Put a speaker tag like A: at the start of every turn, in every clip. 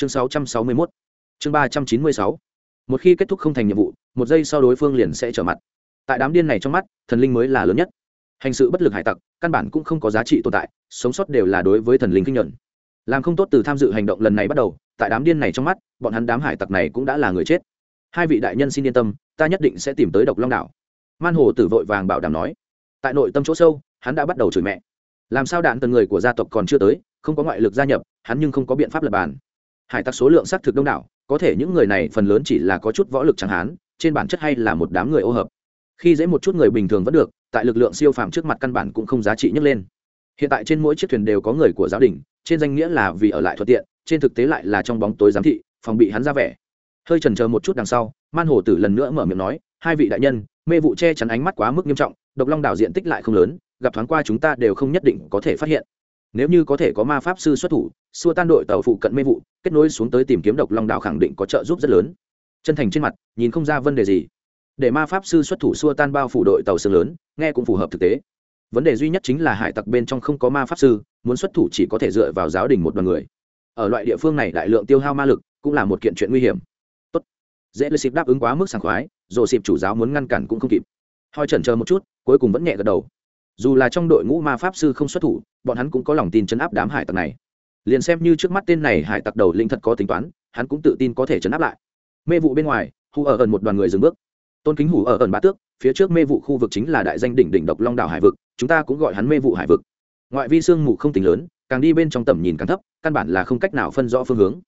A: chương 661 chương 396 một khi kết thúc không thành nhiệm vụ, một giây sau đối phương liền sẽ trở mặt. Tại đám điên này trong mắt, thần linh mới là lớn nhất. Hành sự bất lực hải tặc, căn bản cũng không có giá trị tồn tại, sống sót đều là đối với thần linh kinh nhuận. Làm không tốt từ tham dự hành động lần này bắt đầu, tại đám điên này trong mắt, bọn hắn đám hải tặc này cũng đã là người chết. Hai vị đại nhân xin yên tâm, ta nhất định sẽ tìm tới độc long đảo. Man hồ tử vội vàng bảo đảm nói. Tại nội tâm chỗ sâu, hắn đã bắt đầu chửi mẹ. Làm sao đạn tần người của gia tộc còn chưa tới, không có ngoại lực gia nhập, hắn nhưng không có biện pháp lập bàn hải tặc số lượng xác thực đông đảo, có thể những người này phần lớn chỉ là có chút võ lực chẳng hán, trên bản chất hay là một đám người ô hợp. Khi dễ một chút người bình thường vẫn được, tại lực lượng siêu phàm trước mặt căn bản cũng không giá trị nhấc lên. Hiện tại trên mỗi chiếc thuyền đều có người của giáo đình, trên danh nghĩa là vì ở lại thuận tiện, trên thực tế lại là trong bóng tối giám thị, phòng bị hắn ra vẻ. Hơi trần chờ một chút đằng sau, man hồ tử lần nữa mở miệng nói, hai vị đại nhân, mê vụ che chắn ánh mắt quá mức nghiêm trọng, độc long đảo diện tích lại không lớn, gặp thoáng qua chúng ta đều không nhất định có thể phát hiện nếu như có thể có ma pháp sư xuất thủ, xua tan đội tàu phụ cận mê vụ, kết nối xuống tới tìm kiếm độc long đảo khẳng định có trợ giúp rất lớn. Chân thành trên mặt, nhìn không ra vấn đề gì. Để ma pháp sư xuất thủ xua tan bao phủ đội tàu sương lớn, nghe cũng phù hợp thực tế. Vấn đề duy nhất chính là hải tặc bên trong không có ma pháp sư, muốn xuất thủ chỉ có thể dựa vào giáo đình một đoàn người. Ở loại địa phương này đại lượng tiêu hao ma lực, cũng là một kiện chuyện nguy hiểm. Tốt. Dễ lê xịp đáp ứng quá mức sảng khoái rồi xịp chủ giáo muốn ngăn cản cũng không kịp. Hoi chần chờ một chút, cuối cùng vẫn nhẹ gật đầu dù là trong đội ngũ ma pháp sư không xuất thủ, bọn hắn cũng có lòng tin chấn áp đám hải tặc này. Liền xem như trước mắt tên này hải tặc đầu linh thật có tính toán, hắn cũng tự tin có thể chấn áp lại. Mê vụ bên ngoài hù ở ẩn một đoàn người dừng bước. Tôn kính hủ ở ẩn bá tước, phía trước mê vụ khu vực chính là đại danh đỉnh đỉnh độc long đảo hải vực, chúng ta cũng gọi hắn mê vụ hải vực. Ngoại vi sương mù không tính lớn, càng đi bên trong tầm nhìn càng thấp, căn bản là không cách nào phân rõ phương hướng.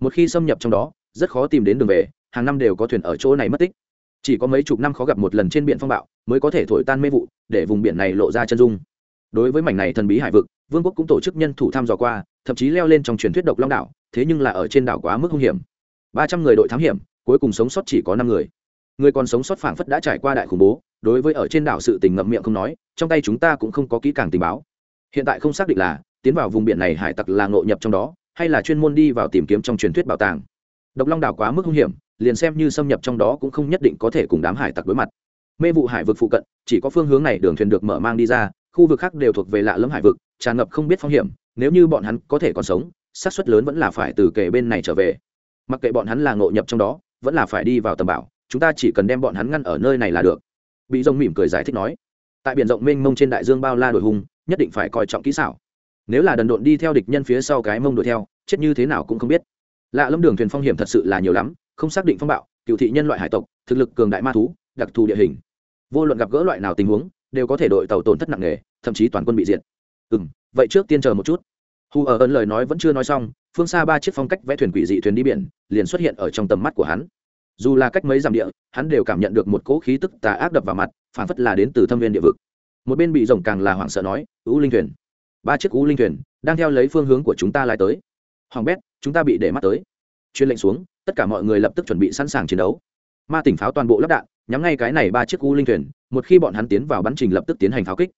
A: Một khi xâm nhập trong đó, rất khó tìm đến đường về, hàng năm đều có thuyền ở chỗ này mất tích chỉ có mấy chục năm khó gặp một lần trên biển phong bạo, mới có thể thổi tan mê vụ, để vùng biển này lộ ra chân dung. Đối với mảnh này thần bí hải vực, vương quốc cũng tổ chức nhân thủ thăm dò qua, thậm chí leo lên trong truyền thuyết độc long đảo, thế nhưng là ở trên đảo quá mức hung hiểm. Ba trăm người đội thám hiểm, cuối cùng sống sót chỉ có năm người. Người còn sống sót phảng phất đã trải qua đại khủng bố, đối với ở trên đảo sự tình ngậm miệng không nói, trong tay chúng ta cũng không có kỹ càng tình báo. Hiện tại không xác định là tiến vào vùng biển này hải tặc là ngộ nhập trong đó, hay là chuyên môn đi vào tìm kiếm trong truyền thuyết bảo tàng. Độc long đảo quá mức hung hiểm liền xem như xâm nhập trong đó cũng không nhất định có thể cùng đám hải tặc đối mặt. Mê vụ hải vực phụ cận, chỉ có phương hướng này đường thuyền được mở mang đi ra, khu vực khác đều thuộc về lạ lẫm hải vực, tràn ngập không biết phong hiểm, nếu như bọn hắn có thể còn sống, xác suất lớn vẫn là phải từ kề bên này trở về. Mặc kệ bọn hắn là ngộ nhập trong đó, vẫn là phải đi vào tầm bảo, chúng ta chỉ cần đem bọn hắn ngăn ở nơi này là được. Bị rồng mỉm cười giải thích nói. Tại biển rộng mênh mông trên đại dương bao la đổi hùng nhất định phải coi trọng kỹ xảo. Nếu là đần độn đi theo địch nhân phía sau cái mông đuổi theo, chết như thế nào cũng không biết. Lạ lâm đường thuyền phong hiểm thật sự là nhiều lắm không xác định phong bạo, cựu thị nhân loại hải tộc, thực lực cường đại ma thú, đặc thù địa hình. Vô luận gặp gỡ loại nào tình huống, đều có thể đội tàu tổn thất nặng nề, thậm chí toàn quân bị diệt. Ừ m vậy trước tiên chờ một chút. Hù ở ơn lời nói vẫn chưa nói xong, phương xa ba chiếc phong cách vẽ thuyền quỷ dị thuyền đi biển, liền xuất hiện ở trong tầm mắt của hắn. Dù là cách mấy dặm địa, hắn đều cảm nhận được một cỗ khí tức tà ác đập vào mặt, phản phất là đến từ thâm viên địa vực. Một bên bị rồng càng là hoảng sợ nói ưu linh thuyền. Ba chiếc ưu linh thuyền đang theo lấy phương hướng của chúng ta lai tới. Hoàng bét, chúng ta bị để mắt tới chuyên lệnh xuống, tất cả mọi người lập tức chuẩn bị sẵn sàng chiến đấu. Ma tỉnh pháo toàn bộ lắp đạn, nhắm ngay cái này ba chiếc u linh thuyền, một khi bọn hắn tiến vào bắn trình lập tức tiến hành pháo kích.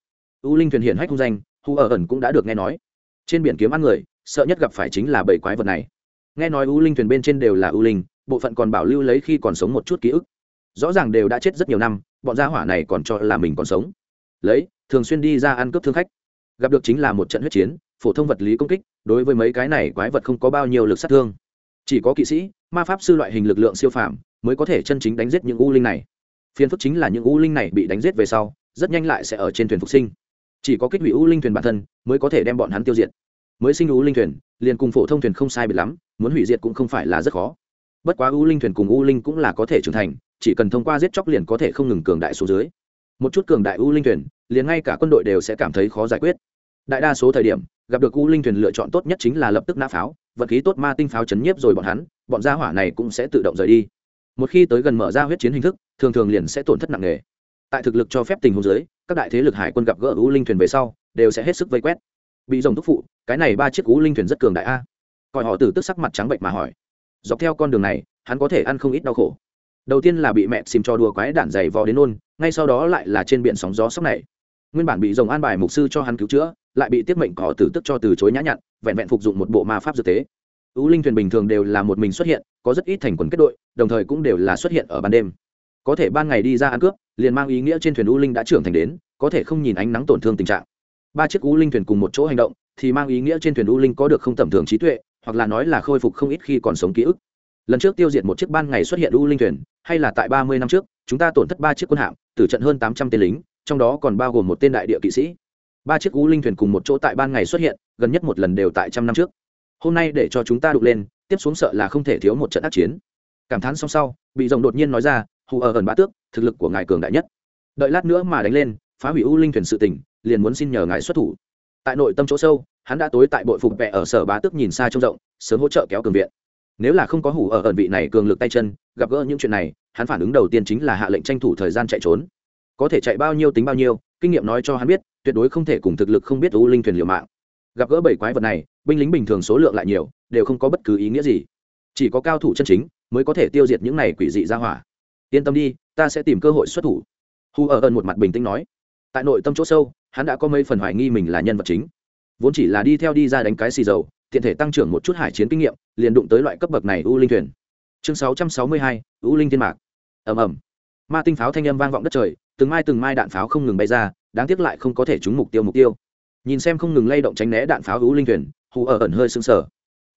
A: U linh thuyền hiện hách không danh, hu ở ẩn cũng đã được nghe nói. Trên biển kiếm ăn người, sợ nhất gặp phải chính là bảy quái vật này. Nghe nói u linh thuyền bên trên đều là u linh, bộ phận còn bảo lưu lấy khi còn sống một chút ký ức. Rõ ràng đều đã chết rất nhiều năm, bọn gia hỏa này còn cho là mình còn sống. Lấy, thường xuyên đi ra ăn cướp thương khách. Gặp được chính là một trận huyết chiến, phổ thông vật lý công kích, đối với mấy cái này quái vật không có bao nhiêu lực sát thương chỉ có kỵ sĩ, ma pháp sư loại hình lực lượng siêu phàm mới có thể chân chính đánh giết những u linh này. Phiền phức chính là những u linh này bị đánh giết về sau, rất nhanh lại sẽ ở trên thuyền phục sinh. Chỉ có kích hủy u linh thuyền bản thân mới có thể đem bọn hắn tiêu diệt. Mới sinh u linh thuyền, liền cùng phổ thông thuyền không sai biệt lắm, muốn hủy diệt cũng không phải là rất khó. Bất quá u linh thuyền cùng u linh cũng là có thể trưởng thành, chỉ cần thông qua giết chóc liền có thể không ngừng cường đại xuống dưới. Một chút cường đại u linh thuyền, liền ngay cả quân đội đều sẽ cảm thấy khó giải quyết đại đa số thời điểm, gặp được u linh thuyền lựa chọn tốt nhất chính là lập tức nã pháo vật khí tốt ma tinh pháo chấn nhiếp rồi bọn hắn, bọn gia hỏa này cũng sẽ tự động rời đi. Một khi tới gần mở ra huyết chiến hình thức, thường thường liền sẽ tổn thất nặng nề. Tại thực lực cho phép tình huống dưới, các đại thế lực hải quân gặp gỡ u linh thuyền về sau, đều sẽ hết sức vây quét. Bị rồng thúc phụ, cái này ba chiếc u linh thuyền rất cường đại a. Coi họ từ tức sắc mặt trắng bệnh mà hỏi. Dọc theo con đường này, hắn có thể ăn không ít đau khổ. Đầu tiên là bị mẹ xìm cho đùa quái đản dày vò đến nôn, ngay sau đó lại là trên biển sóng gió sóc này nguyên bản bị rồng an bài mục sư cho hắn cứu chữa, lại bị tiết mệnh cỏ tử tức cho từ chối nhã nhặn, vẹn vẹn phục dụng một bộ ma pháp dược tế. Ưu linh thuyền bình thường đều là một mình xuất hiện, có rất ít thành quần kết đội, đồng thời cũng đều là xuất hiện ở ban đêm. Có thể ban ngày đi ra ăn cướp, liền mang ý nghĩa trên thuyền ưu linh đã trưởng thành đến, có thể không nhìn ánh nắng tổn thương tình trạng. Ba chiếc ưu linh thuyền cùng một chỗ hành động, thì mang ý nghĩa trên thuyền ưu linh có được không tầm thường trí tuệ, hoặc là nói là khôi phục không ít khi còn sống ký ức. Lần trước tiêu diệt một chiếc ban ngày xuất hiện u linh thuyền, hay là tại ba mươi năm trước, chúng ta tổn thất ba chiếc quân hạm, tử trận hơn tám trăm tên lính trong đó còn bao gồm một tên đại địa kỵ sĩ. Ba chiếc u linh thuyền cùng một chỗ tại ban ngày xuất hiện, gần nhất một lần đều tại trăm năm trước. Hôm nay để cho chúng ta đục lên, tiếp xuống sợ là không thể thiếu một trận ác chiến. Cảm thán xong sau, bị rồng đột nhiên nói ra, hù ở ẩn bá tước, thực lực của ngài cường đại nhất. Đợi lát nữa mà đánh lên, phá hủy u linh thuyền sự tình, liền muốn xin nhờ ngài xuất thủ. Tại nội tâm chỗ sâu, hắn đã tối tại bội phục vẹ ở sở bá tước nhìn xa trông rộng, sớm hỗ trợ kéo cường viện. Nếu là không có hủ ở ẩn vị này cường lực tay chân, gặp gỡ những chuyện này, hắn phản ứng đầu tiên chính là hạ lệnh tranh thủ thời gian chạy trốn có thể chạy bao nhiêu tính bao nhiêu, kinh nghiệm nói cho hắn biết, tuyệt đối không thể cùng thực lực không biết u linh thuyền liều mạng. Gặp gỡ bảy quái vật này, binh lính bình thường số lượng lại nhiều, đều không có bất cứ ý nghĩa gì. Chỉ có cao thủ chân chính mới có thể tiêu diệt những này quỷ dị ra hỏa. Yên tâm đi, ta sẽ tìm cơ hội xuất thủ. Hu ở ơn một mặt bình tĩnh nói. Tại nội tâm chỗ sâu, hắn đã có mấy phần hoài nghi mình là nhân vật chính. Vốn chỉ là đi theo đi ra đánh cái xì dầu, tiện thể tăng trưởng một chút hải chiến kinh nghiệm, liền đụng tới loại cấp bậc này u linh thuyền. Chương sáu trăm sáu mươi hai, u linh thiên mạc. Ầm ầm ma tinh pháo thanh âm vang vọng đất trời, từng mai từng mai đạn pháo không ngừng bay ra, đáng tiếc lại không có thể trúng mục tiêu mục tiêu. Nhìn xem không ngừng lay động tránh né đạn pháo u linh thuyền, hù ở ẩn hơi sưng sờ.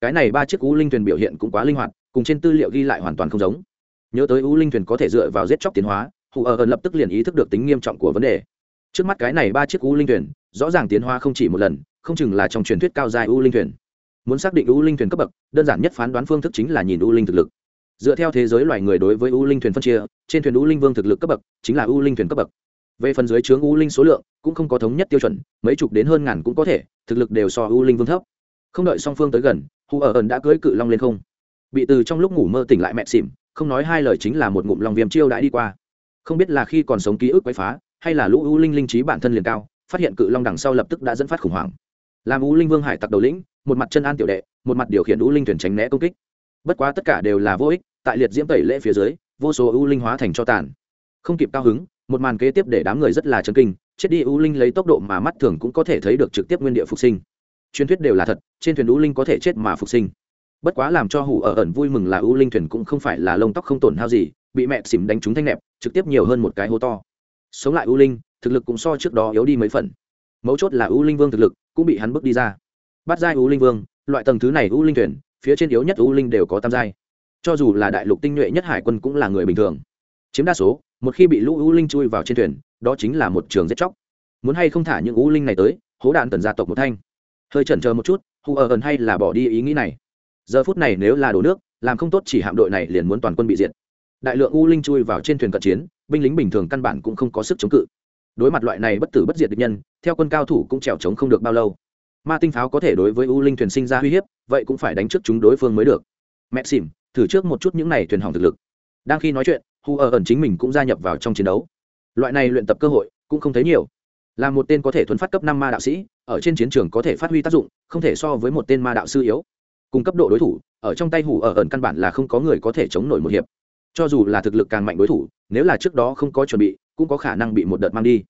A: Cái này ba chiếc u linh thuyền biểu hiện cũng quá linh hoạt, cùng trên tư liệu ghi lại hoàn toàn không giống. Nhớ tới u linh thuyền có thể dựa vào giết chóc tiến hóa, hù ở ẩn lập tức liền ý thức được tính nghiêm trọng của vấn đề. Trước mắt cái này ba chiếc u linh thuyền, rõ ràng tiến hóa không chỉ một lần, không chừng là trong truyền thuyết cao dài u linh thuyền. Muốn xác định u linh thuyền cấp bậc, đơn giản nhất phán đoán phương thức chính là nhìn u linh thực lực dựa theo thế giới loài người đối với u linh thuyền phân chia, trên thuyền u linh vương thực lực cấp bậc chính là u linh thuyền cấp bậc. Về phần dưới chướng u linh số lượng, cũng không có thống nhất tiêu chuẩn, mấy chục đến hơn ngàn cũng có thể, thực lực đều so u linh vương thấp. Không đợi song phương tới gần hù ở ẩn đã cưới cự long lên không. Bị từ trong lúc ngủ mơ tỉnh lại mẹ xỉm, không nói hai lời chính là một ngụm long viêm chiêu đã đi qua. Không biết là khi còn sống ký ức quấy phá, hay là lũ u linh linh trí bản thân liền cao, phát hiện cự long đằng sau lập tức đã dẫn phát khủng hoảng. Làm u linh vương hải tặc đầu lĩnh, một mặt chân an tiểu đệ, một mặt điều khiển u linh thuyền tránh né công kích. Bất quá tất cả đều là vô ích tại liệt diễm tẩy lễ phía dưới, vô số ưu linh hóa thành cho tàn. Không kịp cao hứng, một màn kế tiếp để đám người rất là chấn kinh, chết đi ưu linh lấy tốc độ mà mắt thường cũng có thể thấy được trực tiếp nguyên địa phục sinh. Truyền thuyết đều là thật, trên thuyền ưu linh có thể chết mà phục sinh. Bất quá làm cho hủ ở ẩn vui mừng là ưu linh thuyền cũng không phải là lông tóc không tổn hao gì, bị mẹ xỉm đánh trúng thanh nẹp, trực tiếp nhiều hơn một cái hố to. Sống lại ưu linh, thực lực cũng so trước đó yếu đi mấy phần. Mấu chốt là ưu linh vương thực lực cũng bị hắn bước đi ra. Bắt giai ưu linh vương, loại tầng thứ này ưu linh thuyền, phía trên yếu nhất ưu linh đều có tam giai cho dù là đại lục tinh nhuệ nhất hải quân cũng là người bình thường. Chiếm đa số, một khi bị lũ u linh chui vào trên thuyền, đó chính là một trường giết chóc. Muốn hay không thả những u linh này tới, hố đạn tần gia tộc một thanh. Hơi chần chờ một chút hù ở ẩn hay là bỏ đi ý nghĩ này. Giờ phút này nếu là đổ nước, làm không tốt chỉ hạm đội này liền muốn toàn quân bị diệt. Đại lượng u linh chui vào trên thuyền cận chiến, binh lính bình thường căn bản cũng không có sức chống cự. Đối mặt loại này bất tử bất diệt địch nhân, theo quân cao thủ cũng trèo trống không được bao lâu. Ma tinh pháo có thể đối với u linh thuyền sinh ra uy hiếp, vậy cũng phải đánh trước chúng đối phương mới được. Mẹ xỉm thử trước một chút những này thuyền hỏng thực lực. Đang khi nói chuyện, hu ở ẩn chính mình cũng gia nhập vào trong chiến đấu. Loại này luyện tập cơ hội, cũng không thấy nhiều. Là một tên có thể thuấn phát cấp năm ma đạo sĩ, ở trên chiến trường có thể phát huy tác dụng, không thể so với một tên ma đạo sư yếu. Cùng cấp độ đối thủ, ở trong tay hủ ở ẩn căn bản là không có người có thể chống nổi một hiệp. Cho dù là thực lực càng mạnh đối thủ, nếu là trước đó không có chuẩn bị, cũng có khả năng bị một đợt mang đi.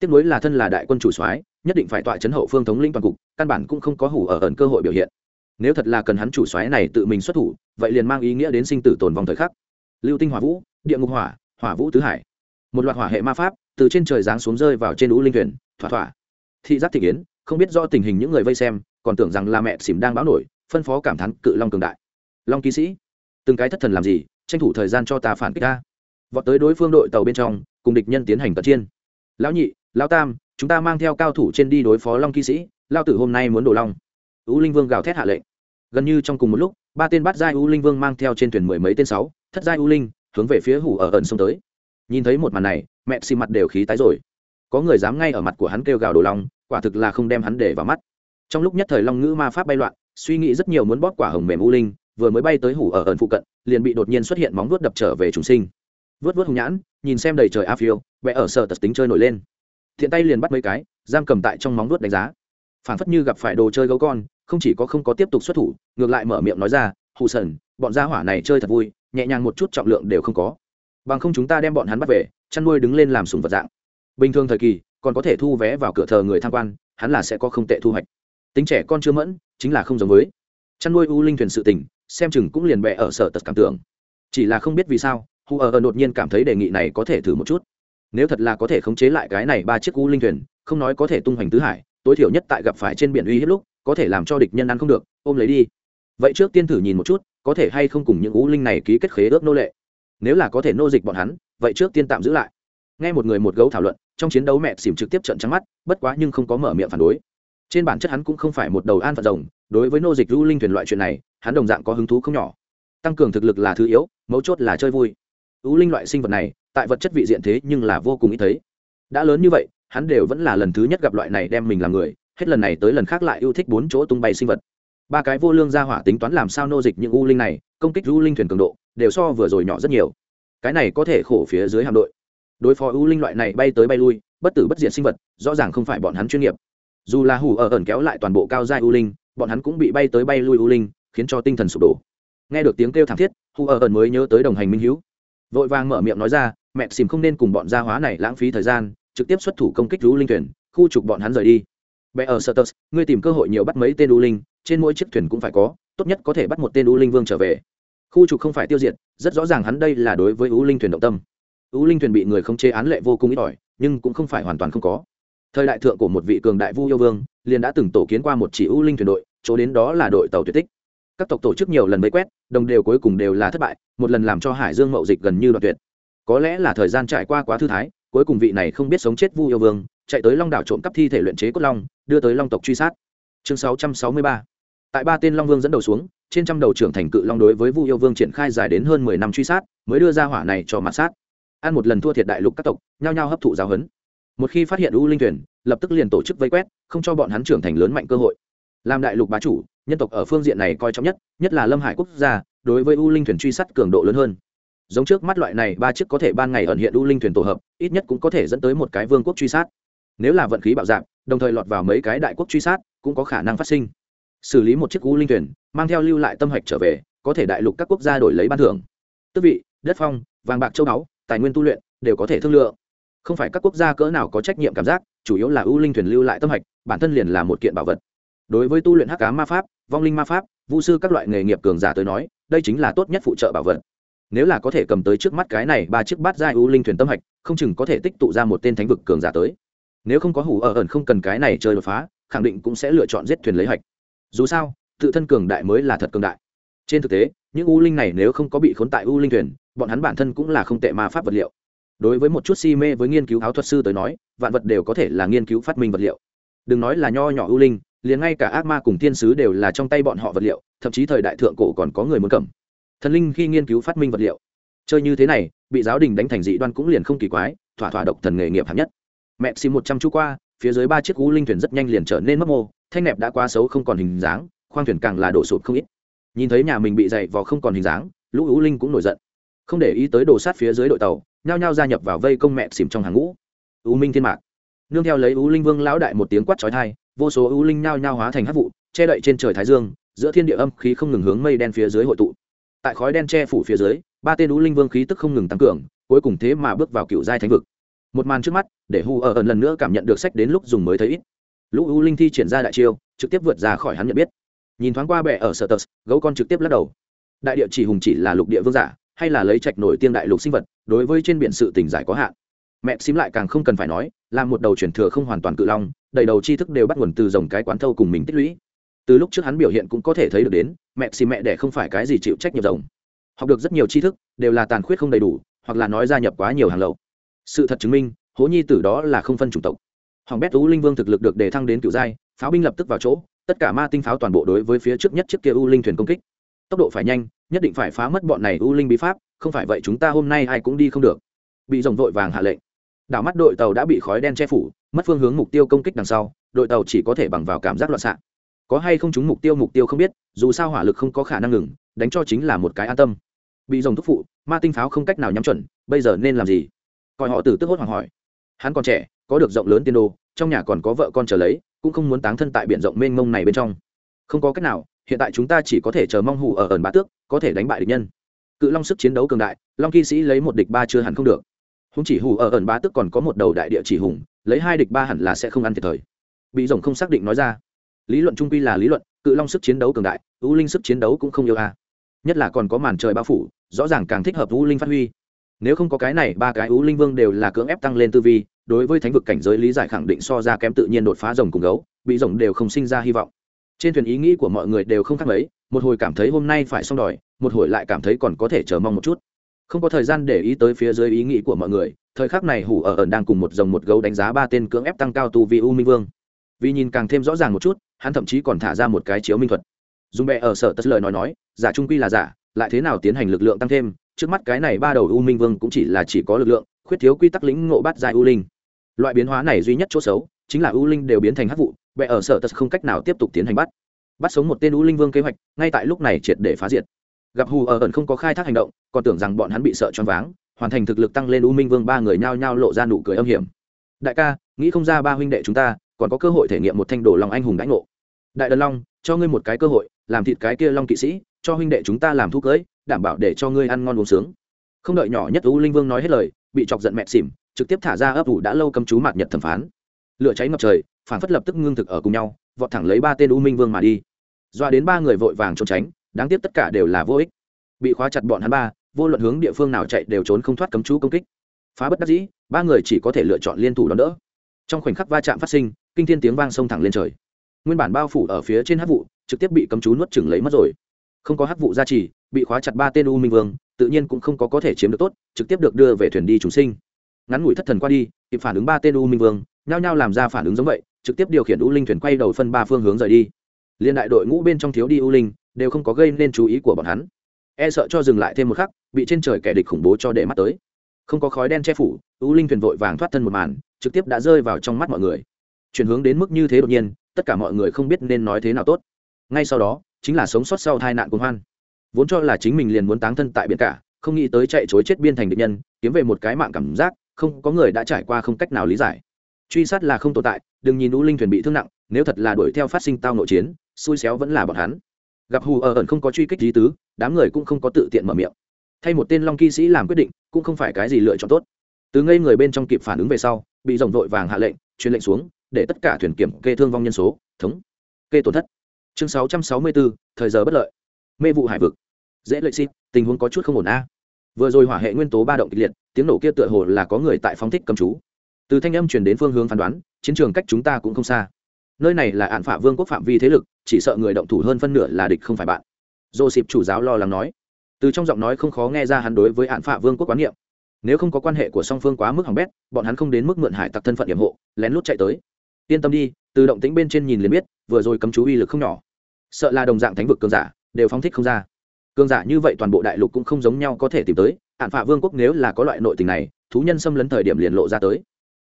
A: Tiếp nối là thân là đại quân chủ soái, nhất định phải tọa chấn hậu phương thống linh toàn cục, căn bản cũng không có hủ ở ẩn cơ hội biểu hiện nếu thật là cần hắn chủ xoáy này tự mình xuất thủ, vậy liền mang ý nghĩa đến sinh tử tồn vong thời khắc. Lưu tinh hỏa vũ, địa ngục hỏa hỏa vũ tứ hải. Một loạt hỏa hệ ma pháp, từ trên trời giáng xuống rơi vào trên ú linh thuyền, thỏa thỏa. Thị giác thị kiến, không biết do tình hình những người vây xem, còn tưởng rằng là mẹ xỉm đang báo nổi, phân phó cảm thán cự long cường đại. Long kỵ sĩ, từng cái thất thần làm gì, tranh thủ thời gian cho ta phản kích ta. Vọt tới đối phương đội tàu bên trong, cùng địch nhân tiến hành cận chiên lão nhị, lão tam, chúng ta mang theo cao thủ trên đi đối phó long kỵ sĩ lao tử hôm nay muốn đổ long u linh vương gào thét hạ lệnh. Gần như trong cùng một lúc, ba tên bắt giai u linh vương mang theo trên thuyền mười mấy tên sáu, thất giai u linh, hướng về phía hủ ở ẩn xông tới. Nhìn thấy một màn này, mẹ xì mặt đều khí tái rồi. Có người dám ngay ở mặt của hắn kêu gào đồ long, quả thực là không đem hắn để vào mắt. Trong lúc nhất thời long ngữ ma pháp bay loạn, suy nghĩ rất nhiều muốn bóp quả hồng mềm u linh, vừa mới bay tới hủ ở ẩn phụ cận, liền bị đột nhiên xuất hiện móng vuốt đập trở về chúng sinh. Vớt vướt hùng nhãn, nhìn xem đầy trời a phiêu vẽ ở sợ tật tính chơi nổi lên. Thiện tay liền bắt mấy cái, giam cầm tại trong móng vuốt đánh giá. Phản phất như gặp phải đồ chơi gấu con không chỉ có không có tiếp tục xuất thủ, ngược lại mở miệng nói ra, hù sần, bọn gia hỏa này chơi thật vui, nhẹ nhàng một chút trọng lượng đều không có. Bằng không chúng ta đem bọn hắn bắt về, chăn nuôi đứng lên làm sùng vật dạng. Bình thường thời kỳ, còn có thể thu vé vào cửa thờ người tham quan, hắn là sẽ có không tệ thu hoạch. Tính trẻ con chưa mẫn, chính là không giống với. Chăn nuôi u linh thuyền sự tình, xem chừng cũng liền bẹ ở sở tật cảm tưởng. Chỉ là không biết vì sao, hù ở đột nhiên cảm thấy đề nghị này có thể thử một chút. Nếu thật là có thể khống chế lại cái này ba chiếc u linh thuyền, không nói có thể tung hoành tứ hải, tối thiểu nhất tại gặp phải trên biển uy hết lúc có thể làm cho địch nhân ăn không được, ôm lấy đi. Vậy trước tiên thử nhìn một chút, có thể hay không cùng những ú linh này ký kết khế ước nô lệ. Nếu là có thể nô dịch bọn hắn, vậy trước tiên tạm giữ lại. Nghe một người một gấu thảo luận, trong chiến đấu mẹ xỉm trực tiếp trận trắng mắt, bất quá nhưng không có mở miệng phản đối. Trên bản chất hắn cũng không phải một đầu an phận rồng, đối với nô dịch ú linh thuyền loại chuyện này, hắn đồng dạng có hứng thú không nhỏ. Tăng cường thực lực là thứ yếu, mấu chốt là chơi vui. Ú linh loại sinh vật này, tại vật chất vị diện thế nhưng là vô cùng ít thấy. Đã lớn như vậy, hắn đều vẫn là lần thứ nhất gặp loại này đem mình làm người hết lần này tới lần khác lại yêu thích bốn chỗ tung bay sinh vật. Ba cái vô lương gia hỏa tính toán làm sao nô dịch những u linh này, công kích u linh thuyền cường độ, đều so vừa rồi nhỏ rất nhiều. Cái này có thể khổ phía dưới hạm đội. Đối phó u linh loại này bay tới bay lui, bất tử bất diệt sinh vật, rõ ràng không phải bọn hắn chuyên nghiệp. Dù là hủ ở ẩn kéo lại toàn bộ cao giai u linh, bọn hắn cũng bị bay tới bay lui u linh, khiến cho tinh thần sụp đổ. Nghe được tiếng kêu thảm thiết, hủ ở ẩn mới nhớ tới đồng hành minh hữu vội vàng mở miệng nói ra, mẹ xìm không nên cùng bọn gia hóa này lãng phí thời gian, trực tiếp xuất thủ công kích u linh thuyền, khu trục bọn hắn rời đi bé ở sơ ngươi tìm cơ hội nhiều bắt mấy tên u linh, trên mỗi chiếc thuyền cũng phải có, tốt nhất có thể bắt một tên u linh vương trở về. Khu trục không phải tiêu diệt, rất rõ ràng hắn đây là đối với u linh thuyền động tâm. U linh thuyền bị người không chế án lệ vô cùng ít ỏi, nhưng cũng không phải hoàn toàn không có. Thời đại thượng của một vị cường đại vu yêu vương, liền đã từng tổ kiến qua một chỉ u linh thuyền đội, chỗ đến đó là đội tàu tuyệt tích. Các tộc tổ chức nhiều lần vây quét, đồng đều cuối cùng đều là thất bại, một lần làm cho hải dương mậu dịch gần như đoạn tuyệt. Có lẽ là thời gian trải qua quá thư thái, cuối cùng vị này không biết sống chết vu yêu vương chạy tới long đảo trộm cắp thi thể luyện chế cốt long, đưa tới long tộc truy sát. Chương 663. tại ba tên long vương dẫn đầu xuống, trên trăm đầu trưởng thành cự long đối với vu yêu vương triển khai dài đến hơn mười năm truy sát, mới đưa ra hỏa này cho mặt sát. Ăn một lần thua thiệt đại lục các tộc, nhao nhao hấp thụ giáo huấn. Một khi phát hiện u linh thuyền, lập tức liền tổ chức vây quét, không cho bọn hắn trưởng thành lớn mạnh cơ hội. Làm đại lục bá chủ, nhân tộc ở phương diện này coi trọng nhất nhất là lâm hải quốc gia, đối với u linh thuyền truy sát cường độ lớn hơn. Giống trước mắt loại này, ba chiếc có thể ban ngày ẩn hiện u linh thuyền tổ hợp, ít nhất cũng có thể dẫn tới một cái vương quốc truy sát nếu là vận khí bạo dạng đồng thời lọt vào mấy cái đại quốc truy sát, cũng có khả năng phát sinh. Xử lý một chiếc u linh thuyền, mang theo lưu lại tâm hạch trở về, có thể đại lục các quốc gia đổi lấy ban thưởng. Tước vị, đất phong, vàng bạc châu báu, tài nguyên tu luyện, đều có thể thương lượng. Không phải các quốc gia cỡ nào có trách nhiệm cảm giác, chủ yếu là u linh thuyền lưu lại tâm hạch, bản thân liền là một kiện bảo vật. Đối với tu luyện hắc cá ma pháp, vong linh ma pháp vũ sư các loại nghề nghiệp cường giả tới nói, đây chính là tốt nhất phụ trợ bảo vật. Nếu là có thể cầm tới trước mắt cái này ba chiếc bát giai u linh thuyền tâm hạch, không chừng có thể tích tụ ra một tên thánh vực cường giả tới nếu không có hủ ở ẩn không cần cái này chơi đột phá, khẳng định cũng sẽ lựa chọn giết thuyền lấy hạch dù sao, tự thân cường đại mới là thật cường đại. Trên thực tế, những u linh này nếu không có bị khốn tại u linh thuyền, bọn hắn bản thân cũng là không tệ ma pháp vật liệu. Đối với một chút si mê với nghiên cứu áo thuật sư tới nói, vạn vật đều có thể là nghiên cứu phát minh vật liệu. Đừng nói là nho nhỏ u linh, liền ngay cả ác ma cùng thiên sứ đều là trong tay bọn họ vật liệu, thậm chí thời đại thượng cổ còn có người muốn cầm. Thần linh khi nghiên cứu phát minh vật liệu. Chơi như thế này, bị giáo đình đánh thành dị đoan cũng liền không kỳ quái, thỏa thỏa độc thần nghề nghiệp hạng nhất mẹ xì một trăm chú qua, phía dưới ba chiếc u linh thuyền rất nhanh liền trở nên mất mô, thanh nẹp đã quá xấu không còn hình dáng, khoang thuyền càng là đổ sụt không ít. Nhìn thấy nhà mình bị dày vò không còn hình dáng, lũ u linh cũng nổi giận. Không để ý tới đồ sát phía dưới đội tàu, nhao nhao gia nhập vào vây công mẹ xìm trong hàng ngũ. U minh thiên mạc. Nương theo lấy u linh vương lão đại một tiếng quát trói thai vô số u linh nhao nhao hóa thành hát vụ, che đậy trên trời thái dương, giữa thiên địa âm khí không ngừng hướng mây đen phía dưới hội tụ. Tại khói đen che phủ phía dưới, ba tên u linh vương khí tức không ngừng tăng cường, cuối cùng thế mà bước vào cựu giai thánh vực một màn trước mắt, để hu ở ẩn lần nữa cảm nhận được sách đến lúc dùng mới thấy ít. Lũ u linh thi triển ra đại chiêu, trực tiếp vượt ra khỏi hắn nhận biết. Nhìn thoáng qua bệ ở sở tờ, gấu con trực tiếp lắc đầu. Đại địa chỉ hùng chỉ là lục địa vương giả, hay là lấy trạch nổi tiên đại lục sinh vật, đối với trên biển sự tình giải có hạn. Mẹ xím lại càng không cần phải nói, là một đầu chuyển thừa không hoàn toàn cự long, đầy đầu tri thức đều bắt nguồn từ dòng cái quán thâu cùng mình tích lũy. Từ lúc trước hắn biểu hiện cũng có thể thấy được đến, mẹ xì mẹ đẻ không phải cái gì chịu trách nhiệm rồng học được rất nhiều tri thức, đều là tàn khuyết không đầy đủ, hoặc là nói gia nhập quá nhiều hàng lậu sự thật chứng minh, hố nhi tử đó là không phân chủng tộc. Hoàng bét u linh vương thực lực được đề thăng đến cựu giai, pháo binh lập tức vào chỗ, tất cả ma tinh pháo toàn bộ đối với phía trước nhất chiếc kia u linh thuyền công kích. Tốc độ phải nhanh, nhất định phải phá mất bọn này u linh bí pháp, không phải vậy chúng ta hôm nay ai cũng đi không được. Bị rồng vội vàng hạ lệnh. Đảo mắt đội tàu đã bị khói đen che phủ, mất phương hướng mục tiêu công kích đằng sau, đội tàu chỉ có thể bằng vào cảm giác loạn xạ. Có hay không chúng mục tiêu mục tiêu không biết, dù sao hỏa lực không có khả năng ngừng, đánh cho chính là một cái an tâm. Bị rồng thúc phụ, ma tinh pháo không cách nào nhắm chuẩn, bây giờ nên làm gì? Coi họ từ tức hốt hoảng hỏi. Hắn còn trẻ, có được rộng lớn tiên đồ, trong nhà còn có vợ con trở lấy, cũng không muốn táng thân tại biển rộng mênh mông này bên trong. Không có cách nào, hiện tại chúng ta chỉ có thể chờ mong hủ ở ẩn bá tước, có thể đánh bại địch nhân. Cự long sức chiến đấu cường đại, long kỵ sĩ lấy một địch ba chưa hẳn không được. Húng chỉ hủ ở ẩn bá tước còn có một đầu đại địa chỉ hùng, lấy hai địch ba hẳn là sẽ không ăn thiệt thời bị rồng không xác định nói ra. Lý luận trung quy là lý luận, cự long sức chiến đấu cường đại ưu linh sức chiến đấu cũng không yêu a à. nhất là còn có màn trời bao phủ, rõ ràng càng thích hợp ưu linh phát huy nếu không có cái này, ba cái ưu linh vương đều là cưỡng ép tăng lên tư vi, đối với thánh vực cảnh giới lý giải khẳng định so ra kém tự nhiên đột phá rồng cùng gấu, bị rồng đều không sinh ra hy vọng. Trên thuyền ý nghĩ của mọi người đều không khác mấy, một hồi cảm thấy hôm nay phải xong đòi, một hồi lại cảm thấy còn có thể chờ mong một chút. Không có thời gian để ý tới phía dưới ý nghĩ của mọi người, thời khắc này hủ ở ẩn đang cùng một dòng một gấu đánh giá ba tên cưỡng ép tăng cao tu vi u minh vương. Vì nhìn càng thêm rõ ràng một chút, hắn thậm chí còn thả ra một cái chiếu minh thuật. Dùng bệ ở sở tất lời nói nói, giả trung quy là giả, lại thế nào tiến hành lực lượng tăng thêm trước mắt cái này ba đầu u minh vương cũng chỉ là chỉ có lực lượng, khuyết thiếu quy tắc lĩnh ngộ bắt dài u linh. Loại biến hóa này duy nhất chỗ xấu chính là u linh đều biến thành hắc vụ, bệ ở sở tật không cách nào tiếp tục tiến hành bắt. Bắt sống một tên u linh vương kế hoạch, ngay tại lúc này triệt để phá diệt. Gặp hù ở ẩn không có khai thác hành động, còn tưởng rằng bọn hắn bị sợ choáng váng, hoàn thành thực lực tăng lên u minh vương ba người nhao nhao lộ ra nụ cười âm hiểm. Đại ca, nghĩ không ra ba huynh đệ chúng ta, còn có cơ hội thể nghiệm một thanh đồ lòng anh hùng đãi ngộ. Đại đần long, cho ngươi một cái cơ hội, làm thịt cái kia long kỵ sĩ, cho huynh đệ chúng ta làm thuốc cưới đảm bảo để cho ngươi ăn ngon uống sướng. Không đợi nhỏ nhất u linh vương nói hết lời, bị chọc giận mẹ xỉm, trực tiếp thả ra ấp ủ đã lâu cầm chú mạt nhật thẩm phán. Lửa cháy ngập trời, phản phất lập tức ngưng thực ở cùng nhau, vọt thẳng lấy ba tên u minh vương mà đi. Doa đến ba người vội vàng trốn tránh, đáng tiếc tất cả đều là vô ích. Bị khóa chặt bọn hắn ba, vô luận hướng địa phương nào chạy đều trốn không thoát cấm chú công kích. Phá bất đắc dĩ, ba người chỉ có thể lựa chọn liên thủ đón đỡ. Trong khoảnh khắc va chạm phát sinh, kinh thiên tiếng vang sông thẳng lên trời. Nguyên bản bao phủ ở phía trên hát vụ, trực tiếp bị cấm chú nuốt chừng lấy mất rồi không có hắc vụ gia trì, bị khóa chặt ba tên u minh vương, tự nhiên cũng không có có thể chiếm được tốt, trực tiếp được đưa về thuyền đi chúng sinh. Ngắn ngủi thất thần qua đi, kịp phản ứng ba tên u minh vương, nhao nhao làm ra phản ứng giống vậy, trực tiếp điều khiển u linh thuyền quay đầu phân ba phương hướng rời đi. Liên đại đội ngũ bên trong thiếu đi u linh, đều không có gây nên chú ý của bọn hắn. E sợ cho dừng lại thêm một khắc, bị trên trời kẻ địch khủng bố cho để mắt tới. Không có khói đen che phủ, u linh thuyền vội vàng thoát thân một màn, trực tiếp đã rơi vào trong mắt mọi người. Chuyển hướng đến mức như thế đột nhiên, tất cả mọi người không biết nên nói thế nào tốt. Ngay sau đó chính là sống sót sau tai nạn cuồng hoan. Vốn cho là chính mình liền muốn táng thân tại biển cả, không nghĩ tới chạy chối chết biên thành địch nhân, kiếm về một cái mạng cảm giác, không có người đã trải qua không cách nào lý giải. Truy sát là không tồn tại, đừng nhìn u linh thuyền bị thương nặng, nếu thật là đuổi theo phát sinh tao nội chiến, xui xéo vẫn là bọn hắn. Gặp hù ở ẩn không có truy kích lý tứ, đám người cũng không có tự tiện mở miệng. Thay một tên long kỵ sĩ làm quyết định, cũng không phải cái gì lựa chọn tốt. Từ ngây người bên trong kịp phản ứng về sau, bị rồng vội vàng hạ lệnh, truyền lệnh xuống, để tất cả thuyền kiểm kê thương vong nhân số, thống kê tổn thất chương 664, thời giờ bất lợi. Mê vụ hải vực. Dễ lợi xịt tình huống có chút không ổn a. Vừa rồi hỏa hệ nguyên tố ba động kịch liệt tiếng nổ kia tựa hồ là có người tại phóng thích cầm chú. Từ thanh âm chuyển đến phương hướng phán đoán chiến trường cách chúng ta cũng không xa. Nơi này là ạn phả vương quốc phạm vi thế lực chỉ sợ người động thủ hơn phân nửa là địch không phải bạn. Dô xịp chủ giáo lo lắng nói. Từ trong giọng nói không khó nghe ra hắn đối với ạn phả vương quốc quán niệm. Nếu không có quan hệ của song phương quá mức hỏng bét bọn hắn không đến mức mượn hải tặc thân phận nhiệm hộ lén lút chạy tới. Yên tâm đi từ động tĩnh bên trên nhìn liền biết vừa rồi cấm chú uy lực không nhỏ sợ là đồng dạng thánh vực cường giả, đều phóng thích không ra. Cường giả như vậy toàn bộ đại lục cũng không giống nhau có thể tìm tới, hạn phạ vương quốc nếu là có loại nội tình này, thú nhân xâm lấn thời điểm liền lộ ra tới.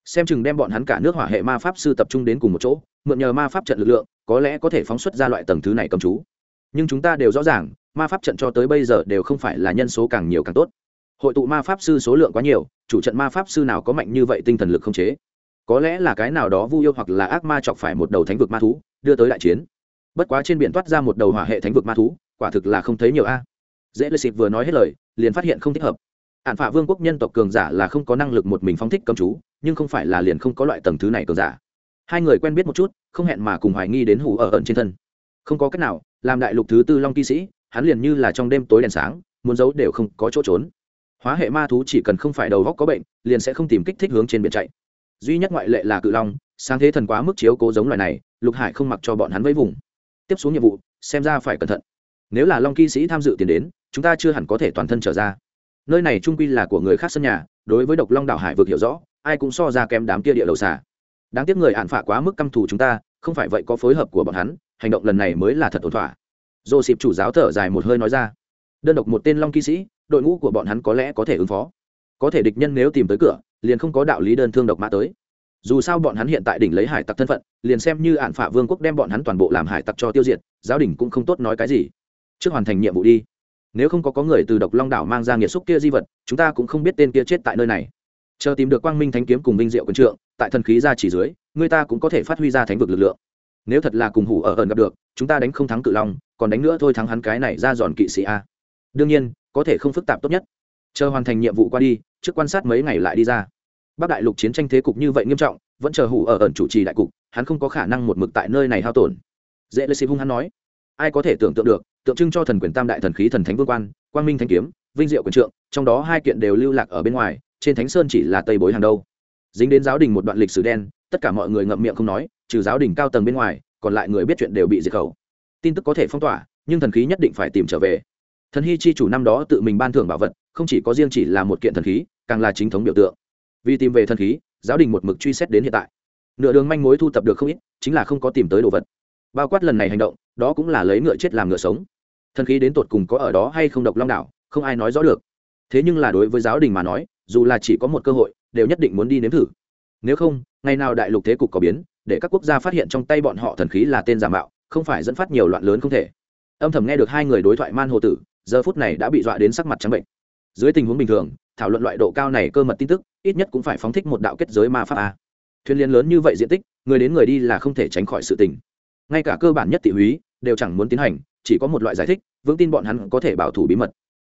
A: Xem chừng đem bọn hắn cả nước hỏa hệ ma pháp sư tập trung đến cùng một chỗ, mượn nhờ ma pháp trận lực lượng, có lẽ có thể phóng xuất ra loại tầng thứ này cầm chú. Nhưng chúng ta đều rõ ràng, ma pháp trận cho tới bây giờ đều không phải là nhân số càng nhiều càng tốt. Hội tụ ma pháp sư số lượng quá nhiều, chủ trận ma pháp sư nào có mạnh như vậy tinh thần lực không chế? Có lẽ là cái nào đó vu yêu hoặc là ác ma chọc phải một đầu thánh vực ma thú, đưa tới đại chiến bất quá trên biển toát ra một đầu hỏa hệ thánh vực ma thú, quả thực là không thấy nhiều a. Dễ lê xịt vừa nói hết lời, liền phát hiện không thích hợp. Ạn phạ vương quốc nhân tộc cường giả là không có năng lực một mình phóng thích cầm chú, nhưng không phải là liền không có loại tầng thứ này cường giả. Hai người quen biết một chút, không hẹn mà cùng hoài nghi đến hủ ở ẩn trên thân. Không có cách nào, làm đại lục thứ tư long kỵ sĩ, hắn liền như là trong đêm tối đèn sáng, muốn giấu đều không có chỗ trốn. Hóa hệ ma thú chỉ cần không phải đầu góc có bệnh, liền sẽ không tìm kích thích hướng trên biển chạy. Duy nhất ngoại lệ là cự long, sáng thế thần quá mức chiếu cố giống loài này, lục hải không mặc cho bọn hắn vẫy vùng tiếp xuống nhiệm vụ, xem ra phải cẩn thận. Nếu là long kỵ sĩ tham dự tiền đến, chúng ta chưa hẳn có thể toàn thân trở ra. Nơi này trung quy là của người khác sân nhà, đối với độc long đảo hải vực hiểu rõ, ai cũng so ra kém đám kia địa đầu xà. Đáng tiếc người hạn phả quá mức căm thù chúng ta, không phải vậy có phối hợp của bọn hắn, hành động lần này mới là thật ổn thỏa. Dồ xịp chủ giáo thở dài một hơi nói ra. Đơn độc một tên long kỵ sĩ, đội ngũ của bọn hắn có lẽ có thể ứng phó. Có thể địch nhân nếu tìm tới cửa, liền không có đạo lý đơn thương độc mã tới dù sao bọn hắn hiện tại đỉnh lấy hải tặc thân phận, liền xem như ạn phả vương quốc đem bọn hắn toàn bộ làm hải tặc cho tiêu diệt, giáo đình cũng không tốt nói cái gì. Trước hoàn thành nhiệm vụ đi. Nếu không có có người từ độc long đảo mang ra nghiệt xúc kia di vật, chúng ta cũng không biết tên kia chết tại nơi này. Chờ tìm được quang minh thánh kiếm cùng minh diệu quân trượng, tại thần khí ra chỉ dưới, người ta cũng có thể phát huy ra thánh vực lực lượng. Nếu thật là cùng hủ ở ẩn gặp được, chúng ta đánh không thắng cự long, còn đánh nữa thôi thắng hắn cái này ra giòn kỵ sĩ a. Đương nhiên, có thể không phức tạp tốt nhất. Chờ hoàn thành nhiệm vụ qua đi, trước quan sát mấy ngày lại đi ra bắc đại lục chiến tranh thế cục như vậy nghiêm trọng, vẫn chờ hủ ở ẩn chủ trì đại cục, hắn không có khả năng một mực tại nơi này hao tổn. Dễ lê xì hung hắn nói, ai có thể tưởng tượng được, tượng trưng cho thần quyền tam đại thần khí thần thánh vương quan, quang minh thanh kiếm, vinh diệu quyền trượng, trong đó hai kiện đều lưu lạc ở bên ngoài, trên thánh sơn chỉ là tây bối hàng đâu. Dính đến giáo đình một đoạn lịch sử đen, tất cả mọi người ngậm miệng không nói, trừ giáo đình cao tầng bên ngoài, còn lại người biết chuyện đều bị diệt khẩu. Tin tức có thể phong tỏa, nhưng thần khí nhất định phải tìm trở về. Thần hy chi chủ năm đó tự mình ban thưởng bảo vật, không chỉ có riêng chỉ là một kiện thần khí, càng là chính thống biểu tượng vì tìm về thần khí, giáo đình một mực truy xét đến hiện tại. Nửa đường manh mối thu tập được không ít, chính là không có tìm tới đồ vật. Bao quát lần này hành động, đó cũng là lấy ngựa chết làm ngựa sống. Thần khí đến tột cùng có ở đó hay không độc long đảo, không ai nói rõ được. Thế nhưng là đối với giáo đình mà nói, dù là chỉ có một cơ hội, đều nhất định muốn đi nếm thử. Nếu không, ngày nào đại lục thế cục có biến, để các quốc gia phát hiện trong tay bọn họ thần khí là tên giả mạo, không phải dẫn phát nhiều loạn lớn không thể. Âm thầm nghe được hai người đối thoại man hồ tử, giờ phút này đã bị dọa đến sắc mặt trắng bệnh. Dưới tình huống bình thường, thảo luận loại độ cao này cơ mật tin tức ít nhất cũng phải phóng thích một đạo kết giới ma pháp a. Thuyền liên lớn như vậy diện tích, người đến người đi là không thể tránh khỏi sự tình. Ngay cả cơ bản nhất tỷ húy đều chẳng muốn tiến hành, chỉ có một loại giải thích, vững tin bọn hắn có thể bảo thủ bí mật.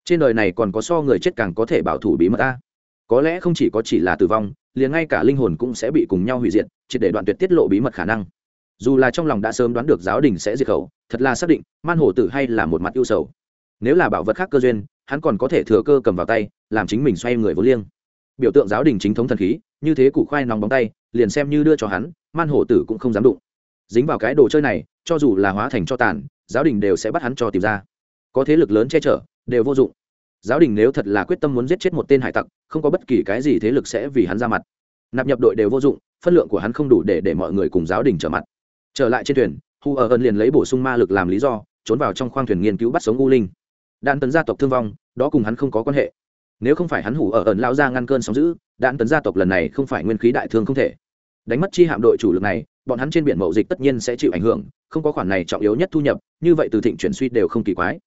A: Trên đời này còn có so người chết càng có thể bảo thủ bí mật a. Có lẽ không chỉ có chỉ là tử vong, liền ngay cả linh hồn cũng sẽ bị cùng nhau hủy diệt, chỉ để đoạn tuyệt tiết lộ bí mật khả năng. Dù là trong lòng đã sớm đoán được giáo đình sẽ diệt khẩu, thật là xác định, man hổ tử hay là một mặt ưu sầu. Nếu là bảo vật khác cơ duyên, hắn còn có thể thừa cơ cầm vào tay, làm chính mình xoay người vô liêng biểu tượng giáo đình chính thống thần khí, như thế củ khoai nóng bóng tay, liền xem như đưa cho hắn, man hổ tử cũng không dám đụng. Dính vào cái đồ chơi này, cho dù là hóa thành cho tàn, giáo đình đều sẽ bắt hắn cho tìm ra. Có thế lực lớn che chở, đều vô dụng. Giáo đình nếu thật là quyết tâm muốn giết chết một tên hải tặc, không có bất kỳ cái gì thế lực sẽ vì hắn ra mặt. Nạp nhập đội đều vô dụng, phân lượng của hắn không đủ để để mọi người cùng giáo đình trở mặt. Trở lại trên thuyền, hu ở ân liền lấy bổ sung ma lực làm lý do, trốn vào trong khoang thuyền nghiên cứu bắt sống u linh. Đạn tấn gia tộc thương vong, đó cùng hắn không có quan hệ nếu không phải hắn hủ ở ẩn lao ra ngăn cơn sóng giữ đạn tấn gia tộc lần này không phải nguyên khí đại thương không thể. Đánh mất chi hạm đội chủ lực này, bọn hắn trên biển mậu dịch tất nhiên sẽ chịu ảnh hưởng, không có khoản này trọng yếu nhất thu nhập, như vậy từ thịnh chuyển suy đều không kỳ quái.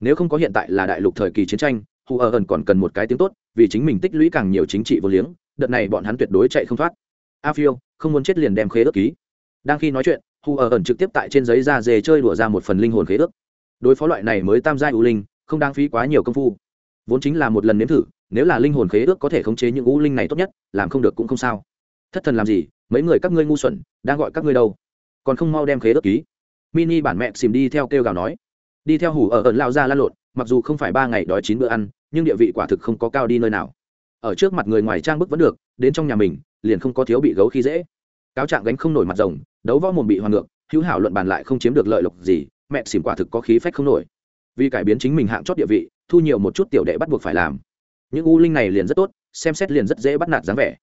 A: Nếu không có hiện tại là đại lục thời kỳ chiến tranh hù ở ẩn còn cần một cái tiếng tốt, vì chính mình tích lũy càng nhiều chính trị vô liếng, đợt này bọn hắn tuyệt đối chạy không thoát. A phiêu, không muốn chết liền đem khế ước ký. Đang khi nói chuyện hù ở ẩn trực tiếp tại trên giấy da dề chơi đùa ra một phần linh hồn khế ước. Đối phó loại này mới tam giai u linh, không đáng phí quá nhiều công phu vốn chính là một lần nếm thử, nếu là linh hồn khế ước có thể khống chế những u linh này tốt nhất, làm không được cũng không sao. Thất thần làm gì? Mấy người các ngươi ngu xuẩn, đang gọi các ngươi đâu? Còn không mau đem khế ước ký. Mini bản mẹ xìm đi theo kêu gào nói. Đi theo hủ ở ẩn lao ra lan lộn, mặc dù không phải ba ngày đói chín bữa ăn, nhưng địa vị quả thực không có cao đi nơi nào. Ở trước mặt người ngoài trang bức vẫn được, đến trong nhà mình, liền không có thiếu bị gấu khi dễ. Cáo trạng gánh không nổi mặt rồng, đấu võ mồm bị hoàng ngược, hữu hảo luận bàn lại không chiếm được lợi lộc gì, mẹ xỉm quả thực có khí phách không nổi. Vì cải biến chính mình hạng chót địa vị thu nhiều một chút tiểu đệ bắt buộc phải làm. Những u linh này liền rất tốt, xem xét liền rất dễ bắt nạt dáng vẻ.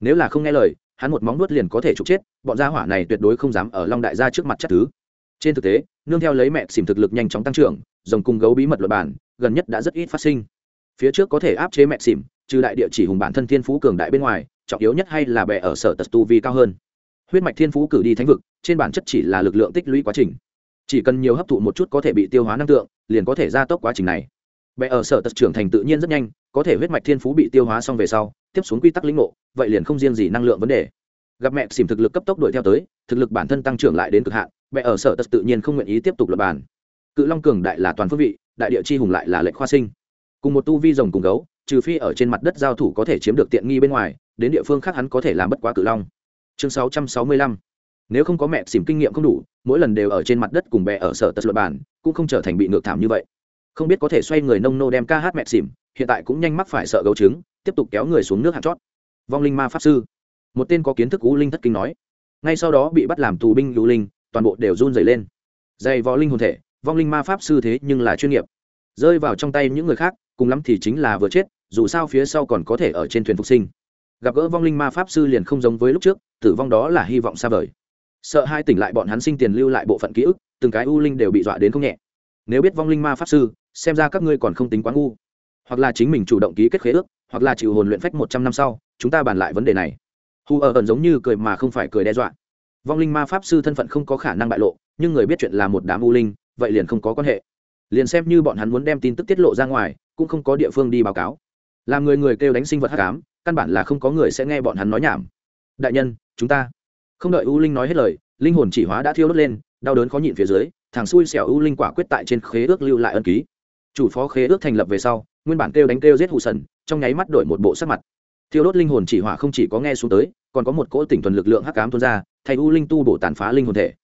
A: Nếu là không nghe lời, hắn một móng nuốt liền có thể trục chết, bọn gia hỏa này tuyệt đối không dám ở long đại gia trước mặt chắc thứ. Trên thực tế, nương theo lấy mẹ xỉm thực lực nhanh chóng tăng trưởng dòng cung gấu bí mật luật bản gần nhất đã rất ít phát sinh. Phía trước có thể áp chế mẹ xỉm, trừ đại địa chỉ hùng bản thân thiên phú cường đại bên ngoài, trọng yếu nhất hay là bè ở sở tật tu vi cao hơn. Huyết mạch thiên phú cử đi thánh vực, trên bản chất chỉ là lực lượng tích lũy quá trình. Chỉ cần nhiều hấp thụ một chút có thể bị tiêu hóa năng lượng liền có thể gia tốc quá trình này bệ ở sở tật trưởng thành tự nhiên rất nhanh, có thể huyết mạch thiên phú bị tiêu hóa xong về sau, tiếp xuống quy tắc lĩnh ngộ, vậy liền không riêng gì năng lượng vấn đề. Gặp mẹ xỉm thực lực cấp tốc đuổi theo tới, thực lực bản thân tăng trưởng lại đến cực hạn bệ ở sở tật tự nhiên không nguyện ý tiếp tục lập bàn. Cự long cường đại là toàn phương vị, đại địa chi hùng lại là lệnh khoa sinh. Cùng một tu vi rồng cùng gấu, trừ phi ở trên mặt đất giao thủ có thể chiếm được tiện nghi bên ngoài, đến địa phương khác hắn có thể làm bất quá cự long. Chương 665 nếu không có mẹ xỉm kinh nghiệm không đủ, mỗi lần đều ở trên mặt đất cùng bè ở sở tật luật bản cũng không trở thành bị ngược thảm như vậy không biết có thể xoay người nông nô đem ca hát mẹ xỉm, hiện tại cũng nhanh mắc phải sợ gấu trứng, tiếp tục kéo người xuống nước hạt chót. Vong linh ma pháp sư. Một tên có kiến thức u linh thất kinh nói. Ngay sau đó bị bắt làm tù binh u linh, toàn bộ đều run dày lên. Dày võ linh hồn thể, vong linh ma pháp sư thế nhưng là chuyên nghiệp. Rơi vào trong tay những người khác, cùng lắm thì chính là vừa chết, dù sao phía sau còn có thể ở trên thuyền phục sinh. Gặp gỡ vong linh ma pháp sư liền không giống với lúc trước, tử vong đó là hy vọng xa vời. Sợ hai tỉnh lại bọn hắn sinh tiền lưu lại bộ phận ký ức, từng cái u linh đều bị dọa đến không nhẹ. Nếu biết vong linh ma pháp sư xem ra các ngươi còn không tính quá ngu. Hoặc là chính mình chủ động ký kết khế ước, hoặc là chịu hồn luyện phách một trăm năm sau, chúng ta bàn lại vấn đề này. Hù ở ẩn giống như cười mà không phải cười đe dọa. Vong linh ma pháp sư thân phận không có khả năng bại lộ, nhưng người biết chuyện là một đám u linh, vậy liền không có quan hệ. Liền xem như bọn hắn muốn đem tin tức tiết lộ ra ngoài, cũng không có địa phương đi báo cáo. Làm người người kêu đánh sinh vật hắc ám, căn bản là không có người sẽ nghe bọn hắn nói nhảm. Đại nhân, chúng ta. Không đợi u linh nói hết lời, linh hồn chỉ hóa đã thiêu đốt lên, đau đớn khó nhịn phía dưới, thằng xui xẻo u linh quả quyết tại trên khế ước lưu lại ân ký chủ phó khế ước thành lập về sau, nguyên bản kêu đánh kêu giết hụ sần, trong nháy mắt đổi một bộ sắc mặt. Thiêu đốt linh hồn chỉ hỏa không chỉ có nghe xuống tới, còn có một cỗ tỉnh thuần lực lượng hắc ám tuôn ra, thay u linh tu bổ tàn phá linh hồn thể.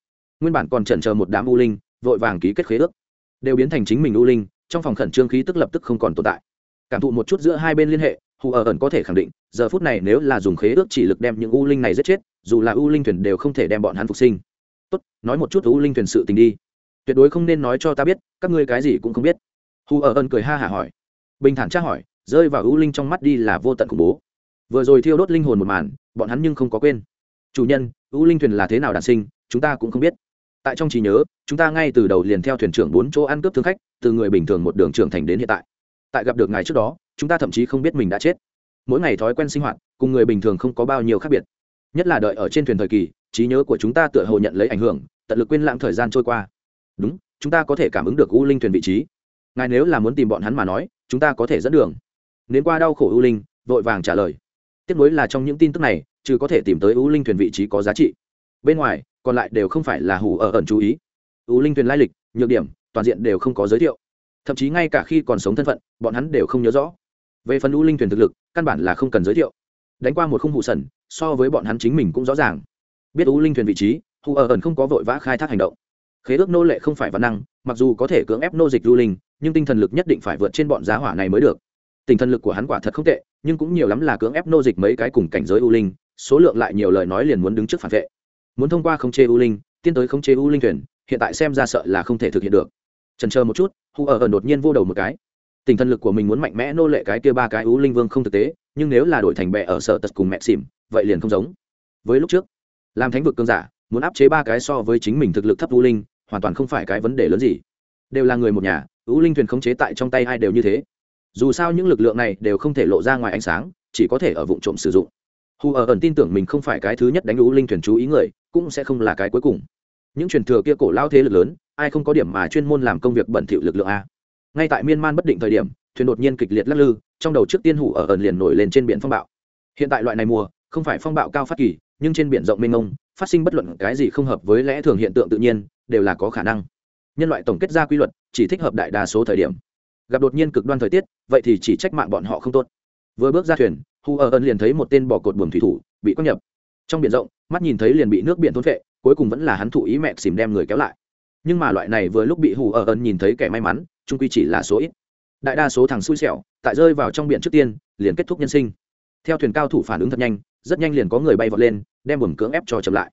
A: Nguyên bản còn chần chờ một đám u linh, vội vàng ký kết khế ước. Đều biến thành chính mình u linh, trong phòng khẩn trương khí tức lập tức không còn tồn tại. Cảm thụ một chút giữa hai bên liên hệ, hù ở ẩn có thể khẳng định, giờ phút này nếu là dùng khế ước chỉ lực đem những u linh này giết chết, dù là u linh thuyền đều không thể đem bọn hắn phục sinh. Tốt, nói một chút u linh thuyền sự tình đi. Tuyệt đối không nên nói cho ta biết, các ngươi cái gì cũng không biết hù ở ân cười ha hả hỏi. Bình thản tra hỏi, rơi vào ưu linh trong mắt đi là vô tận khủng bố. Vừa rồi thiêu đốt linh hồn một màn, bọn hắn nhưng không có quên. Chủ nhân, ưu linh thuyền là thế nào đản sinh, chúng ta cũng không biết. Tại trong trí nhớ, chúng ta ngay từ đầu liền theo thuyền trưởng bốn chỗ ăn cướp thương khách, từ người bình thường một đường trưởng thành đến hiện tại. Tại gặp được ngài trước đó, chúng ta thậm chí không biết mình đã chết. Mỗi ngày thói quen sinh hoạt, cùng người bình thường không có bao nhiêu khác biệt. Nhất là đợi ở trên thuyền thời kỳ, trí nhớ của chúng ta tựa hồ nhận lấy ảnh hưởng, tận lực quên lãng thời gian trôi qua. Đúng, chúng ta có thể cảm ứng được u linh thuyền vị trí ngài nếu là muốn tìm bọn hắn mà nói, chúng ta có thể dẫn đường. Đến qua đau khổ u linh, vội vàng trả lời. Tiếp nối là trong những tin tức này chứ có thể tìm tới u linh thuyền vị trí có giá trị. Bên ngoài, còn lại đều không phải là hủ ở ẩn chú ý. U linh thuyền lai lịch, nhược điểm, toàn diện đều không có giới thiệu. Thậm chí ngay cả khi còn sống thân phận, bọn hắn đều không nhớ rõ. Về phần u linh thuyền thực lực, căn bản là không cần giới thiệu. Đánh qua một khung hụ sần, so với bọn hắn chính mình cũng rõ ràng. Biết u linh thuyền vị trí, hủ ở ẩn không có vội vã khai thác hành động khế ước nô lệ không phải văn năng, mặc dù có thể cưỡng ép nô dịch du linh, nhưng tinh thần lực nhất định phải vượt trên bọn giá hỏa này mới được. Tinh thần lực của hắn quả thật không tệ, nhưng cũng nhiều lắm là cưỡng ép nô dịch mấy cái cùng cảnh giới u linh, số lượng lại nhiều lời nói liền muốn đứng trước phản vệ. Muốn thông qua không chế u linh, tiến tới không chế u linh thuyền, hiện tại xem ra sợ là không thể thực hiện được. Trần chờ một chút hù ở ở đột nhiên vô đầu một cái. Tinh thần lực của mình muốn mạnh mẽ nô lệ cái kia ba cái u linh vương không thực tế, nhưng nếu là đổi thành bè ở sở tật cùng mẹ xỉm, vậy liền không giống. Với lúc trước, làm thánh vực cương giả, muốn áp chế ba cái so với chính mình thực lực thấp u linh hoàn toàn không phải cái vấn đề lớn gì. Đều là người một nhà u linh thuyền khống chế tại trong tay ai đều như thế. Dù sao những lực lượng này đều không thể lộ ra ngoài ánh sáng, chỉ có thể ở vụ trộm sử dụng. Hù ở ẩn tin tưởng mình không phải cái thứ nhất đánh u linh thuyền chú ý người, cũng sẽ không là cái cuối cùng. Những truyền thừa kia cổ lao thế lực lớn, ai không có điểm mà chuyên môn làm công việc bẩn thỉu lực lượng a. Ngay tại miên man bất định thời điểm, thuyền đột nhiên kịch liệt lắc lư, trong đầu trước tiên hủ ở ẩn liền nổi lên trên biển phong bạo. Hiện tại loại này mùa, không phải phong bạo cao phát kỳ, nhưng trên biển rộng mênh mông, phát sinh bất luận cái gì không hợp với lẽ thường hiện tượng tự nhiên đều là có khả năng. Nhân loại tổng kết ra quy luật, chỉ thích hợp đại đa số thời điểm. Gặp đột nhiên cực đoan thời tiết, vậy thì chỉ trách mạng bọn họ không tốt. Vừa bước ra thuyền, hu ở ẩn liền thấy một tên bỏ cột buồm thủy thủ bị quăng nhập. Trong biển rộng, mắt nhìn thấy liền bị nước biển thôn vệ cuối cùng vẫn là hắn thụ ý mẹ xìm đem người kéo lại. Nhưng mà loại này vừa lúc bị hù ở ẩn nhìn thấy kẻ may mắn trung quy chỉ là số ít. Đại đa số thằng xui xẻo, tại rơi vào trong biển trước tiên, liền kết thúc nhân sinh. Theo thuyền cao thủ phản ứng thật nhanh, rất nhanh liền có người bay vọt lên, đem buồm cưỡng ép cho chậm lại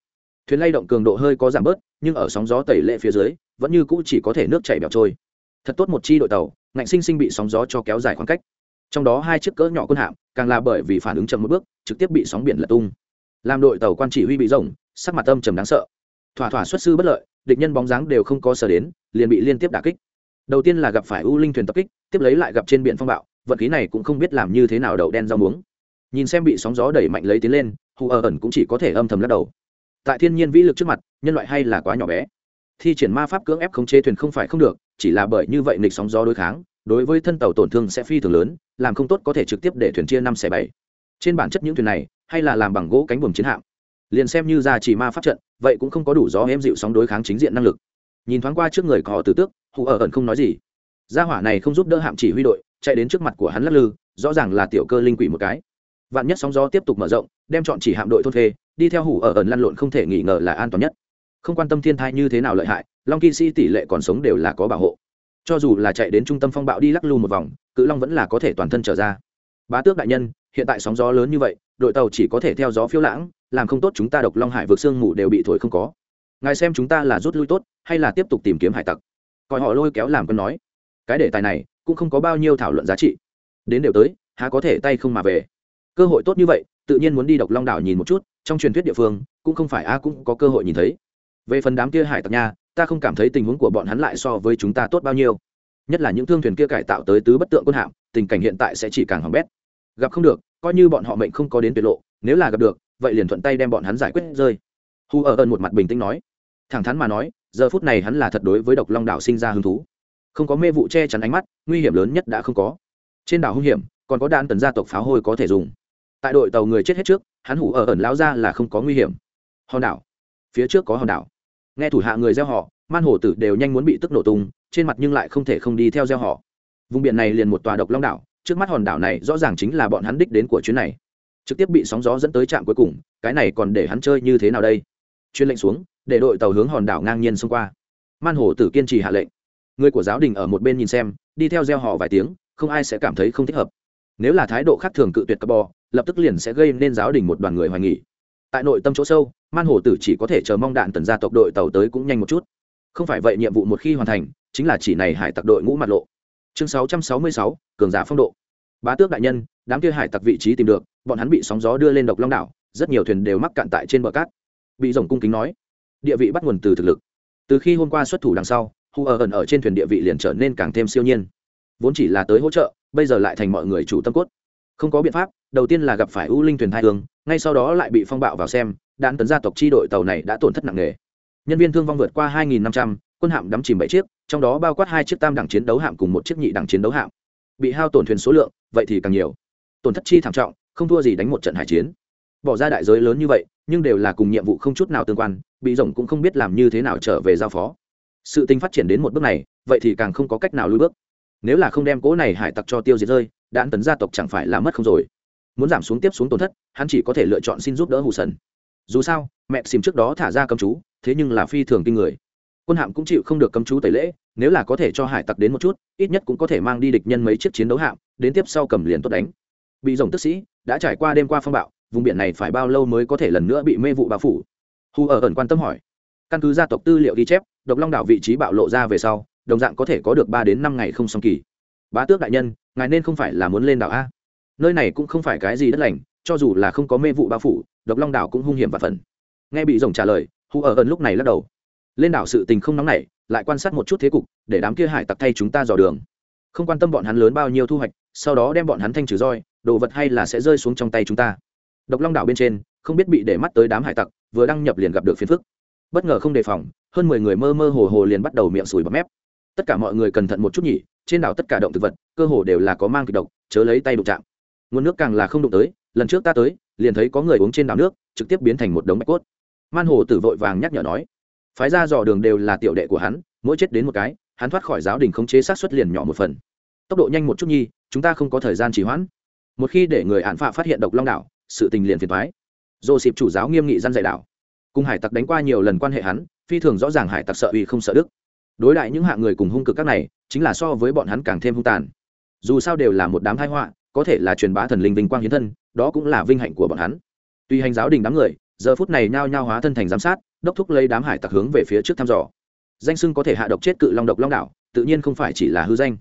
A: thuyền lay động cường độ hơi có giảm bớt, nhưng ở sóng gió tẩy lệ phía dưới, vẫn như cũ chỉ có thể nước chảy bẹo trôi. Thật tốt một chi đội tàu, ngạnh sinh sinh bị sóng gió cho kéo dài khoảng cách. Trong đó hai chiếc cỡ nhỏ quân hạm, càng là bởi vì phản ứng chậm một bước, trực tiếp bị sóng biển lật tung. Làm đội tàu quan chỉ huy bị rồng sắc mặt tâm trầm đáng sợ. Thỏa thỏa xuất sư bất lợi, địch nhân bóng dáng đều không có sở đến, liền bị liên tiếp đả kích. Đầu tiên là gặp phải u linh thuyền tập kích, tiếp lấy lại gặp trên biển phong bạo, vận khí này cũng không biết làm như thế nào đậu đen rau muống. Nhìn xem bị sóng gió đẩy mạnh lấy tiến lên, hù ở ẩn cũng chỉ có thể âm thầm lắc đầu tại thiên nhiên vĩ lực trước mặt, nhân loại hay là quá nhỏ bé. Thi triển ma pháp cưỡng ép khống chế thuyền không phải không được, chỉ là bởi như vậy nghịch sóng gió đối kháng, đối với thân tàu tổn thương sẽ phi thường lớn, làm không tốt có thể trực tiếp để thuyền chia năm xẻ bảy. Trên bản chất những thuyền này, hay là làm bằng gỗ cánh buồm chiến hạm. Liền xem như ra chỉ ma pháp trận, vậy cũng không có đủ gió em dịu sóng đối kháng chính diện năng lực. Nhìn thoáng qua trước người có từ tước, hù ở ẩn không nói gì. Gia hỏa này không giúp đỡ hạm chỉ huy đội, chạy đến trước mặt của hắn lắc lư, rõ ràng là tiểu cơ linh quỷ một cái. Vạn nhất sóng gió tiếp tục mở rộng, đem chọn chỉ hạm đội thôn phê đi theo hủ ở ẩn lăn lộn không thể nghi ngờ là an toàn nhất. Không quan tâm thiên thai như thế nào lợi hại, long kỵ sĩ tỷ lệ còn sống đều là có bảo hộ. Cho dù là chạy đến trung tâm phong bạo đi lắc lư một vòng, cự long vẫn là có thể toàn thân trở ra. Bá tước đại nhân, hiện tại sóng gió lớn như vậy, đội tàu chỉ có thể theo gió phiêu lãng, làm không tốt chúng ta độc long hải vượt sương mù đều bị thổi không có. Ngài xem chúng ta là rút lui tốt, hay là tiếp tục tìm kiếm hải tặc? Coi họ lôi kéo làm cân nói. Cái đề tài này, cũng không có bao nhiêu thảo luận giá trị. Đến đều tới, há có thể tay không mà về. Cơ hội tốt như vậy, tự nhiên muốn đi độc long đảo nhìn một chút trong truyền thuyết địa phương, cũng không phải a cũng có cơ hội nhìn thấy. Về phần đám kia hải tặc nha, ta không cảm thấy tình huống của bọn hắn lại so với chúng ta tốt bao nhiêu. Nhất là những thương thuyền kia cải tạo tới tứ bất tượng quân hạm, tình cảnh hiện tại sẽ chỉ càng hỏng bét. Gặp không được, coi như bọn họ mệnh không có đến tuyệt lộ, nếu là gặp được, vậy liền thuận tay đem bọn hắn giải quyết rơi. Hu ở ơn một mặt bình tĩnh nói. Thẳng thắn mà nói, giờ phút này hắn là thật đối với độc long đảo sinh ra hứng thú. Không có mê vụ che chắn ánh mắt, nguy hiểm lớn nhất đã không có. Trên đảo hung hiểm, còn có đạn tần gia tộc pháo hôi có thể dùng. Tại đội tàu người chết hết trước hắn hủ ở ẩn lao ra là không có nguy hiểm. Hòn đảo. Phía trước có hòn đảo. Nghe thủ hạ người gieo họ, man hổ tử đều nhanh muốn bị tức nổ tung, trên mặt nhưng lại không thể không đi theo gieo họ. Vùng biển này liền một tòa độc long đảo, trước mắt hòn đảo này rõ ràng chính là bọn hắn đích đến của chuyến này. Trực tiếp bị sóng gió dẫn tới trạm cuối cùng, cái này còn để hắn chơi như thế nào đây? Chuyên lệnh xuống, để đội tàu hướng hòn đảo ngang nhiên xông qua. Man hổ tử kiên trì hạ lệnh. Người của giáo đình ở một bên nhìn xem, đi theo gieo họ vài tiếng, không ai sẽ cảm thấy không thích hợp. Nếu là thái độ khác thường cự tuyệt cờ bò lập tức liền sẽ gây nên giáo đình một đoàn người hoài nghỉ. Tại nội tâm chỗ sâu man hổ tử chỉ có thể chờ mong đạn tần gia tộc đội tàu tới cũng nhanh một chút. Không phải vậy nhiệm vụ một khi hoàn thành chính là chỉ này hải tặc đội ngũ mặt lộ. Chương 666, cường giả phong độ. Bá tước đại nhân đám kia hải tặc vị trí tìm được bọn hắn bị sóng gió đưa lên độc long đảo rất nhiều thuyền đều mắc cạn tại trên bờ cát. Bị rồng cung kính nói địa vị bắt nguồn từ thực lực. Từ khi hôm qua xuất thủ đằng sau hu ở ẩn ở trên thuyền địa vị liền trở nên càng thêm siêu nhiên. Vốn chỉ là tới hỗ trợ bây giờ lại thành mọi người chủ tâm cốt. Không có biện pháp đầu tiên là gặp phải u linh thuyền hai thương ngay sau đó lại bị phong bạo vào xem đạn tấn gia tộc chi đội tàu này đã tổn thất nặng nề. Nhân viên thương vong vượt qua 2.500, quân hạm đắm chìm bảy chiếc trong đó bao quát hai chiếc tam đẳng chiến đấu hạm cùng một chiếc nhị đẳng chiến đấu hạm. Bị hao tổn thuyền số lượng vậy thì càng nhiều. Tổn thất chi thảm trọng không thua gì đánh một trận hải chiến. Bỏ ra đại giới lớn như vậy nhưng đều là cùng nhiệm vụ không chút nào tương quan bị rồng cũng không biết làm như thế nào trở về giao phó. Sự tình phát triển đến một bước này vậy thì càng không có cách nào lui bước. Nếu là không đem cỗ này hải tặc cho tiêu diệt rơi đạn tấn gia tộc chẳng phải là mất không rồi muốn giảm xuống tiếp xuống tổn thất, hắn chỉ có thể lựa chọn xin giúp đỡ hù sần. Dù sao, mẹ xìm trước đó thả ra cấm chú, thế nhưng là phi thường kinh người. Quân hạm cũng chịu không được cấm chú tẩy lễ, nếu là có thể cho hải tặc đến một chút, ít nhất cũng có thể mang đi địch nhân mấy chiếc chiến đấu hạm, đến tiếp sau cầm liền tốt đánh. Bị rồng tức sĩ, đã trải qua đêm qua phong bạo, vùng biển này phải bao lâu mới có thể lần nữa bị mê vụ bao phủ? Hù ở ẩn quan tâm hỏi. Căn cứ gia tộc tư liệu ghi chép, độc long đảo vị trí bạo lộ ra về sau, đồng dạng có thể có được ba đến năm ngày không xong kỳ. Bá tước đại nhân, ngài nên không phải là muốn lên đảo a nơi này cũng không phải cái gì đất lành, cho dù là không có mê vụ bao phủ, độc long đảo cũng hung hiểm và phần. Nghe bị rồng trả lời hù ở ẩn lúc này lắc đầu. Lên đảo sự tình không nóng nảy, lại quan sát một chút thế cục, để đám kia hải tặc thay chúng ta dò đường. Không quan tâm bọn hắn lớn bao nhiêu thu hoạch, sau đó đem bọn hắn thanh trừ roi, đồ vật hay là sẽ rơi xuống trong tay chúng ta. Độc long đảo bên trên, không biết bị để mắt tới đám hải tặc, vừa đăng nhập liền gặp được phiền phức. Bất ngờ không đề phòng, hơn mười người mơ mơ hồ hồ liền bắt đầu miệng sùi bọt mép. Tất cả mọi người cẩn thận một chút nhỉ, trên đảo tất cả động thực vật, cơ hồ đều là có mang kịch độc, chớ lấy tay đụng chạm nguồn nước càng là không đụng tới, lần trước ta tới, liền thấy có người uống trên đảo nước, trực tiếp biến thành một đống bạch cốt. Man hồ tử vội vàng nhắc nhở nói, phái ra dò đường đều là tiểu đệ của hắn, mỗi chết đến một cái, hắn thoát khỏi giáo đình khống chế sát xuất liền nhỏ một phần. Tốc độ nhanh một chút nhi, chúng ta không có thời gian trì hoãn. Một khi để người hạn phạ phát hiện độc long đảo, sự tình liền phiền thoái dồ xịp chủ giáo nghiêm nghị dân dạy đảo cùng hải tặc đánh qua nhiều lần quan hệ hắn, phi thường rõ ràng hải tặc sợ uy không sợ đức. Đối lại những hạng người cùng hung cực các này, chính là so với bọn hắn càng thêm hung tàn. Dù sao đều là một đám thái họa có thể là truyền bá thần linh vinh quang hiến thân, đó cũng là vinh hạnh của bọn hắn. Tuy hành giáo đình đám người, giờ phút này nhao nhao hóa thân thành giám sát, đốc thúc lấy đám hải tặc hướng về phía trước thăm dò. Danh sưng có thể hạ độc chết cự long độc long đảo, tự nhiên không phải chỉ là hư danh.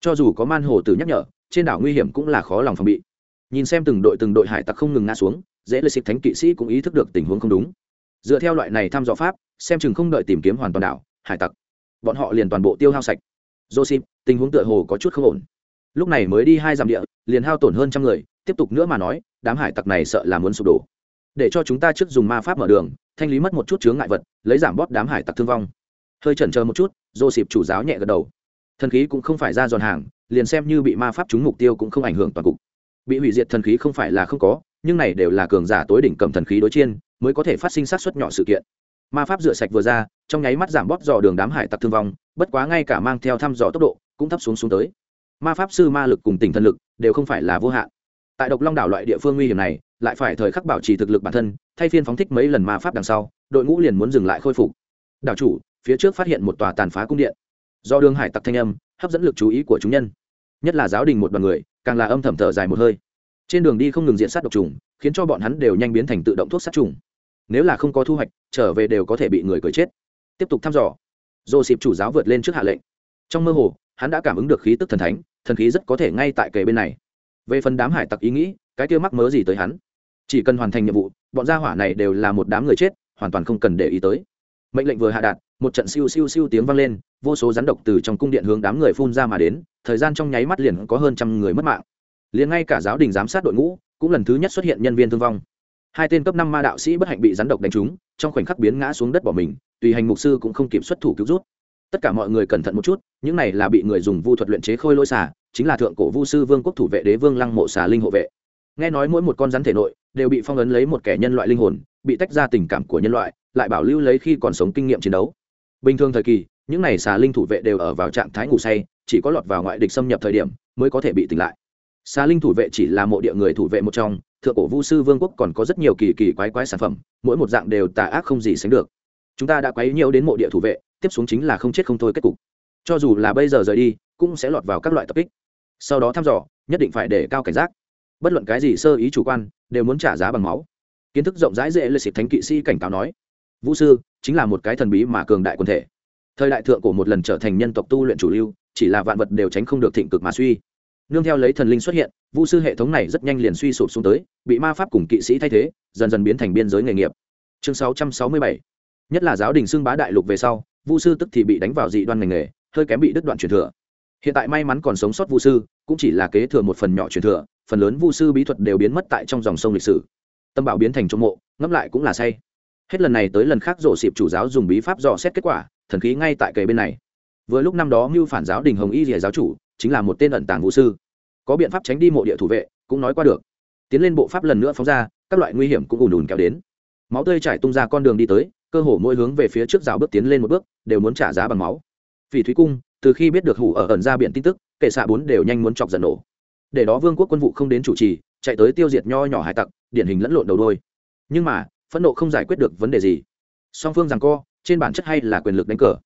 A: Cho dù có man hồ tử nhắc nhở, trên đảo nguy hiểm cũng là khó lòng phòng bị. Nhìn xem từng đội từng đội hải tặc không ngừng ngã xuống, dễ lệ xịt thánh kỵ sĩ cũng ý thức được tình huống không đúng. Dựa theo loại này thăm dò pháp, xem chừng không đợi tìm kiếm hoàn toàn đảo, hải tặc, bọn họ liền toàn bộ tiêu hao sạch. Joseph, tình huống tựa hồ có chút không ổn lúc này mới đi hai dặm địa, liền hao tổn hơn trăm người, tiếp tục nữa mà nói, đám hải tặc này sợ là muốn sụp đổ. Để cho chúng ta trước dùng ma pháp mở đường, thanh lý mất một chút chướng ngại vật, lấy giảm bóp đám hải tặc thương vong. Hơi chần chờ một chút joseph chủ giáo nhẹ gật đầu. Thần khí cũng không phải ra giòn hàng, liền xem như bị ma pháp trúng mục tiêu cũng không ảnh hưởng toàn cục. Bị hủy diệt thần khí không phải là không có, nhưng này đều là cường giả tối đỉnh cầm thần khí đối chiên, mới có thể phát sinh sát xuất nhỏ sự kiện. Ma pháp rửa sạch vừa ra, trong nháy mắt giảm bóp dò đường đám hải tặc thương vong, bất quá ngay cả mang theo thăm dò tốc độ, cũng thấp xuống xuống tới ma pháp sư ma lực cùng tỉnh thần lực đều không phải là vô hạn. Tại độc long đảo loại địa phương nguy hiểm này, lại phải thời khắc bảo trì thực lực bản thân, thay phiên phóng thích mấy lần ma pháp đằng sau, đội ngũ liền muốn dừng lại khôi phục. Đảo chủ, phía trước phát hiện một tòa tàn phá cung điện. Do đường hải tặc thanh âm, hấp dẫn lực chú ý của chúng nhân. Nhất là giáo đình một đoàn người, càng là âm thầm thở dài một hơi. Trên đường đi không ngừng diện sát độc trùng, khiến cho bọn hắn đều nhanh biến thành tự động thuốc sát trùng. Nếu là không có thu hoạch, trở về đều có thể bị người cười chết. Tiếp tục thăm dò. Dồ xịp chủ giáo vượt lên trước hạ lệnh. Trong mơ hồ, hắn đã cảm ứng được khí tức thần thánh thần khí rất có thể ngay tại kề bên này. Về phần đám hải tặc ý nghĩ, cái kia mắc mớ gì tới hắn? Chỉ cần hoàn thành nhiệm vụ, bọn gia hỏa này đều là một đám người chết, hoàn toàn không cần để ý tới. Mệnh lệnh vừa hạ đạt, một trận siêu siêu siêu tiếng vang lên, vô số rắn độc từ trong cung điện hướng đám người phun ra mà đến, thời gian trong nháy mắt liền có hơn trăm người mất mạng. Liền ngay cả giáo đình giám sát đội ngũ, cũng lần thứ nhất xuất hiện nhân viên thương vong. Hai tên cấp năm ma đạo sĩ bất hạnh bị rắn độc đánh trúng, trong khoảnh khắc biến ngã xuống đất bỏ mình, tùy hành mục sư cũng không kịp xuất thủ cứu rút tất cả mọi người cẩn thận một chút, những này là bị người dùng vu thuật luyện chế khôi lỗi xà, chính là thượng cổ vu sư vương quốc thủ vệ đế vương lăng mộ xà linh hộ vệ. Nghe nói mỗi một con rắn thể nội đều bị phong ấn lấy một kẻ nhân loại linh hồn, bị tách ra tình cảm của nhân loại, lại bảo lưu lấy khi còn sống kinh nghiệm chiến đấu. Bình thường thời kỳ, những này xà linh thủ vệ đều ở vào trạng thái ngủ say, chỉ có lọt vào ngoại địch xâm nhập thời điểm mới có thể bị tỉnh lại. Xà linh thủ vệ chỉ là mộ địa người thủ vệ một trong, thượng cổ vu sư vương quốc còn có rất nhiều kỳ kỳ quái quái sản phẩm, mỗi một dạng đều tà ác không gì sánh được. Chúng ta đã quấy nhiều đến mộ địa thủ vệ tiếp xuống chính là không chết không thôi kết cục. Cho dù là bây giờ rời đi, cũng sẽ lọt vào các loại tập kích. Sau đó thăm dò, nhất định phải để cao cảnh giác. Bất luận cái gì sơ ý chủ quan, đều muốn trả giá bằng máu. Kiến thức rộng rãi dễ lệ xịt thánh kỵ sĩ cảnh cáo nói, vũ sư, chính là một cái thần bí mà cường đại quân thể. Thời đại thượng cổ một lần trở thành nhân tộc tu luyện chủ lưu, chỉ là vạn vật đều tránh không được thịnh cực mà suy. Nương theo lấy thần linh xuất hiện vu sư hệ thống này rất nhanh liền suy sụp xuống tới, bị ma pháp cùng kỵ sĩ thay thế, dần dần biến thành biên giới nghề nghiệp. Chương 667 nhất là giáo đình xưng bá đại lục về sau vu sư tức thì bị đánh vào dị đoan ngành nghề, hơi kém bị đứt đoạn truyền thừa. Hiện tại may mắn còn sống sót vu sư, cũng chỉ là kế thừa một phần nhỏ truyền thừa, phần lớn vu sư bí thuật đều biến mất tại trong dòng sông lịch sử. Tâm bảo biến thành trong mộ, ngẫm lại cũng là say. Hết lần này tới lần khác rổ xịp chủ giáo dùng bí pháp dò xét kết quả, thần khí ngay tại kề bên này. Vừa lúc năm đó mưu phản giáo đình hồng y rìa giáo chủ, chính là một tên ẩn tàng vũ sư. Có biện pháp tránh đi mộ địa thủ vệ, cũng nói qua được. Tiến lên bộ pháp lần nữa phóng ra, các loại nguy hiểm cũng ùn ùn kéo đến. Máu tươi chảy tung ra con đường đi tới cơ hồ mỗi hướng về phía trước rào bước tiến lên một bước, đều muốn trả giá bằng máu. Vì thúy cung, từ khi biết được hủ ở ẩn ra biển tin tức, kệ xạ bốn đều nhanh muốn chọc giận nổ. Để đó vương quốc quân vụ không đến chủ trì, chạy tới tiêu diệt nho nhỏ hải tặc, điển hình lẫn lộn đầu đôi. Nhưng mà, phẫn nộ không giải quyết được vấn đề gì. Song phương rằng co, trên bản chất hay là quyền lực đánh cờ.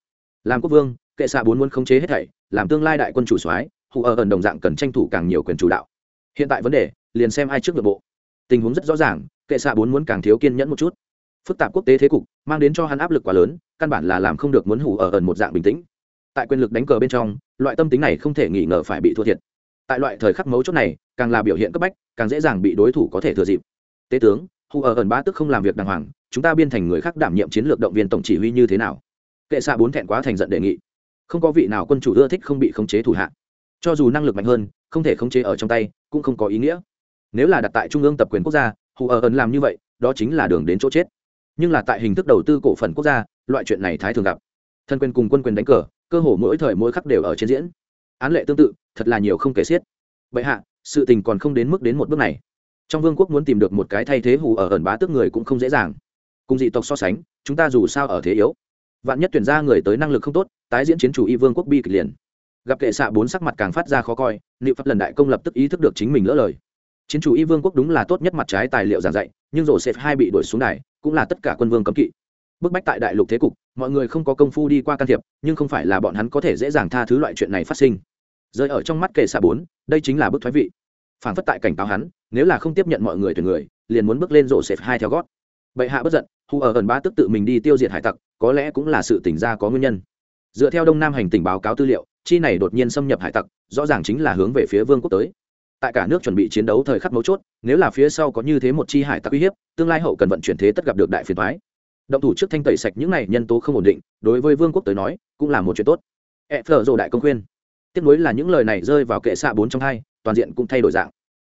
A: Làm quốc vương, kệ xạ bốn muốn khống chế hết thảy, làm tương lai đại quân chủ soái hù ở ẩn đồng dạng cần tranh thủ càng nhiều quyền chủ đạo. Hiện tại vấn đề, liền xem ai trước nội bộ. Tình huống rất rõ ràng, kệ xạ bốn muốn càng thiếu kiên nhẫn một chút phức tạp quốc tế thế cục, mang đến cho hắn áp lực quá lớn, căn bản là làm không được muốn hủ ở ẩn một dạng bình tĩnh. Tại quyền lực đánh cờ bên trong, loại tâm tính này không thể nghi ngờ phải bị thua thiệt. Tại loại thời khắc mấu chốt này, càng là biểu hiện cấp bách, càng dễ dàng bị đối thủ có thể thừa dịp. Tế tướng, hù ở ẩn ba tức không làm việc đàng hoàng, chúng ta biên thành người khác đảm nhiệm chiến lược động viên tổng chỉ huy như thế nào? Kệ xạ bốn thẹn quá thành giận đề nghị. Không có vị nào quân chủ ưa thích không bị khống chế thủ hạ. Cho dù năng lực mạnh hơn, không thể khống chế ở trong tay, cũng không có ý nghĩa. Nếu là đặt tại trung ương tập quyền quốc gia, hù ở ẩn làm như vậy, đó chính là đường đến chỗ chết nhưng là tại hình thức đầu tư cổ phần quốc gia, loại chuyện này thái thường gặp. Thân quyền cùng quân quyền đánh cờ, cơ hồ mỗi thời mỗi khắc đều ở trên diễn. Án lệ tương tự, thật là nhiều không kể xiết. Vậy hạ, sự tình còn không đến mức đến một bước này. Trong vương quốc muốn tìm được một cái thay thế hù ở ẩn bá tước người cũng không dễ dàng. Cùng dị tộc so sánh, chúng ta dù sao ở thế yếu. Vạn nhất tuyển ra người tới năng lực không tốt, tái diễn chiến chủ y vương quốc bi kịch liền. Gặp kệ xạ bốn sắc mặt càng phát ra khó coi liệu pháp lần đại công lập tức ý thức được chính mình lỡ lời. Chiến chủ y vương quốc đúng là tốt nhất mặt trái tài liệu giảng dạy, nhưng rổ xếp hai bị đuổi xuống đài cũng là tất cả quân vương cấm kỵ. Bức bách tại đại lục thế cục, mọi người không có công phu đi qua can thiệp, nhưng không phải là bọn hắn có thể dễ dàng tha thứ loại chuyện này phát sinh. Rơi ở trong mắt kệ xạ bốn, đây chính là bức thoái vị. Phản phất tại cảnh cáo hắn, nếu là không tiếp nhận mọi người tuyển người, liền muốn bước lên rổ xếp hai theo gót. Bệ hạ bất giận hù ở gần ba tức tự mình đi tiêu diệt hải tặc, có lẽ cũng là sự tỉnh ra có nguyên nhân. Dựa theo đông nam hành tình báo cáo tư liệu, chi này đột nhiên xâm nhập hải tặc, rõ ràng chính là hướng về phía vương quốc tới tại cả nước chuẩn bị chiến đấu thời khắc mấu chốt, nếu là phía sau có như thế một chi hải tặc uy hiếp, tương lai hậu cần vận chuyển thế tất gặp được đại phiền thoái động thủ trước thanh tẩy sạch những này nhân tố không ổn định, đối với vương quốc tới nói, cũng là một chuyện tốt. E phở rộ đại công khuyên. Tiếp nối là những lời này rơi vào kệ xạ bốn trong hai, toàn diện cũng thay đổi dạng.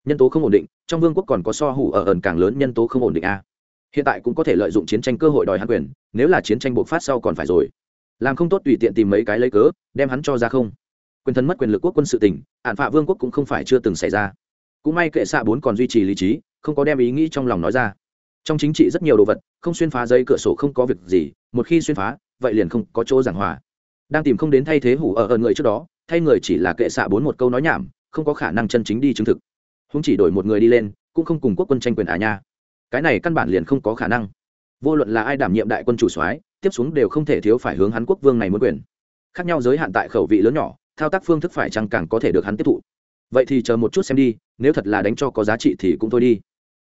A: Nhân tố không ổn định, trong vương quốc còn có so hủ ở ẩn càng lớn nhân tố không ổn định a. Hiện tại cũng có thể lợi dụng chiến tranh cơ hội đòi hắn quyền, nếu là chiến tranh bộc phát sau còn phải rồi. Làm không tốt tùy tiện tìm mấy cái lấy cớ, đem hắn cho ra không quyền thân mất quyền lực quốc quân sự tỉnh hạn phạ vương quốc cũng không phải chưa từng xảy ra. Cũng may kệ xạ bốn còn duy trì lý trí, không có đem ý nghĩ trong lòng nói ra. Trong chính trị rất nhiều đồ vật, không xuyên phá dây cửa sổ không có việc gì, một khi xuyên phá, vậy liền không có chỗ giảng hòa. Đang tìm không đến thay thế hủ ở ở người trước đó, thay người chỉ là kệ xạ bốn một câu nói nhảm, không có khả năng chân chính đi chứng thực. Không chỉ đổi một người đi lên, cũng không cùng quốc quân tranh quyền à nha. Cái này căn bản liền không có khả năng. Vô luận là ai đảm nhiệm đại quân chủ soái, tiếp xuống đều không thể thiếu phải hướng hắn quốc vương này muốn quyền. Khác nhau giới hạn tại khẩu vị lớn nhỏ thao tác phương thức phải chăng càng có thể được hắn tiếp thụ? Vậy thì chờ một chút xem đi, nếu thật là đánh cho có giá trị thì cũng thôi đi.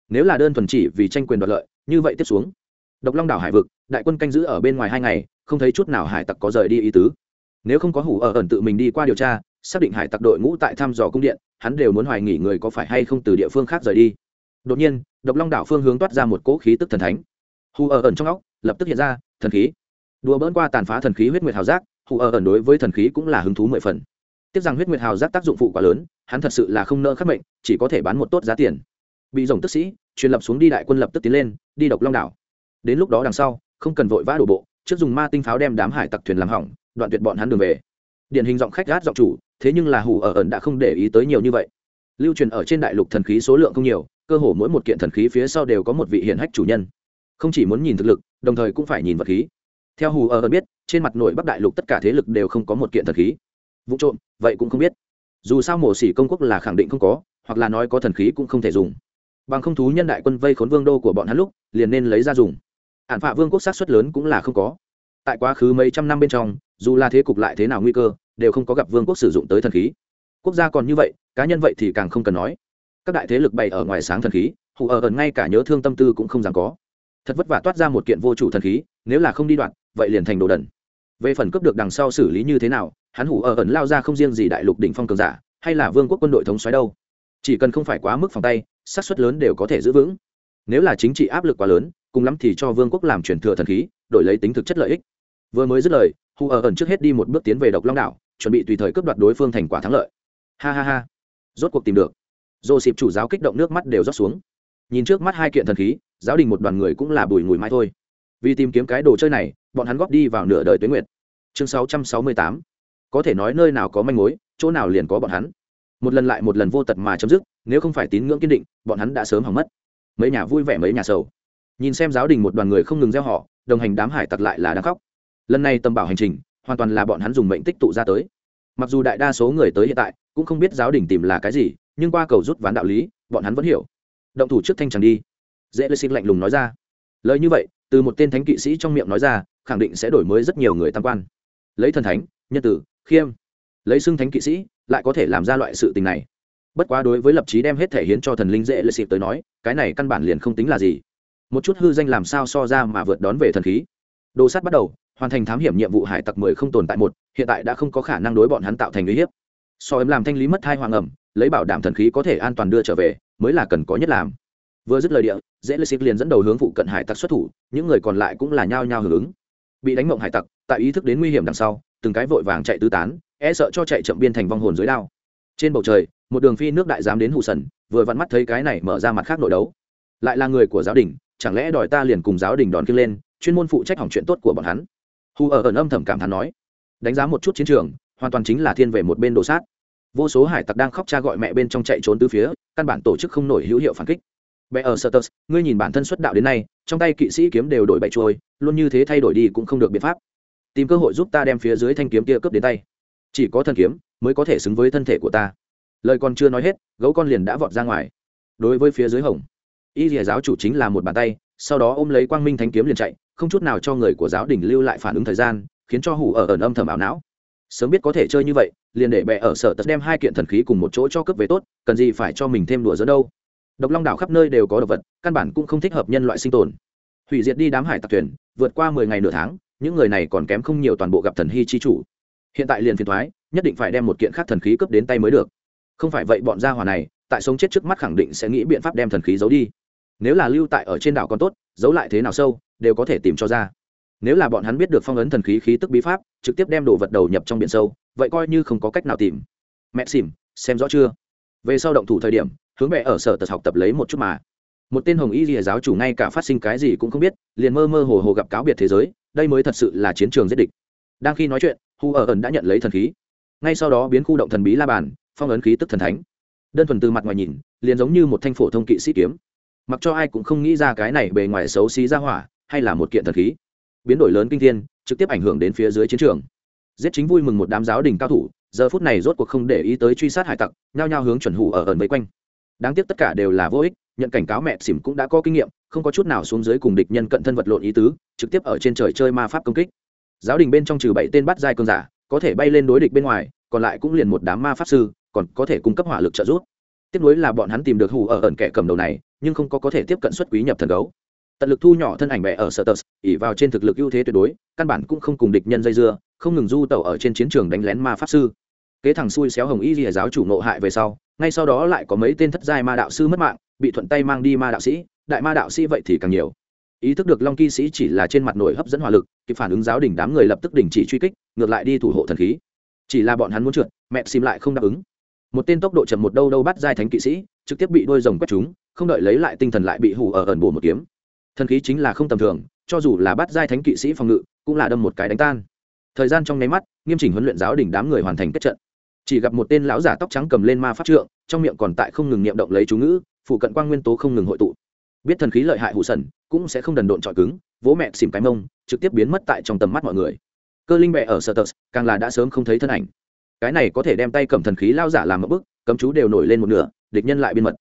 A: Nếu là đơn thuần chỉ vì tranh quyền đoạt lợi, như vậy tiếp xuống. Độc long đảo hải vực, đại quân canh giữ ở bên ngoài hai ngày, không thấy chút nào hải tặc có rời đi ý tứ. Nếu không có hủ ở ẩn tự mình đi qua điều tra, xác định hải tặc đội ngũ tại thăm dò cung điện, hắn đều muốn hoài nghỉ người có phải hay không từ địa phương khác rời đi. Đột nhiên, độc long đảo phương hướng toát ra một cỗ khí tức thần thánh. Hù ở ẩn trong óc, lập tức hiện ra, thần khí. Đùa bỡn qua tàn phá thần khí huyết nguyệt hào giác hù ở ẩn đối với thần khí cũng là hứng thú mười phần. Tiếc rằng huyết nguyệt hào giác tác dụng phụ quá lớn, hắn thật sự là không nỡ khắc mệnh, chỉ có thể bán một tốt giá tiền. Bị rồng tức sĩ, truyền lập xuống đi đại quân lập tức tiến lên, đi độc long đảo. Đến lúc đó đằng sau, không cần vội vã đổ bộ, trước dùng ma tinh pháo đem đám hải tặc thuyền làm hỏng, đoạn tuyệt bọn hắn đường về. Điển hình giọng khách gát giọng chủ, thế nhưng là hủ ở ẩn đã không để ý tới nhiều như vậy. Lưu truyền ở trên đại lục thần khí số lượng không nhiều, cơ hồ mỗi một kiện thần khí phía sau đều có một vị hiển hách chủ nhân. Không chỉ muốn nhìn thực lực, đồng thời cũng phải nhìn vật khí theo hù ở ẩn biết, trên mặt nội bắc đại lục tất cả thế lực đều không có một kiện thần khí. Vụ trộm, vậy cũng không biết. Dù sao mổ xỉ công quốc là khẳng định không có, hoặc là nói có thần khí cũng không thể dùng. Bằng không thú nhân đại quân vây khốn vương đô của bọn hắn lúc, liền nên lấy ra dùng. Hạn phạ vương quốc sát xuất lớn cũng là không có. Tại quá khứ mấy trăm năm bên trong, dù là thế cục lại thế nào nguy cơ, đều không có gặp vương quốc sử dụng tới thần khí. Quốc gia còn như vậy, cá nhân vậy thì càng không cần nói. Các đại thế lực bày ở ngoài sáng thần khí, hù ở ẩn ngay cả nhớ thương tâm tư cũng không dám có. Thật vất vả toát ra một kiện vô chủ thần khí, nếu là không đi đoạn vậy liền thành đồ đần. Về phần cướp được đằng sau xử lý như thế nào, hắn hủ ở ẩn lao ra không riêng gì đại lục đỉnh phong cường giả, hay là vương quốc quân đội thống xoáy đâu. Chỉ cần không phải quá mức phòng tay sát suất lớn đều có thể giữ vững. Nếu là chính trị áp lực quá lớn, cùng lắm thì cho vương quốc làm truyền thừa thần khí, đổi lấy tính thực chất lợi ích. Vừa mới dứt lời hù ở ẩn trước hết đi một bước tiến về độc long đảo, chuẩn bị tùy thời cướp đoạt đối phương thành quả thắng lợi. Ha ha ha. Rốt cuộc tìm được. Dồ xịp chủ giáo kích động nước mắt đều rót xuống. Nhìn trước mắt hai kiện thần khí, giáo đình một đoàn người cũng là bùi ngùi mai thôi. Vì tìm kiếm cái đồ chơi này bọn hắn góp đi vào nửa đời tuyến nguyệt. Chương 668. có thể nói nơi nào có manh mối, chỗ nào liền có bọn hắn. Một lần lại một lần vô tật mà chấm dứt, nếu không phải tín ngưỡng kiên định, bọn hắn đã sớm hỏng mất. Mấy nhà vui vẻ mấy nhà sầu. Nhìn xem giáo đình một đoàn người không ngừng gieo họ, đồng hành đám hải tặc lại là đang khóc. Lần này tâm bảo hành trình, hoàn toàn là bọn hắn dùng mệnh tích tụ ra tới. Mặc dù đại đa số người tới hiện tại, cũng không biết giáo đình tìm là cái gì, nhưng qua cầu rút ván đạo lý, bọn hắn vẫn hiểu. Động thủ trước thanh chẳng đi. Dễ lê sinh lạnh lùng nói ra. Lời như vậy, từ một tên thánh kỵ sĩ trong miệng nói ra khẳng định sẽ đổi mới rất nhiều người tam quan. Lấy thần thánh, nhân tử, khiêm. Lấy xưng thánh kỵ sĩ, lại có thể làm ra loại sự tình này. Bất quá đối với lập trí đem hết thể hiến cho thần linh dễ lệ xịp tới nói, cái này căn bản liền không tính là gì. Một chút hư danh làm sao so ra mà vượt đón về thần khí. Đồ sát bắt đầu, hoàn thành thám hiểm nhiệm vụ hải tặc mười không tồn tại một, hiện tại đã không có khả năng đối bọn hắn tạo thành uy hiếp. So em làm thanh lý mất thai hoàng ẩm, lấy bảo đảm thần khí có thể an toàn đưa trở về, mới là cần có nhất làm. Vừa dứt lời địa, dễ lệ xịp liền dẫn đầu hướng phụ cận hải tặc xuất thủ, những người còn lại cũng là nhao nhao hưởng ứng bị đánh mộng hải tặc tại ý thức đến nguy hiểm đằng sau từng cái vội vàng chạy tứ tán e sợ cho chạy chậm biên thành vong hồn dưới đao. Trên bầu trời một đường phi nước đại dám đến hụ sần vừa vặn mắt thấy cái này mở ra mặt khác nội đấu. Lại là người của giáo đình chẳng lẽ đòi ta liền cùng giáo đình đòn kia lên chuyên môn phụ trách hỏng chuyện tốt của bọn hắn? Hù ở ẩn âm thầm cảm thán nói. Đánh giá một chút chiến trường hoàn toàn chính là thiên về một bên đồ sát. Vô số hải tặc đang khóc cha gọi mẹ bên trong chạy trốn từ phía căn bản tổ chức không nổi hữu hiệu phản kích. Bé ở Sertus, ngươi nhìn bản thân xuất đạo đến nay trong tay kỵ sĩ kiếm đều đổi bậy trôi luôn như thế thay đổi đi cũng không được biện pháp. Tìm cơ hội giúp ta đem phía dưới thanh kiếm kia cướp đến tay. Chỉ có thân kiếm mới có thể xứng với thân thể của ta. Lời còn chưa nói hết, gấu con liền đã vọt ra ngoài. Đối với phía dưới hồng, y rìa giáo chủ chính là một bàn tay, sau đó ôm lấy quang minh thanh kiếm liền chạy, không chút nào cho người của giáo đình lưu lại phản ứng thời gian, khiến cho hủ ở ẩn âm thầm ảo não. Sớm biết có thể chơi như vậy, liền để bệ ở sở tật đem hai kiện thần khí cùng một chỗ cho cướp về tốt, cần gì phải cho mình thêm đùa dẫn đâu độc long đảo khắp nơi đều có độc vật, căn bản cũng không thích hợp nhân loại sinh tồn. Hủy diệt đi đám hải tặc thuyền, vượt qua mười ngày nửa tháng, những người này còn kém không nhiều toàn bộ gặp thần hy chi chủ. Hiện tại liền phiền thoái, nhất định phải đem một kiện khác thần khí cướp đến tay mới được. Không phải vậy bọn gia hỏa này, tại sống chết trước mắt khẳng định sẽ nghĩ biện pháp đem thần khí giấu đi. Nếu là lưu tại ở trên đảo còn tốt, giấu lại thế nào sâu, đều có thể tìm cho ra. Nếu là bọn hắn biết được phong ấn thần khí khí tức bí pháp, trực tiếp đem đồ vật đầu nhập trong biển sâu, vậy coi như không có cách nào tìm. Mẹ xỉm, xem rõ chưa? Về sau động thủ thời điểm hướng bệ ở sở tật học tập lấy một chút mà. Một tên hồng y rìa giáo chủ ngay cả phát sinh cái gì cũng không biết, liền mơ mơ hồ hồ gặp cáo biệt thế giới, đây mới thật sự là chiến trường giết địch. Đang khi nói chuyện, hu ở ẩn đã nhận lấy thần khí. Ngay sau đó biến khu động thần bí la bàn, phong ấn khí tức thần thánh. Đơn thuần từ mặt ngoài nhìn, liền giống như một thanh phổ thông kỵ sĩ kiếm. Mặc cho ai cũng không nghĩ ra cái này bề ngoài xấu xí ra hỏa, hay là một kiện thần khí. Biến đổi lớn kinh thiên, trực tiếp ảnh hưởng đến phía dưới chiến trường. Giết chính vui mừng một đám giáo đình cao thủ, giờ phút này rốt cuộc không để ý tới truy sát hải tặc, nhao nhao hướng chuẩn hủ ở ẩn vây quanh đáng tiếc tất cả đều là vô ích, nhận cảnh cáo mẹ xỉm cũng đã có kinh nghiệm, không có chút nào xuống dưới cùng địch nhân cận thân vật lộn ý tứ, trực tiếp ở trên trời chơi ma pháp công kích. Giáo đình bên trong trừ bảy tên bắt giai cơn giả, có thể bay lên đối địch bên ngoài, còn lại cũng liền một đám ma pháp sư, còn có thể cung cấp hỏa lực trợ giúp. Tiếp nối là bọn hắn tìm được hù ở ẩn kẻ cầm đầu này, nhưng không có có thể tiếp cận xuất quý nhập thần gấu. Tận lực thu nhỏ thân ảnh bè ở sở tờ ỉ vào trên thực lực ưu thế tuyệt đối, căn bản cũng không cùng địch nhân dây dưa, không ngừng du tẩu ở trên chiến trường đánh lén ma pháp sư kế thằng xui xéo hồng y lìa giáo chủ nộ hại về sau, ngay sau đó lại có mấy tên thất giai ma đạo sư mất mạng, bị thuận tay mang đi ma đạo sĩ, đại ma đạo sĩ vậy thì càng nhiều. Ý thức được long kỵ sĩ chỉ là trên mặt nổi hấp dẫn hỏa lực, kịp phản ứng giáo đình đám người lập tức đình chỉ truy kích, ngược lại đi thủ hộ thần khí. Chỉ là bọn hắn muốn trượt, mẹ xìm lại không đáp ứng. Một tên tốc độ chậm một đâu đâu bắt giai thánh kỵ sĩ, trực tiếp bị đôi rồng quét chúng không đợi lấy lại tinh thần lại bị hủ ở ẩn bổ một kiếm. Thần khí chính là không tầm thường, cho dù là bắt giai thánh kỵ sĩ phòng ngự, cũng là đâm một cái đánh tan. Thời gian trong nháy mắt, nghiêm chỉnh huấn luyện giáo đỉnh đám người hoàn thành kết trận chỉ gặp một tên lão giả tóc trắng cầm lên ma pháp trượng, trong miệng còn tại không ngừng niệm động lấy chú ngữ, phụ cận quang nguyên tố không ngừng hội tụ. Biết thần khí lợi hại hụ sần, cũng sẽ không đần độn trọi cứng, vỗ mẹ xìm cái mông, trực tiếp biến mất tại trong tầm mắt mọi người. Cơ linh bẹ ở sơ tơ càng là đã sớm không thấy thân ảnh. Cái này có thể đem tay cầm thần khí lao giả làm một bức cấm chú đều nổi lên một nửa, địch nhân lại biên mật.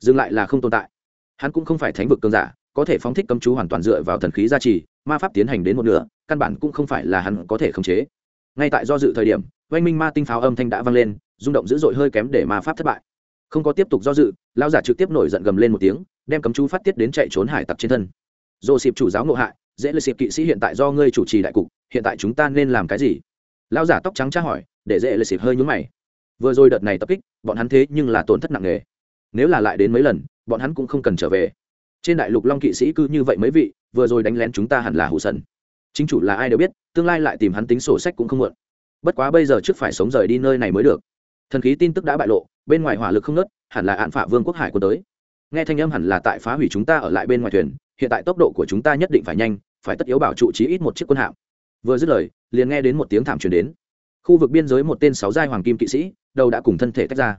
A: Dừng lại là không tồn tại. Hắn cũng không phải thánh vực cơn giả, có thể phóng thích cấm chú hoàn toàn dựa vào thần khí gia trì, ma pháp tiến hành đến một nửa, căn bản cũng không phải là hắn có thể khống chế ngay tại do dự thời điểm, oanh minh ma tinh pháo âm thanh đã vang lên, rung động dữ dội hơi kém để ma pháp thất bại. Không có tiếp tục do dự lao giả trực tiếp nổi giận gầm lên một tiếng, đem cấm chú phát tiết đến chạy trốn hải tặc trên thân. Dồ xịp chủ giáo ngộ hại, dễ lệ xịp kỵ sĩ hiện tại do ngươi chủ trì đại cục, hiện tại chúng ta nên làm cái gì? Lão giả tóc trắng tra hỏi, để dễ lệ xịp hơi nhúng mày. Vừa rồi đợt này tập kích, bọn hắn thế nhưng là tổn thất nặng nề. Nếu là lại đến mấy lần, bọn hắn cũng không cần trở về. Trên đại lục long kỵ sĩ cứ như vậy mấy vị, vừa rồi đánh lén chúng ta hẳn là hủ sần chính chủ là ai đều biết, tương lai lại tìm hắn tính sổ sách cũng không muộn. Bất quá bây giờ trước phải sống rời đi nơi này mới được. Thần khí tin tức đã bại lộ, bên ngoài hỏa lực không nớt hẳn là hạn phả vương quốc hải quân tới. Nghe thanh âm hẳn là tại phá hủy chúng ta ở lại bên ngoài thuyền, hiện tại tốc độ của chúng ta nhất định phải nhanh, phải tất yếu bảo trụ trí ít một chiếc quân hạm. Vừa dứt lời, liền nghe đến một tiếng thảm truyền đến. Khu vực biên giới một tên sáu giai hoàng kim kỵ sĩ, đầu đã cùng thân thể tách ra.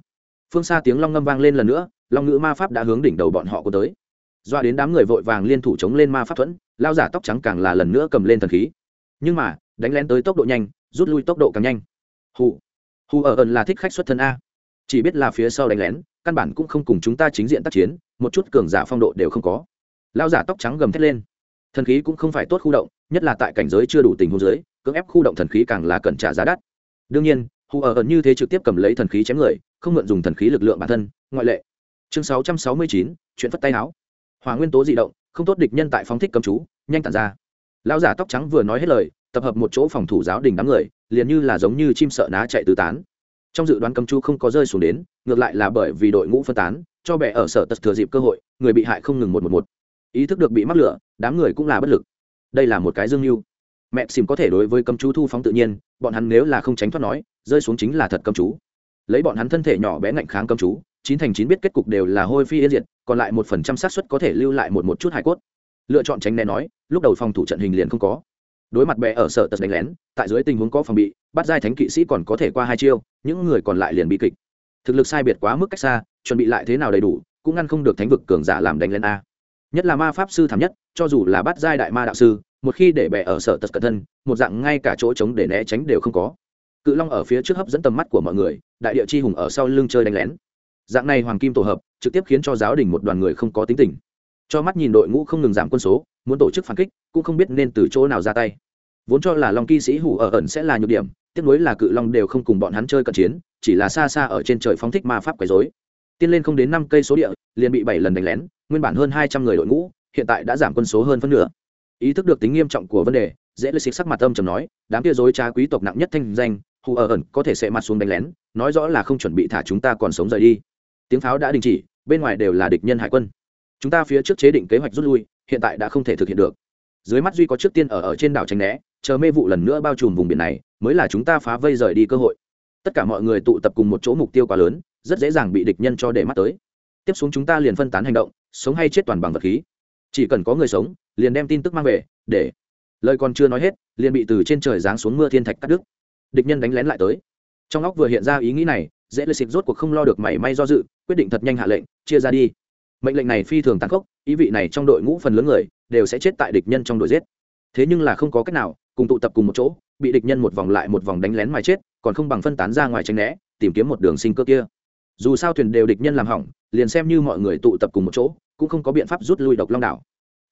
A: Phương xa tiếng long ngâm vang lên lần nữa, long ngữ ma pháp đã hướng đỉnh đầu bọn họ có tới. Doa đến đám người vội vàng liên thủ chống lên ma pháp thuẫn lao giả tóc trắng càng là lần nữa cầm lên thần khí. Nhưng mà, đánh lén tới tốc độ nhanh, rút lui tốc độ càng nhanh. Hù hù ở ẩn là thích khách xuất thân a. Chỉ biết là phía sau đánh lén, căn bản cũng không cùng chúng ta chính diện tác chiến, một chút cường giả phong độ đều không có. Lao giả tóc trắng gầm thét lên. Thần khí cũng không phải tốt khu động, nhất là tại cảnh giới chưa đủ tình huống giới cưỡng ép khu động thần khí càng là cần trả giá đắt. Đương nhiên, hù ở ẩn như thế trực tiếp cầm lấy thần khí chém người, không mượn dùng thần khí lực lượng bản thân, ngoại lệ. Chương sáu trăm sáu mươi chín, chuyện phất tay áo. Hòa nguyên tố di động không tốt địch nhân tại phóng thích cầm chú, nhanh tản ra. Lão giả tóc trắng vừa nói hết lời, tập hợp một chỗ phòng thủ giáo đình đám người, liền như là giống như chim sợ ná chạy tứ tán. Trong dự đoán cầm chú không có rơi xuống đến, ngược lại là bởi vì đội ngũ phân tán, cho bè ở sở tật thừa dịp cơ hội, người bị hại không ngừng một một một. Ý thức được bị mắc lửa, đám người cũng là bất lực. Đây là một cái dương mưu. Mẹ xìm có thể đối với cầm chú thu phóng tự nhiên, bọn hắn nếu là không tránh thoát nói, rơi xuống chính là thật cầm chú. Lấy bọn hắn thân thể nhỏ bé ngạnh kháng cầm chú, chín thành chín biết kết cục đều là hôi phi yên diệt còn lại một phần trăm xác suất có thể lưu lại một một chút hải cốt. Lựa chọn tránh né nói, lúc đầu phòng thủ trận hình liền không có. Đối mặt bè ở sở tật đánh lén, tại dưới tình huống có phòng bị, bắt giai thánh kỵ sĩ còn có thể qua hai chiêu, những người còn lại liền bị kịch. Thực lực sai biệt quá mức cách xa, chuẩn bị lại thế nào đầy đủ, cũng ngăn không được thánh vực cường giả làm đánh lên a. Nhất là ma pháp sư thảm nhất, cho dù là bắt giai đại ma đạo sư, một khi để bè ở sở tật cẩn thân, một dạng ngay cả chỗ trống để né tránh đều không có. Cự long ở phía trước hấp dẫn tầm mắt của mọi người, đại địa chi hùng ở sau lưng chơi đánh lén. Dạng này hoàng kim tổ hợp trực tiếp khiến cho giáo đình một đoàn người không có tính tình. Cho mắt nhìn đội ngũ không ngừng giảm quân số, muốn tổ chức phản kích, cũng không biết nên từ chỗ nào ra tay. Vốn cho là long kỵ sĩ hủ ở ẩn sẽ là nhược điểm, tiếc nuối là cự long đều không cùng bọn hắn chơi cận chiến, chỉ là xa xa ở trên trời phóng thích ma pháp quấy dối tiên lên không đến năm cây số địa, liền bị bảy lần đánh lén, nguyên bản hơn hai trăm người đội ngũ, hiện tại đã giảm quân số hơn phân nửa. Ý thức được tính nghiêm trọng của vấn đề, dễ lấy xích sắc mặt âm trầm nói, đám kia dối trá quý tộc nặng nhất thanh danh hù ở ẩn có thể sẽ mặt xuống đánh lén, nói rõ là không chuẩn bị thả chúng ta còn sống rời đi tiếng pháo đã đình chỉ, bên ngoài đều là địch nhân hải quân. Chúng ta phía trước chế định kế hoạch rút lui, hiện tại đã không thể thực hiện được. Dưới mắt duy có trước tiên ở ở trên đảo tranh né, chờ mê vụ lần nữa bao trùm vùng biển này, mới là chúng ta phá vây rời đi cơ hội. Tất cả mọi người tụ tập cùng một chỗ mục tiêu quá lớn, rất dễ dàng bị địch nhân cho để mắt tới. Tiếp xuống chúng ta liền phân tán hành động, sống hay chết toàn bằng vật khí. Chỉ cần có người sống, liền đem tin tức mang về, để. Lời còn chưa nói hết, liền bị từ trên trời giáng xuống mưa thiên thạch cắt đứt. Địch nhân đánh lén lại tới. Trong óc vừa hiện ra ý nghĩ này dễ lê xịt rốt cuộc không lo được mảy may do dự, quyết định thật nhanh hạ lệnh, chia ra đi. Mệnh lệnh này phi thường tàn khốc, ý vị này trong đội ngũ phần lớn người đều sẽ chết tại địch nhân trong đội giết. Thế nhưng là không có cách nào, cùng tụ tập cùng một chỗ, bị địch nhân một vòng lại một vòng đánh lén mà chết, còn không bằng phân tán ra ngoài tránh né, tìm kiếm một đường sinh cơ kia. Dù sao thuyền đều địch nhân làm hỏng, liền xem như mọi người tụ tập cùng một chỗ, cũng không có biện pháp rút lui độc long đảo.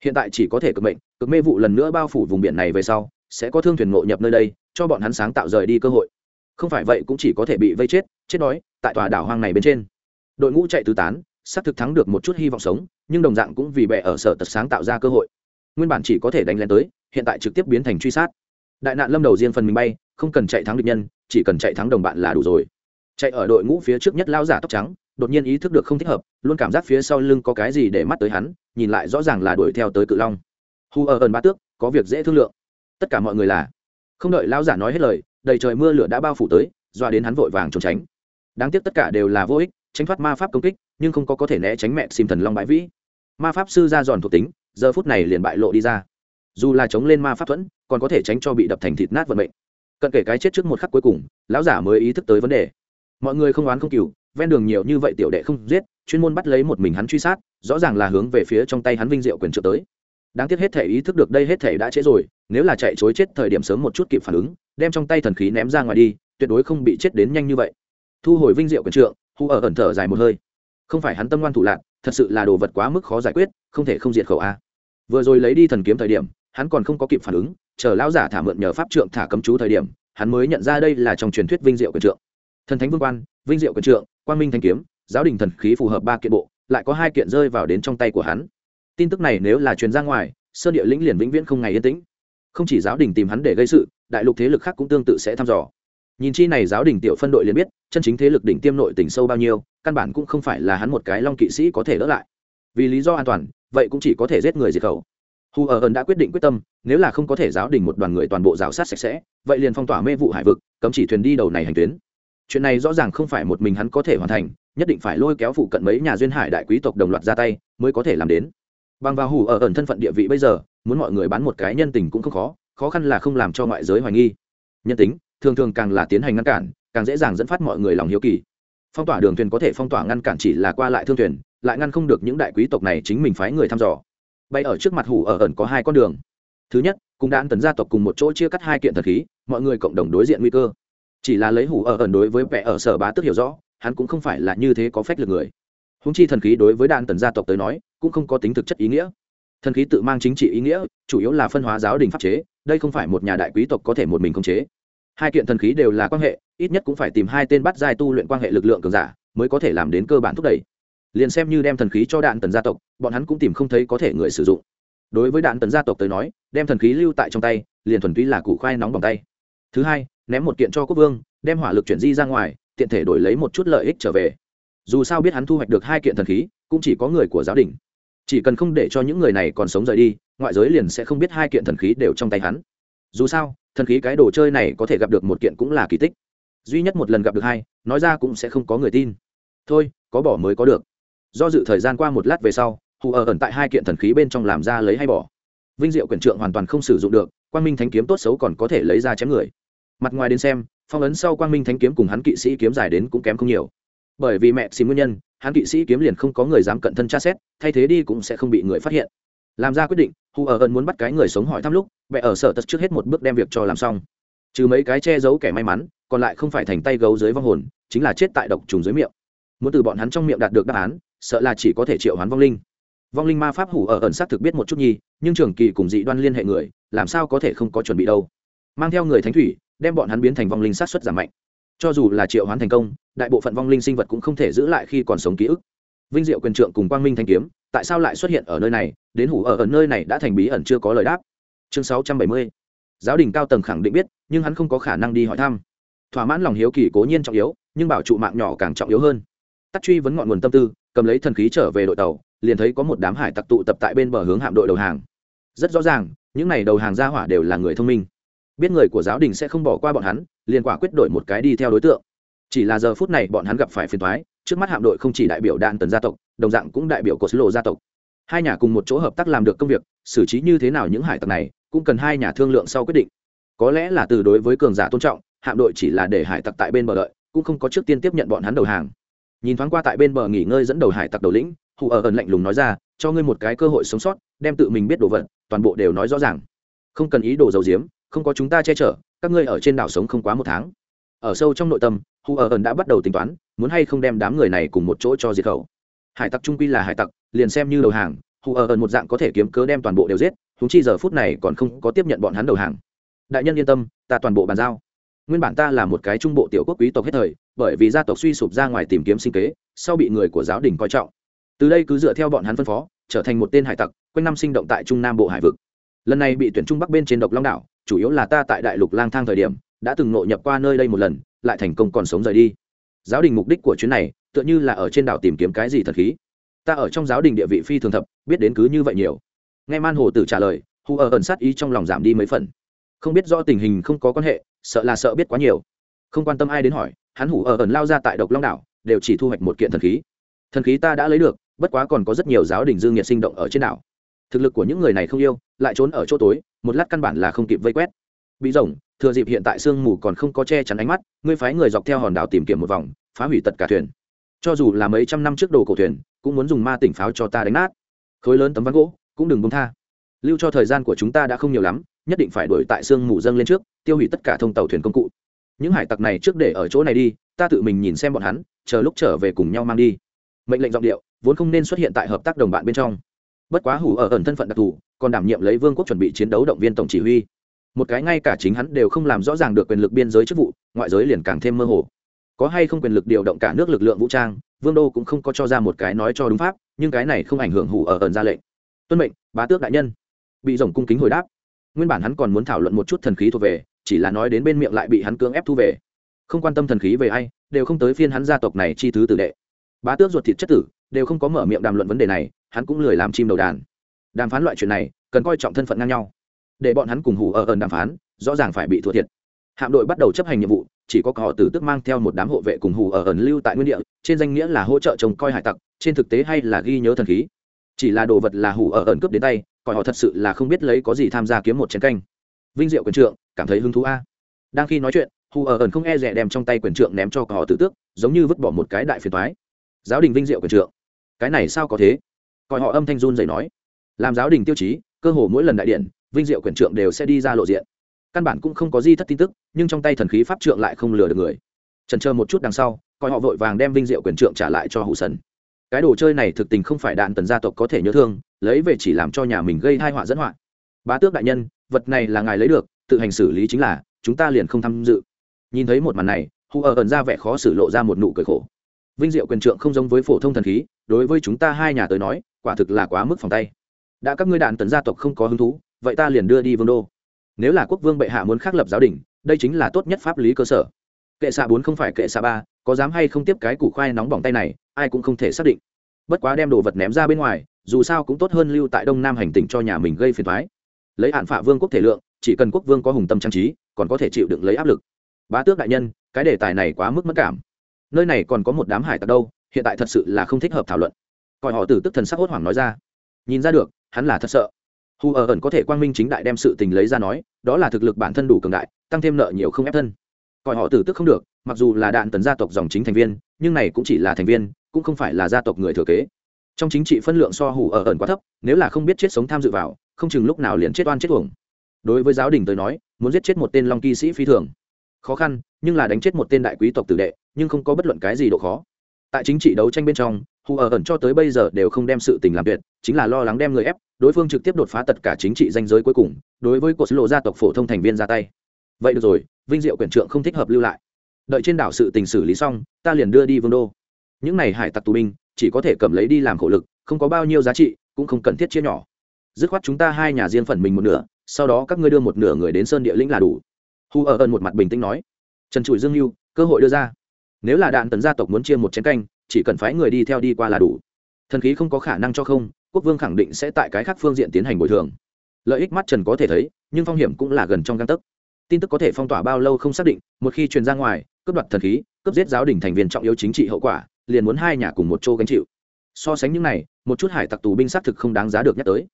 A: Hiện tại chỉ có thể cực mệnh, cực mê vụ lần nữa bao phủ vùng biển này về sau, sẽ có thương thuyền ngộ nhập nơi đây, cho bọn hắn sáng tạo rời đi cơ hội không phải vậy cũng chỉ có thể bị vây chết chết đói, tại tòa đảo hoang này bên trên. Đội ngũ chạy tứ tán, xác thực thắng được một chút hy vọng sống, nhưng đồng dạng cũng vì bệ ở sở tật sáng tạo ra cơ hội. Nguyên bản chỉ có thể đánh lên tới, hiện tại trực tiếp biến thành truy sát. Đại nạn lâm đầu riêng phần mình bay, không cần chạy thắng địch nhân, chỉ cần chạy thắng đồng bạn là đủ rồi. Chạy ở đội ngũ phía trước nhất lao giả tóc trắng, đột nhiên ý thức được không thích hợp, luôn cảm giác phía sau lưng có cái gì để mắt tới hắn, nhìn lại rõ ràng là đuổi theo tới cự long. Hu ở ẩn ba tước, có việc dễ thương lượng. Tất cả mọi người là. Không đợi lao giả nói hết lời đầy trời mưa lửa đã bao phủ tới, doa đến hắn vội vàng trốn tránh. Đáng tiếc tất cả đều là vô ích, tránh thoát ma pháp công kích, nhưng không có có thể né tránh mẹ xìm thần long bãi vĩ. Ma pháp sư ra giòn thuộc tính, giờ phút này liền bại lộ đi ra. Dù là chống lên ma pháp thuẫn, còn có thể tránh cho bị đập thành thịt nát vận mệnh. Cận kể cái chết trước một khắc cuối cùng, lão giả mới ý thức tới vấn đề. Mọi người không oán không cừu, ven đường nhiều như vậy tiểu đệ không giết, chuyên môn bắt lấy một mình hắn truy sát, rõ ràng là hướng về phía trong tay hắn vinh diệu quyền trợ tới. Đáng tiếc hết thể ý thức được đây hết thể đã trễ rồi, nếu là chạy chối chết thời điểm sớm một chút kịp phản ứng đem trong tay thần khí ném ra ngoài đi, tuyệt đối không bị chết đến nhanh như vậy. Thu hồi vinh diệu quyền trượng, hu ở ẩn thở dài một hơi. Không phải hắn tâm ngoan thủ lạc, thật sự là đồ vật quá mức khó giải quyết, không thể không diệt khẩu a. Vừa rồi lấy đi thần kiếm thời điểm, hắn còn không có kịp phản ứng, chờ lão giả thả mượn nhờ pháp trượng thả cấm chú thời điểm, hắn mới nhận ra đây là trong truyền thuyết vinh diệu quyền trượng. Thần thánh vương quan, vinh diệu quyền trượng Quan minh thanh kiếm, giáo đình thần khí phù hợp ba kiện bộ, lại có hai kiện rơi vào đến trong tay của hắn. Tin tức này nếu là truyền ra ngoài, sơn địa lĩnh liền vĩnh viễn không ngày yên tĩnh. Không chỉ giáo đình tìm hắn để gây sự đại lục thế lực khác cũng tương tự sẽ thăm dò. Nhìn chi này giáo đình tiểu phân đội liền biết, chân chính thế lực đỉnh tiêm nội tỉnh sâu bao nhiêu, căn bản cũng không phải là hắn một cái long kỵ sĩ có thể đỡ lại. Vì lý do an toàn, vậy cũng chỉ có thể giết người diệt khẩu. Hù ở ẩn đã quyết định quyết tâm, nếu là không có thể giáo đình một đoàn người toàn bộ rào sát sạch sẽ, vậy liền phong tỏa mê vụ hải vực, cấm chỉ thuyền đi đầu này hành tuyến. Chuyện này rõ ràng không phải một mình hắn có thể hoàn thành, nhất định phải lôi kéo phụ cận mấy nhà duyên hải đại quý tộc đồng loạt ra tay, mới có thể làm đến. Bằng vào hù ở ẩn thân phận địa vị bây giờ, muốn mọi người bán một cái nhân tình cũng không khó khó khăn là không làm cho ngoại giới hoài nghi. Nhân tính, thường thường càng là tiến hành ngăn cản, càng dễ dàng dẫn phát mọi người lòng hiếu kỳ. Phong tỏa đường thuyền có thể phong tỏa ngăn cản chỉ là qua lại thương thuyền, lại ngăn không được những đại quý tộc này chính mình phái người thăm dò. Bay ở trước mặt hủ ở ẩn có hai con đường. Thứ nhất, cùng đạn tần gia tộc cùng một chỗ chia cắt hai kiện thật khí, mọi người cộng đồng đối diện nguy cơ. Chỉ là lấy hủ ở ẩn đối với vẻ ở sở bá tức hiểu rõ, hắn cũng không phải là như thế có phép lực người. Húng chi thần khí đối với đạn tần gia tộc tới nói, cũng không có tính thực chất ý nghĩa. Thần khí tự mang chính trị ý nghĩa, chủ yếu là phân hóa giáo đình pháp chế đây không phải một nhà đại quý tộc có thể một mình khống chế. Hai kiện thần khí đều là quan hệ, ít nhất cũng phải tìm hai tên bắt giai tu luyện quan hệ lực lượng cường giả mới có thể làm đến cơ bản thúc đẩy. Liền xem như đem thần khí cho đạn tần gia tộc, bọn hắn cũng tìm không thấy có thể người sử dụng. Đối với đạn tần gia tộc tới nói, đem thần khí lưu tại trong tay, liền thuần túy là củ khoai nóng bằng tay. Thứ hai, ném một kiện cho quốc vương, đem hỏa lực chuyển di ra ngoài, tiện thể đổi lấy một chút lợi ích trở về. Dù sao biết hắn thu hoạch được hai kiện thần khí, cũng chỉ có người của giáo đình chỉ cần không để cho những người này còn sống rời đi, ngoại giới liền sẽ không biết hai kiện thần khí đều trong tay hắn. Dù sao, thần khí cái đồ chơi này có thể gặp được một kiện cũng là kỳ tích. Duy nhất một lần gặp được hai, nói ra cũng sẽ không có người tin. Thôi, có bỏ mới có được. Do dự thời gian qua một lát về sau, hù ở ẩn tại hai kiện thần khí bên trong làm ra lấy hay bỏ. Vinh diệu quyển trượng hoàn toàn không sử dụng được, quang minh thánh kiếm tốt xấu còn có thể lấy ra chém người. Mặt ngoài đến xem, phong ấn sau quang minh thánh kiếm cùng hắn kỵ sĩ kiếm dài đến cũng kém không nhiều bởi vì mẹ xin nguyên nhân, hắn kỵ sĩ kiếm liền không có người dám cận thân tra xét, thay thế đi cũng sẽ không bị người phát hiện. Làm ra quyết định hù ở ẩn muốn bắt cái người sống hỏi thăm lúc, mẹ ở sở tật trước hết một bước đem việc cho làm xong. Trừ mấy cái che giấu kẻ may mắn, còn lại không phải thành tay gấu dưới vong hồn, chính là chết tại độc trùng dưới miệng. Muốn từ bọn hắn trong miệng đạt được đáp án, sợ là chỉ có thể triệu hoán vong linh. Vong linh ma pháp hủ ở ẩn xác thực biết một chút nhi, nhưng trường kỳ cùng dị đoan liên hệ người, làm sao có thể không có chuẩn bị đâu. Mang theo người thánh thủy, đem bọn hắn biến thành vong linh sát xuất giảm mạnh cho dù là triệu hoán thành công, đại bộ phận vong linh sinh vật cũng không thể giữ lại khi còn sống ký ức. Vinh diệu quyền trượng cùng quang minh thanh kiếm, tại sao lại xuất hiện ở nơi này? Đến hủ ở ở nơi này đã thành bí ẩn chưa có lời đáp. Chương sáu trăm bảy mươi. Giáo đình cao tầng khẳng định biết, nhưng hắn không có khả năng đi hỏi thăm. Thỏa mãn lòng hiếu kỳ cố nhiên trọng yếu, nhưng bảo trụ mạng nhỏ càng trọng yếu hơn. Tắt truy vấn ngọn nguồn tâm tư, cầm lấy thần khí trở về đội tàu, liền thấy có một đám hải tặc tụ tập tại bên bờ hướng hạm đội đầu hàng. Rất rõ ràng, những n à y đầu hàng ra hỏa đều là người thông minh. Biết người của giáo đình sẽ không bỏ qua bọn hắn liền quả quyết đổi một cái đi theo đối tượng. Chỉ là giờ phút này bọn hắn gặp phải phiền thoái trước mắt hạm đội không chỉ đại biểu đạn tần gia tộc, đồng dạng cũng đại biểu cột lộ gia tộc. Hai nhà cùng một chỗ hợp tác làm được công việc, xử trí như thế nào những hải tặc này, cũng cần hai nhà thương lượng sau quyết định. Có lẽ là từ đối với cường giả tôn trọng, hạm đội chỉ là để hải tặc tại bên bờ đợi, cũng không có trước tiên tiếp nhận bọn hắn đầu hàng. Nhìn thoáng qua tại bên bờ nghỉ ngơi dẫn đầu hải tặc đầu lĩnh, hù ở ẩn lạnh lùng nói ra, cho ngươi một cái cơ hội sống sót, đem tự mình biết đồ vật, toàn bộ đều nói rõ ràng. Không cần ý đồ dầu diếm không có chúng ta che chở, các ngươi ở trên đảo sống không quá một tháng. Ở sâu trong nội tâm hù ở ẩn đã bắt đầu tính toán, muốn hay không đem đám người này cùng một chỗ cho diệt khẩu. Hải tặc trung quy là hải tặc, liền xem như đầu hàng hù ở ẩn một dạng có thể kiếm cớ đem toàn bộ đều giết húng chi giờ phút này còn không có tiếp nhận bọn hắn đầu hàng. Đại nhân yên tâm, ta toàn bộ bàn giao. Nguyên bản ta là một cái trung bộ tiểu quốc quý tộc hết thời, bởi vì gia tộc suy sụp ra ngoài tìm kiếm sinh kế, sau bị người của giáo đình coi trọng. Từ đây cứ dựa theo bọn hắn phân phó, trở thành một tên hải tặc, quanh năm sinh động tại trung nam bộ hải vực lần này bị tuyển trung bắc bên trên độc long đảo, chủ yếu là ta tại đại lục lang thang thời điểm, đã từng nội nhập qua nơi đây một lần, lại thành công còn sống rời đi. Giáo đình mục đích của chuyến này, tựa như là ở trên đảo tìm kiếm cái gì thật khí. Ta ở trong giáo đình địa vị phi thường thập, biết đến cứ như vậy nhiều. Nghe man hồ tử trả lời hù ở ẩn sát ý trong lòng giảm đi mấy phần. Không biết do tình hình không có quan hệ, sợ là sợ biết quá nhiều. Không quan tâm ai đến hỏi, hắn hủ ở ẩn lao ra tại độc long đảo, đều chỉ thu hoạch một kiện thần khí. Thần khí ta đã lấy được, bất quá còn có rất nhiều giáo đình dương nhiệt sinh động ở trên đảo thực lực của những người này không yêu, lại trốn ở chỗ tối, một lát căn bản là không kịp vây quét. Bị rồng, thừa dịp hiện tại sương mù còn không có che chắn ánh mắt, ngươi phái người dọc theo hòn đảo tìm kiếm một vòng, phá hủy tất cả thuyền. Cho dù là mấy trăm năm trước đồ cổ thuyền, cũng muốn dùng ma tỉnh pháo cho ta đánh nát. Khối lớn tấm ván gỗ, cũng đừng bông tha. Lưu cho thời gian của chúng ta đã không nhiều lắm, nhất định phải đuổi tại sương mù dâng lên trước, tiêu hủy tất cả thông tàu thuyền công cụ. Những hải tặc này trước để ở chỗ này đi, ta tự mình nhìn xem bọn hắn, chờ lúc trở về cùng nhau mang đi. Mệnh lệnh giọng điệu, vốn không nên xuất hiện tại hợp tác đồng bạn bên trong bất quá hủ ở ẩn thân phận đặc thù, còn đảm nhiệm lấy vương quốc chuẩn bị chiến đấu động viên tổng chỉ huy. Một cái ngay cả chính hắn đều không làm rõ ràng được quyền lực biên giới chức vụ, ngoại giới liền càng thêm mơ hồ. Có hay không quyền lực điều động cả nước lực lượng vũ trang, vương đô cũng không có cho ra một cái nói cho đúng pháp, nhưng cái này không ảnh hưởng hủ ở ẩn ra lệnh. Tuân mệnh, bá tước đại nhân. Bị rồng cung kính hồi đáp. Nguyên bản hắn còn muốn thảo luận một chút thần khí thuộc về, chỉ là nói đến bên miệng lại bị hắn cưỡng ép thu về. Không quan tâm thần khí về ai, đều không tới phiên hắn gia tộc này chi thứ tử đệ. Bá tước ruột thịt chất tử, đều không có mở miệng đàm luận vấn đề này hắn cũng lười làm chim đầu đàn. Đàm phán loại chuyện này, cần coi trọng thân phận ngang nhau. Để bọn hắn cùng hủ ở ẩn đàm phán, rõ ràng phải bị thua thiệt. Hạm đội bắt đầu chấp hành nhiệm vụ, chỉ có họ tử tức mang theo một đám hộ vệ cùng hủ ở ẩn lưu tại nguyên địa, trên danh nghĩa là hỗ trợ trông coi hải tặc, trên thực tế hay là ghi nhớ thần khí. Chỉ là đồ vật là hủ ở ẩn cướp đến tay coi họ thật sự là không biết lấy có gì tham gia kiếm một chén canh. Vinh diệu quyền trượng, cảm thấy hứng thú a. Đang khi nói chuyện hù ở ẩn không e rẻ đem trong tay quyền trượng ném cho họ tử tước, giống như vứt bỏ một cái đại phiền thoái giáo đình vinh diệu quyền trượng. Cái này sao có thế? Coi họ âm thanh run dậy nói. Làm giáo đình tiêu chí, cơ hồ mỗi lần đại điện, vinh diệu quyền trượng đều sẽ đi ra lộ diện. Căn bản cũng không có gì thất tin tức, nhưng trong tay thần khí pháp trượng lại không lừa được người. Trần chờ một chút đằng sau, coi họ vội vàng đem vinh diệu quyền trượng trả lại cho hủ sần. Cái đồ chơi này thực tình không phải đạn tần gia tộc có thể nhớ thương, lấy về chỉ làm cho nhà mình gây hai họa dẫn họa. Bá tước đại nhân, vật này là ngài lấy được, tự hành xử lý chính là, chúng ta liền không tham dự. Nhìn thấy một màn này hù ở ẩn ra vẻ khó xử lộ ra một nụ cười khổ. Vinh diệu quyền trượng không giống với phổ thông thần khí đối với chúng ta hai nhà tới nói, quả thực là quá mức phòng tay. Đã các ngươi đạn tần gia tộc không có hứng thú, vậy ta liền đưa đi vương đô. Nếu là quốc vương bệ hạ muốn khắc lập giáo đình, đây chính là tốt nhất pháp lý cơ sở. Kệ xạ bốn không phải kệ xạ ba, có dám hay không tiếp cái củ khoai nóng bỏng tay này, ai cũng không thể xác định. Bất quá đem đồ vật ném ra bên ngoài, dù sao cũng tốt hơn lưu tại đông nam hành tỉnh cho nhà mình gây phiền thoái lấy hạn phạ vương quốc thể lượng, chỉ cần quốc vương có hùng tâm trang trí, còn có thể chịu đựng lấy áp lực. Bá tước đại nhân, cái đề tài này quá mức mất cảm. Nơi này còn có một đám hải tặc đâu hiện tại thật sự là không thích hợp thảo luận. Coi họ tử tức thần sắc hốt hoảng nói ra. Nhìn ra được, hắn là thật sợ. Hù ở ẩn có thể quang minh chính đại đem sự tình lấy ra nói, đó là thực lực bản thân đủ cường đại, tăng thêm nợ nhiều không ép thân. Coi họ tử tức không được, mặc dù là đạn tấn gia tộc dòng chính thành viên, nhưng này cũng chỉ là thành viên, cũng không phải là gia tộc người thừa kế. Trong chính trị phân lượng so hù ở ẩn quá thấp, nếu là không biết chết sống tham dự vào, không chừng lúc nào liền chết oan chết tuồng đối với giáo đình tới nói, muốn giết chết một tên long kỵ sĩ phi thường. Khó khăn, nhưng là đánh chết một tên đại quý tộc tử đệ, nhưng không có bất luận cái gì độ khó tại chính trị đấu tranh bên trong, hù ở ẩn cho tới bây giờ đều không đem sự tình làm tuyệt, chính là lo lắng đem người ép, đối phương trực tiếp đột phá tất cả chính trị danh giới cuối cùng, đối với cột lộ gia tộc phổ thông thành viên ra tay. Vậy được rồi, vinh diệu quyển trượng không thích hợp lưu lại. Đợi trên đảo sự tình xử lý xong, ta liền đưa đi vương đô. Những này hải tặc tù binh, chỉ có thể cầm lấy đi làm khổ lực, không có bao nhiêu giá trị, cũng không cần thiết chia nhỏ. Dứt khoát chúng ta hai nhà riêng phần mình một nửa, sau đó các ngươi đưa một nửa người đến sơn địa lĩnh là đủ. Hu ở ẩn một mặt bình tĩnh nói. Trần trụi dương mưu cơ hội đưa ra nếu là đạn tần gia tộc muốn chia một chén canh, chỉ cần phái người đi theo đi qua là đủ. Thần khí không có khả năng cho không, quốc vương khẳng định sẽ tại cái khác phương diện tiến hành bồi thường. Lợi ích mắt trần có thể thấy, nhưng phong hiểm cũng là gần trong găng tấc. Tin tức có thể phong tỏa bao lâu không xác định, một khi truyền ra ngoài, cướp đoạt thần khí, cướp giết giáo đình thành viên trọng yếu chính trị hậu quả, liền muốn hai nhà cùng một chỗ gánh chịu. So sánh những này, một chút hải tặc tù binh xác thực không đáng giá được nhắc tới.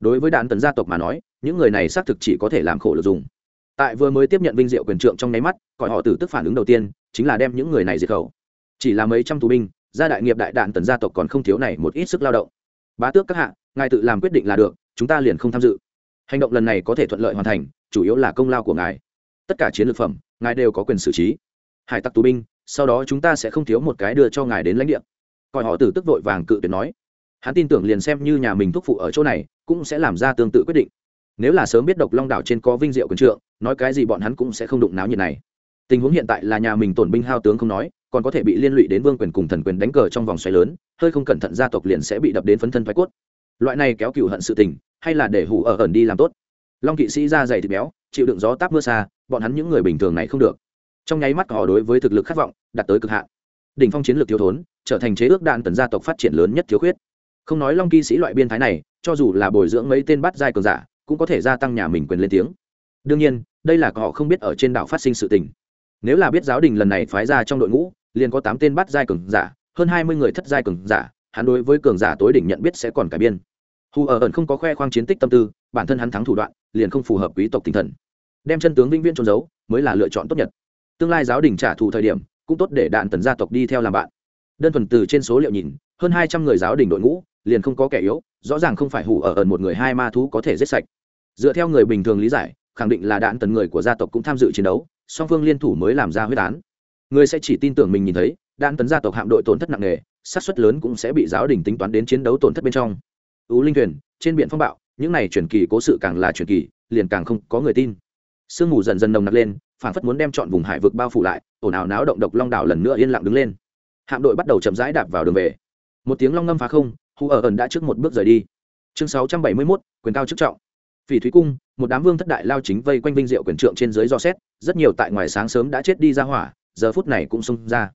A: Đối với đạn tần gia tộc mà nói, những người này xác thực chỉ có thể làm khổ lực dùng. Tại vừa mới tiếp nhận vinh diệu quyền trượng trong nháy mắt, cõi họ tử tức phản ứng đầu tiên chính là đem những người này diệt khẩu. Chỉ là mấy trăm tù binh, gia đại nghiệp đại đạn tần gia tộc còn không thiếu này một ít sức lao động. Bá tước các hạ, ngài tự làm quyết định là được, chúng ta liền không tham dự. Hành động lần này có thể thuận lợi hoàn thành, chủ yếu là công lao của ngài. Tất cả chiến lược phẩm, ngài đều có quyền xử trí. Hải tặc tù binh, sau đó chúng ta sẽ không thiếu một cái đưa cho ngài đến lãnh địa. Coi họ tử tức vội vàng cự tuyệt nói. Hắn tin tưởng liền xem như nhà mình thúc phụ ở chỗ này, cũng sẽ làm ra tương tự quyết định. Nếu là sớm biết độc long đảo trên có vinh diệu quyền trượng, nói cái gì bọn hắn cũng sẽ không đụng náo như này tình huống hiện tại là nhà mình tổn binh hao tướng không nói, còn có thể bị liên lụy đến vương quyền cùng thần quyền đánh cờ trong vòng xoáy lớn, hơi không cẩn thận gia tộc liền sẽ bị đập đến phấn thân thoái cốt. Loại này kéo cựu hận sự tình, hay là để hủ ở ẩn đi làm tốt. Long kỵ sĩ ra dày thịt béo, chịu đựng gió táp mưa xa, bọn hắn những người bình thường này không được. Trong nháy mắt họ đối với thực lực khát vọng, đạt tới cực hạn. Đỉnh phong chiến lược thiếu thốn, trở thành chế ước đạn tần gia tộc phát triển lớn nhất thiếu khuyết. Không nói long kỵ sĩ loại biên thái này, cho dù là bồi dưỡng mấy tên bắt giai cường giả, cũng có thể gia tăng nhà mình quyền lên tiếng. Đương nhiên, đây là họ không biết ở trên đảo phát sinh sự tình nếu là biết giáo đình lần này phái ra trong đội ngũ, liền có tám tên bắt giai cường giả, hơn hai mươi người thất giai cường giả, hắn đối với cường giả tối đỉnh nhận biết sẽ còn cải biên. Hù ở ẩn không có khoe khoang chiến tích tâm tư, bản thân hắn thắng thủ đoạn, liền không phù hợp quý tộc tinh thần. Đem chân tướng vĩnh viễn trốn giấu, mới là lựa chọn tốt nhất. Tương lai giáo đình trả thù thời điểm, cũng tốt để đạn tần gia tộc đi theo làm bạn. Đơn thuần từ trên số liệu nhìn, hơn hai trăm người giáo đình đội ngũ, liền không có kẻ yếu, rõ ràng không phải hủ ở ẩn một người hai ma thú có thể giết sạch. Dựa theo người bình thường lý giải, khẳng định là đạn tần người của gia tộc cũng tham dự chiến đấu song phương liên thủ mới làm ra huyết án. Người sẽ chỉ tin tưởng mình nhìn thấy đan tấn gia tộc hạm đội tổn thất nặng nề sát xuất lớn cũng sẽ bị giáo đình tính toán đến chiến đấu tổn thất bên trong. Ú linh thuyền trên biển phong bạo những này truyền kỳ cố sự càng là truyền kỳ liền càng không có người tin. Sương mù dần dần nồng nặc lên phản phất muốn đem chọn vùng hải vực bao phủ lại ồn ào náo động độc long đảo lần nữa yên lặng đứng lên. Hạm đội bắt đầu chậm rãi đạp vào đường về. Một tiếng long ngâm phá không hù ở ẩn đã trước một bước rời đi. Chương sáu trăm bảy mươi 671, quyền cao chức trọng phỉ thúy cung, một đám vương thất đại lao chính vây quanh vinh diệu quyền trượng trên dưới do xét, rất nhiều tại ngoài sáng sớm đã chết đi ra hỏa, giờ phút này cũng xông ra.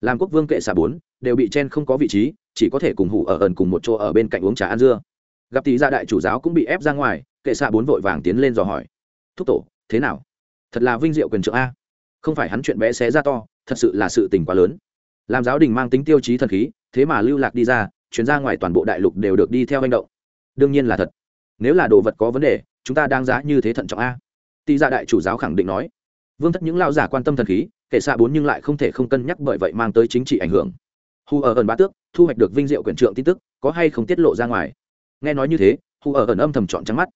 A: Làm quốc vương kệ xà bốn, đều bị chen không có vị trí, chỉ có thể cùng hủ ở ẩn cùng một chỗ ở bên cạnh uống trà ăn dưa. Gặp tỷ gia đại chủ giáo cũng bị ép ra ngoài, kệ xạ bốn vội vàng tiến lên dò hỏi. Thúc tổ, thế nào? Thật là vinh diệu quyền trượng a. Không phải hắn chuyện bé xé ra to, thật sự là sự tình quá lớn. Làm giáo đình mang tính tiêu chí thần khí, thế mà lưu lạc đi ra chuyến ra ngoài toàn bộ đại lục đều được đi theo hành động. Đương nhiên là thật nếu là đồ vật có vấn đề, chúng ta đang giá như thế thận trọng a. Tỳ gia dạ đại chủ giáo khẳng định nói. Vương thất những lao giả quan tâm thần khí kể xa bốn nhưng lại không thể không cân nhắc bởi vậy mang tới chính trị ảnh hưởng. Hù ở ẩn bá tước, thu hoạch được vinh diệu quyển trượng tin tức, có hay không tiết lộ ra ngoài? Nghe nói như thế hù ở ẩn âm thầm chọn trắng mắt.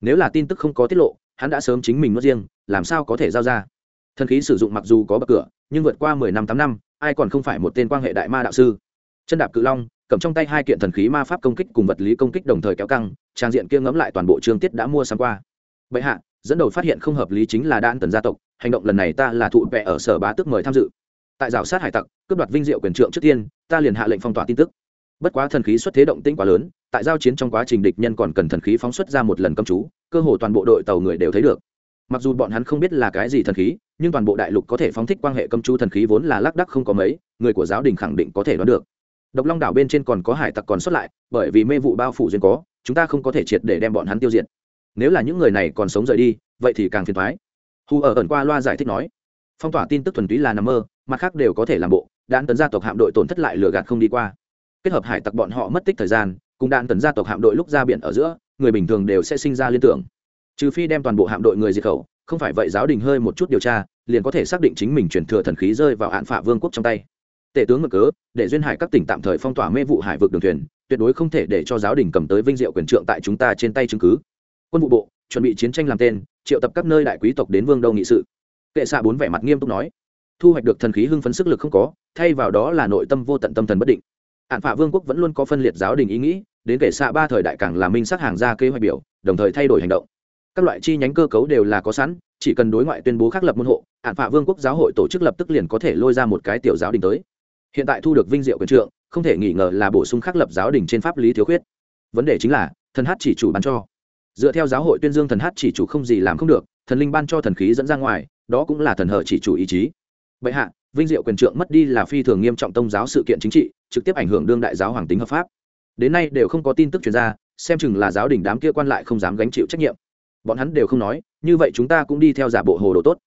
A: Nếu là tin tức không có tiết lộ, hắn đã sớm chính mình mất riêng, làm sao có thể giao ra? Thần khí sử dụng mặc dù có bậc cửa, nhưng vượt qua mười năm tám năm, ai còn không phải một tên quan hệ đại ma đạo sư? Chân đạp cự long cầm trong tay hai kiện thần khí ma pháp công kích cùng vật lý công kích đồng thời kéo căng, trang diện kia ngẫm lại toàn bộ trương tiết đã mua sáng qua. Bệ hạ, dẫn đầu phát hiện không hợp lý chính là đan tần gia tộc, hành động lần này ta là thụ vẽ ở sở bá tước mời tham dự. Tại rào sát hải tặc, cướp đoạt vinh diệu quyền trượng trước tiên, ta liền hạ lệnh phong tỏa tin tức. Bất quá thần khí xuất thế động tĩnh quá lớn, tại giao chiến trong quá trình địch nhân còn cần thần khí phóng xuất ra một lần công chú, cơ hồ toàn bộ đội tàu người đều thấy được. Mặc dù bọn hắn không biết là cái gì thần khí, nhưng toàn bộ đại lục có thể phóng thích quan hệ công chú thần khí vốn là lác đắc không có mấy, người của giáo đình khẳng định có thể đoán được độc long đảo bên trên còn có hải tặc còn xuất lại, bởi vì mê vụ bao phủ duyên có, chúng ta không có thể triệt để đem bọn hắn tiêu diệt. Nếu là những người này còn sống rời đi, vậy thì càng phiền thoái hù ở ẩn qua loa giải thích nói. Phong tỏa tin tức thuần túy là nằm mơ, mặt khác đều có thể làm bộ, đạn tấn gia tộc hạm đội tổn thất lại lừa gạt không đi qua. Kết hợp hải tặc bọn họ mất tích thời gian, cùng đạn tấn gia tộc hạm đội lúc ra biển ở giữa, người bình thường đều sẽ sinh ra liên tưởng. Trừ phi đem toàn bộ hạm đội người diệt khẩu, không phải vậy giáo đình hơi một chút điều tra, liền có thể xác định chính mình chuyển thừa thần khí rơi vào hạn phạ vương quốc trong tay tể tướng mực cớ, để duyên hải các tỉnh tạm thời phong tỏa mê vụ hải vực đường thuyền, tuyệt đối không thể để cho giáo đình cầm tới vinh diệu quyền trượng tại chúng ta trên tay chứng cứ. Quân vụ bộ, chuẩn bị chiến tranh làm tên, triệu tập các nơi đại quý tộc đến vương đâu nghị sự. Kệ xạ bốn vẻ mặt nghiêm túc nói. Thu hoạch được thần khí hưng phấn sức lực không có, thay vào đó là nội tâm vô tận tâm thần bất định. Hạn phạ vương quốc vẫn luôn có phân liệt giáo đình ý nghĩ, đến kệ xạ ba thời đại càng là minh sát hàng ra kế hoạch biểu, đồng thời thay đổi hành động. Các loại chi nhánh cơ cấu đều là có sẵn, chỉ cần đối ngoại tuyên bố khác lập môn hộ, hạn phạ vương quốc giáo hội tổ chức lập tức liền có thể lôi ra một cái tiểu giáo đình tới hiện tại thu được vinh diệu quyền trượng, không thể nghi ngờ là bổ sung khắc lập giáo đình trên pháp lý thiếu khuyết. Vấn đề chính là, thần hát chỉ chủ bán cho. Dựa theo giáo hội tuyên dương thần hát chỉ chủ không gì làm không được, thần linh ban cho thần khí dẫn ra ngoài, đó cũng là thần hở chỉ chủ ý chí. Bệ hạ, vinh diệu quyền trượng mất đi là phi thường nghiêm trọng tông giáo sự kiện chính trị, trực tiếp ảnh hưởng đương đại giáo hoàng tính hợp pháp. Đến nay đều không có tin tức chuyển ra, xem chừng là giáo đình đám kia quan lại không dám gánh chịu trách nhiệm. Bọn hắn đều không nói, như vậy chúng ta cũng đi theo giả bộ hồ đồ tốt.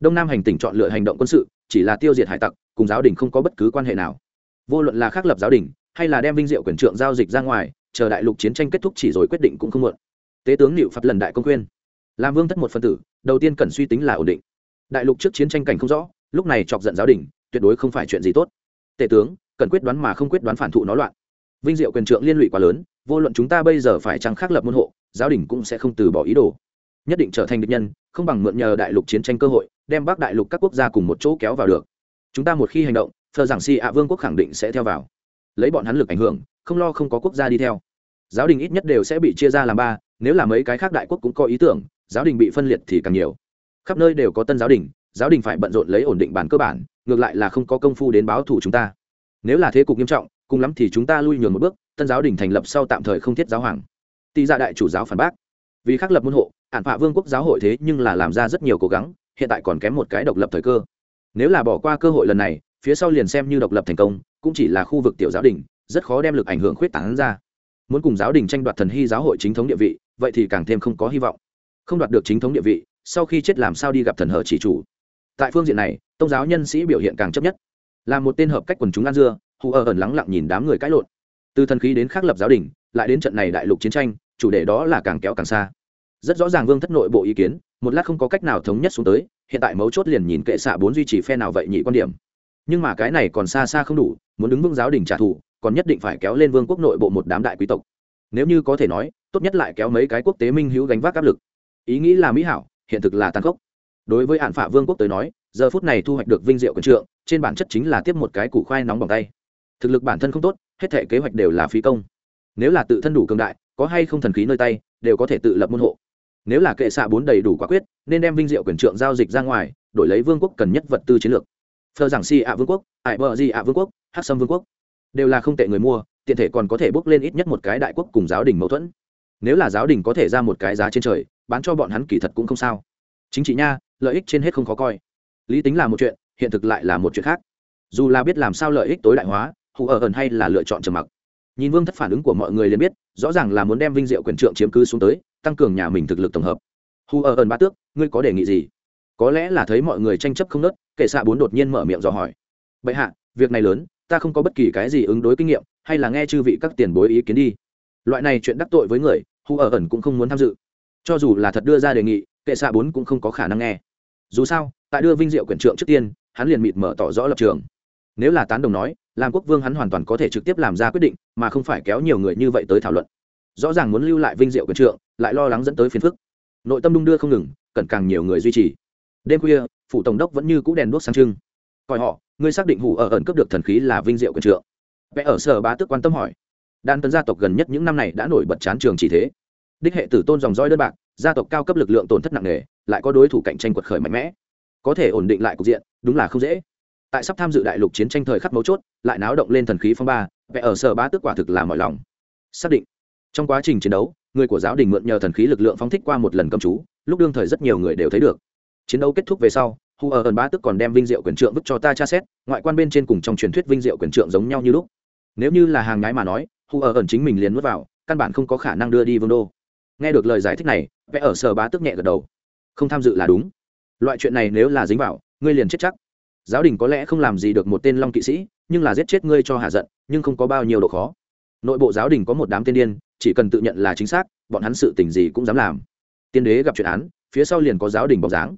A: Đông nam hành tỉnh chọn lựa hành động quân sự, chỉ là tiêu diệt hải tặc cùng giáo đình không có bất cứ quan hệ nào. Vô luận là khắc lập giáo đình, hay là đem vinh diệu quyền trượng giao dịch ra ngoài, chờ đại lục chiến tranh kết thúc chỉ rồi quyết định cũng không muộn. Tế tướng liệu phật lần đại công khuyên. Làm vương thất một phân tử, đầu tiên cần suy tính là ổn định. Đại lục trước chiến tranh cảnh không rõ, lúc này chọc giận giáo đình, tuyệt đối không phải chuyện gì tốt. Tể tướng, cần quyết đoán mà không quyết đoán phản thụ nó loạn. Vinh diệu quyền trượng liên lụy quá lớn, vô luận chúng ta bây giờ phải chăng khắc lập môn hộ, giáo đình cũng sẽ không từ bỏ ý đồ. Nhất định trở thành địch nhân, không bằng mượn nhờ đại lục chiến tranh cơ hội, đem bắc đại lục các quốc gia cùng một chỗ kéo vào được chúng ta một khi hành động thờ giảng si ạ vương quốc khẳng định sẽ theo vào. Lấy bọn hắn lực ảnh hưởng, không lo không có quốc gia đi theo. Giáo đình ít nhất đều sẽ bị chia ra làm ba, nếu là mấy cái khác đại quốc cũng có ý tưởng, giáo đình bị phân liệt thì càng nhiều. Khắp nơi đều có tân giáo đình giáo đình phải bận rộn lấy ổn định bản cơ bản, ngược lại là không có công phu đến báo thủ chúng ta. Nếu là thế cục nghiêm trọng, cùng lắm thì chúng ta lui nhường một bước, tân giáo đình thành lập sau tạm thời không thiết giáo hoàng. Tị gia dạ đại chủ giáo phản bác. Vì khắc lập môn hộ, ản phạ vương quốc giáo hội thế nhưng là làm ra rất nhiều cố gắng, hiện tại còn kém một cái độc lập thời cơ nếu là bỏ qua cơ hội lần này, phía sau liền xem như độc lập thành công, cũng chỉ là khu vực tiểu giáo đình, rất khó đem lực ảnh hưởng khuyết tảng ra. Muốn cùng giáo đình tranh đoạt thần hy giáo hội chính thống địa vị, vậy thì càng thêm không có hy vọng. Không đoạt được chính thống địa vị, sau khi chết làm sao đi gặp thần hờ chỉ chủ. Tại phương diện này tôn giáo nhân sĩ biểu hiện càng chấp nhất. Là một tên hợp cách quần chúng ăn dưa, hù ở ẩn lắng lặng nhìn đám người cãi lộn. Từ thần khí đến khác lập giáo đình, lại đến trận này đại lục chiến tranh, chủ đề đó là càng kéo càng xa. Rất rõ ràng vương thất nội bộ ý kiến, một lát không có cách nào thống nhất xuống tới hiện tại mấu chốt liền nhìn kệ xạ bốn duy trì phe nào vậy nhị quan điểm. Nhưng mà cái này còn xa xa không đủ, muốn đứng vững giáo đình trả thù, còn nhất định phải kéo lên vương quốc nội bộ một đám đại quý tộc. Nếu như có thể nói, tốt nhất lại kéo mấy cái quốc tế minh hữu gánh vác áp lực. Ý nghĩ là mỹ hảo, hiện thực là tàn khốc. Đối với hạn phả vương quốc tới nói, giờ phút này thu hoạch được vinh diệu quần trượng, trên bản chất chính là tiếp một cái củ khoai nóng bằng tay. Thực lực bản thân không tốt, hết thể kế hoạch đều là phí công. Nếu là tự thân đủ cường đại, có hay không thần khí nơi tay, đều có thể tự lập môn hộ nếu là kệ xạ bốn đầy đủ quả quyết, nên đem vinh diệu quyền trượng giao dịch ra ngoài, đổi lấy vương quốc cần nhất vật tư chiến lược. Thờ giảng si ạ vương quốc, ải bờ di ạ vương quốc, hát sâm vương quốc. Đều là không tệ người mua, tiện thể còn có thể bước lên ít nhất một cái đại quốc cùng giáo đình mâu thuẫn. Nếu là giáo đình có thể ra một cái giá trên trời, bán cho bọn hắn kỳ thật cũng không sao. Chính trị nha, lợi ích trên hết không khó coi. Lý tính là một chuyện, hiện thực lại là một chuyện khác. Dù là biết làm sao lợi ích tối đại hóa, hù ở ẩn hay là lựa chọn trầm mặc. Nhìn vương thất phản ứng của mọi người liền biết, rõ ràng là muốn đem vinh diệu quyền trượng chiếm cứ xuống tới tăng cường nhà mình thực lực tổng hợp. Hù ở ẩn ba tước, ngươi có đề nghị gì? Có lẽ là thấy mọi người tranh chấp không nớt, kệ xạ bốn đột nhiên mở miệng dò hỏi. Bệ hạ, việc này lớn, ta không có bất kỳ cái gì ứng đối kinh nghiệm, hay là nghe chư vị các tiền bối ý kiến đi. Loại này chuyện đắc tội với người hù ở ẩn cũng không muốn tham dự. Cho dù là thật đưa ra đề nghị, kệ xạ bốn cũng không có khả năng nghe. Dù sao, tại đưa vinh diệu quyền trượng trước tiên, hắn liền mịt mở tỏ rõ lập trường. Nếu là tán đồng nói, làm quốc vương hắn hoàn toàn có thể trực tiếp làm ra quyết định, mà không phải kéo nhiều người như vậy tới thảo luận. Rõ ràng muốn lưu lại vinh diệu quyền trượng lại lo lắng dẫn tới phiền phức. Nội tâm đung đưa không ngừng, cần càng nhiều người duy trì. Đêm khuya, phủ tổng đốc vẫn như cũ đèn đuốc sáng trưng. Coi họ, ngươi xác định hủ ở ẩn cấp được thần khí là vinh diệu quyền trượng. Vẽ ở sở bá tước quan tâm hỏi. Đan tấn gia tộc gần nhất những năm này đã nổi bật chán trường chỉ thế. Đích hệ tử tôn dòng dõi đơn bạc, gia tộc cao cấp lực lượng tổn thất nặng nề, lại có đối thủ cạnh tranh quật khởi mạnh mẽ. Có thể ổn định lại cục diện, đúng là không dễ. Tại sắp tham dự đại lục chiến tranh thời khắc mấu chốt, lại náo động lên thần khí phong ba, vẽ ở sở bá tước quả thực là mọi lòng. Xác định. Trong quá trình chiến đấu người của giáo đình mượn nhờ thần khí lực lượng phóng thích qua một lần cầm chú, lúc đương thời rất nhiều người đều thấy được. Chiến đấu kết thúc về sau, hu ở ẩn bá tức còn đem vinh diệu quyền trượng vứt cho ta tra xét, ngoại quan bên trên cùng trong truyền thuyết vinh diệu quyền trượng giống nhau như lúc. Nếu như là hàng nhái mà nói, hu ở ẩn chính mình liền nuốt vào, căn bản không có khả năng đưa đi vương đô. Nghe được lời giải thích này vẽ ở sở bá tức nhẹ gật đầu. Không tham dự là đúng. Loại chuyện này nếu là dính vào, ngươi liền chết chắc. Giáo đình có lẽ không làm gì được một tên long kỵ sĩ, nhưng là giết chết ngươi cho hạ giận, nhưng không có bao nhiêu độ khó. Nội bộ giáo đình có một đám tiên điên chỉ cần tự nhận là chính xác, bọn hắn sự tình gì cũng dám làm. Tiên đế gặp chuyện án, phía sau liền có giáo đình bọc dáng.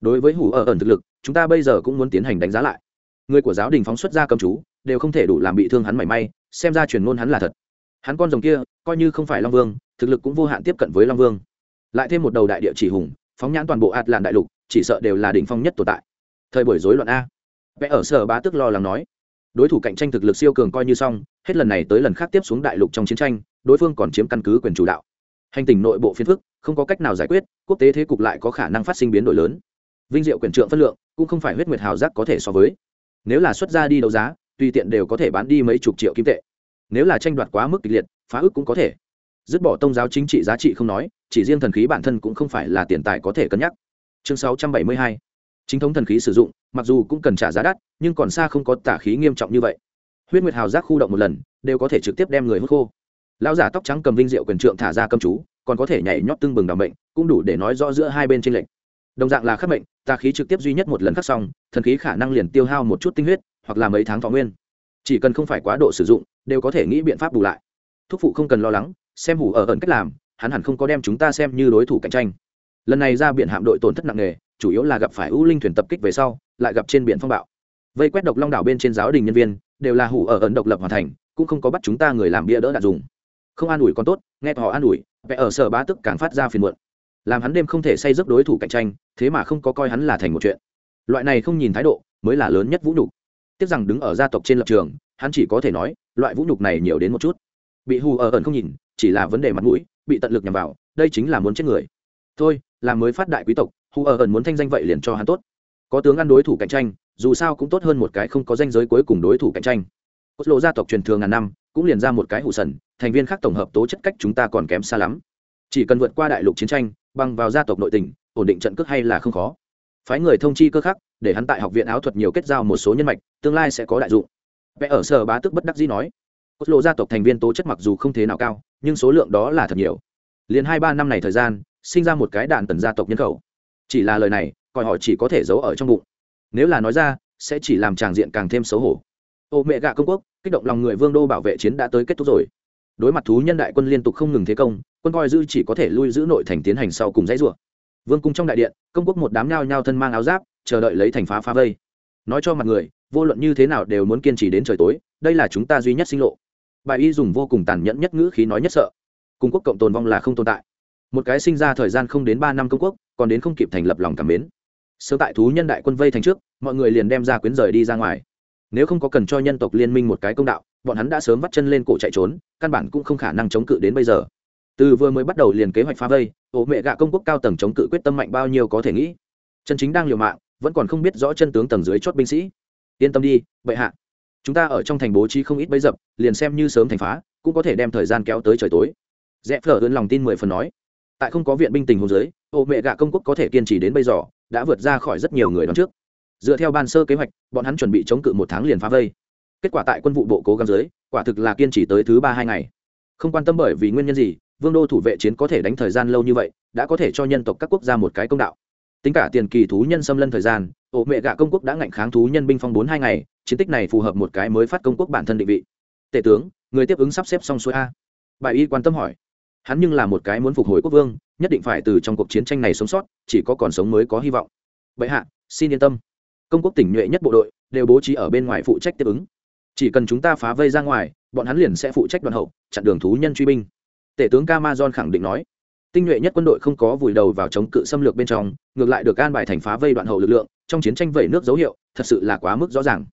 A: Đối với hủ ở ẩn thực lực, chúng ta bây giờ cũng muốn tiến hành đánh giá lại. Người của giáo đình phóng xuất ra cầm chú, đều không thể đủ làm bị thương hắn mảy may, xem ra truyền ngôn hắn là thật. Hắn con rồng kia, coi như không phải long vương, thực lực cũng vô hạn tiếp cận với long vương. Lại thêm một đầu đại địa chỉ hùng, phóng nhãn toàn bộ ạt làn đại lục, chỉ sợ đều là đỉnh phong nhất tồn tại. Thời buổi rối loạn a. Vẽ ở sở bá tức lo lắng nói. Đối thủ cạnh tranh thực lực siêu cường coi như xong, hết lần này tới lần khác tiếp xuống đại lục trong chiến tranh đối phương còn chiếm căn cứ quyền chủ đạo. Hành tình nội bộ phiến phức, không có cách nào giải quyết, quốc tế thế cục lại có khả năng phát sinh biến đổi lớn. Vinh diệu quyền trượng phân lượng cũng không phải huyết nguyệt hào giác có thể so với. Nếu là xuất ra đi đấu giá, tùy tiện đều có thể bán đi mấy chục triệu kim tệ. Nếu là tranh đoạt quá mức kịch liệt, phá ức cũng có thể. Dứt bỏ tôn giáo chính trị giá trị không nói, chỉ riêng thần khí bản thân cũng không phải là tiền tài có thể cân nhắc. Chương 672 chính thống thần khí sử dụng, mặc dù cũng cần trả giá đắt, nhưng còn xa không có tả khí nghiêm trọng như vậy. Huyết nguyệt hào giác khu động một lần, đều có thể trực tiếp đem người hút khô lão giả tóc trắng cầm vinh diệu quyền trượng thả ra cầm chú, còn có thể nhảy nhót tưng bừng đảm bệnh cũng đủ để nói rõ giữa hai bên trên lệnh đồng dạng là khắc mệnh tà khí trực tiếp duy nhất một lần khắc xong, thần khí khả năng liền tiêu hao một chút tinh huyết, hoặc là mấy tháng thọ nguyên. Chỉ cần không phải quá độ sử dụng, đều có thể nghĩ biện pháp bù lại. Thúc phụ không cần lo lắng, xem hủ ở ẩn cách làm, hắn hẳn không có đem chúng ta xem như đối thủ cạnh tranh. Lần này ra biển hạm đội tổn thất nặng nề, chủ yếu là gặp phải ưu linh thuyền tập kích về sau, lại gặp trên biển phong bạo. Vây quét độc long đảo bên trên giáo đình nhân viên, đều là hủ ở ẩn độc lập hoàn thành, cũng không có bắt chúng ta người làm bia đỡ đạn dùng không an ủi còn tốt, nghe họ an ủi vẽ ở sở bá tức càng phát ra phiền muộn. Làm hắn đêm không thể say giấc đối thủ cạnh tranh, thế mà không có coi hắn là thành một chuyện. Loại này không nhìn thái độ, mới là lớn nhất vũ nhục. Tiếc rằng đứng ở gia tộc trên lập trường, hắn chỉ có thể nói, loại vũ nhục này nhiều đến một chút. Bị hù ở ẩn không nhìn, chỉ là vấn đề mặt mũi, bị tận lực nhằm vào, đây chính là muốn chết người. Thôi là mới phát đại quý tộc, hù ở ẩn muốn thanh danh vậy liền cho hắn tốt. Có tướng ăn đối thủ cạnh tranh, dù sao cũng tốt hơn một cái không có danh giới cuối cùng đối thủ cạnh tranh. Cốt lộ gia tộc truyền thường ngàn năm cũng liền ra một cái hủ sần, thành viên khác tổng hợp tố chất cách chúng ta còn kém xa lắm. Chỉ cần vượt qua đại lục chiến tranh bằng vào gia tộc nội tình, ổn định trận cước hay là không khó. Phái người thông chi cơ khắc, để hắn tại học viện áo thuật nhiều kết giao một số nhân mạch, tương lai sẽ có đại dụng. Vẽ ở sở bá tức bất đắc dĩ nói, cốt lộ gia tộc thành viên tố chất mặc dù không thế nào cao, nhưng số lượng đó là thật nhiều. Liền hai ba năm này thời gian, sinh ra một cái đạn tần gia tộc nhân khẩu. Chỉ là lời này, coi họ chỉ có thể giấu ở trong bụng. Nếu là nói ra, sẽ chỉ làm tràng diện càng thêm xấu hổ ô mẹ gạ công quốc, kích động lòng người vương đô bảo vệ chiến đã tới kết thúc rồi. Đối mặt thú nhân đại quân liên tục không ngừng thế công, quân coi dư chỉ có thể lui giữ nội thành tiến hành sau cùng dãy rủa. Vương cung trong đại điện, công quốc một đám nhao nhao thân mang áo giáp, chờ đợi lấy thành phá phá vây. Nói cho mặt người, vô luận như thế nào đều muốn kiên trì đến trời tối, đây là chúng ta duy nhất sinh lộ. Bài y dùng vô cùng tàn nhẫn nhất ngữ khí nói nhất sợ. Cung quốc cộng tồn vong là không tồn tại. Một cái sinh ra thời gian không đến ba năm công quốc, còn đến không kịp thành lập lòng cảm mến. Sớm tại thú nhân đại quân vây thành trước, mọi người liền đem ra quyến rời đi ra ngoài nếu không có cần cho nhân tộc liên minh một cái công đạo, bọn hắn đã sớm vắt chân lên cổ chạy trốn, căn bản cũng không khả năng chống cự đến bây giờ. Từ vừa mới bắt đầu liền kế hoạch phá vây, ổ mẹ gạ công quốc cao tầng chống cự quyết tâm mạnh bao nhiêu có thể nghĩ. Chân chính đang liều mạng, vẫn còn không biết rõ chân tướng tầng dưới chót binh sĩ. Yên tâm đi, bệ hạ. Chúng ta ở trong thành bố trí không ít bấy dập, liền xem như sớm thành phá, cũng có thể đem thời gian kéo tới trời tối. Rẽ phở ơn lòng tin mười phần nói. Tại không có viện binh tình hồ dưới ô mẹ gạ công quốc có thể kiên trì đến bây giờ, đã vượt ra khỏi rất nhiều người đón trước dựa theo ban sơ kế hoạch, bọn hắn chuẩn bị chống cự một tháng liền phá vây. Kết quả tại quân vụ bộ cố gắng dưới, quả thực là kiên trì tới thứ ba, hai ngày. Không quan tâm bởi vì nguyên nhân gì, vương đô thủ vệ chiến có thể đánh thời gian lâu như vậy, đã có thể cho nhân tộc các quốc gia một cái công đạo. Tính cả tiền kỳ thú nhân xâm lân thời gian, ổ mẹ gạ công quốc đã ngạnh kháng thú nhân binh phong bốn, hai ngày, chiến tích này phù hợp một cái mới phát công quốc bản thân định vị. Tể tướng, người tiếp ứng sắp xếp xong xuôi a. Bà y quan tâm hỏi. Hắn nhưng là một cái muốn phục hồi quốc vương, nhất định phải từ trong cuộc chiến tranh này sống sót, chỉ có còn sống mới có hy vọng. Vậy hạ, xin yên tâm công quốc tỉnh nhuệ nhất bộ đội, đều bố trí ở bên ngoài phụ trách tiếp ứng. Chỉ cần chúng ta phá vây ra ngoài, bọn hắn liền sẽ phụ trách đoàn hậu, chặn đường thú nhân truy binh. Tể tướng Camazon khẳng định nói. Tinh nhuệ nhất quân đội không có vùi đầu vào chống cự xâm lược bên trong, ngược lại được an bài thành phá vây đoạn hậu lực lượng, trong chiến tranh vẩy nước dấu hiệu, thật sự là quá mức rõ ràng.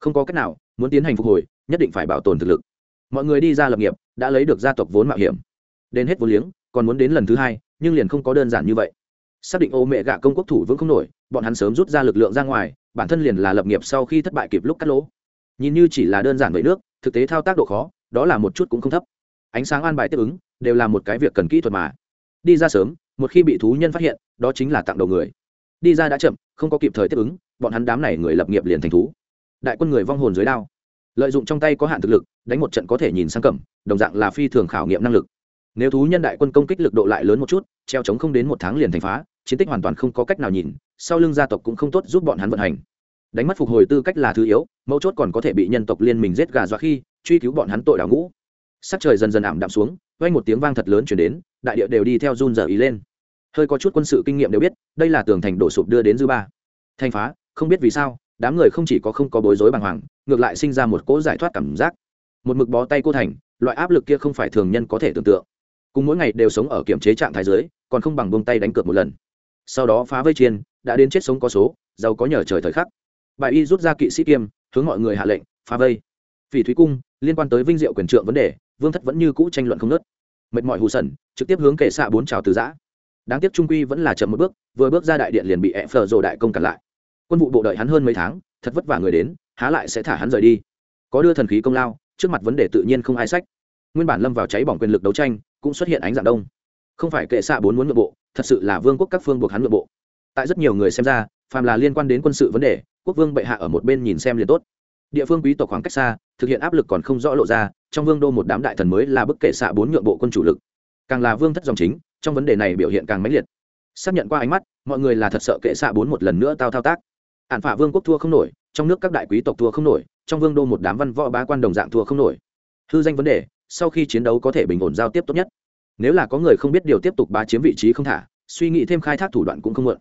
A: Không có cách nào, muốn tiến hành phục hồi, nhất định phải bảo tồn thực lực. Mọi người đi ra lập nghiệp, đã lấy được gia tộc vốn mạo hiểm. Đến hết vốn liếng, còn muốn đến lần thứ hai, nhưng liền không có đơn giản như vậy xác định ô mẹ gạ công quốc thủ vững không nổi, bọn hắn sớm rút ra lực lượng ra ngoài, bản thân liền là lập nghiệp sau khi thất bại kịp lúc cắt lỗ. Nhìn như chỉ là đơn giản vậy nước, thực tế thao tác độ khó, đó là một chút cũng không thấp. Ánh sáng an bài tiếp ứng, đều là một cái việc cần kỹ thuật mà. Đi ra sớm, một khi bị thú nhân phát hiện, đó chính là tặng đầu người. Đi ra đã chậm, không có kịp thời tiếp ứng, bọn hắn đám này người lập nghiệp liền thành thú. Đại quân người vong hồn dưới đao. Lợi dụng trong tay có hạn thực lực, đánh một trận có thể nhìn sang cẩm, đồng dạng là phi thường khảo nghiệm năng lực nếu thú nhân đại quân công kích lực độ lại lớn một chút, treo chống không đến một tháng liền thành phá, chiến tích hoàn toàn không có cách nào nhìn, sau lưng gia tộc cũng không tốt giúp bọn hắn vận hành. Đánh mất phục hồi tư cách là thứ yếu, mấu chốt còn có thể bị nhân tộc liên mình giết gà dọa khi, truy cứu bọn hắn tội đảo ngũ. Sắc trời dần dần ảm đạm xuống quanh một tiếng vang thật lớn chuyển đến, đại địa đều đi theo run dở ý lên. Hơi có chút quân sự kinh nghiệm đều biết, đây là tường thành đổ sụp đưa đến dư ba. Thành phá, không biết vì sao, đám người không chỉ có không có bối rối bàng hoàng, ngược lại sinh ra một cỗ giải thoát cảm giác. Một mực bó tay cô thành, loại áp lực kia không phải thường nhân có thể tưởng tượng cùng mỗi ngày đều sống ở kiểm chế trạng thái giới còn không bằng bông tay đánh cược một lần. Sau đó phá vây chiên, đã đến chết sống có số, giàu có nhờ trời thời khắc. Bài y rút ra kỵ sĩ kiêm, hướng mọi người hạ lệnh, phá vây. Phỉ thúy cung, liên quan tới vinh diệu quyền trượng vấn đề, vương thất vẫn như cũ tranh luận không nớt mệt mỏi hù sần, trực tiếp hướng kệ xạ bốn trào từ giã. Đáng tiếc trung quy vẫn là chậm một bước, vừa bước ra đại điện liền bị ẹ phờ rồ đại công cản lại. Quân vụ bộ đợi hắn hơn mấy tháng, thật vất vả người đến, há lại sẽ thả hắn rời đi. Có đưa thần khí công lao, trước mặt vấn đề tự nhiên không ai sách nguyên bản lâm vào cháy bỏng quyền lực đấu tranh, cũng xuất hiện ánh dạng đông. Không phải kệ xạ bốn muốn nội bộ, thật sự là vương quốc các phương buộc hắn nội bộ. Tại rất nhiều người xem ra, phàm là liên quan đến quân sự vấn đề, quốc vương bệ hạ ở một bên nhìn xem liền tốt. Địa phương quý tộc khoảng cách xa, thực hiện áp lực còn không rõ lộ ra, trong vương đô một đám đại thần mới là bức kệ xạ bốn nhượng bộ quân chủ lực. Càng là vương thất dòng chính, trong vấn đề này biểu hiện càng mãnh liệt. Xác nhận qua ánh mắt, mọi người là thật sợ kệ xạ bốn một lần nữa tao thao tác. Ản phả vương quốc thua không nổi, trong nước các đại quý tộc thua không nổi, trong vương đô một đám văn võ bá quan đồng dạng thua không nổi. Hư danh vấn đề sau khi chiến đấu có thể bình ổn giao tiếp tốt nhất. Nếu là có người không biết điều tiếp tục bá chiếm vị trí không thả, suy nghĩ thêm khai thác thủ đoạn cũng không mượn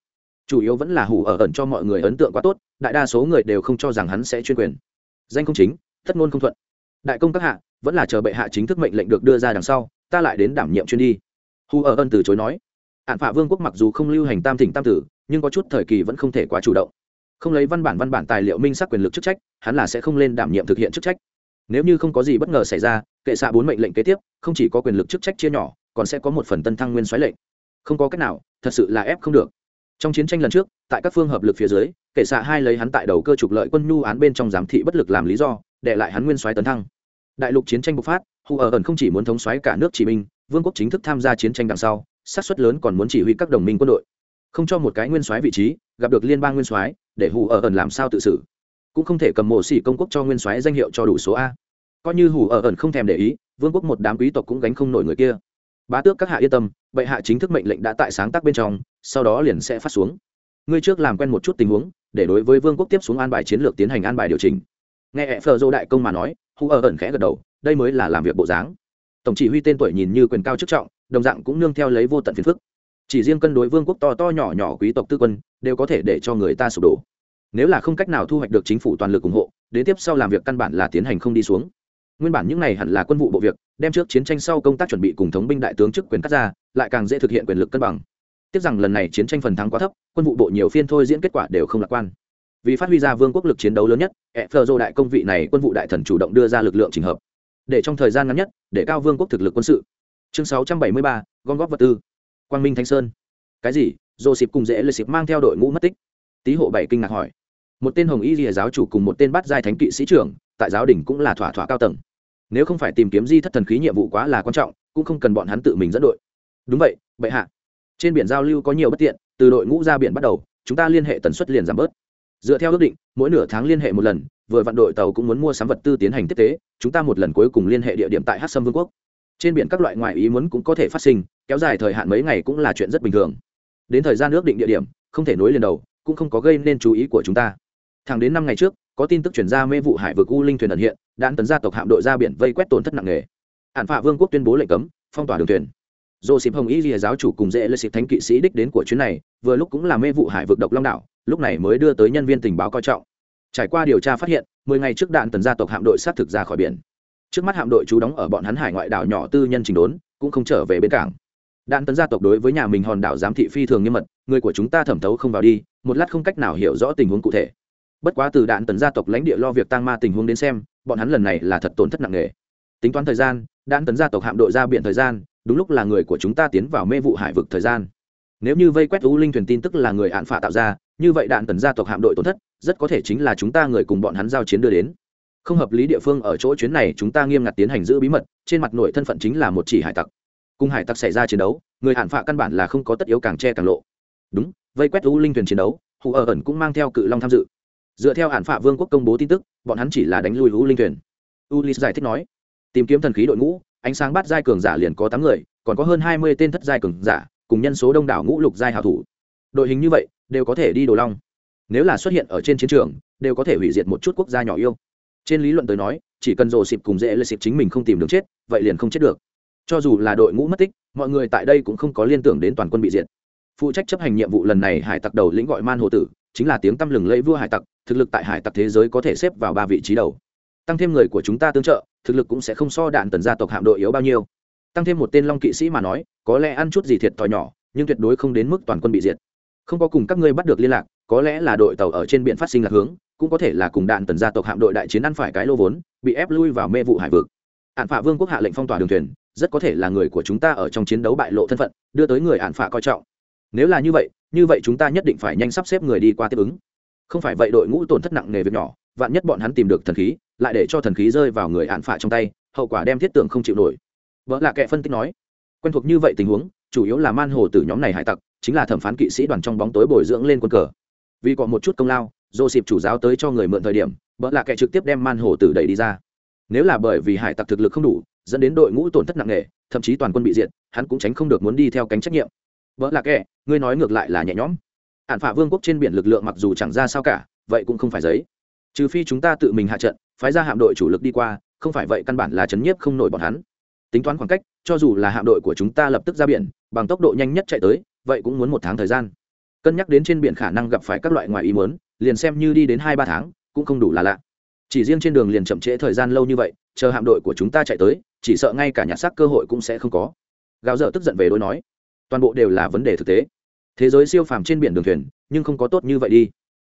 A: chủ yếu vẫn là hủ ở ẩn cho mọi người ấn tượng quá tốt, đại đa số người đều không cho rằng hắn sẽ chuyên quyền. Danh không chính, thất ngôn không thuận. Đại công các hạ, vẫn là chờ bệ hạ chính thức mệnh lệnh được đưa ra đằng sau, ta lại đến đảm nhiệm chuyên đi. Hù ở ân từ chối nói. Ạn phạ vương quốc mặc dù không lưu hành tam thỉnh tam tử, nhưng có chút thời kỳ vẫn không thể quá chủ động. Không lấy văn bản văn bản tài liệu minh xác quyền lực chức trách, hắn là sẽ không lên đảm nhiệm thực hiện chức trách nếu như không có gì bất ngờ xảy ra, kệ xạ bốn mệnh lệnh kế tiếp, không chỉ có quyền lực chức trách chia nhỏ, còn sẽ có một phần tân thăng nguyên xoáy lệnh. Không có cách nào, thật sự là ép không được. Trong chiến tranh lần trước, tại các phương hợp lực phía dưới, kệ xạ hai lấy hắn tại đầu cơ trục lợi quân nhu án bên trong giám thị bất lực làm lý do, để lại hắn nguyên soái tấn thăng. Đại lục chiến tranh bộc phát hù ở ẩn không chỉ muốn thống soái cả nước chỉ minh vương quốc chính thức tham gia chiến tranh đằng sau sát suất lớn còn muốn chỉ huy các đồng minh quân đội. Không cho một cái nguyên soái vị trí, gặp được liên bang nguyên soái, để hù ở ẩn làm sao tự xử cũng không thể cầm mộ xỉ công quốc cho nguyên soái danh hiệu cho đủ số a. Coi như hủ ở ẩn không thèm để ý, vương quốc một đám quý tộc cũng gánh không nổi người kia. Bá tước các hạ yên tâm, bệ hạ chính thức mệnh lệnh đã tại sáng tác bên trong, sau đó liền sẽ phát xuống. Ngươi trước làm quen một chút tình huống, để đối với vương quốc tiếp xuống an bài chiến lược tiến hành an bài điều chỉnh. Nghe ẹ phờ dô đại công mà nói, hù ở ẩn khẽ gật đầu, đây mới là làm việc bộ dáng. Tổng chỉ huy tên tuổi nhìn như quyền cao chức trọng, đồng dạng cũng nương theo lấy vô tận phiền phức. Chỉ riêng cân đối vương quốc to to nhỏ nhỏ quý tộc tư quân, đều có thể để cho người ta sụp đổ nếu là không cách nào thu hoạch được chính phủ toàn lực ủng hộ đến tiếp sau làm việc căn bản là tiến hành không đi xuống. Nguyên bản những này hẳn là quân vụ bộ việc đem trước chiến tranh sau công tác chuẩn bị cùng thống binh đại tướng chức quyền cắt ra lại càng dễ thực hiện quyền lực cân bằng. Tiếc rằng lần này chiến tranh phần thắng quá thấp quân vụ bộ nhiều phiên thôi diễn kết quả đều không lạc quan. Vì phát huy ra vương quốc lực chiến đấu lớn nhất e phờ dô đại công vị này quân vụ đại thần chủ động đưa ra lực lượng trình hợp. Để trong thời gian ngắn nhất để cao vương quốc thực lực quân sự. Chương 673, gom góp vật tư. Quang minh thanh sơn. Cái gì? Dồ xịp cùng dễ lệ xịp mang theo đội ngũ mất tích. Tý hộ bảy kinh ngạc hỏi một tên hồng y lìa giáo chủ cùng một tên bát giai thánh kỵ sĩ trưởng, tại giáo đình cũng là thỏa thỏa cao tầng. Nếu không phải tìm kiếm di thất thần khí nhiệm vụ quá là quan trọng, cũng không cần bọn hắn tự mình dẫn đội. Đúng vậy, bệ hạ. Trên biển giao lưu có nhiều bất tiện, từ đội ngũ ra biển bắt đầu, chúng ta liên hệ tần suất liền giảm bớt. Dựa theo ước định, mỗi nửa tháng liên hệ một lần, vừa vặn đội tàu cũng muốn mua sắm vật tư tiến hành tiếp tế, chúng ta một lần cuối cùng liên hệ địa điểm tại hát sâm vương quốc. Trên biển các loại ngoại ý muốn cũng có thể phát sinh, kéo dài thời hạn mấy ngày cũng là chuyện rất bình thường. Đến thời gian ước định địa điểm, không thể nối liền đầu, cũng không có gây nên chú ý của chúng ta thẳng đến năm ngày trước, có tin tức chuyển ra mê vụ hải vực u linh thuyền ẩn hiện đạn tấn gia tộc hạm đội ra biển vây quét tổn thất nặng nề. Hạn phạ vương quốc tuyên bố lệnh cấm, phong tỏa đường thuyền. Dồ xịp hồng y lìa giáo chủ cùng dễ lê xịp thánh kỵ sĩ đích đến của chuyến này, vừa lúc cũng là mê vụ hải vực độc long đảo, lúc này mới đưa tới nhân viên tình báo coi trọng. Trải qua điều tra phát hiện, mười ngày trước đạn tần gia tộc hạm đội sát thực ra khỏi biển. Trước mắt hạm đội trú đóng ở bọn hắn hải ngoại đảo nhỏ tư nhân trình đốn, cũng không trở về bến cảng. Đạn tấn gia tộc đối với nhà mình hòn đảo giám thị phi thường nghiêm mật, người của chúng ta thẩm thấu không vào đi, một lát không cách nào hiểu rõ tình huống cụ thể bất quá từ đạn tần gia tộc lãnh địa lo việc tăng ma tình huống đến xem, bọn hắn lần này là thật tổn thất nặng nề. Tính toán thời gian, đạn tấn gia tộc hạm đội ra biển thời gian, đúng lúc là người của chúng ta tiến vào mê vụ hải vực thời gian. Nếu như vây quét u linh thuyền tin tức là người hạn phả tạo ra, như vậy đạn tấn gia tộc hạm đội tổn thất, rất có thể chính là chúng ta người cùng bọn hắn giao chiến đưa đến. Không hợp lý địa phương ở chỗ chuyến này chúng ta nghiêm ngặt tiến hành giữ bí mật, trên mặt nội thân phận chính là một chỉ hải tặc. Cùng hải tặc xảy ra chiến đấu, người hạn phạ căn bản là không có tất yếu càng che càng lộ. Đúng, vây quét u linh thuyền chiến đấu, hù ở ẩn cũng mang theo cự long tham dự dựa theo hạn phạ vương quốc công bố tin tức, bọn hắn chỉ là đánh lui u linh thuyền. Ulis giải thích nói, tìm kiếm thần khí đội ngũ, ánh sáng bắt giai cường giả liền có tám người, còn có hơn hai mươi tên thất giai cường giả, cùng nhân số đông đảo ngũ lục giai hảo thủ. Đội hình như vậy, đều có thể đi đồ long. Nếu là xuất hiện ở trên chiến trường, đều có thể hủy diệt một chút quốc gia nhỏ yêu. Trên lý luận tới nói, chỉ cần rồ xịp cùng dễ lệ xịp chính mình không tìm đường chết, vậy liền không chết được. Cho dù là đội ngũ mất tích, mọi người tại đây cũng không có liên tưởng đến toàn quân bị diệt. Phụ trách chấp hành nhiệm vụ lần này hải tặc đầu lĩnh gọi man hồ tử chính là tiếng tăm lừng lẫy vua hải tặc, thực lực tại hải tặc thế giới có thể xếp vào ba vị trí đầu. Tăng thêm người của chúng ta tương trợ, thực lực cũng sẽ không so đạn tần gia tộc hạm đội yếu bao nhiêu. Tăng thêm một tên long kỵ sĩ mà nói, có lẽ ăn chút gì thiệt thòi nhỏ, nhưng tuyệt đối không đến mức toàn quân bị diệt. Không có cùng các ngươi bắt được liên lạc, có lẽ là đội tàu ở trên biển phát sinh lạc hướng, cũng có thể là cùng đạn tần gia tộc hạm đội đại chiến ăn phải cái lô vốn, bị ép lui vào mê vụ hải vực. Hạn phạ vương quốc hạ lệnh phong tỏa đường thuyền, rất có thể là người của chúng ta ở trong chiến đấu bại lộ thân phận, đưa tới người hạn phạ coi trọng nếu là như vậy như vậy chúng ta nhất định phải nhanh sắp xếp người đi qua tiếp ứng. Không phải vậy đội ngũ tổn thất nặng nề việc nhỏ, vạn nhất bọn hắn tìm được thần khí, lại để cho thần khí rơi vào người hạn phả trong tay, hậu quả đem thiết tưởng không chịu nổi. Vợ là kẻ phân tích nói, quen thuộc như vậy tình huống, chủ yếu là man hồ từ nhóm này hải tặc, chính là thẩm phán kỵ sĩ đoàn trong bóng tối bồi dưỡng lên quân cờ. Vì có một chút công lao dô xịp chủ giáo tới cho người mượn thời điểm, vợ là kẻ trực tiếp đem man hồ tử đẩy đi ra. Nếu là bởi vì hải tặc thực lực không đủ, dẫn đến đội ngũ tổn thất nặng nề, thậm chí toàn quân bị diệt, hắn cũng tránh không được muốn đi theo cánh trách nhiệm. Vợ là kẻ ngươi nói ngược lại là nhẹ nhõm. Hạn phả vương quốc trên biển lực lượng mặc dù chẳng ra sao cả, vậy cũng không phải giấy. Trừ phi chúng ta tự mình hạ trận, phái ra hạm đội chủ lực đi qua, không phải vậy căn bản là chấn nhiếp không nổi bọn hắn. Tính toán khoảng cách, cho dù là hạm đội của chúng ta lập tức ra biển, bằng tốc độ nhanh nhất chạy tới, vậy cũng muốn một tháng thời gian. Cân nhắc đến trên biển khả năng gặp phải các loại ngoài ý muốn, liền xem như đi đến hai ba tháng, cũng không đủ là lạ. Chỉ riêng trên đường liền chậm trễ thời gian lâu như vậy, chờ hạm đội của chúng ta chạy tới, chỉ sợ ngay cả nhặt xác cơ hội cũng sẽ không có. Gáo dở tức giận về đối nói, toàn bộ đều là vấn đề thực tế thế giới siêu phàm trên biển đường thuyền, nhưng không có tốt như vậy đi.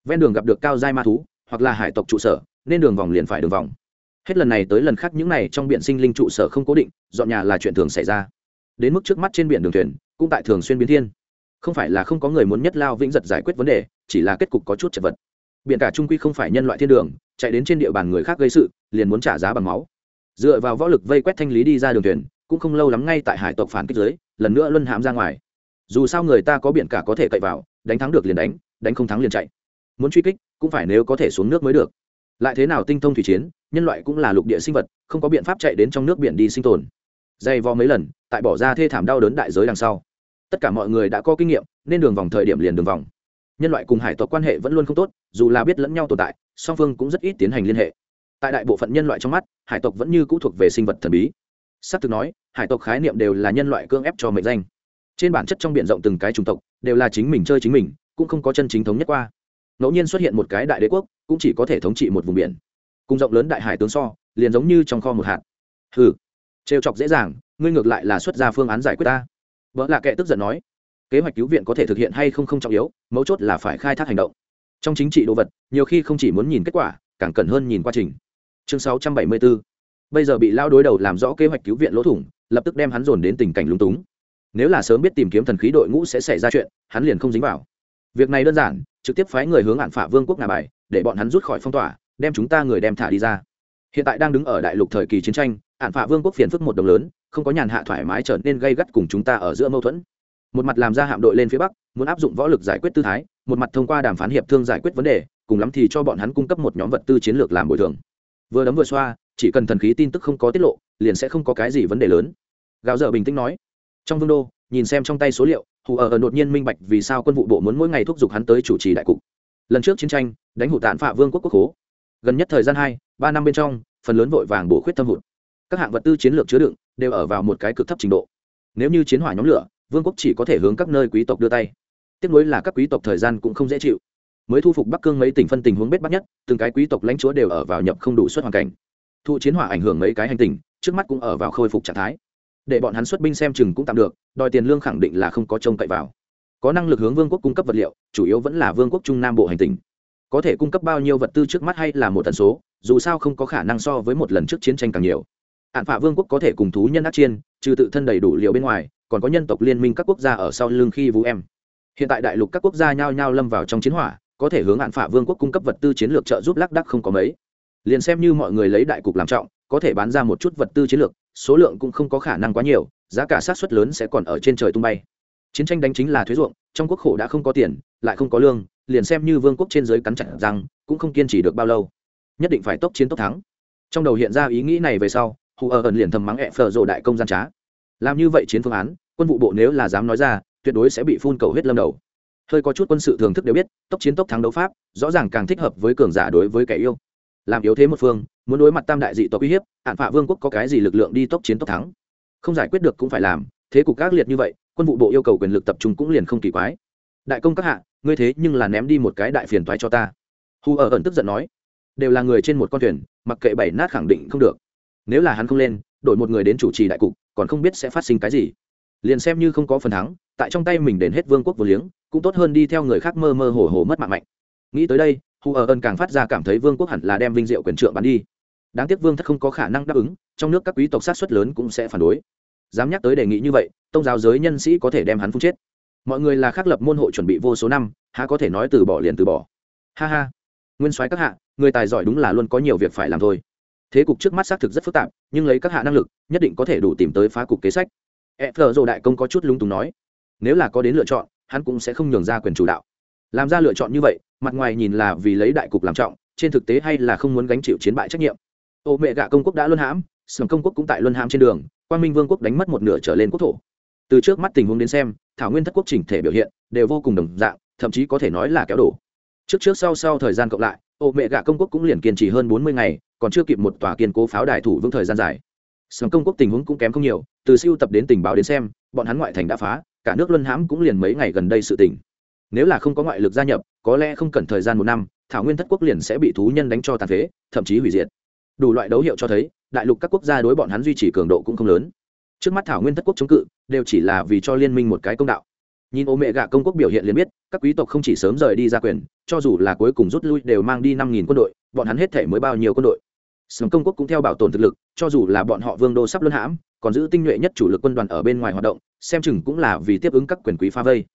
A: Ven đường gặp được cao giai ma thú, hoặc là hải tộc trụ sở, nên đường vòng liền phải đường vòng. Hết lần này tới lần khác những này trong biển sinh linh trụ sở không cố định, dọn nhà là chuyện thường xảy ra. Đến mức trước mắt trên biển đường thuyền, cũng tại thường xuyên biến thiên. Không phải là không có người muốn nhất lao vĩnh giật giải quyết vấn đề, chỉ là kết cục có chút chật vật. Biển cả trung quy không phải nhân loại thiên đường, chạy đến trên địa bàn người khác gây sự, liền muốn trả giá bằng máu. Dựa vào võ lực vây quét thanh lý đi ra đường thuyền, cũng không lâu lắm ngay tại hải tộc phản kích giới, lần nữa luân hãm ra ngoài dù sao người ta có biển cả có thể cậy vào, đánh thắng được liền đánh đánh không thắng liền chạy. Muốn truy kích, cũng phải nếu có thể xuống nước mới được. Lại thế nào tinh thông thủy chiến, nhân loại cũng là lục địa sinh vật, không có biện pháp chạy đến trong nước biển đi sinh tồn. Dày vò mấy lần, tại bỏ ra thê thảm đau đớn đại giới đằng sau. Tất cả mọi người đã có kinh nghiệm, nên đường vòng thời điểm liền đường vòng. Nhân loại cùng hải tộc quan hệ vẫn luôn không tốt, dù là biết lẫn nhau tồn tại, song phương cũng rất ít tiến hành liên hệ. Tại đại bộ phận nhân loại trong mắt, hải tộc vẫn như cũ thuộc về sinh vật thần bí. S ắ c thực nói, hải tộc khái niệm đều là nhân loại cưỡng ép cho mệnh danh trên bản chất trong b i ể n rộng từng cái chủng tộc, đều là chính mình chơi chính mình, cũng không có chân chính thống nhất qua. Ngẫu nhiên xuất hiện một cái đại đế quốc, cũng chỉ có thể thống trị một vùng biển. Cùng rộng lớn đại hải tướng so, liền giống như trong kho một hạt. Hừ, trêu chọc dễ dàng, ngươi ngược lại là xuất ra phương án giải quyết ta. Vợ lạ kệ tức giận nói, kế hoạch cứu viện có thể thực hiện hay không không trọng yếu, mấu chốt là phải khai thác hành động. Trong chính trị đồ vật, nhiều khi không chỉ muốn nhìn kết quả, càng cần hơn nhìn quá trình. Chương 674 bây giờ bị lao đối đầu làm rõ kế hoạch cứu viện lỗ thủng, lập tức đem hắn dồn đến tình cảnh lúng túng nếu là sớm biết tìm kiếm thần khí đội ngũ sẽ xảy ra chuyện, hắn liền không dính vào. Việc này đơn giản, trực tiếp phái người hướng hạn phả vương quốc ngà bài, để bọn hắn rút khỏi phong tỏa, đem chúng ta người đem thả đi ra. Hiện tại đang đứng ở đại lục thời kỳ chiến tranh ạn phả vương quốc phiền phức một đồng lớn, không có nhàn hạ thoải mái trở nên gây gắt cùng chúng ta ở giữa mâu thuẫn. Một mặt làm ra hạm đội lên phía bắc, muốn áp dụng võ lực giải quyết tư thái, một mặt thông qua đàm phán hiệp thương giải quyết vấn đề, cùng lắm thì cho bọn hắn cung cấp một nhóm vật tư chiến lược làm bồi thường. Vừa đấm vừa xoa, chỉ cần thần khí tin tức không có tiết lộ, liền sẽ không có cái gì vấn đề lớn. Gạo dở bình tĩnh nói trong vương đô, nhìn xem trong tay số liệu, hù ở đột nhiên minh bạch vì sao quân vụ bộ muốn mỗi ngày thúc giục hắn tới chủ trì đại cục. Lần trước chiến tranh, đánh hụt tàn phạ vương quốc quốc hố gần nhất thời gian hai, ba năm bên trong, phần lớn vội vàng bổ khuyết thâm hụt. Các hạng vật tư chiến lược chứa đựng đều ở vào một cái cực thấp trình độ. Nếu như chiến hỏa nhóm lửa, vương quốc chỉ có thể hướng các nơi quý tộc đưa tay. Tiếc nối là các quý tộc thời gian cũng không dễ chịu. Mới thu phục bắc cương mấy tỉnh phân tình huống bết bắt nhất, từng cái quý tộc lãnh chúa đều ở vào nhập không đủ suất hoàn cảnh. Thụ chiến hỏa ảnh hưởng mấy cái hành tình, trước mắt cũng ở vào khôi phục trạng thái để bọn hắn xuất binh xem chừng cũng tạm được, đòi tiền lương khẳng định là không có trông cậy vào. Có năng lực hướng vương quốc cung cấp vật liệu, chủ yếu vẫn là vương quốc trung nam bộ hành tình có thể cung cấp bao nhiêu vật tư trước mắt hay là một tần số, dù sao không có khả năng so với một lần trước chiến tranh càng nhiều. Hạn phạ vương quốc có thể cùng thú nhân át chiên, trừ tự thân đầy đủ liệu bên ngoài, còn có nhân tộc liên minh các quốc gia ở sau lưng khi vũ em. Hiện tại đại lục các quốc gia nhao nhao lâm vào trong chiến hỏa, có thể hướng hạn phạ vương quốc cung cấp vật tư chiến lược trợ giúp lác đắc không có mấy. Liền xem như mọi người lấy đại cục làm trọng, có thể bán ra một chút vật tư chiến lược số lượng cũng không có khả năng quá nhiều, giá cả sát xuất lớn sẽ còn ở trên trời tung bay. Chiến tranh đánh chính là thuế ruộng, trong quốc khổ đã không có tiền, lại không có lương, liền xem như vương quốc trên giới cắn chặt rằng cũng không kiên trì được bao lâu. Nhất định phải tốc chiến tốc thắng. Trong đầu hiện ra ý nghĩ này về sau, hù ở ẩn liền thầm mắng ẹ phở rộ đại công gian trá. Làm như vậy chiến phương án, quân vụ bộ nếu là dám nói ra, tuyệt đối sẽ bị phun cầu huyết lâm đầu. Hơi có chút quân sự thường thức đều biết, tốc chiến tốc thắng đấu pháp, rõ ràng càng thích hợp với cường giả đối với kẻ yêu. Làm yếu thế một phương muốn đối mặt tam đại dị tộc uy hiếp hạn phạ vương quốc có cái gì lực lượng đi tốc chiến tốc thắng? Không giải quyết được cũng phải làm, thế cục các liệt như vậy, quân vụ bộ yêu cầu quyền lực tập trung cũng liền không kỳ quái. Đại công các hạ, ngươi thế nhưng là ném đi một cái đại phiền toái cho ta. Hù ở ẩn tức giận nói, đều là người trên một con thuyền, mặc kệ bảy nát khẳng định không được. Nếu là hắn không lên, đổi một người đến chủ trì đại cục, còn không biết sẽ phát sinh cái gì. Liền xem như không có phần thắng, tại trong tay mình đến hết vương quốc vô liếng, cũng tốt hơn đi theo người khác mơ mơ hồ hồ mất mạng mạnh. Nghĩ tới đây hù ở ẩn càng phát ra cảm thấy vương quốc hẳn là đem vinh diệu quyền trượng bắn đi đáng tiếc vương thất không có khả năng đáp ứng, trong nước các quý tộc sát xuất lớn cũng sẽ phản đối. Dám nhắc tới đề nghị như vậy, tông giáo giới nhân sĩ có thể đem hắn phun chết. Mọi người là khắc lập môn hộ chuẩn bị vô số năm, há có thể nói từ bỏ liền từ bỏ. Ha ha. Nguyên soái các hạ, người tài giỏi đúng là luôn có nhiều việc phải làm thôi. Thế cục trước mắt xác thực rất phức tạp, nhưng lấy các hạ năng lực, nhất định có thể đủ tìm tới phá cục kế sách. E thờ dồ đại công có chút lung túng nói, nếu là có đến lựa chọn, hắn cũng sẽ không nhường ra quyền chủ đạo. Làm ra lựa chọn như vậy, mặt ngoài nhìn là vì lấy đại cục làm trọng, trên thực tế hay là không muốn gánh chịu chiến bại trách nhiệm ô mẹ gạ công quốc đã luân hãm, sầm công quốc cũng tại luân hãm trên đường quan minh vương quốc đánh mất một nửa trở lên quốc thổ. Từ trước mắt tình huống đến xem, thảo nguyên thất quốc chỉnh thể biểu hiện đều vô cùng đồng dạng, thậm chí có thể nói là kéo đổ. Trước trước sau sau thời gian cộng lại, ô mẹ gạ công quốc cũng liền kiên trì hơn bốn mươi ngày, còn chưa kịp một tòa kiên cố pháo đài thủ vững thời gian dài. Sầm công quốc tình huống cũng kém không nhiều, từ siêu tập đến tình báo đến xem, bọn hắn ngoại thành đã phá, cả nước luân hãm cũng liền mấy ngày gần đây sự tỉnh nếu là không có ngoại lực gia nhập, có lẽ không cần thời gian một năm, thảo nguyên thất quốc liền sẽ bị thú nhân đánh cho tàn phế, thậm chí hủy diệt đủ loại đấu hiệu cho thấy, đại lục các quốc gia đối bọn hắn duy trì cường độ cũng không lớn. Trước mắt thảo nguyên thất quốc chống cự, đều chỉ là vì cho liên minh một cái công đạo. Nhìn ô mẹ gạ công quốc biểu hiện liền biết, các quý tộc không chỉ sớm rời đi ra quyền, cho dù là cuối cùng rút lui đều mang đi năm nghìn quân đội, bọn hắn hết thể mới bao nhiêu quân đội. Sớm công quốc cũng theo bảo tồn thực lực, cho dù là bọn họ vương đô sắp luân hãm, còn giữ tinh nhuệ nhất chủ lực quân đoàn ở bên ngoài hoạt động, xem chừng cũng là vì tiếp ứng các quyền quý pha vây.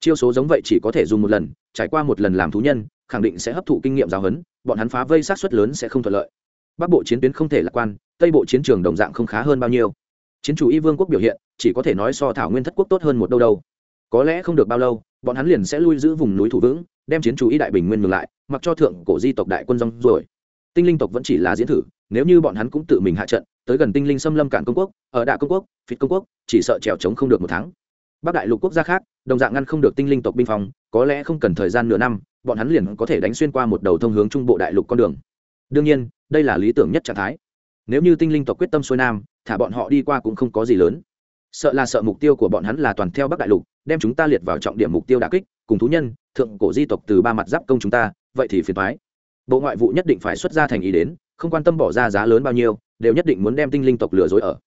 A: Chiêu số giống vậy chỉ có thể dùng một lần, trải qua một lần làm thú nhân, khẳng định sẽ hấp thụ kinh nghiệm giáo huấn, bọn hắn phá vây sát xuất lớn sẽ không thuận lợi bắc bộ chiến tuyến không thể lạc quan, tây bộ chiến trường đồng dạng không khá hơn bao nhiêu. Chiến chủ y vương quốc biểu hiện, chỉ có thể nói so thảo nguyên thất quốc tốt hơn một đâu đâu. Có lẽ không được bao lâu, bọn hắn liền sẽ lui giữ vùng núi thủ vững, đem chiến chủ y đại bình nguyên ngược lại, mặc cho thượng cổ di tộc đại quân rong rồi tinh linh tộc vẫn chỉ là diễn thử, nếu như bọn hắn cũng tự mình hạ trận, tới gần tinh linh xâm lâm cản công quốc, ở đạ công quốc, phịt công quốc, chỉ sợ trèo trống không được một tháng. Bắc đại lục quốc gia khác, đồng dạng ngăn không được tinh linh tộc binh phòng, có lẽ không cần thời gian nửa năm, bọn hắn liền có thể đánh xuyên qua một đầu thông hướng trung bộ đại lục con đường. Đương nhiên đây là lý tưởng nhất trạng thái. Nếu như tinh linh tộc quyết tâm xuôi nam, thả bọn họ đi qua cũng không có gì lớn. Sợ là sợ mục tiêu của bọn hắn là toàn theo bắc đại lục, đem chúng ta liệt vào trọng điểm mục tiêu đà kích, cùng thú nhân, thượng cổ di tộc từ ba mặt giáp công chúng ta, vậy thì phiền thoái bộ ngoại vụ nhất định phải xuất ra thành ý đến, không quan tâm bỏ ra giá lớn bao nhiêu, đều nhất định muốn đem tinh linh tộc lừa dối ở.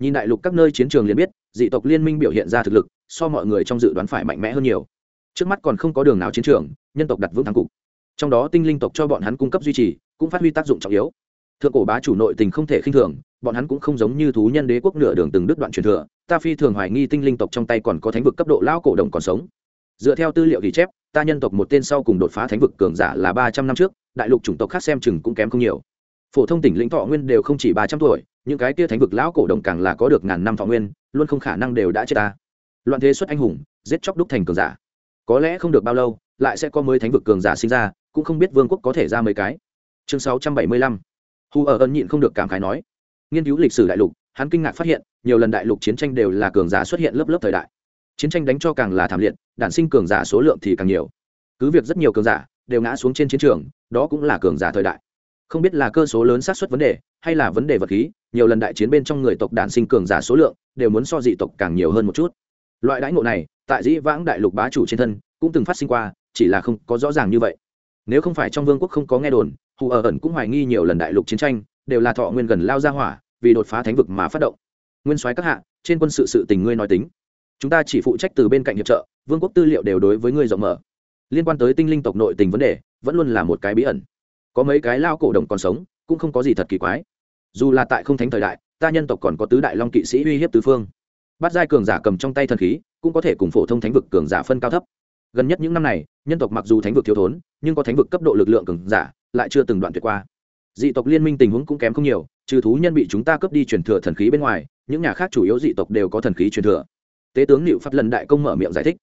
A: Nhìn đại lục các nơi chiến trường liền biết, dị tộc liên minh biểu hiện ra thực lực, so mọi người trong dự đoán phải mạnh mẽ hơn nhiều. Trước mắt còn không có đường nào chiến trường, nhân tộc đặt vững thắng cục. Trong đó tinh linh tộc cho bọn hắn cung cấp duy trì cũng phát huy tác dụng trọng yếu. Thượng cổ bá chủ nội tình không thể khinh thường, bọn hắn cũng không giống như thú nhân đế quốc nửa đường từng đứt đoạn truyền thừa, ta phi thường hoài nghi tinh linh tộc trong tay còn có thánh vực cấp độ lao cổ đồng còn sống. Dựa theo tư liệu ghi chép, ta nhân tộc một tên sau cùng đột phá thánh vực cường giả là ba trăm năm trước, đại lục chủng tộc khác xem chừng cũng kém không nhiều. Phổ thông tỉnh lĩnh thọ nguyên đều không chỉ ba trăm tuổi, những cái kia thánh vực lão cổ đồng càng là có được ngàn năm thọ nguyên, luôn không khả năng đều đã chết ta. Loạn thế xuất anh hùng, giết chóc đúc thành cường giả. Có lẽ không được bao lâu, lại sẽ có mới thánh vực cường giả sinh ra, cũng không biết vương quốc có thể ra mấy cái chương sáu trăm bảy mươi lăm. Hù ở ân nhịn không được cảm khái nói. Nghiên cứu lịch sử đại lục, hắn kinh ngạc phát hiện, nhiều lần đại lục chiến tranh đều là cường giả xuất hiện lớp lớp thời đại. Chiến tranh đánh cho càng là thảm liệt, đản sinh cường giả số lượng thì càng nhiều. Cứ việc rất nhiều cường giả đều ngã xuống trên chiến trường, đó cũng là cường giả thời đại. Không biết là cơ số lớn xác suất vấn đề, hay là vấn đề vật khí, nhiều lần đại chiến bên trong người tộc đản sinh cường giả số lượng đều muốn so dị tộc càng nhiều hơn một chút. Loại đãi ngộ này, tại dĩ vãng đại lục bá chủ trên thân, cũng từng phát sinh qua, chỉ là không có rõ ràng như vậy nếu không phải trong vương quốc không có nghe đồn, hù ở ẩn cũng hoài nghi nhiều lần đại lục chiến tranh, đều là thọ nguyên gần lao ra hỏa, vì đột phá thánh vực mà phát động. Nguyên soái các hạ, trên quân sự sự tình ngươi nói tính. Chúng ta chỉ phụ trách từ bên cạnh hiệp trợ, vương quốc tư liệu đều đối với ngươi rộng mở. Liên quan tới tinh linh tộc nội tình vấn đề, vẫn luôn là một cái bí ẩn. Có mấy cái lao cổ đồng còn sống, cũng không có gì thật kỳ quái. Dù là tại không thánh thời đại, ta nhân tộc còn có tứ đại long kỵ sĩ uy hiếp tứ phương. Bắt giai cường giả cầm trong tay thần khí, cũng có thể cùng phổ thông thánh vực cường giả phân cao thấp gần nhất những năm này, nhân tộc mặc dù thánh vực thiếu thốn, nhưng có thánh vực cấp độ lực lượng cường giả, lại chưa từng đoạn tuyệt qua. Dị tộc liên minh tình huống cũng kém không nhiều, trừ thú nhân bị chúng ta cướp đi truyền thừa thần khí bên ngoài, những nhà khác chủ yếu dị tộc đều có thần khí truyền thừa. Tế tướng liệu phát lần đại công mở miệng giải thích.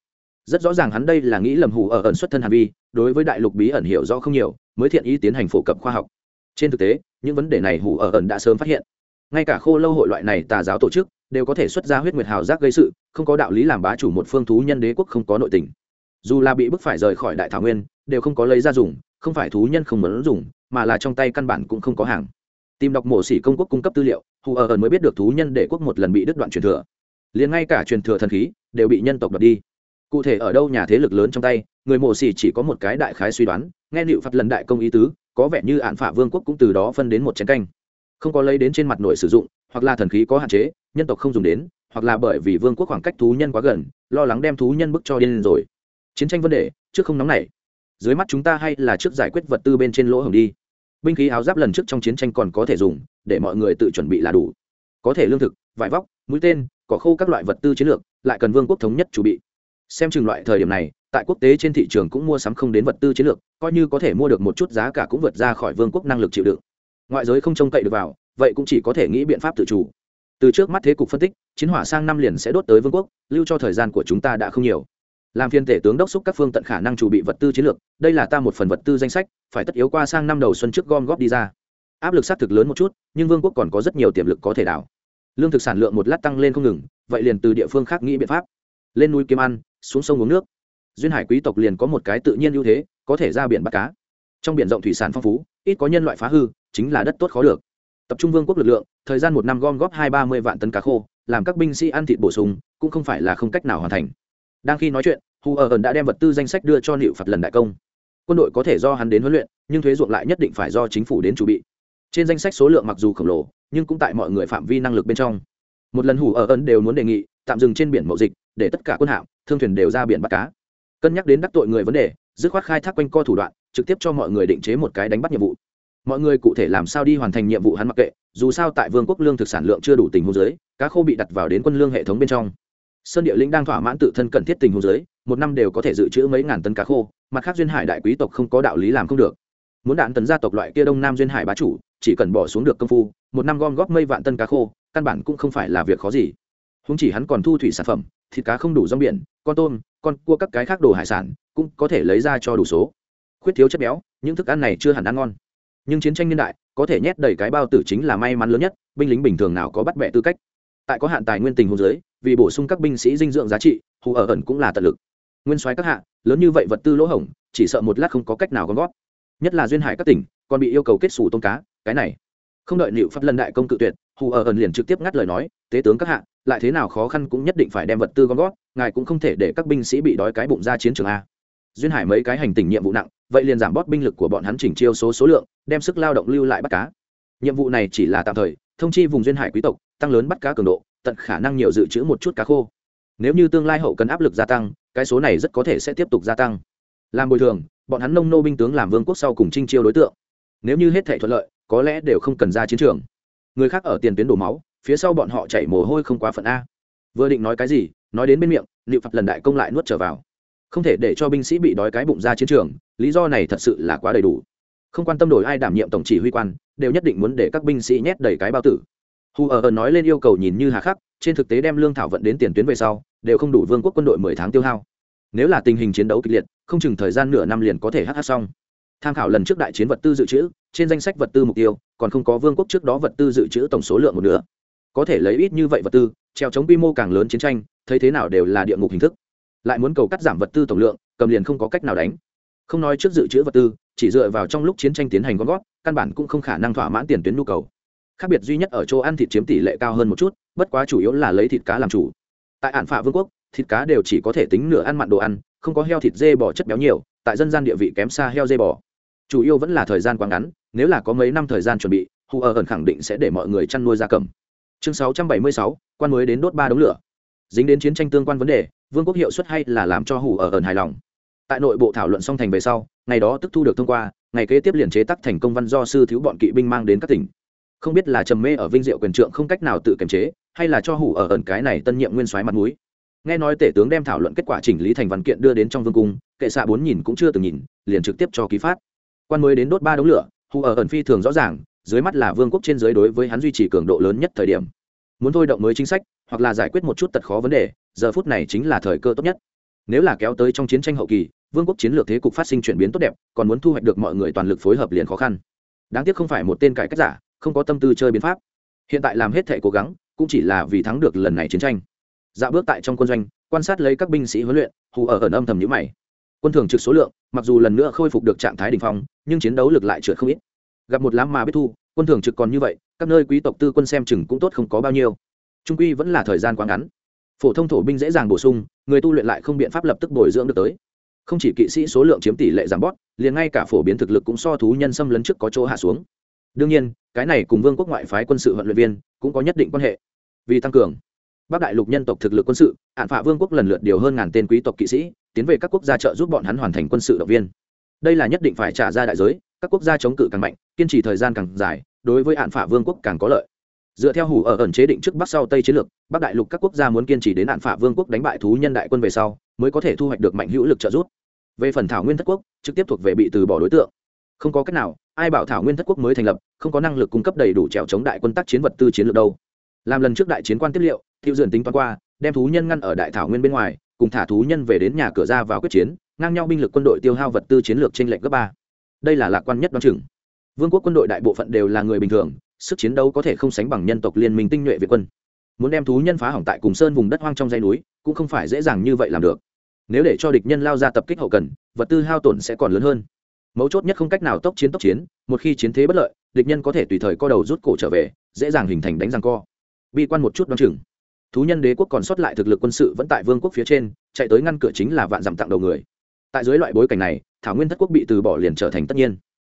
A: Rất rõ ràng hắn đây là nghĩ lầm hủ ở ẩn xuất thân hàn vi, đối với đại lục bí ẩn hiểu rõ không nhiều, mới thiện ý tiến hành phổ cập khoa học. Trên thực tế, những vấn đề này hủ ở ẩn đã sớm phát hiện. Ngay cả khô lâu hội loại này tà giáo tổ chức, đều có thể xuất ra huyết nguyệt hào giác gây sự, không có đạo lý làm bá chủ một phương thú nhân đế quốc không có nội tình dù là bị bức phải rời khỏi đại thảo nguyên, đều không có lấy ra dùng, không phải thú nhân không muốn dùng, mà là trong tay căn bản cũng không có hàng. Tìm đọc mổ xỉ công quốc cung cấp tư liệu, hù ở ẩn mới biết được thú nhân để quốc một lần bị đứt đoạn truyền thừa. Liền ngay cả truyền thừa thần khí, đều bị nhân tộc đoạt đi. Cụ thể ở đâu nhà thế lực lớn trong tay, người mổ xỉ chỉ có một cái đại khái suy đoán, nghe liệu phật lần đại công ý tứ, có vẻ như án phả vương quốc cũng từ đó phân đến một chén canh. Không có lấy đến trên mặt nội sử dụng, hoặc là thần khí có hạn chế, nhân tộc không dùng đến, hoặc là bởi vì vương quốc khoảng cách thú nhân quá gần, lo lắng đem thú nhân bức cho điên rồi chiến tranh vấn đề, trước không nóng này. Dưới mắt chúng ta hay là trước giải quyết vật tư bên trên lỗ hồng đi. Binh khí áo giáp lần trước trong chiến tranh còn có thể dùng, để mọi người tự chuẩn bị là đủ. Có thể lương thực, vải vóc, mũi tên, cỏ khô các loại vật tư chiến lược, lại cần vương quốc thống nhất chuẩn bị. Xem chừng loại thời điểm này, tại quốc tế trên thị trường cũng mua sắm không đến vật tư chiến lược, coi như có thể mua được một chút giá cả cũng vượt ra khỏi vương quốc năng lực chịu đựng. Ngoại giới không trông cậy được vào, vậy cũng chỉ có thể nghĩ biện pháp tự chủ. Từ trước mắt thế cục phân tích, chiến hỏa sang năm liền sẽ đốt tới vương quốc, lưu cho thời gian của chúng ta đã không nhiều làm phiên tể tướng đốc xúc các phương tận khả năng chuẩn bị vật tư chiến lược, đây là ta một phần vật tư danh sách, phải tất yếu qua sang năm đầu xuân trước gom góp đi ra. Áp lực xác thực lớn một chút, nhưng vương quốc còn có rất nhiều tiềm lực có thể đảo. Lương thực sản lượng một lát tăng lên không ngừng, vậy liền từ địa phương khác nghĩ biện pháp. Lên núi kiếm ăn, xuống sông uống nước. Duyên hải quý tộc liền có một cái tự nhiên ưu thế, có thể ra biển bắt cá. Trong biển rộng thủy sản phong phú, ít có nhân loại phá hư, chính là đất tốt khó được. Tập trung vương quốc lực lượng, thời gian một năm gom góp hai ba mươi vạn tấn cá khô, làm các binh sĩ ăn thịt bổ sung, cũng không phải là không cách nào hoàn thành đang khi nói chuyện hù ở ẩn đã đem vật tư danh sách đưa cho nịu phạt lần đại công. Quân đội có thể do hắn đến huấn luyện, nhưng thuế ruộng lại nhất định phải do chính phủ đến chuẩn bị. Trên danh sách số lượng mặc dù khổng lồ, nhưng cũng tại mọi người phạm vi năng lực bên trong. Một lần hù ở ẩn đều muốn đề nghị, tạm dừng trên biển mậu dịch, để tất cả quân hạm, thương thuyền đều ra biển bắt cá. Cân nhắc đến đắc tội người vấn đề, dứt khoát khai thác quanh co thủ đoạn, trực tiếp cho mọi người định chế một cái đánh bắt nhiệm vụ. Mọi người cụ thể làm sao đi hoàn thành nhiệm vụ hắn mặc kệ, dù sao tại vương quốc lương thực sản lượng chưa đủ tình huống giới cá khô bị đặt vào đến quân lương hệ thống bên trong sơn địa lĩnh đang thỏa mãn tự thân cần thiết tình huống dưới, một năm đều có thể dự trữ mấy ngàn tấn cá khô, mặt khác duyên hải đại quý tộc không có đạo lý làm không được. Muốn đạn tấn gia tộc loại kia đông nam duyên hải bá chủ, chỉ cần bỏ xuống được công phu, một năm gom góp mây vạn tân cá khô, căn bản cũng không phải là việc khó gì. Không chỉ hắn còn thu thủy sản phẩm, thịt cá không đủ rong biển, con tôm, con cua các cái khác đồ hải sản, cũng có thể lấy ra cho đủ số. Khuyết thiếu chất béo, những thức ăn này chưa hẳn ăn ngon. Nhưng chiến tranh niên đại, có thể nhét đầy cái bao tử chính là may mắn lớn nhất, binh lính bình thường nào có bắt bẻ tư cách. Tại có hạn tài nguyên tình hồ dưới vì bổ sung các binh sĩ dinh dưỡng giá trị, hù ở ẩn cũng là tận lực. Nguyên soái các hạ, lớn như vậy vật tư lỗ hổng, chỉ sợ một lát không có cách nào gom gót nhất là duyên hải các tỉnh, còn bị yêu cầu kết xù tôm cá, cái này. Không đợi liệu pháp lần đại công cự tuyệt, hù ở ẩn liền trực tiếp ngắt lời nói, tế tướng các hạ, lại thế nào khó khăn cũng nhất định phải đem vật tư gom gót ngài cũng không thể để các binh sĩ bị đói cái bụng ra chiến trường a. Duyên hải mấy cái hành tình nhiệm vụ nặng, vậy liền giảm bót binh lực của bọn hắn chỉnh chiêu số số lượng, đem sức lao động lưu lại bắt cá. Nhiệm vụ này chỉ là tạm thời thông chi vùng duyên hải quý tộc, tăng lớn bắt cá cường độ, tận khả năng nhiều dự trữ một chút cá khô. Nếu như tương lai hậu cần áp lực gia tăng, cái số này rất có thể sẽ tiếp tục gia tăng. Làm bồi thường, bọn hắn nông nô binh tướng làm vương quốc sau cùng trinh chiêu đối tượng. Nếu như hết thể thuận lợi, có lẽ đều không cần ra chiến trường. Người khác ở tiền tuyến đổ máu, phía sau bọn họ chảy mồ hôi không quá phận a. Vừa định nói cái gì, nói đến bên miệng liệu phật lần đại công lại nuốt trở vào. Không thể để cho binh sĩ bị đói cái bụng ra chiến trường, lý do này thật sự là quá đầy đủ không quan tâm đổi ai đảm nhiệm tổng chỉ huy quan, đều nhất định muốn để các binh sĩ nhét đầy cái bao tử. Hù ở ẩn nói lên yêu cầu nhìn như hà khắc, trên thực tế đem lương thảo vận đến tiền tuyến về sau, đều không đủ vương quốc quân đội mười tháng tiêu hao. Nếu là tình hình chiến đấu kịch liệt, không chừng thời gian nửa năm liền có thể hh xong. Tham khảo lần trước đại chiến vật tư dự trữ, trên danh sách vật tư mục tiêu, còn không có vương quốc trước đó vật tư dự trữ tổng số lượng một nửa. Có thể lấy ít như vậy vật tư, treo chống quy mô càng lớn chiến tranh, thấy thế nào đều là địa ngục hình thức. Lại muốn cầu cắt giảm vật tư tổng lượng, cầm liền không có cách nào đánh. Không nói trước dự trữ vật tư chỉ dựa vào trong lúc chiến tranh tiến hành gom gót căn bản cũng không khả năng thỏa mãn tiền tuyến nhu cầu. Khác biệt duy nhất ở chỗ ăn thịt chiếm tỷ lệ cao hơn một chút bất quá chủ yếu là lấy thịt cá làm chủ. Tại ản phạ vương quốc thịt cá đều chỉ có thể tính nửa ăn mặn đồ ăn không có heo thịt dê bò chất béo nhiều tại dân gian địa vị kém xa heo dê bò. Chủ yếu vẫn là thời gian quá ngắn nếu là có mấy năm thời gian chuẩn bị hù ở ẩn khẳng định sẽ để mọi người chăn nuôi gia cầm. Chương 676, quan mới đến đốt ba đống lửa. Dính đến chiến tranh tương quan vấn đề vương quốc hiệu suất hay là làm cho hù ở ẩn hài lòng. Tại nội bộ thảo luận song thành về sau ngày đó tức thu được thông qua, ngày kế tiếp liền chế tắc thành công văn do sư thiếu bọn kỵ binh mang đến các tỉnh. Không biết là trầm mê ở vinh diệu quyền trượng không cách nào tự kiềm chế, hay là cho hủ ở ẩn cái này tân nhiệm nguyên soái mặt mũi. Nghe nói tể tướng đem thảo luận kết quả chỉnh lý thành văn kiện đưa đến trong vương cung, kệ xạ bốn nhìn cũng chưa từng nhìn, liền trực tiếp cho ký phát. Quan mới đến đốt ba đống lửa, hủ ở ẩn phi thường rõ ràng, dưới mắt là vương quốc trên giới đối với hắn duy trì cường độ lớn nhất thời điểm. Muốn thôi động mới chính sách, hoặc là giải quyết một chút tật khó vấn đề, giờ phút này chính là thời cơ tốt nhất. Nếu là kéo tới trong chiến tranh hậu kỳ vương quốc chiến lược thế cục phát sinh chuyển biến tốt đẹp, còn muốn thu hoạch được mọi người toàn lực phối hợp liền khó khăn. Đáng tiếc không phải một tên cải cách giả, không có tâm tư chơi biến pháp. Hiện tại làm hết thể cố gắng, cũng chỉ là vì thắng được lần này chiến tranh. Dạo bước tại trong quân doanh, quan sát lấy các binh sĩ huấn luyện, hù ở ẩn âm thầm nhữ mày. Quân thường trực số lượng, mặc dù lần nữa khôi phục được trạng thái đ ỉ n h phong, nhưng chiến đấu lực lại trượt không ít. Gặp một lám mà biết thu, quân thường trực còn như vậy, các nơi quý tộc tư quân xem chừng cũng tốt không có bao nhiêu. Trung quy vẫn là thời gian quá ngắn. Phổ thông thổ binh dễ dàng bổ sung, người tu luyện lại không biện pháp lập tức bồi dưỡng được tới không chỉ kỵ sĩ số lượng chiếm tỷ lệ giảm bót liền ngay cả phổ biến thực lực cũng so thú nhân xâm lấn trước có chỗ hạ xuống. Đương nhiên, cái này cùng vương quốc ngoại phái quân sự huấn luyện viên cũng có nhất định quan hệ. Vì tăng cường, bắc đại lục nhân tộc thực lực quân sự, hạn phạ vương quốc lần lượt điều hơn ngàn tên quý tộc kỵ sĩ, tiến về các quốc gia trợ giúp bọn hắn hoàn thành quân sự động viên. Đây là nhất định phải trả ra đại giới, các quốc gia chống cự càng mạnh, kiên trì thời gian càng dài, đối với hạn phạ vương quốc càng có lợi dựa theo hủ ở ẩn chế định trước bắc sau tây chiến lược, bắc đại lục các quốc gia muốn kiên trì đến nạn phả vương quốc đánh bại thú nhân đại quân về sau, mới có thể thu hoạch được mạnh hữu lực trợ giúp. Về phần thảo nguyên thất quốc, trực tiếp thuộc về bị từ bỏ đối tượng. Không có cách nào, ai bảo thảo nguyên thất quốc mới thành lập, không có năng lực cung cấp đầy đủ trèo chống đại quân tác chiến vật tư chiến lược đâu. Làm lần trước đại chiến quan tiếp liệu, thiệu dườn tính toán qua, đem thú nhân ngăn ở đại thảo nguyên bên ngoài, cùng thả thú nhân về đến nhà cửa ra vào quyết chiến, ngang nhau binh lực quân đội tiêu hao vật tư chiến lược trên lệnh cấp ba. Đây là lạc quan nhất đoán chừng. Vương quốc quân đội đại bộ phận đều là người bình thường sức chiến đấu có thể không sánh bằng nhân tộc liên minh tinh nhuệ việt quân. Muốn đem thú nhân phá hỏng tại cùng sơn vùng đất hoang trong dây núi, cũng không phải dễ dàng như vậy làm được. Nếu để cho địch nhân lao ra tập kích hậu cần, vật tư hao tổn sẽ còn lớn hơn. Mấu chốt nhất không cách nào tốc chiến tốc chiến, một khi chiến thế bất lợi, địch nhân có thể tùy thời co đầu rút cổ trở về, dễ dàng hình thành đánh răng co. Bi quan một chút đ o á n chừng. Thú nhân đế quốc còn sót lại thực lực quân sự vẫn tại vương quốc phía trên, chạy tới ngăn cửa chính là vạn dặm tặng đầu người. Tại dưới loại bối cảnh này, thảo nguyên thất quốc bị từ bỏ liền trở thành tất nhiên.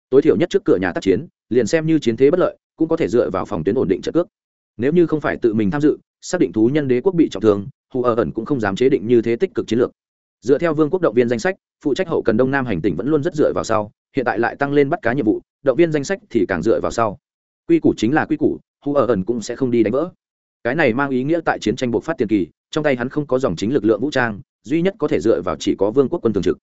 A: Tối thiểu nhất trước cửa nhà tác chiến, liền xem như chiến thế bất lợi cũng có thể dựa vào phòng tuyến ổn định trận cước. Nếu như không phải tự mình tham dự, xác định thú nhân đế quốc bị trọng thương, hù ở ẩn cũng không dám chế định như thế tích cực chiến lược. Dựa theo vương quốc động viên danh sách, phụ trách hậu cần đông nam hành tỉnh vẫn luôn rất dựa vào sau, hiện tại lại tăng lên bắt cá nhiệm vụ, động viên danh sách thì càng dựa vào sau. Quy củ chính là quy củ, hù ở ẩn cũng sẽ không đi đánh vỡ. Cái này mang ý nghĩa tại chiến tranh buộc phát tiền kỳ, trong tay hắn không có dòng chính lực lượng vũ trang, duy nhất có thể dựa vào chỉ có vương quốc quân thường trực.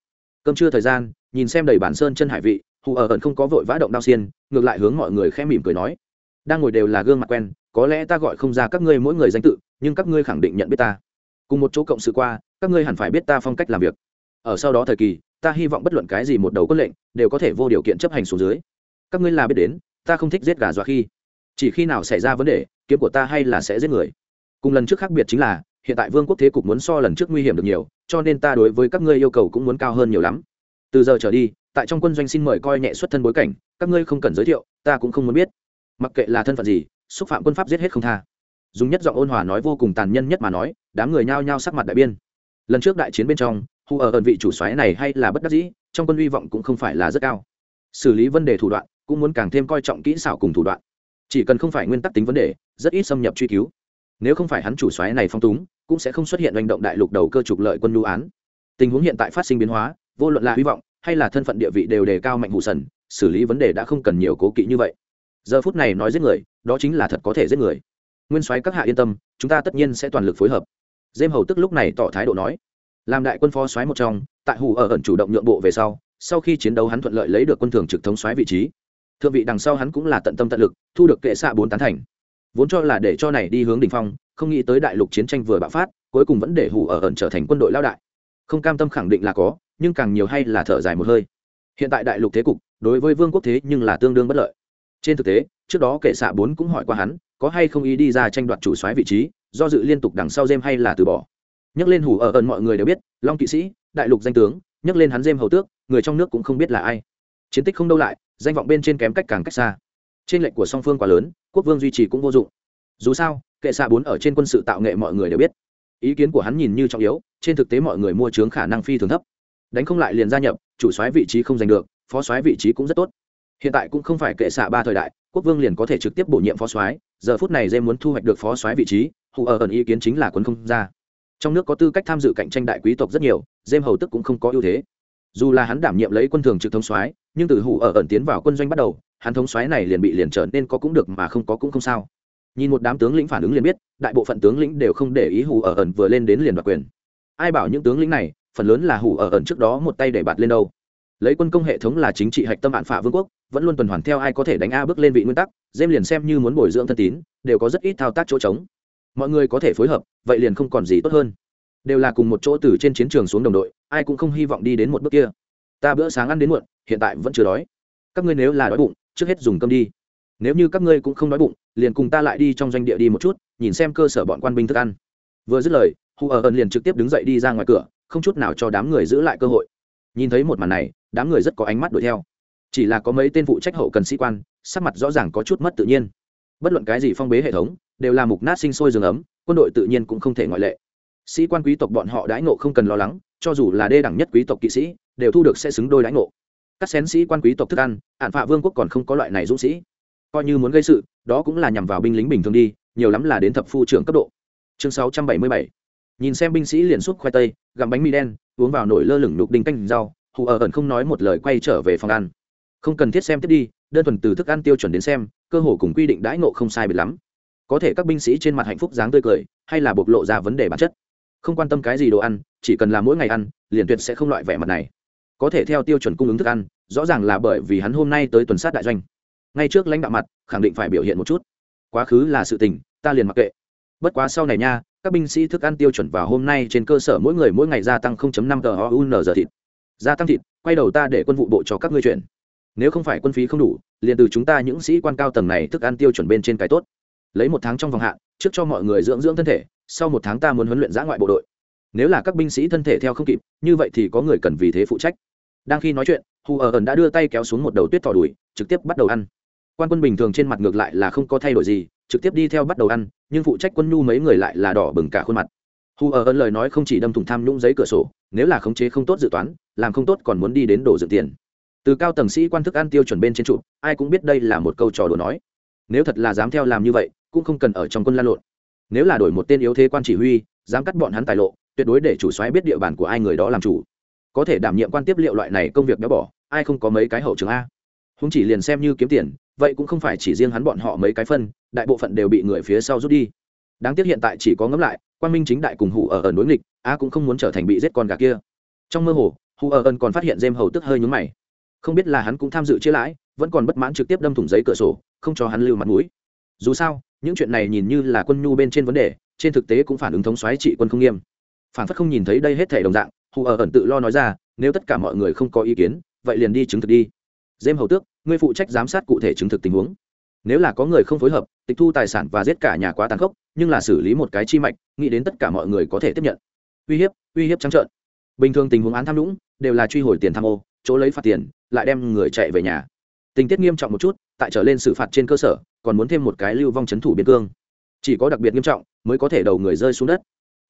A: Cơm trưa thời gian, nhìn xem đầy bản sơn chân hải vị, hù ở ẩn không có vội vã động đao xiên, ngược lại hướng mọi người khẽ mỉm cười nói đang ngồi đều là gương mặt quen, có lẽ ta gọi không ra các ngươi mỗi người danh tự, nhưng các ngươi khẳng định nhận biết ta. Cùng một chỗ cộng sự qua, các ngươi hẳn phải biết ta phong cách làm việc. Ở sau đó thời kỳ, ta hy vọng bất luận cái gì một đầu quân lệnh, đều có thể vô điều kiện chấp hành xuống dưới. Các ngươi là biết đến, ta không thích giết gà dọa khi. Chỉ khi nào xảy ra vấn đề, kiếm của ta hay là sẽ giết người. Cùng lần trước khác biệt chính là, hiện tại vương quốc thế cục muốn so lần trước nguy hiểm được nhiều, cho nên ta đối với các ngươi yêu cầu cũng muốn cao hơn nhiều lắm. Từ giờ trở đi, tại trong quân doanh xin mời coi nhẹ xuất thân bối cảnh, các ngươi không cần giới thiệu, ta cũng không muốn biết mặc kệ là thân phận gì, xúc phạm quân pháp giết hết không tha. Dùng nhất giọng ôn hòa nói vô cùng tàn nhân nhất mà nói, đám người nhao nhao sắc mặt đại biên lần trước đại chiến bên trong hù ở ẩn vị chủ xoáy này hay là bất đắc dĩ, trong quân hy vọng cũng không phải là rất cao. Xử lý vấn đề thủ đoạn, cũng muốn càng thêm coi trọng kỹ xảo cùng thủ đoạn. Chỉ cần không phải nguyên tắc tính vấn đề, rất ít xâm nhập truy cứu. Nếu không phải hắn chủ xoáy này phong túng, cũng sẽ không xuất hiện hành động đại lục đầu cơ trục lợi quân lưu án. Tình huống hiện tại phát sinh biến hóa, vô luận là hy vọng, hay là thân phận địa vị đều đề cao mạnh hụ sần, xử lý vấn đề đã không cần nhiều cố kỵ như vậy giờ phút này nói giết người, đó chính là thật có thể giết người. Nguyên soái các hạ yên tâm, chúng ta tất nhiên sẽ toàn lực phối hợp. Dêm hầu tức lúc này tỏ thái độ nói, làm đại quân phó soái một trong, tại hủ ở ẩn chủ động nhượng bộ về sau sau khi chiến đấu hắn thuận lợi lấy được quân thường trực thống soái vị trí. Thượng vị đằng sau hắn cũng là tận tâm tận lực, thu được kệ xạ bốn tán thành. Vốn cho là để cho này đi hướng đ ỉ n h phong, không nghĩ tới đại lục chiến tranh vừa bạo phát, cuối cùng vẫn để hủ ở ẩn trở thành quân đội lao đại. Không cam tâm khẳng định là có, nhưng càng nhiều hay là thở dài một hơi. Hiện tại đại lục thế cục, đối với vương quốc thế nhưng là tương đương bất lợi trên thực tế, trước đó kệ xạ bốn cũng hỏi qua hắn, có hay không ý đi ra tranh đoạt chủ soái vị trí, do dự liên tục đằng sau dêm hay là từ bỏ. Nhắc lên hủ ở ẩn mọi người đều biết, long kỵ sĩ, đại lục danh tướng, nhắc lên hắn dêm hầu tước, người trong nước cũng không biết là ai. Chiến tích không đâu lại, danh vọng bên trên kém cách càng cách xa. Trên lệnh của song phương quá lớn, quốc vương duy trì cũng vô dụng. Dù sao kệ xạ bốn ở trên quân sự tạo nghệ mọi người đều biết. Ý kiến của hắn nhìn như trọng yếu, trên thực tế mọi người mua trướng khả năng phi thường thấp. Đánh không lại liền gia nhập, chủ soái vị trí không giành được, phó soái vị trí cũng rất tốt hiện tại cũng không phải kệ xạ ba thời đại, quốc vương liền có thể trực tiếp bổ nhiệm phó soái, giờ phút này dê muốn thu hoạch được phó soái vị trí hù ở ẩn ý kiến chính là quân không ra. Trong nước có tư cách tham dự cạnh tranh đại quý tộc rất nhiều dêm hầu tức cũng không có ưu thế. Dù là hắn đảm nhiệm lấy quân thường trực thống soái, nhưng từ hủ ở ẩn tiến vào quân doanh bắt đầu, hắn thống soái này liền bị liền trở nên có cũng được mà không có cũng không sao. Nhìn một đám tướng lĩnh phản ứng liền biết, đại bộ phận tướng lĩnh đều không để ý hủ ở ẩn vừa lên đến liền đoạt quyền. Ai bảo những tướng lĩnh này, phần lớn là hủ ở ẩn trước đó một tay để bạt lên đâu lấy quân công hệ thống là chính trị hạch tâm hạn phả vương quốc, vẫn luôn tuần hoàn theo ai có thể đánh a bước lên vị nguyên tắc dêm liền xem như muốn bồi dưỡng thân tín, đều có rất ít thao tác chỗ trống. Mọi người có thể phối hợp, vậy liền không còn gì tốt hơn. Đều là cùng một chỗ từ trên chiến trường xuống đồng đội, ai cũng không hy vọng đi đến một bước kia. Ta bữa sáng ăn đến muộn, hiện tại vẫn chưa đói. Các ngươi nếu là đói bụng, trước hết dùng cơm đi. Nếu như các ngươi cũng không đói bụng, liền cùng ta lại đi trong doanh địa đi một chút, nhìn xem cơ sở bọn quan binh thức ăn. Vừa dứt lời hù ở ẩn liền trực tiếp đứng dậy đi ra ngoài cửa, không chút nào cho đám người giữ lại cơ hội nhìn thấy một màn này, đám người rất có ánh mắt đuổi theo. Chỉ là có mấy tên phụ trách hậu cần sĩ quan, sắc mặt rõ ràng có chút mất tự nhiên. Bất luận cái gì phong bế hệ thống, đều là mục nát sinh sôi rừng ấm, quân đội tự nhiên cũng không thể ngoại lệ. Sĩ quan quý tộc bọn họ đãi ngộ không cần lo lắng, cho dù là đê đẳng nhất quý tộc kỵ sĩ, đều thu được sẽ xứng đôi đãi ngộ. Các xén sĩ quan quý tộc thức ăn ạn phạ vương quốc còn không có loại này dũng sĩ. Coi như muốn gây sự, đó cũng là nhằm vào binh lính bình thường đi, nhiều lắm là đến thập phu trưởng cấp độ. Chương 677 nhìn xem binh sĩ liền xúc khoai tây, gặm bánh mì đen, uống vào nổi lơ lửng lục đinh canh rau, hù ở ẩn không nói một lời quay trở về phòng ăn. Không cần thiết xem tiếp đi, đơn thuần từ thức ăn tiêu chuẩn đến xem, cơ hồ cùng quy định đãi ngộ không sai biệt lắm. Có thể các binh sĩ trên mặt hạnh phúc dáng tươi cười, hay là bộc lộ ra vấn đề bản chất. Không quan tâm cái gì đồ ăn, chỉ cần là mỗi ngày ăn, liền tuyệt sẽ không loại vẻ mặt này. Có thể theo tiêu chuẩn cung ứng thức ăn, rõ ràng là bởi vì hắn hôm nay tới tuần sát đại doanh. Ngay trước lãnh đạo mặt, khẳng định phải biểu hiện một chút. Quá khứ là sự tình, ta liền mặc kệ. Bất quá sau này nha các binh sĩ thức ăn tiêu chuẩn vào hôm nay trên cơ sở mỗi người mỗi ngày gia tăng 0.5 tờ un giờ thịt. Gia tăng thịt, quay đầu ta để quân vụ bộ cho các ngươi chuyển. Nếu không phải quân phí không đủ, liền từ chúng ta những sĩ quan cao tầng này thức ăn tiêu chuẩn bên trên cái tốt. Lấy một tháng trong vòng hạn, trước cho mọi người dưỡng dưỡng thân thể, sau một tháng ta muốn huấn luyện giã ngoại bộ đội. Nếu là các binh sĩ thân thể theo không kịp, như vậy thì có người cần vì thế phụ trách. Đang khi nói chuyện hù ở ờ ẩn đã đưa tay kéo xuống một đầu tuyết thỏ đùi, trực tiếp bắt đầu ăn. Quan quân bình thường trên mặt ngược lại là không có thay đổi gì trực tiếp đi theo bắt đầu ăn, nhưng phụ trách quân nhu mấy người lại là đỏ bừng cả khuôn mặt. Hù ở ẩn lời nói không chỉ đâm thủng tham nhũng giấy cửa sổ, nếu là khống chế không tốt dự toán, làm không tốt còn muốn đi đến đổ dự tiền. Từ cao tầng sĩ quan thức ăn tiêu chuẩn bên trên trụ, ai cũng biết đây là một câu trò đùa nói. Nếu thật là dám theo làm như vậy, cũng không cần ở trong quân lan lộn. Nếu là đổi một tên yếu thế quan chỉ huy, dám cắt bọn hắn tài lộ, tuyệt đối để chủ xoáy biết địa bàn của ai người đó làm chủ. Có thể đảm nhiệm quan tiếp liệu loại này công việc béo bỏ ai không có mấy cái hậu trường a? Húng chỉ liền xem như kiếm tiền vậy cũng không phải chỉ riêng hắn bọn họ mấy cái phân, đại bộ phận đều bị người phía sau rút đi. Đáng tiếc hiện tại chỉ có ngẫm lại quan minh chính đại cùng hủ ở ẩn đối nghịch, a cũng không muốn trở thành bị giết con gà kia. Trong mơ hồ, hủ ở ẩn còn phát hiện dêm hầu tức hơi nhúng mày. Không biết là hắn cũng tham dự chia lãi, vẫn còn bất mãn trực tiếp đâm thủng giấy cửa sổ, không cho hắn lưu mặt mũi. Dù sao, những chuyện này nhìn như là quân nhu bên trên vấn đề, trên thực tế cũng phản ứng thống xoáy trị quân không nghiêm. Phản phất không nhìn thấy đây hết thể đồng dạng hù ở ẩn tự lo nói ra, nếu tất cả mọi người không có ý kiến, vậy liền đi chứng thực đi. Dêm hầu tước ngươi phụ trách giám sát cụ thể chứng thực tình huống. Nếu là có người không phối hợp, tịch thu tài sản và giết cả nhà quá tàn khốc, nhưng là xử lý một cái chi mạch, nghĩ đến tất cả mọi người có thể tiếp nhận. Uy hiếp uy hiếp trắng trợn. Bình thường tình huống án tham nhũng, đều là truy hồi tiền tham ô, chỗ lấy phạt tiền, lại đem người chạy về nhà. Tình tiết nghiêm trọng một chút, tại trở lên xử phạt trên cơ sở, còn muốn thêm một cái lưu vong c h ấ n thủ biên cương. Chỉ có đặc biệt nghiêm trọng, mới có thể đầu người rơi xuống đất.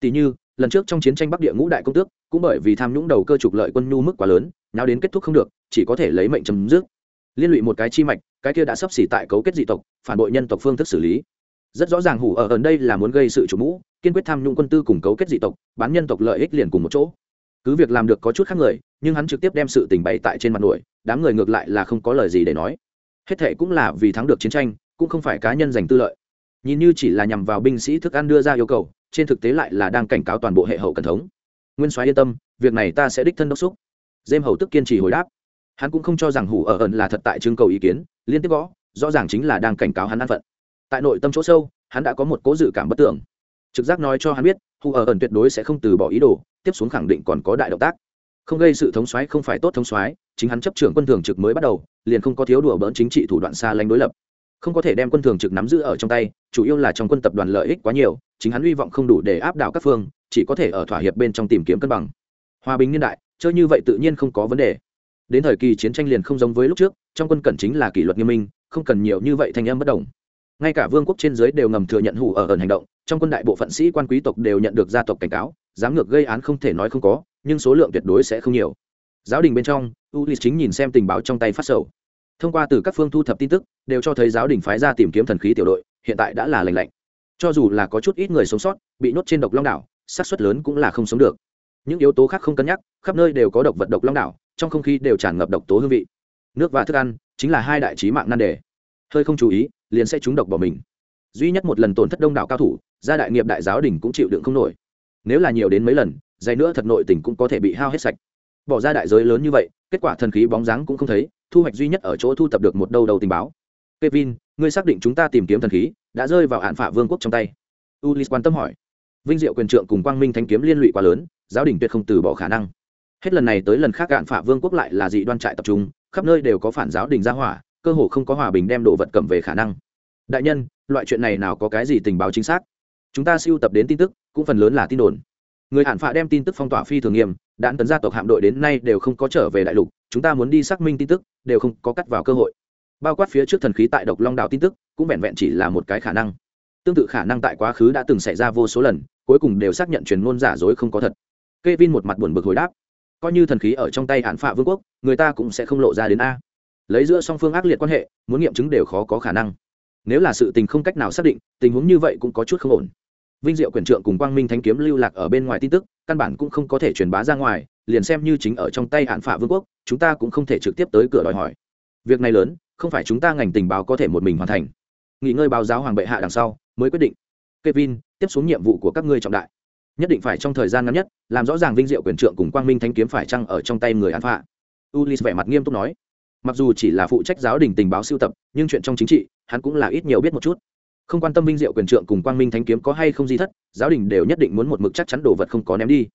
A: Tỷ như, lần trước trong chiến tranh bắc địa ngũ đại công tước, cũng bởi vì tham nhũng đầu cơ trục lợi quân nhu mức quá lớn nào đến kết thúc không được, chỉ có thể lấy mệnh chấm dứt liên lụy một cái chi mạch, cái kia đã sắp xỉ tại cấu kết dị tộc, phản bội nhân tộc phương thức xử lý. Rất rõ ràng hủ ở ẩn đây là muốn gây sự chủ mũ, kiên quyết tham nhũng quân tư cùng cấu kết dị tộc, bán nhân tộc lợi ích liền cùng một chỗ. Cứ việc làm được có chút khác người, nhưng hắn trực tiếp đem sự tình bày tại trên mặt nổi, đám người ngược lại là không có lời gì để nói. Hết thệ cũng là vì thắng được chiến tranh, cũng không phải cá nhân giành tư lợi. Nhìn như chỉ là nhằm vào binh sĩ thức ăn đưa ra yêu cầu, trên thực tế lại là đang cảnh cáo toàn bộ hệ hậu cần thống. Nguyên soái yên tâm, việc này ta sẽ đích thân đốc xúc. Dêm hầu tức kiên trì hồi đáp hắn cũng không cho rằng hủ ở ẩn là thật tại trưng cầu ý kiến, liên tiếp gõ, rõ ràng chính là đang cảnh cáo hắn an phận. Tại nội tâm chỗ sâu, hắn đã có một cố dự cảm bất tưởng trực giác nói cho hắn biết, hủ ở ẩn tuyệt đối sẽ không từ bỏ ý đồ, tiếp xuống khẳng định còn có đại động tác. Không gây sự thống soái không phải tốt thống soái, chính hắn chấp trưởng quân thường trực mới bắt đầu, liền không có thiếu đùa bỡn chính trị thủ đoạn xa lánh đối lập. Không có thể đem quân thường trực nắm giữ ở trong tay, chủ yếu là trong quân tập đoàn lợi ích quá nhiều, chính hắn hy vọng không đủ để áp đảo các phương, chỉ có thể ở thỏa hiệp bên trong tìm kiếm cân bằng. Hòa bình niên đại, chơi như vậy tự nhiên không có vấn đề đến thời kỳ chiến tranh liền không giống với lúc trước, trong quân cẩn chính là kỷ luật nghiêm minh, không cần nhiều như vậy thành âm bất đồng. Ngay cả vương quốc trên dưới đều ngầm thừa nhận hủ ở ẩn hành động, trong quân đại bộ phận sĩ quan quý tộc đều nhận được gia tộc cảnh cáo, dám ngược gây án không thể nói không có, nhưng số lượng tuyệt đối sẽ không nhiều. Giáo đình bên trong ulis chính nhìn xem tình báo trong tay phát sầu. Thông qua từ các phương thu thập tin tức, đều cho thấy giáo đình phái ra tìm kiếm thần khí tiểu đội, hiện tại đã là lành lạnh. Cho dù là có chút ít người sống sót, bị nhốt trên độc long đảo, xác suất lớn cũng là không sống được. Những yếu tố khác không cân nhắc, khắp nơi đều có độc vật độc long đảo trong không khí đều tràn ngập độc tố hương vị. Nước và thức ăn chính là hai đại trí mạng nan đề. Hơi không chú ý, liền sẽ trúng độc bỏ mình. Duy nhất một lần tổn thất đông đảo cao thủ, gia đại nghiệp đại giáo đình cũng chịu đựng không nổi. Nếu là nhiều đến mấy lần dày nữa thật nội tình cũng có thể bị hao hết sạch. Bỏ ra đại giới lớn như vậy, kết quả thần khí bóng dáng cũng không thấy, thu hoạch duy nhất ở chỗ thu tập được một đầu đầu tình báo. Kevin, ngươi xác định chúng ta tìm kiếm thần khí, đã rơi vào hạn phả vương quốc trong tay. Ulis quan tâm hỏi. Vinh diệu quyền trượng cùng quang minh thanh kiếm liên lụy quá lớn, giáo đình tuyệt không từ bỏ khả năng hết lần này tới lần khác cạn phả vương quốc lại là dị đoan trại tập trung, khắp nơi đều có phản giáo đình gia hỏa, cơ hồ không có hòa bình đem đồ vật cầm về khả năng. Đại nhân, loại chuyện này nào có cái gì tình báo chính xác? Chúng ta siêu tập đến tin tức, cũng phần lớn là tin đồn. Người hạn phạ đem tin tức phong tỏa phi thường nghiêm, đạn tấn gia tộc hạm đội đến nay đều không có trở về đại lục, chúng ta muốn đi xác minh tin tức, đều không có cắt vào cơ hội. Bao quát phía trước thần khí tại độc long đảo tin tức, cũng vẹn vẹn chỉ là một cái khả năng. Tương tự khả năng tại quá khứ đã từng xảy ra vô số lần, cuối cùng đều xác nhận truyền ngôn giả dối không có thật. K e vin một mặt buồn bực hồi đáp coi như thần khí ở trong tay hạn phạ vương quốc, người ta cũng sẽ không lộ ra đến a. Lấy giữa song phương ác liệt quan hệ, muốn nghiệm chứng đều khó có khả năng. Nếu là sự tình không cách nào xác định, tình huống như vậy cũng có chút không ổn. Vinh diệu quyền trượng cùng quang minh thanh kiếm lưu lạc ở bên ngoài tin tức, căn bản cũng không có thể truyền bá ra ngoài, liền xem như chính ở trong tay hạn phạ vương quốc, chúng ta cũng không thể trực tiếp tới cửa đòi hỏi. Việc này lớn, không phải chúng ta ngành tình báo có thể một mình hoàn thành. Nghỉ ngơi báo giáo hoàng bệ hạ đằng sau, mới quyết định. Kevin, tiếp xuống nhiệm vụ của các ngươi trọng đại nhất định phải trong thời gian ngắn nhất, làm rõ ràng vinh diệu quyền trượng cùng quang minh thanh kiếm phải chăng ở trong tay người án phạ. Ulis vẻ mặt nghiêm túc nói. Mặc dù chỉ là phụ trách giáo đình tình báo siêu tập, nhưng chuyện trong chính trị, hắn cũng là ít nhiều biết một chút. Không quan tâm vinh diệu quyền trượng cùng quang minh thanh kiếm có hay không di thất, giáo đình đều nhất định muốn một mực chắc chắn đồ vật không có ném đi.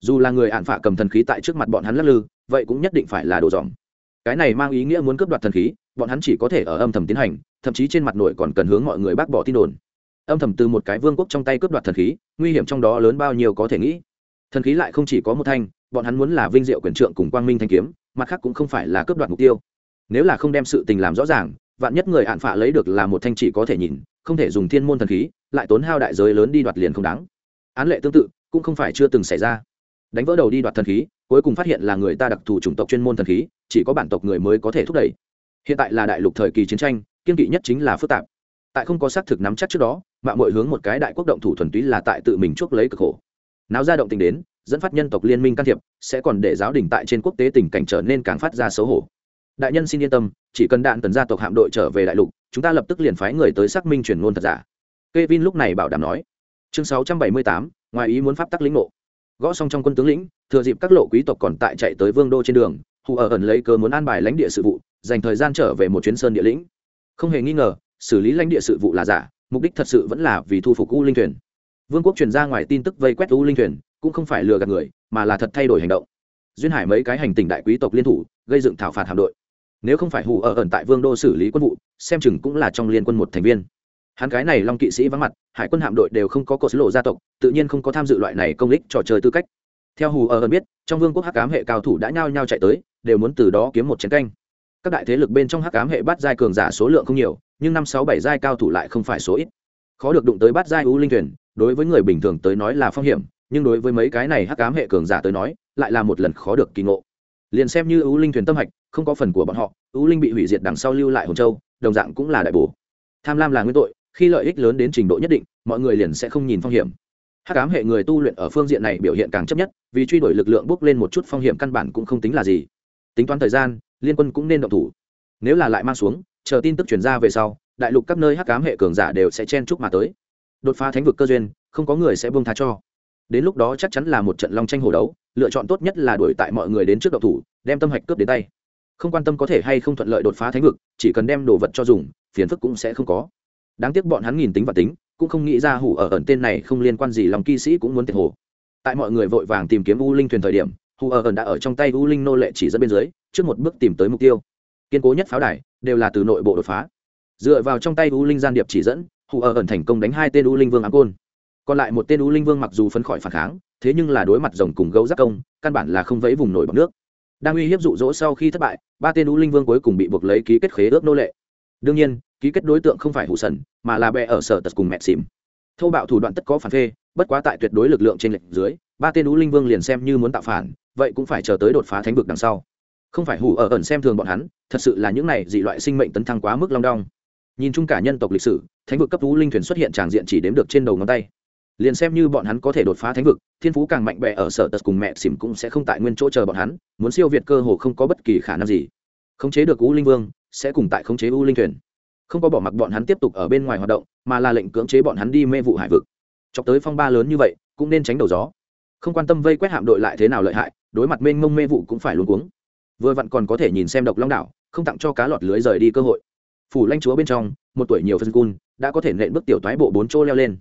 A: Dù là người án phạ cầm thần khí tại trước mặt bọn hắn lắc lư, vậy cũng nhất định phải là đồ dòm. Cái này mang ý nghĩa muốn cướp đoạt thần khí, bọn hắn chỉ có thể ở âm thầm tiến hành, thậm chí trên mặt nội còn cần hướng mọi người bác bỏ tin đồn âm thầm từ một cái vương quốc trong tay cướp đoạt thần khí, nguy hiểm trong đó lớn bao nhiêu có thể nghĩ. Thần khí lại không chỉ có một thanh, bọn hắn muốn là vinh diệu quyền trượng cùng quang minh thanh kiếm, mặt khác cũng không phải là cướp đoạt mục tiêu. Nếu là không đem sự tình làm rõ ràng, vạn nhất người hạn phạ lấy được là một thanh chỉ có thể nhìn, không thể dùng thiên môn thần khí, lại tốn hao đại giới lớn đi đoạt liền không đáng. Án lệ tương tự, cũng không phải chưa từng xảy ra. Đánh vỡ đầu đi đoạt thần khí, cuối cùng phát hiện là người ta đặc thù chủng tộc chuyên môn thần khí, chỉ có bản tộc người mới có thể thúc đẩy. Hiện tại là đại lục thời kỳ chiến tranh, kiên kỵ nhất chính là phức tạp tại không có xác thực nắm chắc trước đó mạng mọi hướng một cái đại quốc động thủ thuần túy là tại tự mình chuốc lấy cực khổ. Náo ra động tình đến dẫn phát nhân tộc liên minh can thiệp sẽ còn để giáo đình tại trên quốc tế tình cảnh trở nên càng phát ra xấu hổ. Đại nhân xin yên tâm chỉ cần đạn tần gia tộc hạm đội trở về đại lục chúng ta lập tức liền phái người tới xác minh truyền ngôn thật giả. Kevin lúc này bảo đảm nói. Chương 678, ngoài ý muốn pháp tắc lĩnh ngộ. Gõ xong trong quân tướng lĩnh thừa dịp các lộ quý tộc còn tại chạy tới vương đô trên đường hù ở ẩn lấy cớ muốn an bài lãnh địa sự vụ dành thời gian trở về một chuyến sơn địa lĩnh. Không hề nghi ngờ xử lý lãnh địa sự vụ là giả, mục đích thật sự vẫn là vì thu phục u linh thuyền. Vương quốc truyền ra ngoài tin tức vây quét u linh thuyền, cũng không phải lừa gạt người, mà là thật thay đổi hành động. Duyên hải mấy cái hành tình đại quý tộc liên thủ, gây dựng thảo phạt hạm đội. Nếu không phải hù ở ẩn tại vương đô xử lý quân vụ, xem chừng cũng là trong liên quân một thành viên. Hắn cái này long kỵ sĩ vắng mặt, hải quân hạm đội đều không có cột lộ gia tộc, tự nhiên không có tham dự loại này công lích trò chơi tư cách. Theo hù ở ẩn biết, trong vương quốc hắc ám hệ cao thủ đã nhao nhao chạy tới, đều muốn từ đó kiếm một chiến canh. Các đại thế lực bên trong hắc ám hệ bắt giai cường giả số lượng không nhiều nhưng năm sáu bảy giai cao thủ lại không phải số ít. Khó được đụng tới bát giai u linh thuyền, đối với người bình thường tới nói là phong hiểm, nhưng đối với mấy cái này hắc ám hệ cường giả tới nói, lại là một lần khó được kỳ ngộ. Liền xem như U linh thuyền tâm hạch, không có phần của bọn họ, U linh bị hủy diệt đằng sau lưu lại Hồng châu, đồng dạng cũng là đại bổ. Tham lam là nguyên tội, khi lợi ích lớn đến trình độ nhất định, mọi người liền sẽ không nhìn phong hiểm. Hắc ám hệ người tu luyện ở phương diện này biểu hiện càng chấp nhất, vì truy đuổi lực lượng bước lên một chút phong hiểm căn bản cũng không tính là gì. Tính toán thời gian, liên quân cũng nên động thủ. Nếu là lại mang xuống chờ tin tức chuyển ra về sau, đại lục các nơi hắc ám hệ cường giả đều sẽ chen chúc mà tới. Đột phá thánh vực cơ duyên, không có người sẽ buông tha cho. Đến lúc đó chắc chắn là một trận long tranh hồ đấu, lựa chọn tốt nhất là đuổi tại mọi người đến trước đậu thủ, đem tâm hạch cướp đến tay. Không quan tâm có thể hay không thuận lợi đột phá thánh vực, chỉ cần đem đồ vật cho dùng, phiền phức cũng sẽ không có. Đáng tiếc bọn hắn nghìn tính và tính, cũng không nghĩ ra hủ ở ẩn tên này không liên quan gì lòng kỵ sĩ cũng muốn tiền hồ. Tại mọi người vội vàng tìm kiếm u linh thuyền thời điểm, hủ ở ẩn đã ở trong tay u linh nô lệ chỉ dẫn bên dưới, trước một bước tìm tới mục tiêu. Kiên cố nhất pháo đài đều là từ nội bộ đột phá. Dựa vào trong tay u linh gian điệp chỉ dẫn hủ ở ẩn thành công đánh hai tên u linh vương ám côn. Còn lại một tên u linh vương mặc dù phấn khỏi phản kháng, thế nhưng là đối mặt rồng cùng gấu giác công, căn bản là không vẫy vùng nổi bọc nước. Đang uy hiếp dụ dỗ sau khi thất bại, ba tên u linh vương cuối cùng bị buộc lấy ký kết khế ước nô lệ. Đương nhiên, ký kết đối tượng không phải hủ sần, mà là bè ở sở tật cùng mẹ xìm thâu bạo thủ đoạn tất có phản phê, bất quá tại tuyệt đối lực lượng trên lệnh dưới, ba tên u linh vương liền xem như muốn tạo phản, vậy cũng phải chờ tới đột phá thánh vực đằng sau không phải hủ ở ẩn xem thường bọn hắn, thật sự là những này dị loại sinh mệnh tấn thăng quá mức long đong. Nhìn chung cả nhân tộc lịch sử, thánh vực cấp thú linh thuyền xuất hiện tràng diện chỉ đếm được trên đầu ngón tay. Liền xem như bọn hắn có thể đột phá thánh vực, thiên phú càng mạnh mẽ ở sở tật cùng mẹ xỉm cũng sẽ không tại nguyên chỗ chờ bọn hắn, muốn siêu việt cơ hồ không có bất kỳ khả năng gì. Khống chế được u linh vương, sẽ cùng tại khống chế u linh thuyền. Không có bỏ mặc bọn hắn tiếp tục ở bên ngoài hoạt động, mà là lệnh cưỡng chế bọn hắn đi mê vụ hải vực. Chọc tới phong ba lớn như vậy, cũng nên tránh đầu gió. Không quan tâm vây quét hạm đội lại thế nào lợi hại, đối mặt mênh mông mê vụ cũng phải luôn cuống vừa vặn còn có thể nhìn xem độc long đảo, không tặng cho cá lọt lưới rời đi cơ hội. Phủ lanh chúa bên trong, một tuổi nhiều phân cun, đã có thể nện bước tiểu thoái bộ bốn chỗ leo lên.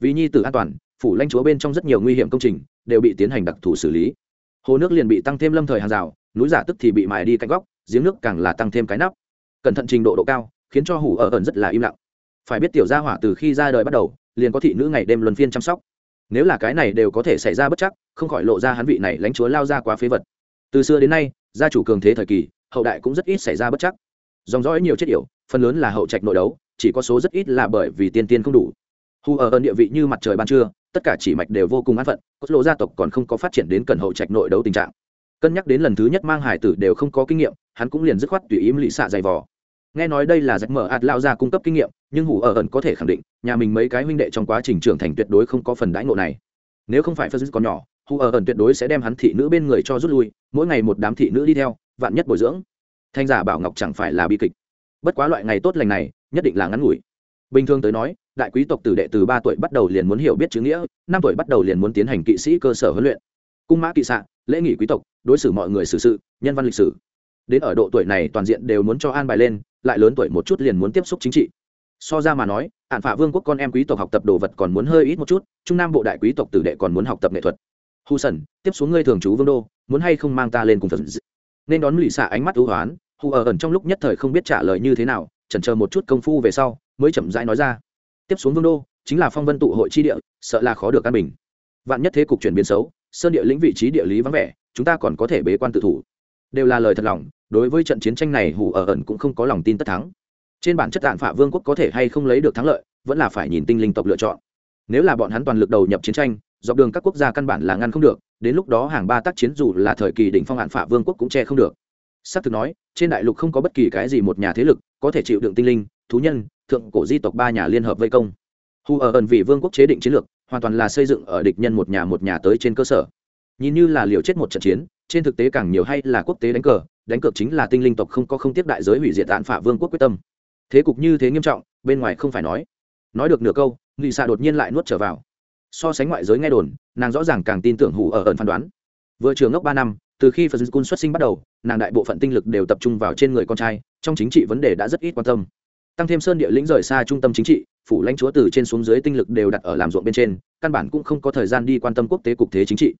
A: Vì nhi tử an toàn, phủ lanh chúa bên trong rất nhiều nguy hiểm công trình đều bị tiến hành đặc thù xử lý. Hồ nước liền bị tăng thêm lâm thời hàng rào, núi giả tức thì bị mài đi cạnh góc, giếng nước càng là tăng thêm cái nắp. Cẩn thận trình độ độ cao, khiến cho hủ ở ẩn rất là im lặng. Phải biết tiểu gia hỏa từ khi ra đời bắt đầu, liền có thị nữ ngày đêm luân phiên chăm sóc. Nếu là cái này đều có thể xảy ra bất chắc, không khỏi lộ ra hắn vị này lãnh chúa lao ra quá phế vật. Từ xưa đến nay gia chủ cường thế thời kỳ, hậu đại cũng rất ít xảy ra bất chắc. Dòng dõi nhiều chết yểu, phần lớn là hậu trạch nội đấu, chỉ có số rất ít là bởi vì tiên tiên không đủ. Hù ở ơn địa vị như mặt trời ban trưa, tất cả chỉ mạch đều vô cùng an phận cốt lộ gia tộc còn không có phát triển đến cần hậu trạch nội đấu tình trạng. Cân nhắc đến lần thứ nhất mang hải tử đều không có kinh nghiệm, hắn cũng liền dứt khoát tùy ý lì xạ dày vò. Nghe nói đây là giặc mở ạt lao ra cung cấp kinh nghiệm, nhưng hủ ở ẩn có thể khẳng định, nhà mình mấy cái huynh đệ trong quá trình trưởng thành tuyệt đối không có phần đãi ngộ này. Nếu không phải phân còn nhỏ hủ ở ẩn tuyệt đối sẽ đem hắn thị nữ bên người cho rút lui, mỗi ngày một đám thị nữ đi theo, vạn nhất bồi dưỡng. Thanh giả bảo ngọc chẳng phải là bi kịch. Bất quá loại ngày tốt lành này, nhất định là ngắn ngủi. Bình thường tới nói, đại quý tộc tử đệ từ ba tuổi bắt đầu liền muốn hiểu biết chữ nghĩa, năm tuổi bắt đầu liền muốn tiến hành kỵ sĩ cơ sở huấn luyện. Cung mã kỵ xạ, lễ nghị quý tộc, đối xử mọi người xử sự, nhân văn lịch sử. Đến ở độ tuổi này toàn diện đều muốn cho an bài lên, lại lớn tuổi một chút liền muốn tiếp xúc chính trị. So ra mà nói ạn phả vương quốc con em quý tộc học tập đồ vật còn muốn hơi ít một chút, trung nam bộ đại quý tộc tử đệ còn muốn học tập nghệ thuật hù sần tiếp xuống ngươi thường trú vương đô, muốn hay không mang ta lên cùng phật nên đón lì xạ ánh mắt ưu hoán hù ở ẩn trong lúc nhất thời không biết trả lời như thế nào, chần chờ một chút công phu về sau, mới chậm rãi nói ra. Tiếp xuống vương đô, chính là phong vân tụ hội chi địa, sợ là khó được an bình. Vạn nhất thế cục chuyển biến xấu, sơn địa lĩnh vị trí địa lý vắng vẻ, chúng ta còn có thể bế quan tự thủ. Đều là lời thật lòng, đối với trận chiến tranh này hù ở ẩn cũng không có lòng tin tất thắng. Trên bản chất tạn phạ vương quốc có thể hay không lấy được thắng lợi, vẫn là phải nhìn tinh linh tộc lựa chọn. Nếu là bọn hắn toàn lực đầu nhập chiến tranh dọc đường các quốc gia căn bản là ngăn không được, đến lúc đó hàng ba tác chiến dù là thời kỳ đỉnh phong hạn phả vương quốc cũng che không được. S á c thực nói, trên đại lục không có bất kỳ cái gì một nhà thế lực có thể chịu đựng tinh linh, thú nhân, thượng cổ di tộc ba nhà liên hợp vây công. Hù ở ẩn vì vương quốc chế định chiến lược, hoàn toàn là xây dựng ở địch nhân một nhà một nhà tới trên cơ sở. Nhìn như là liều chết một trận chiến, trên thực tế càng nhiều hay là quốc tế đánh cờ, đánh cược chính là tinh linh tộc không có không tiếp đại giới hủy diệt tạn phả vương quốc quyết tâm. Thế cục như thế nghiêm trọng, bên ngoài không phải nói. Nói được nửa câu nghị xạ đột nhiên lại nuốt trở vào so sánh ngoại giới nghe đồn, nàng rõ ràng càng tin tưởng hủ ở ẩn phán đoán. Vừa trường ngốc ba năm, từ khi phật cun xuất sinh bắt đầu, nàng đại bộ phận tinh lực đều tập trung vào trên người con trai, trong chính trị vấn đề đã rất ít quan tâm. Tăng thêm sơn địa lĩnh rời xa trung tâm chính trị, phủ lãnh chúa từ trên xuống dưới tinh lực đều đặt ở làm ruộng bên trên, căn bản cũng không có thời gian đi quan tâm quốc tế cục thế chính trị.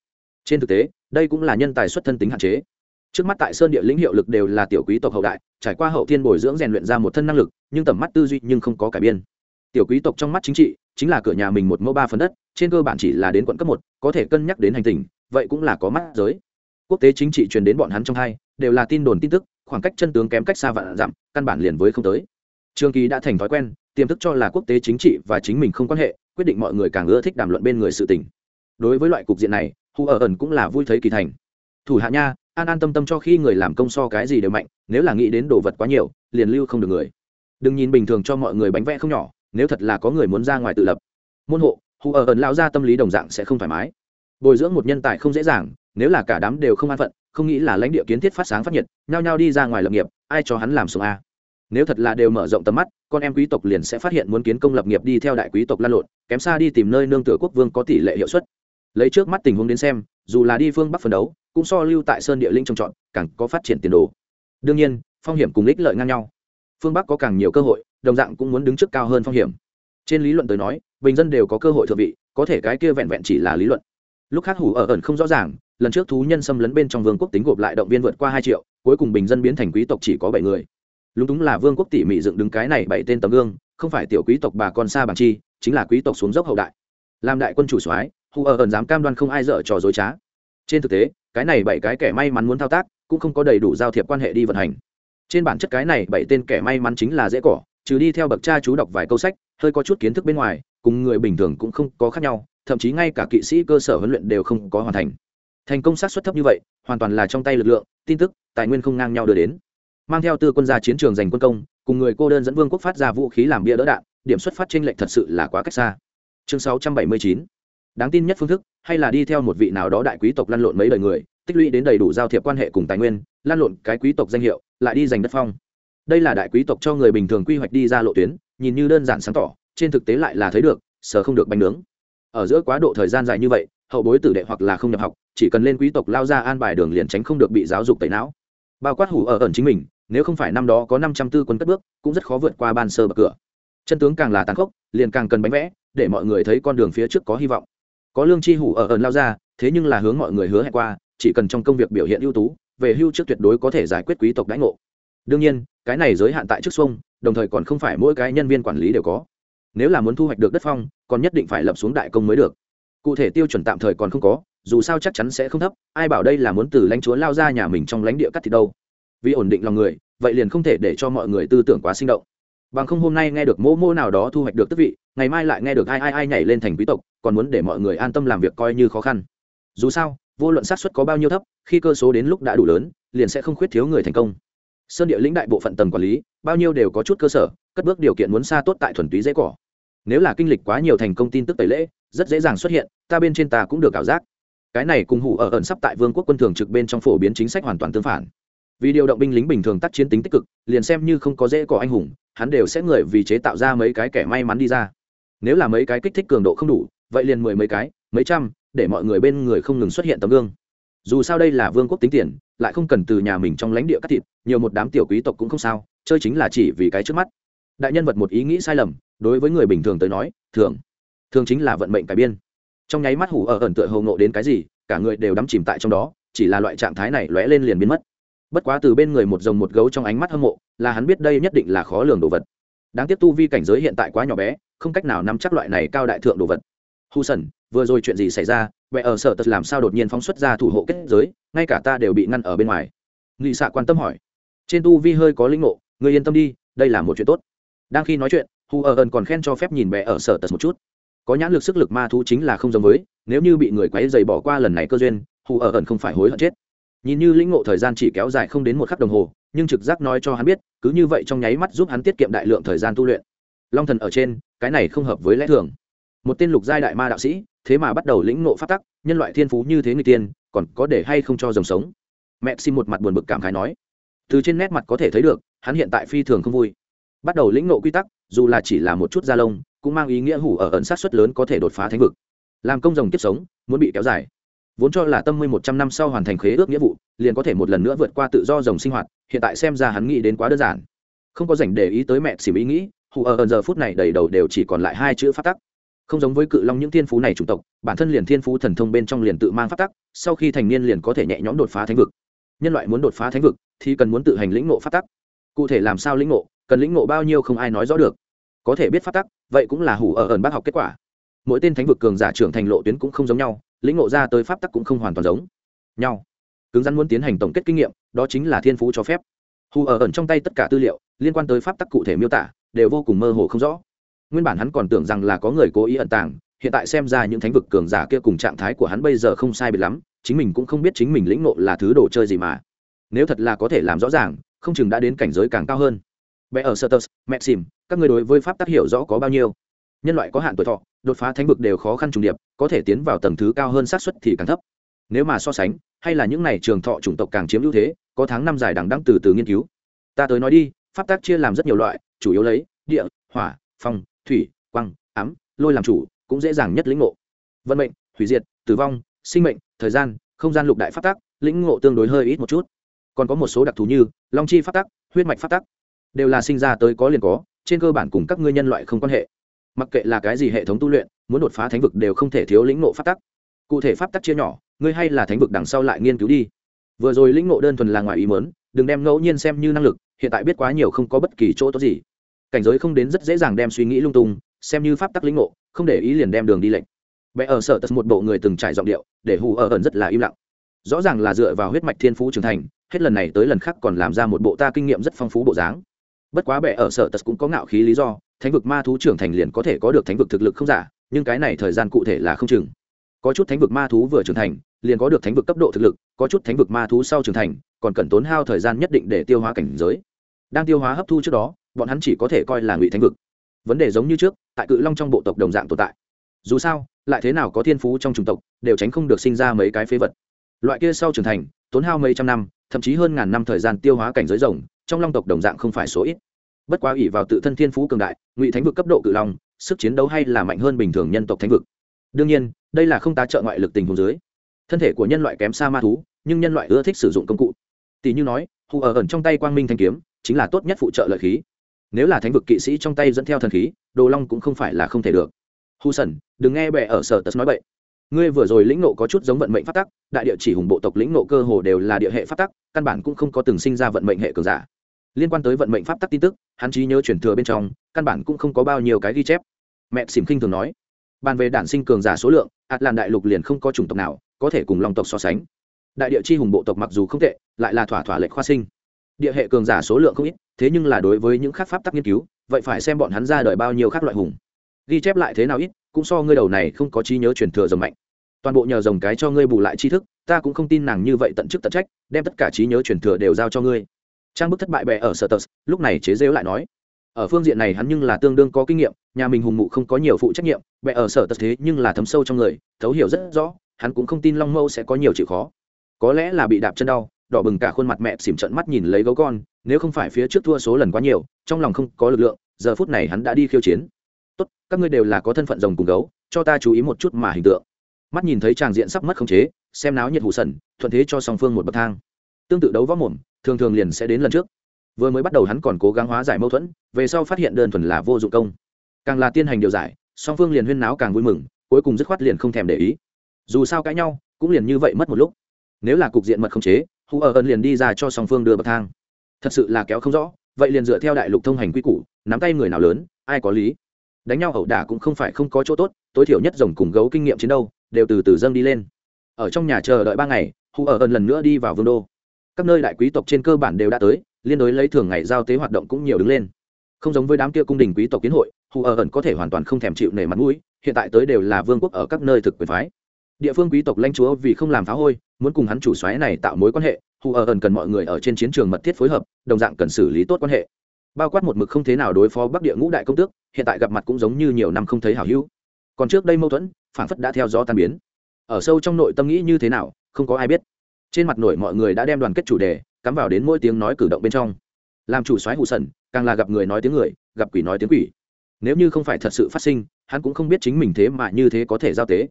A: Trên thực tế, đây cũng là nhân tài xuất thân tính hạn chế. Trước mắt tại sơn địa lĩnh hiệu lực đều là tiểu quý tộc hậu đại, trải qua hậu thiên bồi dưỡng rèn luyện ra một thân năng lực, nhưng tầm mắt tư duy nhưng không có cải biên tiểu quý tộc trong mắt chính trị chính là cửa nhà mình một mẫu ba phần đất, trên cơ bản chỉ là đến quận cấp một, có thể cân nhắc đến hành tình, vậy cũng là có mắt giới. Quốc tế chính trị truyền đến bọn hắn trong hai, đều là tin đồn tin tức, khoảng cách chân tướng kém cách xa vạn dặm, căn bản liền với không tới. Trường kỳ đã thành thói quen, tiềm thức cho là quốc tế chính trị và chính mình không quan hệ, quyết định mọi người càng ưa thích đàm luận bên người sự tình. Đối với loại cục diện này, hù ở ẩn cũng là vui thấy kỳ thành. Thủ hạ nha, an an tâm tâm cho khi người làm công so cái gì đều mạnh, nếu là nghĩ đến đồ vật quá nhiều, liền lưu không được người. Đừng nhìn bình thường cho mọi người bánh vẽ không nhỏ nếu thật là có người muốn ra ngoài tự lập. Môn hộ, hù ở ẩn lao ra tâm lý đồng dạng sẽ không thoải mái. Bồi dưỡng một nhân tài không dễ dàng, nếu là cả đám đều không an phận, không nghĩ là lãnh địa kiến thiết phát sáng phát nhiệt, nhao nhao đi ra ngoài lập nghiệp, ai cho hắn làm sống a? Nếu thật là đều mở rộng tầm mắt, con em quý tộc liền sẽ phát hiện muốn kiến công lập nghiệp đi theo đại quý tộc lan lộn, kém xa đi tìm nơi nương tựa quốc vương có tỷ lệ hiệu suất. Lấy trước mắt tình huống đến xem, dù là đi phương bắc phân đấu, cũng so lưu tại sơn địa linh trồng trọt, càng có phát triển tiền đồ. Đương nhiên, phong hiểm cùng ích lợi ngang nhau phương bắc có càng nhiều cơ hội đồng dạng cũng muốn đứng trước cao hơn phong hiểm trên lý luận tới nói bình dân đều có cơ hội thượng vị có thể cái kia vẹn vẹn chỉ là lý luận lúc khác hủ ở ẩn không rõ ràng lần trước thú nhân xâm lấn bên trong vương quốc tính gộp lại động viên vượt qua hai triệu cuối cùng bình dân biến thành quý tộc chỉ có bảy người lúng túng là vương quốc tỉ mỉ dựng đứng cái này bảy tên tấm gương không phải tiểu quý tộc bà con xa bằng chi chính là quý tộc xuống dốc hậu đại làm đại quân chủ soái hù ở ẩn dám cam đoan không ai dở trò dối trá trên thực tế cái này bảy cái kẻ may mắn muốn thao tác cũng không có đầy đủ giao thiệp quan hệ đi vận hành trên bản chất cái này bảy tên kẻ may mắn chính là dễ cỏ, trừ đi theo bậc cha chú đọc vài câu sách, hơi có chút kiến thức bên ngoài, cùng người bình thường cũng không có khác nhau, thậm chí ngay cả kỵ sĩ cơ sở huấn luyện đều không có hoàn thành. Thành công sát xuất thấp như vậy, hoàn toàn là trong tay lực lượng, tin tức, tài nguyên không ngang nhau đưa đến. Mang theo tư quân ra chiến trường giành quân công, cùng người cô đơn dẫn vương quốc phát ra vũ khí làm bia đỡ đạn, điểm xuất phát tranh lệch thật sự là quá cách xa. Chương 679 đáng tin nhất phương thức, hay là đi theo một vị nào đó đại quý tộc lăn lộn mấy đời người tích lũy đến đầy đủ giao thiệp quan hệ cùng tài nguyên, lan lộn cái quý tộc danh hiệu, lại đi giành đất phong. Đây là đại quý tộc cho người bình thường quy hoạch đi ra lộ tuyến, nhìn như đơn giản sáng tỏ, trên thực tế lại là thấy được sở không được bánh nướng. Ở giữa quá độ thời gian dài như vậy, hậu bối tử đệ hoặc là không nhập học, chỉ cần lên quý tộc lao ra an bài đường liền tránh không được bị giáo dục tẩy não. Bao quát hủ ở ẩn chính mình, nếu không phải năm đó có năm trăm tư quân cất bước, cũng rất khó vượt qua ban sơ bậc cửa. Chân tướng càng là tàn khốc, liền càng cần bánh vẽ, để mọi người thấy con đường phía trước có hy vọng. Có lương chi hủ ở ẩn lao ra thế nhưng là hướng mọi người hứa hẹn qua, chỉ cần trong công việc biểu hiện ưu tú, về hưu trước tuyệt đối có thể giải quyết quý tộc đãi ngộ. Đương nhiên, cái này giới hạn tại trước xuông, đồng thời còn không phải mỗi cái nhân viên quản lý đều có. Nếu là muốn thu hoạch được đất phong, còn nhất định phải lập xuống đại công mới được. Cụ thể tiêu chuẩn tạm thời còn không có, dù sao chắc chắn sẽ không thấp, ai bảo đây là muốn từ lãnh chúa lao ra nhà mình trong lãnh địa cắt thì đâu. Vì ổn định lòng người, vậy liền không thể để cho mọi người tư tưởng quá sinh động. Bằng không hôm nay nghe được mô mô nào đó thu hoạch được tức vị, ngày mai lại nghe được ai ai ai nhảy lên thành quý tộc, còn muốn để mọi người an tâm làm việc coi như khó khăn dù sao, vô luận xác suất có bao nhiêu thấp, khi cơ số đến lúc đã đủ lớn, liền sẽ không khuyết thiếu người thành công. Sơn địa lĩnh đại bộ phận tầng quản lý, bao nhiêu đều có chút cơ sở, cất bước điều kiện muốn xa tốt tại thuần túy dễ cỏ. Nếu là kinh lịch quá nhiều thành công tin tức tẩy lễ, rất dễ dàng xuất hiện, ta bên trên ta cũng được ảo giác. Cái này cùng hủ ở ẩn sắp tại vương quốc quân thường trực bên trong phổ biến chính sách hoàn toàn tương phản. Vì điều động binh lính bình thường tác chiến tính tích cực, liền xem như không có dễ cỏ anh hùng, hắn đều sẽ người vì chế tạo ra mấy cái kẻ may mắn đi ra. Nếu là mấy cái kích thích cường độ không đủ, vậy liền mười mấy cái, mấy trăm để mọi người bên người không ngừng xuất hiện tấm gương. Dù sao đây là vương quốc tính tiền, lại không cần từ nhà mình trong lãnh địa cắt thịt, nhiều một đám tiểu quý tộc cũng không sao, chơi chính là chỉ vì cái trước mắt. Đại nhân vật một ý nghĩ sai lầm, đối với người bình thường tới nói, thường thường chính là vận mệnh cải biên. Trong nháy mắt hủ ở ẩn tựa hầu ngộ đến cái gì, cả người đều đắm chìm tại trong đó, chỉ là loại trạng thái này lóe lên liền biến mất. Bất quá từ bên người một rồng một gấu trong ánh mắt hâm mộ, là hắn biết đây nhất định là khó lường đồ vật. Đáng tiếc tu vi cảnh giới hiện tại quá nhỏ bé, không cách nào nắm chắc loại này cao đại thượng đồ vật hù sần vừa rồi chuyện gì xảy ra? Vẽ ở sở tật làm sao đột nhiên phóng xuất ra thủ hộ kết giới, ngay cả ta đều bị ngăn ở bên ngoài. Nghị xạ quan tâm hỏi. Trên tu vi hơi có linh ngộ người yên tâm đi, đây là một chuyện tốt. Đang khi nói chuyện hù ở ẩn còn khen cho phép nhìn vẽ ở sở tật một chút. Có nhãn lực sức lực ma thú chính là không giống với, nếu như bị người quấy dày bỏ qua lần này cơ duyên hù ở ẩn không phải hối hận chết. Nhìn như lĩnh ngộ thời gian chỉ kéo dài không đến một khắc đồng hồ, nhưng trực giác nói cho hắn biết, cứ như vậy trong nháy mắt giúp hắn tiết kiệm đại lượng thời gian tu luyện. Long thần ở trên, cái này không hợp với lẽ thường một tên lục giai đại ma đạo sĩ, thế mà bắt đầu lĩnh ngộ phát tắc, nhân loại thiên phú như thế người tiên, còn có để hay không cho dòng sống? Mẹ xin một mặt buồn bực cảm khái nói. Từ trên nét mặt có thể thấy được, hắn hiện tại phi thường không vui. Bắt đầu lĩnh ngộ quy tắc, dù là chỉ là một chút da lông, cũng mang ý nghĩa hủ ở ẩn sát suất lớn có thể đột phá thánh vực. Làm công rồng kiếp sống, muốn bị kéo dài. Vốn cho là tâm mươi một trăm năm sau hoàn thành khế ước nghĩa vụ, liền có thể một lần nữa vượt qua tự do rồng sinh hoạt, hiện tại xem ra hắn nghĩ đến quá đơn giản. Không có dành để ý tới mẹ xỉm ý nghĩ hù ở ẩn giờ phút này đầy đầu đều chỉ còn lại hai chữ phát tắc không giống với cự long những thiên phú này chủng tộc, bản thân liền thiên phú thần thông bên trong liền tự mang phát tắc, sau khi thành niên liền có thể nhẹ nhõm đột phá thánh vực. Nhân loại muốn đột phá thánh vực thì cần muốn tự hành lĩnh ngộ phát tắc. Cụ thể làm sao lĩnh ngộ, cần lĩnh ngộ bao nhiêu không ai nói rõ được. Có thể biết phát tắc, vậy cũng là hủ ở ẩn bác học kết quả. Mỗi tên thánh vực cường giả trưởng thành lộ tuyến cũng không giống nhau, lĩnh ngộ ra tới pháp tắc cũng không hoàn toàn giống nhau. Cứng rắn muốn tiến hành tổng kết kinh nghiệm, đó chính là thiên phú cho phép. Hù ở ẩn trong tay tất cả tư liệu, liên quan tới pháp tắc cụ thể miêu tả, đều vô cùng mơ hồ không rõ nguyên bản hắn còn tưởng rằng là có người cố ý ẩn tàng hiện tại xem ra những thánh vực cường giả kia cùng trạng thái của hắn bây giờ không sai biệt lắm chính mình cũng không biết chính mình lĩnh nộ là thứ đồ chơi gì mà nếu thật là có thể làm rõ ràng không chừng đã đến cảnh giới càng cao hơn bé ở Sertus, Maxim, các người đối với pháp tắc hiểu rõ có bao nhiêu? Nhân loại có hạn tuổi thọ, đột phá thánh vực đều khó khăn trùng điệp, có thể tiến vào tầng thứ cao hơn xác suất thì càng thấp. Nếu mà so sánh, hay là những này trường thọ chủng tộc càng chiếm ưu thế, có tháng năm dài đằng đăng từ từ nghiên cứu. Ta tới nói đi, pháp tắc chia làm rất nhiều loại, chủ yếu lấy địa, hỏa, phong, thủy, quang, ám, lôi làm chủ, cũng dễ dàng nhất lĩnh ngộ. Vận mệnh, hủy diệt, tử vong, sinh mệnh, thời gian, không gian lục đại phát tắc, lĩnh ngộ tương đối hơi ít một chút. còn có một số đặc thù như long chi phát tắc huyết mạch phát tắc đều là sinh ra tới có liền có trên cơ bản cùng các ngươi nhân loại không quan hệ mặc kệ là cái gì hệ thống tu luyện muốn đột phá thánh vực đều không thể thiếu lĩnh ngộ phát tắc cụ thể pháp tắc chia nhỏ ngươi hay là thánh vực đằng sau lại nghiên cứu đi vừa rồi lĩnh ngộ đơn thuần là ngoài ý mớn đừng đem ngẫu nhiên xem như năng lực hiện tại biết quá nhiều không có bất kỳ chỗ tốt gì cảnh giới không đến rất dễ dàng đem suy nghĩ lung tung, xem như pháp tắc lĩnh ngộ, không để ý liền đem đường đi lệnh. Vẽ ở sở tật một bộ người từng trải giọng điệu, để hù ở ẩn rất là im lặng. Rõ ràng là dựa vào huyết mạch thiên phú trưởng thành, hết lần này tới lần khác còn làm ra một bộ ta kinh nghiệm rất phong phú bộ dáng. Bất quá bệ ở sở tật cũng có ngạo khí lý do, thánh vực ma thú trưởng thành liền có thể có được thánh vực thực lực không giả, nhưng cái này thời gian cụ thể là không chừng. Có chút thánh vực ma thú vừa trưởng thành, liền có được thánh vực cấp độ thực lực, có chút thánh vực ma thú sau trưởng thành, còn cần tốn hao thời gian nhất định để tiêu hóa cảnh giới. Đang tiêu hóa hấp thu trước đó bọn hắn chỉ có thể coi là ngụy thánh vực. Vấn đề giống như trước, tại cự long trong bộ tộc đồng dạng tồn tại. Dù sao, lại thế nào có thiên phú trong chủng tộc, đều tránh không được sinh ra mấy cái phế vật. Loại kia sau trưởng thành, tốn hao mấy trăm năm, thậm chí hơn ngàn năm thời gian tiêu hóa cảnh giới rồng, trong long tộc đồng dạng không phải số ít. Bất quá ủy vào tự thân thiên phú cường đại, ngụy thánh vực cấp độ cự long, sức chiến đấu hay là mạnh hơn bình thường nhân tộc thánh vực. Đương nhiên, đây là không tá trợ ngoại lực tình hồn dưới. Thân thể của nhân loại kém xa ma thú, nhưng nhân loại ưa thích sử dụng công cụ. Tỷ như nói, hù ở ẩn trong tay quang minh thanh kiếm, chính là tốt nhất phụ trợ lợi khí nếu là thánh vực kỵ sĩ trong tay dẫn theo thần khí, đồ long cũng không phải là không thể được. Hù sần đừng nghe bệ ở sở tật nói bậy. Ngươi vừa rồi lĩnh nộ có chút giống vận mệnh phát tắc, đại địa chỉ hùng bộ tộc lĩnh nộ cơ hồ đều là địa hệ phát tắc, căn bản cũng không có từng sinh ra vận mệnh hệ cường giả. Liên quan tới vận mệnh pháp tắc tin tức, hắn trí nhớ chuyển thừa bên trong, căn bản cũng không có bao nhiêu cái ghi chép. Mẹ xỉm khinh thường nói, bàn về đản sinh cường giả số lượng ạt làn đại lục liền không có chủng tộc nào có thể cùng long tộc so sánh. Đại địa chi hùng bộ tộc mặc dù không tệ, lại là thỏa thỏa lệnh khoa sinh địa hệ cường giả số lượng không ít, thế nhưng là đối với những khác pháp tắc nghiên cứu, vậy phải xem bọn hắn ra đời bao nhiêu khác loại hùng. Ghi chép lại thế nào ít, cũng so ngươi đầu này không có trí nhớ truyền thừa rồng mạnh. Toàn bộ nhờ rồng cái cho ngươi bù lại tri thức, ta cũng không tin nàng như vậy tận chức tận trách, đem tất cả trí nhớ truyền thừa đều giao cho ngươi. Trang bức thất bại bè ở sở tờ lúc này chế rêu lại nói. Ở phương diện này hắn nhưng là tương đương có kinh nghiệm, nhà mình hùng mụ không có nhiều phụ trách nhiệm, bè ở sở tật thế nhưng là thấm sâu trong người, thấu hiểu rất rõ, hắn cũng không tin long mâu sẽ có nhiều chịu khó. Có lẽ là bị đạp chân đau đỏ bừng cả khuôn mặt mẹ xỉm trận mắt nhìn lấy gấu con, nếu không phải phía trước thua số lần quá nhiều, trong lòng không có lực lượng, giờ phút này hắn đã đi khiêu chiến. Tốt, các ngươi đều là có thân phận rồng cùng gấu, cho ta chú ý một chút mà hình tượng. Mắt nhìn thấy tràng diện sắp mất khống chế, xem náo nhiệt hụ sần, thuận thế cho song phương một bậc thang. Tương tự đấu võ mồm, thường thường liền sẽ đến lần trước. Vừa mới bắt đầu hắn còn cố gắng hóa giải mâu thuẫn, về sau phát hiện đơn thuần là vô dụng công. Càng là tiên hành điều giải, song phương liền huyên náo càng vui mừng, cuối cùng dứt khoát liền không thèm để ý. Dù sao cãi nhau, cũng liền như vậy mất một lúc. Nếu là cục diện mật không chế hù ở ẩn liền đi ra cho song phương đưa bậc thang. Thật sự là kéo không rõ, vậy liền dựa theo đại lục thông hành quy củ, nắm tay người nào lớn, ai có lý. Đánh nhau ẩu đả cũng không phải không có chỗ tốt, tối thiểu nhất rồng cùng gấu kinh nghiệm chiến đâu đều từ từ dâng đi lên. Ở trong nhà chờ đợi ba ngày hù ở ẩn lần nữa đi vào vương đô. Các nơi đại quý tộc trên cơ bản đều đã tới, liên đối lấy thường ngày giao tế hoạt động cũng nhiều đứng lên. Không giống với đám kia cung đình quý tộc kiến hội hù ở ẩn có thể hoàn toàn không thèm chịu nể mặt mũi, hiện tại tới đều là vương quốc ở các nơi thực quyền phái địa phương quý tộc lãnh chúa vì không làm phá hôi, muốn cùng hắn chủ xoáy này tạo mối quan hệ, hù ở ẩn cần mọi người ở trên chiến trường mật thiết phối hợp, đồng dạng cần xử lý tốt quan hệ. Bao quát một mực không thế nào đối phó bắc địa ngũ đại công tước, hiện tại gặp mặt cũng giống như nhiều năm không thấy hảo hữu. Còn trước đây mâu thuẫn phản phất đã theo gió tan biến. Ở sâu trong nội tâm nghĩ như thế nào, không có ai biết. Trên mặt nổi mọi người đã đem đoàn kết chủ đề, cắm vào đến mỗi tiếng nói cử động bên trong. Làm chủ soái hụ sần, càng là gặp người nói tiếng người, gặp quỷ nói tiếng quỷ. Nếu như không phải thật sự phát sinh, hắn cũng không biết chính mình thế mà như thế có thể giao tế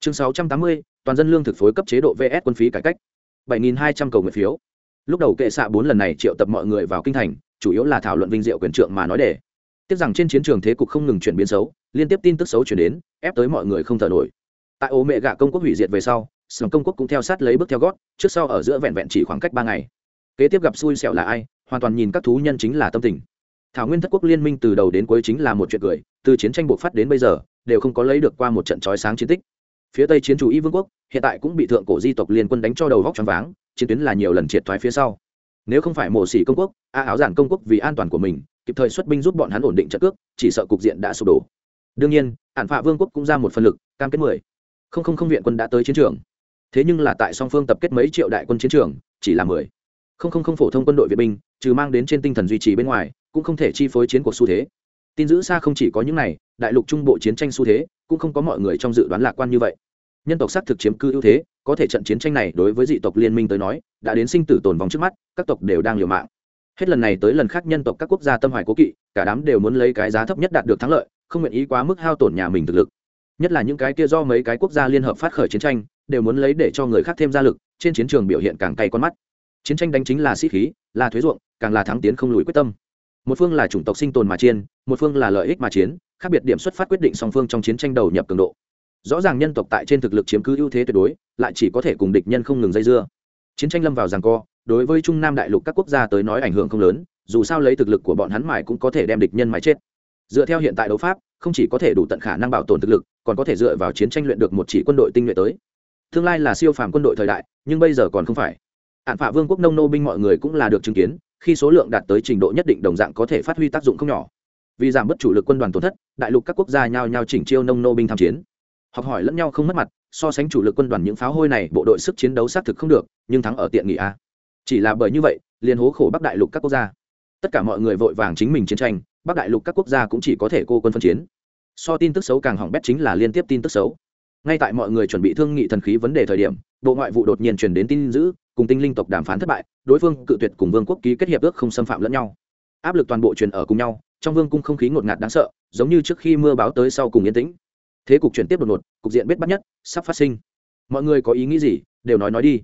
A: chương 680, toàn dân lương thực phối cấp chế độ vs quân phí cải cách. 7.200 cầu nguyện phiếu. Lúc đầu kệ xạ bốn lần này triệu tập mọi người vào kinh thành chủ yếu là thảo luận vinh diệu quyền trượng mà nói để tiếc rằng trên chiến trường thế cục không ngừng chuyển biến xấu liên tiếp tin tức xấu chuyển đến ép tới mọi người không thở nổi. Tại ô mẹ gạ công quốc hủy diệt về sau sòng công quốc cũng theo sát lấy bước theo gót trước sau ở giữa vẹn vẹn chỉ khoảng cách ba ngày. Kế tiếp gặp xui xẻo là ai hoàn toàn nhìn các thú nhân chính là tâm tình. Thảo nguyên thất quốc liên minh từ đầu đến cuối chính là một chuyện cười từ chiến tranh buộc phát đến bây giờ đều không có lấy được qua một trận trói sáng chiến tích phía tây chiến chủ y vương quốc, hiện tại cũng bị thượng cổ di tộc liên quân đánh cho đầu vóc choáng váng, chiến tuyến là nhiều lần triệt thoái phía sau. Nếu không phải mổ xỉ công quốc, a áo giản công quốc vì an toàn của mình, kịp thời xuất binh giúp bọn hắn ổn định trận cước, chỉ sợ cục diện đã sụp đổ. Đương nhiên, ản phạ vương quốc cũng ra một phần lực, cam kết mười. Không không không viện quân đã tới chiến trường. Thế nhưng là tại song phương tập kết mấy triệu đại quân chiến trường, chỉ là mười. Không không không phổ thông quân đội viện binh, trừ mang đến trên tinh thần duy trì bên ngoài, cũng không thể chi phối chiến cuộc xu thế. Tin giữ xa không chỉ có những này, đại lục trung bộ chiến tranh xu thế, cũng không có mọi người trong dự đoán lạc quan như vậy nhân tộc xác thực chiếm cư ưu thế, có thể trận chiến tranh này đối với dị tộc liên minh tới nói, đã đến sinh tử tồn vong trước mắt, các tộc đều đang liều mạng. Hết lần này tới lần khác nhân tộc các quốc gia tâm hoài cố kỵ, cả đám đều muốn lấy cái giá thấp nhất đạt được thắng lợi, không nguyện ý quá mức hao tổn nhà mình thực lực. Nhất là những cái kia do mấy cái quốc gia liên hợp phát khởi chiến tranh, đều muốn lấy để cho người khác thêm gia lực, trên chiến trường biểu hiện càng cay con mắt. Chiến tranh đánh chính là sĩ khí, là thuế ruộng, càng là thắng tiến không lùi quyết tâm. Một phương là chủng tộc sinh tồn mà chiến, một phương là lợi ích mà chiến, khác biệt điểm xuất phát quyết định song phương trong chiến tranh đầu nhập cường độ rõ ràng nhân tộc tại trên thực lực chiếm cứ ưu thế tuyệt đối, lại chỉ có thể cùng địch nhân không ngừng dây dưa. Chiến tranh lâm vào giằng co, đối với trung nam đại lục các quốc gia tới nói ảnh hưởng không lớn, dù sao lấy thực lực của bọn hắn mải cũng có thể đem địch nhân mải chết. Dựa theo hiện tại đấu pháp, không chỉ có thể đủ tận khả năng bảo tồn thực lực, còn có thể dựa vào chiến tranh luyện được một chỉ quân đội tinh nhuệ tới. Tương lai là siêu phàm quân đội thời đại, nhưng bây giờ còn không phải. Hạn phạ vương quốc nông nô binh mọi người cũng là được chứng kiến, khi số lượng đạt tới trình độ nhất định đồng dạng có thể phát huy tác dụng không nhỏ. Vì giảm bất chủ lực quân đoàn tổn thất, đại lục các quốc gia nhao nhao chỉnh chiêu nông nô binh tham chiến học hỏi lẫn nhau không mất mặt, so sánh chủ lực quân đoàn những pháo hôi này, bộ đội sức chiến đấu xác thực không được, nhưng thắng ở tiện nghị a. Chỉ là bởi như vậy, liền hố khổ bắc đại lục các quốc gia. Tất cả mọi người vội vàng chính mình chiến tranh, bắc đại lục các quốc gia cũng chỉ có thể cô quân phân chiến. So tin tức xấu càng hỏng bét chính là liên tiếp tin tức xấu. Ngay tại mọi người chuẩn bị thương nghị thần khí vấn đề thời điểm, bộ ngoại vụ đột nhiên truyền đến tin dữ, cùng tinh linh tộc đàm phán thất bại, đối phương cự tuyệt cùng vương quốc ký kết hiệp ước không xâm phạm lẫn nhau. Áp lực toàn bộ truyền ở cùng nhau, trong vương cung không khí ngột ngạt đáng sợ, giống như trước khi mưa báo tới sau cùng yên tĩnh thế cục chuyển tiếp đột ngột, cục diện biết bắt nhất, sắp phát sinh. Mọi người có ý nghĩ gì, đều nói nói đi.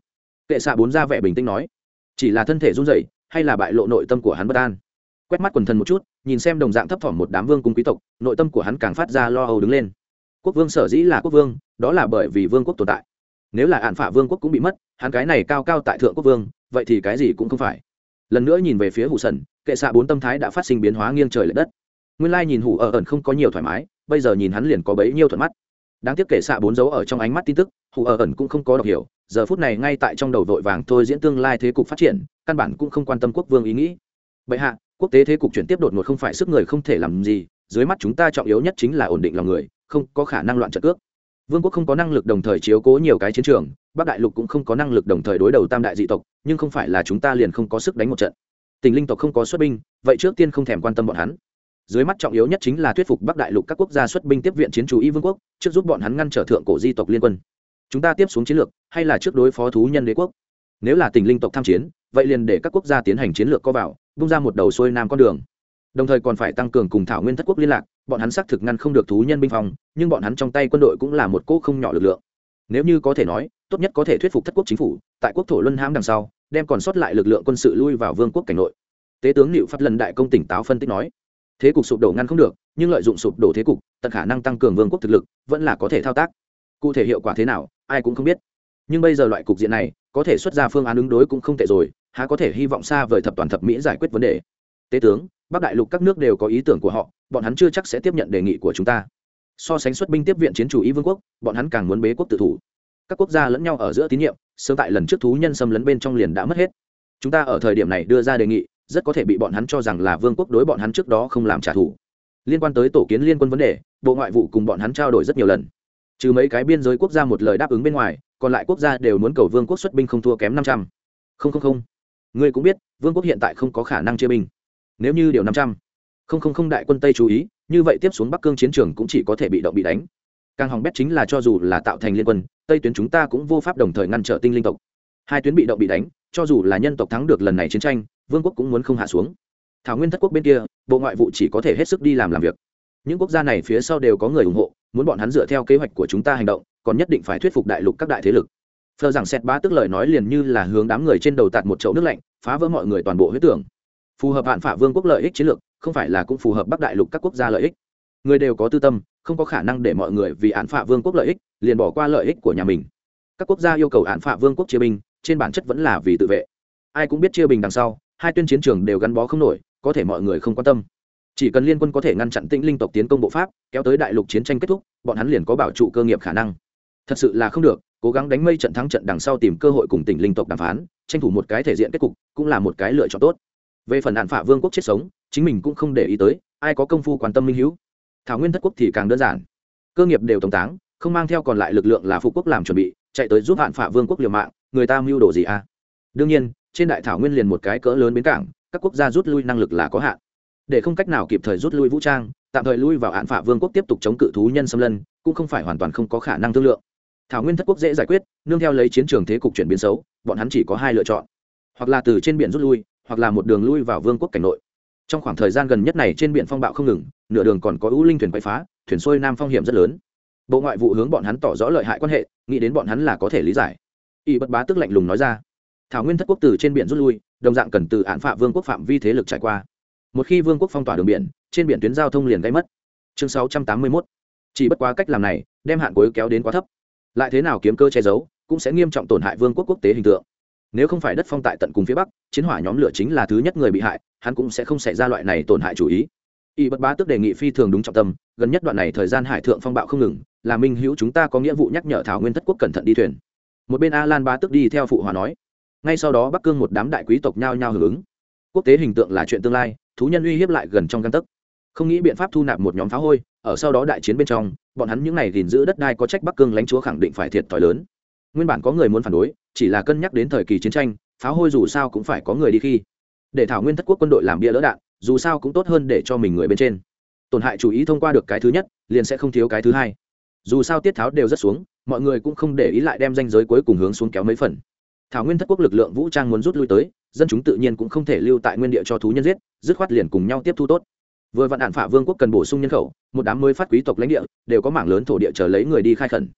A: Kệ xạ bốn ra vẻ bình tĩnh nói. Chỉ là thân thể run rẩy, hay là bại lộ nội tâm của hắn bất an. Quét mắt quần thần một chút, nhìn xem đồng dạng thấp thỏm một đám vương cung quý tộc, nội tâm của hắn càng phát ra lo âu đứng lên. Quốc vương sở dĩ là quốc vương, đó là bởi vì vương quốc tồn tại. Nếu là hạn phả vương quốc cũng bị mất, hắn cái này cao cao tại thượng quốc vương, vậy thì cái gì cũng không phải. Lần nữa nhìn về phía hủ sần, kệ xạ bốn tâm thái đã phát sinh biến hóa nghiêng trời l ệ đất. Nguyên lai nhìn hủ ở ẩn không có nhiều thoải mái bây giờ nhìn hắn liền có bấy nhiêu thuận mắt. Đáng tiếc kể xạ bốn dấu ở trong ánh mắt tin tức, hù ở ẩn cũng không có đọc hiểu, giờ phút này ngay tại trong đầu vội vàng thôi diễn tương lai thế cục phát triển, căn bản cũng không quan tâm quốc vương ý nghĩ. Bệ hạ, quốc tế thế cục chuyển tiếp đột ngột không phải sức người không thể làm gì, dưới mắt chúng ta trọng yếu nhất chính là ổn định lòng người, không có khả năng loạn trận cước. Vương quốc không có năng lực đồng thời chiếu cố nhiều cái chiến trường, bắc đại lục cũng không có năng lực đồng thời đối đầu tam đại dị tộc, nhưng không phải là chúng ta liền không có sức đánh một trận. Tình linh tộc không có xuất binh, vậy trước tiên không thèm quan tâm bọn hắn dưới mắt trọng yếu nhất chính là thuyết phục bắc đại lục các quốc gia xuất binh tiếp viện chiến chủ y vương quốc, trước giúp bọn hắn ngăn trở thượng cổ di tộc liên quân. Chúng ta tiếp xuống chiến lược, hay là trước đối phó thú nhân đế quốc? Nếu là tình linh tộc tham chiến, vậy liền để các quốc gia tiến hành chiến lược có vào, bung ra một đầu xuôi nam con đường. Đồng thời còn phải tăng cường cùng thảo nguyên thất quốc liên lạc, bọn hắn xác thực ngăn không được thú nhân binh phòng, nhưng bọn hắn trong tay quân đội cũng là một cỗ không nhỏ lực lượng. Nếu như có thể nói, tốt nhất có thể thuyết phục thất quốc chính phủ, tại quốc thổ luân hãm đằng sau, đem còn sót lại lực lượng quân sự lui vào vương quốc cảnh nội. Tế tướng liệu phát lần đại công tỉnh táo phân tích nói thế cục sụp đổ ngăn không được, nhưng lợi dụng sụp đổ thế cục, tận khả năng tăng cường vương quốc thực lực, vẫn là có thể thao tác. Cụ thể hiệu quả thế nào, ai cũng không biết. Nhưng bây giờ loại cục diện này, có thể xuất ra phương án ứng đối cũng không tệ rồi, há có thể hy vọng xa vời thập toàn thập mỹ giải quyết vấn đề. Tế tướng, bắc đại lục các nước đều có ý tưởng của họ, bọn hắn chưa chắc sẽ tiếp nhận đề nghị của chúng ta. So sánh xuất binh tiếp viện chiến chủ ý vương quốc, bọn hắn càng muốn bế quốc tự thủ. Các quốc gia lẫn nhau ở giữa tín nhiệm, sớm tại lần trước thú nhân xâm lấn bên trong liền đã mất hết. Chúng ta ở thời điểm này đưa ra đề nghị rất có thể bị bọn hắn cho rằng là vương quốc đối bọn hắn trước đó không làm trả thù. Liên quan tới tổ kiến liên quân vấn đề, bộ ngoại vụ cùng bọn hắn trao đổi rất nhiều lần. Trừ mấy cái biên giới quốc gia một lời đáp ứng bên ngoài, còn lại quốc gia đều muốn cầu vương quốc xuất binh không thua kém năm trăm. Không không không. Ngươi cũng biết, vương quốc hiện tại không có khả năng chia binh. Nếu như điều năm trăm. Không không không đại quân tây chú ý, như vậy tiếp xuống bắc cương chiến trường cũng chỉ có thể bị động bị đánh. Càng hỏng bét chính là cho dù là tạo thành liên quân, tây tuyến chúng ta cũng vô pháp đồng thời ngăn trở tinh linh tộc. Hai tuyến bị động bị đánh, cho dù là nhân tộc thắng được lần này chiến tranh vương quốc cũng muốn không hạ xuống. Thảo nguyên thất quốc bên kia, bộ ngoại vụ chỉ có thể hết sức đi làm làm việc. Những quốc gia này phía sau đều có người ủng hộ, muốn bọn hắn dựa theo kế hoạch của chúng ta hành động, còn nhất định phải thuyết phục đại lục các đại thế lực. Phờ rằng xét ba tức lời nói liền như là hướng đám người trên đầu tạt một chậu nước lạnh, phá vỡ mọi người toàn bộ huyết tưởng. Phù hợp hạn phả vương quốc lợi ích chiến lược, không phải là cũng phù hợp bắc đại lục các quốc gia lợi ích. Người đều có tư tâm, không có khả năng để mọi người vì hạn phả vương quốc lợi ích, liền bỏ qua lợi ích của nhà mình. Các quốc gia yêu cầu hạn phả vương quốc chia binh, trên bản chất vẫn là vì tự vệ. Ai cũng biết chia bình đằng sau hai tuyên chiến trường đều gắn bó không nổi, có thể mọi người không quan tâm. Chỉ cần liên quân có thể ngăn chặn tĩnh linh tộc tiến công bộ pháp, kéo tới đại lục chiến tranh kết thúc, bọn hắn liền có bảo trụ cơ nghiệp khả năng. Thật sự là không được, cố gắng đánh mây trận thắng trận đằng sau tìm cơ hội cùng tỉnh linh tộc đàm phán, tranh thủ một cái thể diện kết cục, cũng là một cái lựa chọn tốt. Về phần đạn phả vương quốc chết sống, chính mình cũng không để ý tới, ai có công phu quan tâm minh hữu thảo nguyên thất quốc thì càng đơn giản. Cơ nghiệp đều tổng táng, không mang theo còn lại lực lượng là phụ quốc làm chuẩn bị, chạy tới giúp hạn phả vương quốc liều mạng, người ta mưu đồ gì à? Đương nhiên trên đại thảo nguyên liền một cái cỡ lớn bến cảng, các quốc gia rút lui năng lực là có hạn. Để không cách nào kịp thời rút lui vũ trang, tạm thời lui vào hạn phả vương quốc tiếp tục chống cự thú nhân xâm lân, cũng không phải hoàn toàn không có khả năng thương lượng. Thảo nguyên thất quốc dễ giải quyết, nương theo lấy chiến trường thế cục chuyển biến xấu, bọn hắn chỉ có hai lựa chọn. Hoặc là từ trên biển rút lui, hoặc là một đường lui vào vương quốc cảnh nội. Trong khoảng thời gian gần nhất này trên biển phong bạo không ngừng, nửa đường còn có ưu linh thuyền quậy phá, thuyền xuôi nam phong hiểm rất lớn. Bộ ngoại vụ hướng bọn hắn tỏ rõ lợi hại quan hệ, nghĩ đến bọn hắn là có thể lý giải. Y bất bá tức lạnh lùng nói ra thảo nguyên thất quốc từ trên biển rút lui, đồng dạng cần từ án phạm vương quốc phạm vi thế lực trải qua. Một khi vương quốc phong tỏa đường biển, trên biển tuyến giao thông liền gây mất. Chương 681. chỉ bất quá cách làm này, đem hạn cuối kéo đến quá thấp. Lại thế nào kiếm cơ che giấu, cũng sẽ nghiêm trọng tổn hại vương quốc quốc tế hình tượng. Nếu không phải đất phong tại tận cùng phía bắc, chiến hỏa nhóm lửa chính là thứ nhất người bị hại, hắn cũng sẽ không xảy ra loại này tổn hại chủ ý. Y bất bá tức đề nghị phi thường đúng trọng tâm, gần nhất đoạn này thời gian hải thượng phong bạo không ngừng, là minh hữu chúng ta có nghĩa vụ nhắc nhở thảo nguyên thất quốc cẩn thận đi thuyền. Một bên a lan bá tức đi theo phụ hòa nói ngay sau đó bắc cương một đám đại quý tộc nhao nhao hưởng ứng. Quốc tế hình tượng là chuyện tương lai, thú nhân uy hiếp lại gần trong căn tấc. Không nghĩ biện pháp thu nạp một nhóm phá hôi, ở sau đó đại chiến bên trong, bọn hắn những n à y gìn giữ đất đai có trách bắc cương lãnh chúa khẳng định phải thiệt thòi lớn. Nguyên bản có người muốn phản đối, chỉ là cân nhắc đến thời kỳ chiến tranh, phá hôi dù sao cũng phải có người đi khi. Để thảo nguyên thất quốc quân đội làm bia lỡ đạn, dù sao cũng tốt hơn để cho mình người bên trên. Tổn hại chủ ý thông qua được cái thứ nhất, liền sẽ không thiếu cái thứ hai. Dù sao tiết tháo đều rất xuống, mọi người cũng không để ý lại đem danh giới cuối cùng hướng xuống kéo mấy phần thảo nguyên thất quốc lực lượng vũ trang muốn rút lui tới, dân chúng tự nhiên cũng không thể lưu tại nguyên địa cho thú nhân giết, dứt khoát liền cùng nhau tiếp thu tốt. Vừa vạn đạn phả vương quốc cần bổ sung nhân khẩu, một đám mới phát quý tộc lãnh địa, đều có mảng lớn thổ địa chờ lấy người đi khai khẩn.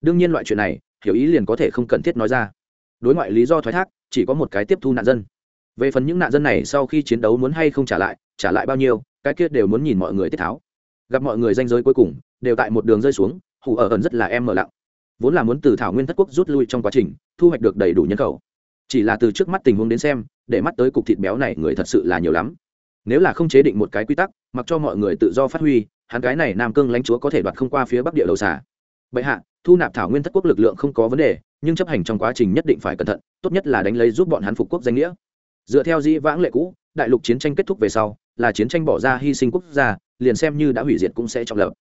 A: Đương nhiên loại chuyện này, hiểu ý liền có thể không cần thiết nói ra. Đối ngoại lý do thoái thác, chỉ có một cái tiếp thu nạn dân. Về phần những nạn dân này sau khi chiến đấu muốn hay không trả lại trả lại bao nhiêu, cái kia đều muốn nhìn mọi người tiết tháo. Gặp mọi người danh giới cuối cùng, đều tại một đường rơi xuống hủ ở ẩn rất là em mở lặng vốn là muốn từ thảo nguyên thất quốc rút lui trong quá trình, thu hoạch được đầy đủ nhân khẩu. Chỉ là từ trước mắt tình huống đến xem, để mắt tới cục thịt béo này người thật sự là nhiều lắm. Nếu là không chế định một cái quy tắc, mặc cho mọi người tự do phát huy, hắn cái này nam cương lãnh chúa có thể đoạt không qua phía bắc địa đầu xả bệ hạ, thu nạp thảo nguyên thất quốc lực lượng không có vấn đề, nhưng chấp hành trong quá trình nhất định phải cẩn thận, tốt nhất là đánh lấy giúp bọn hắn phục quốc danh nghĩa. Dựa theo dĩ vãng lệ cũ, đại lục chiến tranh kết thúc về sau, là chiến tranh bỏ ra hy sinh quốc gia, liền xem như đã hủy diệt cũng sẽ trọng lập.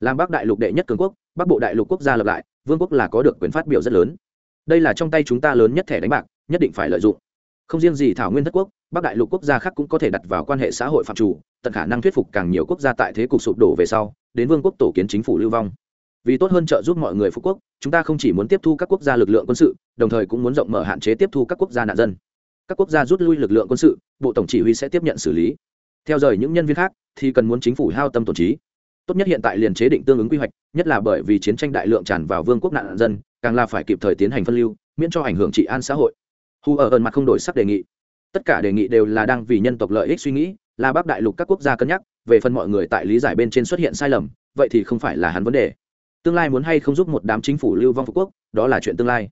A: Làm bắc đại lục đệ nhất cường quốc, bắc bộ đại lục quốc gia lập lại vương quốc là có được quyền phát biểu rất lớn. Đây là trong tay chúng ta lớn nhất thẻ đánh bạc, nhất định phải lợi dụng. Không riêng gì thảo nguyên thất quốc, bắc đại lục quốc gia khác cũng có thể đặt vào quan hệ xã hội phạm chủ, tận khả năng thuyết phục càng nhiều quốc gia tại thế cục sụp đổ về sau, đến vương quốc tổ kiến chính phủ lưu vong. Vì tốt hơn trợ giúp mọi người phú quốc, chúng ta không chỉ muốn tiếp thu các quốc gia lực lượng quân sự, đồng thời cũng muốn rộng mở hạn chế tiếp thu các quốc gia nạn dân. Các quốc gia rút lui lực lượng quân sự, bộ tổng chỉ huy sẽ tiếp nhận xử lý. Theo rời những nhân viên khác, thì cần muốn chính phủ hao tâm tổn trí tốt nhất hiện tại liền chế định tương ứng quy hoạch, nhất là bởi vì chiến tranh đại lượng tràn vào vương quốc nạn dân, càng là phải kịp thời tiến hành phân lưu, miễn cho ảnh hưởng trị an xã hội. Hu ở ơn mặt không đổi sắc đề nghị. Tất cả đề nghị đều là đang vì nhân tộc lợi ích suy nghĩ, là bắc đại lục các quốc gia cân nhắc, về phần mọi người tại lý giải bên trên xuất hiện sai lầm, vậy thì không phải là hắn vấn đề. Tương lai muốn hay không giúp một đám chính phủ lưu vong phú quốc, đó là chuyện tương lai.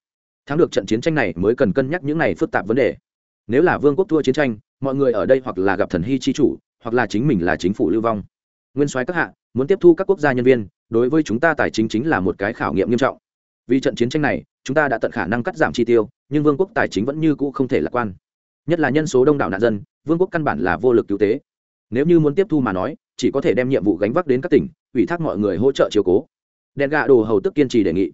A: Thắng được trận chiến tranh này mới cần cân nhắc những này phức tạp vấn đề. Nếu là vương quốc thua chiến tranh, mọi người ở đây hoặc là gặp thần hy chi chủ, hoặc là chính mình là chính phủ lưu vong nguyên soái các hạ, muốn tiếp thu các quốc gia nhân viên, đối với chúng ta tài chính chính là một cái khảo nghiệm nghiêm trọng. Vì trận chiến tranh này, chúng ta đã tận khả năng cắt giảm chi tiêu, nhưng vương quốc tài chính vẫn như cũ không thể lạc quan. Nhất là nhân số đông đảo nạn dân, vương quốc căn bản là vô lực cứu tế. Nếu như muốn tiếp thu mà nói, chỉ có thể đem nhiệm vụ gánh vác đến các tỉnh, ủy thác mọi người hỗ trợ chiều cố. Đèn gà đồ hầu tức kiên trì đề nghị.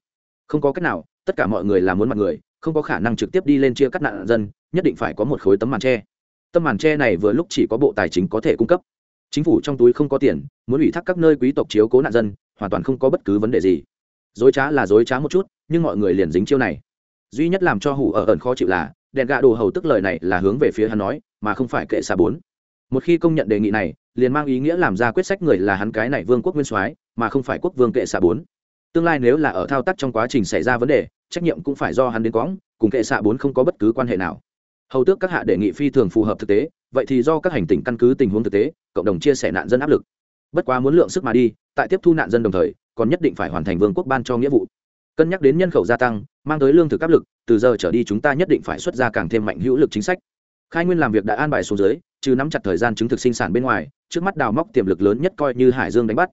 A: Không có cách nào, tất cả mọi người là muốn mặt người, không có khả năng trực tiếp đi lên chia cắt nạn dân, nhất định phải có một khối tấm màn tre tấm màn tre này vừa lúc chỉ có bộ tài chính có thể cung cấp chính phủ trong túi không có tiền, muốn ủy thác các nơi quý tộc chiếu cố nạn dân, hoàn toàn không có bất cứ vấn đề gì. Dối trá là dối trá một chút, nhưng mọi người liền dính chiêu này. Duy nhất làm cho hủ ở ẩn khó chịu là, đèn gạ đồ hầu tức lời này là hướng về phía hắn nói, mà không phải kệ xà bốn. Một khi công nhận đề nghị này, liền mang ý nghĩa làm ra quyết sách người là hắn cái này vương quốc nguyên soái, mà không phải quốc vương kệ xà bốn. Tương lai nếu là ở thao tác trong quá trình xảy ra vấn đề, trách nhiệm cũng phải do hắn đến quõng, cùng kệ xạ bốn không có bất cứ quan hệ nào hầu tước các hạ đề nghị phi thường phù hợp thực tế, vậy thì do các hành tỉnh căn cứ tình huống thực tế, cộng đồng chia sẻ nạn dân áp lực. Bất quá muốn lượng sức mà đi, tại tiếp thu nạn dân đồng thời, còn nhất định phải hoàn thành vương quốc ban cho nghĩa vụ. Cân nhắc đến nhân khẩu gia tăng, mang tới lương thực áp lực, từ giờ trở đi chúng ta nhất định phải xuất ra càng thêm mạnh hữu lực chính sách. Khai nguyên làm việc đã an bài xuống dưới, trừ nắm chặt thời gian chứng thực sinh sản bên ngoài, trước mắt đào móc tiềm lực lớn nhất coi như hải dương đánh bắt.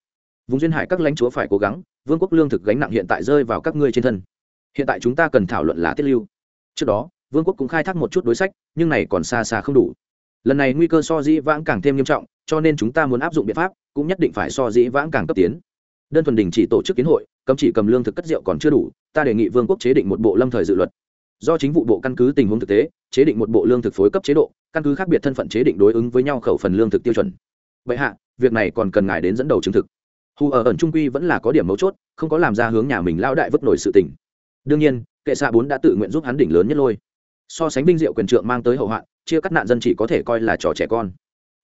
A: Vùng duyên hải các lãnh chúa phải cố gắng, vương quốc lương thực gánh nặng hiện tại rơi vào các ngươi trên thân. Hiện tại chúng ta cần thảo luận là tiết lưu. Trước đó vương quốc cũng khai thác một chút đối sách, nhưng này còn xa xa không đủ. Lần này nguy cơ so dĩ vãng càng thêm nghiêm trọng, cho nên chúng ta muốn áp dụng biện pháp, cũng nhất định phải so dĩ vãng càng cấp tiến. Đơn thuần đình chỉ tổ chức kiến hội, cấm chỉ cầm lương thực cất rượu còn chưa đủ, ta đề nghị vương quốc chế định một bộ lâm thời dự luật. Do chính vụ bộ căn cứ tình huống thực tế, chế định một bộ lương thực phối cấp chế độ, căn cứ khác biệt thân phận chế định đối ứng với nhau khẩu phần lương thực tiêu chuẩn. Vậy hạ, việc này còn cần ngài đến dẫn đầu chứng thực. Hù ở ẩn trung quy vẫn là có điểm mấu chốt, không có làm ra hướng nhà mình lao đại vứt nổi sự tình. Đương nhiên, kệ xạ bốn đã tự nguyện giúp hắn đỉnh lớn nhất lôi so sánh vinh diệu quyền trượng mang tới hậu hoạn, chia cắt nạn dân chỉ có thể coi là trò trẻ con.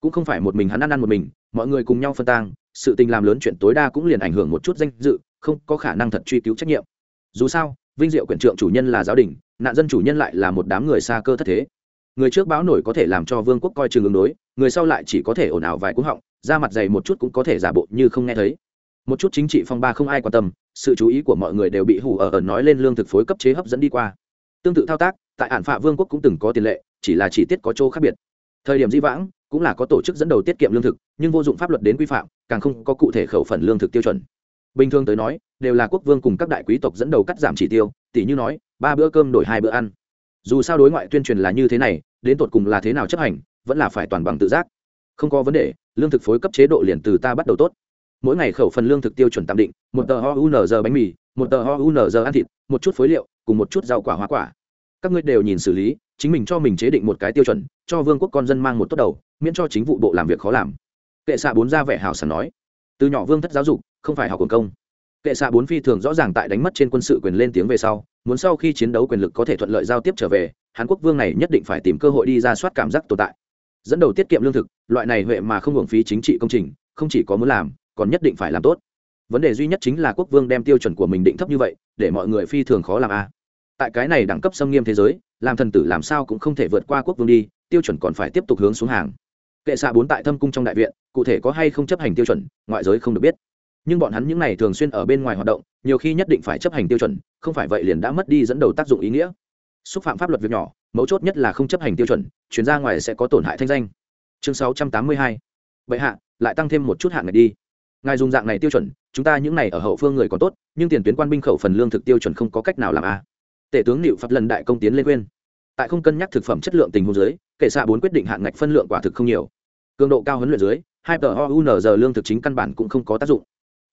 A: Cũng không phải một mình hắn ăn ăn một mình, mọi người cùng nhau phân tang, sự tình làm lớn chuyện tối đa cũng liền ảnh hưởng một chút danh dự, không có khả năng thật truy cứu trách nhiệm. Dù sao, vinh diệu quyền trượng chủ nhân là giáo đình, nạn dân chủ nhân lại là một đám người xa cơ thất thế. Người trước báo nổi có thể làm cho vương quốc coi chừng ứng đối, người sau lại chỉ có thể ồn ào vài cú họng ra mặt dày một chút cũng có thể giả bộ như không nghe thấy. Một chút chính trị phong ba không ai quan tâm, sự chú ý của mọi người đều bị hủ ở ẩn nói lên lương thực phối cấp chế hấp dẫn đi qua. Tương tự thao tác tại ản phạ vương quốc cũng từng có tiền lệ, chỉ là chi tiết có chỗ khác biệt. Thời điểm di vãng, cũng là có tổ chức dẫn đầu tiết kiệm lương thực, nhưng vô dụng pháp luật đến quy phạm, càng không có cụ thể khẩu phần lương thực tiêu chuẩn. Bình thường tới nói, đều là quốc vương cùng các đại quý tộc dẫn đầu cắt giảm chỉ tiêu tỷ như nói, ba bữa cơm đổi hai bữa ăn. Dù sao đối ngoại tuyên truyền là như thế này, đến tột cùng là thế nào chấp hành, vẫn là phải toàn bằng tự giác. Không có vấn đề, lương thực phối cấp chế độ liền từ ta bắt đầu tốt. Mỗi ngày khẩu phần lương thực tiêu chuẩn tạm định, một tờ ho unz bánh mì, một tờ ho unz ăn thịt, một chút phối liệu, cùng một chút rau quả hoa quả các ngươi đều nhìn xử lý, chính mình cho mình chế định một cái tiêu chuẩn, cho vương quốc con dân mang một tốt đầu, miễn cho chính vụ bộ làm việc khó làm. Kệ xạ bốn ra vẻ hào sảng nói, từ nhỏ vương thất giáo dục, không phải học quần công. Kệ xạ bốn phi thường rõ ràng tại đánh mất trên quân sự quyền lên tiếng về sau, muốn sau khi chiến đấu quyền lực có thể thuận lợi giao tiếp trở về, hàn quốc vương này nhất định phải tìm cơ hội đi ra soát cảm giác tồn tại. Dẫn đầu tiết kiệm lương thực, loại này huệ mà không hưởng phí chính trị công trình, không chỉ có muốn làm, còn nhất định phải làm tốt. Vấn đề duy nhất chính là quốc vương đem tiêu chuẩn của mình định thấp như vậy, để mọi người phi thường khó làm a tại cái này đẳng cấp xâm nghiêm thế giới, làm thần tử làm sao cũng không thể vượt qua quốc vương đi, tiêu chuẩn còn phải tiếp tục hướng xuống hàng. Kệ xạ bốn tại thâm cung trong đại viện, cụ thể có hay không chấp hành tiêu chuẩn, ngoại giới không được biết. Nhưng bọn hắn những n à y thường xuyên ở bên ngoài hoạt động, nhiều khi nhất định phải chấp hành tiêu chuẩn, không phải vậy liền đã mất đi dẫn đầu tác dụng ý nghĩa. Xúc phạm pháp luật việc nhỏ, mấu chốt nhất là không chấp hành tiêu chuẩn chuyển ra ngoài sẽ có tổn hại thanh danh. Chương sáu trăm tám mươi hai. Vậy hạ, lại tăng thêm một chút hạng này đi. Ngài dùng dạng này tiêu chuẩn, chúng ta những này ở hậu phương người còn tốt, nhưng tiền tuyến quan binh khẩu phần lương thực tiêu chuẩn không có cách nào làm a à tể tướng liệu pháp lần đại công tiến lên khuyên. Tại không cân nhắc thực phẩm chất lượng tình huống dưới, kể xạ bốn quyết định hạn ngạch phân lượng quả thực không nhiều. Cường độ cao huấn luyện dưới, hai tờ giờ lương thực chính căn bản cũng không có tác dụng.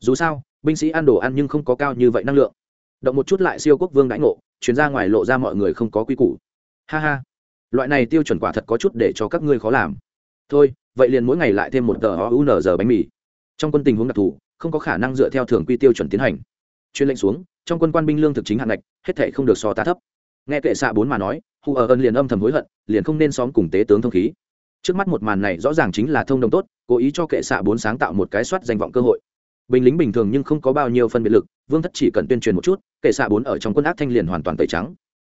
A: Dù sao, binh sĩ ăn đồ ăn nhưng không có cao như vậy năng lượng. Động một chút lại siêu quốc vương đãi ngộ, chuyến ra ngoài lộ ra mọi người không có quy củ. Ha ha. Loại này tiêu chuẩn quả thật có chút để cho các ngươi khó làm. Thôi, vậy liền mỗi ngày lại thêm một tờ giờ bánh mì. Trong quân tình huống đặc thù, không có khả năng dựa theo thường quy tiêu chuẩn tiến hành. Chuyên lệnh xuống trong quân quan binh lương thực chính hạn ngạch, hết thệ không được so tá thấp. Nghe kệ xạ bốn mà nói, hù ở ân liền âm thầm hối hận, liền không nên xóm cùng tế tướng thông khí. Trước mắt một màn này rõ ràng chính là thông đồng tốt, cố ý cho kệ xạ bốn sáng tạo một cái soát danh vọng cơ hội. Binh lính bình thường nhưng không có bao nhiêu phân biệt lực, vương thất chỉ cần tuyên truyền một chút, kệ xạ bốn ở trong quân ác thanh liền hoàn toàn tẩy trắng.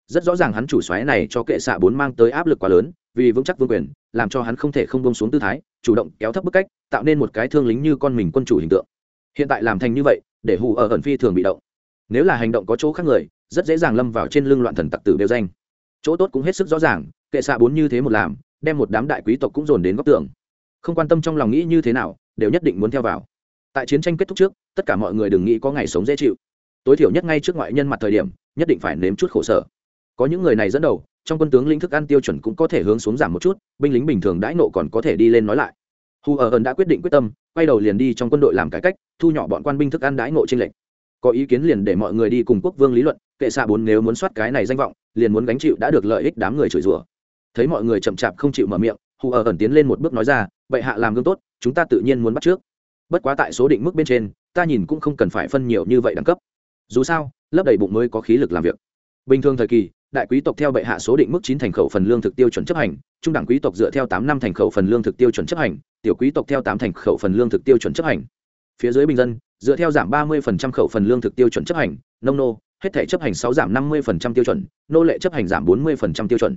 A: Rất rõ ràng hắn chủ xoáy này cho kệ xạ bốn mang tới áp lực quá lớn, vì vững chắc vương quyền, làm cho hắn không thể không bông xuống tư thái, chủ động kéo thấp bức cách, tạo nên một cái thương lính như con mình quân chủ hình tượng. Hiện tại làm thành như vậy, để hù ở ẩn phi thường bị động nếu là hành động có chỗ khác người, rất dễ dàng lâm vào trên lưng loạn thần tặc tử đều danh. Chỗ tốt cũng hết sức rõ ràng, kệ xạ bốn như thế một làm, đem một đám đại quý tộc cũng dồn đến góc tường. Không quan tâm trong lòng nghĩ như thế nào, đều nhất định muốn theo vào. Tại chiến tranh kết thúc trước, tất cả mọi người đừng nghĩ có ngày sống dễ chịu. Tối thiểu nhất ngay trước ngoại nhân mặt thời điểm, nhất định phải nếm chút khổ sở. Có những người này dẫn đầu, trong quân tướng lĩnh thức ăn tiêu chuẩn cũng có thể hướng xuống giảm một chút, binh lính bình thường đãi nộ còn có thể đi lên nói lại. Hù ở ẩn đã quyết định quyết tâm, quay đầu liền đi trong quân đội làm cải cách, thu nhỏ bọn quan binh thức ăn đãi nộ trên lệnh có ý kiến liền để mọi người đi cùng quốc vương lý luận, kệ xạ bốn nếu muốn soát cái này danh vọng, liền muốn gánh chịu đã được lợi ích đám người chửi rủa. Thấy mọi người chậm chạp không chịu mở miệng, hù ở ẩn tiến lên một bước nói ra vậy hạ làm gương tốt, chúng ta tự nhiên muốn bắt trước. Bất quá tại số định mức bên trên, ta nhìn cũng không cần phải phân nhiều như vậy đẳng cấp. Dù sao lấp đầy bụng mới có khí lực làm việc. Bình thường thời kỳ, đại quý tộc theo bệ hạ số định mức chín thành khẩu phần lương thực tiêu chuẩn chấp hành, trung đẳng quý tộc dựa theo tám năm thành khẩu phần lương thực tiêu chuẩn chấp hành, tiểu quý tộc theo tám thành khẩu phần lương thực tiêu chuẩn chấp hành. Phía dưới bình dân dựa theo giảm ba mươi khẩu phần lương thực tiêu chuẩn chấp hành, nông nô, hết thể chấp hành sáu giảm năm mươi tiêu chuẩn, nô lệ chấp hành giảm bốn mươi tiêu chuẩn.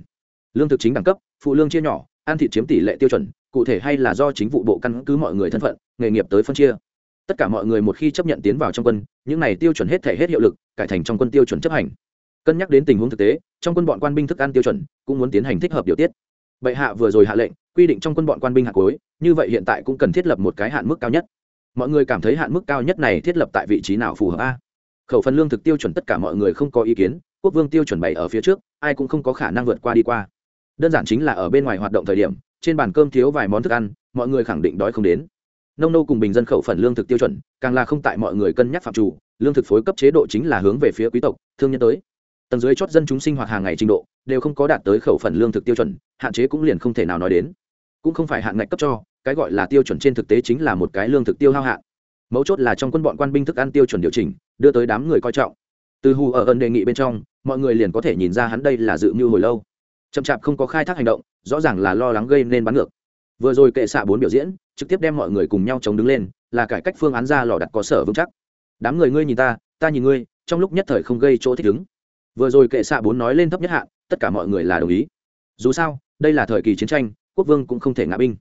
A: Lương thực chính đẳng cấp, phụ lương chia nhỏ, ăn thịt chiếm tỷ lệ tiêu chuẩn, cụ thể hay là do chính vụ bộ căn cứ mọi người thân phận, nghề nghiệp tới phân chia. Tất cả mọi người một khi chấp nhận tiến vào trong quân, những này tiêu chuẩn hết thể hết hiệu lực, cải thành trong quân tiêu chuẩn chấp hành. Cân nhắc đến tình huống thực tế, trong quân bọn quan binh thức ăn tiêu chuẩn cũng muốn tiến hành thích hợp điều tiết. Bệ hạ vừa rồi hạ lệnh, quy định trong quân bọn quan binh hạt cối như vậy hiện tại cũng cần thiết lập một cái hạn mức cao nhất mọi người cảm thấy hạn mức cao nhất này thiết lập tại vị trí nào phù hợp a? Khẩu phần lương thực tiêu chuẩn tất cả mọi người không có ý kiến, quốc vương tiêu chuẩn bày ở phía trước, ai cũng không có khả năng vượt qua đi qua. Đơn giản chính là ở bên ngoài hoạt động thời điểm, trên bàn cơm thiếu vài món thức ăn, mọi người khẳng định đói không đến. Nông nô cùng bình dân khẩu phần lương thực tiêu chuẩn, càng là không tại mọi người cân nhắc phạm chủ, lương thực phối cấp chế độ chính là hướng về phía quý tộc, thương nhân tới. Tầng dưới chót dân chúng sinh hoạt hàng ngày trình độ, đều không có đạt tới khẩu phần lương thực tiêu chuẩn, hạn chế cũng liền không thể nào nói đến. Cũng không phải hạn ngạch cấp cho cái gọi là tiêu chuẩn trên thực tế chính là một cái lương thực tiêu hao hạn. Mấu chốt là trong quân bọn quan binh thức ăn tiêu chuẩn điều chỉnh, đưa tới đám người coi trọng. Từ hù ở ẩn đề nghị bên trong, mọi người liền có thể nhìn ra hắn đây là dự mưu hồi lâu. Chậm chạp không có khai thác hành động, rõ ràng là lo lắng gây nên bắn ngược. Vừa rồi kệ xạ bốn biểu diễn, trực tiếp đem mọi người cùng nhau chống đứng lên, là cải cách phương án ra lò đặt có sở vững chắc. Đám người ngươi nhìn ta ta nhìn ngươi, trong lúc nhất thời không gây chỗ thích ứng. Vừa rồi kệ xạ bốn nói lên thấp nhất hạn, tất cả mọi người là đồng ý. Dù sao, đây là thời kỳ chiến tranh, quốc vương cũng không thể ngã binh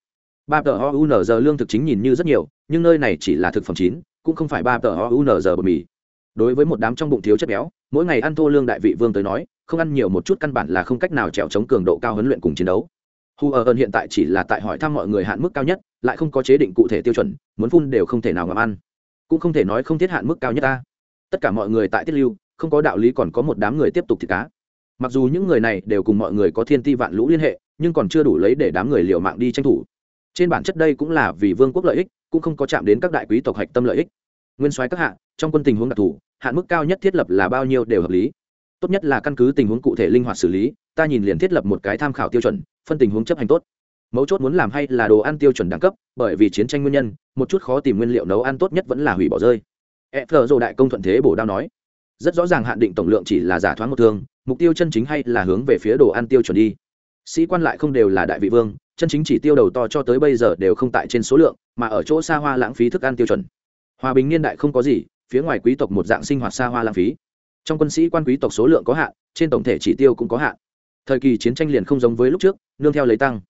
A: ba tờ oun giờ lương thực chính nhìn như rất nhiều, nhưng nơi này chỉ là thực phẩm chín, cũng không phải ba tờ oun giờ bột mì. Đối với một đám trong bụng thiếu chất béo, mỗi ngày ăn thô lương đại vị vương tới nói, không ăn nhiều một chút căn bản là không cách nào trèo chống cường độ cao huấn luyện cùng chiến đấu. Hu ở ơn hiện tại chỉ là tại hỏi thăm mọi người hạn mức cao nhất, lại không có chế định cụ thể tiêu chuẩn, muốn phun đều không thể nào ngậm ăn. Cũng không thể nói không thiết hạn mức cao nhất ta. Tất cả mọi người tại tiết lưu, không có đạo lý còn có một đám người tiếp tục thịt cá. Mặc dù những người này đều cùng mọi người có thiên ti vạn lũ liên hệ, nhưng còn chưa đủ lấy để đám người liều mạng đi tranh thủ trên bản chất đây cũng là vì vương quốc lợi ích, cũng không có chạm đến các đại quý tộc hạch tâm lợi ích. Nguyên soái các hạ, trong quân tình huống đặc thù, hạn mức cao nhất thiết lập là bao nhiêu đều hợp lý. Tốt nhất là căn cứ tình huống cụ thể linh hoạt xử lý, ta nhìn liền thiết lập một cái tham khảo tiêu chuẩn, phân tình huống chấp hành tốt. Mấu chốt muốn làm hay là đồ ăn tiêu chuẩn đẳng cấp, bởi vì chiến tranh nguyên nhân, một chút khó tìm nguyên liệu nấu ăn tốt nhất vẫn là hủy bỏ rơi. E phờ dồ đại công thuận thế bổ đao nói, rất rõ ràng hạn định tổng lượng chỉ là giả thoáng một thương, mục tiêu chân chính hay là hướng về phía đồ ăn tiêu chuẩn đi sĩ quan lại không đều là đại vị vương, chân chính chỉ tiêu đầu to cho tới bây giờ đều không tại trên số lượng, mà ở chỗ xa hoa lãng phí thức ăn tiêu chuẩn. Hòa bình niên đại không có gì, phía ngoài quý tộc một dạng sinh hoạt xa hoa lãng phí. Trong quân sĩ quan quý tộc số lượng có hạn, trên tổng thể chỉ tiêu cũng có hạn. Thời kỳ chiến tranh liền không giống với lúc trước, nương theo lấy tăng.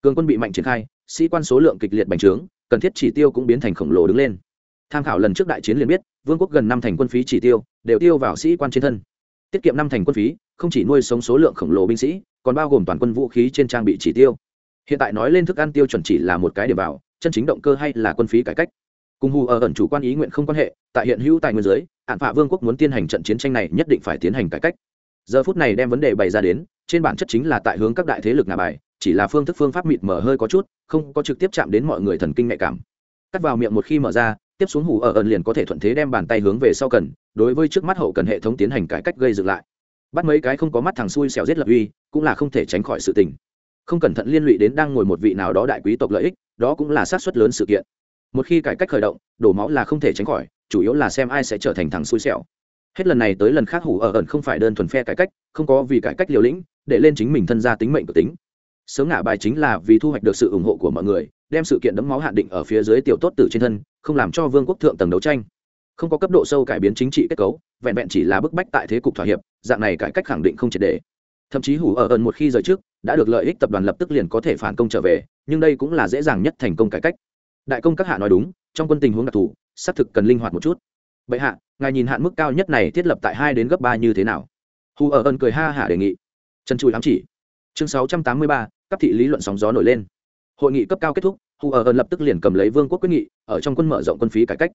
A: Cường quân bị mạnh triển khai, sĩ quan số lượng kịch liệt bành trướng, cần thiết chỉ tiêu cũng biến thành khổng lồ đứng lên. Tham khảo lần trước đại chiến liền biết, vương quốc gần năm thành quân phí chỉ tiêu, đều tiêu vào sĩ quan trên thân. Tiết kiệm năm thành quân phí, không chỉ nuôi sống số lượng khổng lồ binh sĩ còn bao gồm toàn quân vũ khí trên trang bị chỉ tiêu. Hiện tại nói lên thức ăn tiêu chuẩn chỉ là một cái điểm vào, chân chính động cơ hay là quân phí cải cách. Cùng hù ở ẩn chủ quan ý nguyện không quan hệ, tại hiện hữu tài nguyên giới hạn phạ vương quốc muốn tiến hành trận chiến tranh này nhất định phải tiến hành cải cách. Giờ phút này đem vấn đề bày ra đến, trên bản chất chính là tại hướng các đại thế lực ngà bài, chỉ là phương thức phương pháp mịt mở hơi có chút, không có trực tiếp chạm đến mọi người thần kinh nhạy cảm. Cắt vào miệng một khi mở ra, tiếp xuống hủ ở ẩn liền có thể thuận thế đem bàn tay hướng về sau cần, đối với trước mắt hậu cần hệ thống tiến hành cải cách gây dựng lại bắt mấy cái không có mắt thằng xui xẻo giết lập uy, cũng là không thể tránh khỏi sự tình. Không cẩn thận liên lụy đến đang ngồi một vị nào đó đại quý tộc lợi ích, đó cũng là sát xuất lớn sự kiện. Một khi cải cách khởi động, đổ máu là không thể tránh khỏi, chủ yếu là xem ai sẽ trở thành thằng xui xẻo. Hết lần này tới lần khác hủ ở ẩn không phải đơn thuần phe cải cách, không có vì cải cách liều lĩnh, để lên chính mình thân ra tính mệnh của tính. Sớm ngả bài chính là vì thu hoạch được sự ủng hộ của mọi người, đem sự kiện đấm máu hạn định ở phía dưới tiểu tốt tử trên thân, không làm cho vương quốc thượng tầng đấu tranh. Không có cấp độ sâu cải biến chính trị kết cấu, vẹn vẹn chỉ là bức bách tại thế cục thỏa hiệp dạng này cải cách khẳng định không triệt đề thậm chí hủ ở ẩn một khi rời trước, đã được lợi ích tập đoàn lập tức liền có thể phản công trở về, nhưng đây cũng là dễ dàng nhất thành công cải cách. Đại công các hạ nói đúng, trong quân tình huống đặc thù, xác thực cần linh hoạt một chút. Bệ hạ, ngài nhìn hạn mức cao nhất này thiết lập tại hai đến gấp ba như thế nào? Hù ở ân cười ha hả đề nghị. Trần chùi ám chỉ. Chương sáu trăm tám mươi ba, cấp thị lý luận sóng gió nổi lên. Hội nghị cấp cao kết thúc hù ở ân lập tức liền cầm lấy vương quốc quyết nghị, ở trong quân mở rộng quân phí cải cách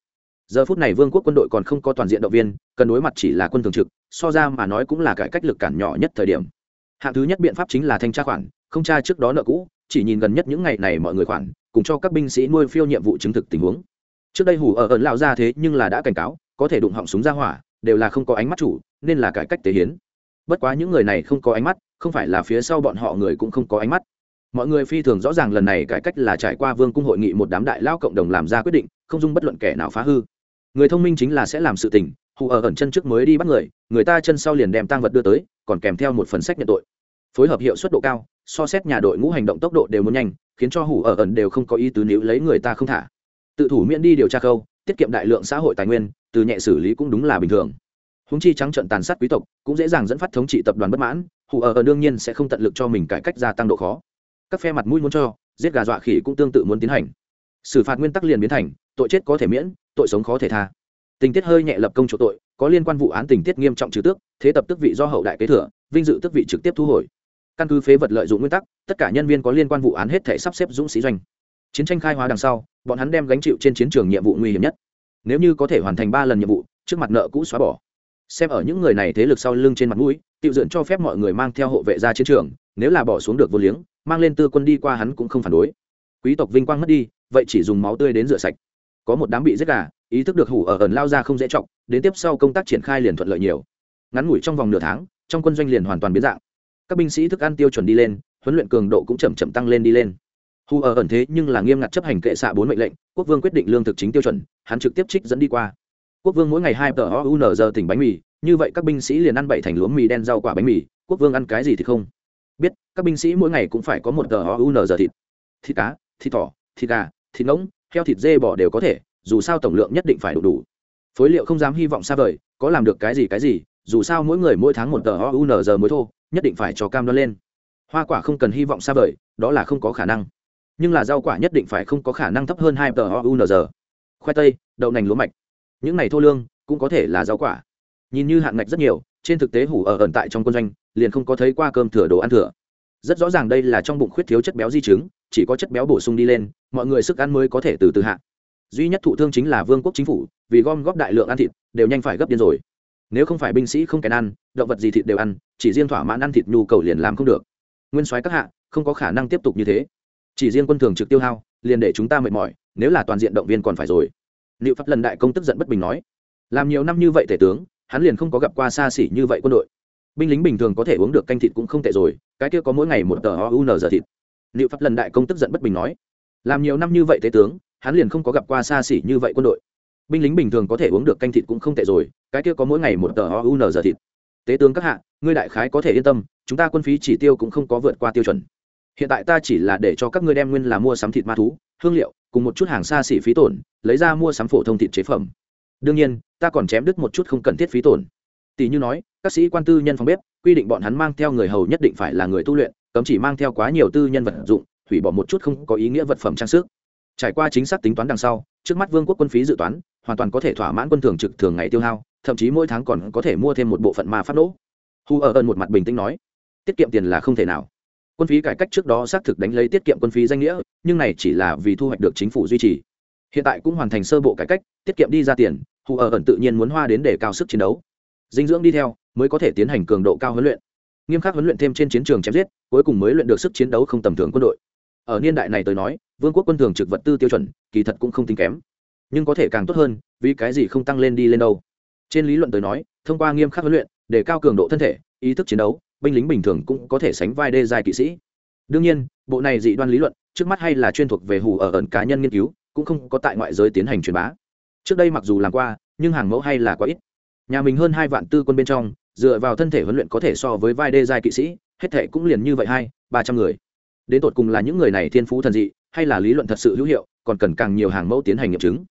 A: giờ phút này vương quốc quân đội còn không có toàn diện động viên, cần đối mặt chỉ là quân thường trực, so ra mà nói cũng là cải cách lực cản nhỏ nhất thời điểm. Hạng thứ nhất biện pháp chính là thanh tra khoản, không tra trước đó nợ cũ, chỉ nhìn gần nhất những ngày này mọi người khoản, cùng cho các binh sĩ nuôi phiêu nhiệm vụ chứng thực tình huống. Trước đây hủ ở ẩn lão ra thế nhưng là đã cảnh cáo, có thể đụng họng súng ra hỏa, đều là không có ánh mắt chủ, nên là cải cách tế hiến. Bất quá những người này không có ánh mắt, không phải là phía sau bọn họ người cũng không có ánh mắt. Mọi người phi thường rõ ràng lần này cải cách là trải qua vương cung hội nghị một đám đại lao cộng đồng làm ra quyết định, không dung bất luận kẻ nào phá hư người thông minh chính là sẽ làm sự tình, hù ở ẩn chân trước mới đi bắt người người ta chân sau liền đem tăng vật đưa tới, còn kèm theo một phần sách nhận tội. Phối hợp hiệu suất độ cao, so xét nhà đội ngũ hành động tốc độ đều muốn nhanh, khiến cho hủ ở ẩn đều không có ý tứ níu lấy người ta không thả. Tự thủ miễn đi điều tra khâu, tiết kiệm đại lượng xã hội tài nguyên, từ nhẹ xử lý cũng đúng là bình thường. Húng chi trắng trận tàn sát quý tộc, cũng dễ dàng dẫn phát thống trị tập đoàn bất mãn hủ ở ẩn đương nhiên sẽ không tận lực cho mình cải cách gia tăng độ khó. Các phe mặt mũi muốn cho, giết gà dọa khỉ cũng tương tự muốn tiến hành. Xử phạt nguyên tắc liền biến thành, tội chết có thể miễn tội sống khó thể tha. Tình tiết hơi nhẹ lập công chỗ tội, có liên quan vụ án tình tiết nghiêm trọng trừ tước, thế tập tức vị do hậu đại kế thừa, vinh dự tức vị trực tiếp thu hồi. Căn cứ phế vật lợi dụng nguyên tắc, tất cả nhân viên có liên quan vụ án hết thể sắp xếp dũng sĩ doanh. Chiến tranh khai hóa đằng sau, bọn hắn đem gánh chịu trên chiến trường nhiệm vụ nguy hiểm nhất. Nếu như có thể hoàn thành ba lần nhiệm vụ, trước mặt nợ cũ xóa bỏ. Xem ở những người này thế lực sau lưng trên mặt mũi, tiêu dượn cho phép mọi người mang theo hộ vệ ra chiến trường, nếu là bỏ xuống được vô liếng, mang lên tư quân đi qua hắn cũng không phản đối. Quý tộc vinh quang mất đi, vậy chỉ dùng máu tươi đến rửa sạch có một đám bị giết gà, ý thức được hủ ở ẩn lao ra không dễ trọng đến tiếp sau công tác triển khai liền thuận lợi nhiều. Ngắn ngủi trong vòng nửa tháng, trong quân doanh liền hoàn toàn biến dạng. Các binh sĩ thức ăn tiêu chuẩn đi lên, huấn luyện cường độ cũng chậm chậm tăng lên đi lên. Hù ở ẩn thế nhưng là nghiêm ngặt chấp hành kệ xạ bốn mệnh lệnh, quốc vương quyết định lương thực chính tiêu chuẩn, hắn trực tiếp trích dẫn đi qua. Quốc vương mỗi ngày hai tờ o giờ tỉnh bánh mì, như vậy các binh sĩ liền ăn bảy thành lúa mì đen rau quả bánh mì, quốc vương ăn cái gì thì không. Biết, các binh sĩ mỗi ngày cũng phải có một tờ o giờ thịt. Thịt cá, thịt thỏ, thịt gà, thịt ngỗng heo thịt dê bò đều có thể, dù sao tổng lượng nhất định phải đủ đủ. Phối liệu không dám hy vọng xa vời, có làm được cái gì cái gì, dù sao mỗi người mỗi tháng một tờ ounz mới thô, nhất định phải cho cam đoan lên. Hoa quả không cần hy vọng xa vời, đó là không có khả năng. Nhưng là rau quả nhất định phải không có khả năng thấp hơn hai tờ ounz khoai tây, đậu nành lúa mạch. Những này thô lương, cũng có thể là rau quả. Nhìn như hạn ngạch rất nhiều, trên thực tế hủ ở ẩn tại trong quân doanh, liền không có thấy qua cơm thừa đồ ăn thừa. Rất rõ ràng đây là trong bụng khuyết thiếu chất béo di chứng chỉ có chất béo bổ sung đi lên, mọi người sức ăn mới có thể từ từ hạ. Duy nhất thụ thương chính là vương quốc chính phủ, vì gom góp đại lượng ăn thịt, đều nhanh phải gấp điên rồi. Nếu không phải binh sĩ không kèn ăn, động vật gì thịt đều ăn, chỉ riêng thỏa mãn ăn thịt nhu cầu liền làm không được. Nguyên soái các hạ, không có khả năng tiếp tục như thế. Chỉ riêng quân thường trực tiêu hao, liền để chúng ta mệt mỏi, nếu là toàn diện động viên còn phải rồi. Liệu pháp lần đại công tức giận bất bình nói. Làm nhiều năm như vậy thể tướng, hắn liền không có gặp qua xa xỉ như vậy quân đội. Binh lính bình thường có thể uống được canh thịt cũng không tệ rồi, cái kia có mỗi ngày một tờ oun giờ thịt liệu pháp lần đại công tức giận bất bình nói, làm nhiều năm như vậy tế tướng, hắn liền không có gặp qua xa xỉ như vậy quân đội. Binh lính bình thường có thể uống được canh thịt cũng không tệ rồi, cái kia có mỗi ngày một tờ oun giờ thịt. Tế tướng các hạ, ngươi đại khái có thể yên tâm, chúng ta quân phí chỉ tiêu cũng không có vượt qua tiêu chuẩn. Hiện tại ta chỉ là để cho các ngươi đem nguyên là mua sắm thịt ma thú, hương liệu, cùng một chút hàng xa xỉ phí tổn, lấy ra mua sắm phổ thông thịt chế phẩm. Đương nhiên, ta còn chém đứt một chút không cần thiết phí tổn. Tỷ như nói, các sĩ quan tư nhân phòng bếp, quy định bọn hắn mang theo người hầu nhất định phải là người tu luyện cấm chỉ mang theo quá nhiều tư nhân vật dụng, hủy bỏ một chút không có ý nghĩa vật phẩm trang sức. Trải qua chính xác tính toán đằng sau, trước mắt vương quốc quân phí dự toán, hoàn toàn có thể thỏa mãn quân thường trực thường ngày tiêu hao, thậm chí mỗi tháng còn có thể mua thêm một bộ phận ma phát nỗ hu ở ơn một mặt bình tĩnh nói, tiết kiệm tiền là không thể nào. Quân phí cải cách trước đó xác thực đánh lấy tiết kiệm quân phí danh nghĩa, nhưng này chỉ là vì thu hoạch được chính phủ duy trì. Hiện tại cũng hoàn thành sơ bộ cải cách, tiết kiệm đi ra tiền hù ở ẩn tự nhiên muốn hoa đến để cao sức chiến đấu. Dinh dưỡng đi theo, mới có thể tiến hành cường độ cao huấn luyện nghiêm khắc huấn luyện thêm trên chiến trường chém giết, cuối cùng mới luyện được sức chiến đấu không tầm thường quân đội. Ở niên đại này tới nói, vương quốc quân thường trực vật tư tiêu chuẩn, kỳ thật cũng không tính kém. Nhưng có thể càng tốt hơn, vì cái gì không tăng lên đi lên đâu? Trên lý luận tới nói, thông qua nghiêm khắc huấn luyện, để cao cường độ thân thể, ý thức chiến đấu, binh lính bình thường cũng có thể sánh vai đê dài kỵ sĩ. Đương nhiên, bộ này dị đoan lý luận, trước mắt hay là chuyên thuộc về hù ở ẩn cá nhân nghiên cứu, cũng không có tại ngoại giới tiến hành truyền bá. Trước đây mặc dù làm qua, nhưng hàng mẫu hay là quá ít. Nhà mình hơn hai vạn tư quân bên trong dựa vào thân thể huấn luyện có thể so với vai đê giai kỵ sĩ, hết thể cũng liền như vậy hai, ba trăm người. Đến tột cùng là những người này thiên phú thần dị, hay là lý luận thật sự hữu hiệu, còn cần càng nhiều hàng mẫu tiến hành nghiệm chứng.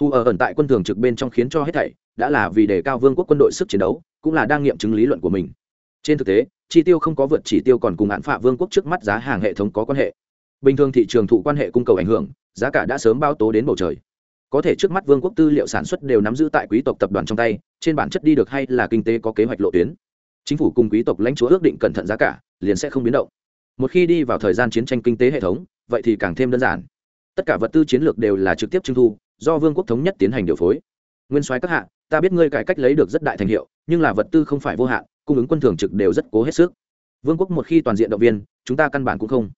A: Hù ở ẩn tại quân thường trực bên trong khiến cho hết thảy, đã là vì đề cao vương quốc quân đội sức chiến đấu, cũng là đang nghiệm chứng lý luận của mình. Trên thực tế, chi tiêu không có vượt chỉ tiêu còn cùng hạn phạ vương quốc trước mắt giá hàng hệ thống có quan hệ. Bình thường thị trường thụ quan hệ cung cầu ảnh hưởng, giá cả đã sớm bao tố đến bầu trời. Có thể trước mắt vương quốc tư liệu sản xuất đều nắm giữ tại quý tộc tập đoàn trong tay trên bản chất đi được hay là kinh tế có kế hoạch lộ tuyến. Chính phủ cùng quý tộc lãnh chúa ước định cẩn thận giá cả, liền sẽ không biến động. Một khi đi vào thời gian chiến tranh kinh tế hệ thống, vậy thì càng thêm đơn giản. Tất cả vật tư chiến lược đều là trực tiếp trưng thu, do vương quốc thống nhất tiến hành điều phối. Nguyên soái các hạ, ta biết ngươi cải cách lấy được rất đại thành hiệu, nhưng là vật tư không phải vô hạn, cung ứng quân thường trực đều rất cố hết sức. Vương quốc một khi toàn diện động viên, chúng ta căn bản cũng không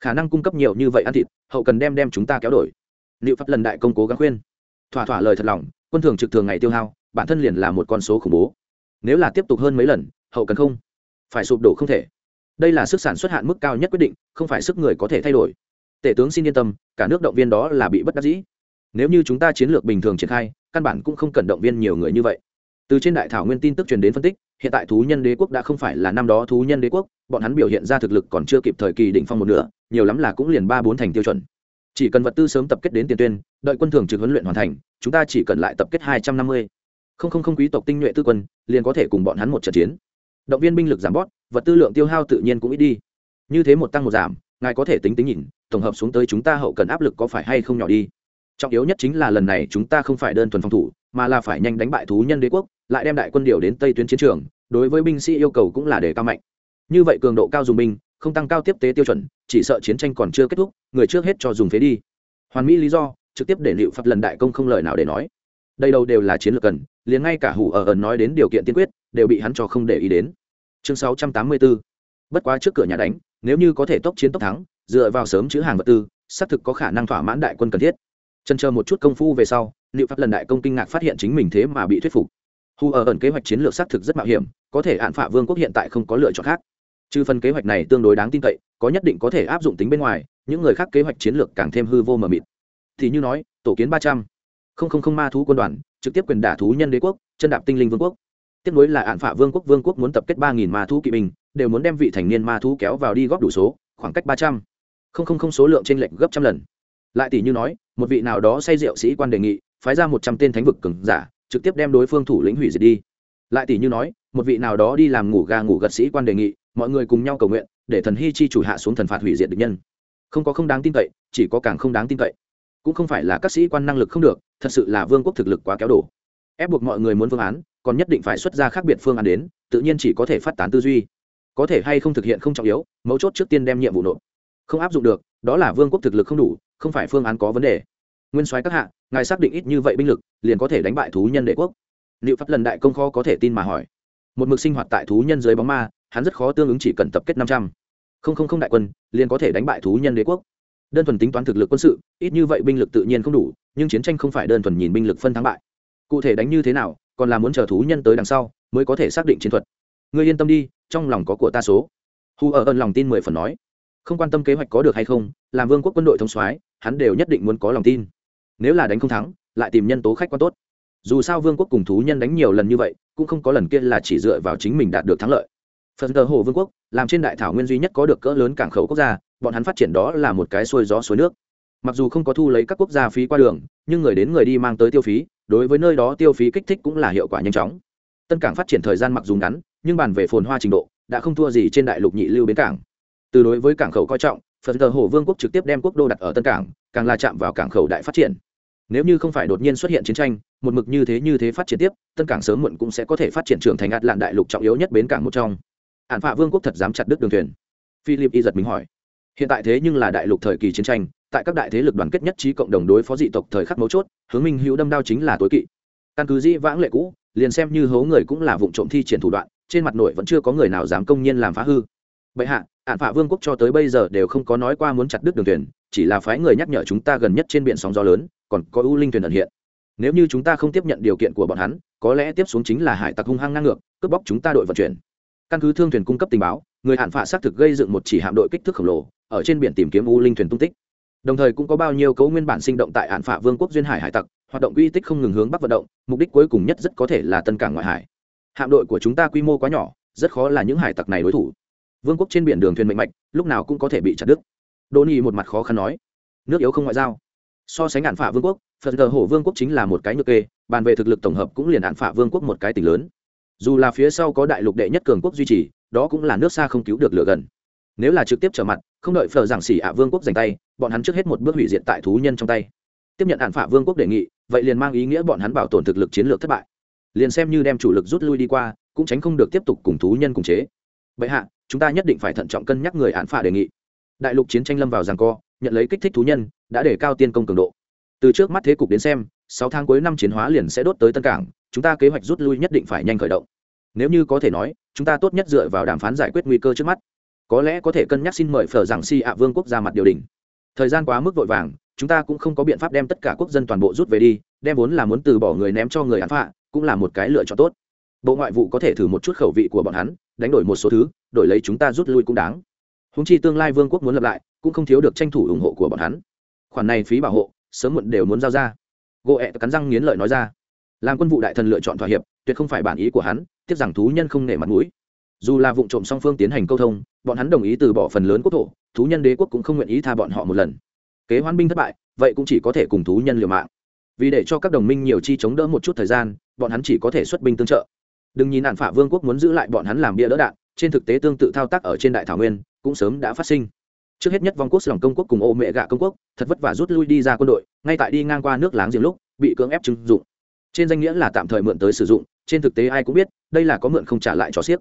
A: khả năng cung cấp nhiều như vậy ăn thịt, hậu cần đem đem chúng ta kéo đổi. Liệu pháp lần đại công cố gắng khuyên. Thỏa thỏa lời thật lòng, quân thường trực thường ngày tiêu hao bản thân liền là một con số khủng bố. Nếu là tiếp tục hơn mấy lần, hậu cần không? Phải sụp đổ không thể. Đây là sức sản xuất hạn mức cao nhất quyết định, không phải sức người có thể thay đổi. Tể tướng xin yên tâm, cả nước động viên đó là bị bất đắc dĩ. Nếu như chúng ta chiến lược bình thường triển khai, căn bản cũng không cần động viên nhiều người như vậy. Từ trên đại thảo nguyên tin tức truyền đến phân tích, hiện tại thú nhân đế quốc đã không phải là năm đó thú nhân đế quốc, bọn hắn biểu hiện ra thực lực còn chưa kịp thời kỳ đỉnh phong một nửa, nhiều lắm là cũng liền ba bốn thành tiêu chuẩn. Chỉ cần vật tư sớm tập kết đến tiền tuyên, đợi quân thường trực huấn luyện hoàn thành, chúng ta chỉ cần lại tập kết hai trăm năm mươi không không không quý tộc tinh nhuệ tư quân, liền có thể cùng bọn hắn một trận chiến. Động viên binh lực giảm bót vật tư lượng tiêu hao tự nhiên cũng ít đi. Như thế một tăng một giảm, ngài có thể tính tính nhìn, tổng hợp xuống tới chúng ta hậu cần áp lực có phải hay không nhỏ đi. Trọng yếu nhất chính là lần này chúng ta không phải đơn thuần phòng thủ, mà là phải nhanh đánh bại thú nhân đế quốc, lại đem đại quân điều đến tây tuyến chiến trường, đối với binh sĩ yêu cầu cũng là để cao mạnh. Như vậy cường độ cao dùng binh, không tăng cao tiếp tế tiêu chuẩn, chỉ sợ chiến tranh còn chưa kết thúc, người trước hết cho dùng phế đi. Hoàn mỹ lý do, trực tiếp để liệu pháp lần đại công không lời nào để nói. Đây đâu đều là chiến lược cần liền ngay cả hủ ở ẩn nói đến điều kiện tiên quyết, đều bị hắn cho không để ý đến. Chương 684 bất quá trước cửa nhà đánh, nếu như có thể tốc chiến tốc thắng, dựa vào sớm chữ hàng vật tư, xác thực có khả năng thỏa mãn đại quân cần thiết. Chân chờ một chút công phu về sau liệu pháp lần đại công kinh ngạc phát hiện chính mình thế mà bị thuyết phục. Hù ở ẩn kế hoạch chiến lược xác thực rất mạo hiểm, có thể hạn phả vương quốc hiện tại không có lựa chọn khác. Trừ phần kế hoạch này tương đối đáng tin cậy, có nhất định có thể áp dụng tính bên ngoài, những người khác kế hoạch chiến lược càng thêm hư vô mờ mịt. Thì như nói, tổ kiến ba trăm. Không không không ma thú quân đoàn trực tiếp quyền đả thú nhân đế quốc, chân đạp tinh linh vương quốc. Tiếp nối là ạn phả vương quốc vương quốc muốn tập kết ba nghìn ma thú kỵ binh, đều muốn đem vị thành niên ma thú kéo vào đi góp đủ số, khoảng cách ba trăm. Không không không số lượng trên lệnh gấp trăm lần. Lại tỷ như nói, một vị nào đó say rượu sĩ quan đề nghị, phái ra một trăm tên thánh vực cường giả, trực tiếp đem đối phương thủ lĩnh hủy diệt đi. Lại tỷ như nói, một vị nào đó đi làm ngủ gà ngủ gật sĩ quan đề nghị, mọi người cùng nhau cầu nguyện, để thần hy chi chủ hạ xuống thần phạt hủy diệt địch nhân. Không có không đáng tin cậy, chỉ có càng không đáng tin cậy cũng không phải là các sĩ quan năng lực không được, thật sự là vương quốc thực lực quá kéo đổ. Ép buộc mọi người muốn phương án, còn nhất định phải xuất ra khác biệt phương án đến, tự nhiên chỉ có thể phát tán tư duy. Có thể hay không thực hiện không trọng yếu, mấu chốt trước tiên đem nhiệm vụ nộp. Không áp dụng được, đó là vương quốc thực lực không đủ, không phải phương án có vấn đề. Nguyên soái các hạ, ngài xác định ít như vậy binh lực, liền có thể đánh bại thú nhân đệ quốc. Liệu pháp lần đại công kho có thể tin mà hỏi. Một mực sinh hoạt tại thú nhân dưới bóng ma, hắn rất khó tương ứng chỉ cần tập kết năm trăm. Không không không đại quân, liền có thể đánh bại thú nhân đế quốc đơn thuần tính toán thực lực quân sự, ít như vậy binh lực tự nhiên không đủ, nhưng chiến tranh không phải đơn thuần nhìn binh lực phân thắng bại. Cụ thể đánh như thế nào, còn là muốn chờ thú nhân tới đằng sau mới có thể xác định chiến thuật. Ngươi yên tâm đi, trong lòng có của ta số. Hu ở ơn lòng tin mười phần nói. Không quan tâm kế hoạch có được hay không, làm vương quốc quân đội thông soái, hắn đều nhất định muốn có lòng tin. Nếu là đánh không thắng, lại tìm nhân tố khách quan tốt. Dù sao vương quốc cùng thú nhân đánh nhiều lần như vậy, cũng không có lần kia là chỉ dựa vào chính mình đạt được thắng lợi. Phần tờ hồ vương quốc, làm trên đại thảo nguyên duy nhất có được cỡ lớn cảng khẩu quốc gia bọn hắn phát triển đó là một cái xuôi gió suối nước. Mặc dù không có thu lấy các quốc gia phí qua đường, nhưng người đến người đi mang tới tiêu phí, đối với nơi đó tiêu phí kích thích cũng là hiệu quả nhanh chóng. Tân cảng phát triển thời gian mặc dù ngắn, nhưng bàn về phồn hoa trình độ, đã không thua gì trên đại lục nhị lưu bến cảng. Từ đối với cảng khẩu coi trọng, phần tờ hồ vương quốc trực tiếp đem quốc đô đặt ở tân cảng, càng là chạm vào cảng khẩu đại phát triển. Nếu như không phải đột nhiên xuất hiện chiến tranh, một mực như thế như thế phát triển tiếp, tân cảng sớm muộn cũng sẽ có thể phát triển trưởng thành ạt lạn đại lục trọng yếu nhất bến cảng một trong. Ạn phạ vương quốc thật dám chặt đứt đường thuyền. Philip y giật mình hỏi hiện tại thế nhưng là đại lục thời kỳ chiến tranh, tại các đại thế lực đoàn kết nhất trí cộng đồng đối phó dị tộc thời khắc mấu chốt, hướng minh hữu đâm đao chính là tối kỵ. Căn cứ dĩ vãng lệ cũ, liền xem như hố người cũng là vụ trộm thi triển thủ đoạn, trên mặt nội vẫn chưa có người nào dám công nhiên làm phá hư. Bệ hạ ạn phạ vương quốc cho tới bây giờ đều không có nói qua muốn chặt đứt đường thuyền, chỉ là phái người nhắc nhở chúng ta gần nhất trên biển sóng gió lớn, còn có ưu linh thuyền ẩn hiện. Nếu như chúng ta không tiếp nhận điều kiện của bọn hắn, có lẽ tiếp xuống chính là hải tặc hung hăng ngang ngược, cướp bóc chúng ta đội vận chuyển. Căn cứ thương thuyền cung cấp tình báo, người hạn phạ xác thực gây dựng một chỉ hạm đội kích thước khổng lồ ở trên biển tìm kiếm u linh thuyền tung tích. Đồng thời cũng có bao nhiêu cấu nguyên bản sinh động tại hạn phả vương quốc duyên hải hải tặc, hoạt động uy tích không ngừng hướng bắc vận động, mục đích cuối cùng nhất rất có thể là tân cảng ngoại hải. Hạm đội của chúng ta quy mô quá nhỏ, rất khó là những hải tặc này đối thủ. Vương quốc trên biển đường thuyền mạnh mạnh lúc nào cũng có thể bị chặt đứt. Đô ni một mặt khó khăn nói, nước yếu không ngoại giao. So sánh hạn phả vương quốc phần thờ hổ vương quốc chính là một cái nhược kê bàn về thực lực tổng hợp cũng liền hạn phả vương quốc một cái tỉnh lớn. Dù là phía sau có đại lục đệ nhất cường quốc duy trì, đó cũng là nước xa không cứu được lửa gần nếu là trực tiếp trở mặt, không đợi phờ giảng xỉ ạ vương quốc giành tay, bọn hắn trước hết một bước hủy diệt tại thú nhân trong tay. Tiếp nhận hạn phạ vương quốc đề nghị, vậy liền mang ý nghĩa bọn hắn bảo tồn thực lực chiến lược thất bại. Liền xem như đem chủ lực rút lui đi qua, cũng tránh không được tiếp tục cùng thú nhân cùng chế. Vậy hạ, chúng ta nhất định phải thận trọng cân nhắc người hạn phạ đề nghị. Đại lục chiến tranh lâm vào giằng co, nhận lấy kích thích thú nhân, đã để cao tiên công cường độ. Từ trước mắt thế cục đến xem, sáu tháng cuối năm chiến hóa liền sẽ đốt tới tân cảng, chúng ta kế hoạch rút lui nhất định phải nhanh khởi động. Nếu như có thể nói, chúng ta tốt nhất dựa vào đàm phán giải quyết nguy cơ trước mắt có lẽ có thể cân nhắc xin mời phở giảng si ạ vương quốc ra mặt điều đình. Thời gian quá mức vội vàng, chúng ta cũng không có biện pháp đem tất cả quốc dân toàn bộ rút về đi, đem vốn là muốn từ bỏ người ném cho người án phạ, cũng là một cái lựa chọn tốt. Bộ ngoại vụ có thể thử một chút khẩu vị của bọn hắn, đánh đổi một số thứ, đổi lấy chúng ta rút lui cũng đáng. Húng chi tương lai vương quốc muốn lập lại, cũng không thiếu được tranh thủ ủng hộ của bọn hắn. Khoản này phí bảo hộ, sớm muộn đều muốn giao ra. Gỗ ẹ cắn răng nghiến lợi nói ra. Làm quân vụ đại thần lựa chọn thỏa hiệp, tuyệt không phải bản ý của hắn, tiếc rằng thú nhân không nể mặt mũi dù là vụ trộm song phương tiến hành câu thông, bọn hắn đồng ý từ bỏ phần lớn quốc thổ, thú nhân đế quốc cũng không nguyện ý tha bọn họ một lần. Kế hoán binh thất bại, vậy cũng chỉ có thể cùng thú nhân liều mạng. Vì để cho các đồng minh nhiều chi chống đỡ một chút thời gian, bọn hắn chỉ có thể xuất binh tương trợ. Đừng nhìn nạn phả vương quốc muốn giữ lại bọn hắn làm bia đỡ đạn, trên thực tế tương tự thao tác ở trên đại thảo nguyên, cũng sớm đã phát sinh. Trước hết nhất vong quốc lòng công quốc cùng ô mẹ gạ công quốc, thật vất vả rút lui đi ra quân đội, ngay tại đi ngang qua nước láng giềng lúc, bị cưỡng ép trưng dụng. Trên danh nghĩa là tạm thời mượn tới sử dụng, trên thực tế ai cũng biết, đây là có mượn không trả lại cho xiếc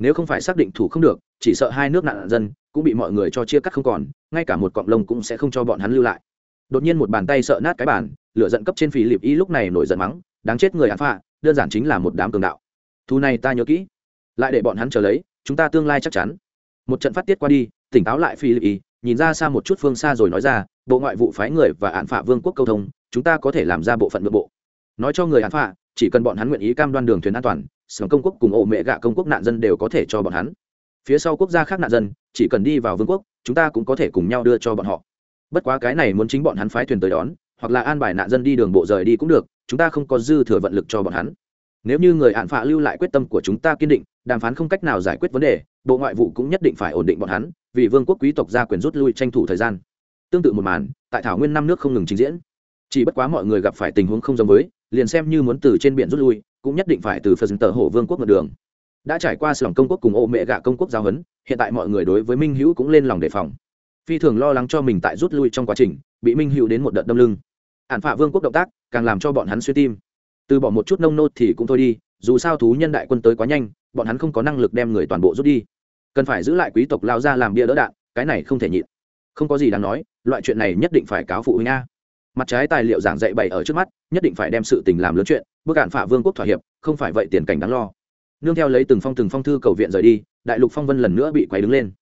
A: nếu không phải xác định thủ không được, chỉ sợ hai nước nạn dân cũng bị mọi người cho chia cắt không còn, ngay cả một cọng lông cũng sẽ không cho bọn hắn lưu lại. Đột nhiên một bàn tay sợ nát cái bàn, lửa giận cấp trên phì liệp y lúc này nổi giận mắng, đáng chết người án phạ đơn giản chính là một đám cường đạo. Thu này ta nhớ kỹ. Lại để bọn hắn chờ lấy, chúng ta tương lai chắc chắn. Một trận phát tiết qua đi, tỉnh táo lại phi y, nhìn ra xa một chút phương xa rồi nói ra, bộ ngoại vụ phái người và án phạ vương quốc câu thông, chúng ta có thể làm ra bộ phận nội bộ. Nói cho người án phạ chỉ cần bọn hắn nguyện ý cam đoan đường thuyền an toàn sưởng công quốc cùng ổ mẹ gạ công quốc nạn dân đều có thể cho bọn hắn. Phía sau quốc gia khác nạn dân, chỉ cần đi vào vương quốc, chúng ta cũng có thể cùng nhau đưa cho bọn họ. Bất quá cái này muốn chính bọn hắn phái thuyền tới đón, hoặc là an bài nạn dân đi đường bộ rời đi cũng được, chúng ta không có dư thừa vận lực cho bọn hắn. Nếu như người hạn phạ lưu lại quyết tâm của chúng ta kiên định, đàm phán không cách nào giải quyết vấn đề, bộ ngoại vụ cũng nhất định phải ổn định bọn hắn, vì vương quốc quý tộc ra quyền rút lui tranh thủ thời gian. Tương tự một màn, tại thảo nguyên năm nước không ngừng trình diễn. Chỉ bất quá mọi người gặp phải tình huống không giống với, liền xem như muốn từ trên biển rút lui cũng nhất định phải từ phần tờ hổ vương quốc ngược đường. Đã trải qua sự lòng công quốc cùng ô mẹ gạ công quốc giao hấn hiện tại mọi người đối với minh hữu cũng lên lòng đề phòng. Phi thường lo lắng cho mình tại rút lui trong quá trình, bị minh hữu đến một đợt đâm lưng. Ản phạ vương quốc động tác, càng làm cho bọn hắn suy tim. Từ bỏ một chút nông nô thì cũng thôi đi, dù sao thú nhân đại quân tới quá nhanh, bọn hắn không có năng lực đem người toàn bộ rút đi. Cần phải giữ lại quý tộc lao ra làm bia đỡ đạn, cái này không thể nhịn. Không có gì đáng nói, loại chuyện này nhất định phải cáo phụ huynh a mặt trái tài liệu giảng dạy bày ở trước mắt, nhất định phải đem sự tình làm lớn chuyện, bức cản phạ vương quốc thỏa hiệp, không phải vậy tiền cảnh đáng lo. Nương theo lấy từng phong từng phong thư cầu viện rời đi, đại lục phong vân lần nữa bị quay đứng lên.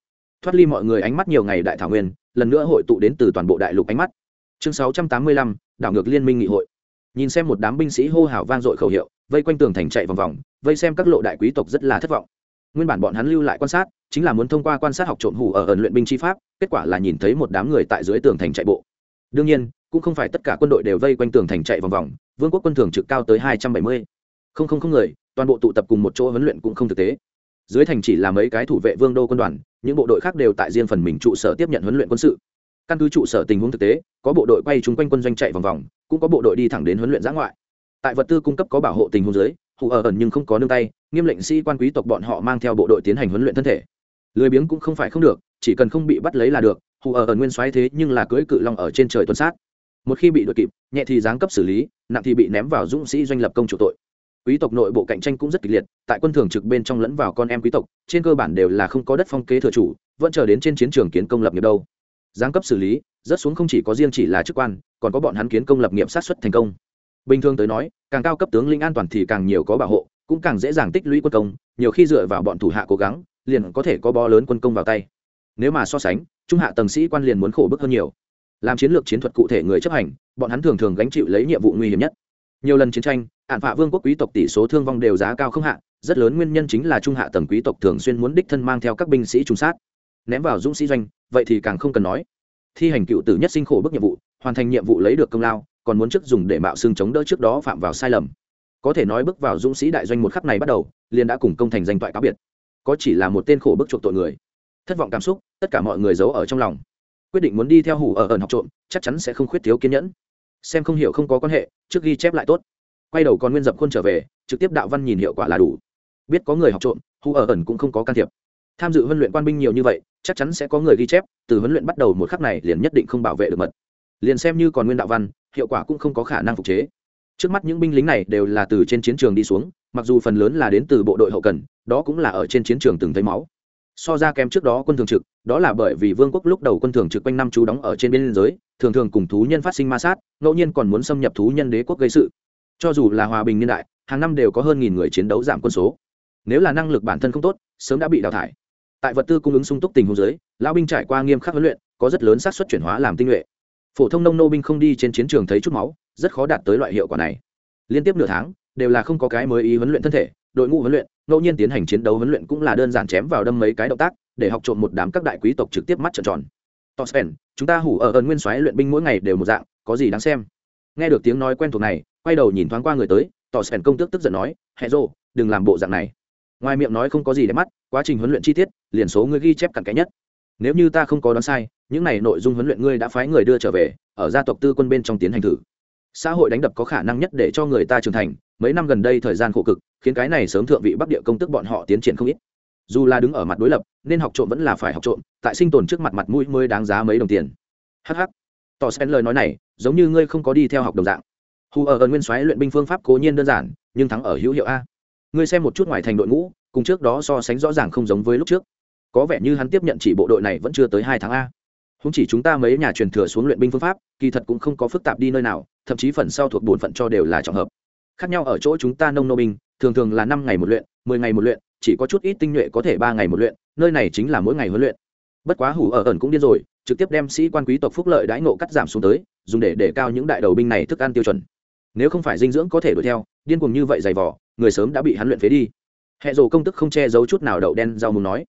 A: Thoát ly mọi người ánh mắt nhiều ngày đại thảo nguyên, lần nữa hội tụ đến từ toàn bộ đại lục ánh mắt. Chương sáu trăm tám mươi lăm, đảo ngược liên minh nghị hội. Nhìn xem một đám binh sĩ hô hào vang dội khẩu hiệu, vây quanh tường thành chạy vòng vòng, vây xem các lộ đại quý tộc rất là thất vọng. Nguyên bản bọn hắn lưu lại quan sát, chính là muốn thông qua quan sát học trộm hủ ở ẩn luyện binh chi pháp, kết quả là nhìn thấy một đám người tại dưới tường thành chạy bộ. Đương nhiên cũng không phải tất cả quân đội đều vây quanh tường thành chạy vòng vòng, vương quốc quân thường trực cao tới hai trăm bảy mươi. Không không không người, toàn bộ tụ tập cùng một chỗ huấn luyện cũng không thực tế. Dưới thành chỉ là mấy cái thủ vệ vương đô quân đoàn, những bộ đội khác đều tại riêng phần mình trụ sở tiếp nhận huấn luyện quân sự. Căn cứ trụ sở tình huống thực tế, có bộ đội quay chung quanh quân doanh chạy vòng vòng, cũng có bộ đội đi thẳng đến huấn luyện giã ngoại. Tại vật tư cung cấp có bảo hộ tình huống dưới hụ ở ẩn nhưng không có nương tay, nghiêm lệnh sĩ quan quý tộc bọn họ mang theo bộ đội tiến hành huấn luyện thân thể. Lười biếng cũng không phải không được, chỉ cần không bị bắt lấy là được hụ ở ẩn nguyên soái thế nhưng là cưỡi cự long ở trên trời tuần sát một khi bị đội kịp, nhẹ thì giáng cấp xử lý, nặng thì bị ném vào dũng sĩ doanh lập công chủ tội. Quý tộc nội bộ cạnh tranh cũng rất kịch liệt, tại quân thường trực bên trong lẫn vào con em quý tộc, trên cơ bản đều là không có đất phong kế thừa chủ, vẫn chờ đến trên chiến trường kiến công lập nghiệp đâu. Giáng cấp xử lý rất xuống không chỉ có riêng chỉ là chức quan, còn có bọn hắn kiến công lập nghiệp sát xuất thành công. Bình thường tới nói, càng cao cấp tướng lĩnh an toàn thì càng nhiều có bảo hộ, cũng càng dễ dàng tích lũy quân công, nhiều khi dựa vào bọn thủ hạ cố gắng, liền có thể có bó lớn quân công vào tay. Nếu mà so sánh, trung hạ tầng sĩ quan liền muốn khổ bức hơn nhiều làm chiến lược chiến thuật cụ thể người chấp hành, bọn hắn thường thường gánh chịu lấy nhiệm vụ nguy hiểm nhất. Nhiều lần chiến tranh ạn phạ vương quốc quý tộc tỷ số thương vong đều giá cao không hạ, rất lớn nguyên nhân chính là trung hạ tầng quý tộc thường xuyên muốn đích thân mang theo các binh sĩ trung sát. Ném vào dũng sĩ doanh, vậy thì càng không cần nói. Thi hành cựu tử nhất sinh khổ bức nhiệm vụ, hoàn thành nhiệm vụ lấy được công lao, còn muốn chức dùng để mạo xương chống đỡ trước đó phạm vào sai lầm. Có thể nói bước vào dũng sĩ đại doanh một khắc này bắt đầu, liền đã cùng công thành danh toại cáo biệt. Có chỉ là một tên khổ bức chuộc tội người. Thất vọng cảm xúc, tất cả mọi người giấu ở trong lòng quyết định muốn đi theo hủ ở ẩn học trộm, chắc chắn sẽ không khuyết thiếu kiên nhẫn. Xem không hiểu không có quan hệ, trước ghi chép lại tốt. Quay đầu còn nguyên dập khuôn trở về, trực tiếp đạo văn nhìn hiệu quả là đủ. Biết có người học trộm, hủ ở ẩn cũng không có can thiệp. Tham dự huấn luyện quan binh nhiều như vậy, chắc chắn sẽ có người ghi chép, từ huấn luyện bắt đầu một khắc này liền nhất định không bảo vệ được mật. Liền xem như còn nguyên đạo văn, hiệu quả cũng không có khả năng phục chế. Trước mắt những binh lính này đều là từ trên chiến trường đi xuống, mặc dù phần lớn là đến từ bộ đội hậu cần, đó cũng là ở trên chiến trường từng thấy máu so ra kém trước đó quân thường trực, đó là bởi vì vương quốc lúc đầu quân thường trực quanh năm chú đóng ở trên biên giới, thường thường cùng thú nhân phát sinh ma sát, ngẫu nhiên còn muốn xâm nhập thú nhân đế quốc gây sự. Cho dù là hòa bình niên đại, hàng năm đều có hơn nghìn người chiến đấu giảm quân số. Nếu là năng lực bản thân không tốt, sớm đã bị đào thải. Tại vật tư cung ứng sung túc tình huống giới lão binh trải qua nghiêm khắc huấn luyện, có rất lớn xác suất chuyển hóa làm tinh nhuệ. Phổ thông nông nô binh không đi trên chiến trường thấy chút máu, rất khó đạt tới loại hiệu quả này. Liên tiếp nửa tháng đều là không có cái mới ý huấn luyện thân thể, đội ngũ huấn luyện, ngẫu nhiên tiến hành chiến đấu huấn luyện cũng là đơn giản chém vào đâm mấy cái động tác, để học trộm một đám các đại quý tộc trực tiếp mắt trợn tròn. Tospen, chúng ta hủ ở ơn nguyên soái luyện binh mỗi ngày đều một dạng, có gì đáng xem? Nghe được tiếng nói quen thuộc này, quay đầu nhìn thoáng qua người tới, tospen công tước tức giận nói, hẹ rô đừng làm bộ dạng này. Ngoài miệng nói không có gì để mắt, quá trình huấn luyện chi tiết, liền số người ghi chép cặn kẽ nhất. Nếu như ta không có đoán sai, những này nội dung huấn luyện ngươi đã phái người đưa trở về, ở gia tộc tư quân bên trong tiến hành thử. Xã hội đánh đập có khả năng nhất để cho người ta trưởng thành mấy năm gần đây thời gian khổ cực, khiến cái này sớm thượng vị bắc địa công tức bọn họ tiến triển không ít. Dù là đứng ở mặt đối lập, nên học trộm vẫn là phải học trộm, tại sinh tồn trước mặt mặt mũi mới đáng giá mấy đồng tiền. Hh tỏ xen lời nói này, giống như ngươi không có đi theo học đồng dạng. Hù ở ơn nguyên soái luyện binh phương pháp cố nhiên đơn giản, nhưng thắng ở hữu hiệu a. Ngươi xem một chút ngoài thành đội ngũ, cùng trước đó so sánh rõ ràng không giống với lúc trước. Có vẻ như hắn tiếp nhận chỉ bộ đội này vẫn chưa tới hai tháng a. Không chỉ chúng ta mấy nhà truyền thừa xuống luyện binh phương pháp, kỳ thật cũng không có phức tạp đi nơi nào, thậm chí phần sau thuộc bổn phận cho đều là trọng hợp khác nhau ở chỗ chúng ta nông nô binh, thường thường là năm ngày một luyện, mười ngày một luyện, chỉ có chút ít tinh nhuệ có thể ba ngày một luyện, nơi này chính là mỗi ngày huấn luyện. Bất quá hủ ở ẩn cũng điên rồi, trực tiếp đem sĩ quan quý tộc phúc lợi đãi ngộ cắt giảm xuống tới, dùng để để cao những đại đầu binh này thức ăn tiêu chuẩn. Nếu không phải dinh dưỡng có thể đuổi theo, điên cuồng như vậy dày vỏ người sớm đã bị hắn luyện phế đi. Hệ rồ công tức không che giấu chút nào đậu đen rau mùng nói.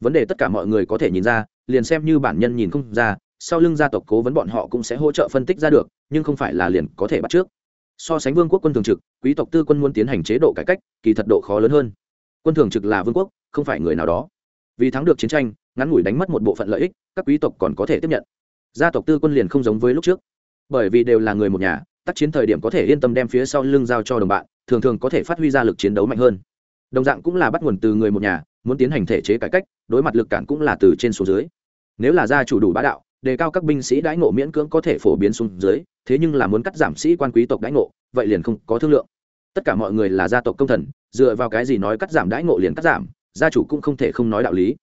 A: Vấn đề tất cả mọi người có thể nhìn ra, liền xem như bản nhân nhìn không ra, sau lưng gia tộc cố vấn bọn họ cũng sẽ hỗ trợ phân tích ra được, nhưng không phải là liền có thể bắt trước so sánh vương quốc quân thường trực, quý tộc tư quân muốn tiến hành chế độ cải cách, kỳ thật độ khó lớn hơn. Quân thường trực là vương quốc, không phải người nào đó. Vì thắng được chiến tranh, ngắn ngủi đánh mất một bộ phận lợi ích, các quý tộc còn có thể tiếp nhận. Gia tộc tư quân liền không giống với lúc trước. Bởi vì đều là người một nhà, tác chiến thời điểm có thể yên tâm đem phía sau lưng giao cho đồng bạn, thường thường có thể phát huy ra lực chiến đấu mạnh hơn. Đồng dạng cũng là bắt nguồn từ người một nhà, muốn tiến hành thể chế cải cách, đối mặt lực cản cũng là từ trên xuống dưới. Nếu là gia chủ đủ bá đạo đề cao các binh sĩ đãi ngộ miễn cưỡng có thể phổ biến xuống dưới, thế nhưng là muốn cắt giảm sĩ quan quý tộc đãi ngộ, vậy liền không có thương lượng. Tất cả mọi người là gia tộc công thần, dựa vào cái gì nói cắt giảm đãi ngộ liền cắt giảm, gia chủ cũng không thể không nói đạo lý.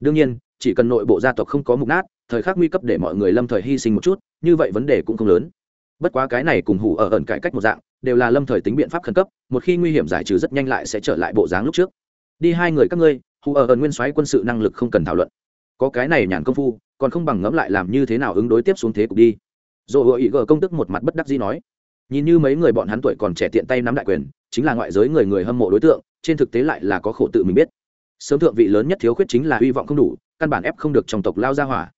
A: Đương nhiên, chỉ cần nội bộ gia tộc không có mục nát, thời khắc nguy cấp để mọi người lâm thời hy sinh một chút, như vậy vấn đề cũng không lớn. Bất quá cái này cùng hủ ở ẩn cải cách một dạng, đều là lâm thời tính biện pháp khẩn cấp, một khi nguy hiểm giải trừ rất nhanh lại sẽ trở lại bộ dáng lúc trước. Đi hai người các ngươi, hủ ở ẩn nguyên soái quân sự năng lực không cần thảo luận. Có cái này nhàn công phu còn không bằng ngẫm lại làm như thế nào ứng đối tiếp xuống thế cục đi. Rồi hội ý gờ công tức một mặt bất đắc dĩ nói, nhìn như mấy người bọn hắn tuổi còn trẻ tiện tay nắm đại quyền, chính là ngoại giới người người hâm mộ đối tượng, trên thực tế lại là có khổ tự mình biết. Sớm thượng vị lớn nhất thiếu khuyết chính là hy vọng không đủ, căn bản ép không được trong tộc lao gia hỏa.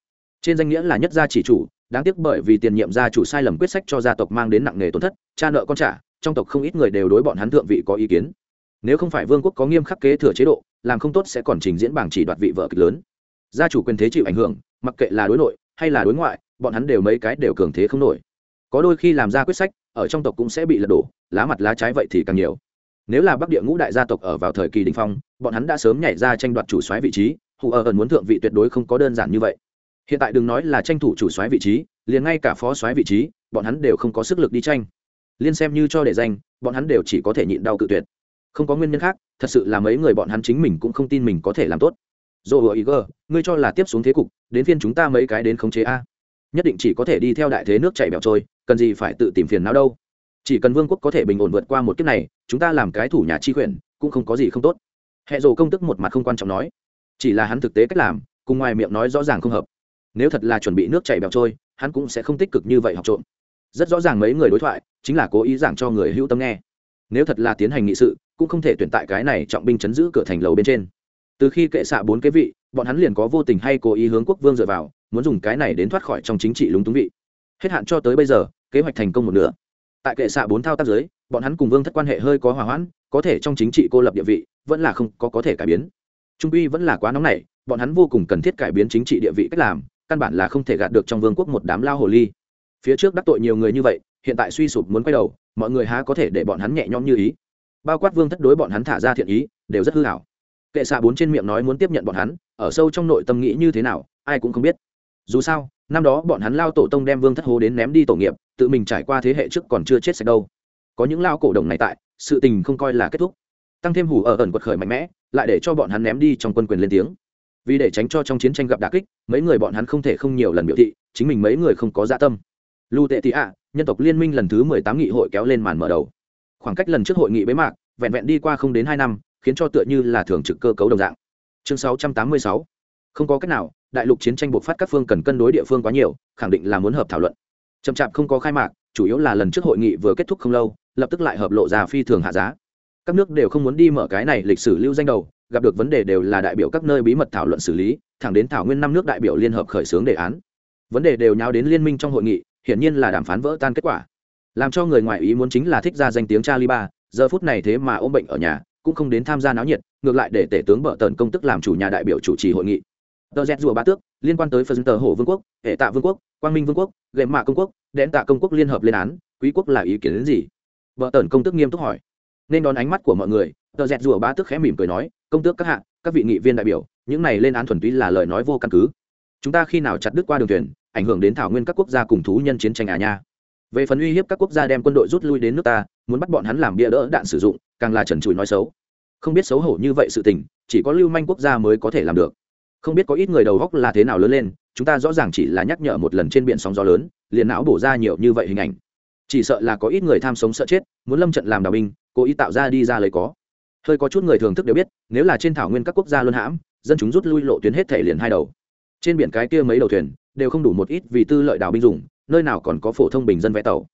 A: Trên danh nghĩa là nhất gia chỉ chủ, đáng tiếc bởi vì tiền nhiệm gia chủ sai lầm quyết sách cho gia tộc mang đến nặng nề tổn thất, cha nợ con trả, trong tộc không ít người đều đối bọn hắn thượng vị có ý kiến. Nếu không phải vương quốc có nghiêm khắc kế thừa chế độ, làm không tốt sẽ còn trình diễn bảng chỉ đoạt vị vợ kịch lớn gia chủ quyền thế chịu ảnh hưởng, mặc kệ là đối nội hay là đối ngoại, bọn hắn đều mấy cái đều cường thế không nổi. Có đôi khi làm ra quyết sách, ở trong tộc cũng sẽ bị lật đổ, lá mặt lá trái vậy thì càng nhiều. Nếu là bắc địa ngũ đại gia tộc ở vào thời kỳ đình phong, bọn hắn đã sớm nhảy ra tranh đoạt chủ soái vị trí, hù ở ẩn muốn thượng vị tuyệt đối không có đơn giản như vậy. Hiện tại đừng nói là tranh thủ chủ soái vị trí, liền ngay cả phó soái vị trí, bọn hắn đều không có sức lực đi tranh. Liên xem như cho để danh, bọn hắn đều chỉ có thể nhịn đau cự tuyệt. Không có nguyên nhân khác, thật sự là mấy người bọn hắn chính mình cũng không tin mình có thể làm tốt dồ hựa ý gơ ngươi cho là tiếp xuống thế cục, đến phiên chúng ta mấy cái đến khống chế a. Nhất định chỉ có thể đi theo đại thế nước chảy bẹo trôi, cần gì phải tự tìm phiền não đâu. Chỉ cần vương quốc có thể bình ổn vượt qua một kiếp này, chúng ta làm cái thủ nhà chi quyền cũng không có gì không tốt. Hệ rồ công tức một mặt không quan trọng nói. Chỉ là hắn thực tế cách làm, cùng ngoài miệng nói rõ ràng không hợp. Nếu thật là chuẩn bị nước chảy bẹo trôi, hắn cũng sẽ không tích cực như vậy học trộm. Rất rõ ràng mấy người đối thoại, chính là cố ý giảng cho người hữu tâm nghe. Nếu thật là tiến hành nghị sự, cũng không thể tuyển tại cái này trọng binh chấn giữ cửa thành lầu bên trên từ khi kệ xạ bốn cái vị, bọn hắn liền có vô tình hay cố ý hướng quốc vương dựa vào, muốn dùng cái này đến thoát khỏi trong chính trị lúng túng vị. Hết hạn cho tới bây giờ, kế hoạch thành công một nửa. Tại kệ xạ bốn thao tác giới bọn hắn cùng vương thất quan hệ hơi có hòa hoãn, có thể trong chính trị cô lập địa vị, vẫn là không có có thể cải biến. Trung uy vẫn là quá nóng nảy, bọn hắn vô cùng cần thiết cải biến chính trị địa vị cách làm, căn bản là không thể gạt được trong vương quốc một đám lao hồ ly. Phía trước đắc tội nhiều người như vậy, hiện tại suy sụp muốn quay đầu, mọi người há có thể để bọn hắn nhẹ nhõm như ý. Bao quát vương thất đối bọn hắn thả ra thiện ý, đều rất hư hảo kệ xạ bốn trên miệng nói muốn tiếp nhận bọn hắn, ở sâu trong nội tâm nghĩ như thế nào, ai cũng không biết. Dù sao, năm đó bọn hắn lao tổ tông đem vương thất hố đến ném đi tổ nghiệp, tự mình trải qua thế hệ trước còn chưa chết sạch đâu. Có những lao cổ đồng này tại, sự tình không coi là kết thúc. Tăng thêm hủ ở ẩn quật khởi mạnh mẽ, lại để cho bọn hắn ném đi trong quân quyền lên tiếng. Vì để tránh cho trong chiến tranh gặp đà kích, mấy người bọn hắn không thể không nhiều lần biểu thị, chính mình mấy người không có dạ tâm. Lưu tệ tị ạ, nhân tộc liên minh lần thứ mười tám nghị hội kéo lên màn mở đầu. Khoảng cách lần trước hội nghị bế mạc, vẹn vẹn đi qua không đến hai năm khiến cho tựa như là thường trực cơ cấu đồng dạng. Chương sáu trăm tám mươi sáu. Không có cách nào, đại lục chiến tranh buộc phát các phương cần cân đối địa phương quá nhiều, khẳng định là muốn hợp thảo luận. Chậm chạp không có khai mạc, chủ yếu là lần trước hội nghị vừa kết thúc không lâu, lập tức lại hợp lộ ra phi thường hạ giá. Các nước đều không muốn đi mở cái này lịch sử lưu danh đầu, gặp được vấn đề đều là đại biểu các nơi bí mật thảo luận xử lý, thẳng đến thảo nguyên năm nước đại biểu liên hợp khởi xướng đề án. Vấn đề đều nháo đến liên minh trong hội nghị, hiển nhiên là đàm phán vỡ tan kết quả. Làm cho người ngoài ý muốn chính là thích ra danh tiếng charlie giờ phút này thế mà ôm bệnh ở nhà cũng không đến tham gia náo nhiệt, ngược lại để tể tướng bợ tần công tức làm chủ nhà đại biểu chủ trì hội nghị. Tờ z rùa ba tước, liên quan tới phần tờ hổ vương quốc, hệ tạ vương quốc, quang minh vương quốc gậy mạ công quốc đẽn tạ công quốc liên hợp lên án, quý quốc là ý kiến đến gì? Vợ tần công tức nghiêm túc hỏi. Nên đón ánh mắt của mọi người, tờ dẹt rùa ba tước khẽ mỉm cười nói, công tước các hạ, các vị nghị viên đại biểu, những này lên án thuần túy là lời nói vô căn cứ. Chúng ta khi nào chặt đứt qua đường thuyền, ảnh hưởng đến thảo nguyên các quốc gia cùng thú nhân chiến tranh à nha. Về phần uy hiếp các quốc gia đem quân đội rút lui đến nước ta, muốn bắt bọn hắn làm bia đỡ đạn sử dụng càng là trần trụi nói xấu. Không biết xấu hổ như vậy sự tình, chỉ có lưu manh quốc gia mới có thể làm được. Không biết có ít người đầu góc là thế nào lớn lên, chúng ta rõ ràng chỉ là nhắc nhở một lần trên biển sóng gió lớn, liền não bổ ra nhiều như vậy hình ảnh. Chỉ sợ là có ít người tham sống sợ chết, muốn lâm trận làm đào binh, cố ý tạo ra đi ra lấy có. Hơi có chút người thường thức đều biết, nếu là trên thảo nguyên các quốc gia luân hãm, dân chúng rút lui lộ tuyến hết thể liền hai đầu. Trên biển cái kia mấy đầu thuyền, đều không đủ một ít vì tư lợi đào binh dùng, nơi nào còn có phổ thông bình dân vẽ tàu.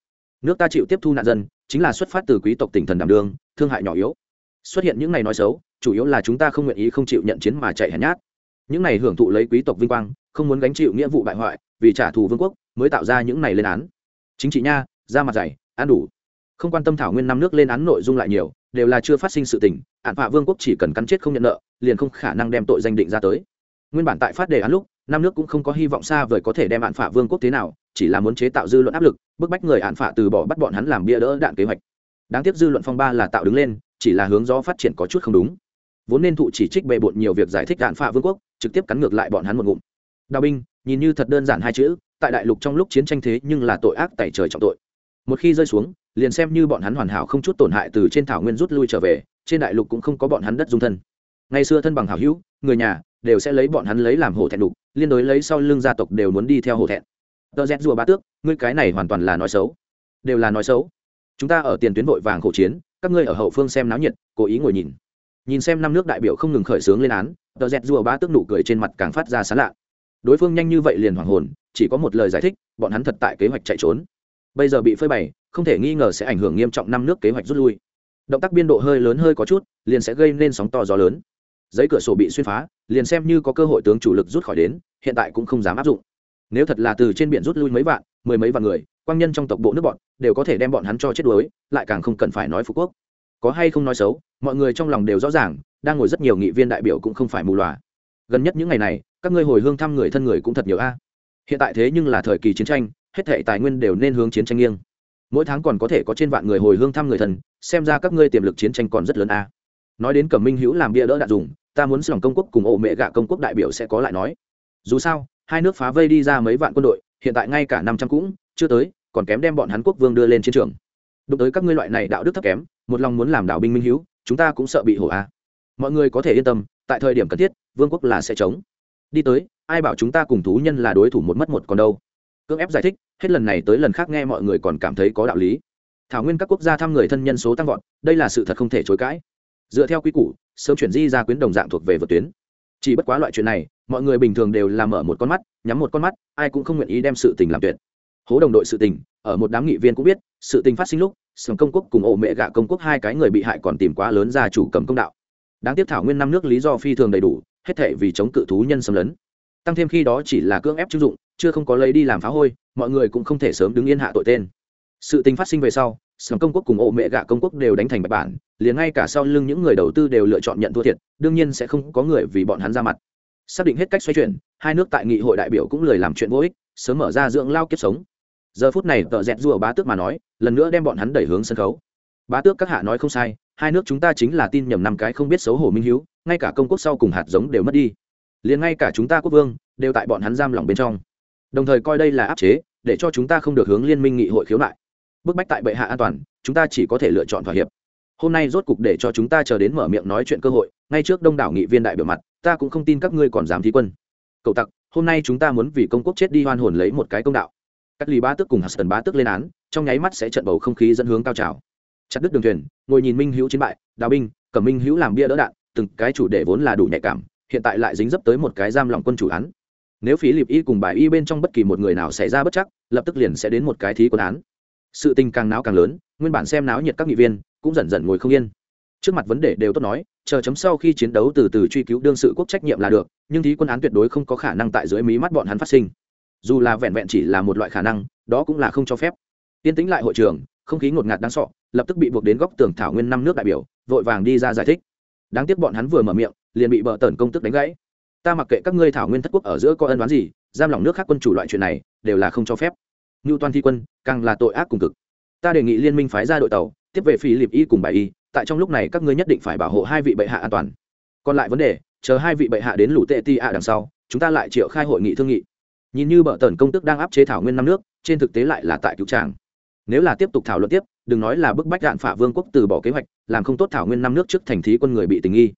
A: Nước ta chịu tiếp thu nạn dân chính là xuất phát từ quý tộc tỉnh thần đảm đương, thương hại nhỏ yếu. Xuất hiện những này nói xấu, chủ yếu là chúng ta không nguyện ý không chịu nhận chiến mà chạy hèn nhát. Những này hưởng thụ lấy quý tộc vinh quang, không muốn gánh chịu nghĩa vụ bại hoại, vì trả thù vương quốc, mới tạo ra những này lên án. Chính trị nha, ra mặt dày, ăn đủ. Không quan tâm thảo nguyên năm nước lên án nội dung lại nhiều, đều là chưa phát sinh sự tình ạn phạ vương quốc chỉ cần cắn chết không nhận nợ, liền không khả năng đem tội danh định ra tới. Nguyên bản tại phát đề án lúc năm nước cũng không có hy vọng xa vời có thể đem hạn phả vương quốc thế nào, chỉ là muốn chế tạo dư luận áp lực, bức bách người hạn phả từ bỏ bắt bọn hắn làm bia đỡ đạn kế hoạch. Đáng tiếc dư luận phong ba là tạo đứng lên, chỉ là hướng gió phát triển có chút không đúng. Vốn nên thụ chỉ trích bề bộn nhiều việc giải thích đạn phả vương quốc, trực tiếp cắn ngược lại bọn hắn một ngụm. Đào binh, nhìn như thật đơn giản hai chữ, tại đại lục trong lúc chiến tranh thế nhưng là tội ác tẩy trời trọng tội. Một khi rơi xuống, liền xem như bọn hắn hoàn hảo không chút tổn hại từ trên thảo nguyên rút lui trở về, trên đại lục cũng không có bọn hắn đất dung thân. Ngày xưa thân bằng hảo hữu, người nhà đều sẽ lấy bọn hắn lấy làm hổ thẹn đục liên đối lấy sau lưng gia tộc đều muốn đi theo hổ thẹn. Tờ rét rùa ba tước, ngươi cái này hoàn toàn là nói xấu. Đều là nói xấu. Chúng ta ở tiền tuyến vội vàng khổ chiến, các ngươi ở hậu phương xem náo nhiệt, cố ý ngồi nhìn. Nhìn xem năm nước đại biểu không ngừng khởi xướng lên án, tờ rét rùa ba tước nụ cười trên mặt càng phát ra sán lạ. Đối phương nhanh như vậy liền hoàng hồn, chỉ có một lời giải thích, bọn hắn thật tại kế hoạch chạy trốn. Bây giờ bị phơi bày, không thể nghi ngờ sẽ ảnh hưởng nghiêm trọng năm nước kế hoạch rút lui. Động tác biên độ hơi lớn hơi có chút, liền sẽ gây nên sóng to gió lớn. Giấy cửa sổ bị xuyên phá liền xem như có cơ hội tướng chủ lực rút khỏi đến, hiện tại cũng không dám áp dụng. Nếu thật là từ trên biển rút lui mấy vạn, mười mấy vạn người, quang nhân trong tộc bộ nước bọn, đều có thể đem bọn hắn cho chết đuối, lại càng không cần phải nói phú quốc. Có hay không nói xấu, mọi người trong lòng đều rõ ràng, đang ngồi rất nhiều nghị viên đại biểu cũng không phải mù loà. Gần nhất những ngày này, các ngươi hồi hương thăm người thân người cũng thật nhiều a. Hiện tại thế nhưng là thời kỳ chiến tranh, hết thệ tài nguyên đều nên hướng chiến tranh nghiêng. Mỗi tháng còn có thể có trên vạn người hồi hương thăm người thân, xem ra các ngươi tiềm lực chiến tranh còn rất lớn a. Nói đến cẩm minh hữu làm bia đỡ đạn dùng ta muốn lòng công quốc cùng ổ mẹ gạ công quốc đại biểu sẽ có lại nói. Dù sao, hai nước phá vây đi ra mấy vạn quân đội, hiện tại ngay cả năm trăm cũng chưa tới, còn kém đem bọn hắn quốc vương đưa lên chiến trường. Đụng tới các ngươi loại này đạo đức thấp kém, một lòng muốn làm đạo binh minh hữu chúng ta cũng sợ bị hổ a. Mọi người có thể yên tâm, tại thời điểm cần thiết, vương quốc là sẽ chống. Đi tới, ai bảo chúng ta cùng thú nhân là đối thủ một mất một còn đâu. Cưỡng ép giải thích, hết lần này tới lần khác nghe mọi người còn cảm thấy có đạo lý. Thảo nguyên các quốc gia thăm người thân nhân số tăng vọt, đây là sự thật không thể chối cãi dựa theo quy củ, sớm chuyển di ra quyến đồng dạng thuộc về vượt tuyến. Chỉ bất quá loại chuyện này, mọi người bình thường đều làm mở một con mắt, nhắm một con mắt, ai cũng không nguyện ý đem sự tình làm tuyệt. Hố đồng đội sự tình, ở một đám nghị viên cũng biết, sự tình phát sinh lúc, sầm công quốc cùng ổ mẹ gạ công quốc hai cái người bị hại còn tìm quá lớn ra chủ cầm công đạo. Đáng tiếc thảo nguyên năm nước lý do phi thường đầy đủ, hết thể vì chống cự thú nhân xâm lấn. Tăng thêm khi đó chỉ là cưỡng ép chưng dụng, chưa không có lấy đi làm phá hôi, mọi người cũng không thể sớm đứng yên hạ tội tên. Sự tình phát sinh về sau sầm công quốc cùng ổ mẹ gạ công quốc đều đánh thành bạch bản, liền ngay cả sau lưng những người đầu tư đều lựa chọn nhận thua thiệt, đương nhiên sẽ không có người vì bọn hắn ra mặt. Xác định hết cách xoay chuyển, hai nước tại nghị hội đại biểu cũng lười làm chuyện vô ích, sớm mở ra dưỡng lao kiếp sống. Giờ phút này tợ dẹt rùa bá tước mà nói, lần nữa đem bọn hắn đẩy hướng sân khấu. Bá tước các hạ nói không sai, hai nước chúng ta chính là tin nhầm năm cái không biết xấu hổ minh hiếu, ngay cả công quốc sau cùng hạt giống đều mất đi. Liền ngay cả chúng ta quốc vương, đều tại bọn hắn giam lỏng bên trong. Đồng thời coi đây là áp chế, để cho chúng ta không được hướng liên minh nghị hội khiếu nại bức bách tại bệ hạ an toàn, chúng ta chỉ có thể lựa chọn thỏa hiệp. Hôm nay rốt cục để cho chúng ta chờ đến mở miệng nói chuyện cơ hội, ngay trước đông đảo nghị viên đại biểu mặt, ta cũng không tin các ngươi còn dám thi quân. Cậu tặc, hôm nay chúng ta muốn vì công quốc chết đi hoan hồn lấy một cái công đạo. Các lì ba tức cùng hạt tần ba tức lên án, trong nháy mắt sẽ trận bầu không khí dẫn hướng cao trào. Chặt đứt đường thuyền, ngồi nhìn minh hữu chiến bại, đào binh, cẩm minh hữu làm bia đỡ đạn, từng cái chủ đề vốn là đủ nhạy cảm, hiện tại lại dính dấp tới một cái giam lòng quân chủ án. Nếu phí liệp y cùng bài y bên trong bất kỳ một người nào xảy ra bất chắc, lập tức liền sẽ đến một cái thí quân án sự tình càng náo càng lớn, nguyên bản xem náo nhiệt các nghị viên cũng dần dần ngồi không yên. Trước mặt vấn đề đều tốt nói, chờ chấm sau khi chiến đấu từ từ truy cứu đương sự quốc trách nhiệm là được, nhưng thí quân án tuyệt đối không có khả năng tại dưới mí mắt bọn hắn phát sinh. Dù là vẹn vẹn chỉ là một loại khả năng, đó cũng là không cho phép. Tiên tĩnh lại hội trường, không khí ngột ngạt đáng sọ lập tức bị buộc đến góc tường thảo nguyên năm nước đại biểu, vội vàng đi ra giải thích. Đáng tiếc bọn hắn vừa mở miệng, liền bị bờ tần công tức đánh gãy. Ta mặc kệ các ngươi thảo nguyên thất quốc ở giữa có ân đoán gì, giam lòng nước khác quân chủ loại chuyện này, đều là không cho phép ngưu toan thi quân, càng là tội ác cùng cực. Ta đề nghị liên minh phái ra đội tàu, tiếp về phi liệp y cùng bài y, tại trong lúc này các ngươi nhất định phải bảo hộ hai vị bệ hạ an toàn. Còn lại vấn đề, chờ hai vị bệ hạ đến lũ tệ ti ạ đằng sau, chúng ta lại triệu khai hội nghị thương nghị. Nhìn như bợ tần công tức đang áp chế thảo nguyên năm nước, trên thực tế lại là tại cứu tràng. Nếu là tiếp tục thảo luận tiếp, đừng nói là bức bách đạn phả vương quốc từ bỏ kế hoạch, làm không tốt thảo nguyên năm nước trước thành thí quân người bị tình nghi.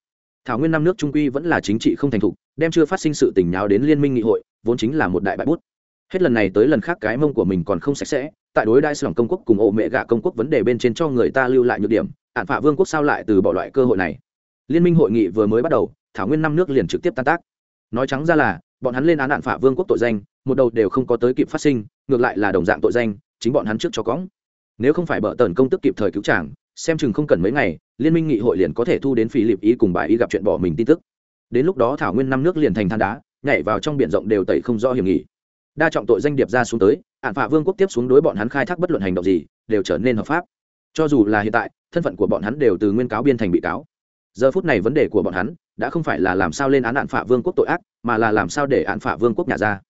A: Thảo nguyên năm nước trung quy vẫn là chính trị không thành thục, đem chưa phát sinh sự tình nháo đến liên minh nghị hội, vốn chính là một đại bại bút hết lần này tới lần khác cái mông của mình còn không sạch sẽ tại đối đại sòng công quốc cùng ổ mẹ gạ công quốc vấn đề bên trên cho người ta lưu lại nhược điểm ạn phạ vương quốc sao lại từ bỏ loại cơ hội này? Liên minh hội nghị vừa mới bắt đầu thảo nguyên năm nước liền trực tiếp tan tác. Nói trắng ra là bọn hắn lên án ạn phạ vương quốc tội danh một đầu đều không có tới kịp phát sinh ngược lại là đồng dạng tội danh chính bọn hắn trước cho cõng. Nếu không phải bợ tần công tức kịp thời cứu chàng, xem chừng không cần mấy ngày liên minh nghị hội liền có thể thu đến phí liệp ý cùng bà ý gặp chuyện bỏ mình tin tức. Đến lúc đó thảo nguyên năm nước liền thành than đá nhảy vào trong biển rộng đều tẩy không rõ hiểm nghỉ đa trọng tội danh điệp ra xuống tới ạn phạ vương quốc tiếp xuống đối bọn hắn khai thác bất luận hành động gì, đều trở nên hợp pháp. Cho dù là hiện tại, thân phận của bọn hắn đều từ nguyên cáo biên thành bị cáo. Giờ phút này vấn đề của bọn hắn, đã không phải là làm sao lên án ạn phạ vương quốc tội ác, mà là làm sao để ạn phạ vương quốc nhà ra.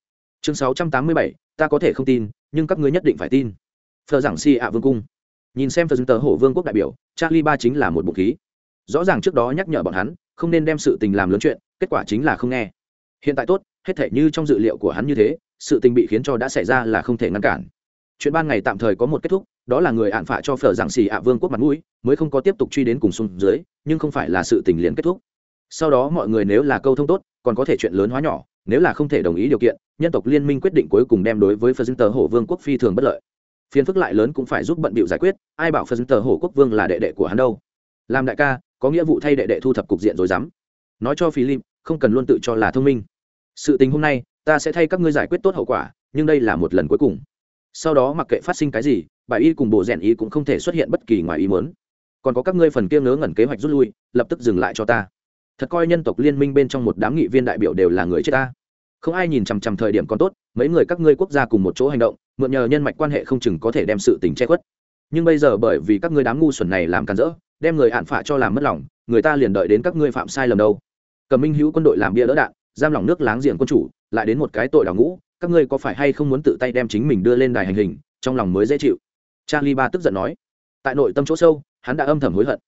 A: Chương sáu trăm tám mươi bảy, ta có thể không tin, nhưng các ngươi nhất định phải tin. Phờ giảng si ạ vương cung. Nhìn xem phờ dưng tờ hổ vương quốc đại biểu, charlie ba chính là một bụng khí. Rõ ràng trước đó nhắc nhở bọn hắn, không nên đem sự tình làm lớn chuyện, kết quả chính là không nghe. Hiện tại tốt hết thể như trong dự liệu của hắn như thế, sự tình bị khiến cho đã xảy ra là không thể ngăn cản. Chuyện ban ngày tạm thời có một kết thúc, đó là người ạn phạ cho phở giảng xì ạ vương quốc mặt mũi, mới không có tiếp tục truy đến cùng xuống dưới, nhưng không phải là sự tình liền kết thúc. Sau đó mọi người nếu là câu thông tốt, còn có thể chuyện lớn hóa nhỏ, nếu là không thể đồng ý điều kiện, nhân tộc liên minh quyết định cuối cùng đem đối với phật dân tờ hổ vương quốc phi thường bất lợi. Phiền phức lại lớn cũng phải giúp bận bịu giải quyết, ai bảo phật dân tờ hổ quốc vương là đệ đệ của hắn đâu. Làm đại ca, có nghĩa vụ thay đệ đệ thu thập cục diện rồi dám. Nói cho philip, không cần luôn tự cho là thông minh sự tình hôm nay, ta sẽ thay các ngươi giải quyết tốt hậu quả, nhưng đây là một lần cuối cùng. Sau đó mặc kệ phát sinh cái gì bà y cùng bộ rèn y cũng không thể xuất hiện bất kỳ ngoài ý muốn. Còn có các ngươi phần kia ngớ ngẩn kế hoạch rút lui, lập tức dừng lại cho ta. Thật coi nhân tộc liên minh bên trong một đám nghị viên đại biểu đều là người chết ta. Không ai nhìn chằm chằm thời điểm còn tốt, mấy người các ngươi quốc gia cùng một chỗ hành động, mượn nhờ nhân mạch quan hệ không chừng có thể đem sự tình che khuất. Nhưng bây giờ bởi vì các ngươi đám ngu xuẩn này làm cản rỡ, đem người hạn phạ cho làm mất lòng, người ta liền đợi đến các ngươi phạm sai lầm đâu. Cầm minh hữu quân đội làm bia đỡ đạn giam lòng nước láng giềng quân chủ, lại đến một cái tội đào ngũ, các ngươi có phải hay không muốn tự tay đem chính mình đưa lên đài hành hình, trong lòng mới dễ chịu? Charlie ba tức giận nói. Tại nội tâm chỗ sâu, hắn đã âm thầm hối hận.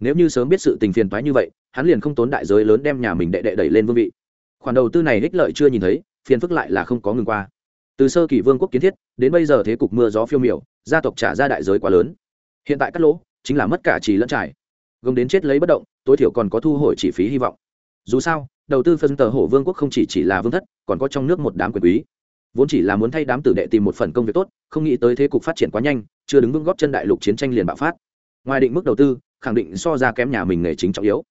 A: Nếu như sớm biết sự tình phiền toái như vậy, hắn liền không tốn đại giới lớn đem nhà mình đệ đệ đẩy lên vương vị. Khoản đầu tư này ích lợi chưa nhìn thấy, phiền phức lại là không có ngừng qua. Từ sơ kỳ vương quốc kiến thiết, đến bây giờ thế cục mưa gió phiêu miểu, gia tộc trả ra đại giới quá lớn. Hiện tại cắt lỗ, chính là mất cả trì lẫn trải. Gồng đến chết lấy bất động, tối thiểu còn có thu hồi chi phí hy vọng. Dù sao đầu tư phân tờ hổ vương quốc không chỉ chỉ là vương thất, còn có trong nước một đám quyền quý. Vốn chỉ là muốn thay đám tử đệ tìm một phần công việc tốt, không nghĩ tới thế cục phát triển quá nhanh, chưa đứng vững góp chân đại lục chiến tranh liền bạo phát. Ngoài định mức đầu tư, khẳng định so ra kém nhà mình nghề chính trọng yếu.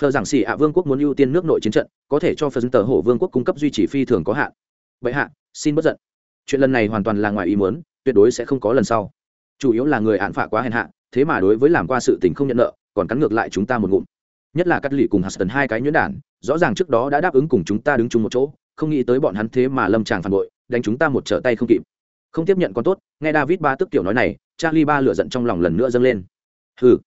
A: Phờ giảng xì ạ vương quốc muốn ưu tiên nước nội chiến trận, có thể cho phần tờ hổ vương quốc cung cấp duy trì phi thường có hạn. Vậy hạ, xin bất giận. Chuyện lần này hoàn toàn là ngoài ý muốn, tuyệt đối sẽ không có lần sau. Chủ yếu là người hạn phạ quá hèn hạ, thế mà đối với làm qua sự tình không nhận nợ, còn cắn ngược lại chúng ta một ngụm nhất là cắt lì cùng huston hai cái nhuyễn đản rõ ràng trước đó đã đáp ứng cùng chúng ta đứng chung một chỗ, không nghĩ tới bọn hắn thế mà lâm tràng phản bội, đánh chúng ta một trở tay không kịp. Không tiếp nhận con tốt, nghe david ba tức tiểu nói này, charlie ba lửa giận trong lòng lần nữa dâng lên. Hừ,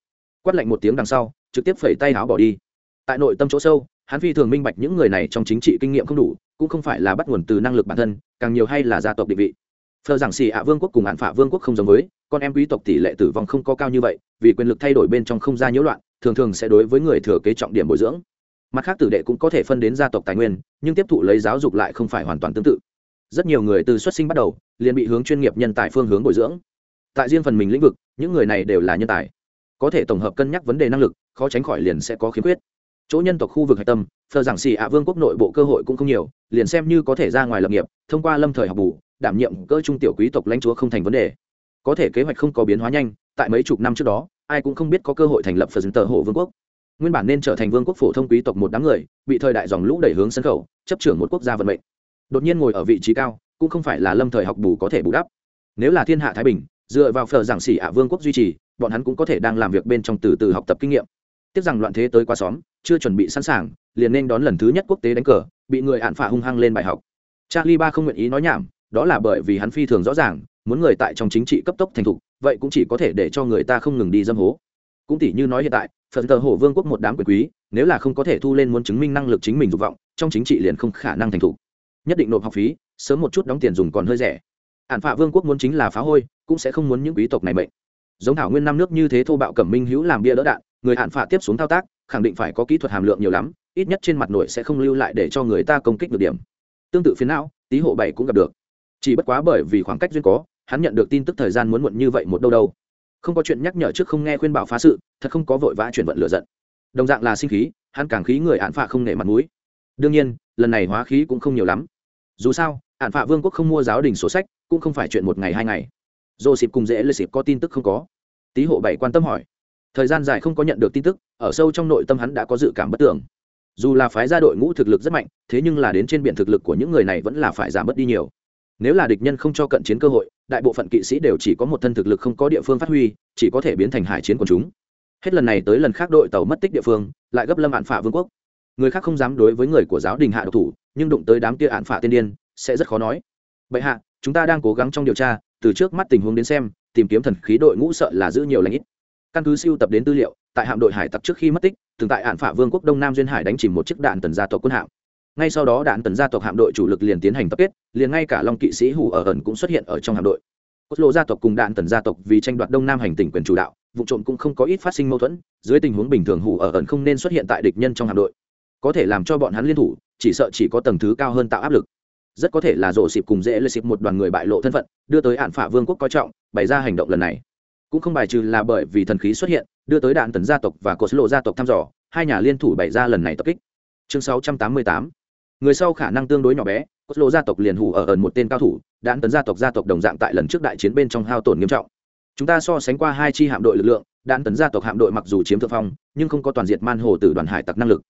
A: quát lạnh một tiếng đằng sau, trực tiếp phẩy tay áo bỏ đi. Tại nội tâm chỗ sâu, hắn phi thường minh bạch những người này trong chính trị kinh nghiệm không đủ, cũng không phải là bắt nguồn từ năng lực bản thân, càng nhiều hay là gia tộc định vị. Phờ giảng xì ạ vương quốc cùng hạn phả vương quốc không giống với con em quý tộc tỷ lệ tử vong không có cao như vậy, vì quyền lực thay đổi bên trong không gian nhiễu loạn, thường thường sẽ đối với người thừa kế trọng điểm bồi dưỡng. Mặt khác tử đệ cũng có thể phân đến gia tộc tài nguyên, nhưng tiếp thụ lấy giáo dục lại không phải hoàn toàn tương tự. Rất nhiều người từ xuất sinh bắt đầu, liền bị hướng chuyên nghiệp nhân tài phương hướng bồi dưỡng. Tại riêng phần mình lĩnh vực, những người này đều là nhân tài. Có thể tổng hợp cân nhắc vấn đề năng lực, khó tránh khỏi liền sẽ có khiếm khuyết. Chỗ nhân tộc khu vực hạch tâm thờ giảng xì ạ vương quốc nội bộ cơ hội cũng không nhiều, liền xem như có thể ra ngoài lập nghiệp, thông qua lâm thời học bù, đảm nhiệm cơ trung tiểu quý tộc lãnh chúa không thành vấn đề có thể kế hoạch không có biến hóa nhanh, tại mấy chục năm trước đó, ai cũng không biết có cơ hội thành lập phật dân tờ hộ vương quốc. Nguyên bản nên trở thành vương quốc phổ thông quý tộc một đám người, bị thời đại dòng lũ đẩy hướng sân khẩu chấp trưởng một quốc gia vận mệnh. Đột nhiên ngồi ở vị trí cao, cũng không phải là lâm thời học bù có thể bù đắp. Nếu là thiên hạ thái bình, dựa vào phở giảng sĩ ạ vương quốc duy trì, bọn hắn cũng có thể đang làm việc bên trong từ từ học tập kinh nghiệm. Tiếc rằng loạn thế tới qua xóm, chưa chuẩn bị sẵn sàng, liền nên đón lần thứ nhất quốc tế đánh cờ, bị người ạn phả hung hăng lên bài học. Charlie ba không nguyện ý nói nhảm, đó là bởi vì hắn phi thường rõ ràng muốn người tại trong chính trị cấp tốc thành thục, vậy cũng chỉ có thể để cho người ta không ngừng đi dâm hố. Cũng tỷ như nói hiện tại phần tờ hổ vương quốc một đám quyền quý, nếu là không có thể thu lên muốn chứng minh năng lực chính mình dục vọng, trong chính trị liền không khả năng thành thục. Nhất định nộp học phí, sớm một chút đóng tiền dùng còn hơi rẻ. Hạn phạ vương quốc muốn chính là phá hôi, cũng sẽ không muốn những quý tộc này mệnh. Giống thảo nguyên năm nước như thế thô bạo cẩm minh hữu làm bia đỡ đạn, người hạn phạ tiếp xuống thao tác, khẳng định phải có kỹ thuật hàm lượng nhiều lắm, ít nhất trên mặt nội sẽ không lưu lại để cho người ta công kích được điểm. Tương tự phiến não, tý hộ bảy cũng gặp được. Chỉ bất quá bởi vì khoảng cách duyên có hắn nhận được tin tức thời gian muốn muộn như vậy một đâu đâu. Không có chuyện nhắc nhở trước không nghe khuyên bảo phá sự, thật không có vội vã chuyển vận lửa giận. Đồng dạng là sinh khí, hắn càng khí người hạn phạ không nể mặt mũi. Đương nhiên, lần này hóa khí cũng không nhiều lắm. Dù sao, hạn phạ vương quốc không mua giáo đình sổ sách, cũng không phải chuyện một ngày hai ngày. Dồ xịp cùng dễ lê xịp có tin tức không có. Tý hộ bảy quan tâm hỏi. Thời gian dài không có nhận được tin tức, ở sâu trong nội tâm hắn đã có dự cảm bất tưởng dù là phái gia đội ngũ thực lực rất mạnh, thế nhưng là đến trên biển thực lực của những người này vẫn là phải giảm bớt đi nhiều nếu là địch nhân không cho cận chiến cơ hội, đại bộ phận kỵ sĩ đều chỉ có một thân thực lực không có địa phương phát huy, chỉ có thể biến thành hải chiến của chúng. Hết lần này tới lần khác đội tàu mất tích địa phương, lại gấp lâm ạn phả vương quốc. Người khác không dám đối với người của giáo đình hạ độc thủ, nhưng đụng tới đám kia ạn phả tiên điên, sẽ rất khó nói. Bệ hạ, chúng ta đang cố gắng trong điều tra, từ trước mắt tình huống đến xem, tìm kiếm thần khí đội ngũ sợ là giữ nhiều lãnh ít. Căn cứ siêu tập đến tư liệu, tại hạm đội hải tặc trước khi mất tích thường tại ạn phả vương quốc đông nam duyên hải đánh chìm một chiếc đạn tần gia tộc quân hạm ngay sau đó đạn tần gia tộc hạm đội chủ lực liền tiến hành tập kết, liền ngay cả long kỵ sĩ hủ ở ẩn cũng xuất hiện ở trong hạm đội. Cốt lộ gia tộc cùng đạn tần gia tộc vì tranh đoạt đông nam hành tỉnh quyền chủ đạo, vụ trộm cũng không có ít phát sinh mâu thuẫn, dưới tình huống bình thường hủ ở ẩn không nên xuất hiện tại địch nhân trong hạm đội. Có thể làm cho bọn hắn liên thủ, chỉ sợ chỉ có tầng thứ cao hơn tạo áp lực. Rất có thể là rổ xịp cùng dễ lê xịp một đoàn người bại lộ thân phận, đưa tới hạn phả vương quốc coi trọng, bày ra hành động lần này. Cũng không bài trừ là bởi vì thần khí xuất hiện, đưa tới đạn tần gia tộc và cột lộ gia tộc thăm dò, hai nhà liên thủ bày ra lần này tập kích. Chương 688 người sau khả năng tương đối nhỏ bé cốt lộ gia tộc liền hủ ở ẩn một tên cao thủ đạn tấn gia tộc gia tộc đồng dạng tại lần trước đại chiến bên trong hao tổn nghiêm trọng. Chúng ta so sánh qua hai chi hạm đội lực lượng đạn tấn gia tộc hạm đội mặc dù chiếm thượng phong, nhưng không có toàn diệt man hồ từ đoàn hải tặc năng lực.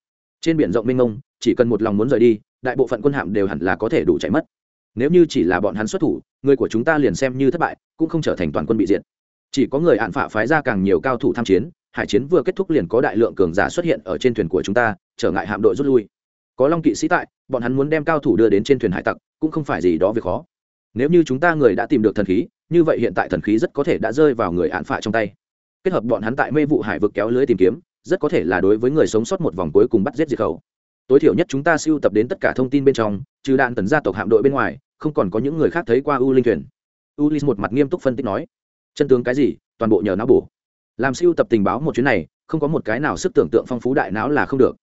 A: Trên biển rộng minh ông chỉ cần một lòng muốn rời đi, đại bộ phận quân hạm đều hẳn là có thể đủ chạy mất. Nếu như chỉ là bọn hắn xuất thủ, người của chúng ta liền xem như thất bại, cũng không trở thành toàn quân bị diệt. Chỉ có người hạn phả phái ra càng nhiều cao thủ tham chiến, hải chiến vừa kết thúc liền có đại lượng cường giả xuất hiện ở trên thuyền của chúng ta, trở ngại hạm đội rút lui có long kỵ sĩ tại, bọn hắn muốn đem cao thủ đưa đến trên thuyền hải tặc, cũng không phải gì đó việc khó. Nếu như chúng ta người đã tìm được thần khí, như vậy hiện tại thần khí rất có thể đã rơi vào người án phạ trong tay. Kết hợp bọn hắn tại mê vụ hải vực kéo lưới tìm kiếm, rất có thể là đối với người sống sót một vòng cuối cùng bắt giết diệt khẩu. Tối thiểu nhất chúng ta siêu tập đến tất cả thông tin bên trong, trừ đạn tần gia tộc hạm đội bên ngoài, không còn có những người khác thấy qua u linh thuyền. U linh một mặt nghiêm túc phân tích nói, chân tướng cái gì? Toàn bộ nhờ não bổ. Làm siêu tập tình báo một chuyến này, không có một cái nào sức tưởng tượng phong phú đại não là không được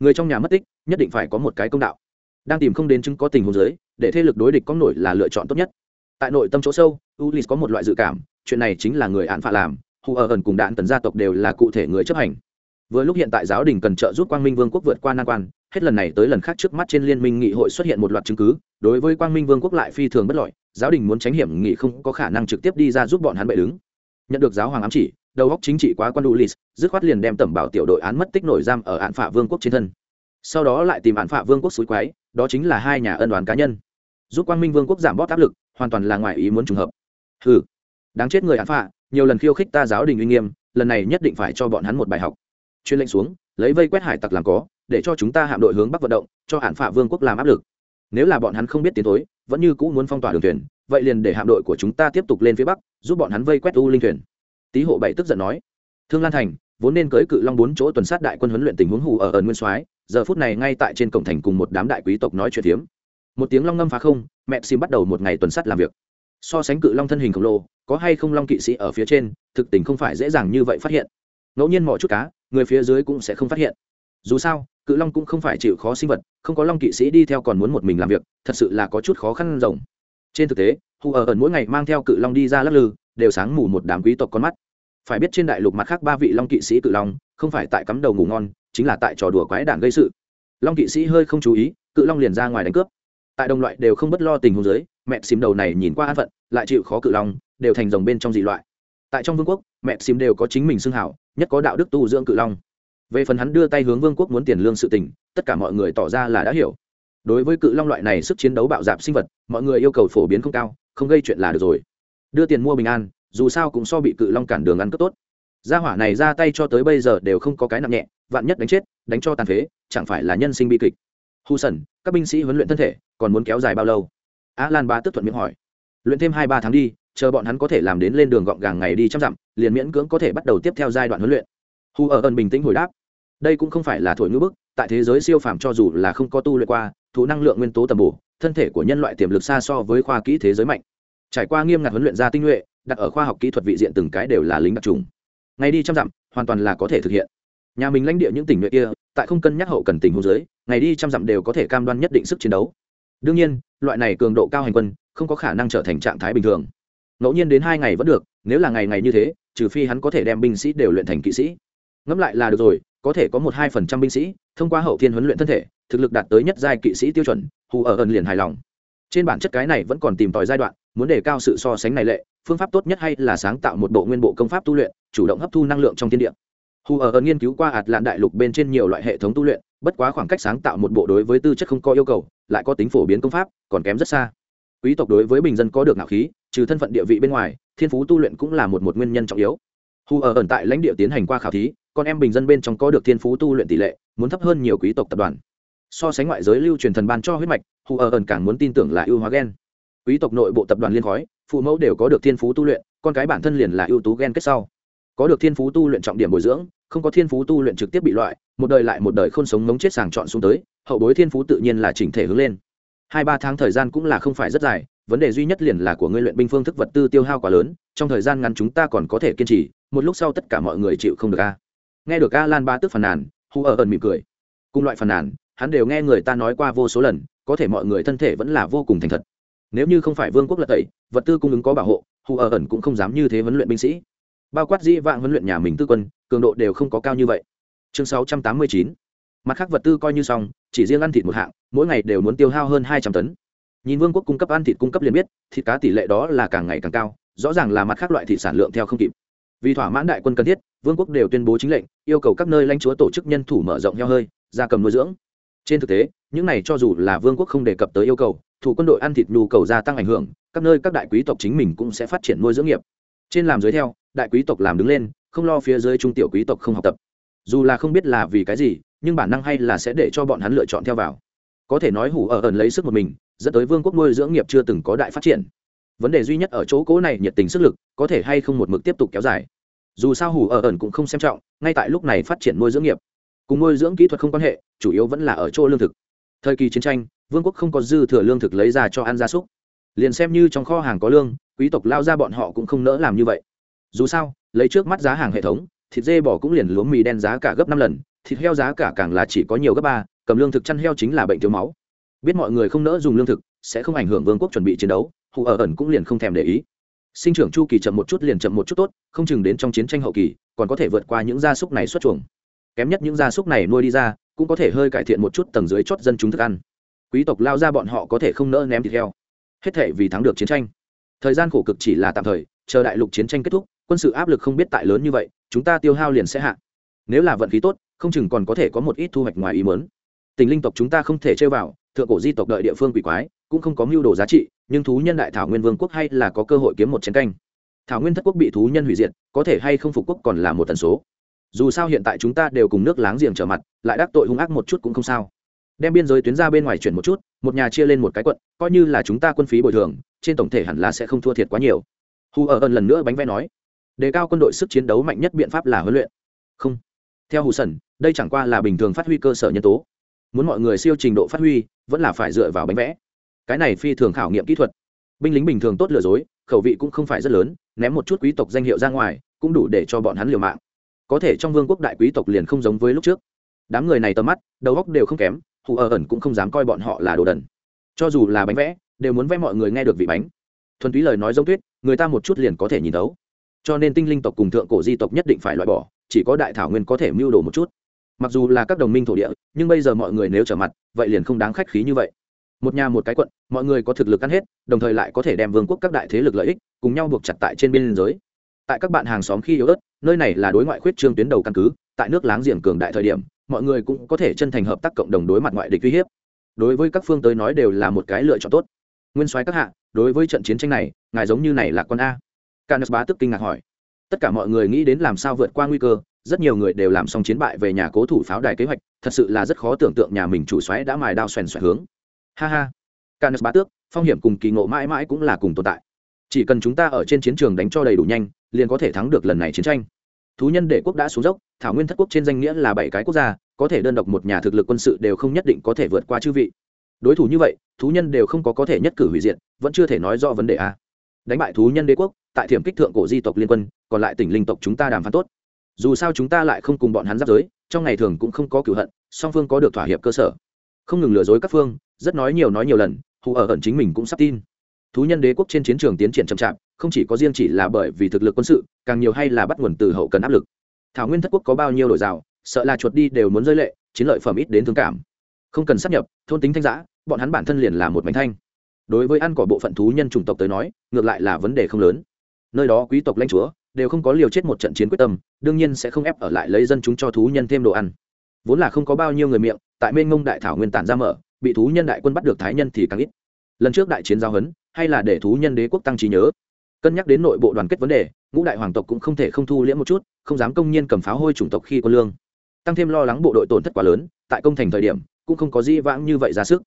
A: người trong nhà mất tích, nhất định phải có một cái công đạo. Đang tìm không đến chứng có tình huống giới để thế lực đối địch có nổi là lựa chọn tốt nhất. Tại nội tâm chỗ sâu ulis có một loại dự cảm, chuyện này chính là người án phạ làm, hù ở ẩn cùng đạn tần gia tộc đều là cụ thể người chấp hành. Vừa lúc hiện tại giáo đình cần trợ giúp quang minh vương quốc vượt qua nan quan, hết lần này tới lần khác trước mắt trên liên minh nghị hội xuất hiện một loạt chứng cứ, đối với quang minh vương quốc lại phi thường bất lợi, giáo đình muốn tránh hiểm nghị không có khả năng trực tiếp đi ra giúp bọn hắn bệ đứng. Nhận được giáo hoàng ám chỉ đầu góc chính trị quá quan ulis dứt khoát liền đem tẩm bảo tiểu đội án mất tích nổi giam ở án phạ vương quốc trên thân. Sau đó lại tìm án phạ vương quốc suối quái đó chính là hai nhà ân đoàn cá nhân. Giúp quang minh vương quốc giảm bóp áp lực hoàn toàn là ngoài ý muốn trùng hợp. Hừ, đáng chết người án phạ nhiều lần khiêu khích ta giáo đình uy nghiêm lần này nhất định phải cho bọn hắn một bài học. Chuyên lệnh xuống lấy vây quét hải tặc làm có để cho chúng ta hạm đội hướng bắc vận động cho hạn phạ vương quốc làm áp lực. Nếu là bọn hắn không biết tiến thối vẫn như cũ muốn phong tỏa đường thuyền vậy liền để hạm đội của chúng ta tiếp tục lên phía bắc giúp bọn hắn vây quét u linh thuyền tý hộ bảy tức giận nói, thương lan thành, vốn nên cưới cự long bốn chỗ tuần sát đại quân huấn luyện tình huống hù ở ẩn nguyên soái, giờ phút này ngay tại trên cổng thành cùng một đám đại quý tộc nói chuyện phiếm một tiếng long ngâm phá không, mẹ sim bắt đầu một ngày tuần sát làm việc. So sánh cự long thân hình khổng lồ, có hay không long kỵ sĩ ở phía trên, thực tình không phải dễ dàng như vậy phát hiện. Ngẫu nhiên mọi chút cá, người phía dưới cũng sẽ không phát hiện. Dù sao, cự long cũng không phải chịu khó sinh vật, không có long kỵ sĩ đi theo còn muốn một mình làm việc, thật sự là có chút khó khăn rồng trên thực tế, hù ở ẩn mỗi ngày mang theo cự long đi ra lắc lư đều sáng mù một đám quý tộc con mắt. Phải biết trên đại lục mặt khác ba vị long kỵ sĩ cự long, không phải tại cắm đầu ngủ ngon, chính là tại trò đùa quái đản gây sự. Long kỵ sĩ hơi không chú ý, cự long liền ra ngoài đánh cướp. Tại đồng loại đều không bất lo tình huống giới mẹ xím đầu này nhìn qua an phận, lại chịu khó cự long, đều thành dòng bên trong dị loại. Tại trong vương quốc, mẹ xím đều có chính mình xưng hảo, nhất có đạo đức tu dưỡng cự long. Về phần hắn đưa tay hướng vương quốc muốn tiền lương sự tình, tất cả mọi người tỏ ra là đã hiểu. Đối với cự long loại này sức chiến đấu bạo dạp sinh vật, mọi người yêu cầu phổ biến không cao, không gây chuyện là được rồi đưa tiền mua bình an, dù sao cũng so bị cự long cản đường ăn cướp tốt. Gia hỏa này ra tay cho tới bây giờ đều không có cái nặng nhẹ, vạn nhất đánh chết, đánh cho tàn phế, chẳng phải là nhân sinh bi kịch. Hu sần, các binh sĩ huấn luyện thân thể, còn muốn kéo dài bao lâu? Á lan ba tức thuận miệng hỏi. Luyện thêm hai ba tháng đi, chờ bọn hắn có thể làm đến lên đường gọn gàng ngày đi trăm dặm, liền miễn cưỡng có thể bắt đầu tiếp theo giai đoạn huấn luyện. Hu ở ân bình tĩnh hồi đáp. Đây cũng không phải là thổi ngữ bức, tại thế giới siêu phàm cho dù là không có tu luyện qua, thụ năng lượng nguyên tố tầm bổ, thân thể của nhân loại tiềm lực xa so với khoa kỹ thế giới mạnh trải qua nghiêm ngặt huấn luyện ra tinh nhuệ, đặt ở khoa học kỹ thuật vị diện từng cái đều là lính đặc trùng. Ngày đi trăm dặm, hoàn toàn là có thể thực hiện. Nhà mình lãnh địa những tỉnh nhuệ kia, tại không cân nhắc hậu cần tình hôn giới ngày đi trăm dặm đều có thể cam đoan nhất định sức chiến đấu. Đương nhiên, loại này cường độ cao hành quân, không có khả năng trở thành trạng thái bình thường. Ngẫu nhiên đến hai ngày vẫn được, nếu là ngày ngày như thế, trừ phi hắn có thể đem binh sĩ đều luyện thành kỵ sĩ. Ngẫm lại là được rồi, có thể có một hai phần trăm binh sĩ, thông qua hậu thiên huấn luyện thân thể, thực lực đạt tới nhất giai kỵ sĩ tiêu chuẩn, hù ở ẩn liền hài lòng. Trên bản chất cái này vẫn còn tìm tòi giai đoạn muốn đề cao sự so sánh này lệ, phương pháp tốt nhất hay là sáng tạo một bộ nguyên bộ công pháp tu luyện, chủ động hấp thu năng lượng trong thiên địa. Hù ở ẩn nghiên cứu qua ạt lạn đại lục bên trên nhiều loại hệ thống tu luyện, bất quá khoảng cách sáng tạo một bộ đối với tư chất không có yêu cầu, lại có tính phổ biến công pháp, còn kém rất xa. Quý tộc đối với bình dân có được ngạo khí, trừ thân phận địa vị bên ngoài, thiên phú tu luyện cũng là một một nguyên nhân trọng yếu. Hù ở ẩn tại lãnh địa tiến hành qua khảo thí, con em bình dân bên trong có được thiên phú tu luyện tỷ lệ, muốn thấp hơn nhiều quý tộc tập đoàn. So sánh ngoại giới lưu truyền thần ban cho huyết mạch, hù ở ẩn càng muốn tin tưởng là ưu hóa gen quý tộc nội bộ tập đoàn liên khói, phụ mẫu đều có được thiên phú tu luyện, con cái bản thân liền là ưu tú ghen kết sau. Có được thiên phú tu luyện trọng điểm bồi dưỡng, không có thiên phú tu luyện trực tiếp bị loại, một đời lại một đời không sống ngống chết sàng chọn xuống tới, hậu bối thiên phú tự nhiên là chỉnh thể hướng lên. Hai ba tháng thời gian cũng là không phải rất dài, vấn đề duy nhất liền là của ngươi luyện binh phương thức vật tư tiêu hao quá lớn, trong thời gian ngắn chúng ta còn có thể kiên trì, một lúc sau tất cả mọi người chịu không được a. Nghe được a lan ba tức phàn nàn, hu ở ẩn mỉm cười. Cùng loại phàn nàn, hắn đều nghe người ta nói qua vô số lần, có thể mọi người thân thể vẫn là vô cùng thành thật nếu như không phải vương quốc lật tẩy, vật tư cung ứng có bảo hộ, hù ở ẩn cũng không dám như thế huấn luyện binh sĩ. Bao quát dĩ vạn huấn luyện nhà mình tư quân, cường độ đều không có cao như vậy. Chương 689. mặt khác vật tư coi như xong, chỉ riêng ăn thịt một hạng, mỗi ngày đều muốn tiêu hao hơn hai trăm tấn. Nhìn vương quốc cung cấp ăn thịt cung cấp liền biết, thịt cá tỷ lệ đó là càng ngày càng cao, rõ ràng là mặt khác loại thịt sản lượng theo không kịp. Vì thỏa mãn đại quân cần thiết, vương quốc đều tuyên bố chính lệnh, yêu cầu các nơi lãnh chúa tổ chức nhân thủ mở rộng heo hơi, gia cầm nuôi dưỡng. Trên thực tế, những này cho dù là vương quốc không đề cập tới yêu cầu thủ quân đội ăn thịt nhu cầu gia tăng ảnh hưởng, các nơi các đại quý tộc chính mình cũng sẽ phát triển nuôi dưỡng nghiệp. Trên làm dưới theo, đại quý tộc làm đứng lên, không lo phía dưới trung tiểu quý tộc không học tập. Dù là không biết là vì cái gì, nhưng bản năng hay là sẽ để cho bọn hắn lựa chọn theo vào. Có thể nói hủ ở ẩn lấy sức một mình, dẫn tới vương quốc nuôi dưỡng nghiệp chưa từng có đại phát triển. Vấn đề duy nhất ở chỗ cố này nhiệt tình sức lực, có thể hay không một mực tiếp tục kéo dài. Dù sao hủ ở ẩn cũng không xem trọng, ngay tại lúc này phát triển nuôi dưỡng nghiệp. Cùng nuôi dưỡng kỹ thuật không quan hệ, chủ yếu vẫn là ở chỗ lương thực. Thời kỳ chiến tranh vương quốc không có dư thừa lương thực lấy ra cho ăn gia súc. Liền xem như trong kho hàng có lương, quý tộc lao ra bọn họ cũng không nỡ làm như vậy. Dù sao, lấy trước mắt giá hàng hệ thống, thịt dê bò cũng liền lúa mì đen giá cả gấp năm lần, thịt heo giá cả càng là chỉ có nhiều gấp ba, cầm lương thực chăn heo chính là bệnh thiếu máu. Biết mọi người không nỡ dùng lương thực, sẽ không ảnh hưởng vương quốc chuẩn bị chiến đấu, hù ở ẩn cũng liền không thèm để ý. Sinh trưởng chu kỳ chậm một chút liền chậm một chút tốt, không chừng đến trong chiến tranh hậu kỳ, còn có thể vượt qua những gia súc này xuất chuồng. Kém nhất những gia súc này nuôi đi ra, cũng có thể hơi cải thiện một chút tầng dưới chót dân chúng thức ăn quý tộc lao ra bọn họ có thể không nỡ ném thịt heo. Hết thể vì thắng được chiến tranh. Thời gian khổ cực chỉ là tạm thời, chờ đại lục chiến tranh kết thúc, quân sự áp lực không biết tại lớn như vậy, chúng ta tiêu hao liền sẽ hạ. Nếu là vận khí tốt, không chừng còn có thể có một ít thu hoạch ngoài ý mớn tình linh tộc chúng ta không thể chơi vào, thượng cổ di tộc đợi địa phương quỷ quái, cũng không có mưu đồ giá trị, nhưng thú nhân đại thảo nguyên vương quốc hay là có cơ hội kiếm một chiến canh. Thảo nguyên thất quốc bị thú nhân hủy diệt, có thể hay không phục quốc còn là một tần số. Dù sao hiện tại chúng ta đều cùng nước láng giềng trở mặt, lại đắc tội hung ác một chút cũng không sao đem biên giới tuyến ra bên ngoài chuyển một chút, một nhà chia lên một cái quận, coi như là chúng ta quân phí bồi thường, trên tổng thể hẳn là sẽ không thua thiệt quá nhiều. Hù ở ẩn lần nữa bánh vẽ nói, đề cao quân đội sức chiến đấu mạnh nhất biện pháp là huấn luyện. Không. Theo hù sần đây chẳng qua là bình thường phát huy cơ sở nhân tố. Muốn mọi người siêu trình độ phát huy, vẫn là phải dựa vào bánh vẽ. Cái này phi thường khảo nghiệm kỹ thuật. Binh lính bình thường tốt lừa dối, khẩu vị cũng không phải rất lớn, ném một chút quý tộc danh hiệu ra ngoài, cũng đủ để cho bọn hắn liều mạng. Có thể trong vương quốc đại quý tộc liền không giống với lúc trước. Đám người này tầm mắt, đầu óc đều không kém hù ở ẩn cũng không dám coi bọn họ là đồ đần. Cho dù là bánh vẽ, đều muốn vẽ mọi người nghe được vị bánh. Thuần túy lời nói giống tuyết, người ta một chút liền có thể nhìn thấu. Cho nên tinh linh tộc cùng thượng cổ di tộc nhất định phải loại bỏ, chỉ có đại thảo nguyên có thể mưu đồ một chút. Mặc dù là các đồng minh thổ địa, nhưng bây giờ mọi người nếu trở mặt, vậy liền không đáng khách khí như vậy. Một nhà một cái quận, mọi người có thực lực ăn hết, đồng thời lại có thể đem vương quốc các đại thế lực lợi ích cùng nhau buộc chặt tại trên biên giới. Tại các bạn hàng xóm khi yếu ớt, nơi này là đối ngoại khuyết trương tuyến đầu căn cứ, tại nước láng giềng cường đại thời điểm mọi người cũng có thể chân thành hợp tác cộng đồng đối mặt ngoại địch uy hiếp. Đối với các phương tới nói đều là một cái lựa chọn tốt. Nguyên soái các hạ, đối với trận chiến tranh này, ngài giống như này là con a. Canus bá tức kinh ngạc hỏi. Tất cả mọi người nghĩ đến làm sao vượt qua nguy cơ, rất nhiều người đều làm xong chiến bại về nhà cố thủ pháo đài kế hoạch, thật sự là rất khó tưởng tượng nhà mình chủ xoáy đã mài đao xoèn xoẹt hướng. Ha ha. Canus bá tước, phong hiểm cùng kỳ ngộ mãi mãi cũng là cùng tồn tại. Chỉ cần chúng ta ở trên chiến trường đánh cho đầy đủ nhanh, liền có thể thắng được lần này chiến tranh. Thú nhân đệ quốc đã xuống dốc thảo nguyên thất quốc trên danh nghĩa là bảy cái quốc gia, có thể đơn độc một nhà thực lực quân sự đều không nhất định có thể vượt qua chư vị. Đối thủ như vậy, thú nhân đều không có có thể nhất cử hủy diệt, vẫn chưa thể nói rõ vấn đề a. Đánh bại thú nhân đế quốc, tại thiểm kích thượng cổ di tộc liên quân, còn lại tỉnh linh tộc chúng ta đàm phán tốt. Dù sao chúng ta lại không cùng bọn hắn giáp giới, trong ngày thường cũng không có cửu hận, song phương có được thỏa hiệp cơ sở. Không ngừng lừa dối các phương, rất nói nhiều nói nhiều lần, hù ở ẩn chính mình cũng sắp tin. Thú nhân đế quốc trên chiến trường tiến triển chậm chạp, không chỉ có riêng chỉ là bởi vì thực lực quân sự, càng nhiều hay là bắt nguồn từ hậu cần áp lực thảo nguyên thất quốc có bao nhiêu đổi rào, sợ là chuột đi đều muốn rơi lệ, chiến lợi phẩm ít đến thương cảm. Không cần sắp nhập, thôn tính thanh giã, bọn hắn bản thân liền là một mảnh thanh. Đối với ăn cỏ bộ phận thú nhân chủng tộc tới nói, ngược lại là vấn đề không lớn. Nơi đó quý tộc lãnh chúa, đều không có liều chết một trận chiến quyết tâm, đương nhiên sẽ không ép ở lại lấy dân chúng cho thú nhân thêm đồ ăn. Vốn là không có bao nhiêu người miệng, tại mênh ngông đại thảo nguyên tản ra mở, bị thú nhân đại quân bắt được thái nhân thì càng ít. Lần trước đại chiến giao hấn, hay là để thú nhân đế quốc tăng trí nhớ cân nhắc đến nội bộ đoàn kết vấn đề, ngũ đại hoàng tộc cũng không thể không thu liễm một chút, không dám công nhiên cầm pháo hôi chủng tộc khi có lương. Tăng thêm lo lắng bộ đội tổn thất quá lớn, tại công thành thời điểm, cũng không có di vãng như vậy ra sức.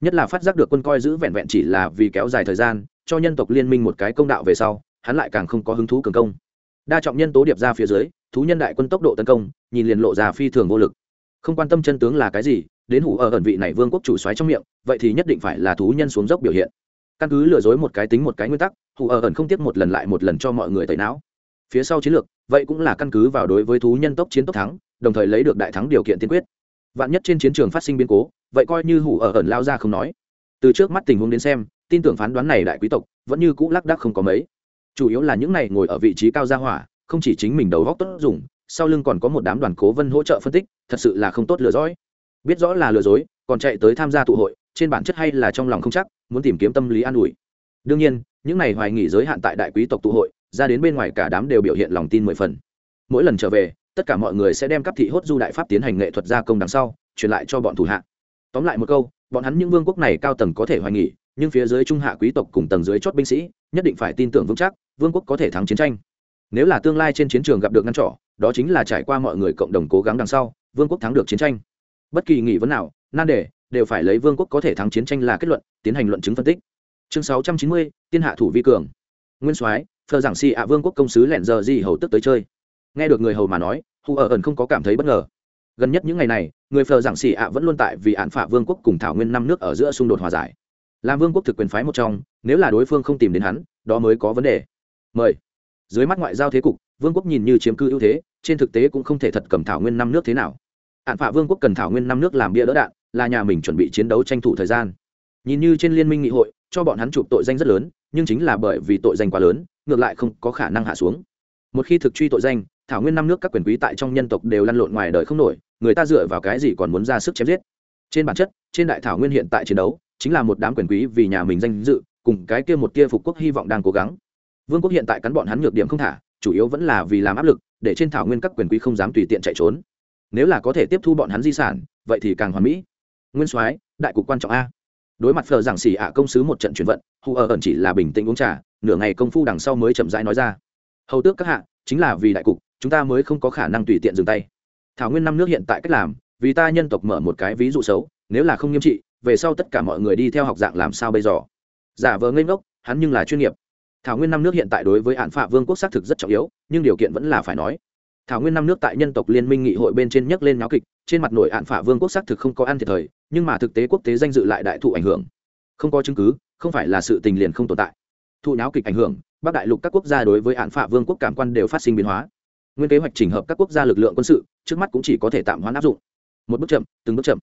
A: Nhất là phát giác được quân coi giữ vẹn vẹn chỉ là vì kéo dài thời gian, cho nhân tộc liên minh một cái công đạo về sau, hắn lại càng không có hứng thú cường công. Đa trọng nhân tố điệp ra phía dưới, thú nhân đại quân tốc độ tấn công, nhìn liền lộ ra phi thường vô lực. Không quan tâm chân tướng là cái gì, đến hủ ở ẩn vị này vương quốc chủ xoáy trong miệng, vậy thì nhất định phải là thú nhân xuống dốc biểu hiện căn cứ lừa dối một cái tính một cái nguyên tắc hủ ở ẩn không tiếc một lần lại một lần cho mọi người tẩy não. Phía sau chiến lược, vậy cũng là căn cứ vào đối với thú nhân tốc chiến tốc thắng, đồng thời lấy được đại thắng điều kiện tiên quyết. Vạn nhất trên chiến trường phát sinh biến cố, vậy coi như hủ ở ẩn lao ra không nói. Từ trước mắt tình huống đến xem, tin tưởng phán đoán này đại quý tộc, vẫn như cũ lác đác không có mấy. Chủ yếu là những này ngồi ở vị trí cao gia hỏa, không chỉ chính mình đầu góc tốt dùng, sau lưng còn có một đám đoàn cố vân hỗ trợ phân tích, thật sự là không tốt lừa dối. Biết rõ là lừa dối, còn chạy tới tham gia tụ hội trên bản chất hay là trong lòng không chắc, muốn tìm kiếm tâm lý an ủi. Đương nhiên, những này hoài nghỉ giới hạn tại đại quý tộc tụ hội, ra đến bên ngoài cả đám đều biểu hiện lòng tin mười phần. Mỗi lần trở về, tất cả mọi người sẽ đem cấp thị hốt du đại pháp tiến hành nghệ thuật gia công đằng sau, truyền lại cho bọn thủ hạ. Tóm lại một câu, bọn hắn những vương quốc này cao tầng có thể hoài nghỉ, nhưng phía dưới trung hạ quý tộc cùng tầng dưới chót binh sĩ, nhất định phải tin tưởng vững chắc, vương quốc có thể thắng chiến tranh. Nếu là tương lai trên chiến trường gặp được ngăn trỏ, đó chính là trải qua mọi người cộng đồng cố gắng đằng sau, vương quốc thắng được chiến tranh. Bất kỳ nghị vấn nào, nan đề đều phải lấy vương quốc có thể thắng chiến tranh là kết luận, tiến hành luận chứng phân tích. Chương sáu trăm chín mươi, tiên hạ thủ vi cường. Nguyên soái phờ giảng si ạ vương quốc công sứ lẹn giờ gì hầu tức tới chơi. Nghe được người hầu mà nói, hù ở ẩn không có cảm thấy bất ngờ. Gần nhất những ngày này, người phờ giảng xì ạ vẫn luôn tại vì án phả vương quốc cùng thảo nguyên năm nước ở giữa xung đột hòa giải. Làm vương quốc thực quyền phái một trong, nếu là đối phương không tìm đến hắn, đó mới có vấn đề. Mời. Dưới mắt ngoại giao thế cục, vương quốc nhìn như chiếm cư ưu thế, trên thực tế cũng không thể thật cầm thảo nguyên năm nước thế nào. Hạn phả vương quốc cần thảo nguyên năm nước làm bia đỡ đạn là nhà mình chuẩn bị chiến đấu tranh thủ thời gian. Nhìn như trên liên minh nghị hội, cho bọn hắn chụp tội danh rất lớn, nhưng chính là bởi vì tội danh quá lớn, ngược lại không có khả năng hạ xuống. Một khi thực truy tội danh, thảo nguyên năm nước các quyền quý tại trong nhân tộc đều lăn lộn ngoài đời không nổi, người ta dựa vào cái gì còn muốn ra sức chém giết? Trên bản chất, trên đại thảo nguyên hiện tại chiến đấu, chính là một đám quyền quý vì nhà mình danh dự, cùng cái kia một kia phục quốc hy vọng đang cố gắng. Vương quốc hiện tại cắn bọn hắn nhược điểm không thả, chủ yếu vẫn là vì làm áp lực, để trên thảo nguyên các quyền quý không dám tùy tiện chạy trốn. Nếu là có thể tiếp thu bọn hắn di sản, vậy thì càng hoàn mỹ nguyên soái, đại cục quan trọng a. Đối mặt phờ giảng xỉ ạ công sứ một trận chuyển vận, hù ở ẩn chỉ là bình tĩnh uống trà, nửa ngày công phu đằng sau mới chậm rãi nói ra. Hầu tước các hạ, chính là vì đại cục, chúng ta mới không có khả năng tùy tiện dừng tay. Thảo nguyên năm nước hiện tại cách làm, vì ta nhân tộc mở một cái ví dụ xấu, nếu là không nghiêm trị, về sau tất cả mọi người đi theo học dạng làm sao bây giờ? Giả vờ ngây ngốc, hắn nhưng là chuyên nghiệp. Thảo nguyên năm nước hiện tại đối với hạn phạ vương quốc xác thực rất trọng yếu, nhưng điều kiện vẫn là phải nói. Thảo nguyên năm nước tại nhân tộc liên minh nghị hội bên trên nhấc lên náo kịch, trên mặt nổi hạn phạ vương quốc xác thực không có ăn thiệt thời nhưng mà thực tế quốc tế danh dự lại đại thụ ảnh hưởng. Không có chứng cứ, không phải là sự tình liền không tồn tại. Thụ nháo kịch ảnh hưởng, bắc đại lục các quốc gia đối với hạn phạ vương quốc cảm quan đều phát sinh biến hóa. Nguyên kế hoạch chỉnh hợp các quốc gia lực lượng quân sự, trước mắt cũng chỉ có thể tạm hoãn áp dụng. Một bước chậm, từng bước chậm.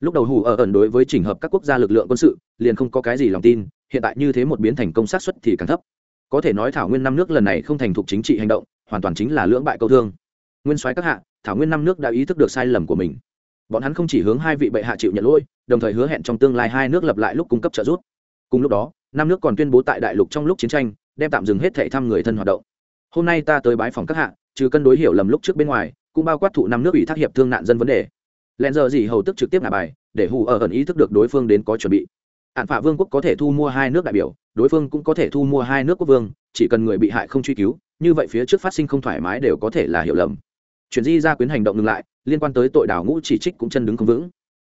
A: Lúc đầu hù ở ẩn đối với chỉnh hợp các quốc gia lực lượng quân sự, liền không có cái gì lòng tin, hiện tại như thế một biến thành công sát xuất thì càng thấp. Có thể nói thảo nguyên năm nước lần này không thành thục chính trị hành động, hoàn toàn chính là lưỡng bại câu thương. Nguyên soái các hạ, thảo nguyên năm nước đã ý thức được sai lầm của mình bọn hắn không chỉ hướng hai vị bệ hạ chịu nhận lỗi, đồng thời hứa hẹn trong tương lai hai nước lập lại lúc cung cấp trợ giúp. Cùng lúc đó, năm nước còn tuyên bố tại đại lục trong lúc chiến tranh, đem tạm dừng hết thệ thăm người thân hoạt động. Hôm nay ta tới bái phòng các hạ, trừ cân đối hiểu lầm lúc trước bên ngoài, cũng bao quát thụ năm nước ủy thác hiệp thương nạn dân vấn đề. Lẹn giờ gì hầu tức trực tiếp ngả bài, để hù ở ẩn ý thức được đối phương đến có chuẩn bị. Hạn phạ vương quốc có thể thu mua hai nước đại biểu, đối phương cũng có thể thu mua hai nước quốc vương, chỉ cần người bị hại không truy cứu, như vậy phía trước phát sinh không thoải mái đều có thể là hiểu lầm. Chuyển di ra quyến hành động ngừng lại liên quan tới tội đào ngũ chỉ trích cũng chân đứng không vững.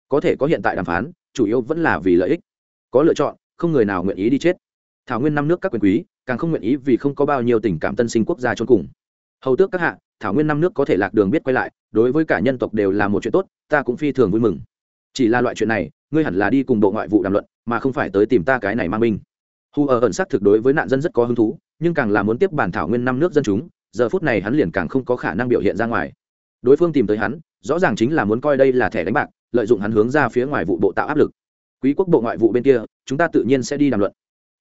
A: Có thể có hiện tại đàm phán, chủ yếu vẫn là vì lợi ích. Có lựa chọn, không người nào nguyện ý đi chết. Thảo nguyên năm nước các quyền quý, càng không nguyện ý vì không có bao nhiêu tình cảm tân sinh quốc gia trốn cùng. Hầu tước các hạ, thảo nguyên năm nước có thể lạc đường biết quay lại, đối với cả nhân tộc đều là một chuyện tốt, ta cũng phi thường vui mừng. Chỉ là loại chuyện này, ngươi hẳn là đi cùng bộ ngoại vụ đàm luận, mà không phải tới tìm ta cái này mang binh. Hù ở ờ ẩn sắc thực đối với nạn dân rất có hứng thú, nhưng càng là muốn tiếp bản thảo nguyên năm nước dân chúng, giờ phút này hắn liền càng không có khả năng biểu hiện ra ngoài đối phương tìm tới hắn, rõ ràng chính là muốn coi đây là thẻ đánh bạc, lợi dụng hắn hướng ra phía ngoài vụ bộ tạo áp lực. Quý quốc bộ ngoại vụ bên kia, chúng ta tự nhiên sẽ đi đàm luận.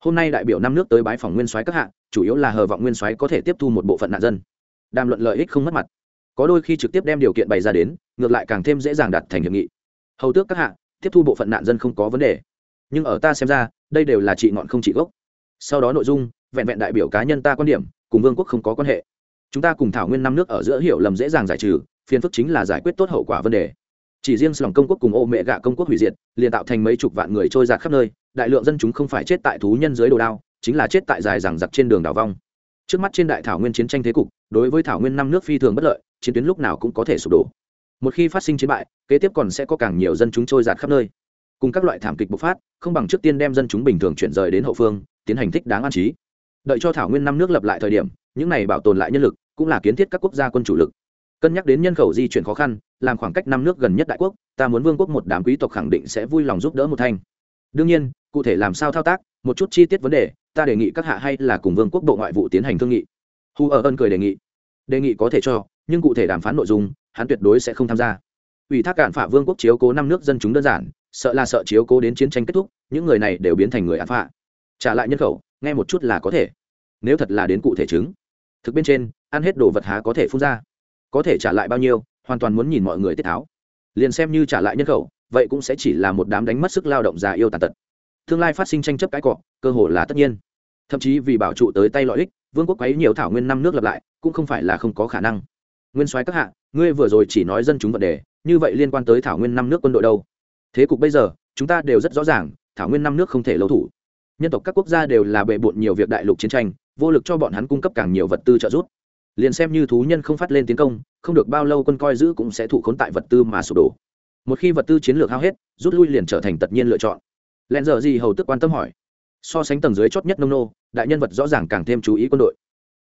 A: Hôm nay đại biểu năm nước tới bái phòng nguyên soái các hạ, chủ yếu là hờ vọng nguyên soái có thể tiếp thu một bộ phận nạn dân. Đàm luận lợi ích không mất mặt. Có đôi khi trực tiếp đem điều kiện bày ra đến, ngược lại càng thêm dễ dàng đạt thành hiệp nghị. Hầu tước các hạ, tiếp thu bộ phận nạn dân không có vấn đề. Nhưng ở ta xem ra, đây đều là trị ngọn không trị gốc. Sau đó nội dung, vẹn vẹn đại biểu cá nhân ta quan điểm, cùng vương quốc không có quan hệ chúng ta cùng thảo nguyên năm nước ở giữa hiểu lầm dễ dàng giải trừ, phiền phức chính là giải quyết tốt hậu quả vấn đề. Chỉ riêng lòng công quốc cùng ô mẹ gạ công quốc hủy diệt, liền tạo thành mấy chục vạn người trôi giạt khắp nơi, đại lượng dân chúng không phải chết tại thú nhân dưới đồ đao, chính là chết tại dài rằng giặc trên đường đảo vong. Trước mắt trên đại thảo nguyên chiến tranh thế cục, đối với thảo nguyên năm nước phi thường bất lợi, chiến tuyến lúc nào cũng có thể sụp đổ. Một khi phát sinh chiến bại, kế tiếp còn sẽ có càng nhiều dân chúng trôi giạt khắp nơi. Cùng các loại thảm kịch bộc phát, không bằng trước tiên đem dân chúng bình thường chuyển rời đến hậu phương, tiến hành thích đáng an trí. Đợi cho thảo nguyên năm nước lập lại thời điểm những này bảo tồn lại nhân lực cũng là kiến thiết các quốc gia quân chủ lực. Cân nhắc đến nhân khẩu di chuyển khó khăn, làm khoảng cách năm nước gần nhất đại quốc, ta muốn vương quốc một đám quý tộc khẳng định sẽ vui lòng giúp đỡ một thanh. Đương nhiên, cụ thể làm sao thao tác, một chút chi tiết vấn đề, ta đề nghị các hạ hay là cùng vương quốc bộ ngoại vụ tiến hành thương nghị. Hu ở ân cười đề nghị. Đề nghị có thể cho, nhưng cụ thể đàm phán nội dung, hắn tuyệt đối sẽ không tham gia. Ủy thác cản phả vương quốc chiếu cố năm nước dân chúng đơn giản, sợ là sợ chiếu cố đến chiến tranh kết thúc, những người này đều biến thành người án phạ trả lại nhân khẩu, nghe một chút là có thể nếu thật là đến cụ thể chứng, thực bên trên, ăn hết đồ vật há có thể phun ra, có thể trả lại bao nhiêu, hoàn toàn muốn nhìn mọi người tiết tháo. Liền xem như trả lại nhân khẩu, vậy cũng sẽ chỉ là một đám đánh mất sức lao động già yêu tàn tật. Tương lai phát sinh tranh chấp cái cọ, cơ hồ là tất nhiên. Thậm chí vì bảo trụ tới tay lợi ích, vương quốc quấy nhiều thảo nguyên năm nước lập lại, cũng không phải là không có khả năng. Nguyên soái các hạ, ngươi vừa rồi chỉ nói dân chúng vấn đề, như vậy liên quan tới thảo nguyên năm nước quân đội đâu? Thế cục bây giờ, chúng ta đều rất rõ ràng, thảo nguyên năm nước không thể lâu thủ. Nhân tộc các quốc gia đều là bệ bộn nhiều việc đại lục chiến tranh vô lực cho bọn hắn cung cấp càng nhiều vật tư trợ giúp. Liền xem như thú nhân không phát lên tiến công, không được bao lâu quân coi giữ cũng sẽ thụ khốn tại vật tư mà sụp đổ. Một khi vật tư chiến lược hao hết, rút lui liền trở thành tất nhiên lựa chọn. Lẹn giờ gì hầu tức quan tâm hỏi. So sánh tầng dưới chót nhất nông nô, đại nhân vật rõ ràng càng thêm chú ý quân đội.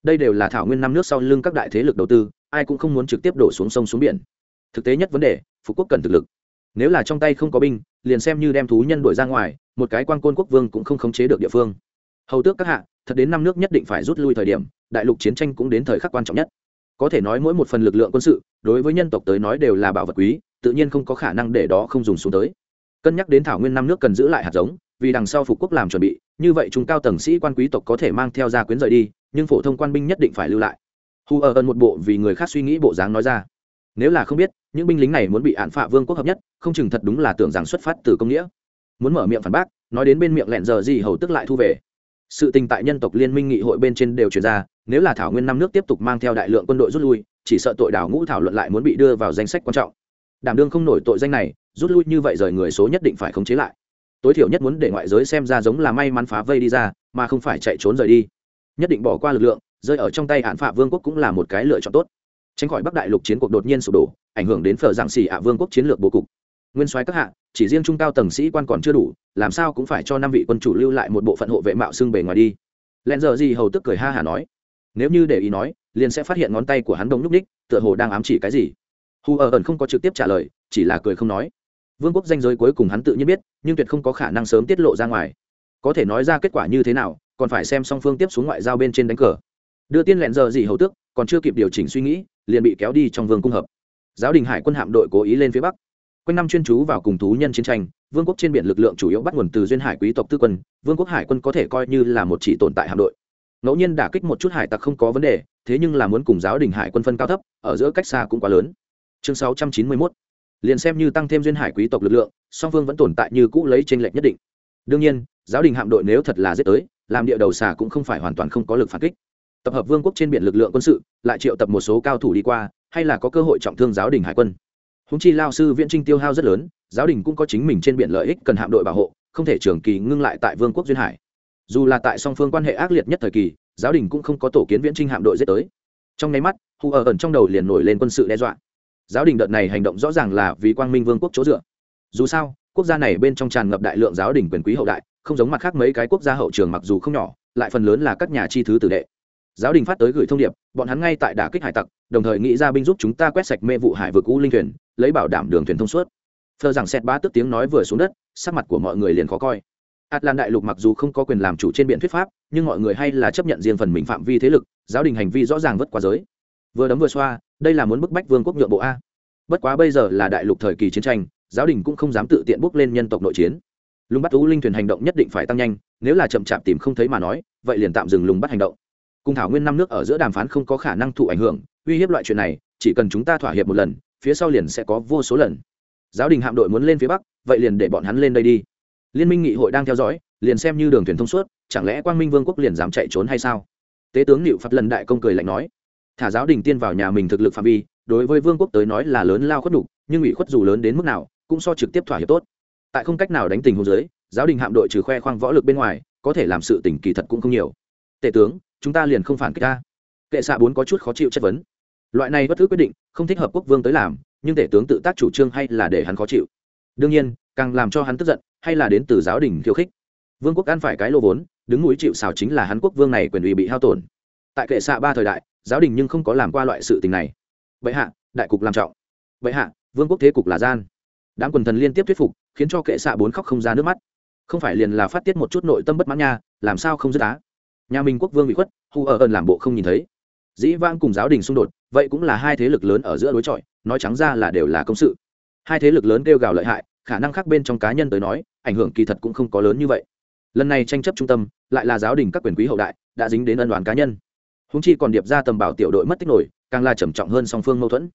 A: Đây đều là thảo nguyên năm nước sau lưng các đại thế lực đầu tư, ai cũng không muốn trực tiếp đổ xuống sông xuống biển. Thực tế nhất vấn đề phục quốc cần thực lực. Nếu là trong tay không có binh, liền xem như đem thú nhân đuổi ra ngoài, một cái quan côn quốc vương cũng không khống chế được địa phương. Hầu tước các hạ thật đến năm nước nhất định phải rút lui thời điểm, đại lục chiến tranh cũng đến thời khắc quan trọng nhất. Có thể nói mỗi một phần lực lượng quân sự, đối với nhân tộc tới nói đều là bảo vật quý, tự nhiên không có khả năng để đó không dùng xuống tới. Cân nhắc đến thảo nguyên năm nước cần giữ lại hạt giống, vì đằng sau phục quốc làm chuẩn bị, như vậy chúng cao tầng sĩ quan quý tộc có thể mang theo gia quyến rời đi, nhưng phổ thông quan binh nhất định phải lưu lại. Hu ở ơn một bộ vì người khác suy nghĩ bộ dáng nói ra. Nếu là không biết, những binh lính này muốn bị án phạ vương quốc hợp nhất, không chừng thật đúng là tưởng rằng xuất phát từ công nghĩa. Muốn mở miệng phản bác, nói đến bên miệng lẹn giờ gì hầu tức lại thu về sự tình tại nhân tộc liên minh nghị hội bên trên đều chuyển ra, nếu là thảo nguyên năm nước tiếp tục mang theo đại lượng quân đội rút lui, chỉ sợ tội đảo ngũ thảo luận lại muốn bị đưa vào danh sách quan trọng. Đảm đương không nổi tội danh này, rút lui như vậy rời người số nhất định phải khống chế lại. Tối thiểu nhất muốn để ngoại giới xem ra giống là may mắn phá vây đi ra, mà không phải chạy trốn rời đi. Nhất định bỏ qua lực lượng, rơi ở trong tay hạn phạ vương quốc cũng là một cái lựa chọn tốt. Tránh khỏi bắc đại lục chiến cuộc đột nhiên sụp đổ, ảnh hưởng đến phở giảng xỉ ạ vương quốc chiến lược bố cục nguyên soái các hạ, chỉ riêng trung cao tầng sĩ quan còn chưa đủ, làm sao cũng phải cho năm vị quân chủ lưu lại một bộ phận hộ vệ mạo xưng bề ngoài đi. Lẹn giờ gì hầu tức cười ha hả nói. Nếu như để ý nói, liền sẽ phát hiện ngón tay của hắn đông nhúc ních, tựa hồ đang ám chỉ cái gì. Hù ở ẩn không có trực tiếp trả lời, chỉ là cười không nói. Vương quốc danh giới cuối cùng hắn tự nhiên biết, nhưng tuyệt không có khả năng sớm tiết lộ ra ngoài. Có thể nói ra kết quả như thế nào, còn phải xem song phương tiếp xuống ngoại giao bên trên đánh cờ. Đưa tiên lẹn giờ gì hầu tước còn chưa kịp điều chỉnh suy nghĩ, liền bị kéo đi trong vương cung hợp. Giáo đình hải quân hạm đội cố ý lên phía bắc quanh năm chuyên chú vào cùng thú nhân chiến tranh, vương quốc trên biển lực lượng chủ yếu bắt nguồn từ duyên hải quý tộc tư quân, vương quốc hải quân có thể coi như là một chỉ tồn tại hạm đội. Ngẫu nhiên đả kích một chút hải tặc không có vấn đề, thế nhưng là muốn cùng giáo đình hải quân phân cao thấp, ở giữa cách xa cũng quá lớn. Chương 691 liền xem như tăng thêm duyên hải quý tộc lực lượng, song phương vẫn tồn tại như cũ lấy tranh lệch nhất định. Đương nhiên, giáo đình hạm đội nếu thật là giết tới, làm địa đầu xà cũng không phải hoàn toàn không có lực phản kích. Tập hợp vương quốc trên biển lực lượng quân sự, lại triệu tập một số cao thủ đi qua, hay là có cơ hội trọng thương giáo đình hải quân húng chi lao sư viễn trinh tiêu hao rất lớn, giáo đình cũng có chính mình trên biển lợi ích cần hạm đội bảo hộ, không thể trường kỳ ngưng lại tại vương quốc duyên hải. Dù là tại song phương quan hệ ác liệt nhất thời kỳ, giáo đình cũng không có tổ kiến viễn trinh hạm đội giết tới. Trong nháy mắt hù ở ẩn trong đầu liền nổi lên quân sự đe dọa. Giáo đình đợt này hành động rõ ràng là vì quang minh vương quốc chỗ dựa. Dù sao, quốc gia này bên trong tràn ngập đại lượng giáo đình quyền quý hậu đại, không giống mặt khác mấy cái quốc gia hậu trường mặc dù không nhỏ, lại phần lớn là các nhà chi thứ tử đệ. Giáo đình phát tới gửi thông điệp, bọn hắn ngay tại đả kích hải tặc, đồng thời nghĩ ra binh giúp chúng ta quét sạch mê vụ hải vực u linh thuyền lấy bảo đảm đường thuyền thông suốt. Phờ rằng xét ba tức tiếng nói vừa xuống đất, sắc mặt của mọi người liền khó coi. Atlan đại lục mặc dù không có quyền làm chủ trên biện thuyết pháp, nhưng mọi người hay là chấp nhận riêng phần mình phạm vi thế lực, giáo đình hành vi rõ ràng vất quá giới. Vừa đấm vừa xoa, đây là muốn bức bách vương quốc nhượng bộ a. Bất quá bây giờ là đại lục thời kỳ chiến tranh, giáo đình cũng không dám tự tiện bước lên nhân tộc nội chiến. Lùng bắt thú linh thuyền hành động nhất định phải tăng nhanh, nếu là chậm chạp tìm không thấy mà nói, vậy liền tạm dừng lùng bắt hành động. Cùng thảo nguyên năm nước ở giữa đàm phán không có khả năng thụ ảnh hưởng, uy hiếp loại chuyện này, chỉ cần chúng ta thỏa hiệp một lần phía sau liền sẽ có vô số lần. Giáo đình hạm đội muốn lên phía bắc, vậy liền để bọn hắn lên đây đi. Liên minh nghị hội đang theo dõi, liền xem như đường thuyền thông suốt, chẳng lẽ quang minh vương quốc liền dám chạy trốn hay sao? Tế tướng liệu phật lần đại công cười lạnh nói, thả giáo đình tiên vào nhà mình thực lực phạm vi, đối với vương quốc tới nói là lớn lao khuất đục nhưng ủy khuất dù lớn đến mức nào, cũng so trực tiếp thỏa hiệp tốt. Tại không cách nào đánh tình hồ giới giáo đình hạm đội trừ khoe khoang võ lực bên ngoài, có thể làm sự tình kỳ thật cũng không nhiều. Tể tướng, chúng ta liền không phản kích ta. Kệ xạ bốn có chút khó chịu chất vấn loại này bất cứ quyết định, không thích hợp quốc vương tới làm, nhưng tể tướng tự tác chủ trương hay là để hắn khó chịu. Đương nhiên, càng làm cho hắn tức giận, hay là đến từ giáo đình khiêu khích. Vương quốc ăn phải cái lô vốn, đứng núi chịu xào chính là hắn quốc vương này quyền ủy bị hao tổn. Tại kệ xạ ba thời đại, giáo đình nhưng không có làm qua loại sự tình này. Vậy hạ, đại cục làm trọng. Vậy hạ, vương quốc thế cục là gian. Đám quần thần liên tiếp thuyết phục, khiến cho kệ xạ bốn khóc không ra nước mắt. Không phải liền là phát tiết một chút nội tâm bất mãn nha, làm sao không dứt á? Nhà minh quốc vương bị khuất hù ở ơn làm bộ không nhìn thấy. Dĩ vang cùng giáo đình xung đột vậy cũng là hai thế lực lớn ở giữa đối chọi, nói trắng ra là đều là công sự. Hai thế lực lớn kêu gào lợi hại, khả năng khác bên trong cá nhân tới nói, ảnh hưởng kỳ thật cũng không có lớn như vậy. Lần này tranh chấp trung tâm, lại là giáo đình các quyền quý hậu đại, đã dính đến ân đoàn cá nhân. Húng chi còn điệp ra tầm bảo tiểu đội mất tích nổi, càng là trầm trọng hơn song phương mâu thuẫn.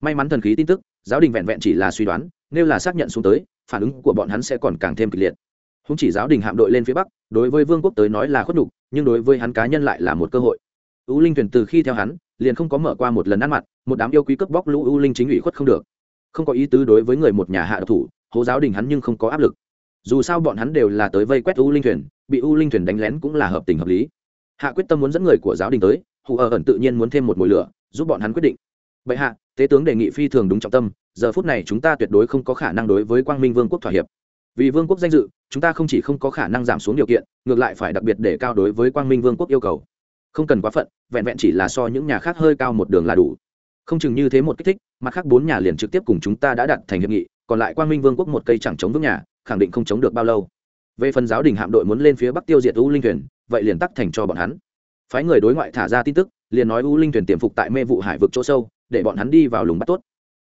A: May mắn thần khí tin tức, giáo đình vẹn vẹn chỉ là suy đoán, nếu là xác nhận xuống tới, phản ứng của bọn hắn sẽ còn càng thêm kịch liệt. Húng chỉ giáo đình hạm đội lên phía bắc, đối với vương quốc tới nói là khuất nhục, nhưng đối với hắn cá nhân lại là một cơ hội. U linh thuyền từ khi theo hắn liền không có mở qua một lần ăn mặt một đám yêu quý cướp bóc lũ u linh chính ủy khuất không được. Không có ý tứ đối với người một nhà hạ độc thủ, hố giáo đình hắn nhưng không có áp lực. Dù sao bọn hắn đều là tới vây quét u linh thuyền, bị u linh thuyền đánh lén cũng là hợp tình hợp lý. Hạ quyết tâm muốn dẫn người của giáo đình tới, hù ở ẩn tự nhiên muốn thêm một mồi lửa, giúp bọn hắn quyết định. Vậy hạ, tế tướng đề nghị phi thường đúng trọng tâm, giờ phút này chúng ta tuyệt đối không có khả năng đối với quang minh vương quốc thỏa hiệp. Vì vương quốc danh dự, chúng ta không chỉ không có khả năng giảm xuống điều kiện, ngược lại phải đặc biệt để cao đối với quang minh vương quốc yêu cầu không cần quá phận, vẹn vẹn chỉ là so những nhà khác hơi cao một đường là đủ. Không chừng như thế một kích thích, mặt khác bốn nhà liền trực tiếp cùng chúng ta đã đặt thành hiệp nghị, còn lại quang minh vương quốc một cây chẳng chống vững nhà, khẳng định không chống được bao lâu. Về phần giáo đình hạm đội muốn lên phía bắc tiêu diệt u linh thuyền, vậy liền tắc thành cho bọn hắn. Phái người đối ngoại thả ra tin tức, liền nói u linh thuyền tiềm phục tại mê vụ hải vực chỗ sâu, để bọn hắn đi vào lùng bắt tốt.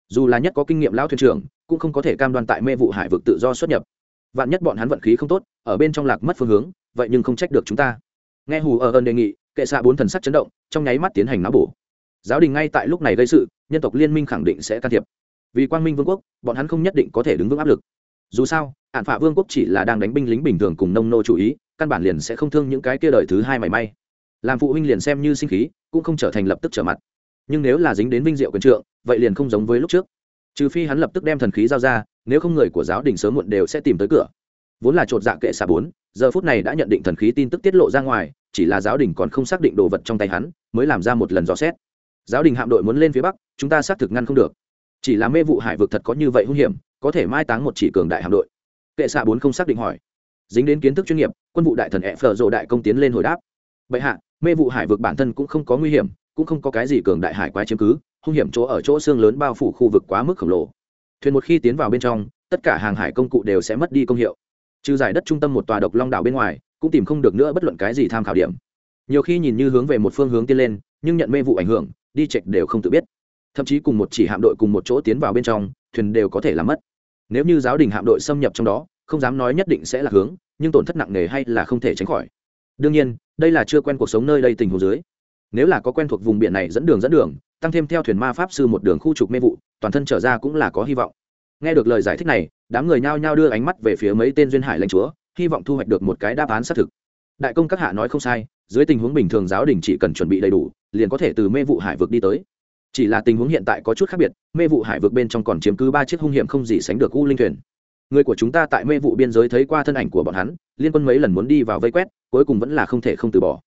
A: Dù là nhất có kinh nghiệm lão thuyền trưởng, cũng không có thể cam đoan tại mê vụ hải vực tự do xuất nhập. Vạn nhất bọn hắn vận khí không tốt, ở bên trong lạc mất phương hướng, vậy nhưng không trách được chúng ta. Nghe hù ở ơn đề nghị kệ xạ bốn thần sắc chấn động, trong nháy mắt tiến hành náo bổ. Giáo đình ngay tại lúc này gây sự, nhân tộc liên minh khẳng định sẽ can thiệp. Vì quang minh vương quốc, bọn hắn không nhất định có thể đứng vững áp lực. Dù sao ạn phạ vương quốc chỉ là đang đánh binh lính bình thường cùng nông nô chủ ý, căn bản liền sẽ không thương những cái kia đời thứ hai mảy may. Làm phụ huynh liền xem như sinh khí, cũng không trở thành lập tức trở mặt. Nhưng nếu là dính đến vinh diệu quyền trượng, vậy liền không giống với lúc trước. Trừ phi hắn lập tức đem thần khí giao ra, nếu không người của giáo đình sớm muộn đều sẽ tìm tới cửa. Vốn là chột dạ kệ xạ bốn, giờ phút này đã nhận định thần khí tin tức tiết lộ ra ngoài chỉ là giáo đình còn không xác định đồ vật trong tay hắn, mới làm ra một lần dò xét. Giáo đình hạm đội muốn lên phía bắc, chúng ta xác thực ngăn không được. Chỉ là mê vụ hải vực thật có như vậy hung hiểm, có thể mai táng một chỉ cường đại hạm đội. Kệ xạ bốn không xác định hỏi. Dính đến kiến thức chuyên nghiệp, quân vụ đại thần e phở rộ đại công tiến lên hồi đáp. Bệ hạ, mê vụ hải vực bản thân cũng không có nguy hiểm, cũng không có cái gì cường đại hải quái chiếm cứ, hung hiểm chỗ ở chỗ xương lớn bao phủ khu vực quá mức khổng lồ. Thuyền một khi tiến vào bên trong, tất cả hàng hải công cụ đều sẽ mất đi công hiệu. Trừ giải đất trung tâm một tòa độc long đảo bên ngoài cũng tìm không được nữa bất luận cái gì tham khảo điểm. Nhiều khi nhìn như hướng về một phương hướng tiến lên, nhưng nhận mê vụ ảnh hưởng, đi chệch đều không tự biết. Thậm chí cùng một chỉ hạm đội cùng một chỗ tiến vào bên trong, thuyền đều có thể làm mất. Nếu như giáo đình hạm đội xâm nhập trong đó, không dám nói nhất định sẽ là hướng, nhưng tổn thất nặng nề hay là không thể tránh khỏi. Đương nhiên, đây là chưa quen cuộc sống nơi đây tình hồ dưới. Nếu là có quen thuộc vùng biển này dẫn đường dẫn đường, tăng thêm theo thuyền ma pháp sư một đường khu trục mê vụ, toàn thân trở ra cũng là có hy vọng. Nghe được lời giải thích này, đám người nhao nhao đưa ánh mắt về phía mấy tên duyên hải lãnh chúa hy vọng thu hoạch được một cái đáp án xác thực. Đại công các hạ nói không sai, dưới tình huống bình thường giáo đình chỉ cần chuẩn bị đầy đủ, liền có thể từ mê vụ hải vực đi tới. Chỉ là tình huống hiện tại có chút khác biệt, mê vụ hải vực bên trong còn chiếm cứ ba chiếc hung hiểm không gì sánh được u linh thuyền. Người của chúng ta tại mê vụ biên giới thấy qua thân ảnh của bọn hắn, liên quân mấy lần muốn đi vào vây quét, cuối cùng vẫn là không thể không từ bỏ.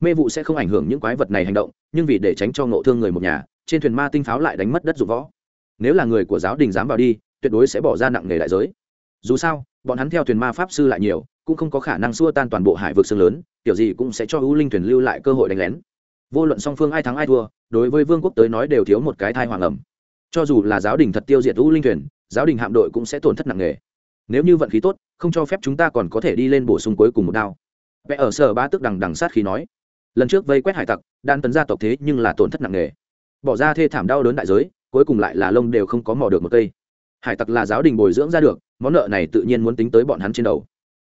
A: Mê vụ sẽ không ảnh hưởng những quái vật này hành động, nhưng vì để tránh cho ngộ thương người một nhà, trên thuyền ma tinh pháo lại đánh mất đất dụng võ. Nếu là người của giáo đình dám vào đi, tuyệt đối sẽ bỏ ra nặng nề đại giới dù sao, bọn hắn theo thuyền ma pháp sư lại nhiều, cũng không có khả năng xua tan toàn bộ hải vực sương lớn kiểu gì cũng sẽ cho ưu linh thuyền lưu lại cơ hội đánh lén. Vô luận song phương ai thắng ai thua, đối với vương quốc tới nói đều thiếu một cái thai hoàng ẩm. Cho dù là giáo đình thật tiêu diệt ưu linh thuyền, giáo đình hạm đội cũng sẽ tổn thất nặng nề. Nếu như vận khí tốt, không cho phép chúng ta còn có thể đi lên bổ sung cuối cùng một đao. Vẽ ở sở ba tức đằng đằng sát khí nói. Lần trước vây quét hải tặc, đan tấn gia tộc thế nhưng là tổn thất nặng nề. Bỏ ra thê thảm đau đớn đại giới, cuối cùng lại là lông đều không có mò được một cây. Hải tặc là giáo đình bồi dưỡng ra được món nợ này tự nhiên muốn tính tới bọn hắn trên đầu.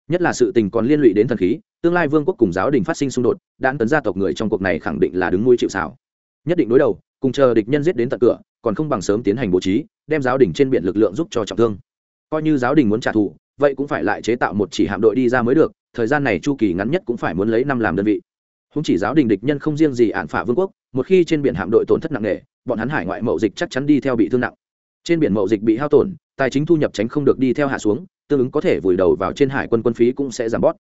A: Nhất là sự tình còn liên lụy đến thần khí, tương lai vương quốc cùng giáo đình phát sinh xung đột, đạn tấn gia tộc người trong cuộc này khẳng định là đứng nuôi chịu xảo nhất định đối đầu, cùng chờ địch nhân giết đến tận cửa, còn không bằng sớm tiến hành bố trí, đem giáo đình trên biển lực lượng giúp cho trọng thương. Coi như giáo đình muốn trả thù, vậy cũng phải lại chế tạo một chỉ hạm đội đi ra mới được, thời gian này chu kỳ ngắn nhất cũng phải muốn lấy năm làm đơn vị. Không chỉ giáo đình địch nhân không riêng gì ạn phả vương quốc, một khi trên biển hạm đội tổn thất nặng nề, bọn hắn hải ngoại mậu dịch chắc chắn đi theo bị thương nặng trên biển mậu dịch bị hao tổn tài chính thu nhập tránh không được đi theo hạ xuống tương ứng có thể vùi đầu vào trên hải quân quân phí cũng sẽ giảm bót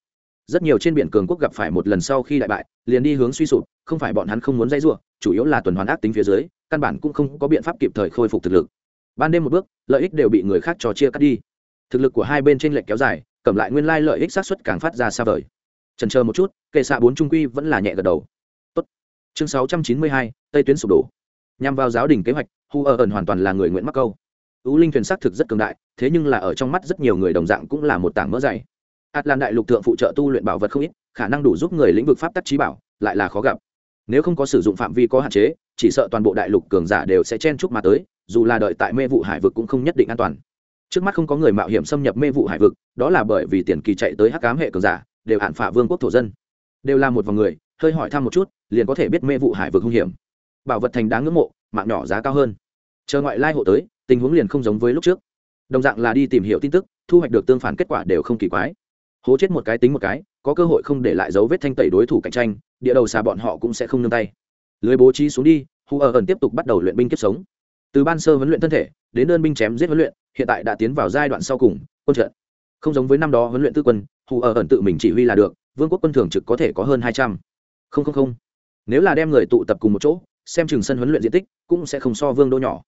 A: rất nhiều trên biển cường quốc gặp phải một lần sau khi đại bại liền đi hướng suy sụp không phải bọn hắn không muốn dây rủa chủ yếu là tuần hoàn ác tính phía dưới căn bản cũng không có biện pháp kịp thời khôi phục thực lực. Ban đêm một bước lợi ích đều bị người khác trò chia cắt đi. Thực lực của hai bên trên lệch kéo dài cầm lại nguyên lai lợi ích sát xuất càng phát ra xa vời. Trần chờ một chút kệ xạ bốn trung quy vẫn là nhẹ gật đầu. Tốt. chương 692, tây tuyến sụp đổ nhằm vào giáo đình kế hoạch, hu ở ẩn hoàn toàn là người nguyễn mắc câu. Ưu linh thuyền xác thực rất cường đại, thế nhưng là ở trong mắt rất nhiều người đồng dạng cũng là một tảng mỡ dày. Atlan đại lục thượng phụ trợ tu luyện bảo vật không ít, khả năng đủ giúp người lĩnh vực pháp tắc trí bảo, lại là khó gặp. Nếu không có sử dụng phạm vi có hạn chế, chỉ sợ toàn bộ đại lục cường giả đều sẽ chen chúc mà tới, dù là đợi tại mê vụ hải vực cũng không nhất định an toàn. Trước mắt không có người mạo hiểm xâm nhập mê vụ hải vực, đó là bởi vì tiền kỳ chạy tới hắc cám hệ cường giả, đều hạn phả vương quốc thổ dân. Đều là một vòng người, hơi hỏi thăm một chút, liền có thể biết mê vụ hải vực hung hiểm bảo vật thành đáng ngưỡng mộ, mạng nhỏ giá cao hơn. Chờ ngoại lai hộ tới, tình huống liền không giống với lúc trước. Đồng dạng là đi tìm hiểu tin tức, thu hoạch được tương phản kết quả đều không kỳ quái. Hố chết một cái tính một cái, có cơ hội không để lại dấu vết thanh tẩy đối thủ cạnh tranh, địa đầu xà bọn họ cũng sẽ không nương tay. Lưới bố trí xuống đi, hu ở ẩn tiếp tục bắt đầu luyện binh kiếp sống. Từ ban sơ huấn luyện thân thể, đến đơn binh chém giết huấn luyện, hiện tại đã tiến vào giai đoạn sau cùng, quân trận. Không giống với năm đó huấn luyện tư quân hù ở ẩn tự mình chỉ huy là được, vương quốc quân thường trực có thể có hơn hai trăm. Không không không. Nếu là đem người tụ tập cùng một chỗ xem chừng sân huấn luyện diện tích cũng sẽ không so vương đô nhỏ.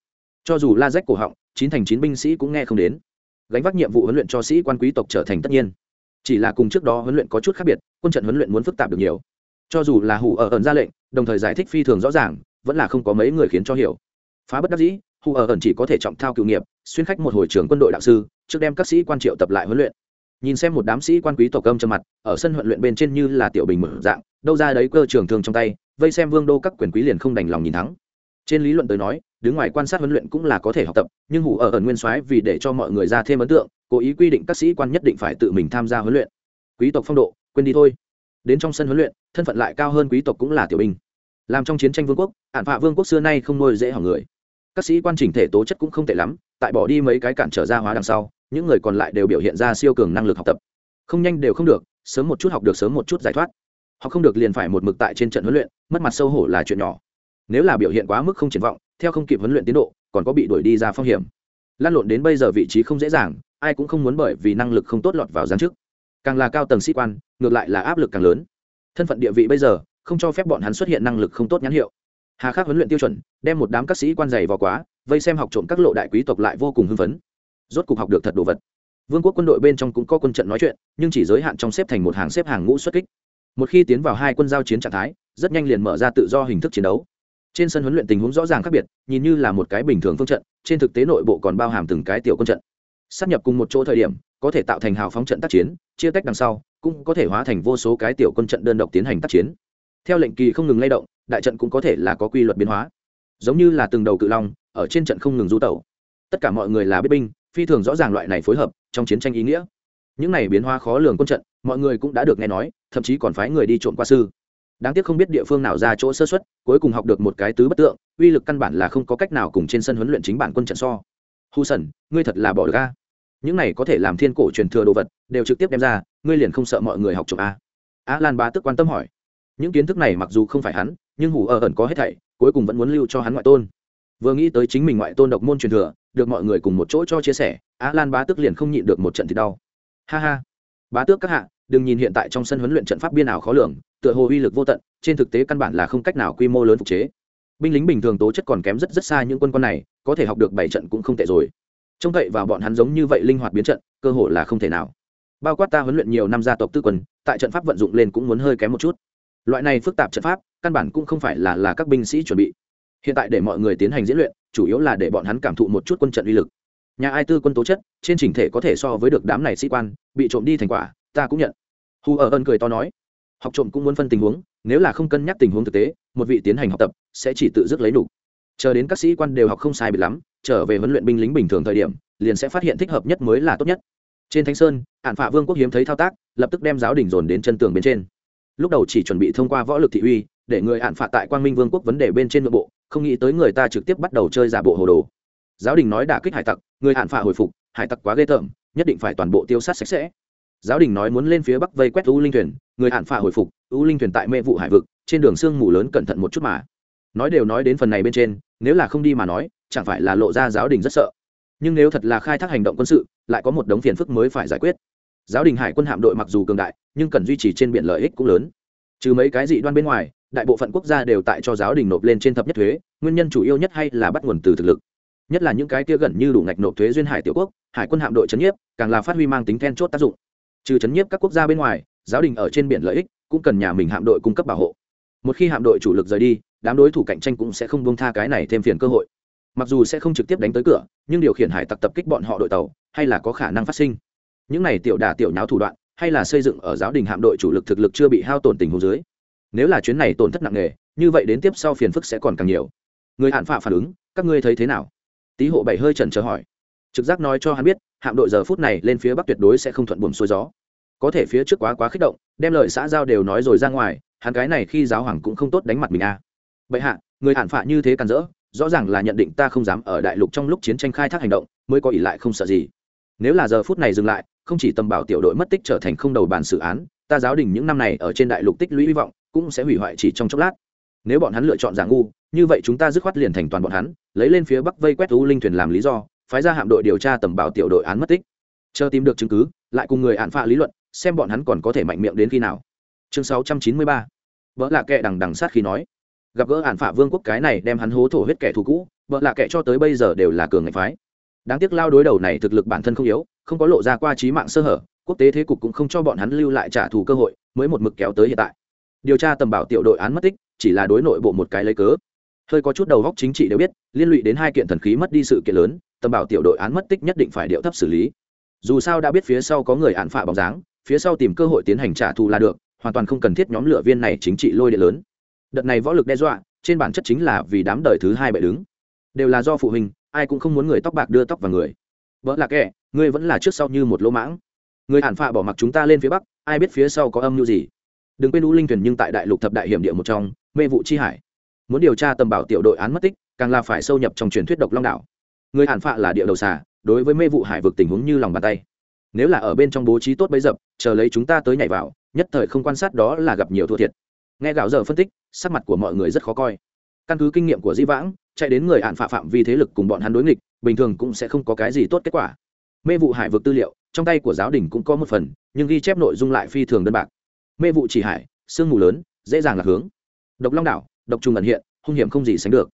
A: Cho dù la rách cổ họng, chín thành chín binh sĩ cũng nghe không đến. Gánh vác nhiệm vụ huấn luyện cho sĩ quan quý tộc trở thành tất nhiên. Chỉ là cùng trước đó huấn luyện có chút khác biệt, quân trận huấn luyện muốn phức tạp được nhiều. Cho dù là hủ ở ẩn ra lệnh, đồng thời giải thích phi thường rõ ràng, vẫn là không có mấy người khiến cho hiểu. Phá bất đắc dĩ, hù ở ẩn chỉ có thể trọng thao cựu nghiệp, xuyên khách một hồi trưởng quân đội đạo sư, trước đem các sĩ quan triệu tập lại huấn luyện. Nhìn xem một đám sĩ quan quý tộc âm trầm mặt, ở sân huấn luyện bên trên như là tiểu bình mở dạng, đâu ra đấy cơ trường thường trong tay vây xem vương đô các quyền quý liền không đành lòng nhìn thắng. Trên lý luận tới nói, đứng ngoài quan sát huấn luyện cũng là có thể học tập, nhưng hủ ở ẩn nguyên soái vì để cho mọi người ra thêm ấn tượng, cố ý quy định các sĩ quan nhất định phải tự mình tham gia huấn luyện. Quý tộc phong độ, quên đi thôi. Đến trong sân huấn luyện, thân phận lại cao hơn quý tộc cũng là tiểu binh. Làm trong chiến tranh vương quốc ạn phạ vương quốc xưa nay không nuôi dễ hỏng người. Các sĩ quan chỉnh thể tố chất cũng không tệ lắm, tại bỏ đi mấy cái cản trở ra hóa đằng sau, những người còn lại đều biểu hiện ra siêu cường năng lực học tập. Không nhanh đều không được, sớm một chút học được sớm một chút giải thoát họ không được liền phải một mực tại trên trận huấn luyện, mất mặt sâu hổ là chuyện nhỏ. Nếu là biểu hiện quá mức không triển vọng, theo không kịp huấn luyện tiến độ, còn có bị đuổi đi ra phong hiểm. Lan lộn đến bây giờ vị trí không dễ dàng, ai cũng không muốn bởi vì năng lực không tốt lọt vào giáng chức. Càng là cao tầng sĩ quan, ngược lại là áp lực càng lớn. Thân phận địa vị bây giờ, không cho phép bọn hắn xuất hiện năng lực không tốt nhãn hiệu. Hà khắc huấn luyện tiêu chuẩn, đem một đám các sĩ quan dày vào quá, vây xem học trộm các lộ đại quý tộc lại vô cùng hưng phấn. Rốt cục học được thật đồ vật. Vương quốc quân đội bên trong cũng có quân trận nói chuyện, nhưng chỉ giới hạn trong xếp thành một hàng xếp hàng ngũ xuất kích một khi tiến vào hai quân giao chiến trạng thái, rất nhanh liền mở ra tự do hình thức chiến đấu. Trên sân huấn luyện tình huống rõ ràng khác biệt, nhìn như là một cái bình thường phương trận, trên thực tế nội bộ còn bao hàm từng cái tiểu quân trận. Sắp nhập cùng một chỗ thời điểm, có thể tạo thành hào phóng trận tác chiến, chia tách đằng sau, cũng có thể hóa thành vô số cái tiểu quân trận đơn độc tiến hành tác chiến. Theo lệnh kỳ không ngừng lay động, đại trận cũng có thể là có quy luật biến hóa. Giống như là từng đầu cự long, ở trên trận không ngừng du tẩu. Tất cả mọi người là biết binh, phi thường rõ ràng loại này phối hợp trong chiến tranh ý nghĩa. Những này biến hóa khó lường quân trận, mọi người cũng đã được nghe nói thậm chí còn phái người đi trộm qua sư. Đáng tiếc không biết địa phương nào ra chỗ sơ xuất, cuối cùng học được một cái tứ bất tượng, uy lực căn bản là không có cách nào cùng trên sân huấn luyện chính bản quân trận so. Hu sần ngươi thật là bỏ được a. Những này có thể làm thiên cổ truyền thừa đồ vật, đều trực tiếp đem ra, ngươi liền không sợ mọi người học trộm a? A lan bá tức quan tâm hỏi. Những kiến thức này mặc dù không phải hắn, nhưng hủ ở ẩn có hết thảy, cuối cùng vẫn muốn lưu cho hắn ngoại tôn. Vừa nghĩ tới chính mình ngoại tôn độc môn truyền thừa, được mọi người cùng một chỗ cho chia sẻ á lan bá tước liền không nhịn được một trận thì đau. Ha ha. Bá tước các hạ đừng nhìn hiện tại trong sân huấn luyện trận pháp biên ảo khó lường, tựa hồ uy lực vô tận, trên thực tế căn bản là không cách nào quy mô lớn phục chế. Binh lính bình thường tố chất còn kém rất rất xa những quân quân này, có thể học được bảy trận cũng không tệ rồi. Trông cậy vào bọn hắn giống như vậy linh hoạt biến trận, cơ hội là không thể nào. Bao quát ta huấn luyện nhiều năm gia tộc tư quân, tại trận pháp vận dụng lên cũng muốn hơi kém một chút. Loại này phức tạp trận pháp, căn bản cũng không phải là là các binh sĩ chuẩn bị. Hiện tại để mọi người tiến hành diễn luyện, chủ yếu là để bọn hắn cảm thụ một chút quân trận uy lực. Nhà ai tư quân tố chất, trên chỉnh thể có thể so với được đám này sĩ quan, bị trộm đi thành quả ta cũng nhận. Hù ở ơn cười to nói. Học trộm cũng muốn phân tình huống, nếu là không cân nhắc tình huống thực tế, một vị tiến hành học tập, sẽ chỉ tự dứt lấy đủ. Chờ đến các sĩ quan đều học không sai bị lắm, trở về huấn luyện binh lính bình thường thời điểm, liền sẽ phát hiện thích hợp nhất mới là tốt nhất. Trên thánh sơn ạn phạ vương quốc hiếm thấy thao tác, lập tức đem giáo đình dồn đến chân tường bên trên. Lúc đầu chỉ chuẩn bị thông qua võ lực thị uy, để người ạn phạ tại quang minh vương quốc vấn đề bên trên nội bộ, không nghĩ tới người ta trực tiếp bắt đầu chơi giả bộ hồ đồ. Giáo đình nói đả kích hải tặc, người ạn phạ hồi phục, hải tặc quá ghê tởm, nhất định phải toàn bộ tiêu sát sạch sẽ giáo đình nói muốn lên phía bắc vây quét u linh thuyền, người hạn phạ hồi phục, u linh thuyền tại mê vụ hải vực, trên đường sương mù lớn cẩn thận một chút mà. Nói đều nói đến phần này bên trên, nếu là không đi mà nói, chẳng phải là lộ ra giáo đình rất sợ. Nhưng nếu thật là khai thác hành động quân sự, lại có một đống phiền phức mới phải giải quyết. Giáo đình hải quân hạm đội mặc dù cường đại, nhưng cần duy trì trên biển lợi ích cũng lớn. Trừ mấy cái dị đoan bên ngoài, đại bộ phận quốc gia đều tại cho giáo đình nộp lên trên thập nhất thuế, nguyên nhân chủ yếu nhất hay là bắt nguồn từ thực lực. Nhất là những cái kia gần như đủ ngạch nộp thuế duyên hải tiểu quốc, hải quân hạm đội trấn nhiếp, càng là phát huy mang tính then chốt tác dụng trừ chấn nhiếp các quốc gia bên ngoài, giáo đình ở trên biển lợi ích cũng cần nhà mình hạm đội cung cấp bảo hộ. Một khi hạm đội chủ lực rời đi, đám đối thủ cạnh tranh cũng sẽ không buông tha cái này thêm phiền cơ hội. Mặc dù sẽ không trực tiếp đánh tới cửa, nhưng điều khiển hải tặc tập kích bọn họ đội tàu, hay là có khả năng phát sinh. Những này tiểu đà tiểu nháo thủ đoạn, hay là xây dựng ở giáo đình hạm đội chủ lực thực lực chưa bị hao tổn tình hồ dưới. Nếu là chuyến này tổn thất nặng nề, như vậy đến tiếp sau phiền phức sẽ còn càng nhiều. Người hạn phạ phản ứng, các ngươi thấy thế nào? Tý hộ bảy hơi trần chờ hỏi trực giác nói cho hắn biết, hạm đội giờ phút này lên phía bắc tuyệt đối sẽ không thuận buồm xuôi gió. Có thể phía trước quá quá kích động, đem lời xã giao đều nói rồi ra ngoài, hắn cái này khi giáo hoàng cũng không tốt đánh mặt mình a à. vậy hạ, người hạn phạ như thế càn rỡ, rõ ràng là nhận định ta không dám ở đại lục trong lúc chiến tranh khai thác hành động, mới có ỷ lại không sợ gì. Nếu là giờ phút này dừng lại, không chỉ tầm bảo tiểu đội mất tích trở thành không đầu bàn xử án, ta giáo đình những năm này ở trên đại lục tích lũy hy vọng, cũng sẽ hủy hoại chỉ trong chốc lát. Nếu bọn hắn lựa chọn giả ngu, như vậy chúng ta dứt khoát liền thành toàn bọn hắn, lấy lên phía bắc vây quét u linh thuyền làm lý do phái ra hạm đội điều tra tầm bảo tiểu đội án mất tích. Chờ tìm được chứng cứ, lại cùng người án phạ lý luận, xem bọn hắn còn có thể mạnh miệng đến khi nào. Chương 693. vợ lạ kệ đằng đằng sát khi nói. Gặp gỡ án phạ vương quốc cái này đem hắn hố thổ huyết kẻ thù cũ vợ lạ kệ cho tới bây giờ đều là cường ngạch phái. Đáng tiếc lao đối đầu này thực lực bản thân không yếu, không có lộ ra qua trí mạng sơ hở, quốc tế thế cục cũng không cho bọn hắn lưu lại trả thù cơ hội, mới một mực kéo tới hiện tại. Điều tra tầm bảo tiểu đội án mất tích, chỉ là đối nội bộ một cái lấy cớ. Hơi có chút đầu góc chính trị đều biết, liên lụy đến hai kiện thần khí mất đi sự kiện lớn tầm bảo tiểu đội án mất tích nhất định phải điệu thấp xử lý. Dù sao đã biết phía sau có người án phạ bóng dáng, phía sau tìm cơ hội tiến hành trả thù là được, hoàn toàn không cần thiết nhóm lửa viên này chính trị lôi điện lớn. Đợt này võ lực đe dọa, trên bản chất chính là vì đám đời thứ hai bệ đứng. Đều là do phụ huynh, ai cũng không muốn người tóc bạc đưa tóc vào người. Vợ là kẻ, ngươi vẫn là trước sau như một lỗ mãng. Người hàn phạ bỏ mặc chúng ta lên phía bắc, ai biết phía sau có âm mưu gì. Đừng quên u linh thuyền nhưng tại đại lục thập đại hiểm địa một trong, mê vụ chi hải. Muốn điều tra tầm bảo tiểu đội án mất tích, càng là phải sâu nhập trong truyền thuyết độc long đảo người hàn phạ là địa đầu xà, đối với mê vụ hải vực tình huống như lòng bàn tay. Nếu là ở bên trong bố trí tốt bấy dập, chờ lấy chúng ta tới nhảy vào, nhất thời không quan sát đó là gặp nhiều thua thiệt. Nghe gạo giờ phân tích, sắc mặt của mọi người rất khó coi. Căn cứ kinh nghiệm của di vãng, chạy đến người hạn phạ phạm vi thế lực cùng bọn hắn đối nghịch, bình thường cũng sẽ không có cái gì tốt kết quả. Mê vụ hải vực tư liệu, trong tay của giáo đình cũng có một phần, nhưng ghi chép nội dung lại phi thường đơn bạc. Mê vụ chỉ hải, sương mù lớn, dễ dàng là hướng. Độc long đảo, độc trùng ẩn hiện, hung hiểm không gì sánh được.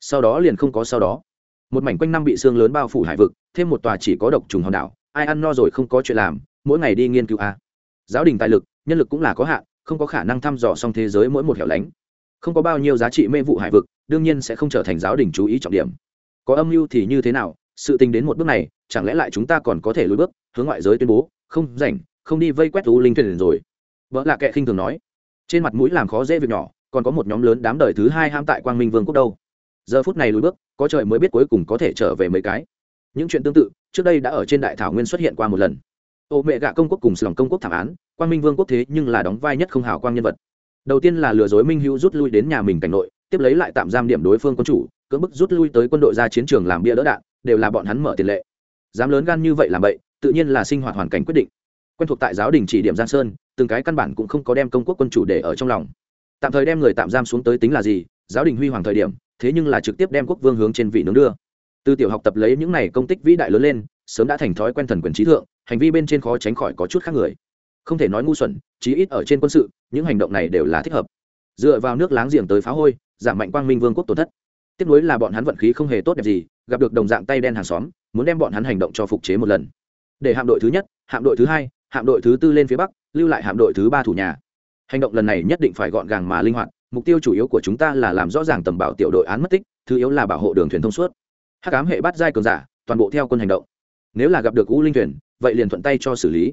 A: Sau đó liền không có sau đó một mảnh quanh năm bị xương lớn bao phủ hải vực, thêm một tòa chỉ có độc trùng hòn đảo, ai ăn no rồi không có chuyện làm, mỗi ngày đi nghiên cứu a. Giáo đình tài lực, nhân lực cũng là có hạn, không có khả năng thăm dò xong thế giới mỗi một hẻo lánh. Không có bao nhiêu giá trị mê vụ hải vực, đương nhiên sẽ không trở thành giáo đình chú ý trọng điểm. Có âm mưu thì như thế nào, sự tình đến một bước này, chẳng lẽ lại chúng ta còn có thể lùi bước, hướng ngoại giới tuyên bố, không rảnh, không đi vây quét u linh thuyền rồi? Vợ là kệ khinh thường nói. Trên mặt mũi làm khó dễ việc nhỏ, còn có một nhóm lớn đám đời thứ hai ham tại quang minh vương quốc đâu? Giờ phút này lùi bước, có trời mới biết cuối cùng có thể trở về mấy cái. Những chuyện tương tự, trước đây đã ở trên đại thảo nguyên xuất hiện qua một lần. Ô mẹ gạ công quốc cùng lòng công quốc thảm án, quang minh vương quốc thế nhưng là đóng vai nhất không hào quang nhân vật. Đầu tiên là lừa dối minh hữu rút lui đến nhà mình cảnh nội, tiếp lấy lại tạm giam điểm đối phương quân chủ, cưỡng bức rút lui tới quân đội ra chiến trường làm bia đỡ đạn, đều là bọn hắn mở tiền lệ. Dám lớn gan như vậy làm vậy tự nhiên là sinh hoạt hoàn cảnh quyết định. Quen thuộc tại giáo đình chỉ điểm giang sơn, từng cái căn bản cũng không có đem công quốc quân chủ để ở trong lòng. Tạm thời đem người tạm giam xuống tới tính là gì, giáo đình huy hoàng thời điểm thế nhưng là trực tiếp đem quốc vương hướng trên vị nướng đưa. Từ tiểu học tập lấy những này công tích vĩ đại lớn lên, sớm đã thành thói quen thần quyền trí thượng, hành vi bên trên khó tránh khỏi có chút khác người. Không thể nói ngu xuẩn, chí ít ở trên quân sự, những hành động này đều là thích hợp. Dựa vào nước láng giềng tới phá hôi, giảm mạnh quang minh vương quốc tổn thất. Tiếp nối là bọn hắn vận khí không hề tốt đẹp gì, gặp được đồng dạng tay đen hàng xóm, muốn đem bọn hắn hành động cho phục chế một lần. Để hạm đội thứ nhất, hạm đội thứ hai, hạm đội thứ tư lên phía bắc, lưu lại hạm đội thứ ba thủ nhà. Hành động lần này nhất định phải gọn gàng mà linh hoạt mục tiêu chủ yếu của chúng ta là làm rõ ràng tầm bảo tiểu đội án mất tích, thứ yếu là bảo hộ đường thuyền thông suốt. Hắc ám hệ bắt giai cường giả, toàn bộ theo quân hành động. Nếu là gặp được u linh thuyền, vậy liền thuận tay cho xử lý.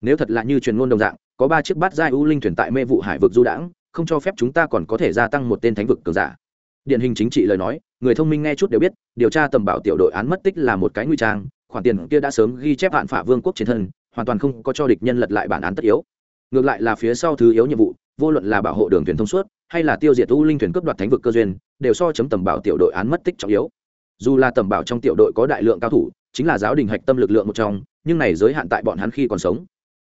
A: Nếu thật là như truyền ngôn đồng dạng, có ba chiếc bát giai u linh thuyền tại mê vụ hải vực du đãng, không cho phép chúng ta còn có thể gia tăng một tên thánh vực cường giả. Điển hình chính trị lời nói, người thông minh nghe chút đều biết, điều tra tầm bảo tiểu đội án mất tích là một cái nguy trang, khoản tiền kia đã sớm ghi chép hạn phả vương quốc trên thân, hoàn toàn không có cho địch nhân lật lại bản án tất yếu. Ngược lại là phía sau thứ yếu nhiệm vụ, vô luận là bảo hộ đường thuyền thông suốt hay là tiêu diệt u linh thuyền cướp đoạt thánh vực cơ duyên, đều so chấm tầm bảo tiểu đội án mất tích trọng yếu. Dù là tầm bảo trong tiểu đội có đại lượng cao thủ, chính là giáo đình hạch tâm lực lượng một trong, nhưng này giới hạn tại bọn hắn khi còn sống.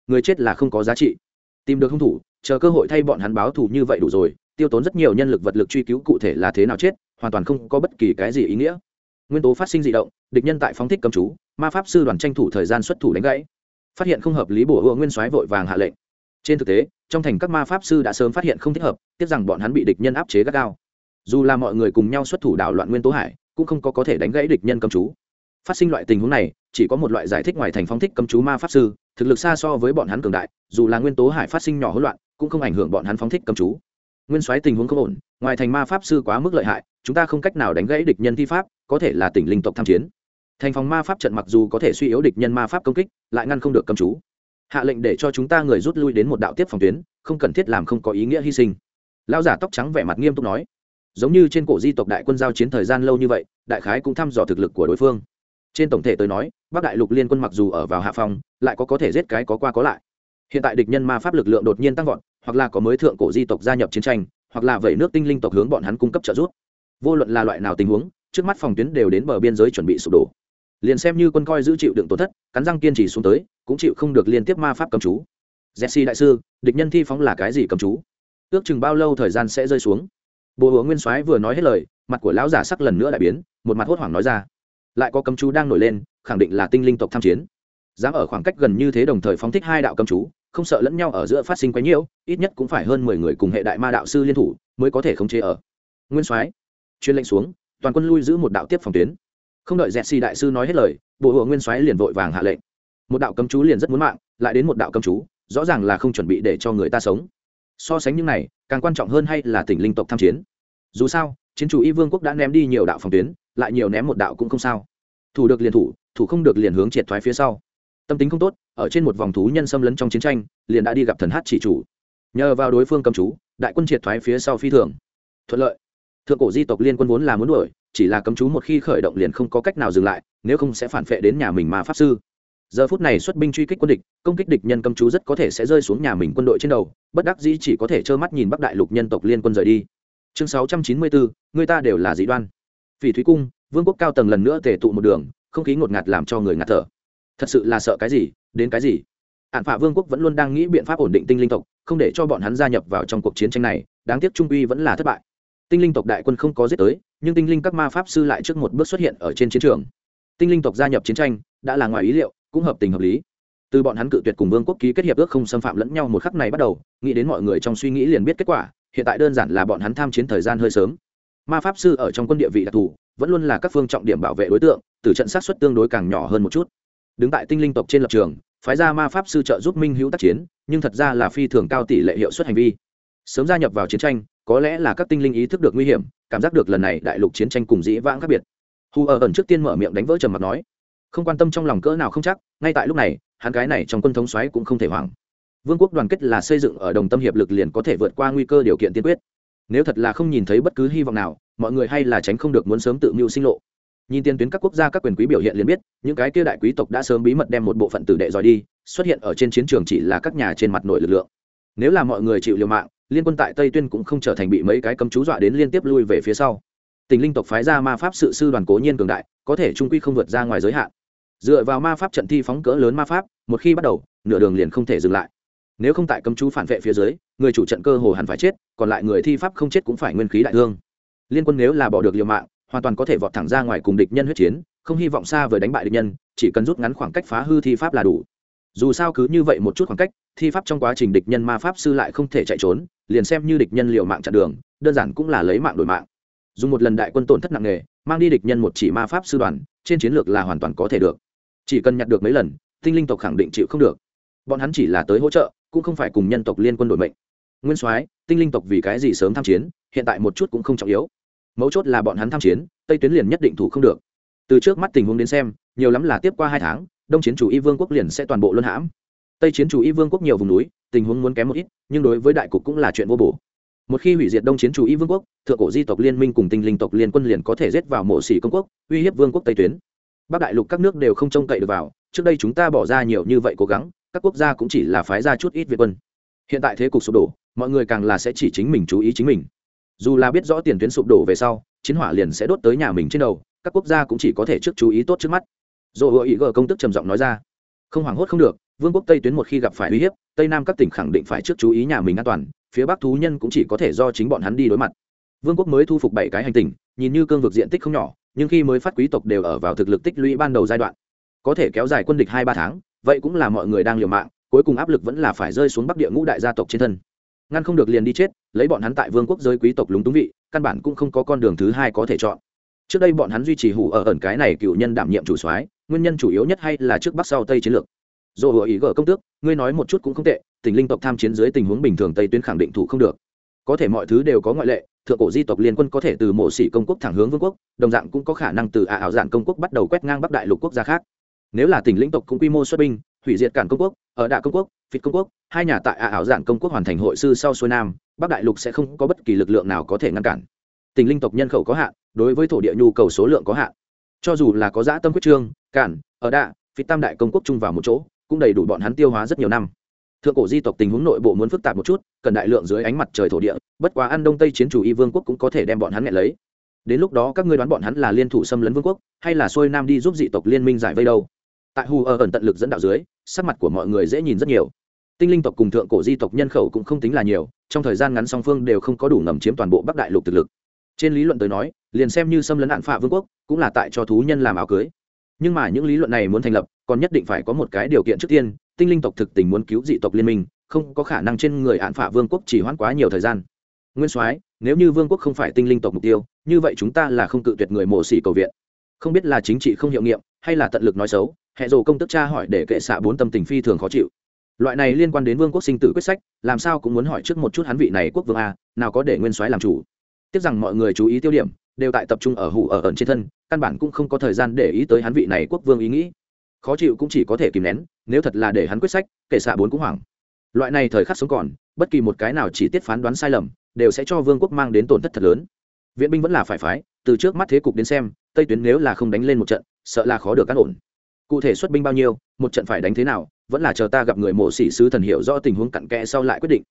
A: Người chết là không có giá trị. Tìm được hung thủ, chờ cơ hội thay bọn hắn báo thù như vậy đủ rồi, tiêu tốn rất nhiều nhân lực vật lực truy cứu cụ thể là thế nào chết, hoàn toàn không có bất kỳ cái gì ý nghĩa. Nguyên tố phát sinh d ị động, địch nhân tại phóng thích cầm chú, ma pháp sư đoàn tranh thủ thời gian xuất thủ đánh gãy. Phát hiện không hợp lý bổ ựa nguyên soái vội vàng hạ lệnh trên thực tế, trong thành các ma pháp sư đã sớm phát hiện không thích hợp, tiếc rằng bọn hắn bị địch nhân áp chế gắt gao. Dù là mọi người cùng nhau xuất thủ đảo loạn nguyên tố hải, cũng không có có thể đánh gãy địch nhân cầm chú. Phát sinh loại tình huống này, chỉ có một loại giải thích ngoài thành phong thích cầm chú ma pháp sư, thực lực xa so với bọn hắn cường đại, dù là nguyên tố hải phát sinh nhỏ hỗn loạn, cũng không ảnh hưởng bọn hắn phóng thích cầm chú. Nguyên soái tình huống không ổn, ngoài thành ma pháp sư quá mức lợi hại, chúng ta không cách nào đánh gãy địch nhân thi pháp, có thể là tỉnh linh tộc tham chiến. Thành phòng ma pháp trận mặc dù có thể suy yếu địch nhân ma pháp công kích, lại ngăn không được cầm chú hạ lệnh để cho chúng ta người rút lui đến một đạo tiếp phòng tuyến, không cần thiết làm không có ý nghĩa hy sinh. Lão giả tóc trắng vẻ mặt nghiêm túc nói. Giống như trên cổ di tộc đại quân giao chiến thời gian lâu như vậy, đại khái cũng thăm dò thực lực của đối phương. Trên tổng thể tới nói, bắc đại lục liên quân mặc dù ở vào hạ phòng lại có có thể giết cái có qua có lại. Hiện tại địch nhân ma pháp lực lượng đột nhiên tăng vọt, hoặc là có mới thượng cổ di tộc gia nhập chiến tranh, hoặc là vẩy nước tinh linh tộc hướng bọn hắn cung cấp trợ giúp. Vô luận là loại nào tình huống, trước mắt phòng tuyến đều đến bờ biên giới chuẩn bị sụp đổ. Liền xem như quân coi giữ chịu đựng tổn thất cắn răng kiên trì xuống tới, cũng chịu không được liên tiếp ma pháp cầm chú. Jesse đại sư, địch nhân thi phóng là cái gì cầm chú? Ước chừng bao lâu thời gian sẽ rơi xuống? Bộ hứa nguyên soái vừa nói hết lời, mặt của lão giả sắc lần nữa lại biến, một mặt hốt hoảng nói ra. Lại có cầm chú đang nổi lên, khẳng định là tinh linh tộc tham chiến. Dám ở khoảng cách gần như thế đồng thời phóng thích hai đạo cầm chú, không sợ lẫn nhau ở giữa phát sinh quấy nhiễu ít nhất cũng phải hơn mười người cùng hệ đại ma đạo sư liên thủ mới có thể khống chế ở. Nguyên soái chuyên lệnh xuống, toàn quân lui giữ một đạo tiếp phòng tuyến không đợi dẹt xì đại sư nói hết lời, bộ hộ nguyên soái liền vội vàng hạ lệnh. Một đạo cấm chú liền rất muốn mạng, lại đến một đạo cấm chú, rõ ràng là không chuẩn bị để cho người ta sống. So sánh những này, càng quan trọng hơn hay là tỉnh linh tộc tham chiến. Dù sao, chiến chủ y vương quốc đã ném đi nhiều đạo phòng tuyến, lại nhiều ném một đạo cũng không sao. Thủ được liền thủ thủ không được liền hướng triệt thoái phía sau. Tâm tính không tốt, ở trên một vòng thú nhân xâm lấn trong chiến tranh, liền đã đi gặp thần hát chỉ chủ. Nhờ vào đối phương cầm chú, đại quân triệt thoái phía sau phi thường. Thuận lợi. Thượng cổ di tộc liên quân vốn là muốn đuổi chỉ là cấm chú một khi khởi động liền không có cách nào dừng lại, nếu không sẽ phản phệ đến nhà mình mà pháp sư. Giờ phút này xuất binh truy kích quân địch, công kích địch nhân cấm chú rất có thể sẽ rơi xuống nhà mình quân đội trên đầu, bất đắc dĩ chỉ có thể trơ mắt nhìn bắc đại lục nhân tộc liên quân rời đi. Chương sáu trăm chín mươi bốn người ta đều là dị đoan. Phỉ thúy cung, vương quốc cao tầng lần nữa tề tụ một đường, không khí ngột ngạt làm cho người ngạt thở. Thật sự là sợ cái gì, đến cái gì? Ạn phạ vương quốc vẫn luôn đang nghĩ biện pháp ổn định tinh linh tộc, không để cho bọn hắn gia nhập vào trong cuộc chiến tranh này, đáng tiếc trung uy vẫn là thất bại. Tinh linh tộc đại quân không có giết tới nhưng tinh linh các ma pháp sư lại trước một bước xuất hiện ở trên chiến trường. Tinh linh tộc gia nhập chiến tranh, đã là ngoài ý liệu, cũng hợp tình hợp lý. Từ bọn hắn cự tuyệt cùng vương quốc ký kết hiệp ước không xâm phạm lẫn nhau một khắc này bắt đầu, nghĩ đến mọi người trong suy nghĩ liền biết kết quả, hiện tại đơn giản là bọn hắn tham chiến thời gian hơi sớm. Ma pháp sư ở trong quân địa vị đặc thù, vẫn luôn là các phương trọng điểm bảo vệ đối tượng, từ trận sát xuất tương đối càng nhỏ hơn một chút. Đứng tại tinh linh tộc trên lập trường, phái ra ma pháp sư trợ giúp minh hữu tác chiến, nhưng thật ra là phi thường cao tỷ lệ hiệu suất hành vi. Sớm gia nhập vào chiến tranh có lẽ là các tinh linh ý thức được nguy hiểm, cảm giác được lần này đại lục chiến tranh cùng dĩ vãng khác biệt. Hù ở ẩn trước tiên mở miệng đánh vỡ trầm mặt nói, không quan tâm trong lòng cỡ nào không chắc, ngay tại lúc này, hắn cái này trong quân thống xoáy cũng không thể hoảng. Vương quốc đoàn kết là xây dựng ở đồng tâm hiệp lực liền có thể vượt qua nguy cơ điều kiện tiên quyết. Nếu thật là không nhìn thấy bất cứ hy vọng nào, mọi người hay là tránh không được muốn sớm tự mưu sinh lộ. Nhìn tiên tuyến các quốc gia các quyền quý biểu hiện liền biết, những cái kia đại quý tộc đã sớm bí mật đem một bộ phận tử đệ dòi đi, xuất hiện ở trên chiến trường chỉ là các nhà trên mặt nội lực lượng. Nếu là mọi người chịu liều mạng liên quân tại tây tuyên cũng không trở thành bị mấy cái cấm chú dọa đến liên tiếp lui về phía sau. Tình linh tộc phái ra ma pháp sự sư đoàn cố nhiên cường đại, có thể trung quy không vượt ra ngoài giới hạn. Dựa vào ma pháp trận thi phóng cỡ lớn ma pháp, một khi bắt đầu, nửa đường liền không thể dừng lại. Nếu không tại cấm chú phản vệ phía dưới, người chủ trận cơ hồ hẳn phải chết, còn lại người thi pháp không chết cũng phải nguyên khí đại thương. Liên quân nếu là bỏ được liều mạng, hoàn toàn có thể vọt thẳng ra ngoài cùng địch nhân huyết chiến, không hy vọng xa với đánh bại địch nhân, chỉ cần rút ngắn khoảng cách phá hư thi pháp là đủ. Dù sao cứ như vậy một chút khoảng cách thi pháp trong quá trình địch nhân ma pháp sư lại không thể chạy trốn, liền xem như địch nhân liệu mạng chặn đường, đơn giản cũng là lấy mạng đổi mạng. Dùng một lần đại quân tổn thất nặng nề, mang đi địch nhân một chỉ ma pháp sư đoàn, trên chiến lược là hoàn toàn có thể được. Chỉ cần nhặt được mấy lần, tinh linh tộc khẳng định chịu không được. Bọn hắn chỉ là tới hỗ trợ, cũng không phải cùng nhân tộc liên quân đổi mệnh. Nguyên soái, tinh linh tộc vì cái gì sớm tham chiến, hiện tại một chút cũng không trọng yếu. Mấu chốt là bọn hắn tham chiến, tây tuyến liền nhất định thủ không được. Từ trước mắt tình huống đến xem, nhiều lắm là tiếp qua hai tháng, đông chiến chủ y vương quốc liền sẽ toàn bộ luân hãm tây chiến chủ y vương quốc nhiều vùng núi, tình huống muốn kém một ít, nhưng đối với đại cục cũng là chuyện vô bổ. Một khi hủy diệt đông chiến chủ y vương quốc, thượng cổ di tộc liên minh cùng tinh linh tộc liên quân liền có thể rết vào mộ xỉ công quốc, uy hiếp vương quốc tây tuyến. Bắc đại lục các nước đều không trông cậy được vào, trước đây chúng ta bỏ ra nhiều như vậy cố gắng, các quốc gia cũng chỉ là phái ra chút ít việt quân. Hiện tại thế cục sụp đổ, mọi người càng là sẽ chỉ chính mình chú ý chính mình. Dù là biết rõ tiền tuyến sụp đổ về sau, chiến hỏa liền sẽ đốt tới nhà mình trên đầu, các quốc gia cũng chỉ có thể trước chú ý tốt trước mắt. Rồi hội ý gờ công tức trầm giọng nói ra. Không hoảng hốt không được vương quốc tây tuyến một khi gặp phải uy hiếp tây nam các tỉnh khẳng định phải trước chú ý nhà mình an toàn phía bắc thú nhân cũng chỉ có thể do chính bọn hắn đi đối mặt vương quốc mới thu phục bảy cái hành tinh nhìn như cương vực diện tích không nhỏ nhưng khi mới phát quý tộc đều ở vào thực lực tích lũy ban đầu giai đoạn có thể kéo dài quân địch hai ba tháng vậy cũng là mọi người đang liều mạng cuối cùng áp lực vẫn là phải rơi xuống bắc địa ngũ đại gia tộc trên thân ngăn không được liền đi chết lấy bọn hắn tại vương quốc giới quý tộc lúng túng vị căn bản cũng không có con đường thứ hai có thể chọn trước đây bọn hắn duy trì hủ ở ẩn cái này cựu nhân đảm nhiệm chủ soái nguyên nhân chủ yếu nhất hay là trước bắc sau tây chiến lược dù hựa ý gở công tước, ngươi nói một chút cũng không tệ, tình linh tộc tham chiến dưới tình huống bình thường tây tuyến khẳng định thủ không được. Có thể mọi thứ đều có ngoại lệ, thượng cổ di tộc liên quân có thể từ mộ sĩ công quốc thẳng hướng vương quốc, đồng dạng cũng có khả năng từ ả ảo dạng công quốc bắt đầu quét ngang bắc đại lục quốc gia khác. Nếu là tỉnh lĩnh tộc cũng quy mô xuất binh, hủy diệt cản công quốc, ở đạ công quốc phịt công quốc, hai nhà tại ả ảo dạng công quốc hoàn thành hội sư sau xuôi nam, bắc đại lục sẽ không có bất kỳ lực lượng nào có thể ngăn cản. Tỉnh linh tộc nhân khẩu có hạn, đối với thổ địa nhu cầu số lượng có hạn. Cho dù là có dã tâm quyết trương, cản, ở đạ phịt tam đại công quốc chung vào một chỗ cũng đầy đủ bọn hắn tiêu hóa rất nhiều năm. Thượng cổ di tộc tình huống nội bộ muốn phức tạp một chút, cần đại lượng dưới ánh mặt trời thổ địa, bất quá ăn đông tây chiến chủ y vương quốc cũng có thể đem bọn hắn nghẹn lấy. Đến lúc đó các ngươi đoán bọn hắn là liên thủ xâm lấn vương quốc, hay là xuôi nam đi giúp dị tộc liên minh giải vây đâu? Tại hù ở ẩn tận lực dẫn đạo dưới, sắc mặt của mọi người dễ nhìn rất nhiều. Tinh linh tộc cùng thượng cổ di tộc nhân khẩu cũng không tính là nhiều, trong thời gian ngắn song phương đều không có đủ ngầm chiếm toàn bộ bắc đại lục thực lực. Trên lý luận tới nói, liền xem như xâm lấn hạn phạ vương quốc, cũng là tại cho thú nhân làm áo cưới. Nhưng mà những lý luận này muốn thành lập còn nhất định phải có một cái điều kiện trước tiên, tinh linh tộc thực tình muốn cứu dị tộc liên minh, không có khả năng trên người hạn phả vương quốc chỉ hoãn quá nhiều thời gian. Nguyên soái, nếu như vương quốc không phải tinh linh tộc mục tiêu, như vậy chúng ta là không cự tuyệt người mộ xỉ cầu viện. Không biết là chính trị không hiệu nghiệm, hay là tận lực nói xấu, hệ dồ công tức cha hỏi để kệ xạ bốn tâm tình phi thường khó chịu. Loại này liên quan đến vương quốc sinh tử quyết sách, làm sao cũng muốn hỏi trước một chút hắn vị này quốc vương a, nào có để nguyên soái làm chủ. Tiếc rằng mọi người chú ý tiêu điểm, đều tại tập trung ở hủ ở ẩn trên thân, căn bản cũng không có thời gian để ý tới hắn vị này quốc vương ý nghĩ khó chịu cũng chỉ có thể kìm nén, nếu thật là để hắn quyết sách, kệ xạ bốn cũng hoảng. Loại này thời khắc sống còn, bất kỳ một cái nào chỉ tiết phán đoán sai lầm, đều sẽ cho vương quốc mang đến tổn thất thật lớn. Viện binh vẫn là phải phái, từ trước mắt thế cục đến xem, tây tuyến nếu là không đánh lên một trận, sợ là khó được cắt ổn. Cụ thể xuất binh bao nhiêu, một trận phải đánh thế nào, vẫn là chờ ta gặp người mộ sĩ sứ thần hiểu rõ tình huống cặn kẽ sau lại quyết định.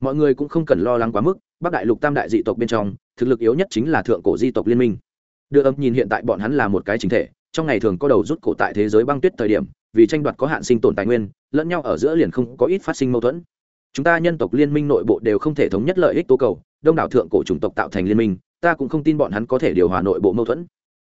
A: Mọi người cũng không cần lo lắng quá mức, bắc đại lục tam đại dị tộc bên trong, thực lực yếu nhất chính là thượng cổ di tộc liên minh. Đưa âm nhìn hiện tại bọn hắn là một cái chính thể trong ngày thường có đầu rút cổ tại thế giới băng tuyết thời điểm, vì tranh đoạt có hạn sinh tồn tài nguyên, lẫn nhau ở giữa liền không có ít phát sinh mâu thuẫn. Chúng ta nhân tộc liên minh nội bộ đều không thể thống nhất lợi ích tố cầu, đông đảo thượng cổ chủng tộc tạo thành liên minh, ta cũng không tin bọn hắn có thể điều hòa nội bộ mâu thuẫn.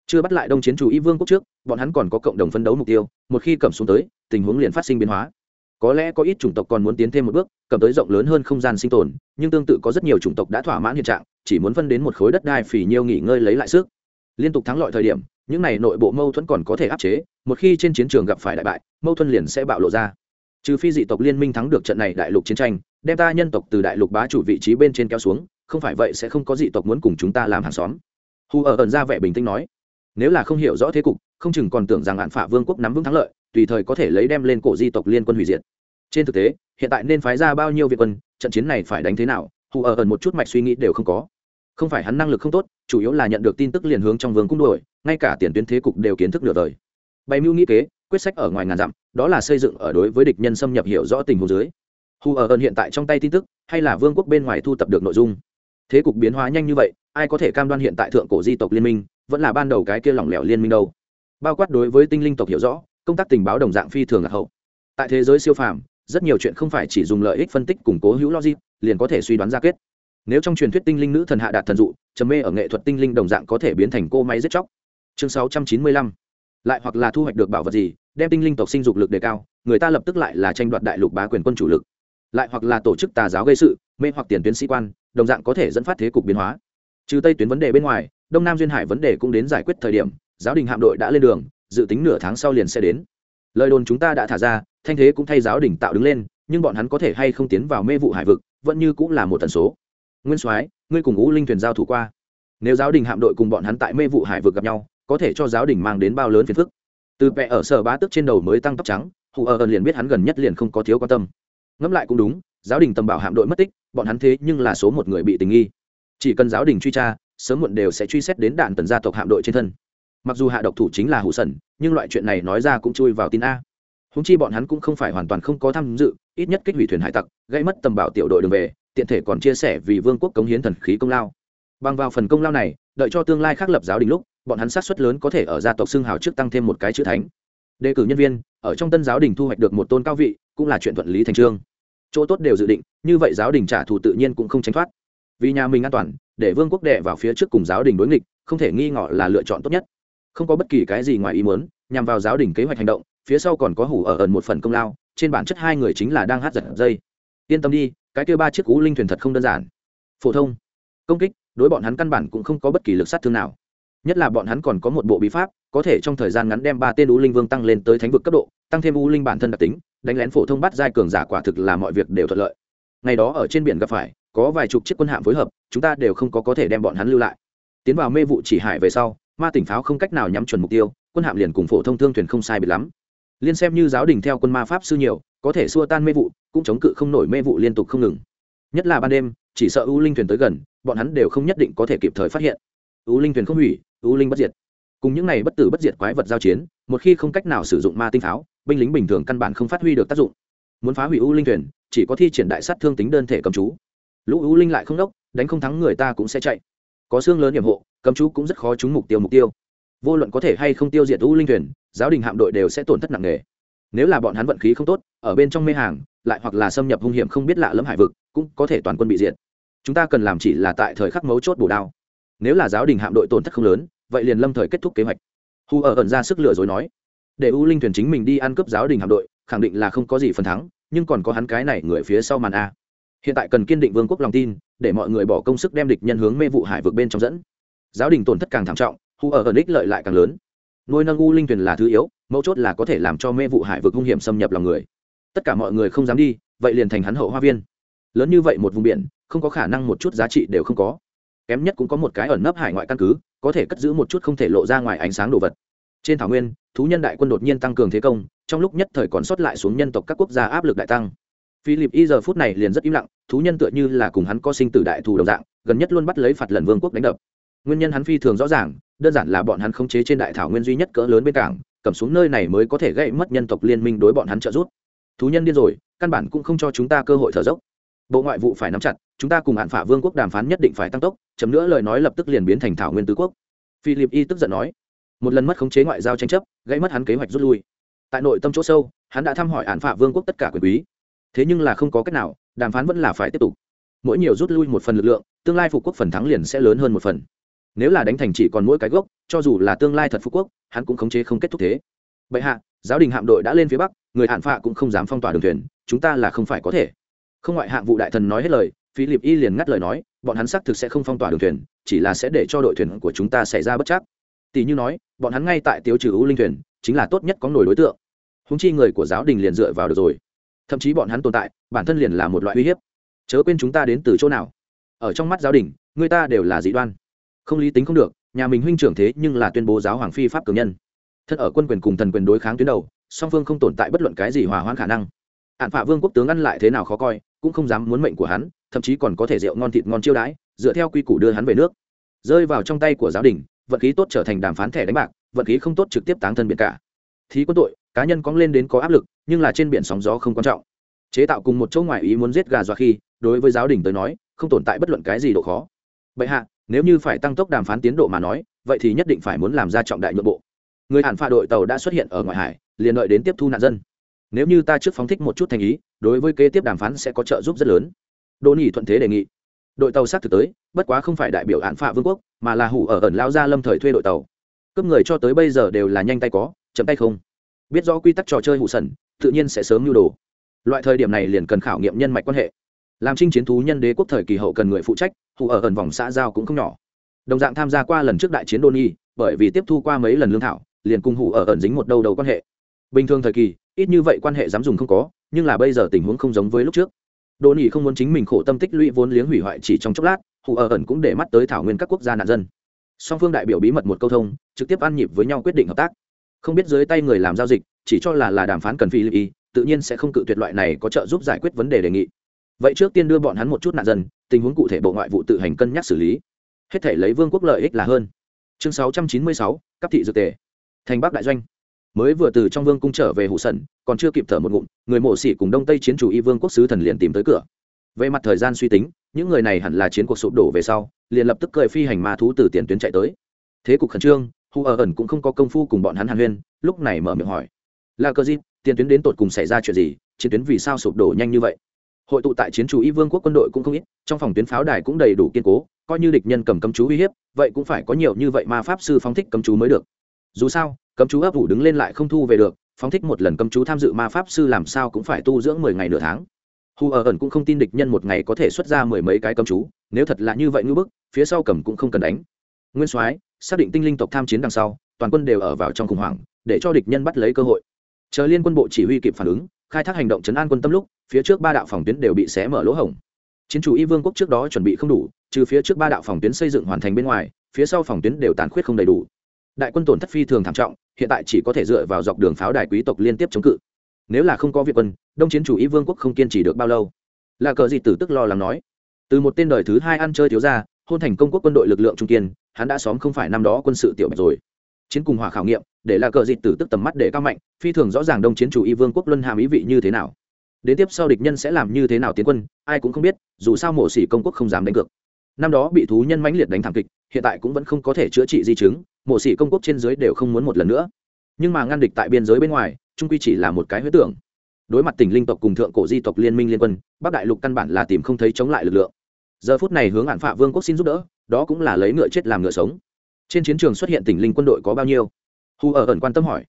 A: Chưa bắt lại đông chiến chủ y vương quốc trước, bọn hắn còn có cộng đồng phấn đấu mục tiêu, một khi cầm xuống tới, tình huống liền phát sinh biến hóa. Có lẽ có ít chủng tộc còn muốn tiến thêm một bước, cầm tới rộng lớn hơn không gian sinh tồn, nhưng tương tự có rất nhiều chủng tộc đã thỏa mãn hiện trạng, chỉ muốn phân đến một khối đất đai phì nhiêu nghỉ ngơi lấy lại sức. Liên tục thắng lợi thời điểm những này nội bộ mâu thuẫn còn có thể áp chế, một khi trên chiến trường gặp phải đại bại, mâu thuẫn liền sẽ bạo lộ ra. Trừ phi dị tộc liên minh thắng được trận này đại lục chiến tranh, đem ta nhân tộc từ đại lục bá chủ vị trí bên trên kéo xuống, không phải vậy sẽ không có dị tộc muốn cùng chúng ta làm hàng xóm. Hù ở ẩn ra vẻ bình tĩnh nói, nếu là không hiểu rõ thế cục, không chừng còn tưởng rằng hạn phả vương quốc nắm vững thắng lợi, tùy thời có thể lấy đem lên cổ di tộc liên quân hủy diệt. Trên thực tế, hiện tại nên phái ra bao nhiêu việt quân, trận chiến này phải đánh thế nào hù ở ẩn một chút mạch suy nghĩ đều không có không phải hắn năng lực không tốt, chủ yếu là nhận được tin tức liền hướng trong vương cung đuổi, ngay cả tiền tuyến thế cục đều kiến thức nửa đời. Bày mưu nghĩ kế, quyết sách ở ngoài ngàn dặm, đó là xây dựng ở đối với địch nhân xâm nhập hiểu rõ tình huống dưới. Hù ở ơn hiện tại trong tay tin tức, hay là vương quốc bên ngoài thu tập được nội dung? Thế cục biến hóa nhanh như vậy, ai có thể cam đoan hiện tại thượng cổ di tộc liên minh, vẫn là ban đầu cái kia lỏng lẻo liên minh đâu? Bao quát đối với tinh linh tộc hiểu rõ, công tác tình báo đồng dạng phi thường là hậu. Tại thế giới siêu phàm, rất nhiều chuyện không phải chỉ dùng lợi ích phân tích củng cố hữu logic, liền có thể suy đoán ra kết nếu trong truyền thuyết tinh linh nữ thần hạ đạt thần dụ, trầm mê ở nghệ thuật tinh linh đồng dạng có thể biến thành cô máy giết chóc. Chương 695. lại hoặc là thu hoạch được bảo vật gì, đem tinh linh tộc sinh dục lực đề cao, người ta lập tức lại là tranh đoạt đại lục bá quyền quân chủ lực. Lại hoặc là tổ chức tà giáo gây sự, mê hoặc tiền tuyến sĩ quan, đồng dạng có thể dẫn phát thế cục biến hóa. Trừ tây tuyến vấn đề bên ngoài, đông nam duyên hải vấn đề cũng đến giải quyết thời điểm, giáo đình hạm đội đã lên đường, dự tính nửa tháng sau liền sẽ đến. Lời đồn chúng ta đã thả ra, thanh thế cũng thay giáo đình tạo đứng lên, nhưng bọn hắn có thể hay không tiến vào mê vụ hải vực, vẫn như cũng là một tần số nguyên soái ngươi cùng ngũ linh thuyền giao thủ qua. Nếu giáo đình hạm đội cùng bọn hắn tại mê vụ hải vực gặp nhau có thể cho giáo đình mang đến bao lớn phiền phức. Từ vẽ ở sở bá tức trên đầu mới tăng tóc trắng hù ở ẩn liền biết hắn gần nhất liền không có thiếu quan tâm. Ngẫm lại cũng đúng giáo đình tầm bảo hạm đội mất tích bọn hắn thế nhưng là số một người bị tình nghi. Chỉ cần giáo đình truy tra sớm muộn đều sẽ truy xét đến đạn tần gia tộc hạm đội trên thân. Mặc dù hạ độc thủ chính là hủ Sẩn, nhưng loại chuyện này nói ra cũng chui vào tin a. Húng chi bọn hắn cũng không phải hoàn toàn không có tham dự ít nhất kích hủy thuyền hải tặc gây mất tầm bảo tiểu đội đường về tiện thể còn chia sẻ vì vương quốc cống hiến thần khí công lao. Bằng vào phần công lao này, đợi cho tương lai khác lập giáo đình lúc, bọn hắn sát xuất lớn có thể ở gia tộc xưng hào trước tăng thêm một cái chữ thánh. Đề cử nhân viên, ở trong tân giáo đình thu hoạch được một tôn cao vị, cũng là chuyện thuận lý thành trương. Chỗ tốt đều dự định, như vậy giáo đình trả thù tự nhiên cũng không tránh thoát. Vì nhà mình an toàn, để vương quốc đệ vào phía trước cùng giáo đình đối nghịch, không thể nghi ngọ là lựa chọn tốt nhất. Không có bất kỳ cái gì ngoài ý muốn, nhằm vào giáo đình kế hoạch hành động, phía sau còn có hủ ở ẩn một phần công lao, trên bản chất hai người chính là đang hát giật dây yên tâm đi, cái kêu ba chiếc cú linh thuyền thật không đơn giản. Phổ thông, công kích, đối bọn hắn căn bản cũng không có bất kỳ lực sát thương nào. Nhất là bọn hắn còn có một bộ bí pháp, có thể trong thời gian ngắn đem ba tên u linh vương tăng lên tới thánh vực cấp độ, tăng thêm u linh bản thân đặc tính, đánh lén phổ thông bắt giai cường giả quả thực là mọi việc đều thuận lợi. Ngày đó ở trên biển gặp phải, có vài chục chiếc quân hạm phối hợp, chúng ta đều không có có thể đem bọn hắn lưu lại. Tiến vào mê vụ chỉ hải về sau, ma tỉnh pháo không cách nào nhắm chuẩn mục tiêu, quân hạm liền cùng phổ thông thương thuyền không sai biệt lắm. Liên xem như giáo đình theo quân ma pháp sư nhiều, có thể xua tan mê vụ cũng chống cự không nổi mê vụ liên tục không ngừng. Nhất là ban đêm, chỉ sợ u linh thuyền tới gần, bọn hắn đều không nhất định có thể kịp thời phát hiện. U linh thuyền không hủy, u linh bất diệt. Cùng những này bất tử bất diệt quái vật giao chiến, một khi không cách nào sử dụng ma tinh pháo, binh lính bình thường căn bản không phát huy được tác dụng. Muốn phá hủy u linh thuyền, chỉ có thi triển đại sát thương tính đơn thể cầm chú. Lũ u linh lại không đốc, đánh không thắng người ta cũng sẽ chạy. Có xương lớn nhiệm hộ, cầm chú cũng rất khó trúng mục tiêu mục tiêu. Vô luận có thể hay không tiêu diệt u linh thuyền, giáo đình hạm đội đều sẽ tổn thất nặng nề. Nếu là bọn hắn vận khí không tốt, ở bên trong mê hàng lại hoặc là xâm nhập hung hiểm không biết lạ lẫm hải vực, cũng có thể toàn quân bị diệt. Chúng ta cần làm chỉ là tại thời khắc mấu chốt bổ đao. Nếu là giáo đình hạm đội tổn thất không lớn, vậy liền lâm thời kết thúc kế hoạch. Hu ở ẩn ra sức lừa dối nói. Để u linh thuyền chính mình đi ăn cướp giáo đình hạm đội, khẳng định là không có gì phần thắng, nhưng còn có hắn cái này người phía sau màn a. Hiện tại cần kiên định vương quốc lòng tin, để mọi người bỏ công sức đem địch nhân hướng mê vụ hải vực bên trong dẫn. Giáo đình tổn thất càng thảm trọng, hu ở ẩn ích lợi lại càng lớn. Nuôi nâng u linh thuyền là thứ yếu, mấu chốt là có thể làm cho mê vụ hải vực hung hiểm xâm nhập lòng người tất cả mọi người không dám đi, vậy liền thành hắn hậu hoa viên. Lớn như vậy một vùng biển, không có khả năng một chút giá trị đều không có. Kém nhất cũng có một cái ẩn nấp hải ngoại căn cứ, có thể cất giữ một chút không thể lộ ra ngoài ánh sáng đồ vật. Trên thảo nguyên, thú nhân đại quân đột nhiên tăng cường thế công, trong lúc nhất thời còn sót lại xuống nhân tộc các quốc gia áp lực đại tăng. Philip y giờ phút này liền rất im lặng, thú nhân tựa như là cùng hắn có sinh tử đại thù đồng dạng, gần nhất luôn bắt lấy phạt lần vương quốc đánh đập. Nguyên nhân hắn phi thường rõ ràng, đơn giản là bọn hắn khống chế trên đại thảo nguyên duy nhất cỡ lớn bên cảng, cầm xuống nơi này mới có thể gây mất nhân tộc liên minh đối bọn hắn trợ giúp thú nhân điên rồi, căn bản cũng không cho chúng ta cơ hội thở dốc. Bộ ngoại vụ phải nắm chặt, chúng ta cùng hạn phả vương quốc đàm phán nhất định phải tăng tốc, chấm nữa lời nói lập tức liền biến thành thảo nguyên tứ quốc. Philip y tức giận nói, một lần mất khống chế ngoại giao tranh chấp gây mất hắn kế hoạch rút lui. Tại nội tâm chỗ sâu, hắn đã thăm hỏi hạn phả vương quốc tất cả quyền quý. Thế nhưng là không có cách nào, đàm phán vẫn là phải tiếp tục. Mỗi nhiều rút lui một phần lực lượng, tương lai phục quốc phần thắng liền sẽ lớn hơn một phần. Nếu là đánh thành chỉ còn mỗi cái gốc, cho dù là tương lai thật phú quốc, hắn cũng khống chế không kết thúc thế. Bệ hạ, giáo đình hạm đội đã lên phía bắc người hạn phạ cũng không dám phong tỏa đường thuyền, chúng ta là không phải có thể. Không ngoại hạng vụ đại thần nói hết lời, philip y liền ngắt lời nói, bọn hắn xác thực sẽ không phong tỏa đường thuyền, chỉ là sẽ để cho đội thuyền của chúng ta xảy ra bất chắc. Tỷ như nói, bọn hắn ngay tại tiêu trừ ưu linh thuyền, chính là tốt nhất có nổi đối tượng. Húng chi người của giáo đình liền dựa vào được rồi. Thậm chí bọn hắn tồn tại, bản thân liền là một loại uy hiếp. Chớ quên chúng ta đến từ chỗ nào? Ở trong mắt giáo đình, người ta đều là dị đoan. Không lý tính không được, nhà mình huynh trưởng thế nhưng là tuyên bố giáo hoàng phi pháp cường nhân. Thân ở quân quyền cùng thần quyền đối kháng tuyến đầu song phương không tồn tại bất luận cái gì hòa hoãn khả năng. Hạn phạ vương quốc tướng ăn lại thế nào khó coi, cũng không dám muốn mệnh của hắn, thậm chí còn có thể rượu ngon thịt ngon chiêu đãi, dựa theo quy củ đưa hắn về nước. Rơi vào trong tay của giáo đình, vận khí tốt trở thành đàm phán thẻ đánh bạc, vận khí không tốt trực tiếp táng thân biển cả. Thí quân tội cá nhân cóng lên đến có áp lực, nhưng là trên biển sóng gió không quan trọng. Chế tạo cùng một chỗ ngoại ý muốn giết gà dọa khi, đối với giáo đình tới nói, không tồn tại bất luận cái gì độ khó. Bệ hạ, nếu như phải tăng tốc đàm phán tiến độ mà nói, vậy thì nhất định phải muốn làm ra trọng đại nội bộ. Người hàn pha đội tàu đã xuất hiện ở ngoại hải liền đợi đến tiếp thu nạn dân. Nếu như ta trước phóng thích một chút thành ý, đối với kế tiếp đàm phán sẽ có trợ giúp rất lớn. Đỗ nhỉ thuận thế đề nghị. Đội tàu xác thực tới, bất quá không phải đại biểu án phạ vương quốc, mà là hủ ở ẩn lao gia lâm thời thuê đội tàu. Cấp người cho tới bây giờ đều là nhanh tay có, chậm tay không. Biết rõ quy tắc trò chơi hụ sần, tự nhiên sẽ sớm nhu đồ. Loại thời điểm này liền cần khảo nghiệm nhân mạch quan hệ. Làm chinh chiến thú nhân đế quốc thời kỳ hậu cần người phụ trách, hủ ở ẩn vòng xã giao cũng không nhỏ. Đồng dạng tham gia qua lần trước đại chiến đô nhi bởi vì tiếp thu qua mấy lần lương thảo, liền cùng hủ ở ẩn dính một đầu đầu quan hệ bình thường thời kỳ ít như vậy quan hệ dám dùng không có nhưng là bây giờ tình huống không giống với lúc trước. Đồ nỉ không muốn chính mình khổ tâm tích lũy vốn liếng hủy hoại chỉ trong chốc lát hủ ở ẩn cũng để mắt tới thảo nguyên các quốc gia nạn dân. Song phương đại biểu bí mật một câu thông trực tiếp ăn nhịp với nhau quyết định hợp tác. Không biết dưới tay người làm giao dịch chỉ cho là là đàm phán cần phi lưu ý tự nhiên sẽ không cự tuyệt loại này có trợ giúp giải quyết vấn đề đề nghị. Vậy trước tiên đưa bọn hắn một chút nạn dân tình huống cụ thể bộ ngoại vụ tự hành cân nhắc xử lý. Hết thể lấy vương quốc lợi ích là hơn. Chương 696, cấp thị dược tề. Thành bắc đại doanh mới vừa từ trong vương cung trở về hụ sần còn chưa kịp thở một ngụm, người mộ sĩ cùng đông tây chiến chủ y vương quốc sứ thần liền tìm tới cửa. Về mặt thời gian suy tính, những người này hẳn là chiến cuộc sụp đổ về sau, liền lập tức cười phi hành ma thú từ tiền tuyến chạy tới. Thế cục khẩn trương hù ở ẩn cũng không có công phu cùng bọn hắn hàn huyên, lúc này mở miệng hỏi. Là cơ gì tiền tuyến đến tột cùng xảy ra chuyện gì? Chiến tuyến vì sao sụp đổ nhanh như vậy? Hội tụ tại chiến chủ y vương quốc quân đội cũng không ít, trong phòng tuyến pháo đài cũng đầy đủ kiên cố, coi như địch nhân cầm cấm chú uy hiếp, vậy cũng phải có nhiều như vậy ma pháp sư phóng thích cấm chú mới được. Dù sao cấm chú ấp ủ đứng lên lại không thu về được, phóng thích một lần cấm chú tham dự ma pháp sư làm sao cũng phải tu dưỡng mười ngày nửa tháng. Hù ở ẩn cũng không tin địch nhân một ngày có thể xuất ra mười mấy cái cấm chú, nếu thật là như vậy ngưỡng bức, phía sau cầm cũng không cần đánh. Nguyên soái, xác định tinh linh tộc tham chiến đằng sau, toàn quân đều ở vào trong khủng hoảng, để cho địch nhân bắt lấy cơ hội. Chờ liên quân bộ chỉ huy kịp phản ứng, khai thác hành động chấn an quân tâm lúc, phía trước ba đạo phòng tuyến đều bị xé mở lỗ hổng. Chiến chủ y vương quốc trước đó chuẩn bị không đủ, trừ phía trước ba đạo phòng tuyến xây dựng hoàn thành bên ngoài, phía sau phòng tuyến đều tàn khuyết không đầy đủ đại quân tổn thất phi thường thảm trọng, hiện tại chỉ có thể dựa vào dọc đường pháo đài quý tộc liên tiếp chống cự. Nếu là không có việt quân, đông chiến chủ ý vương quốc không kiên trì được bao lâu. Là cờ gì tử tức lo lắng nói. Từ một tên đời thứ hai ăn chơi thiếu ra hôn thành công quốc quân đội lực lượng trung kiên, hắn đã xóm không phải năm đó quân sự tiểu bạch rồi. Chiến cùng hỏa khảo nghiệm, để là cờ dịt tử tức tầm mắt để cao mạnh, phi thường rõ ràng đông chiến chủ y vương quốc luân hàm ý vị như thế nào. Đến tiếp sau địch nhân sẽ làm như thế nào tiến quân, ai cũng không biết, dù sao mổ xỉ công quốc không dám đánh cược. Năm đó bị thú nhân mãnh liệt đánh thảm kịch, hiện tại cũng vẫn không có thể chữa trị di chứng mộ sĩ công quốc trên dưới đều không muốn một lần nữa. Nhưng mà ngăn địch tại biên giới bên ngoài, trung quy chỉ là một cái huyết tưởng. Đối mặt tỉnh linh tộc cùng thượng cổ di tộc liên minh liên quân, bắc đại lục căn bản là tìm không thấy chống lại lực lượng. Giờ phút này hướng hạn phạ vương quốc xin giúp đỡ, đó cũng là lấy ngựa chết làm ngựa sống. Trên chiến trường xuất hiện tỉnh linh quân đội có bao nhiêu? Hù ở ẩn quan tâm hỏi.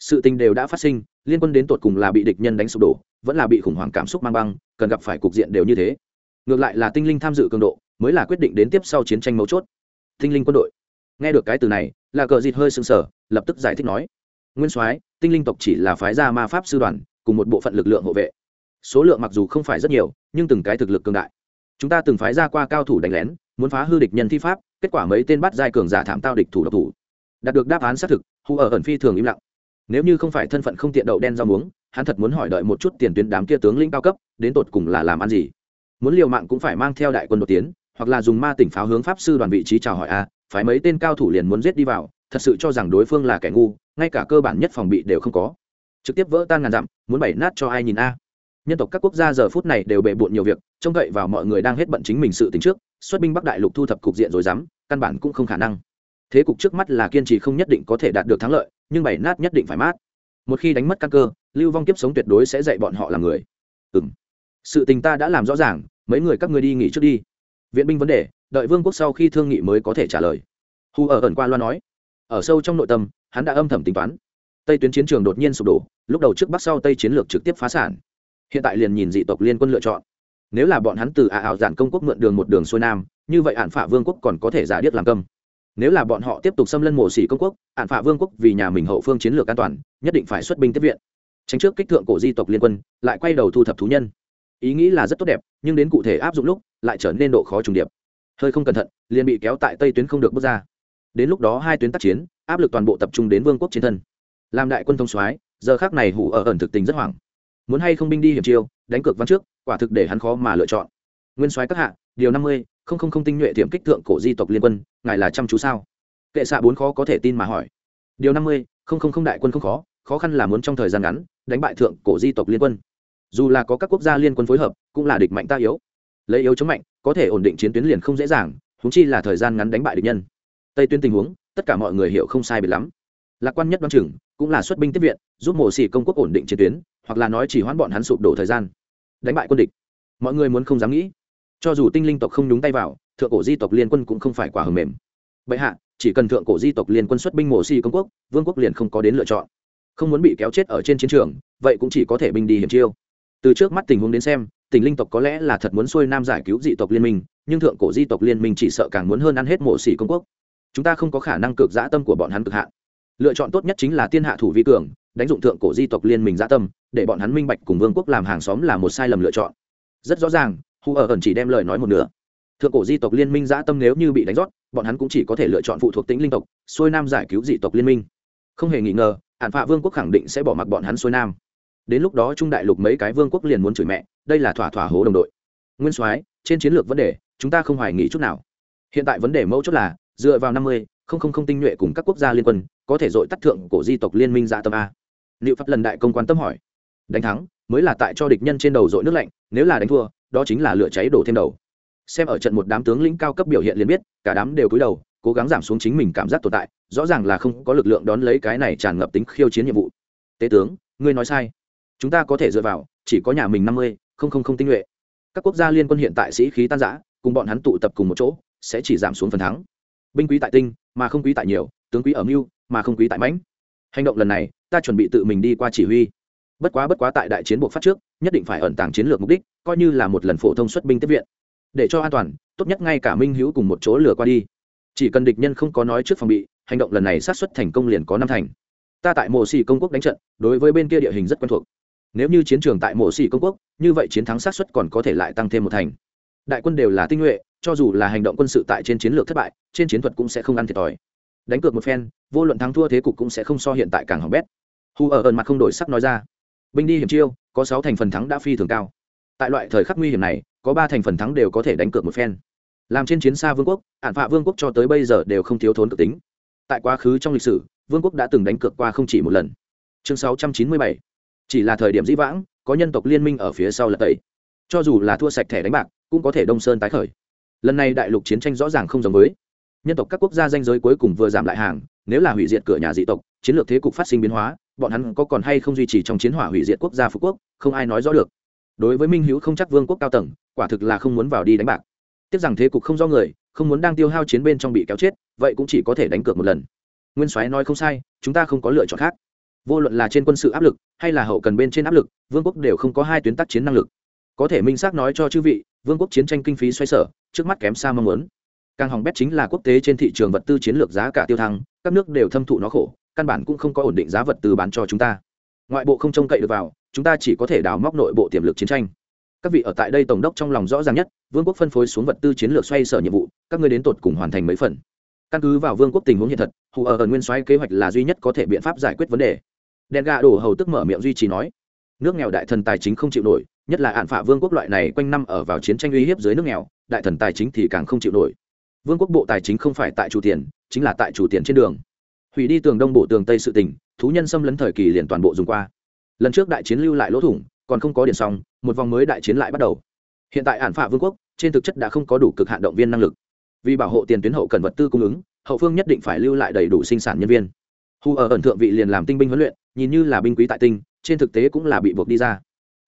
A: Sự tình đều đã phát sinh, liên quân đến tột cùng là bị địch nhân đánh sụp đổ, vẫn là bị khủng hoảng cảm xúc mang băng, cần gặp phải cục diện đều như thế. Ngược lại là tinh linh tham dự cường độ, mới là quyết định đến tiếp sau chiến tranh mấu chốt. Tinh linh quân đội. Nghe được cái từ này là cờ dịt hơi sưng sở lập tức giải thích nói, nguyên soái, tinh linh tộc chỉ là phái gia ma pháp sư đoàn, cùng một bộ phận lực lượng hộ vệ. Số lượng mặc dù không phải rất nhiều, nhưng từng cái thực lực cường đại. Chúng ta từng phái ra qua cao thủ đánh lén, muốn phá hư địch nhân thi pháp, kết quả mấy tên bắt giai cường giả thảm tao địch thủ độc thủ. Đạt được đáp án xác thực hù ở ẩn phi thường im lặng. Nếu như không phải thân phận không tiện đậu đen rau muống, hắn thật muốn hỏi đợi một chút tiền tuyến đám kia tướng lĩnh cao cấp, đến tột cùng là làm ăn gì? Muốn liều mạng cũng phải mang theo đại quân đột tiến, hoặc là dùng ma tỉnh pháo hướng pháp sư đoàn vị trí chào hỏi a phải mấy tên cao thủ liền muốn giết đi vào, thật sự cho rằng đối phương là kẻ ngu, ngay cả cơ bản nhất phòng bị đều không có. Trực tiếp vỡ tan ngàn dặm, muốn bày nát cho ai nhìn a. Nhân tộc các quốc gia giờ phút này đều bề bộn nhiều việc, trông cậy vào mọi người đang hết bận chính mình sự tính trước, xuất binh bắc đại lục thu thập cục diện rồi dám, căn bản cũng không khả năng. Thế cục trước mắt là kiên trì không nhất định có thể đạt được thắng lợi, nhưng bày nát nhất định phải mát. Một khi đánh mất căn cơ, lưu vong kiếp sống tuyệt đối sẽ dạy bọn họ làm người. Ừ sự tình ta đã làm rõ ràng, mấy người các ngươi đi nghỉ trước đi. Viện binh vấn đề đợi vương quốc sau khi thương nghị mới có thể trả lời. Hù ở ẩn qua loa nói, ở sâu trong nội tâm, hắn đã âm thầm tính toán. Tây tuyến chiến trường đột nhiên sụp đổ, lúc đầu trước bắc sau tây chiến lược trực tiếp phá sản. Hiện tại liền nhìn dị tộc liên quân lựa chọn. Nếu là bọn hắn từ ả ảo giản công quốc mượn đường một đường xuôi nam, như vậy ạn phả vương quốc còn có thể giả điếc làm câm. Nếu là bọn họ tiếp tục xâm lân mổ xỉ công quốc ạn phả vương quốc vì nhà mình hậu phương chiến lược an toàn, nhất định phải xuất binh tiếp viện. Tránh trước kích thượng cổ di tộc liên quân, lại quay đầu thu thập thú nhân. Ý nghĩ là rất tốt đẹp, nhưng đến cụ thể áp dụng lúc, lại trở nên độ khó trùng điệp hơi không cẩn thận, liền bị kéo tại tây tuyến không được bước ra. Đến lúc đó hai tuyến tác chiến, áp lực toàn bộ tập trung đến vương quốc chiến thân. Làm đại quân thông soái, giờ khác này hủ ở ẩn thực tình rất hoảng. Muốn hay không binh đi hiểm chiêu, đánh cược văn trước, quả thực để hắn khó mà lựa chọn. Nguyên soái các hạ, điều năm mươi, không không không tinh nhuệ tiệm kích thượng cổ di tộc liên quân, ngài là chăm chú sao? Kệ xạ bốn khó có thể tin mà hỏi. Điều năm mươi, không không không đại quân không khó khó khăn là muốn trong thời gian ngắn, đánh bại thượng cổ di tộc liên quân. Dù là có các quốc gia liên quân phối hợp, cũng là địch mạnh ta yếu. Lấy yếu chống mạnh có thể ổn định chiến tuyến liền không dễ dàng húng chi là thời gian ngắn đánh bại địch nhân. Tây tuyến tình huống, tất cả mọi người hiểu không sai biệt lắm. Lạc quan nhất đoán chừng, cũng là xuất binh tiếp viện, giúp mổ xỉ công quốc ổn định chiến tuyến, hoặc là nói chỉ hoãn bọn hắn sụp đổ thời gian. Đánh bại quân địch. Mọi người muốn không dám nghĩ. Cho dù tinh linh tộc không nhúng tay vào, thượng cổ di tộc liên quân cũng không phải quả hầm mềm. Bệ hạ, chỉ cần thượng cổ di tộc liên quân xuất binh mổ xỉ công quốc, vương quốc liền không có đến lựa chọn. Không muốn bị kéo chết ở trên chiến trường, vậy cũng chỉ có thể binh đi hiểm chiêu. Từ trước mắt tình huống đến xem tình linh tộc có lẽ là thật muốn xuôi nam giải cứu dị tộc liên minh, nhưng thượng cổ di tộc liên minh chỉ sợ càng muốn hơn ăn hết mổ xỉ công quốc. Chúng ta không có khả năng cực dã tâm của bọn hắn cực hạn. Lựa chọn tốt nhất chính là tiên hạ thủ vi cường, đánh dụng thượng cổ di tộc liên minh dã tâm, để bọn hắn minh bạch cùng vương quốc làm hàng xóm là một sai lầm lựa chọn. Rất rõ ràng, hu ở ẩn chỉ đem lời nói một nửa. Thượng cổ di tộc liên minh dã tâm nếu như bị đánh rót bọn hắn cũng chỉ có thể lựa chọn phụ thuộc tính linh tộc, xuôi nam giải cứu dị tộc liên minh. Không hề nghi ngờ hạn phạ vương quốc khẳng định sẽ bỏ mặc bọn hắn xuôi nam đến lúc đó trung đại lục mấy cái vương quốc liền muốn chửi mẹ, đây là thỏa thỏa hố đồng đội. Nguyên soái, trên chiến lược vấn đề, chúng ta không hoài nghỉ chút nào. Hiện tại vấn đề mấu chốt là, dựa vào năm mươi, không không không tinh nhuệ cùng các quốc gia liên quân, có thể dội tắt thượng cổ di tộc liên minh dạ tâm a. Liệu pháp lần đại công quan tâm hỏi. Đánh thắng, mới là tại cho địch nhân trên đầu dội nước lạnh, nếu là đánh thua, đó chính là lửa cháy đổ thêm đầu. Xem ở trận một đám tướng lĩnh cao cấp biểu hiện liền biết, cả đám đều cúi đầu, cố gắng giảm xuống chính mình cảm giác tồn tại, rõ ràng là không có lực lượng đón lấy cái này tràn ngập tính khiêu chiến nhiệm vụ. Tế tướng, ngươi nói sai chúng ta có thể dựa vào, chỉ có nhà mình năm mươi, không không không tinh nhuệ. Các quốc gia liên quân hiện tại sĩ khí tan giã cùng bọn hắn tụ tập cùng một chỗ, sẽ chỉ giảm xuống phần thắng. Binh quý tại tinh, mà không quý tại nhiều, tướng quý ở mưu, mà không quý tại mãnh. Hành động lần này, ta chuẩn bị tự mình đi qua chỉ huy. Bất quá bất quá tại đại chiến buộc phát trước, nhất định phải ẩn tàng chiến lược mục đích, coi như là một lần phổ thông xuất binh tiếp viện. Để cho an toàn, tốt nhất ngay cả minh hữu cùng một chỗ lừa qua đi. Chỉ cần địch nhân không có nói trước phòng bị, hành động lần này sát xuất thành công liền có năm thành. Ta tại mộ xì công quốc đánh trận, đối với bên kia địa hình rất quen thuộc nếu như chiến trường tại mộ xỉ công quốc, như vậy chiến thắng sát xuất còn có thể lại tăng thêm một thành. Đại quân đều là tinh nhuệ, cho dù là hành động quân sự tại trên chiến lược thất bại, trên chiến thuật cũng sẽ không ăn thiệt thòi. Đánh cược một phen, vô luận thắng thua thế cục cũng sẽ không so hiện tại càng hỏng bét. Hu ở ẩn mặt không đổi sắc nói ra. Binh đi hiểm chiêu, có sáu thành phần thắng đã phi thường cao. Tại loại thời khắc nguy hiểm này, có ba thành phần thắng đều có thể đánh cược một phen. Làm trên chiến xa vương quốc ạn phạ vương quốc cho tới bây giờ đều không thiếu thốn cực tính. Tại quá khứ trong lịch sử, vương quốc đã từng đánh cược qua không chỉ một lần. Chương 697 chỉ là thời điểm dĩ vãng, có nhân tộc liên minh ở phía sau lật tẩy. Cho dù là thua sạch thẻ đánh bạc, cũng có thể đông sơn tái khởi. Lần này đại lục chiến tranh rõ ràng không giống với. Nhân tộc các quốc gia danh giới cuối cùng vừa giảm lại hàng, nếu là hủy diệt cửa nhà dị tộc, chiến lược thế cục phát sinh biến hóa, bọn hắn có còn hay không duy trì trong chiến hỏa hủy diệt quốc gia phú quốc, không ai nói rõ được. Đối với minh hữu không chắc vương quốc cao tầng, quả thực là không muốn vào đi đánh bạc. Tiếc rằng thế cục không do người, không muốn đang tiêu hao chiến bên trong bị kéo chết, vậy cũng chỉ có thể đánh cược một lần. Nguyên soái nói không sai, chúng ta không có lựa chọn khác vô luận là trên quân sự áp lực hay là hậu cần bên trên áp lực, vương quốc đều không có hai tuyến tác chiến năng lực. Có thể minh xác nói cho chư vị, vương quốc chiến tranh kinh phí xoay sở, trước mắt kém xa mong muốn. Càng hỏng bét chính là quốc tế trên thị trường vật tư chiến lược giá cả tiêu thăng, các nước đều thâm thụ nó khổ, căn bản cũng không có ổn định giá vật tư bán cho chúng ta. Ngoại bộ không trông cậy được vào, chúng ta chỉ có thể đào móc nội bộ tiềm lực chiến tranh. Các vị ở tại đây tổng đốc trong lòng rõ ràng nhất, vương quốc phân phối xuống vật tư chiến lược xoay sở nhiệm vụ, các ngươi đến tột cùng hoàn thành mấy phần? Căn cứ vào vương quốc tình huống hiện thật hù ở ẩn nguyên xoay kế hoạch là duy nhất có thể biện pháp giải quyết vấn đề đèn gà đổ hầu tức mở miệng duy trì nói, nước nghèo đại thần tài chính không chịu nổi, nhất là ạn phạ vương quốc loại này quanh năm ở vào chiến tranh uy hiếp dưới nước nghèo, đại thần tài chính thì càng không chịu nổi. Vương quốc bộ tài chính không phải tại chủ tiền, chính là tại chủ tiền trên đường. Hủy đi tường đông bộ tường tây sự tỉnh thú nhân xâm lấn thời kỳ liền toàn bộ dùng qua. Lần trước đại chiến lưu lại lỗ thủng, còn không có điện xong, một vòng mới đại chiến lại bắt đầu. Hiện tại ản phạ vương quốc, trên thực chất đã không có đủ cực hạn động viên năng lực. Vì bảo hộ tiền tuyến hậu cần vật tư cung ứng, hậu phương nhất định phải lưu lại đầy đủ sinh sản nhân viên. Hù ở ẩn thượng vị liền làm tinh binh huấn luyện nhìn như là binh quý tại tinh, trên thực tế cũng là bị buộc đi ra.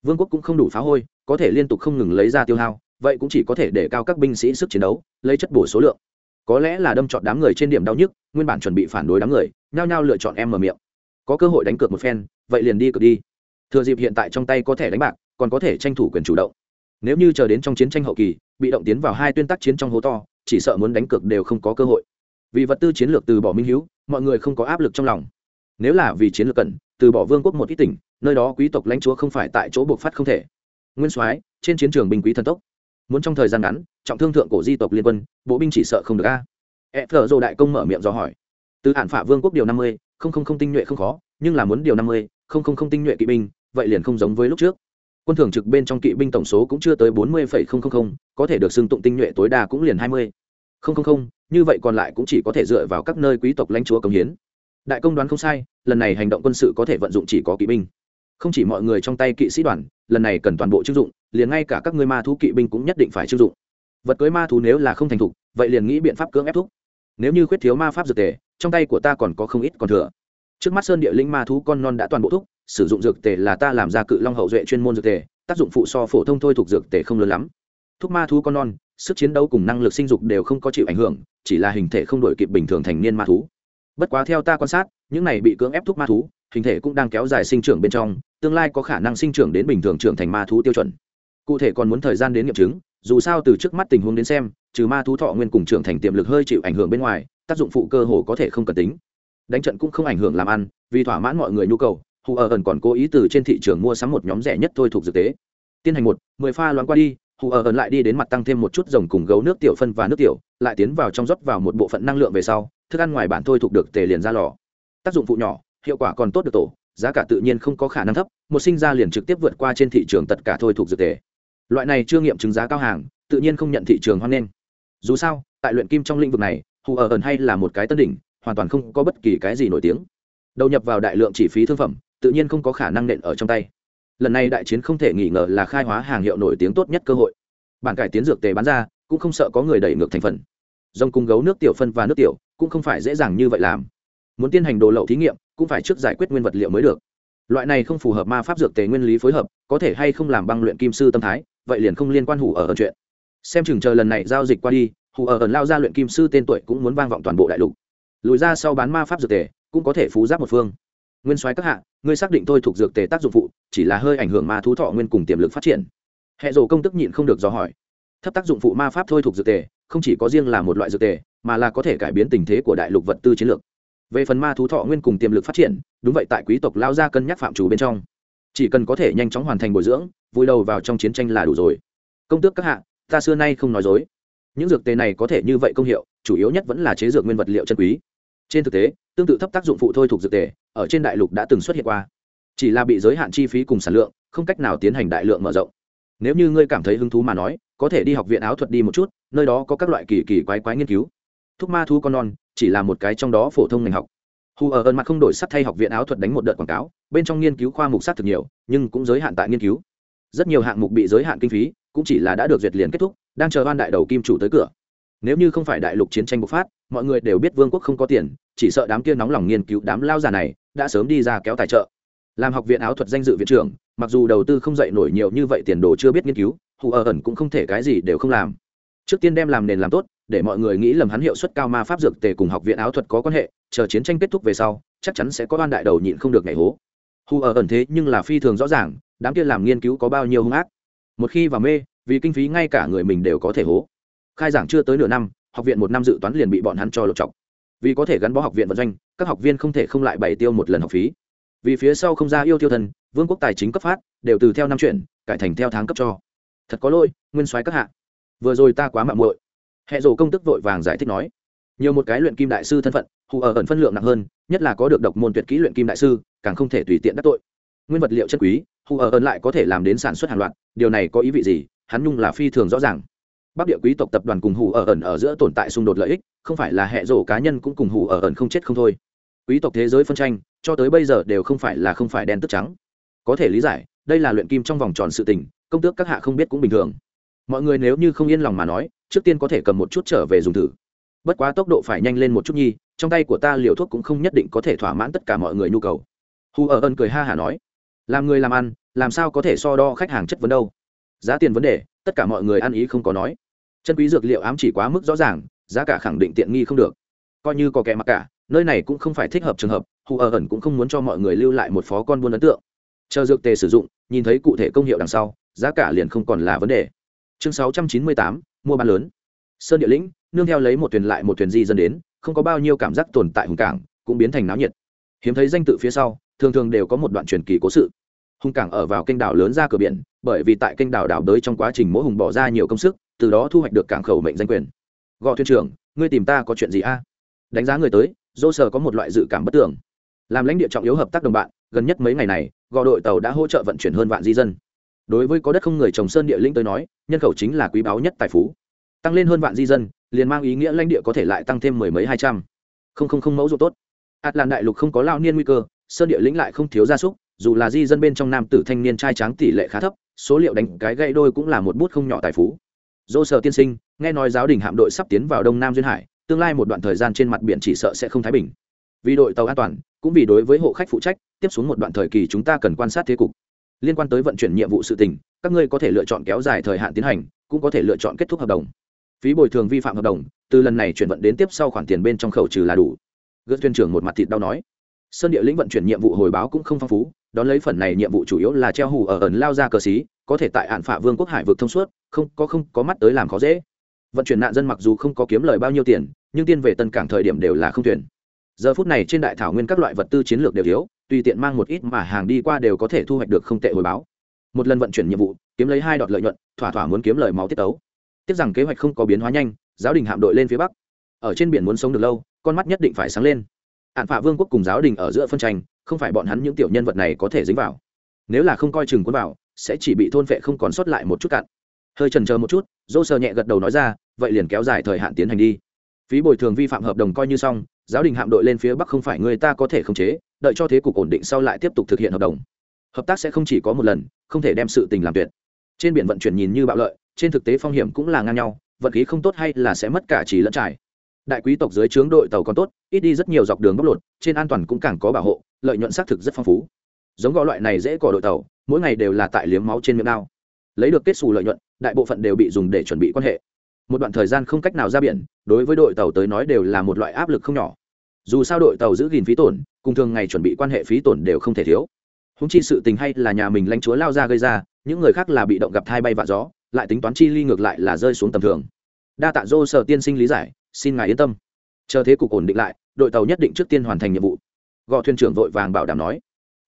A: Vương quốc cũng không đủ phá hôi, có thể liên tục không ngừng lấy ra tiêu hao, vậy cũng chỉ có thể để cao các binh sĩ sức chiến đấu, lấy chất bổ số lượng. Có lẽ là đâm chọn đám người trên điểm đau nhức, nguyên bản chuẩn bị phản đối đám người, nhao nhao lựa chọn em mở miệng. Có cơ hội đánh cược một phen, vậy liền đi cược đi. Thừa dịp hiện tại trong tay có thể đánh bạc, còn có thể tranh thủ quyền chủ động. Nếu như chờ đến trong chiến tranh hậu kỳ, bị động tiến vào hai tuyên tác chiến trong hố to, chỉ sợ muốn đánh cược đều không có cơ hội. Vì vật tư chiến lược từ bỏ minh hữu mọi người không có áp lực trong lòng nếu là vì chiến lược cần, từ bỏ vương quốc một ít tỉnh, nơi đó quý tộc lãnh chúa không phải tại chỗ buộc phát không thể. Nguyên soái, trên chiến trường binh quý thần tốc. Muốn trong thời gian ngắn, trọng thương thượng cổ di tộc liên quân, bộ binh chỉ sợ không được a. E thờ dô đại công mở miệng do hỏi. Từ hạn phả vương quốc điều năm mươi, không không không tinh nhuệ không khó, nhưng là muốn điều năm mươi, không không không tinh nhuệ kỵ binh, vậy liền không giống với lúc trước. Quân thường trực bên trong kỵ binh tổng số cũng chưa tới bốn mươi phẩy không không không, có thể được xưng tụng tinh nhuệ tối đa cũng liền hai mươi. Không không không, như vậy còn lại cũng chỉ có thể dựa vào các nơi quý tộc lãnh chúa công hiến đại công đoán không sai, lần này hành động quân sự có thể vận dụng chỉ có kỵ binh. Không chỉ mọi người trong tay kỵ sĩ đoàn, lần này cần toàn bộ chưng dụng, liền ngay cả các ngươi ma thú kỵ binh cũng nhất định phải chưng dụng. Vật cưới ma thú nếu là không thành thục, vậy liền nghĩ biện pháp cưỡng ép thúc. Nếu như khuyết thiếu ma pháp dược tề, trong tay của ta còn có không ít còn thừa. Trước mắt sơn địa linh ma thú con non đã toàn bộ thúc, sử dụng dược tề là ta làm ra cự long hậu duệ chuyên môn dược tề, tác dụng phụ so phổ thông thôi thuộc dược tề không lớn lắm. Thúc ma thú con non, sức chiến đấu cùng năng lực sinh dục đều không có chịu ảnh hưởng, chỉ là hình thể không đổi kịp bình thường thành niên ma thú bất quá theo ta quan sát, những này bị cưỡng ép thuốc ma thú, hình thể cũng đang kéo dài sinh trưởng bên trong, tương lai có khả năng sinh trưởng đến bình thường trưởng thành ma thú tiêu chuẩn. Cụ thể còn muốn thời gian đến nghiệm chứng, dù sao từ trước mắt tình huống đến xem, trừ ma thú thọ nguyên cùng trưởng thành tiềm lực hơi chịu ảnh hưởng bên ngoài, tác dụng phụ cơ hồ có thể không cần tính. Đánh trận cũng không ảnh hưởng làm ăn, vì thỏa mãn mọi người nhu cầu, hù ở ẩn còn cố ý từ trên thị trường mua sắm một nhóm rẻ nhất thôi thuộc dược tế. Tiên hành một, mười pha loáng qua đi, hù ở ẩn lại đi đến mặt tăng thêm một chút rồng cùng gấu nước tiểu phân và nước tiểu, lại tiến vào trong rót vào một bộ phận năng lượng về sau thức ăn ngoài bản thôi thuộc được tề liền ra lò. Tác dụng phụ nhỏ, hiệu quả còn tốt được tổ, giá cả tự nhiên không có khả năng thấp, một sinh ra liền trực tiếp vượt qua trên thị trường tất cả thôi thuộc dược tề. Loại này chưa nghiệm chứng giá cao hàng, tự nhiên không nhận thị trường hoan nghênh. Dù sao, tại luyện kim trong lĩnh vực này, hù ở ẩn hay là một cái tân đỉnh, hoàn toàn không có bất kỳ cái gì nổi tiếng. Đầu nhập vào đại lượng chi phí thương phẩm, tự nhiên không có khả năng nện ở trong tay. Lần này đại chiến không thể nghi ngờ là khai hóa hàng hiệu nổi tiếng tốt nhất cơ hội. Bản cải tiến dược tề bán ra, cũng không sợ có người đẩy ngược thành phần. Dòng cung gấu nước tiểu phân và nước tiểu cũng không phải dễ dàng như vậy làm. Muốn tiến hành đồ lậu thí nghiệm, cũng phải trước giải quyết nguyên vật liệu mới được. Loại này không phù hợp ma pháp dược tề nguyên lý phối hợp, có thể hay không làm băng luyện kim sư tâm thái, vậy liền không liên quan hủ ở ẩn chuyện. Xem chừng chờ lần này giao dịch qua đi, hủ ở ẩn lao ra luyện kim sư tên tuổi cũng muốn vang vọng toàn bộ đại lục. Lùi ra sau bán ma pháp dược tề, cũng có thể phú giáp một phương. Nguyên soái các hạ, ngươi xác định tôi thuộc dược tề tác dụng phụ, chỉ là hơi ảnh hưởng ma thú thọ nguyên cùng tiềm lực phát triển. Hệ dồ công tức nhịn không được dò hỏi. Thấp tác dụng phụ ma pháp thôi thuộc dược tề, không chỉ có riêng là một loại dược tề mà là có thể cải biến tình thế của đại lục vật tư chiến lược. Về phần ma thú thọ nguyên cùng tiềm lực phát triển, đúng vậy tại quý tộc lao ra cân nhắc phạm chủ bên trong. Chỉ cần có thể nhanh chóng hoàn thành bồi dưỡng, vui đầu vào trong chiến tranh là đủ rồi. Công tước các hạ, ta xưa nay không nói dối. Những dược tề này có thể như vậy công hiệu, chủ yếu nhất vẫn là chế dược nguyên vật liệu chân quý. Trên thực tế, tương tự thấp tác dụng phụ thôi thuộc dược tề, ở trên đại lục đã từng xuất hiện qua. Chỉ là bị giới hạn chi phí cùng sản lượng, không cách nào tiến hành đại lượng mở rộng. Nếu như ngươi cảm thấy hứng thú mà nói, có thể đi học viện áo thuật đi một chút, nơi đó có các loại kỳ kỳ quái quái nghiên cứu. Thúc ma thu con non, chỉ là một cái trong đó phổ thông ngành học. Hù ở ơn mặt không đổi sắt thay học viện áo thuật đánh một đợt quảng cáo, bên trong nghiên cứu khoa mục sát thực nhiều, nhưng cũng giới hạn tại nghiên cứu. Rất nhiều hạng mục bị giới hạn kinh phí, cũng chỉ là đã được duyệt liền kết thúc, đang chờ ban đại đầu kim chủ tới cửa. Nếu như không phải đại lục chiến tranh bộc phát, mọi người đều biết vương quốc không có tiền, chỉ sợ đám kia nóng lòng nghiên cứu đám lao già này đã sớm đi ra kéo tài trợ. Làm học viện áo thuật danh dự viện trưởng, mặc dù đầu tư không dạy nổi nhiều như vậy tiền đồ chưa biết nghiên cứu, hù ở ẩn cũng không thể cái gì đều không làm. Trước tiên đem làm nền làm tốt để mọi người nghĩ lầm hắn hiệu suất cao ma pháp dược tề cùng học viện áo thuật có quan hệ, chờ chiến tranh kết thúc về sau, chắc chắn sẽ có đoan đại đầu nhịn không được ngày hố. Hù ở ẩn thế nhưng là phi thường rõ ràng, đám kia làm nghiên cứu có bao nhiêu hung ác. Một khi vào mê, vì kinh phí ngay cả người mình đều có thể hố. Khai giảng chưa tới nửa năm, học viện một năm dự toán liền bị bọn hắn cho lột chọc. Vì có thể gắn bó học viện vận doanh, các học viên không thể không lại bày tiêu một lần học phí. Vì phía sau không ra yêu tiêu thần, vương quốc tài chính cấp phát, đều từ theo năm chuyển, cải thành theo tháng cấp cho. Thật có lỗi, nguyên soái các hạ. Vừa rồi ta quá mạng muội hệ rồ công tức vội vàng giải thích nói, nhiều một cái luyện kim đại sư thân phận, hù ở ẩn phân lượng nặng hơn, nhất là có được độc môn tuyệt kỹ luyện kim đại sư, càng không thể tùy tiện đắc tội. Nguyên vật liệu chân quý, hù ở ẩn lại có thể làm đến sản xuất hàng loạt, điều này có ý vị gì? Hắn nhung là phi thường rõ ràng. Bắc địa quý tộc tập đoàn cùng hù ở ẩn ở giữa tồn tại xung đột lợi ích, không phải là hệ rổ cá nhân cũng cùng hù ở ẩn không chết không thôi. Quý tộc thế giới phân tranh, cho tới bây giờ đều không phải là không phải đen tức trắng. Có thể lý giải, đây là luyện kim trong vòng tròn sự tình, công tước các hạ không biết cũng bình thường mọi người nếu như không yên lòng mà nói, trước tiên có thể cầm một chút trở về dùng thử. Bất quá tốc độ phải nhanh lên một chút nhi, trong tay của ta liều thuốc cũng không nhất định có thể thỏa mãn tất cả mọi người nhu cầu. Hù ở ân cười ha hả nói, làm người làm ăn, làm sao có thể so đo khách hàng chất vấn đâu? Giá tiền vấn đề, tất cả mọi người ăn ý không có nói. Chân quý dược liệu ám chỉ quá mức rõ ràng, giá cả khẳng định tiện nghi không được. Coi như có kẻ mặc cả, nơi này cũng không phải thích hợp trường hợp hù ở ẩn cũng không muốn cho mọi người lưu lại một phó con buôn ấn tượng. Chờ dược tề sử dụng, nhìn thấy cụ thể công hiệu đằng sau, giá cả liền không còn là vấn đề chương sáu trăm chín mươi tám, mua bán lớn. Sơn địa lĩnh, nương theo lấy một thuyền lại một thuyền di dân đến, không có bao nhiêu cảm giác tồn tại hùng cảng, cũng biến thành náo nhiệt. Hiếm thấy danh tự phía sau, thường thường đều có một đoạn truyền kỳ cố sự. Hùng cảng ở vào kênh đảo lớn ra cửa biển, bởi vì tại kênh đảo đảo đới trong quá trình mỗi hùng bỏ ra nhiều công sức, từ đó thu hoạch được cảng khẩu mệnh danh quyền. Gọi thuyền trưởng, ngươi tìm ta có chuyện gì a? Đánh giá người tới, dô sờ có một loại dự cảm bất tưởng làm lãnh địa trọng yếu hợp tác đồng bạn, gần nhất mấy ngày này gò đội tàu đã hỗ trợ vận chuyển hơn vạn di dân đối với có đất không người trồng sơn địa linh tới nói, nhân khẩu chính là quý báu nhất tài phú. Tăng lên hơn vạn di dân, liền mang ý nghĩa lãnh địa có thể lại tăng thêm mười mấy hai trăm. Không không không mẫu ruộng tốt. Ạt làn đại lục không có lao niên nguy cơ, sơn địa lĩnh lại không thiếu gia súc, dù là di dân bên trong nam tử thanh niên trai tráng tỷ lệ khá thấp, số liệu đánh cái gậy đôi cũng là một bút không nhỏ tài phú. Dô sở tiên sinh, nghe nói giáo đình hạm đội sắp tiến vào đông nam duyên hải, tương lai một đoạn thời gian trên mặt biển chỉ sợ sẽ không thái bình. Vì đội tàu an toàn, cũng vì đối với hộ khách phụ trách, tiếp xuống một đoạn thời kỳ chúng ta cần quan sát thế cục liên quan tới vận chuyển nhiệm vụ sự tình, các ngươi có thể lựa chọn kéo dài thời hạn tiến hành, cũng có thể lựa chọn kết thúc hợp đồng. Phí bồi thường vi phạm hợp đồng, từ lần này chuyển vận đến tiếp sau khoản tiền bên trong khẩu trừ là đủ. Gớt tuyên trưởng một mặt thịt đau nói. Sơn địa lĩnh vận chuyển nhiệm vụ hồi báo cũng không phong phú, đón lấy phần này nhiệm vụ chủ yếu là treo hù ở ẩn lao ra cờ xí, có thể tại hạn phả vương quốc hải vực thông suốt, không, có không, có mắt tới làm khó dễ. Vận chuyển nạn dân mặc dù không có kiếm lời bao nhiêu tiền, nhưng tiên về tân cảng thời điểm đều là không tuyển giờ phút này trên đại thảo nguyên các loại vật tư chiến lược đều thiếu tùy tiện mang một ít mà hàng đi qua đều có thể thu hoạch được không tệ hồi báo. Một lần vận chuyển nhiệm vụ, kiếm lấy hai đọt lợi nhuận, thỏa thỏa muốn kiếm lời máu tiết tấu. Tiếc rằng kế hoạch không có biến hóa nhanh, giáo đình hạm đội lên phía bắc. Ở trên biển muốn sống được lâu, con mắt nhất định phải sáng lên. Hạn phạ vương quốc cùng giáo đình ở giữa phân tranh, không phải bọn hắn những tiểu nhân vật này có thể dính vào. Nếu là không coi chừng quân vào, sẽ chỉ bị thôn vệ không còn sót lại một chút cạn. Hơi trần chờ một chút dô sờ nhẹ gật đầu nói ra, vậy liền kéo dài thời hạn tiến hành đi. Phí bồi thường vi phạm hợp đồng coi như xong giáo đình hạm đội lên phía bắc không phải người ta có thể khống chế, đợi cho thế cục ổn định sau lại tiếp tục thực hiện hợp đồng. Hợp tác sẽ không chỉ có một lần, không thể đem sự tình làm tuyệt. Trên biển vận chuyển nhìn như bạo lợi, trên thực tế phong hiểm cũng là ngang nhau, vận khí không tốt hay là sẽ mất cả trí lẫn trải. Đại quý tộc dưới trướng đội tàu còn tốt, ít đi rất nhiều dọc đường bóc lột, trên an toàn cũng càng có bảo hộ, lợi nhuận xác thực rất phong phú. Giống gõ loại này dễ cỏ đội tàu, mỗi ngày đều là tại liếm máu trên miệng đao. Lấy được kết xù lợi nhuận, đại bộ phận đều bị dùng để chuẩn bị quan hệ. Một đoạn thời gian không cách nào ra biển, đối với đội tàu tới nói đều là một loại áp lực không nhỏ dù sao đội tàu giữ gìn phí tổn, cùng thường ngày chuẩn bị quan hệ phí tổn đều không thể thiếu. Húng chi sự tình hay là nhà mình lãnh chúa lao ra gây ra, những người khác là bị động gặp thai bay vạ gió, lại tính toán chi ly ngược lại là rơi xuống tầm thường. Đa tạ dô sở tiên sinh lý giải, xin ngài yên tâm. Chờ thế cục ổn định lại, đội tàu nhất định trước tiên hoàn thành nhiệm vụ. Gò thuyền trưởng vội vàng bảo đảm nói.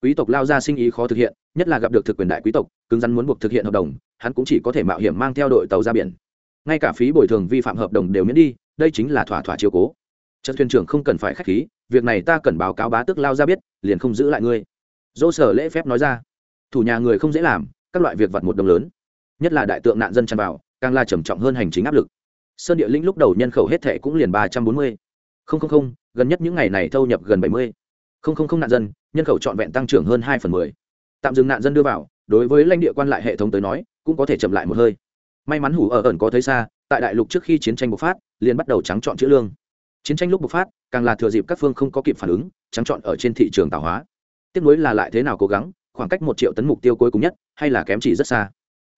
A: Quý tộc lao ra sinh ý khó thực hiện, nhất là gặp được thực quyền đại quý tộc, cứng rắn muốn buộc thực hiện hợp đồng, hắn cũng chỉ có thể mạo hiểm mang theo đội tàu ra biển. Ngay cả phí bồi thường vi phạm hợp đồng đều miễn đi, đây chính là thỏa thỏa chiều cố trần thuyền trưởng không cần phải k h á c h khí, việc này ta cần báo cáo bá tước lao ra biết, liền không giữ lại ngươi. Dỗ sở lễ phép nói ra. Thủ nhà người không dễ làm, các loại việc vặt một đồng lớn. Nhất là đại tượng nạn dân tràn vào, càng là trầm trọng hơn hành chính áp lực. Sơn địa lĩnh lúc đầu nhân khẩu hết thệ cũng liền ba trăm bốn mươi. Không không không, gần nhất những ngày này thâu nhập gần bảy mươi. Không không không nạn dân, nhân khẩu trọn vẹn tăng trưởng hơn hai phần mười. Tạm dừng nạn dân đưa vào, đối với lãnh địa quan lại hệ thống tới nói, cũng có thể chậm lại một hơi. May mắn hủ ở ẩn có thấy xa, tại đại lục trước khi chiến tranh bộc phát, liền bắt đầu trắng chọn chữ lương chiến tranh lúc bộc phát, càng là thừa dịp các phương không có kịp phản ứng, trắng trọn ở trên thị trường tạo hóa. Tiếp nối là lại thế nào cố gắng, khoảng cách một triệu tấn mục tiêu cuối cùng nhất, hay là kém chỉ rất xa.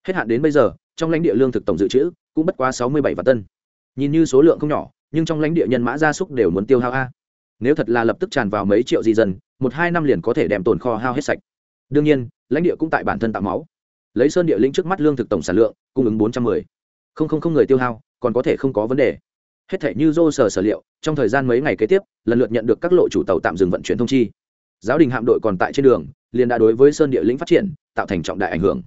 A: Hết hạn đến bây giờ, trong lãnh địa lương thực tổng dự trữ cũng bất quá sáu mươi bảy vạn tân. Nhìn như số lượng không nhỏ, nhưng trong lãnh địa nhân mã gia súc đều muốn tiêu hao a. Nếu thật là lập tức tràn vào mấy triệu di dân, một hai năm liền có thể đem tồn kho hao hết sạch. Đương nhiên, lãnh địa cũng tại bản thân tạo máu. Lấy sơn địa lĩnh trước mắt lương thực tổng sản lượng, cung ứng bốn trăm mười. Không không không người tiêu hao, còn có thể không có vấn đề hết thể như dô sở sở liệu, trong thời gian mấy ngày kế tiếp, lần lượt nhận được các lộ chủ tàu tạm dừng vận chuyển thông chi. Giáo đình hạm đội còn tại trên đường, liền đã đối với sơn địa lĩnh phát triển, tạo thành trọng đại ảnh hưởng.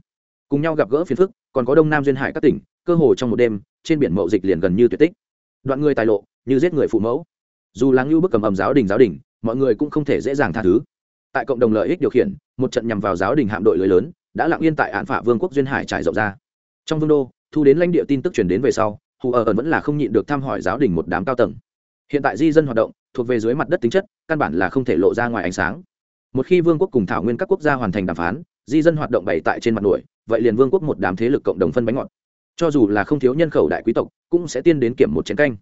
A: Cùng nhau gặp gỡ phiền phức, còn có đông nam duyên hải các tỉnh, cơ hồ trong một đêm, trên biển mậu dịch liền gần như tuyệt tích. Đoạn người tài lộ, như giết người phụ mẫu. Dù láng lưu bức cầm ầm giáo đình giáo đình, mọi người cũng không thể dễ dàng tha thứ. Tại cộng đồng lợi ích điều khiển, một trận nhằm vào giáo đình hạm đội lưới lớn, đã lặng yên tại án phả vương quốc duyên hải trải rộng ra. Trong vương đô, thu đến lãnh địa tin tức chuyển đến về sau hù ở ẩn vẫn là không nhịn được thăm hỏi giáo đình một đám cao tầng. Hiện tại di dân hoạt động, thuộc về dưới mặt đất tính chất, căn bản là không thể lộ ra ngoài ánh sáng. Một khi vương quốc cùng thảo nguyên các quốc gia hoàn thành đàm phán, di dân hoạt động bày tại trên mặt nổi vậy liền vương quốc một đám thế lực cộng đồng phân bánh ngọt. Cho dù là không thiếu nhân khẩu đại quý tộc, cũng sẽ tiên đến kiểm một chiến canh.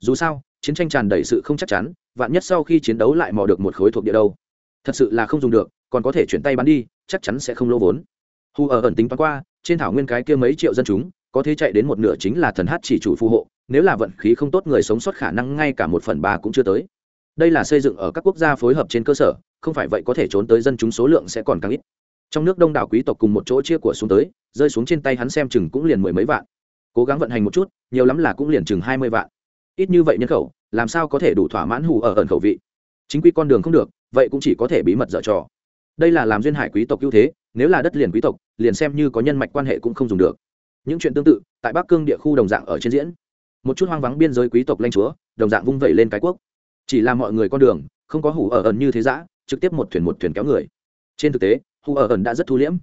A: Dù sao, chiến tranh tràn đầy sự không chắc chắn, vạn nhất sau khi chiến đấu lại mò được một khối thuộc địa đâu. Thật sự là không dùng được, còn có thể chuyển tay bán đi, chắc chắn sẽ không lỗ vốn. Hù ở ẩn tính toán qua, trên thảo nguyên cái kia mấy triệu dân chúng có thể chạy đến một nửa chính là thần hát chỉ chủ phù hộ, nếu là vận khí không tốt người sống sót khả năng ngay cả một phần ba cũng chưa tới. Đây là xây dựng ở các quốc gia phối hợp trên cơ sở, không phải vậy có thể trốn tới dân chúng số lượng sẽ còn càng ít. Trong nước đông đảo quý tộc cùng một chỗ chia của xuống tới, rơi xuống trên tay hắn xem chừng cũng liền mười mấy vạn. Cố gắng vận hành một chút, nhiều lắm là cũng liền chừng hai mươi vạn. Ít như vậy nhân khẩu, làm sao có thể đủ thỏa mãn hủ ở ẩn khẩu vị? Chính quy con đường không được, vậy cũng chỉ có thể bí mật dở trò. Đây là làm duyên hải quý tộc ưu thế, nếu là đất liền quý tộc, liền xem như có nhân mạch quan hệ cũng không dùng được những chuyện tương tự, tại bắc cương địa khu đồng dạng ở trên diễn. Một chút hoang vắng biên giới quý tộc lanh chúa, đồng dạng vung vẩy lên cái quốc. Chỉ là mọi người con đường, không có hủ ở ẩn như thế giã trực tiếp một thuyền một thuyền kéo người. Trên thực tế, hủ ở ẩn đã rất thu liễm.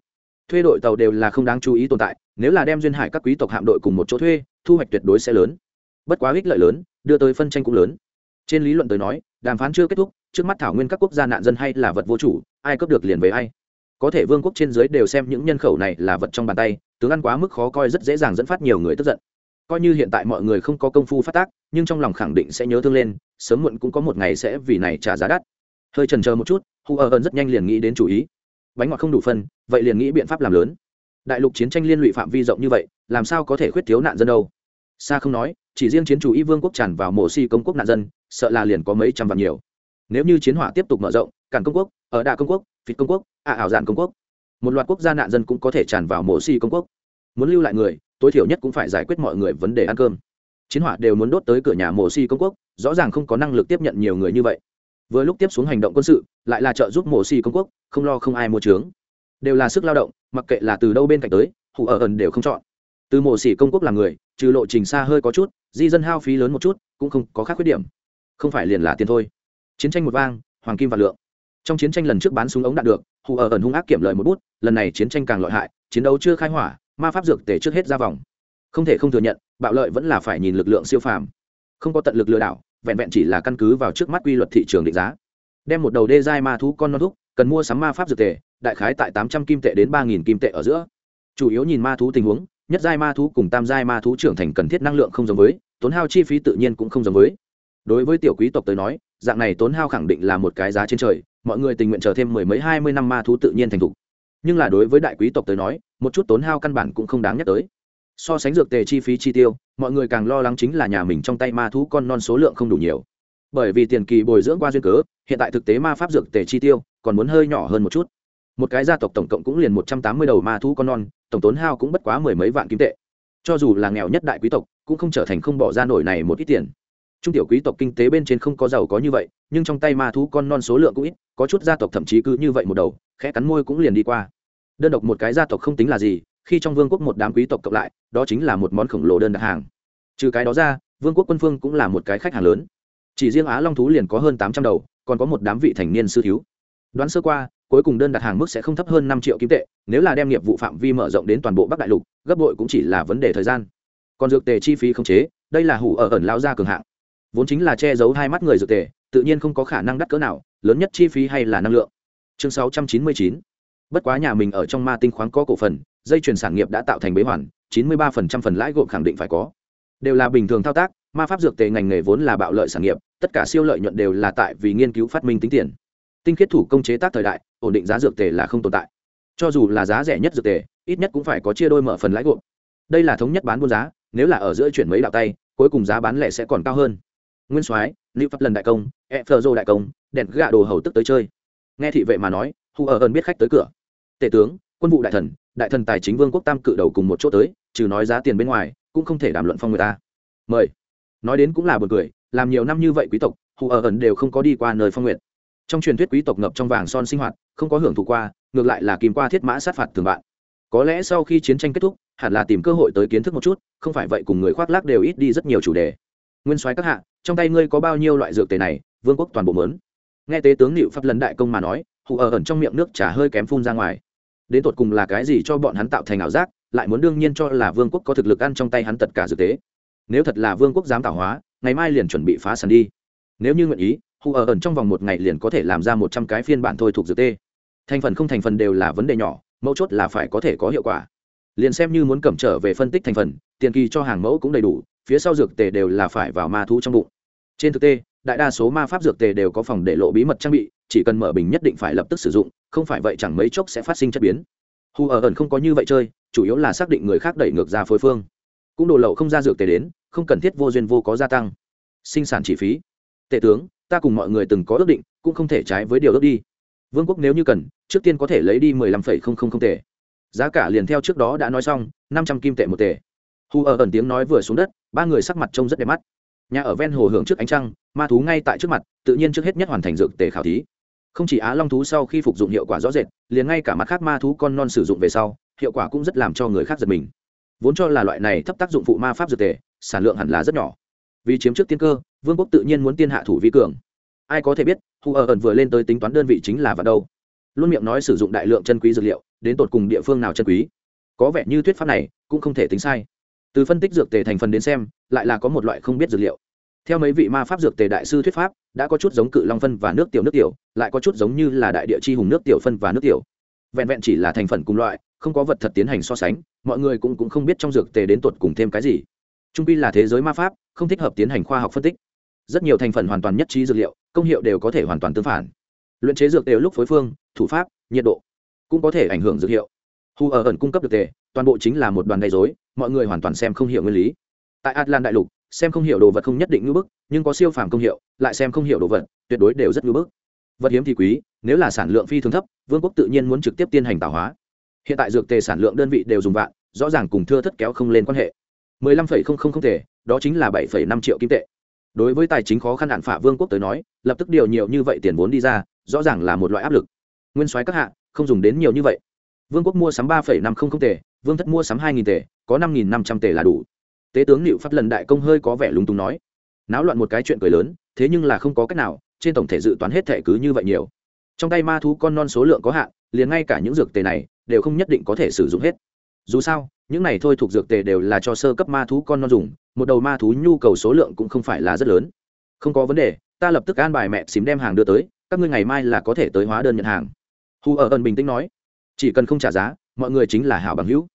A: Thuê đội tàu đều là không đáng chú ý tồn tại, nếu là đem duyên hải các quý tộc hạm đội cùng một chỗ thuê, thu hoạch tuyệt đối sẽ lớn. Bất quá ích lợi lớn, đưa tới phân tranh cũng lớn. Trên lý luận tới nói, đàm phán chưa kết thúc, trước mắt thảo nguyên các quốc gia nạn dân hay là vật vô chủ, ai cấp được liền với ai. Có thể vương quốc trên dưới đều xem những nhân khẩu này là vật trong bàn tay tướng ăn quá mức khó coi rất dễ dàng dẫn phát nhiều người tức giận. Coi như hiện tại mọi người không có công phu phát tác, nhưng trong lòng khẳng định sẽ nhớ thương lên, sớm muộn cũng có một ngày sẽ vì này trả giá đắt. Hơi trần chờ một chút, hu ở ơn rất nhanh liền nghĩ đến chủ ý. Bánh ngọt không đủ phân, vậy liền nghĩ biện pháp làm lớn. Đại lục chiến tranh liên lụy phạm vi rộng như vậy, làm sao có thể khuyết thiếu nạn dân đâu? Xa không nói, chỉ riêng chiến chủ y vương quốc tràn vào mổ si công quốc nạn dân, sợ là liền có mấy trăm vạn nhiều. Nếu như chiến hỏa tiếp tục mở rộng cản công quốc, ở đạ công quốc, phịt công quốc ạ ảo dạn công quốc một loạt quốc gia nạn dân cũng có thể tràn vào mổ xi công quốc. Muốn lưu lại người, tối thiểu nhất cũng phải giải quyết mọi người vấn đề ăn cơm. Chiến hỏa đều muốn đốt tới cửa nhà mổ xi công quốc, rõ ràng không có năng lực tiếp nhận nhiều người như vậy. Vừa lúc tiếp xuống hành động quân sự, lại là trợ giúp mổ xi công quốc, không lo không ai mua trướng. Đều là sức lao động, mặc kệ là từ đâu bên cạnh tới hủ ở ẩn đều không chọn. Từ mổ xỉ công quốc là người, trừ lộ trình xa hơi có chút, di dân hao phí lớn một chút, cũng không có khác khuyết điểm. Không phải liền là tiền thôi. Chiến tranh một vang, hoàng kim và lượng. Trong chiến tranh lần trước bán súng ống đạn được hù ở ẩn hung ác kiểm lợi một bút, lần này chiến tranh càng lợi hại, chiến đấu chưa khai hỏa, ma pháp dược tể trước hết ra vòng. Không thể không thừa nhận, bạo lợi vẫn là phải nhìn lực lượng siêu phàm. Không có tận lực lừa đảo, vẹn vẹn chỉ là căn cứ vào trước mắt quy luật thị trường định giá. Đem một đầu đê giai ma thú con non thúc, cần mua sắm ma pháp dược tể đại khái tại tám trăm kim tệ đến ba nghìn kim tệ ở giữa. Chủ yếu nhìn ma thú tình huống, nhất giai ma thú cùng tam giai ma thú trưởng thành cần thiết năng lượng không giống với, tốn hao chi phí tự nhiên cũng không giống với. Đối với tiểu quý tộc tới nói, dạng này tốn hao khẳng định là một cái giá trên trời mọi người tình nguyện chờ thêm mười mấy, hai mươi năm ma thú tự nhiên thành thục. Nhưng là đối với đại quý tộc tới nói, một chút tốn hao căn bản cũng không đáng nhắc tới. So sánh dược tề chi phí chi tiêu, mọi người càng lo lắng chính là nhà mình trong tay ma thú con non số lượng không đủ nhiều. Bởi vì tiền kỳ bồi dưỡng qua duyên cớ, hiện tại thực tế ma pháp dược tề chi tiêu còn muốn hơi nhỏ hơn một chút. Một cái gia tộc tổng cộng cũng liền một trăm tám mươi đầu ma thú con non, tổng tốn hao cũng bất quá mười mấy vạn kim tệ. Cho dù là nghèo nhất đại quý tộc, cũng không trở thành không bỏ ra nổi này một ít tiền trung tiểu quý tộc kinh tế bên trên không có giàu có như vậy, nhưng trong tay ma thú con non số lượng cũng ít, có chút gia tộc thậm chí cứ như vậy một đầu, khẽ cắn môi cũng liền đi qua. Đơn độc một cái gia tộc không tính là gì, khi trong vương quốc một đám quý tộc cộng lại, đó chính là một món khổng lồ đơn đặt hàng. Trừ cái đó ra, vương quốc quân phương cũng là một cái khách hàng lớn. Chỉ riêng á long thú liền có hơn tám trăm đầu, còn có một đám vị thành niên sư thiếu. Đoán sơ qua, cuối cùng đơn đặt hàng mức sẽ không thấp hơn năm triệu kim tệ, nếu là đem nghiệp vụ phạm vi mở rộng đến toàn bộ bắc đại lục, gấp bội cũng chỉ là vấn đề thời gian. Còn dược tề chi phí không chế, đây là hủ ở ẩn lao ra cường hạng vốn chính là che giấu hai mắt người dược tề, tự nhiên không có khả năng đắt cỡ nào, lớn nhất chi phí hay là năng lượng. Chương sáu trăm chín mươi chín. Bất quá nhà mình ở trong ma tinh khoáng có cổ phần, dây chuyển sản nghiệp đã tạo thành bế hoàn, chín mươi ba phần trăm phần lãi gộp khẳng định phải có. Đều là bình thường thao tác, ma pháp dược tề ngành nghề vốn là bạo lợi sản nghiệp, tất cả siêu lợi nhuận đều là tại vì nghiên cứu phát minh tính tiền. Tinh khiết thủ công chế tác thời đại, ổn định giá dược tề là không tồn tại. Cho dù là giá rẻ nhất dược tề, ít nhất cũng phải có chia đôi mở phần lãi gộp. Đây là thống nhất bán buôn giá, nếu là ở giữa chuyển mấy đạo tay, cuối cùng giá bán lẻ sẽ còn cao hơn nguyên soái, lưu pháp lần đại công e phờ dô đại công, đèn gạ đồ hầu tức tới chơi. Nghe thị vệ mà nói, hù ở ơn biết khách tới cửa. Tể tướng, quân vụ đại thần đại thần tài chính vương quốc tam cự đầu cùng một chỗ tới, trừ nói giá tiền bên ngoài, cũng không thể đàm luận phong người ta. Mời. Nói đến cũng là buồn cười, làm nhiều năm như vậy quý tộc, hù ở ẩn đều không có đi qua nơi phong nguyện trong truyền thuyết quý tộc ngập trong vàng son sinh hoạt, không có hưởng thụ qua, ngược lại là kìm qua thiết mã sát phạt thường bạn. Có lẽ sau khi chiến tranh kết thúc, hẳn là tìm cơ hội tới kiến thức một chút, không phải vậy cùng người khoác lác đều ít đi rất nhiều chủ đề nguyên soái các hạ, trong tay ngươi có bao nhiêu loại dược tề này, vương quốc toàn bộ mớn. Nghe tế tướng liệu pháp lần đại công mà nói hụ ở ẩn trong miệng nước trà hơi kém phun ra ngoài. Đến tột cùng là cái gì cho bọn hắn tạo thành ảo giác, lại muốn đương nhiên cho là vương quốc có thực lực ăn trong tay hắn tất cả dược tế nếu thật là vương quốc dám tạo hóa, ngày mai liền chuẩn bị phá sàn đi. Nếu như nguyện ý hụ ở ẩn trong vòng một ngày liền có thể làm ra một trăm cái phiên bản thôi thuộc dược tê thành phần không thành phần đều là vấn đề nhỏ, mấu chốt là phải có thể có hiệu quả. Liền xem như muốn cẩm trở về phân tích thành phần, tiền kỳ cho hàng mẫu cũng đầy đủ phía sau dược tề đều là phải vào ma thú trong bụng. Trên thực tế, đại đa số ma pháp dược tề đều có phòng để lộ bí mật trang bị, chỉ cần mở bình nhất định phải lập tức sử dụng, không phải vậy chẳng mấy chốc sẽ phát sinh chất biến. Hù ở ẩn không có như vậy chơi, chủ yếu là xác định người khác đẩy ngược ra phối phương. Cũng đồ lậu không ra dược tề đến, không cần thiết vô duyên vô có gia tăng. Sinh sản chi phí. Tệ tướng, ta cùng mọi người từng có ước định, cũng không thể trái với điều ước đi. Vương quốc nếu như cần, trước tiên có thể lấy đi mười lăm phẩy không không không tệ. Giá cả liền theo trước đó đã nói xong, năm trăm kim tệ một tệ hù ở ẩn tiếng nói vừa xuống đất, ba người sắc mặt trông rất đẹp mắt. Nhà ở ven hồ hưởng trước ánh trăng, ma thú ngay tại trước mặt, tự nhiên trước hết nhất hoàn thành dược tề khảo thí. Không chỉ á long thú sau khi phục dụng hiệu quả rõ rệt, liền ngay cả mặt khác ma thú con non sử dụng về sau, hiệu quả cũng rất làm cho người khác giật mình. Vốn cho là loại này thấp tác dụng phụ ma pháp dược tề, sản lượng hẳn là rất nhỏ. Vì chiếm trước tiên cơ, vương quốc tự nhiên muốn tiên hạ thủ vi cường. Ai có thể biết hù ở ẩn vừa lên tới tính toán đơn vị chính là vào đâu. Luôn miệng nói sử dụng đại lượng chân quý dược liệu, đến tột cùng địa phương nào chân quý. Có vẻ như thuyết pháp này, cũng không thể tính sai từ phân tích dược tề thành phần đến xem lại là có một loại không biết dược liệu. Theo mấy vị ma pháp dược tề đại sư thuyết pháp đã có chút giống cự long phân và nước tiểu nước tiểu lại có chút giống như là đại địa chi hùng nước tiểu phân và nước tiểu. Vẹn vẹn chỉ là thành phần cùng loại không có vật thật tiến hành so sánh mọi người cũng, cũng không biết trong dược tề đến tột cùng thêm cái gì. Trung pi là thế giới ma pháp không thích hợp tiến hành khoa học phân tích. Rất nhiều thành phần hoàn toàn nhất trí dược liệu công hiệu đều có thể hoàn toàn tương phản. Luyện chế dược đều lúc phối phương thủ pháp nhiệt độ cũng có thể ảnh hưởng dược hiệu hù ở ẩn cung cấp được tề, toàn bộ chính là một đoàn gây dối mọi người hoàn toàn xem không hiểu nguyên lý. Tại atlan đại lục, xem không hiểu đồ vật không nhất định ngưỡng bức, nhưng có siêu phàm công hiệu, lại xem không hiểu đồ vật, tuyệt đối đều rất ngưỡng bức. Vật hiếm thì quý, nếu là sản lượng phi thường thấp, vương quốc tự nhiên muốn trực tiếp tiến hành tạo hóa. Hiện tại dược tề sản lượng đơn vị đều dùng vạn, rõ ràng cùng thưa thất kéo không lên quan hệ. mười lăm phẩy không không không tệ đó chính là bảy phẩy năm triệu kim tệ. Đối với tài chính khó khăn hạn phả vương quốc tới nói, lập tức điều nhiều như vậy tiền vốn đi ra, rõ ràng là một loại áp lực. Nguyên soái các hạ, không dùng đến nhiều như vậy vương quốc mua sắm ba phẩy năm không không tệ vương thất mua sắm hai nghìn tệ có năm nghìn năm trăm tệ là đủ. Tế tướng liệu pháp lần đại công hơi có vẻ lúng túng nói. Náo loạn một cái chuyện cười lớn, thế nhưng là không có cách nào, trên tổng thể dự toán hết thẻ cứ như vậy nhiều. Trong tay ma thú con non số lượng có hạn, liền ngay cả những dược tề này, đều không nhất định có thể sử dụng hết. Dù sao, những này thôi thuộc dược tề đều là cho sơ cấp ma thú con non dùng, một đầu ma thú nhu cầu số lượng cũng không phải là rất lớn. Không có vấn đề, ta lập tức an bài mẹ xím đem hàng đưa tới, các ngươi ngày mai là có thể tới hóa đơn nhận hàng. Hu ở ẩn bình tĩnh nói chỉ cần không trả giá, mọi người chính là hảo bằng hữu.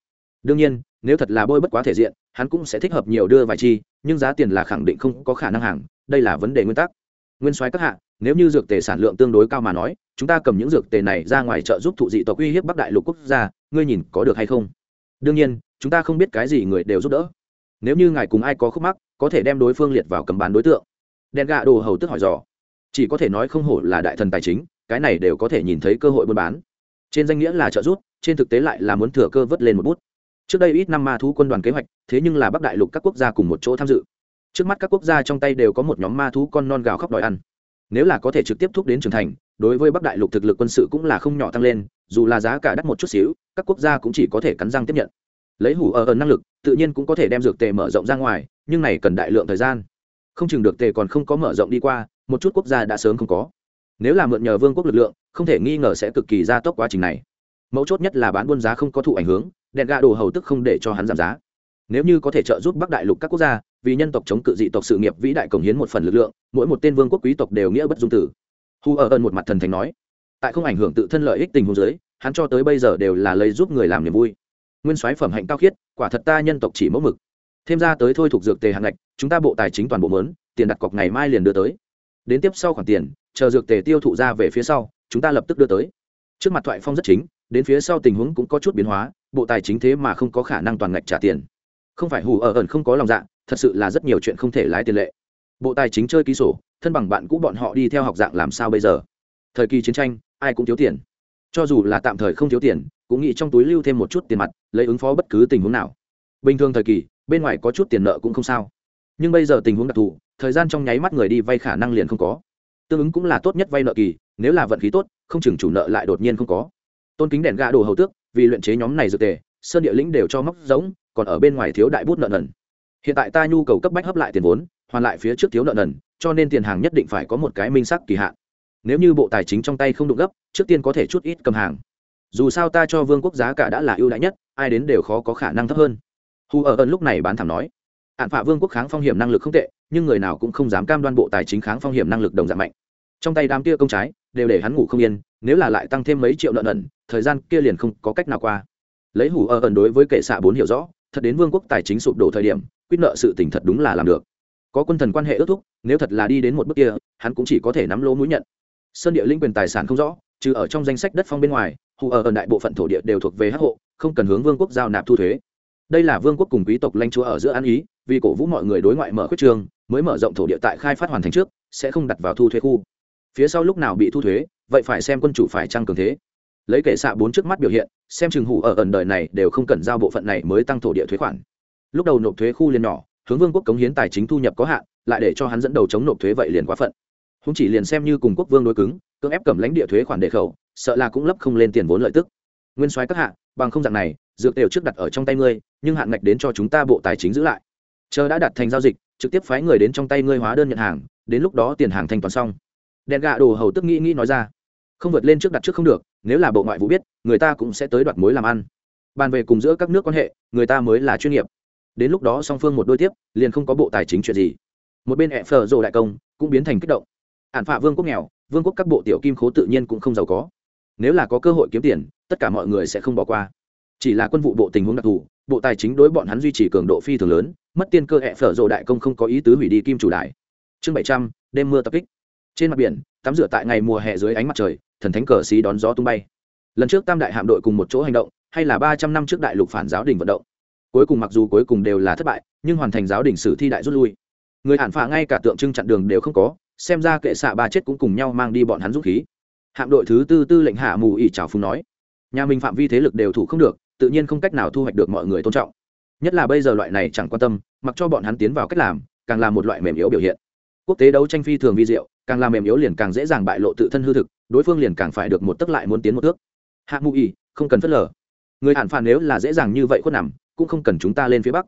A: Đương nhiên, nếu thật là bôi bất quá thể diện, hắn cũng sẽ thích hợp nhiều đưa vài chi, nhưng giá tiền là khẳng định không có khả năng hàng, đây là vấn đề nguyên tắc. Nguyên soái các hạ, nếu như dược tề sản lượng tương đối cao mà nói, chúng ta cầm những dược tề này ra ngoài chợ giúp thụ dị tộc uy hiếp bắc đại lục quốc gia, ngươi nhìn có được hay không? Đương nhiên, chúng ta không biết cái gì người đều giúp đỡ. Nếu như ngài cùng ai có khúc mắc, có thể đem đối phương liệt vào cầm bán đối tượng. Đèn gạ đồ hầu tức hỏi dò. Chỉ có thể nói không hổ là đại thần tài chính, cái này đều có thể nhìn thấy cơ hội buôn bán trên danh nghĩa là trợ giúp, trên thực tế lại là muốn thừa cơ vớt lên một bút. Trước đây ít năm ma thú quân đoàn kế hoạch, thế nhưng là bắc đại lục các quốc gia cùng một chỗ tham dự. Trước mắt các quốc gia trong tay đều có một nhóm ma thú con non gào khóc đòi ăn. Nếu là có thể trực tiếp thúc đến trưởng thành, đối với bắc đại lục thực lực quân sự cũng là không nhỏ tăng lên, dù là giá cả đắt một chút xíu, các quốc gia cũng chỉ có thể cắn răng tiếp nhận. Lấy hủ ở ẩn năng lực, tự nhiên cũng có thể đem dược tề mở rộng ra ngoài, nhưng này cần đại lượng thời gian. Không chừng được tề còn không có mở rộng đi qua, một chút quốc gia đã sớm không có nếu là mượn nhờ vương quốc lực lượng, không thể nghi ngờ sẽ cực kỳ gia tốc quá trình này. Mấu chốt nhất là bán buôn giá không có thụ ảnh hưởng, đèn gà đồ hầu tức không để cho hắn giảm giá. Nếu như có thể trợ giúp bắc đại lục các quốc gia, vì nhân tộc chống cự dị tộc sự nghiệp vĩ đại cống hiến một phần lực lượng, mỗi một tên vương quốc quý tộc đều nghĩa bất dung tử. Hu ở ơn một mặt thần thành nói, tại không ảnh hưởng tự thân lợi ích tình huống giới hắn cho tới bây giờ đều là lấy giúp người làm niềm vui. Nguyên soái phẩm hạnh cao khiết, quả thật ta nhân tộc chỉ mẫu mực. Thêm ra tới thôi thuộc dược tề hạng ngạch, chúng ta bộ tài chính toàn bộ mớn tiền đặt cọc ngày mai liền đưa tới. Đến tiếp sau khoản tiền chờ dược tề tiêu thụ ra về phía sau, chúng ta lập tức đưa tới. Trước mặt thoại phong rất chính, đến phía sau tình huống cũng có chút biến hóa, bộ tài chính thế mà không có khả năng toàn ngạch trả tiền. Không phải hù ở ẩn không có lòng dạ thật sự là rất nhiều chuyện không thể lái tiền lệ. Bộ tài chính chơi ký sổ, thân bằng bạn cũ bọn họ đi theo học dạng làm sao bây giờ? Thời kỳ chiến tranh, ai cũng thiếu tiền. Cho dù là tạm thời không thiếu tiền, cũng nghĩ trong túi lưu thêm một chút tiền mặt, lấy ứng phó bất cứ tình huống nào. Bình thường thời kỳ, bên ngoài có chút tiền nợ cũng không sao. Nhưng bây giờ tình huống đặc thù, thời gian trong nháy mắt người đi vay khả năng liền không có tương ứng cũng là tốt nhất vay nợ kỳ, nếu là vận khí tốt, không chừng chủ nợ lại đột nhiên không có. Tôn kính đèn gà đồ hầu tước, vì luyện chế nhóm này dược tề, sơn địa lĩnh đều cho móc giống, còn ở bên ngoài thiếu đại bút nợ nần. Hiện tại ta nhu cầu cấp bách hấp lại tiền vốn, hoàn lại phía trước thiếu nợ nần, cho nên tiền hàng nhất định phải có một cái minh sắc kỳ hạn. Nếu như bộ tài chính trong tay không đụng gấp, trước tiên có thể chút ít cầm hàng. Dù sao ta cho vương quốc giá cả đã là ưu đãi nhất, ai đến đều khó có khả năng thấp hơn. Hù ở ơn lúc này bán thảm nói, hạn phạ vương quốc kháng phong hiểm năng lực không tệ, nhưng người nào cũng không dám cam đoan bộ tài chính kháng phong hiểm năng lực đồng dạng mạnh trong tay đám kia công trái đều để hắn ngủ không yên, nếu là lại tăng thêm mấy triệu nợ nần, thời gian kia liền không có cách nào qua. Lấy hủ ở ẩn đối với kệ xạ bốn hiểu rõ, thật đến vương quốc tài chính sụp đổ thời điểm, quyết nợ sự tỉnh thật đúng là làm được. Có quân thần quan hệ ước thúc, nếu thật là đi đến một bước kia, hắn cũng chỉ có thể nắm lỗ mũi nhận. Sơn địa linh quyền tài sản không rõ, trừ ở trong danh sách đất phong bên ngoài hù ở ẩn đại bộ phận thổ địa đều thuộc về hắc hộ, không cần hướng vương quốc giao nạp thu thuế. Đây là vương quốc cùng quý tộc lãnh chúa ở giữa an ý, vì cổ vũ mọi người đối ngoại mở khuyết trường, mới mở rộng thổ địa tại khai phát hoàn thành trước, sẽ không đặt vào thu thuế khu phía sau lúc nào bị thu thuế, vậy phải xem quân chủ phải trăng cường thế. Lấy kệ xạ bốn trước mắt biểu hiện, xem chừng hủ ở ẩn đời này đều không cần giao bộ phận này mới tăng thổ địa thuế khoản. Lúc đầu nộp thuế khu liền nhỏ, hướng vương quốc cống hiến tài chính thu nhập có hạn, lại để cho hắn dẫn đầu chống nộp thuế vậy liền quá phận. Không chỉ liền xem như cùng quốc vương đối cứng, cưỡng ép cầm lãnh địa thuế khoản đề khẩu, sợ là cũng lấp không lên tiền vốn lợi tức. Nguyên soái các hạ, bằng không dạng này, dược đều trước đặt ở trong tay ngươi, nhưng hạn ngạch đến cho chúng ta bộ tài chính giữ lại. Chờ đã đặt thành giao dịch, trực tiếp phái người đến trong tay ngươi hóa đơn nhận hàng, đến lúc đó tiền hàng thanh toán xong đèn gạ đồ hầu tức nghĩ nghĩ nói ra, không vượt lên trước đặt trước không được, nếu là bộ ngoại vụ biết, người ta cũng sẽ tới đoạt mối làm ăn. Bàn về cùng giữa các nước quan hệ, người ta mới là chuyên nghiệp. Đến lúc đó song phương một đôi tiếp, liền không có bộ tài chính chuyện gì. Một bên ẹ phở rộ đại công cũng biến thành kích động. Hạn phạ vương quốc nghèo, vương quốc các bộ tiểu kim khố tự nhiên cũng không giàu có. Nếu là có cơ hội kiếm tiền, tất cả mọi người sẽ không bỏ qua. Chỉ là quân vụ bộ tình huống đặc thù, bộ tài chính đối bọn hắn duy trì cường độ phi thường lớn, mất tiên cơ hẹ phở rộ đại công không có ý tứ hủy đi kim chủ đại chương bảy trăm, đêm mưa tập kích trên mặt biển, tắm rửa tại ngày mùa hè dưới ánh mặt trời, thần thánh cờ xí đón gió tung bay. Lần trước tam đại hạm đội cùng một chỗ hành động, hay là ba trăm năm trước đại lục phản giáo đình vận động. Cuối cùng mặc dù cuối cùng đều là thất bại, nhưng hoàn thành giáo đình sử thi đại rút lui. Người hạn phạ ngay cả tượng trưng chặn đường đều không có, xem ra kệ xạ ba chết cũng cùng nhau mang đi bọn hắn dũng khí. Hạm đội thứ tư tư lệnh hạ mù ỉ trào phùng nói, nhà mình phạm vi thế lực đều thủ không được, tự nhiên không cách nào thu hoạch được mọi người tôn trọng. Nhất là bây giờ loại này chẳng quan tâm, mặc cho bọn hắn tiến vào cách làm, càng là một loại mềm yếu biểu hiện. Quốc tế đấu tranh phi thường vi diệu càng làm mềm yếu liền càng dễ dàng bại lộ tự thân hư thực, đối phương liền càng phải được một tấc lại muốn tiến một thước. Hạ mù ỉ, không cần phớt lờ. Người hạn phản nếu là dễ dàng như vậy khuất nằm, cũng không cần chúng ta lên phía bắc.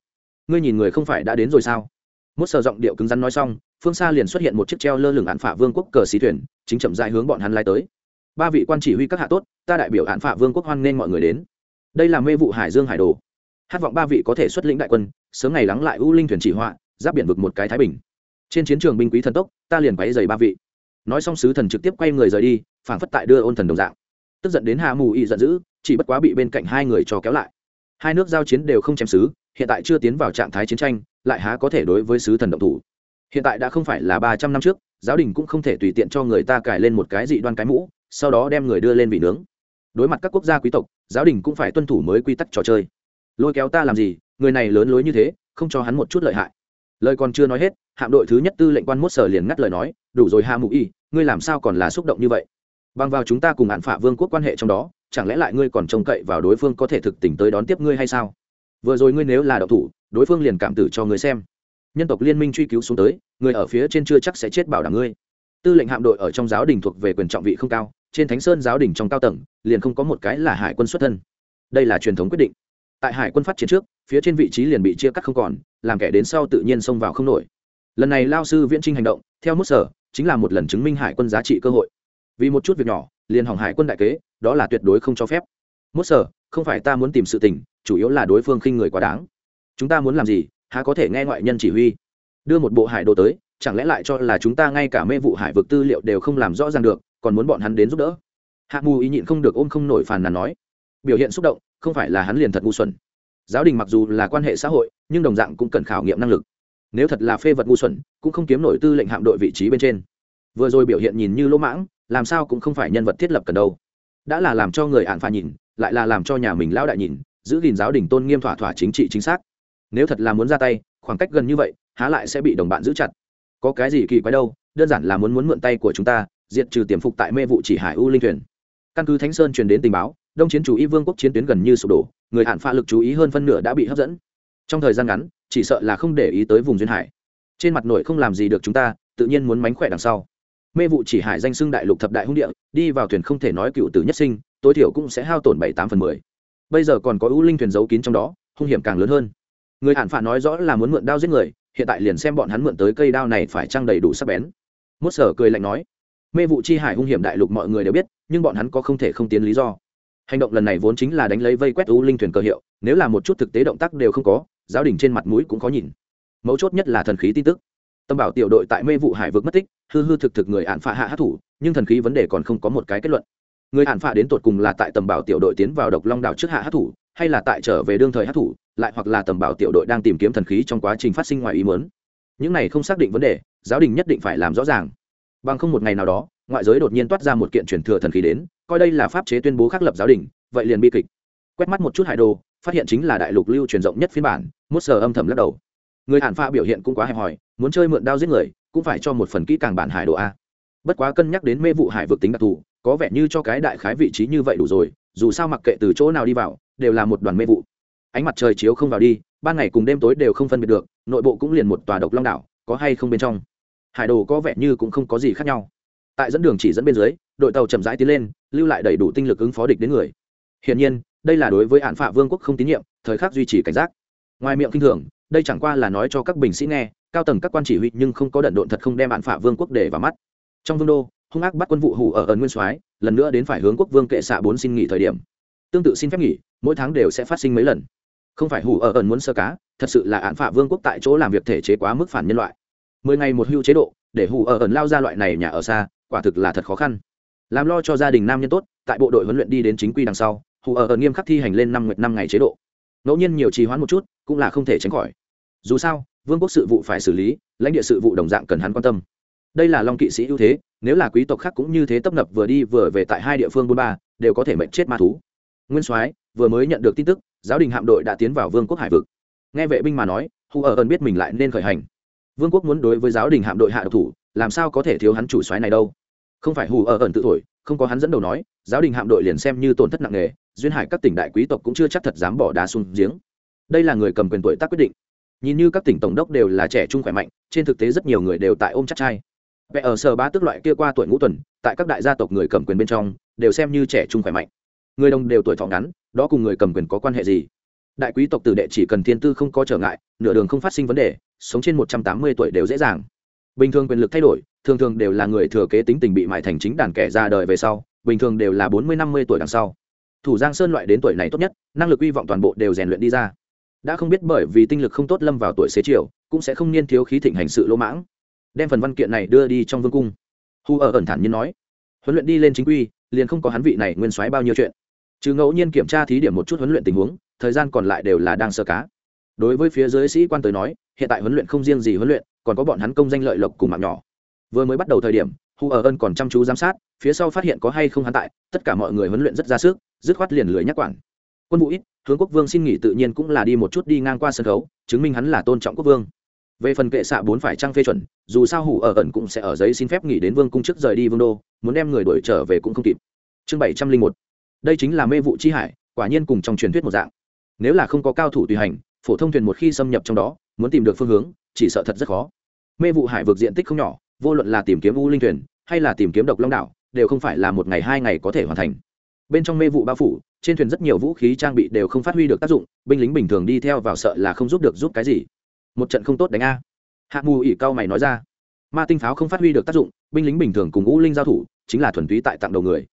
A: Ngươi nhìn người không phải đã đến rồi sao? Mốt sờ giọng điệu cứng rắn nói xong, phương xa liền xuất hiện một chiếc treo lơ lửng hạn phả vương quốc cờ xí thuyền, chính chậm dài hướng bọn hắn lai tới. Ba vị quan chỉ huy các hạ tốt, ta đại biểu hạn phả vương quốc hoan nghênh mọi người đến. Đây là mê vụ hải dương hải đồ. Hát vọng ba vị có thể xuất lĩnh đại quân, sớm ngày lắng lại u linh thuyền chỉ họa, giáp biển vực một cái thái bình trên chiến trường binh quý thần tốc, ta liền quấy dày ba vị. Nói xong sứ thần trực tiếp quay người rời đi, phảng phất tại đưa ôn thần đồng dạng. Tức giận đến hà mù y giận dữ, chỉ bất quá bị bên cạnh hai người cho kéo lại. Hai nước giao chiến đều không chém sứ, hiện tại chưa tiến vào trạng thái chiến tranh, lại há có thể đối với sứ thần động thủ. Hiện tại đã không phải là ba trăm năm trước, giáo đình cũng không thể tùy tiện cho người ta cài lên một cái dị đoan cái mũ, sau đó đem người đưa lên vị nướng. Đối mặt các quốc gia quý tộc, giáo đình cũng phải tuân thủ mới quy tắc trò chơi. Lôi kéo ta làm gì, người này lớn lối như thế, không cho hắn một chút lợi hại lời còn chưa nói hết, hạm đội thứ nhất tư lệnh quan mốt sở liền ngắt lời nói, đủ rồi hà mục y, ngươi làm sao còn là xúc động như vậy? Bằng vào chúng ta cùng hạn phả vương quốc quan hệ trong đó, chẳng lẽ lại ngươi còn trông cậy vào đối phương có thể thực tỉnh tới đón tiếp ngươi hay sao? Vừa rồi ngươi nếu là đậu thủ, đối phương liền cảm tử cho ngươi xem. Nhân tộc liên minh truy cứu xuống tới, người ở phía trên chưa chắc sẽ chết bảo đảm ngươi. Tư lệnh hạm đội ở trong giáo đình thuộc về quyền trọng vị không cao, trên thánh sơn giáo đình trong cao tầng, liền không có một cái là hải quân xuất thân. Đây là truyền thống quyết định. Tại hải quân phát triển trước phía trên vị trí liền bị chia cắt không còn, làm kẻ đến sau tự nhiên xông vào không nổi. Lần này lao sư viễn trinh hành động, theo mức sở, chính là một lần chứng minh hải quân giá trị cơ hội. Vì một chút việc nhỏ, liền hỏng hải quân đại kế, đó là tuyệt đối không cho phép. Mốt sở, không phải ta muốn tìm sự tình, chủ yếu là đối phương khinh người quá đáng. Chúng ta muốn làm gì, há có thể nghe ngoại nhân chỉ huy? Đưa một bộ hải đồ tới, chẳng lẽ lại cho là chúng ta ngay cả mê vụ hải vực tư liệu đều không làm rõ ràng được, còn muốn bọn hắn đến giúp đỡ? Hạ mù ý nhịn không được ôm không nổi phàn nàn nói. Biểu hiện xúc động, không phải là hắn liền thật ngu xuẩn giáo đình mặc dù là quan hệ xã hội, nhưng đồng dạng cũng cần khảo nghiệm năng lực. Nếu thật là phê vật ngu xuẩn, cũng không kiếm nổi tư lệnh hạm đội vị trí bên trên. Vừa rồi biểu hiện nhìn như lỗ mãng, làm sao cũng không phải nhân vật thiết lập cần đâu. Đã là làm cho người ạn pha nhìn, lại là làm cho nhà mình lão đại nhìn, giữ gìn giáo đình tôn nghiêm thỏa thỏa chính trị chính xác. Nếu thật là muốn ra tay, khoảng cách gần như vậy, há lại sẽ bị đồng bạn giữ chặt. Có cái gì kỳ quái đâu, đơn giản là muốn muốn mượn tay của chúng ta, diệt trừ tiềm phục tại mê vụ chỉ hải u linh thuyền. Căn cứ thánh sơn truyền đến tình báo, đông chiến chủ y vương quốc chiến tuyến gần như sụp đổ người hạn pha lực chú ý hơn phân nửa đã bị hấp dẫn. Trong thời gian ngắn, chỉ sợ là không để ý tới vùng duyên hải. Trên mặt nội không làm gì được chúng ta, tự nhiên muốn mánh khỏe đằng sau. Mê vụ chỉ hải danh xưng đại lục thập đại hung địa, đi vào thuyền không thể nói cựu tử nhất sinh, tối thiểu cũng sẽ hao tổn bảy tám phần mười. Bây giờ còn có ưu linh thuyền giấu kín trong đó, hung hiểm càng lớn hơn. Người hạn phạ nói rõ là muốn mượn đao giết người, hiện tại liền xem bọn hắn mượn tới cây đao này phải trang đầy đủ sắc bén. Mốt sở cười lạnh nói, mê vụ chi hải hung hiểm đại lục mọi người đều biết, nhưng bọn hắn có không thể không tiến lý do hành động lần này vốn chính là đánh lấy vây quét u linh thuyền cơ hiệu, nếu là một chút thực tế động tác đều không có, giáo đình trên mặt mũi cũng có nhìn. Mấu chốt nhất là thần khí tin tức. Tâm bảo tiểu đội tại mê vụ hải vực mất tích, hư hư thực thực người ạn phạ hạ hát thủ nhưng thần khí vấn đề còn không có một cái kết luận. Người ạn phạ đến tột cùng là tại tầm bảo tiểu đội tiến vào độc long đảo trước hạ hát thủ hay là tại trở về đương thời hát thủ lại hoặc là tầm bảo tiểu đội đang tìm kiếm thần khí trong quá trình phát sinh ngoài ý mớn những này không xác định vấn đề, giáo đình nhất định phải làm rõ ràng bằng không một ngày nào đó, ngoại giới đột nhiên toát ra một kiện truyền thừa thần khí đến, coi đây là pháp chế tuyên bố khắc lập giáo đình, vậy liền bi kịch. Quét mắt một chút hải đồ, phát hiện chính là đại lục lưu truyền rộng nhất phiên bản, mốt sờ âm thầm lắc đầu. Người hàn pha biểu hiện cũng quá hẹp hòi, muốn chơi mượn đao giết người, cũng phải cho một phần kỹ càng bản hải đồ a. Bất quá cân nhắc đến mê vụ hải vực tính đặc thù, có vẻ như cho cái đại khái vị trí như vậy đủ rồi, dù sao mặc kệ từ chỗ nào đi vào, đều là một đoàn mê vụ. Ánh mặt trời chiếu không vào đi, ban ngày cùng đêm tối đều không phân biệt được, nội bộ cũng liền một tòa độc long đảo, có hay không bên trong hải đồ có vẻ như cũng không có gì khác nhau. Tại dẫn đường chỉ dẫn bên dưới, đội tàu chậm rãi tiến lên, lưu lại đầy đủ tinh lực ứng phó địch đến người. Hiển nhiên, đây là đối với hạn phạ vương quốc không tín nhiệm, thời khắc duy trì cảnh giác. Ngoài miệng kinh thường, đây chẳng qua là nói cho các bình sĩ nghe, cao tầng các quan chỉ huy nhưng không có đận độn thật không đem hạn phạ vương quốc để vào mắt. Trong vương đô, hung ác bắt quân vụ hủ ở ẩn nguyên soái, lần nữa đến phải hướng quốc vương kệ xạ bốn xin nghỉ thời điểm. Tương tự xin phép nghỉ, mỗi tháng đều sẽ phát sinh mấy lần. Không phải hủ ở ẩn muốn sơ cá, thật sự là hạn phạ vương quốc tại chỗ làm việc thể chế quá mức phản nhân loại mười ngày một hưu chế độ, để hù ở ẩn lao ra loại này nhà ở xa, quả thực là thật khó khăn. Làm lo cho gia đình nam nhân tốt, tại bộ đội huấn luyện đi đến chính quy đằng sau, hù ở ẩn nghiêm khắc thi hành lên năm nguyệt năm ngày chế độ. Ngẫu nhiên nhiều trì hoãn một chút, cũng là không thể tránh khỏi. Dù sao, vương quốc sự vụ phải xử lý, lãnh địa sự vụ đồng dạng cần hắn quan tâm. Đây là long kỵ sĩ ưu thế, nếu là quý tộc khác cũng như thế tấp nập vừa đi vừa về tại hai địa phương bốn ba, đều có thể mệnh chết ma thú. Nguyên soái vừa mới nhận được tin tức, giáo đình hạm đội đã tiến vào vương quốc hải vực. Nghe vệ binh mà nói, hù ở ẩn biết mình lại nên khởi hành vương quốc muốn đối với giáo đình hạm đội hạ độc thủ, làm sao có thể thiếu hắn chủ soái này đâu? Không phải hù ở ẩn tự thổi, không có hắn dẫn đầu nói, giáo đình hạm đội liền xem như tổn thất nặng nề, duyên hải các tỉnh đại quý tộc cũng chưa chắc thật dám bỏ đá xuống giếng. Đây là người cầm quyền tuổi tác quyết định. Nhìn như các tỉnh tổng đốc đều là trẻ trung khỏe mạnh, trên thực tế rất nhiều người đều tại ôm chắc trai. Vẽ ở sở ba tức loại kia qua tuổi ngũ tuần, tại các đại gia tộc người cầm quyền bên trong, đều xem như trẻ trung khỏe mạnh. Người đồng đều tuổi thọ ngắn, đó cùng người cầm quyền có quan hệ gì? Đại quý tộc tử đệ chỉ cần thiên tư không có trở ngại, nửa đường không phát sinh vấn đề sống trên một trăm tám mươi tuổi đều dễ dàng. Bình thường quyền lực thay đổi, thường thường đều là người thừa kế tính tình bị mại thành chính đàn kẻ ra đời về sau, bình thường đều là bốn mươi, năm mươi tuổi đằng sau. Thủ giang sơn loại đến tuổi này tốt nhất, năng lực hy vọng toàn bộ đều rèn luyện đi ra. Đã không biết bởi vì tinh lực không tốt lâm vào tuổi xế chiều, cũng sẽ không niên thiếu khí thịnh hành sự lỗ mãng. Đem phần văn kiện này đưa đi trong vương cung. Hu ở ẩn thản nhiên nói, huấn luyện đi lên chính quy, liền không có hắn vị này nguyên soái bao nhiêu chuyện. Trừ ngẫu nhiên kiểm tra thí điểm một chút huấn luyện tình huống, thời gian còn lại đều là đang sơ cá. Đối với phía dưới sĩ quan tới nói hiện tại huấn luyện không riêng gì huấn luyện, còn có bọn hắn công danh lợi lộc cùng mạng nhỏ. Vừa mới bắt đầu thời điểm, hu ở ân còn chăm chú giám sát, phía sau phát hiện có hay không hắn tại, tất cả mọi người huấn luyện rất ra sức, dứt khoát liền lưỡi nhắc quản. Quân Vũ ít, hướng quốc vương xin nghỉ tự nhiên cũng là đi một chút đi ngang qua sân khấu, chứng minh hắn là tôn trọng quốc vương. Về phần kệ xạ bốn phải trang phê chuẩn, dù sao hủ ở ẩn cũng sẽ ở giấy xin phép nghỉ đến vương cung trước rời đi vương đô, muốn đem người đuổi trở về cũng không kịp. Chương bảy trăm linh một. Đây chính là mê vụ chi hải, quả nhiên cùng trong truyền thuyết một dạng. Nếu là không có cao thủ tùy hành, phổ thông thuyền một khi xâm nhập trong đó muốn tìm được phương hướng, chỉ sợ thật rất khó. Mê vụ hải vực diện tích không nhỏ, vô luận là tìm kiếm u linh thuyền, hay là tìm kiếm độc long đảo, đều không phải là một ngày hai ngày có thể hoàn thành. Bên trong mê vụ bao phủ, trên thuyền rất nhiều vũ khí trang bị đều không phát huy được tác dụng, binh lính bình thường đi theo vào sợ là không giúp được giúp cái gì. Một trận không tốt đánh a. Hạ mù ỉ cao mày nói ra. Ma tinh pháo không phát huy được tác dụng, binh lính bình thường cùng u linh giao thủ, chính là thuần túy tại tặng đầu người.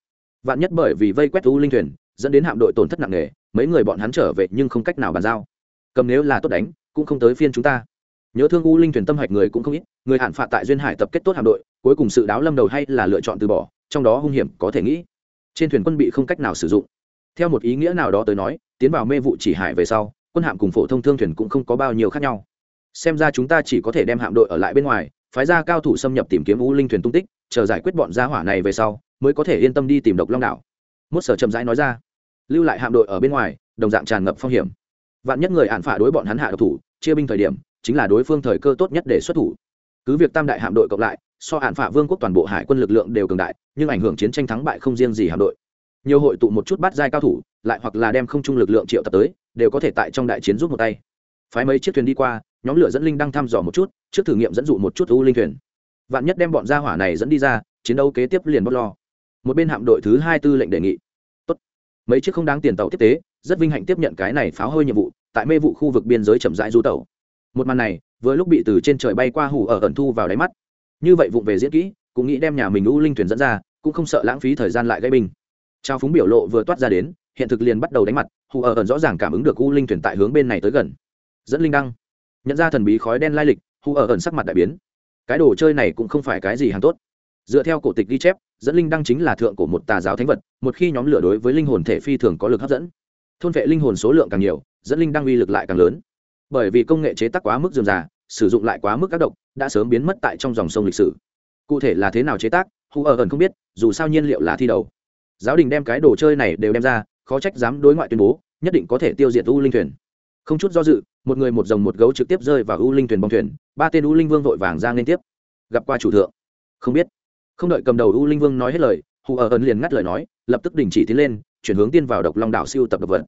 A: Vạn nhất bởi vì vây quét u linh thuyền, dẫn đến hạm đội tổn thất nặng nề, mấy người bọn hắn trở về nhưng không cách nào bàn giao. Cầm nếu là tốt đánh cũng không tới phiên chúng ta. Nhớ thương u linh thuyền tâm hạch người cũng không ít, người hạn phạt tại duyên hải tập kết tốt hạm đội, cuối cùng sự đáo lâm đầu hay là lựa chọn từ bỏ, trong đó hung hiểm có thể nghĩ. Trên thuyền quân bị không cách nào sử dụng. Theo một ý nghĩa nào đó tới nói, tiến vào mê vụ chỉ hải về sau, quân hạm cùng phổ thông thương thuyền cũng không có bao nhiêu khác nhau. Xem ra chúng ta chỉ có thể đem hạm đội ở lại bên ngoài, phái ra cao thủ xâm nhập tìm kiếm u linh thuyền tung tích, chờ giải quyết bọn gia hỏa này về sau, mới có thể yên tâm đi tìm độc long đảo. Mốt sở chậm rãi nói ra. Lưu lại hạm đội ở bên ngoài, đồng dạng tràn ngập phong hiểm vạn nhất người hạn phả đối bọn hắn hạ độc thủ, chia binh thời điểm, chính là đối phương thời cơ tốt nhất để xuất thủ. Cứ việc tam đại hạm đội cộng lại, so hạn phả vương quốc toàn bộ hải quân lực lượng đều cường đại, nhưng ảnh hưởng chiến tranh thắng bại không riêng gì hạm đội. Nhiều hội tụ một chút bắt giai cao thủ, lại hoặc là đem không trung lực lượng triệu tập tới, đều có thể tại trong đại chiến rút một tay. Phái mấy chiếc thuyền đi qua, nhóm lửa dẫn linh đang thăm dò một chút, trước thử nghiệm dẫn dụ một chút u linh thuyền. Vạn nhất đem bọn gia hỏa này dẫn đi ra, chiến đấu kế tiếp liền bất lo. Một bên hạm đội thứ hai tư lệnh đề nghị. Tốt. mấy chiếc không đáng tiền tàu tiếp tế rất vinh hạnh tiếp nhận cái này pháo hơi nhiệm vụ, tại mê vụ khu vực biên giới chậm rãi du tẩu. Một màn này, vừa lúc bị từ trên trời bay qua hủ ở ẩn thu vào đáy mắt. Như vậy vụng về diễn kỹ, cũng nghĩ đem nhà mình u linh thuyền dẫn ra, cũng không sợ lãng phí thời gian lại gây binh. Trao phúng biểu lộ vừa toát ra đến, hiện thực liền bắt đầu đánh mặt, hù ở ẩn rõ ràng cảm ứng được u linh thuyền tại hướng bên này tới gần. Dẫn linh đăng. Nhận ra thần bí khói đen lai lịch, hù ở ẩn sắc mặt đại biến. Cái đồ chơi này cũng không phải cái gì hàng tốt. Dựa theo cổ tịch ghi chép, dẫn linh đăng chính là thượng của một tà giáo thánh vật, một khi nhóm lửa đối với linh hồn thể phi thường có lực hấp dẫn thôn vệ linh hồn số lượng càng nhiều, dẫn linh đăng uy lực lại càng lớn. Bởi vì công nghệ chế tác quá mức dườm già, sử dụng lại quá mức các độc, đã sớm biến mất tại trong dòng sông lịch sử. Cụ thể là thế nào chế tác hù ở ẩn không biết, dù sao nhiên liệu là thi đầu. Giáo đình đem cái đồ chơi này đều đem ra, khó trách dám đối ngoại tuyên bố, nhất định có thể tiêu diệt u linh thuyền. Không chút do dự, một người một dòng một gấu trực tiếp rơi vào u linh thuyền bong thuyền, ba tên u linh vương vội vàng ra liên tiếp. Gặp qua chủ thượng. Không biết. Không đợi cầm đầu u linh vương nói hết lời hù ở ẩn liền ngắt lời nói, lập tức đình chỉ tiến lên chuyển hướng tiên vào độc long đảo siêu tập độc vật.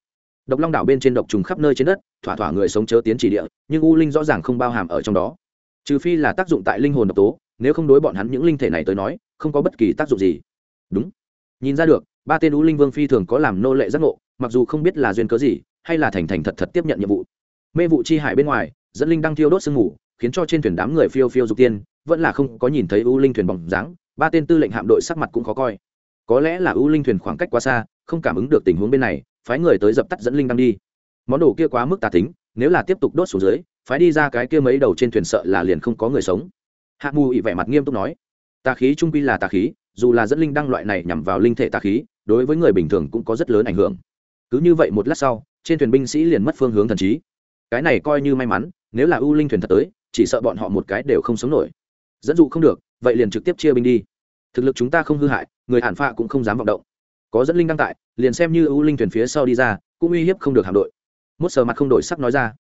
A: Độc long đảo bên trên độc trùng khắp nơi trên đất, thỏa thỏa người sống chớ tiến chỉ địa, nhưng u linh rõ ràng không bao hàm ở trong đó. Trừ phi là tác dụng tại linh hồn độc tố, nếu không đối bọn hắn những linh thể này tới nói, không có bất kỳ tác dụng gì. Đúng. Nhìn ra được, ba tên u linh vương phi thường có làm nô lệ giác ngộ, mặc dù không biết là duyên cớ gì, hay là thành thành thật thật tiếp nhận nhiệm vụ. Mê vụ chi hải bên ngoài, dẫn linh đang thiêu đốt sương ngủ khiến cho trên thuyền đám người phiêu phiêu dục tiên, vẫn là không có nhìn thấy u linh thuyền bóng dáng, ba tên tư lệnh hạm đội sắc mặt cũng khó coi. Có lẽ là u linh thuyền khoảng cách quá xa không cảm ứng được tình huống bên này, phái người tới dập tắt dẫn linh đăng đi. Món đồ kia quá mức tà tính, nếu là tiếp tục đốt xuống dưới, phái đi ra cái kia mấy đầu trên thuyền sợ là liền không có người sống. Hạ mù ị vẻ mặt nghiêm túc nói, tà khí trung quy là tà khí, dù là dẫn linh đăng loại này nhằm vào linh thể tà khí, đối với người bình thường cũng có rất lớn ảnh hưởng. Cứ như vậy một lát sau, trên thuyền binh sĩ liền mất phương hướng thần trí. Cái này coi như may mắn, nếu là ưu linh thuyền thật tới, chỉ sợ bọn họ một cái đều không sống nổi. Dẫn dụ không được, vậy liền trực tiếp chia binh đi. Thực lực chúng ta không hư hại, người hạn phạ cũng không dám vọng động có dẫn linh đăng tại, liền xem như ưu linh thuyền phía sau đi ra, cũng uy hiếp không được hạm đội. Mốt sờ mặt không đổi sắc nói ra,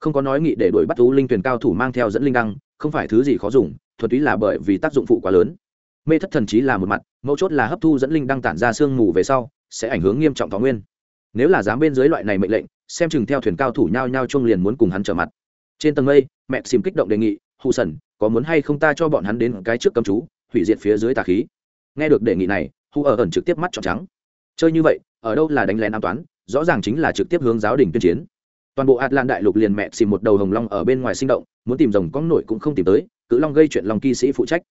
A: không có nói nghị để đuổi bắt ưu linh thuyền cao thủ mang theo dẫn linh đăng, không phải thứ gì khó dùng thuật túy là bởi vì tác dụng phụ quá lớn. Mê thất thần trí là một mặt, mấu chốt là hấp thu dẫn linh đăng tản ra sương mù về sau, sẽ ảnh hưởng nghiêm trọng thọ nguyên. Nếu là dám bên dưới loại này mệnh lệnh, xem chừng theo thuyền cao thủ nhao nhao chung liền muốn cùng hắn trở mặt. Trên tầng mây, mẹ xìm kích động đề nghị, hụ sần, có muốn hay không ta cho bọn hắn đến cái trước cấm chú, hủy diệt phía dưới tà khí? Nghe được đề nghị này, hụ ở ẩn trực tiếp mắt trọn trắng chơi như vậy, ở đâu là đánh lén an toán, rõ ràng chính là trực tiếp hướng giáo đình tuyên chiến. Toàn bộ atlan đại lục liền mẹ xìm một đầu hồng long ở bên ngoài sinh động, muốn tìm rồng con nổi cũng không tìm tới, cự long gây chuyện lòng kỵ sĩ phụ trách.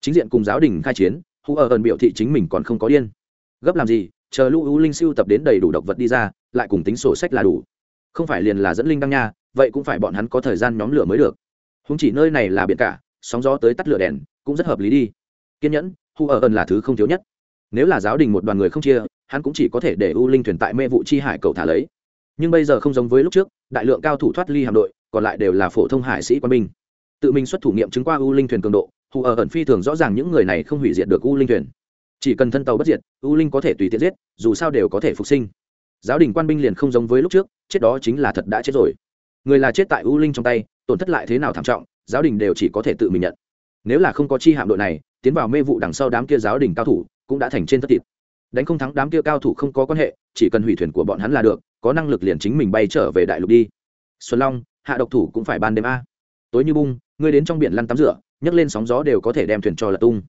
A: Chính diện cùng giáo đình khai chiến hù ở ẩn biểu thị chính mình còn không có điên. Gấp làm gì, chờ lũ u linh siêu tập đến đầy đủ độc vật đi ra, lại cùng tính sổ sách là đủ. Không phải liền là dẫn linh đăng nha, vậy cũng phải bọn hắn có thời gian nhóm lửa mới được. Húng chỉ nơi này là biển cả, sóng gió tới tắt lửa đèn, cũng rất hợp lý đi. Kiên nhẫn hù ở ẩn là thứ không thiếu nhất nếu là giáo đình một đoàn người không chia, hắn cũng chỉ có thể để u linh thuyền tại mê vụ chi hải cầu thả lấy. Nhưng bây giờ không giống với lúc trước, đại lượng cao thủ thoát ly hạm đội, còn lại đều là phổ thông hải sĩ quân binh. Tự mình xuất thủ nghiệm chứng qua u linh thuyền cường độ, hù ở ẩn phi thường rõ ràng những người này không hủy diệt được u linh thuyền. Chỉ cần thân tàu bất diệt, u linh có thể tùy tiện giết, dù sao đều có thể phục sinh. Giáo đình quan binh liền không giống với lúc trước, chết đó chính là thật đã chết rồi. Người là chết tại u linh trong tay, tổn thất lại thế nào thảm trọng, giáo đình đều chỉ có thể tự mình nhận. Nếu là không có chi hạm đội này, tiến vào mê vụ đằng sau đám kia giáo đình cao thủ cũng đã thành trên thất thịt. Đánh không thắng đám kia cao thủ không có quan hệ chỉ cần hủy thuyền của bọn hắn là được có năng lực liền chính mình bay trở về đại lục đi. Xuân long hạ độc thủ cũng phải ban đêm a. Tối như bung ngươi đến trong biển lăn tắm rửa nhấc lên sóng gió đều có thể đem thuyền cho lật tung.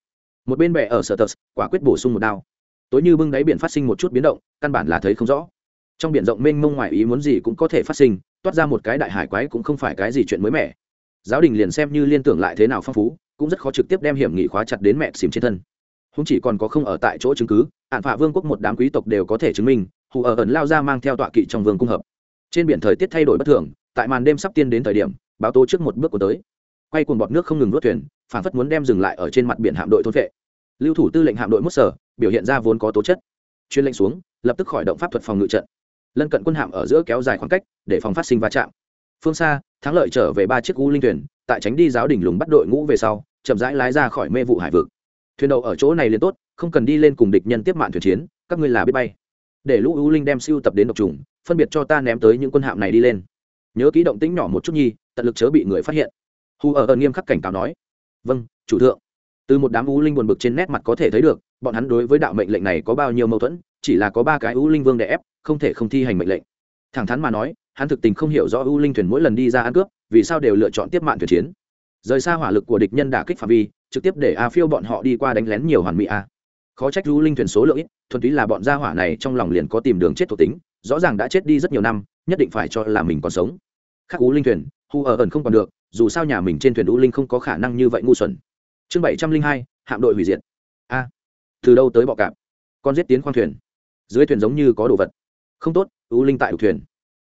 A: Một bên bè ở sở tật, quả quyết bổ sung một đao. Tối như bưng đáy biển phát sinh một chút biến động căn bản là thấy không rõ. Trong biển rộng mênh mông ngoài ý muốn gì cũng có thể phát sinh toát ra một cái đại hải quái cũng không phải cái gì chuyện mới mẻ. Giáo đình liền xem như liên tưởng lại thế nào phong phú cũng rất khó trực tiếp đem hiểm nghị khóa chặt đến mẹ xìm trên thân không chỉ còn có không ở tại chỗ chứng cứ hạn phạ vương quốc một đám quý tộc đều có thể chứng minh, hù ở ẩn lao ra mang theo tọa kỵ trong vương cung hợp. Trên biển thời tiết thay đổi bất thường, tại màn đêm sắp tiên đến thời điểm, báo tố trước một bước của tới. Quay cuồng bọt nước không ngừng vớt thuyền, phản phất muốn đem dừng lại ở trên mặt biển hạm đội thôn vệ. Lưu thủ tư lệnh hạm đội mất sở, biểu hiện ra vốn có tố chất. Chuyên lệnh xuống, lập tức khỏi động pháp thuật phòng ngự trận. Lân cận quân hạm ở giữa kéo dài khoảng cách, để phòng phát sinh va chạm. Phương xa, thắng lợi trở về ba chiếc u linh thuyền, tại tránh đi giáo đỉnh lùng bắt đội ngũ về sau, chậm rãi lái ra khỏi mê vụ hải vực thuyền đậu ở chỗ này liền tốt, không cần đi lên cùng địch nhân tiếp mạng thuyền chiến, các ngươi là biết bay. Để lũ ưu linh đem siêu tập đến độc trùng, phân biệt cho ta ném tới những quân hạm này đi lên. Nhớ ký động tĩnh nhỏ một chút nhi, tận lực chớ bị người phát hiện. Hù ở ơn nghiêm khắc cảnh cáo nói. Vâng chủ thượng. Từ một đám ưu linh buồn bực trên nét mặt có thể thấy được, bọn hắn đối với đạo mệnh lệnh này có bao nhiêu mâu thuẫn, chỉ là có ba cái ưu linh vương đè ép, không thể không thi hành mệnh lệnh. Thẳng thắn mà nói, hắn thực tình không hiểu rõ ưu linh thuyền mỗi lần đi ra ăn cướp, vì sao đều lựa chọn tiếp mạng thuyền chiến. Rời xa hỏa lực của địch nhân đả kích phạm vi trực tiếp để a phiêu bọn họ đi qua đánh lén nhiều hoàn mỹ a. Khó trách u linh thuyền số lượng ít, thuần túy là bọn gia hỏa này trong lòng liền có tìm đường chết thuộc tính, rõ ràng đã chết đi rất nhiều năm, nhất định phải cho là mình còn sống. Khác u linh thuyền, hu ở ẩn không còn được, dù sao nhà mình trên thuyền u linh không có khả năng như vậy ngu xuẩn. Chương bảy trăm linh hai, hạm đội hủy diệt. A, từ đâu tới bọ cạp? Con giết tiến khoang thuyền. Dưới thuyền giống như có đồ vật. Không tốt u linh tại đục thuyền.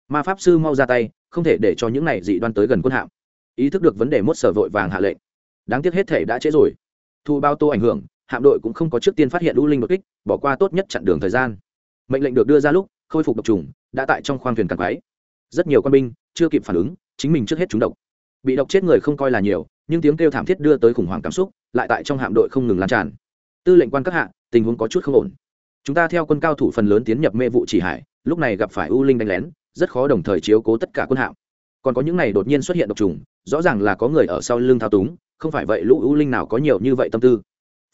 A: Ma pháp sư mau ra tay, không thể để cho những này dị đoan tới gần quân hạm. Ý thức được vấn đề mốt sở vội vàng hạ lệnh đáng tiếc hết thể đã trễ rồi. Thu bao tô ảnh hưởng, hạm đội cũng không có trước tiên phát hiện u linh đột kích, bỏ qua tốt nhất chặn đường thời gian. Mệnh lệnh được đưa ra lúc, khôi phục độc trùng, đã tại trong khoang thuyền càng quái. Rất nhiều quân binh, chưa kịp phản ứng, chính mình trước hết trúng độc. Bị độc chết người không coi là nhiều, nhưng tiếng kêu thảm thiết đưa tới khủng hoảng cảm xúc, lại tại trong hạm đội không ngừng lan tràn. Tư lệnh quan các hạ, tình huống có chút không ổn. Chúng ta theo quân cao thủ phần lớn tiến nhập mê vụ chỉ hải, lúc này gặp phải u linh đánh lén, rất khó đồng thời chiếu cố tất cả quân hạm còn có những này đột nhiên xuất hiện độc trùng, rõ ràng là có người ở sau lưng thao túng, không phải vậy lũ ưu linh nào có nhiều như vậy tâm tư.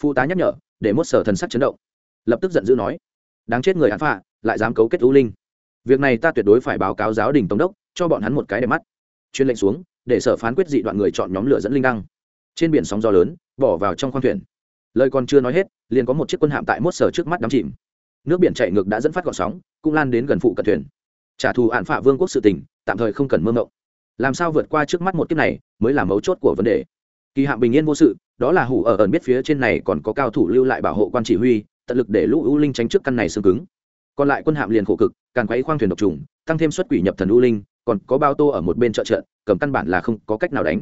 A: Phụ tá nhắc nhở, để mốt sở thần sắc chấn động. Lập tức giận dữ nói, đáng chết người án phạ, lại dám cấu kết ưu linh. Việc này ta tuyệt đối phải báo cáo giáo đình tổng đốc, cho bọn hắn một cái đẹp mắt. Chuyên lệnh xuống, để sở phán quyết dị đoạn người chọn nhóm lửa dẫn linh đăng. Trên biển sóng gió lớn, bỏ vào trong khoang thuyền. Lời còn chưa nói hết, liền có một chiếc quân hạm tại mốt sở trước mắt đắm chìm. Nước biển chạy ngược đã dẫn phát gọn sóng, cũng lan đến gần phụ cận thuyền. Trả thù hạn phạ vương quốc sự tình, tạm thời không cần mơ mộng làm sao vượt qua trước mắt một kiếp này mới là mấu chốt của vấn đề. Kỳ hạm bình yên vô sự, đó là hủ ở ẩn biết phía trên này còn có cao thủ lưu lại bảo hộ quan chỉ huy, tận lực để lũ u linh tránh trước căn này xương cứng. Còn lại quân hạm liền khổ cực càn quấy khoang thuyền độc trùng, tăng thêm xuất quỷ nhập thần u linh, còn có bao tô ở một bên trợ trận cầm căn bản là không có cách nào đánh.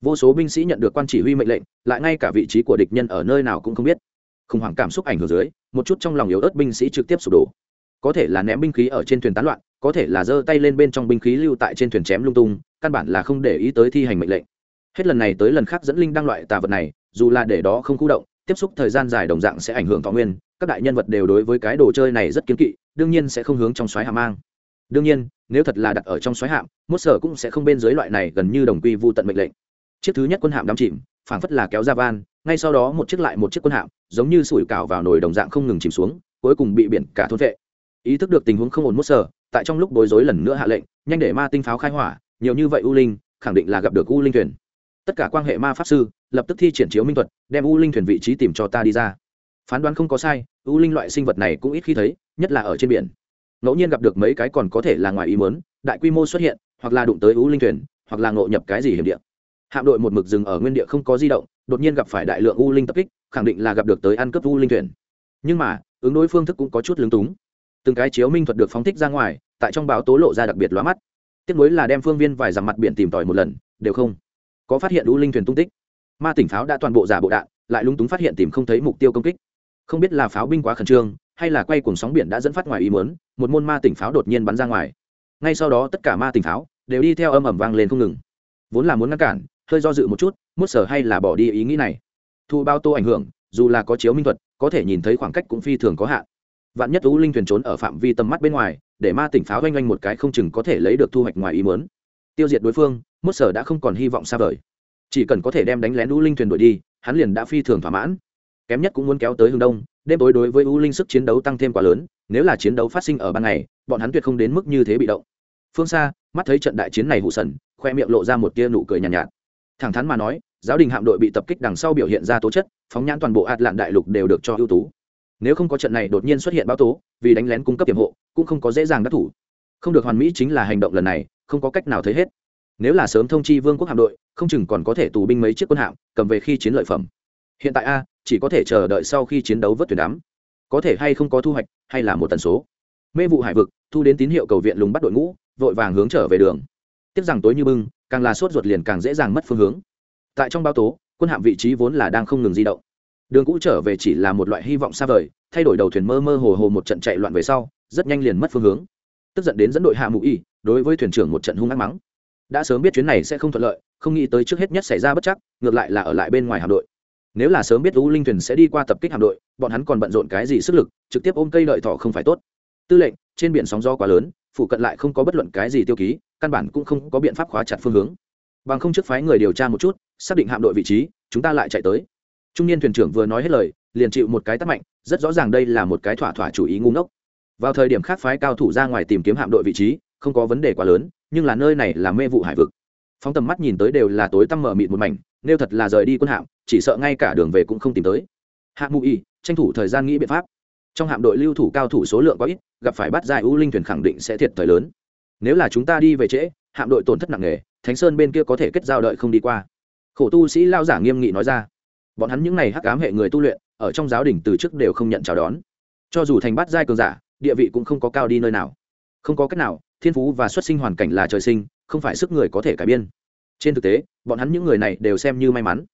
A: Vô số binh sĩ nhận được quan chỉ huy mệnh lệnh, lại ngay cả vị trí của địch nhân ở nơi nào cũng không biết. Khủng hoảng cảm xúc ảnh hưởng dưới, một chút trong lòng yếu ớt binh sĩ trực tiếp sụp đổ có thể là ném binh khí ở trên thuyền tán loạn, có thể là giơ tay lên bên trong binh khí lưu tại trên thuyền chém lung tung, căn bản là không để ý tới thi hành mệnh lệnh. Hết lần này tới lần khác dẫn linh đăng loại tà vật này, dù là để đó không khu động, tiếp xúc thời gian dài đồng dạng sẽ ảnh hưởng thọ nguyên, các đại nhân vật đều đối với cái đồ chơi này rất kiếm kỵ, đương nhiên sẽ không hướng trong xoáy hàm mang. Đương nhiên, nếu thật là đặt ở trong xoáy hạm, mốt sở cũng sẽ không bên dưới loại này gần như đồng quy vô tận mệnh lệnh. Chiếc thứ nhất quân hạm đắm chìm, phảng phất là kéo ra van, ngay sau đó một chiếc lại một chiếc quân hạm, giống như sủi cảo vào nồi đồng dạng không ngừng chìm xuống, cuối cùng bị biển cả thôn vệ ý thức được tình huống không ổn mốt sở tại trong lúc bối rối lần nữa hạ lệnh, nhanh để ma tinh pháo khai hỏa, nhiều như vậy u linh, khẳng định là gặp được u linh thuyền. Tất cả quan hệ ma pháp sư, lập tức thi triển chiếu minh thuật, đem u linh thuyền vị trí tìm cho ta đi ra. Phán đoán không có sai, u linh loại sinh vật này cũng ít khi thấy, nhất là ở trên biển. Ngẫu nhiên gặp được mấy cái còn có thể là ngoài ý mớn đại quy mô xuất hiện, hoặc là đụng tới u linh thuyền, hoặc là ngộ nhập cái gì hiểm địa. Hạm đội một mực rừng ở nguyên địa không có di động, đột nhiên gặp phải đại lượng u linh tập kích, khẳng định là gặp được tới ăn cướp u linh thuyền. Nhưng mà, ứng đối phương thức cũng có chút lúng túng từng cái chiếu minh thuật được phóng thích ra ngoài, tại trong báo tố lộ ra đặc biệt lóa mắt. Tiếp nối là đem phương viên vài dặm mặt biển tìm tòi một lần, đều không có phát hiện u linh thuyền tung tích. Ma tỉnh pháo đã toàn bộ giả bộ đạn, lại lúng túng phát hiện tìm không thấy mục tiêu công kích. Không biết là pháo binh quá khẩn trương, hay là quay cuồng sóng biển đã dẫn phát ngoài ý mớn một môn ma tỉnh pháo đột nhiên bắn ra ngoài. Ngay sau đó tất cả ma tỉnh pháo đều đi theo âm ẩm vang lên không ngừng. Vốn là muốn ngăn cản, hơi do dự một chút, mốt sở hay là bỏ đi ý nghĩ này. Thu bao tô ảnh hưởng, dù là có chiếu minh thuật, có thể nhìn thấy khoảng cách cũng phi thường có hạn vạn nhất u linh thuyền trốn ở phạm vi tầm mắt bên ngoài để ma tỉnh pháo oanh oanh một cái không chừng có thể lấy được thu hoạch ngoài ý mớn tiêu diệt đối phương mốt sở đã không còn hy vọng xa vời. Chỉ cần có thể đem đánh lén u linh thuyền đuổi đi hắn liền đã phi thường thỏa mãn. Kém nhất cũng muốn kéo tới hướng đông đêm tối đối với u linh sức chiến đấu tăng thêm quá lớn nếu là chiến đấu phát sinh ở ban ngày bọn hắn tuyệt không đến mức như thế bị động. Phương xa mắt thấy trận đại chiến này hụ sần khoe miệng lộ ra một tia nụ cười nhàn nhạt, nhạt. Thẳng thắn mà nói giáo đình hạm đội bị tập kích đằng sau biểu hiện ra tố chất phóng nhãn toàn bộ hạt lạn đại lục đều được cho ưu tú nếu không có trận này đột nhiên xuất hiện báo tố, vì đánh lén cung cấp tiềm hộ, cũng không có dễ dàng đắc thủ. Không được hoàn mỹ chính là hành động lần này, không có cách nào thấy hết. Nếu là sớm thông chi vương quốc hạm đội, không chừng còn có thể tù binh mấy chiếc quân hạm, cầm về khi chiến lợi phẩm. Hiện tại a, chỉ có thể chờ đợi sau khi chiến đấu vớt thuyền đám có thể hay không có thu hoạch, hay là một tần số. Mê vụ hải vực, thu đến tín hiệu cầu viện lùng bắt đội ngũ, vội vàng hướng trở về đường. Tiếc rằng tối như bưng, càng là sốt ruột liền càng dễ dàng mất phương hướng. Tại trong báo tố, quân hạm vị trí vốn là đang không ngừng di động đường cũ trở về chỉ là một loại hy vọng xa vời, thay đổi đầu thuyền mơ mơ hồ hồ một trận chạy loạn về sau, rất nhanh liền mất phương hướng. Tức giận đến dẫn đội hạ mũ y, đối với thuyền trưởng một trận hung ác mắng. Đã sớm biết chuyến này sẽ không thuận lợi, không nghĩ tới trước hết nhất xảy ra bất chắc, ngược lại là ở lại bên ngoài hạm đội. Nếu là sớm biết u linh thuyền sẽ đi qua tập kích hạm đội, bọn hắn còn bận rộn cái gì sức lực, trực tiếp ôm cây đợi thọ không phải tốt. Tư lệnh, trên biển sóng gió quá lớn, phụ cận lại không có bất luận cái gì tiêu ký, căn bản cũng không có biện pháp khóa chặt phương hướng. Bằng không trước phái người điều tra một chút, xác định hạm đội vị trí, chúng ta lại chạy tới trung niên thuyền trưởng vừa nói hết lời, liền chịu một cái tắt mạnh, rất rõ ràng đây là một cái thỏa thỏa chủ ý ngu ngốc. Vào thời điểm khác phái cao thủ ra ngoài tìm kiếm hạm đội vị trí, không có vấn đề quá lớn, nhưng là nơi này là mê vụ hải vực. Phóng tầm mắt nhìn tới đều là tối tăm mở mịt một mảnh, nếu thật là rời đi quân hạm, chỉ sợ ngay cả đường về cũng không tìm tới. Hạng mụ y, tranh thủ thời gian nghĩ biện pháp. Trong hạm đội lưu thủ cao thủ số lượng có ít, gặp phải bắt dài u linh thuyền khẳng định sẽ thiệt thời lớn. Nếu là chúng ta đi về trễ, hạm đội tổn thất nặng nề, thánh sơn bên kia có thể kết giao đợi không đi qua. Khổ tu sĩ lao giả nghiêm nghị nói ra bọn hắn những n à y hắc cám hệ người tu luyện, ở trong giáo đình từ trước đều không nhận chào đón. Cho dù thành bát giai cường giả, địa vị cũng không có cao đi nơi nào. Không có cách nào, thiên phú và xuất sinh hoàn cảnh là trời sinh, không phải sức người có thể cải biên. Trên thực tế, bọn hắn những người này đều xem như may mắn.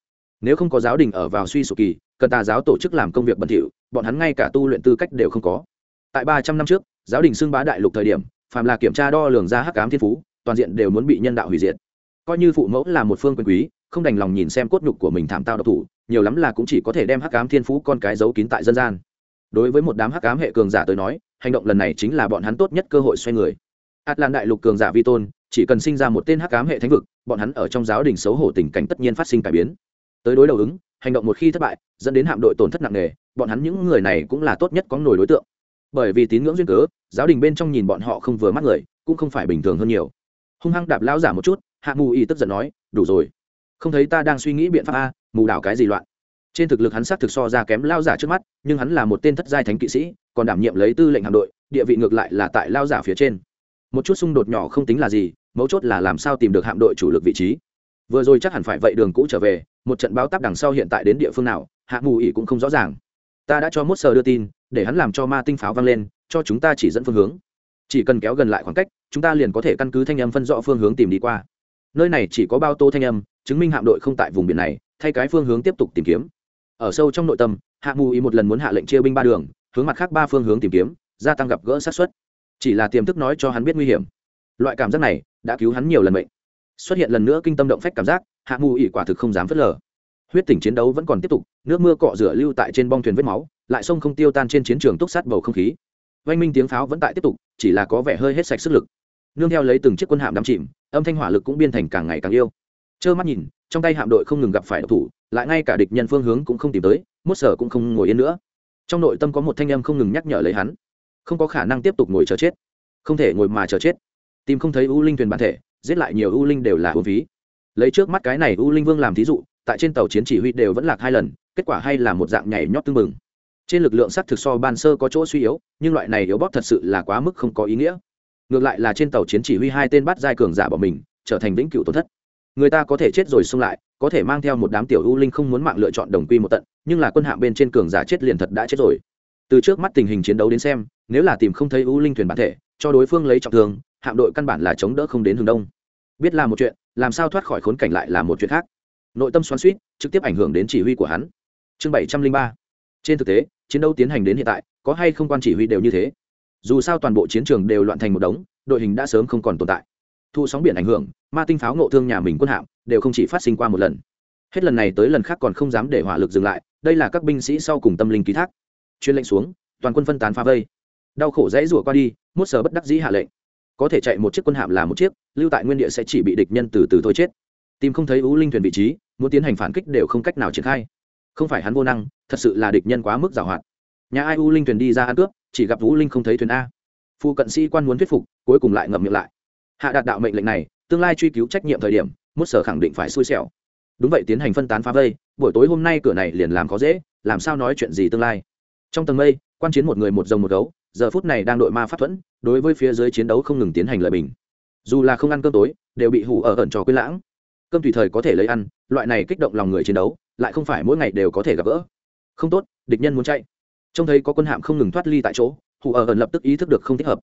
A: Nếu không có giáo đình ở vào suy sụp kỳ, cần tà giáo tổ chức làm công việc bẩn thỉu, bọn hắn ngay cả tu luyện tư cách đều không có. Tại ba trăm năm trước, giáo đình xưng bá đại lục thời điểm, phàm là kiểm tra đo lường ra hắc ám thiên phú, toàn diện đều muốn bị nhân đạo hủy diệt. Coi như phụ mẫu là một phương quyền quý không đành lòng nhìn xem cốt nhục của mình thảm tao độc thủ, nhiều lắm là cũng chỉ có thể đem hắc ám thiên phú con cái giấu kín tại dân gian. Đối với một đám hắc ám hệ cường giả tới nói, hành động lần này chính là bọn hắn tốt nhất cơ hội xoay người. Ạt đại lục cường giả vi tôn, chỉ cần sinh ra một tên hắc ám hệ thánh vực, bọn hắn ở trong giáo đình xấu hổ tình cảnh tất nhiên phát sinh cải biến. Tới đối đầu ứng, hành động một khi thất bại, dẫn đến hạm đội tổn thất nặng nề, bọn hắn những người này cũng là tốt nhất có nổi đối tượng. Bởi vì tín ngưỡng duyên cớ, giáo đình bên trong nhìn bọn họ không vừa mắt người, cũng không phải bình thường hơn nhiều. Hung hăng đạp lão giả một chút, hạ mù y tức giận nói, đủ rồi không thấy ta đang suy nghĩ biện pháp a, mù đảo cái gì loạn. Trên thực lực hắn xác thực so ra kém lao giả trước mắt, nhưng hắn là một tên thất giai thánh kỵ sĩ, còn đảm nhiệm lấy tư lệnh hạm đội, địa vị ngược lại là tại lao giả phía trên. Một chút xung đột nhỏ không tính là gì, mấu chốt là làm sao tìm được hạm đội chủ lực vị trí. Vừa rồi chắc hẳn phải vậy đường cũ trở về, một trận báo tắp đằng sau hiện tại đến địa phương nào, hạ mù ỉ cũng không rõ ràng. Ta đã cho mốt sờ đưa tin, để hắn làm cho ma tinh pháo vang lên, cho chúng ta chỉ dẫn phương hướng. Chỉ cần kéo gần lại khoảng cách, chúng ta liền có thể căn cứ thanh âm phân rõ phương hướng tìm đi qua. Nơi này chỉ có bao tô thanh âm chứng minh hạm đội không tại vùng biển này, thay cái phương hướng tiếp tục tìm kiếm. Ở sâu trong nội tâm, hạ mù ý một lần muốn hạ lệnh chia binh ba đường, hướng mặt khác ba phương hướng tìm kiếm, gia tăng gặp gỡ sát xuất chỉ là tiềm thức nói cho hắn biết nguy hiểm. Loại cảm giác này đã cứu hắn nhiều lần bệnh xuất hiện lần nữa kinh tâm động phách cảm giác, hạ mù ỉ quả thực không dám phớt lờ. Huyết tỉnh chiến đấu vẫn còn tiếp tục, nước mưa cọ rửa lưu tại trên bong thuyền vết máu, lại sông không tiêu tan trên chiến trường túc sát bầu không khí. Oanh minh tiếng pháo vẫn tại tiếp tục, chỉ là có vẻ hơi hết sạch sức lực. Nương theo lấy từng chiếc quân hạm đắm chìm, âm thanh hỏa lực cũng biên thành càng ngày càng yêu trơ mắt nhìn, trong tay hạm đội không ngừng gặp phải độc thủ, lại ngay cả địch nhân phương hướng cũng không tìm tới, mốt sở cũng không ngồi yên nữa. Trong nội tâm có một thanh em không ngừng nhắc nhở lấy hắn. Không có khả năng tiếp tục ngồi chờ chết. Không thể ngồi mà chờ chết. Tìm không thấy u linh thuyền bản thể, giết lại nhiều u linh đều là hồn phí. Lấy trước mắt cái này u linh vương làm thí dụ, tại trên tàu chiến chỉ huy đều vẫn lạc hai lần, kết quả hay là một dạng nhảy nhót tương mừng trên lực lượng sắc thực so ban sơ có chỗ suy yếu, nhưng loại này yếu bóp thật sự là quá mức không có ý nghĩa. Ngược lại là trên tàu chiến chỉ huy hai tên bắt giai cường giả bỏ mình, trở thành vĩnh cửu tổn thất người ta có thể chết rồi xung lại, có thể mang theo một đám tiểu u linh không muốn mạng lựa chọn đồng quy một tận, nhưng là quân hạng bên trên cường giả chết liền thật đã chết rồi. Từ trước mắt tình hình chiến đấu đến xem, nếu là tìm không thấy u linh thuyền bản thể, cho đối phương lấy trọng thương, hạm đội căn bản là chống đỡ không đến hướng đông. Biết là một chuyện, làm sao thoát khỏi khốn cảnh lại là một chuyện khác. Nội tâm xoắn suýt trực tiếp ảnh hưởng đến chỉ huy của hắn. Chương bảy trăm linh ba. Trên thực tế, chiến đấu tiến hành đến hiện tại, có hay không quan chỉ huy đều như thế. Dù sao toàn bộ chiến trường đều loạn thành một đống, đội hình đã sớm không còn tồn tại thu sóng biển ảnh hưởng, ma tinh pháo nộ thương nhà mình quân hạm đều không chỉ phát sinh qua một lần. Hết lần này tới lần khác còn không dám để hỏa lực dừng lại, đây là các binh sĩ sau cùng tâm linh ký thác. Chuyên lệnh xuống, toàn quân phân tán phá vây. Đau khổ dãy rủa qua đi, mốt sở bất đắc dĩ hạ lệnh. Có thể chạy một chiếc quân hạm là một chiếc, lưu tại nguyên địa sẽ chỉ bị địch nhân từ từ thôi chết. Tìm không thấy ú linh thuyền vị trí, muốn tiến hành phản kích đều không cách nào triển khai. Không phải hắn vô năng, thật sự là địch nhân quá mức giảo hoạt. Nhà ai u linh thuyền đi ra ăn cướp, chỉ gặp u linh không thấy thuyền a. Phu cận sĩ quan muốn thuyết phục, cuối cùng lại ngậm miệng lại hạ đạt đạo mệnh lệnh này, tương lai truy cứu trách nhiệm thời điểm, mốt sở khẳng định phải xui xẻo. Đúng vậy, tiến hành phân tán phá vây, buổi tối hôm nay cửa này liền làm khó dễ, làm sao nói chuyện gì tương lai? Trong tầng mây, quan chiến một người một rồng một gấu, giờ phút này đang đội ma phát thuẫn, đối với phía dưới chiến đấu không ngừng tiến hành lợi bình. Dù là không ăn cơm tối, đều bị hủ ở ẩn trò quên lãng. Cơm tùy thời có thể lấy ăn, loại này kích động lòng người chiến đấu, lại không phải mỗi ngày đều có thể gặp gỡ. Không tốt, địch nhân muốn chạy. Trông thấy có quân hạm không ngừng thoát ly tại chỗ, hủ ở ẩn lập tức ý thức được không thích hợp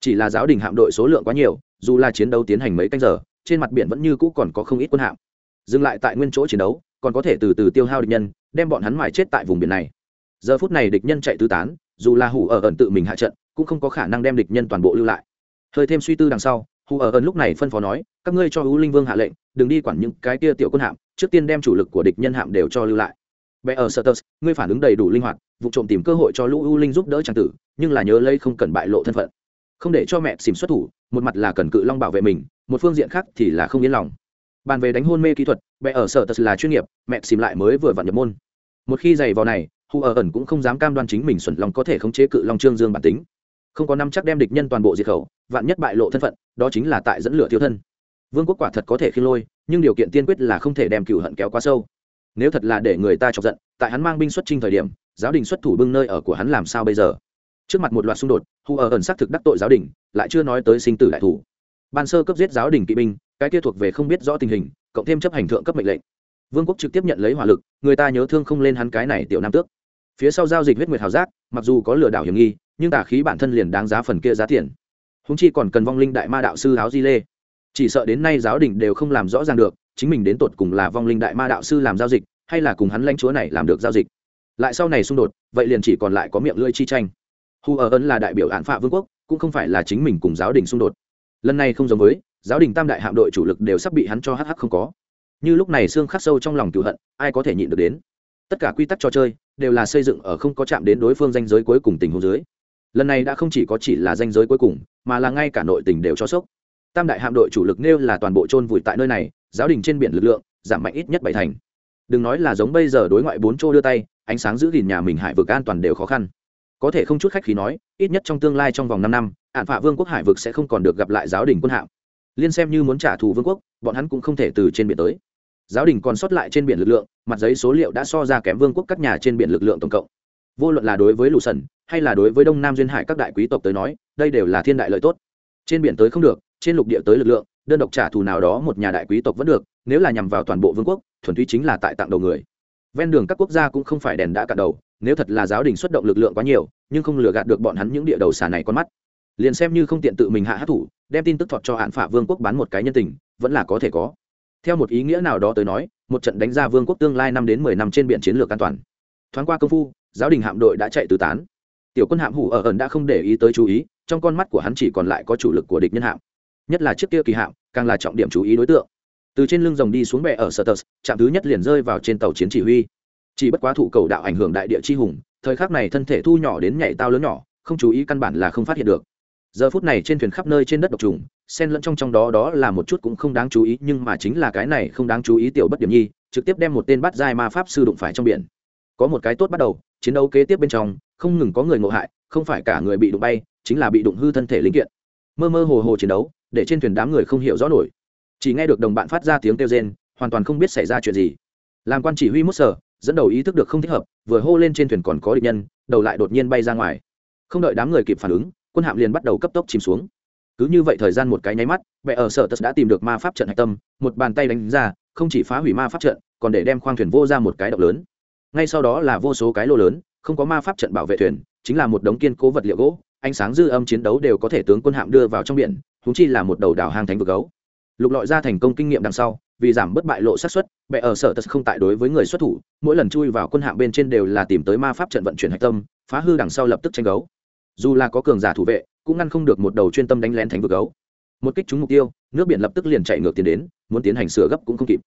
A: chỉ là giáo đình hạm đội số lượng quá nhiều dù là chiến đấu tiến hành mấy canh giờ trên mặt biển vẫn như cũ còn có không ít quân hạm. Dừng lại tại nguyên chỗ chiến đấu còn có thể từ từ tiêu hao địch nhân đem bọn hắn mài chết tại vùng biển này. Giờ phút này địch nhân chạy tứ tán dù là hủ ở ẩn tự mình hạ trận cũng không có khả năng đem địch nhân toàn bộ lưu lại. Hơi thêm suy tư đằng sau hủ ở ẩn lúc này phân phó nói các ngươi cho hữu linh vương hạ lệnh đừng đi quản những cái kia tiểu quân hạm trước tiên đem chủ lực của địch nhân hạm đều cho lưu lại. Bé ở Sertus, ngươi phản ứng đầy đủ linh hoạt vụ trộm tìm cơ hội cho lũ u linh giúp đỡ trang tử nhưng là nhớ lấy không cần bại lộ thân phận không để cho mẹ xìm xuất thủ, một mặt là cần cự long bảo vệ mình, một phương diện khác thì là không yên lòng. Bàn về đánh hôn mê kỹ thuật, mẹ ở sở tật là chuyên nghiệp, mẹ xìm lại mới vừa vặn nhập môn. Một khi giày vào này hù ở ẩn cũng không dám cam đoan chính mình xuẩn lòng có thể khống chế cự long trương dương bản tính. Không có năm chắc đem địch nhân toàn bộ diệt khẩu, vạn nhất bại lộ thân phận, đó chính là tại dẫn lửa thiếu thân. Vương quốc quả thật có thể khi lôi, nhưng điều kiện tiên quyết là không thể đem cựu hận kéo quá sâu. Nếu thật là để người ta chọc giận, tại hắn mang binh xuất trinh thời điểm, giáo đình xuất thủ bưng nơi ở của hắn làm sao bây giờ? Trước mặt một loạt xung đột, hu ở ẩn xác thực đắc tội giáo đình, lại chưa nói tới sinh tử đại thủ. Ban sơ cấp giết giáo đình kỵ binh, cái kia thuộc về không biết rõ tình hình, cộng thêm chấp hành thượng cấp mệnh lệnh. Vương quốc trực tiếp nhận lấy hỏa lực, người ta nhớ thương không lên hắn cái này tiểu nam tước. Phía sau giao dịch huyết nguyệt hào giác, mặc dù có lừa đảo hiểm nghi, nhưng tả khí bản thân liền đáng giá phần kia giá tiền. Húng chi còn cần vong linh đại ma đạo sư áo di lê. Chỉ sợ đến nay giáo đình đều không làm rõ ràng được, chính mình đến tột cùng là vong linh đại ma đạo sư làm giao dịch, hay là cùng hắn lãnh chúa này làm được giao dịch. Lại sau này xung đột, vậy liền chỉ còn lại có miệng lưỡi chi tranh hu ở ấn là đại biểu án phạ vương quốc, cũng không phải là chính mình cùng giáo đình xung đột. Lần này không giống với, giáo đình tam đại hạm đội chủ lực đều sắp bị hắn cho hh không có. Như lúc này xương khắc sâu trong lòng cựu hận, ai có thể nhịn được đến? Tất cả quy tắc trò chơi, đều là xây dựng ở không có chạm đến đối phương danh giới cuối cùng tình huống dưới. Lần này đã không chỉ có chỉ là danh giới cuối cùng, mà là ngay cả nội tình đều cho sốc. Tam đại hạm đội chủ lực nêu là toàn bộ chôn vùi tại nơi này, giáo đình trên biển lực lượng, giảm mạnh ít nhất bảy thành. Đừng nói là giống bây giờ đối ngoại bốn chỗ đưa tay, ánh sáng giữ gìn nhà mình hải vực an toàn đều khó khăn có thể không chút khách khí nói, ít nhất trong tương lai trong vòng năm năm, ạn phạ vương quốc hải vực sẽ không còn được gặp lại giáo đình quân hạm. Liên xem như muốn trả thù vương quốc, bọn hắn cũng không thể từ trên biển tới. Giáo đình còn sót lại trên biển lực lượng, mặt giấy số liệu đã so ra kém vương quốc các nhà trên biển lực lượng tổng cộng. Vô luận là đối với lù sần hay là đối với đông nam duyên hải các đại quý tộc tới nói, đây đều là thiên đại lợi tốt. Trên biển tới không được, trên lục địa tới lực lượng, đơn độc trả thù nào đó một nhà đại quý tộc vẫn được, nếu là nhằm vào toàn bộ vương quốc, thuần túy chính là tại tặng đầu người. Ven đường các quốc gia cũng không phải đèn đã cả đầu nếu thật là giáo đình xuất động lực lượng quá nhiều, nhưng không lừa gạt được bọn hắn những địa đầu xà này con mắt. Liền xem như không tiện tự mình hạ hát thủ, đem tin tức thọt cho hạn phả vương quốc bán một cái nhân tình, vẫn là có thể có. Theo một ý nghĩa nào đó tới nói, một trận đánh ra vương quốc tương lai năm đến mười năm trên biển chiến lược an toàn. Thoáng qua công phu, giáo đình hạm đội đã chạy tứ tán. Tiểu quân hạm hủ ở ẩn đã không để ý tới chú ý, trong con mắt của hắn chỉ còn lại có chủ lực của địch nhân hạm. Nhất là chiếc kia kỳ hạm, càng là trọng điểm chú ý đối tượng. Từ trên lưng rồng đi xuống bè ở sở tờ trạm thứ nhất liền rơi vào trên tàu chiến chỉ huy chỉ bất quá thủ cầu đạo ảnh hưởng đại địa chi hùng, thời khắc này thân thể thu nhỏ đến nhảy tao lớn nhỏ, không chú ý căn bản là không phát hiện được. Giờ phút này trên thuyền khắp nơi trên đất độc trùng, xen lẫn trong trong đó đó là một chút cũng không đáng chú ý, nhưng mà chính là cái này không đáng chú ý tiểu bất điểm nhi, trực tiếp đem một tên bắt giai ma pháp sư đụng phải trong biển. Có một cái tốt bắt đầu, chiến đấu kế tiếp bên trong, không ngừng có người ngộ hại, không phải cả người bị đụng bay, chính là bị đụng hư thân thể linh kiện. Mơ mơ hồ hồ chiến đấu, để trên thuyền đám người không hiểu rõ nổi. Chỉ nghe được đồng bạn phát ra tiếng kêu rên, hoàn toàn không biết xảy ra chuyện gì. Làm quan chỉ huy mút sở dẫn đầu ý thức được không thích hợp, vừa hô lên trên thuyền còn có địch nhân, đầu lại đột nhiên bay ra ngoài. Không đợi đám người kịp phản ứng, quân hạm liền bắt đầu cấp tốc chìm xuống. Cứ như vậy thời gian một cái nháy mắt vẽ ở sở tật đã tìm được ma pháp trận hạch tâm, một bàn tay đánh ra, không chỉ phá hủy ma pháp trận, còn để đem khoang thuyền vô ra một cái động lớn. Ngay sau đó là vô số cái lô lớn, không có ma pháp trận bảo vệ thuyền, chính là một đống kiên cố vật liệu gỗ, ánh sáng dư âm chiến đấu đều có thể tướng quân hạm đưa vào trong biển húng chi là một đầu đảo hang thánh vực gấu. Lục lọi ra thành công kinh nghiệm đằng sau vì giảm bất bại lộ xác suất, bệ ở sở tật không tại đối với người xuất thủ, mỗi lần chui vào quân hạng bên trên đều là tìm tới ma pháp trận vận chuyển hạch tâm, phá hư đằng sau lập tức tranh gấu dù là có cường giả thủ vệ, cũng ngăn không được một đầu chuyên tâm đánh lén thánh vực gấu. Một kích trúng mục tiêu, nước biển lập tức liền chạy ngược tiến đến, muốn tiến hành sửa gấp cũng không kịp.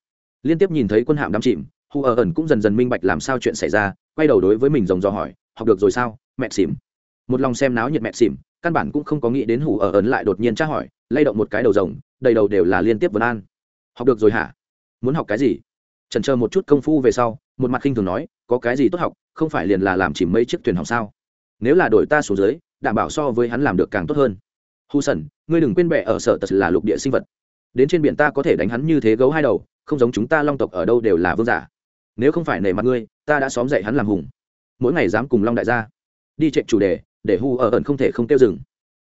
A: Liên tiếp nhìn thấy quân hạm đắm chìm hù ở ẩn cũng dần dần minh bạch làm sao chuyện xảy ra, quay đầu đối với mình rồng do hỏi, học được rồi sao, mẹ xỉm? Một lòng xem náo nhiệt mẹ xỉm, căn bản cũng không có nghĩ đến hủ ở ẩn lại đột nhiên tra hỏi, lay động một cái đầu rồng, đầy đầu đều là liên tiếp vấn an học được rồi hả? Muốn học cái gì? Trần chờ một chút công phu về sau, một mặt khinh thường nói, có cái gì tốt học, không phải liền là làm chỉ mấy chiếc thuyền học sao? Nếu là đổi ta xuống dưới, đảm bảo so với hắn làm được càng tốt hơn. Hu sần, ngươi đừng quên bệ ở sở tật là lục địa sinh vật. Đến trên biển ta có thể đánh hắn như thế gấu hai đầu, không giống chúng ta long tộc ở đâu đều là vương giả. Nếu không phải nể mặt ngươi, ta đã xóm dậy hắn làm hùng. Mỗi ngày dám cùng long đại gia đi chạy chủ đề, để hu ở ẩn không thể không tiêu dừng.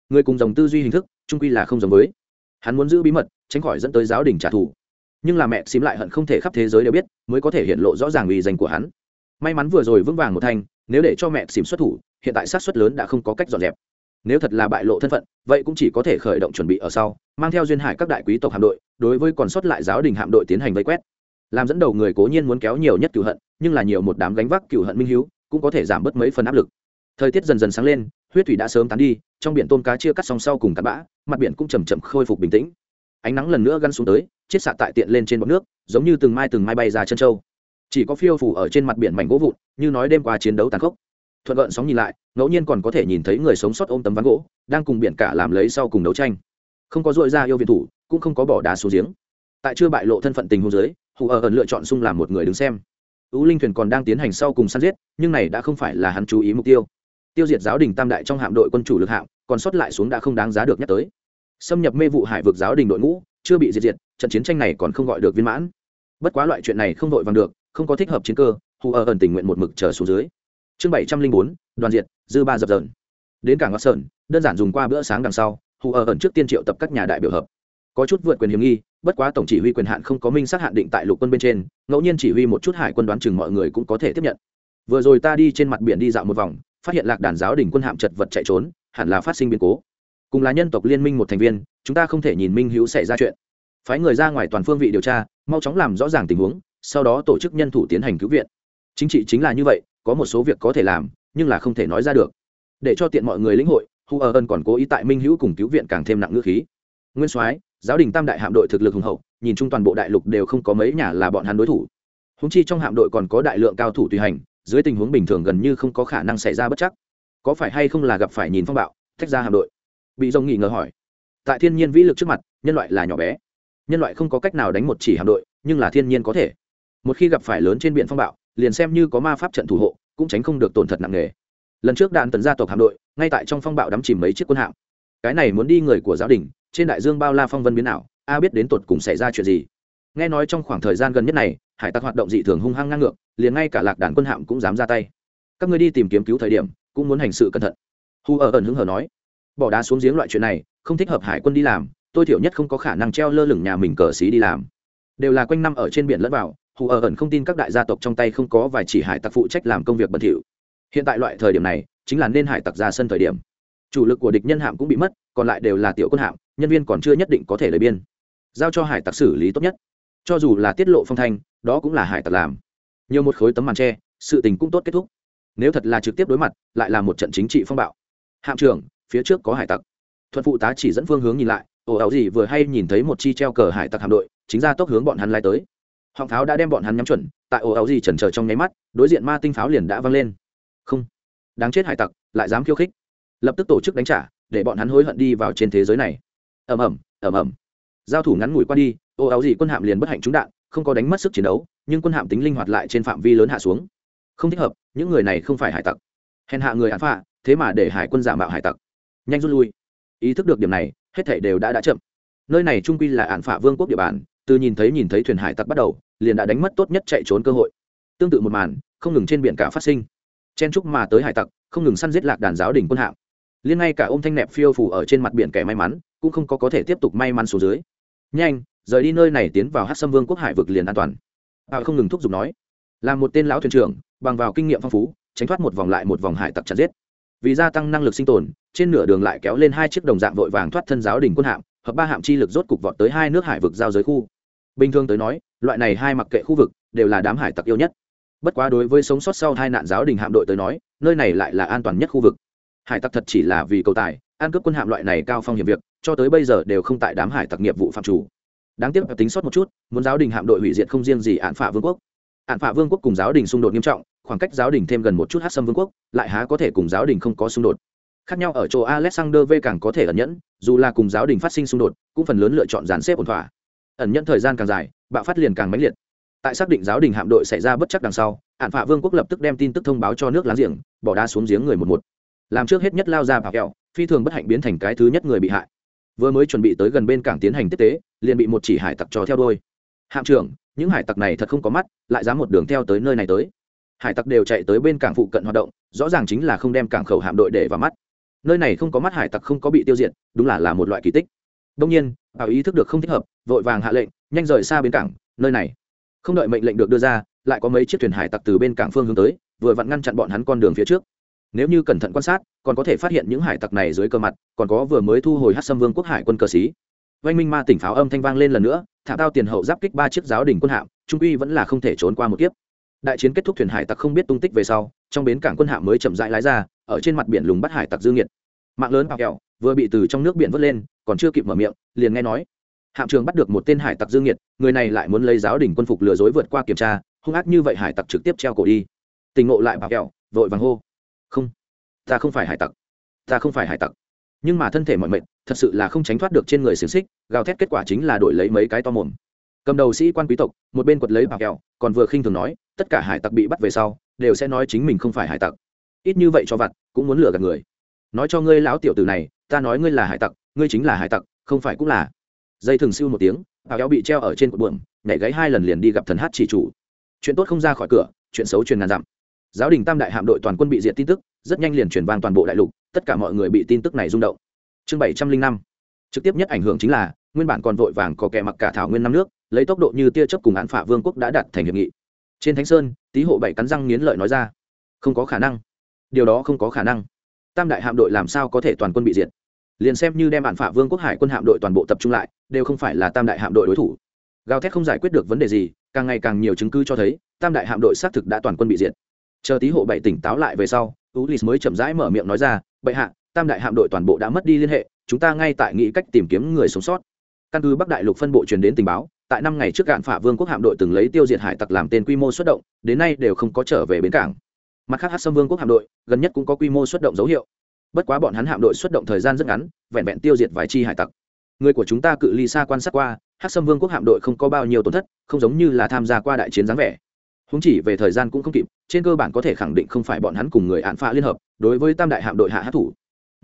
A: Người cùng dòng tư duy hình thức trung quy là không giống với. Hắn muốn giữ bí mật, tránh khỏi dẫn tới giáo đình trả thù nhưng là mẹ xím lại hận không thể khắp thế giới đều biết, mới có thể hiện lộ rõ ràng uy danh của hắn. May mắn vừa rồi vững vàng một thanh nếu để cho mẹ xím xuất thủ, hiện tại sát xuất lớn đã không có cách dọn dẹp. Nếu thật là bại lộ thân phận, vậy cũng chỉ có thể khởi động chuẩn bị ở sau, mang theo duyên hải các đại quý tộc hạm đội, đối với còn sót lại giáo đình hạm đội tiến hành vây quét. Làm dẫn đầu người cố nhiên muốn kéo nhiều nhất cựu hận, nhưng là nhiều một đám gánh vác cựu hận minh hiếu, cũng có thể giảm bớt mấy phần áp lực. Thời tiết dần dần sáng lên, huyết thủy đã sớm tán đi, trong biển tôm cá chia cắt song sau cùng cắt bã, mặt biển cũng chầm chậm khôi phục bình tĩnh. Ánh nắng lần nữa gắn xuống tới chiết xạ tại tiện lên trên bọc nước, giống như từng mai từng mai bay ra chân trâu chỉ có phiêu phủ ở trên mặt biển mảnh gỗ vụn, như nói đêm qua chiến đấu tàn khốc. Thuận gợn sóng nhìn lại, ngẫu nhiên còn có thể nhìn thấy người sống sót ôm tấm ván gỗ, đang cùng biển cả làm lấy sau cùng đấu tranh. Không có dội ra yêu viện thủ, cũng không có bỏ đá xuống giếng. Tại chưa bại lộ thân phận tình hôn giới hù ở ẩn lựa chọn sung làm một người đứng xem. Ú linh thuyền còn đang tiến hành sau cùng săn giết, nhưng này đã không phải là hắn chú ý mục tiêu. Tiêu diệt giáo đình tam đại trong hạm đội quân chủ lực hạm, còn sót lại xuống đã không đáng giá được nhắc tới. Xâm nhập mê vụ hải vực giáo đình đội ngũ, chưa bị diệt diệt trận chiến tranh này còn không gọi được viên mãn. Bất quá loại chuyện này không vội vàng được, không có thích hợp chiến cơ, hù ở ẩn tình nguyện một mực chờ xuống dưới. Chương bảy trăm linh bốn, đoàn diệt, dư ba dập dờn. Đến cảng ngọc sơn, đơn giản dùng qua bữa sáng đằng sau, hù ở ẩn trước tiên triệu tập các nhà đại biểu hợp. Có chút vượt quyền hiểm nghi, bất quá tổng chỉ huy quyền hạn không có minh xác hạn định tại lục quân bên trên, ngẫu nhiên chỉ huy một chút hải quân đoán chừng mọi người cũng có thể tiếp nhận. Vừa rồi ta đi trên mặt biển đi dạo một vòng, phát hiện lạc đàn giáo đình quân hạm chật vật chạy trốn, hẳn là phát sinh biến cố. Cùng là nhân tộc liên minh một thành viên, chúng ta không thể nhìn minh hữu xảy ra chuyện phái người ra ngoài toàn phương vị điều tra, mau chóng làm rõ ràng tình huống, sau đó tổ chức nhân thủ tiến hành cứu viện. Chính trị chính là như vậy, có một số việc có thể làm, nhưng là không thể nói ra được. Để cho tiện mọi người lĩnh hội, hu ở ân còn cố ý tại minh hữu cùng cứu viện càng thêm nặng ngữ khí. Nguyên soái, giáo đình tam đại hạm đội thực lực hùng hậu, nhìn chung toàn bộ đại lục đều không có mấy nhà là bọn hắn đối thủ. Húng chi trong hạm đội còn có đại lượng cao thủ tùy hành, dưới tình huống bình thường gần như không có khả năng xảy ra bất chắc. Có phải hay không là gặp phải nhìn phong bạo, tách ra hạm đội? Bị rồng nghỉ ngờ hỏi. Tại thiên nhiên vĩ lực trước mặt, nhân loại là nhỏ bé nhân loại không có cách nào đánh một chỉ hạm đội, nhưng là thiên nhiên có thể. Một khi gặp phải lớn trên biển phong bạo, liền xem như có ma pháp trận thủ hộ, cũng tránh không được tổn thật nặng nề. Lần trước đạn tần gia tộc hạm đội, ngay tại trong phong bạo đắm chìm mấy chiếc quân hạm. Cái này muốn đi người của giáo đình, trên đại dương bao la phong vân biến nào a biết đến tột cùng xảy ra chuyện gì. Nghe nói trong khoảng thời gian gần nhất này, hải tặc hoạt động dị thường hung hăng ngang ngược, liền ngay cả lạc đàn quân hạm cũng dám ra tay. Các người đi tìm kiếm cứu thời điểm, cũng muốn hành sự cẩn thận. Hu ở ẩn hứng hờ nói, bỏ đá xuống giếng loại chuyện này, không thích hợp hải quân đi làm tôi thiểu nhất không có khả năng treo lơ lửng nhà mình cờ xí đi làm. Đều là quanh năm ở trên biển lẫn vào, hù ở ẩn không tin các đại gia tộc trong tay không có vài chỉ hải tặc phụ trách làm công việc bẩn thỉu. Hiện tại loại thời điểm này, chính là nên hải tặc ra sân thời điểm. Chủ lực của địch nhân hạm cũng bị mất, còn lại đều là tiểu quân hạm, nhân viên còn chưa nhất định có thể lấy biên. Giao cho hải tặc xử lý tốt nhất. Cho dù là tiết lộ phong thanh, đó cũng là hải tặc làm. Nhiều một khối tấm màn tre sự tình cũng tốt kết thúc. Nếu thật là trực tiếp đối mặt, lại là một trận chính trị phong bạo. Hạm trưởng, phía trước có hải tặc. Thuận phụ tá chỉ dẫn phương hướng nhìn lại ồ, ảo gì vừa hay nhìn thấy một chi treo cờ hải tặc hạm đội, chính ra tốc hướng bọn hắn lai tới. Họng pháo đã đem bọn hắn nhắm chuẩn, tại ồ, ảo gì chần chờ trong nháy mắt, đối diện ma tinh pháo liền đã văng lên. Không. Đáng chết hải tặc, lại dám khiêu khích. Lập tức tổ chức đánh trả, để bọn hắn hối hận đi vào trên thế giới này. Ẩm ẩm ẩm ẩm giao thủ ngắn ngủi qua đi ổ ảo gì quân hạm liền bất hạnh trúng đạn, không có đánh mất sức chiến đấu, nhưng quân hạm tính linh hoạt lại trên phạm vi lớn hạ xuống. Không thích hợp, những người này không phải hải tặc. Hèn hạ người hạn phạ, thế mà để hải quân giả mạo hải tặc. Nhanh rút lui. Ý thức được điểm này hết thảy đều đã đã chậm. Nơi này trung quy là ản phạ vương quốc địa bàn, từ nhìn thấy nhìn thấy thuyền hải tặc bắt đầu, liền đã đánh mất tốt nhất chạy trốn cơ hội. Tương tự một màn, không ngừng trên biển cả phát sinh. Chen trúc mà tới hải tặc, không ngừng săn giết lạc đàn giáo đình quân hạm. Liên ngay cả ôm thanh nẹp phiêu phủ ở trên mặt biển kẻ may mắn, cũng không có có thể tiếp tục may mắn xuống dưới. Nhanh, rời đi nơi này tiến vào hát xâm vương quốc hải vực liền an toàn. Bà không ngừng thúc giục nói. Là một tên lão thuyền trưởng, bằng vào kinh nghiệm phong phú, tránh thoát một vòng lại một vòng hải tặc chặt giết vì gia tăng năng lực sinh tồn, trên nửa đường lại kéo lên hai chiếc đồng dạng vội vàng thoát thân giáo đình quân hạm, hợp ba hạm chi lực rốt cục vọt tới hai nước hải vực giao giới khu. Bình thường tới nói, loại này hai mặc kệ khu vực, đều là đám hải tặc yêu nhất. Bất quá đối với sống sót sau hai nạn giáo đình hạm đội tới nói, nơi này lại là an toàn nhất khu vực. Hải tặc thật chỉ là vì cầu tài ăn cướp quân hạm loại này cao phong hiểm việc, cho tới bây giờ đều không tại đám hải tặc nghiệp vụ phạm chủ. Đáng tiếc tính sót một chút, muốn giáo đình hạm đội hủy diệt không riêng gì án phả vương quốc. Án phả vương quốc cùng giáo đình xung đột nghiêm trọng khoảng cách giáo đình thêm gần một chút hát xâm vương quốc, lại há có thể cùng giáo đình không có xung đột. Khác nhau ở chỗ alexander v càng có thể ẩn nhẫn, dù là cùng giáo đình phát sinh xung đột, cũng phần lớn lựa chọn dàn xếp ổn thỏa. Ẩn nhẫn thời gian càng dài, bạo phát liền càng mãnh liệt. Tại xác định giáo đình hạm đội xảy ra bất chắc đằng sau, hạn phạ vương quốc lập tức đem tin tức thông báo cho nước láng giềng, bỏ đá xuống giếng người một một. Làm trước hết nhất lao ra vào kẹo, phi thường bất hạnh biến thành cái thứ nhất người bị hại. Vừa mới chuẩn bị tới gần bên cảng tiến hành tiếp tế, liền bị một chỉ hải tặc trò theo đôi hạm trưởng, những hải tặc này thật không có mắt, lại dám một đường theo tới nơi này tới hải tặc đều chạy tới bên cảng phụ cận hoạt động, rõ ràng chính là không đem cảng khẩu hạm đội để vào mắt. Nơi này không có mắt hải tặc không có bị tiêu diệt, đúng là là một loại kỳ tích. Đông nhiên bảo ý thức được không thích hợp, vội vàng hạ lệnh, nhanh rời xa bến cảng, nơi này. Không đợi mệnh lệnh được đưa ra, lại có mấy chiếc thuyền hải tặc từ bên cảng phương hướng tới, vừa vặn ngăn chặn bọn hắn con đường phía trước. Nếu như cẩn thận quan sát, còn có thể phát hiện những hải tặc này dưới cơ mặt, còn có vừa mới thu hồi hát xâm vương quốc hải quân cờ xí oanh minh ma tỉnh pháo âm thanh vang lên lần nữa, thả tao tiền hậu giáp kích ba chiếc giáo đình quân hạm, trung uy vẫn là không thể trốn qua một kiếp đại chiến kết thúc thuyền hải tặc không biết tung tích về sau, trong bến cảng quân hạ mới chậm rãi lái ra, ở trên mặt biển lùng bắt hải tặc dương nhiệt mạng lớn bạo kẹo, vừa bị từ trong nước biển vớt lên, còn chưa kịp mở miệng, liền nghe nói, hạm trường bắt được một tên hải tặc dương nhiệt người này lại muốn lấy giáo đình quân phục lừa dối vượt qua kiểm tra, hung ác như vậy hải tặc trực tiếp treo cổ đi. Tình ngộ lại bạo kẹo, vội vàng hô, không, ta không phải hải tặc, ta không phải hải tặc. Nhưng mà thân thể mọi mệnh thật sự là không tránh thoát được trên người xiềng xích, gào thét kết quả chính là đổi lấy mấy cái to mồm. Cầm đầu sĩ quan quý tộc, một bên quật lấy bào kẹo, còn vừa khinh thường nói tất cả hải tặc bị bắt về sau, đều sẽ nói chính mình không phải hải tặc. Ít như vậy cho vặt, cũng muốn lừa gạt người. Nói cho ngươi lão tiểu tử này, ta nói ngươi là hải tặc, ngươi chính là hải tặc, không phải cũng là. Dây thường siêu một tiếng áo kéo bị treo ở trên cột buồng nhảy gáy hai lần liền đi gặp thần hát chỉ chủ. Chuyện tốt không ra khỏi cửa, chuyện xấu truyền ngàn dặm. Giáo đình tam đại hạm đội toàn quân bị diệt tin tức, rất nhanh liền truyền vang toàn bộ đại lục, tất cả mọi người bị tin tức này rung động. Chương bảy trăm linh năm. Trực tiếp nhất ảnh hưởng chính là, nguyên bản còn vội vàng có kẻ mặc cả thảo nguyên năm nước, lấy tốc độ như tia chớp cùng án phả vương quốc đã đặt thành hiệp nghị trên thánh sơn, tý hộ bảy cắn răng nghiến lợi nói ra, không có khả năng. Điều đó không có khả năng. Tam đại hạm đội làm sao có thể toàn quân bị diệt? Liền xem như đem bản phả vương quốc hải quân hạm đội toàn bộ tập trung lại, đều không phải là tam đại hạm đội đối thủ. Gào thét không giải quyết được vấn đề gì, càng ngày càng nhiều chứng cứ cho thấy, tam đại hạm đội xác thực đã toàn quân bị diệt. Chờ tý hộ bảy tỉnh táo lại về sau ulis mới chậm rãi mở miệng nói ra, bệ hạ, tam đại hạm đội toàn bộ đã mất đi liên hệ, chúng ta ngay tại nghĩ cách tìm kiếm người sống sót. Căn cứ bắc đại lục phân bộ truyền đến tình báo tại năm ngày trước cạn phả vương quốc hạm đội từng lấy tiêu diệt hải tặc làm tên quy mô xuất động, đến nay đều không có trở về bến cảng. Mặt khác hát sâm vương quốc hạm đội, gần nhất cũng có quy mô xuất động dấu hiệu. Bất quá bọn hắn hạm đội xuất động thời gian rất ngắn, vẹn vẹn tiêu diệt vài chi hải tặc. Người của chúng ta cự ly xa quan sát qua, hát sâm vương quốc hạm đội không có bao nhiêu tổn thất, không giống như là tham gia qua đại chiến dáng vẻ. Húng chỉ về thời gian cũng không kịp, trên cơ bản có thể khẳng định không phải bọn hắn cùng người hạn phạ liên hợp, đối với tam đại hạm đội hạ hát thủ.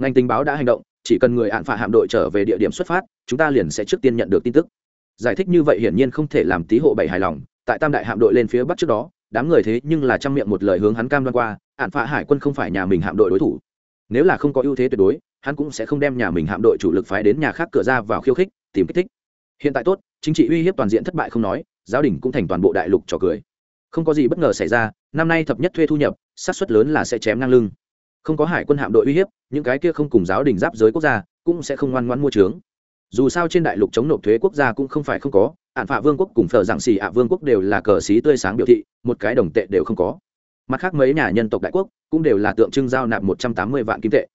A: Ngành tình báo đã hành động, chỉ cần người hạn phạ hạm đội trở về địa điểm xuất phát, chúng ta liền sẽ trước tiên nhận được tin tức giải thích như vậy hiển nhiên không thể làm tí hộ bảy hài lòng, tại tam đại hạm đội lên phía bắc trước đó, đám người thế nhưng là trang miệng một lời hướng hắn cam đoan qua hạn phạ hải quân không phải nhà mình hạm đội đối thủ. Nếu là không có ưu thế tuyệt đối, hắn cũng sẽ không đem nhà mình hạm đội chủ lực phái đến nhà khác cửa ra vào khiêu khích, tìm kích thích. Hiện tại tốt, chính trị uy hiếp toàn diện thất bại không nói, giáo đình cũng thành toàn bộ đại lục trò cười. Không có gì bất ngờ xảy ra, năm nay thập nhất thuê thu nhập sát suất lớn là sẽ chém ngang lưng. Không có hải quân hạm đội uy hiếp, những cái kia không cùng giáo đình giáp giới quốc gia cũng sẽ không ngoan ngoan mua trướng dù sao trên đại lục chống nộp thuế quốc gia cũng không phải không có ạn phạ vương quốc cùng phở giảng xì ạ vương quốc đều là cờ xí tươi sáng biểu thị, một cái đồng tệ đều không có. Mặt khác mấy nhà nhân tộc đại quốc cũng đều là tượng trưng giao nạp một trăm tám mươi vạn kim tệ.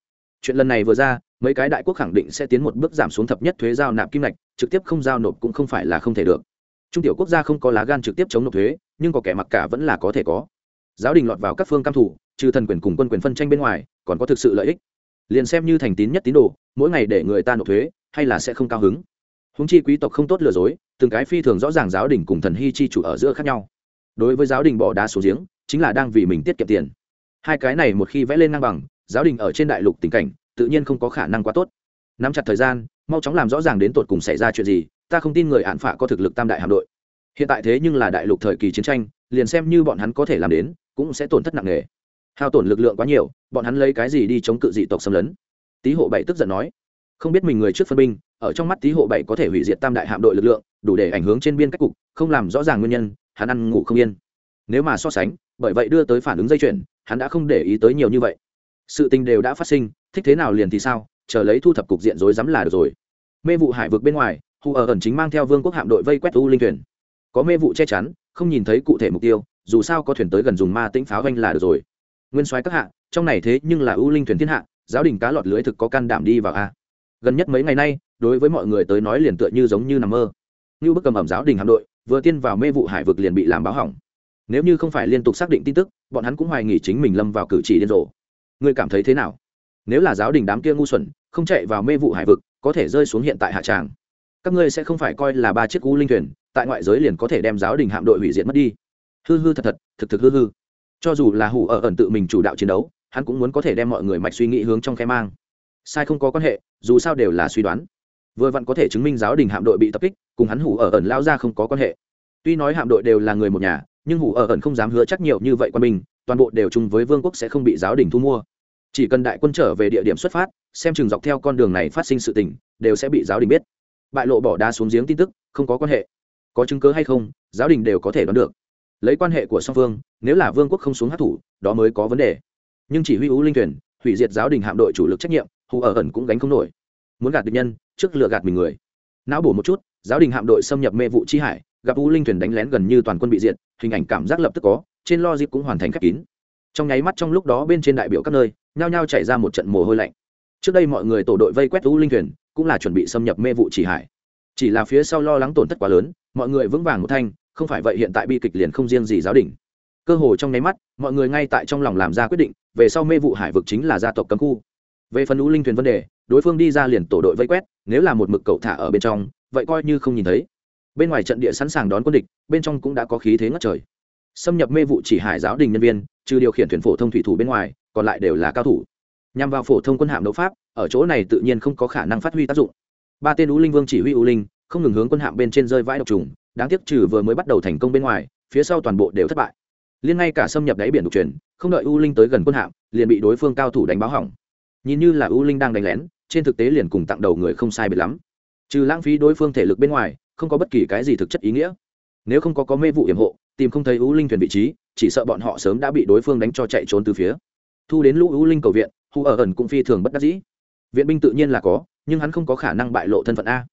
A: Chuyện lần này vừa ra, mấy cái đại quốc khẳng định sẽ tiến một bước giảm xuống thập nhất thuế giao nạp kim ngạch, trực tiếp không giao nộp cũng không phải là không thể được. Trung tiểu quốc gia không có lá gan trực tiếp chống nộp thuế, nhưng có kẻ mặc cả vẫn là có thể có. Giáo đình lọt vào các phương cam thủ, trừ thần quyền cùng quân quyền phân tranh bên ngoài, còn có thực sự lợi ích. Liền xem như thành tín nhất tín đồ, mỗi ngày để người ta nộp thuế hay là sẽ không cao hứng? Húng chi quý tộc không tốt lừa dối, từng cái phi thường rõ ràng giáo đình cùng thần hy chi chủ ở giữa khác nhau. Đối với giáo đình bỏ đá xuống giếng, chính là đang vì mình tiết kiệm tiền. Hai cái này một khi vẽ lên ngang bằng, giáo đình ở trên đại lục tình cảnh, tự nhiên không có khả năng quá tốt. Nắm chặt thời gian, mau chóng làm rõ ràng đến tột cùng xảy ra chuyện gì, ta không tin người hạn phạ có thực lực tam đại hạm đội. Hiện tại thế nhưng là đại lục thời kỳ chiến tranh, liền xem như bọn hắn có thể làm đến, cũng sẽ tổn thất nặng nề. Hao tổn lực lượng quá nhiều, bọn hắn lấy cái gì đi chống cự dị tộc xâm lấn? Tý hộ bảy tức giận nói không biết mình người trước phân binh, ở trong mắt tý hộ bảy có thể hủy diệt tam đại hạm đội lực lượng, đủ để ảnh hưởng trên biên cách cục, không làm rõ ràng nguyên nhân, hắn ăn ngủ không yên. Nếu mà so sánh, bởi vậy đưa tới phản ứng dây chuyển hắn đã không để ý tới nhiều như vậy. Sự tình đều đã phát sinh, thích thế nào liền thì sao, chờ lấy thu thập cục diện rối rắm là được rồi. Mê vụ hải vực bên ngoài hù ở ẩn chính mang theo vương quốc hạm đội vây quét u linh thuyền. Có mê vụ che chắn, không nhìn thấy cụ thể mục tiêu, dù sao có thuyền tới gần dùng ma tĩnh pháo vanh là được rồi. Nguyên soái các hạ, trong này thế nhưng là U linh thuyền thiên hạ, giáo đình cá lọt lưới thực có can đảm đi vào a gần nhất mấy ngày nay, đối với mọi người tới nói liền tựa như giống như nằm mơ. Như bức cầm ẩm giáo đình hạm đội, vừa tiên vào mê vụ hải vực liền bị làm báo hỏng. Nếu như không phải liên tục xác định tin tức, bọn hắn cũng hoài nghỉ chính mình lâm vào cử chỉ điên rồ. Ngươi cảm thấy thế nào? Nếu là giáo đình đám kia ngu xuẩn, không chạy vào mê vụ hải vực, có thể rơi xuống hiện tại hạ tràng. Các ngươi sẽ không phải coi là ba chiếc u linh thuyền, tại ngoại giới liền có thể đem giáo đình hạm đội hủy diệt mất đi. Hư hư thật thật, thực thực hư hư. Cho dù là hủ ở ẩn tự mình chủ đạo chiến đấu, hắn cũng muốn có thể đem mọi người mạch suy nghĩ hướng trong khe mang sai không có quan hệ, dù sao đều là suy đoán. Vừa vặn có thể chứng minh giáo đình hạm đội bị tập kích, cùng hắn hủ ở ẩn lao ra không có quan hệ. Tuy nói hạm đội đều là người một nhà, nhưng hủ ở ẩn không dám hứa chắc nhiều như vậy quan mình toàn bộ đều chung với vương quốc sẽ không bị giáo đình thu mua. Chỉ cần đại quân trở về địa điểm xuất phát, xem chừng dọc theo con đường này phát sinh sự tình, đều sẽ bị giáo đình biết. Bại lộ bỏ đá xuống giếng tin tức, không có quan hệ. Có chứng cớ hay không, giáo đình đều có thể đoán được. Lấy quan hệ của song phương, nếu là vương quốc không xuống hát thủ đó mới có vấn đề. Nhưng chỉ huy ưu linh tuyển hủy diệt giáo đình hạm đội chủ lực trách nhiệm, hù ở ẩn cũng gánh không nổi. Muốn gạt địch nhân, trước lựa gạt mình người. Não bổ một chút, giáo đình hạm đội xâm nhập mê vụ chi hải, gặp u linh thuyền đánh lén gần như toàn quân bị diệt, hình ảnh cảm giác lập tức có, trên lo dịp cũng hoàn thành khép kín. Trong nháy mắt trong lúc đó bên trên đại biểu các nơi, nhao nhao chạy ra một trận mồ hôi lạnh. Trước đây mọi người tổ đội vây quét u linh thuyền, cũng là chuẩn bị xâm nhập mê vụ chỉ hải. Chỉ là phía sau lo lắng tổn thất quá lớn, mọi người vững vàng một thanh, không phải vậy hiện tại bi kịch liền không riêng gì giáo đình. Cơ hồ trong nháy mắt, mọi người ngay tại trong lòng làm ra quyết định về sau mê vụ hải vực chính là gia tộc cấm khu. Về phần u linh thuyền vấn đề, đối phương đi ra liền tổ đội vây quét, nếu là một mực cậu thả ở bên trong, vậy coi như không nhìn thấy. Bên ngoài trận địa sẵn sàng đón quân địch, bên trong cũng đã có khí thế ngất trời. Xâm nhập mê vụ chỉ hải giáo đình nhân viên, trừ điều khiển thuyền phổ thông thủy thủ bên ngoài, còn lại đều là cao thủ. Nhằm vào phổ thông quân hạm đấu pháp, ở chỗ này tự nhiên không có khả năng phát huy tác dụng. Ba tên u linh vương chỉ huy u linh, không ngừng hướng quân hạm bên trên rơi vãi độc trùng, đáng tiếc trừ vừa mới bắt đầu thành công bên ngoài, phía sau toàn bộ đều thất bại liên ngay cả xâm nhập đáy biển đục truyền, không đợi u linh tới gần quân hạm, liền bị đối phương cao thủ đánh báo hỏng. Nhìn như là u linh đang đánh lén, trên thực tế liền cùng tặng đầu người không sai biệt lắm. Trừ lãng phí đối phương thể lực bên ngoài, không có bất kỳ cái gì thực chất ý nghĩa. Nếu không có có mê vụ hiểm hộ, tìm không thấy u linh thuyền vị trí, chỉ sợ bọn họ sớm đã bị đối phương đánh cho chạy trốn từ phía. Thu đến lũ u linh cầu viện hù ở ẩn cũng phi thường bất đắc dĩ. Viện binh tự nhiên là có, nhưng hắn không có khả năng bại lộ thân phận a.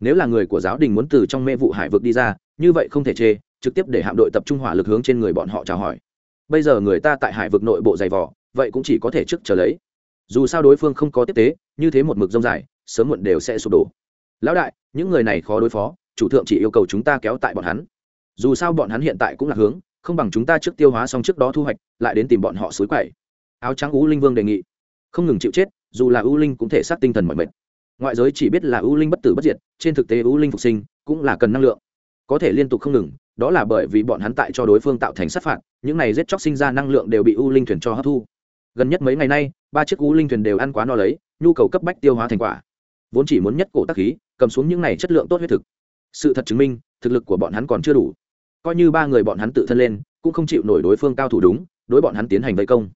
A: Nếu là người của giáo đình muốn từ trong mê vụ hải vực đi ra, như vậy không thể chê trực tiếp để hạm đội tập trung hỏa lực hướng trên người bọn họ chào hỏi. Bây giờ người ta tại hải vực nội bộ dày vỏ vậy cũng chỉ có thể trước chờ lấy. Dù sao đối phương không có tiếp tế, như thế một mực rông dài, sớm muộn đều sẽ sụp đổ. Lão đại, những người này khó đối phó, chủ thượng chỉ yêu cầu chúng ta kéo tại bọn hắn. Dù sao bọn hắn hiện tại cũng là hướng, không bằng chúng ta trước tiêu hóa xong trước đó thu hoạch, lại đến tìm bọn họ suối quậy. Áo trắng u linh vương đề nghị. Không ngừng chịu chết, dù là u linh cũng thể xác tinh thần mọi mệt. Ngoại giới chỉ biết là u linh bất tử bất diệt, trên thực tế u linh phục sinh cũng là cần năng lượng. Có thể liên tục không ngừng đó là bởi vì bọn hắn tại cho đối phương tạo thành sát phạt, những này giết chóc sinh ra năng lượng đều bị u linh thuyền cho hấp thu. Gần nhất mấy ngày nay, ba chiếc u linh thuyền đều ăn quá no lấy, nhu cầu cấp bách tiêu hóa thành quả. Vốn chỉ muốn nhất cổ tác khí, cầm xuống những này chất lượng tốt huyết thực. Sự thật chứng minh, thực lực của bọn hắn còn chưa đủ. Coi như ba người bọn hắn tự thân lên, cũng không chịu nổi đối phương cao thủ đúng, đối bọn hắn tiến hành vây công.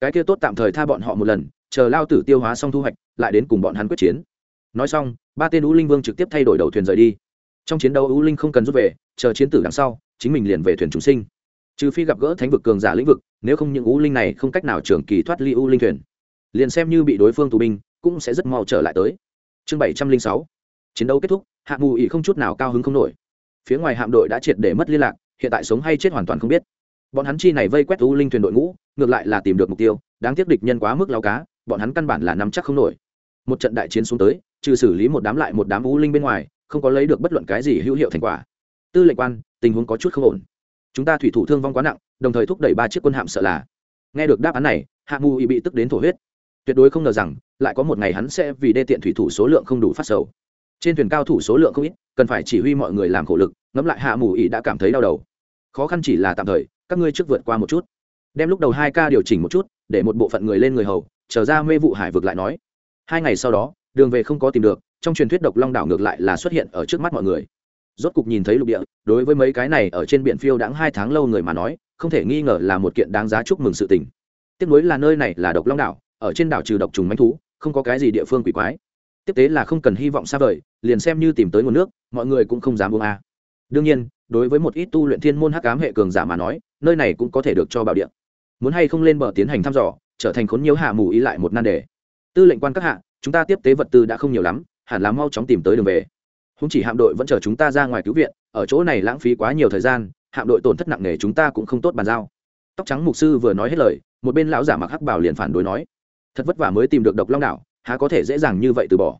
A: Cái kia tốt tạm thời tha bọn họ một lần, chờ lao tử tiêu hóa xong thu hoạch, lại đến cùng bọn hắn quyết chiến. Nói xong, ba tên u linh vương trực tiếp thay đổi đầu thuyền rời đi trong chiến đấu u linh không cần rút về, chờ chiến tử đằng sau, chính mình liền về thuyền chúng sinh. Trừ phi gặp gỡ thánh vực cường giả lĩnh vực, nếu không những u linh này không cách nào trường kỳ thoát ly u linh thuyền, liền xem như bị đối phương tù binh, cũng sẽ rất mau trở lại tới. Chương bảy trăm linh sáu. Chiến đấu kết thúc hạng mù ỉ không chút nào cao hứng không nổi. Phía ngoài hạm đội đã triệt để mất liên lạc, hiện tại sống hay chết hoàn toàn không biết. Bọn hắn chi này vây quét u linh thuyền đội ngũ, ngược lại là tìm được mục tiêu, đáng tiếc địch nhân quá mức lao cá, bọn hắn căn bản là nắm chắc không nổi. Một trận đại chiến xuống tới, trừ xử lý một đám lại một đám u linh bên ngoài không có lấy được bất luận cái gì hữu hiệu thành quả. Tư lệnh quan, tình huống có chút không ổn. Chúng ta thủy thủ thương vong quá nặng, đồng thời thúc đẩy ba chiếc quân hạm sợ là. Nghe được đáp án này, hạ mù bị tức đến thổ huyết. Tuyệt đối không ngờ rằng, lại có một ngày hắn sẽ vì đê tiện thủy thủ số lượng không đủ phát sầu. Trên thuyền cao thủ số lượng không ít, cần phải chỉ huy mọi người làm khổ lực, ngẫm lại hạ mù y đã cảm thấy đau đầu. Khó khăn chỉ là tạm thời, các ngươi trước vượt qua một chút. Đem lúc đầu hai ca điều chỉnh một chút, để một bộ phận người lên người hầu trở ra mê vụ hải vực lại nói. Hai ngày sau đó, đường về không có tìm được trong truyền thuyết độc long đảo ngược lại là xuất hiện ở trước mắt mọi người. Rốt cục nhìn thấy lục địa, đối với mấy cái này ở trên biển phiêu đãng hai tháng lâu người mà nói, không thể nghi ngờ là một kiện đáng giá chúc mừng sự tình. Tiếp nối là nơi này là độc long đảo, ở trên đảo trừ độc trùng manh thú, không có cái gì địa phương quỷ quái. Tiếp tế là không cần hy vọng xa vời, liền xem như tìm tới nguồn nước, mọi người cũng không dám uống a. À. đương nhiên, đối với một ít tu luyện thiên môn hắc ám hệ cường giả mà nói, nơi này cũng có thể được cho bảo địa. Muốn hay không lên bờ tiến hành thăm dò, trở thành khốn nhiều hạ mù ý lại một nan đề. Tư lệnh quan các hạ, chúng ta tiếp tế vật tư đã không nhiều lắm hẳn là mau chóng tìm tới đường về. Không chỉ hạm đội vẫn chờ chúng ta ra ngoài cứu viện ở chỗ này lãng phí quá nhiều thời gian hạm đội tổn thất nặng nề chúng ta cũng không tốt bàn giao. Tóc trắng mục sư vừa nói hết lời một bên lão giả mặc hắc bảo liền phản đối nói thật vất vả mới tìm được độc long đảo há có thể dễ dàng như vậy từ bỏ?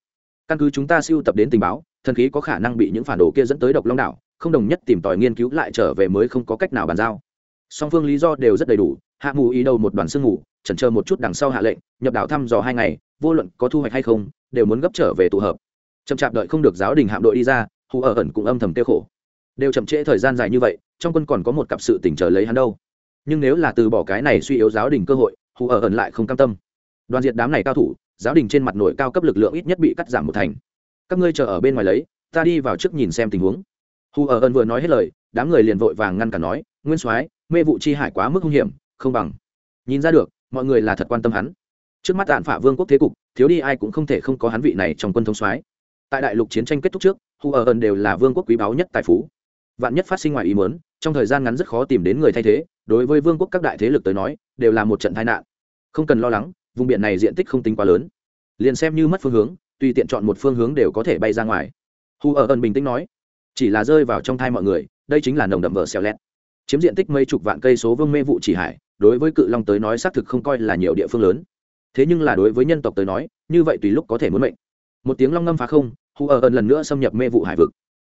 A: Căn cứ chúng ta siêu tập đến tình báo thần khí có khả năng bị những phản đồ kia dẫn tới độc long đảo không đồng nhất tìm tòi nghiên cứu lại trở về mới không có cách nào bàn giao. Song phương lý do đều rất đầy đủ hạ mù ý đầu một đoàn sương ngủ, chần chờ một chút đằng sau hạ lệnh nhập đảo thăm dò hai ngày vô luận có thu hoạch hay không đều muốn gấp trở về tụ hợp. Chậm chạp đợi không được giáo đình hạm đội đi ra, hù ở ẩn cũng âm thầm tiêu khổ. Đều chậm trễ thời gian dài như vậy, trong quân còn có một cặp sự tỉnh chờ lấy hắn đâu. Nhưng nếu là từ bỏ cái này suy yếu giáo đình cơ hội, hù ở ẩn lại không cam tâm. Đoàn diệt đám này cao thủ, giáo đình trên mặt nội cao cấp lực lượng ít nhất bị cắt giảm một thành. Các ngươi chờ ở bên ngoài lấy, ta đi vào trước nhìn xem tình huống. Hù ở ẩn vừa nói hết lời, đám người liền vội vàng ngăn cản nói, nguyên soái, mê vụ chi hải quá mức hung hiểm, không bằng. Nhìn ra được, mọi người là thật quan tâm hắn. Trước mắt tạn phả vương quốc thế cục thiếu đi ai cũng không thể không có hắn vị này trong quân thống soái. Tại đại lục chiến tranh kết thúc trước, hu ở ẩn đều là vương quốc quý báu nhất tài phú. Vạn nhất phát sinh ngoài ý muốn, trong thời gian ngắn rất khó tìm đến người thay thế, đối với vương quốc các đại thế lực tới nói, đều là một trận tai nạn. Không cần lo lắng, vùng biển này diện tích không tính quá lớn. Liền xem như mất phương hướng, tùy tiện chọn một phương hướng đều có thể bay ra ngoài. Hu ở ẩn bình tĩnh nói, chỉ là rơi vào trong thai mọi người, đây chính là nồng đậm vợ xèo lét chiếm diện tích mấy chục vạn cây số vương mê vụ chỉ hải, đối với cự long tới nói xác thực không coi là nhiều địa phương lớn thế nhưng là đối với nhân tộc tới nói, như vậy tùy lúc có thể muốn mệnh. Một tiếng long ngâm phá không hù ở ẩn lần nữa xâm nhập mê vụ hải vực.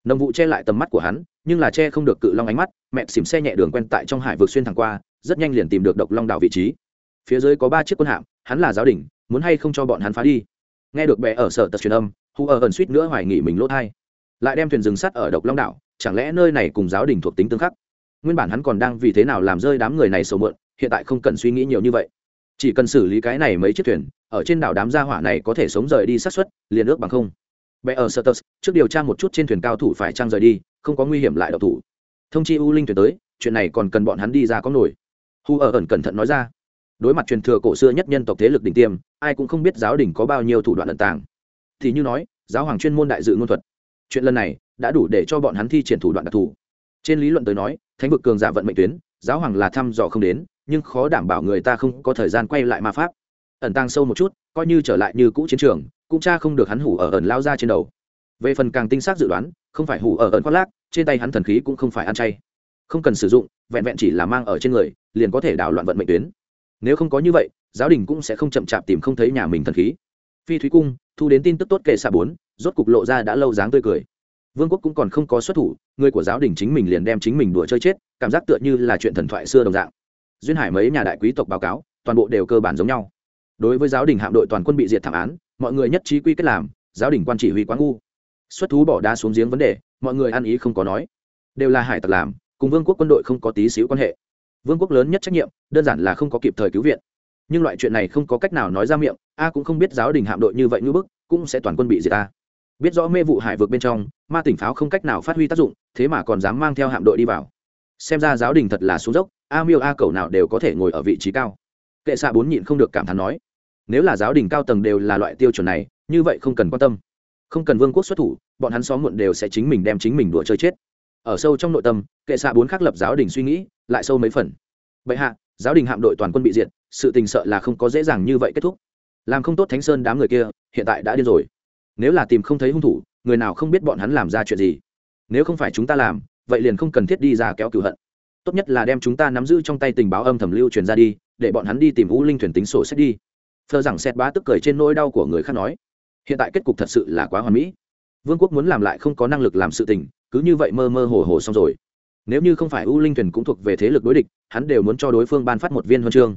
A: Nồng vụ che lại tầm mắt của hắn, nhưng là che không được cự long ánh mắt, mẹ xìm xe nhẹ đường quen tại trong hải vực xuyên thẳng qua, rất nhanh liền tìm được độc long đảo vị trí. Phía dưới có ba chiếc quân hạm, hắn là giáo đình, muốn hay không cho bọn hắn phá đi. Nghe được bè ở sở tật truyền âm hù ở ẩn suýt nữa hoài nghỉ mình lỗ thai. Lại đem thuyền rừng sắt ở độc long đảo, chẳng lẽ nơi này cùng giáo đình thuộc tính tương khắc? Nguyên bản hắn còn đang vì thế nào làm rơi đám người này sầu mượn hiện tại không cần suy nghĩ nhiều như vậy chỉ cần xử lý cái này mấy chiếc thuyền ở trên đảo đám gia hỏa này có thể sống rời đi sát xuất liền ước bằng không. Bé ở Sertus, trước điều tra một chút trên thuyền cao thủ phải trang rời đi không có nguy hiểm lại độc thủ. Thông chi u linh thuyền tới chuyện này còn cần bọn hắn đi ra có nổi. Hu ở ẩn cẩn thận nói ra. Đối mặt truyền thừa cổ xưa nhất nhân tộc thế lực đỉnh tiêm ai cũng không biết giáo đình có bao nhiêu thủ đoạn ẩn tàng. Thì như nói giáo hoàng chuyên môn đại dự ngôn thuật. Chuyện lần này đã đủ để cho bọn hắn thi triển thủ đoạn đặc thù. Trên lý luận tới nói thánh vực cường giả vận mệnh tuyến giáo hoàng là thăm dò không đến nhưng khó đảm bảo người ta không có thời gian quay lại ma pháp. Ẩn tăng sâu một chút, coi như trở lại như cũ chiến trường, cũng cha không được hắn hủ ở ẩn lao ra trên đầu. Về phần càng tinh xác dự đoán, không phải hủ ở ẩn khoác lác, trên tay hắn thần khí cũng không phải ăn chay. Không cần sử dụng, vẹn vẹn chỉ là mang ở trên người, liền có thể đảo loạn vận mệnh tuyến. Nếu không có như vậy, giáo đình cũng sẽ không chậm chạp tìm không thấy nhà mình thần khí. Phi thúy cung, thu đến tin tức tốt kệ xạ bốn, rốt cục lộ ra đã lâu dáng tươi cười. Vương quốc cũng còn không có xuất thủ, người của giáo đình chính mình liền đem chính mình đùa chơi chết, cảm giác tựa như là chuyện thần thoại xưa đồng dạng duyên hải mấy nhà đại quý tộc báo cáo, toàn bộ đều cơ bản giống nhau. Đối với giáo đình hạm đội toàn quân bị diệt thảm án, mọi người nhất trí quy kết làm, giáo đình quan chỉ huy quá ngu. Xuất thú bỏ đá xuống giếng vấn đề, mọi người ăn ý không có nói. Đều là hải tặc làm, cùng vương quốc quân đội không có tí xíu quan hệ. Vương quốc lớn nhất trách nhiệm, đơn giản là không có kịp thời cứu viện. Nhưng loại chuyện này không có cách nào nói ra miệng, a cũng không biết giáo đình hạm đội như vậy như bức, cũng sẽ toàn quân bị diệt a. Biết rõ mê vụ hải vực bên trong, ma tỉnh pháo không cách nào phát huy tác dụng, thế mà còn dám mang theo hạm đội đi vào xem ra giáo đình thật là xuống dốc, a miêu, a cầu nào đều có thể ngồi ở vị trí cao. Kệ xạ bốn nhịn không được cảm thán nói, nếu là giáo đình cao tầng đều là loại tiêu chuẩn này, như vậy không cần quan tâm. Không cần vương quốc xuất thủ, bọn hắn xóm muộn đều sẽ chính mình đem chính mình đùa chơi chết. Ở sâu trong nội tâm, kệ xạ bốn khắc lập giáo đình suy nghĩ, lại sâu mấy phần. Bệ hạ, giáo đình hạm đội toàn quân bị diệt, sự tình sợ là không có dễ dàng như vậy kết thúc. Làm không tốt thánh sơn đám người kia, hiện tại đã điên rồi. Nếu là tìm không thấy hung thủ, người nào không biết bọn hắn làm ra chuyện gì? Nếu không phải chúng ta làm vậy liền không cần thiết đi ra kéo cửu hận. Tốt nhất là đem chúng ta nắm giữ trong tay tình báo âm thầm lưu truyền ra đi, để bọn hắn đi tìm u linh thuyền tính sổ sách đi. Phờ rằng xét bá tức cười trên nỗi đau của người khác nói. Hiện tại kết cục thật sự là quá hoàn mỹ. Vương quốc muốn làm lại không có năng lực làm sự tình, cứ như vậy mơ mơ hồ hồ xong rồi. Nếu như không phải u linh thuyền cũng thuộc về thế lực đối địch, hắn đều muốn cho đối phương ban phát một viên huân chương.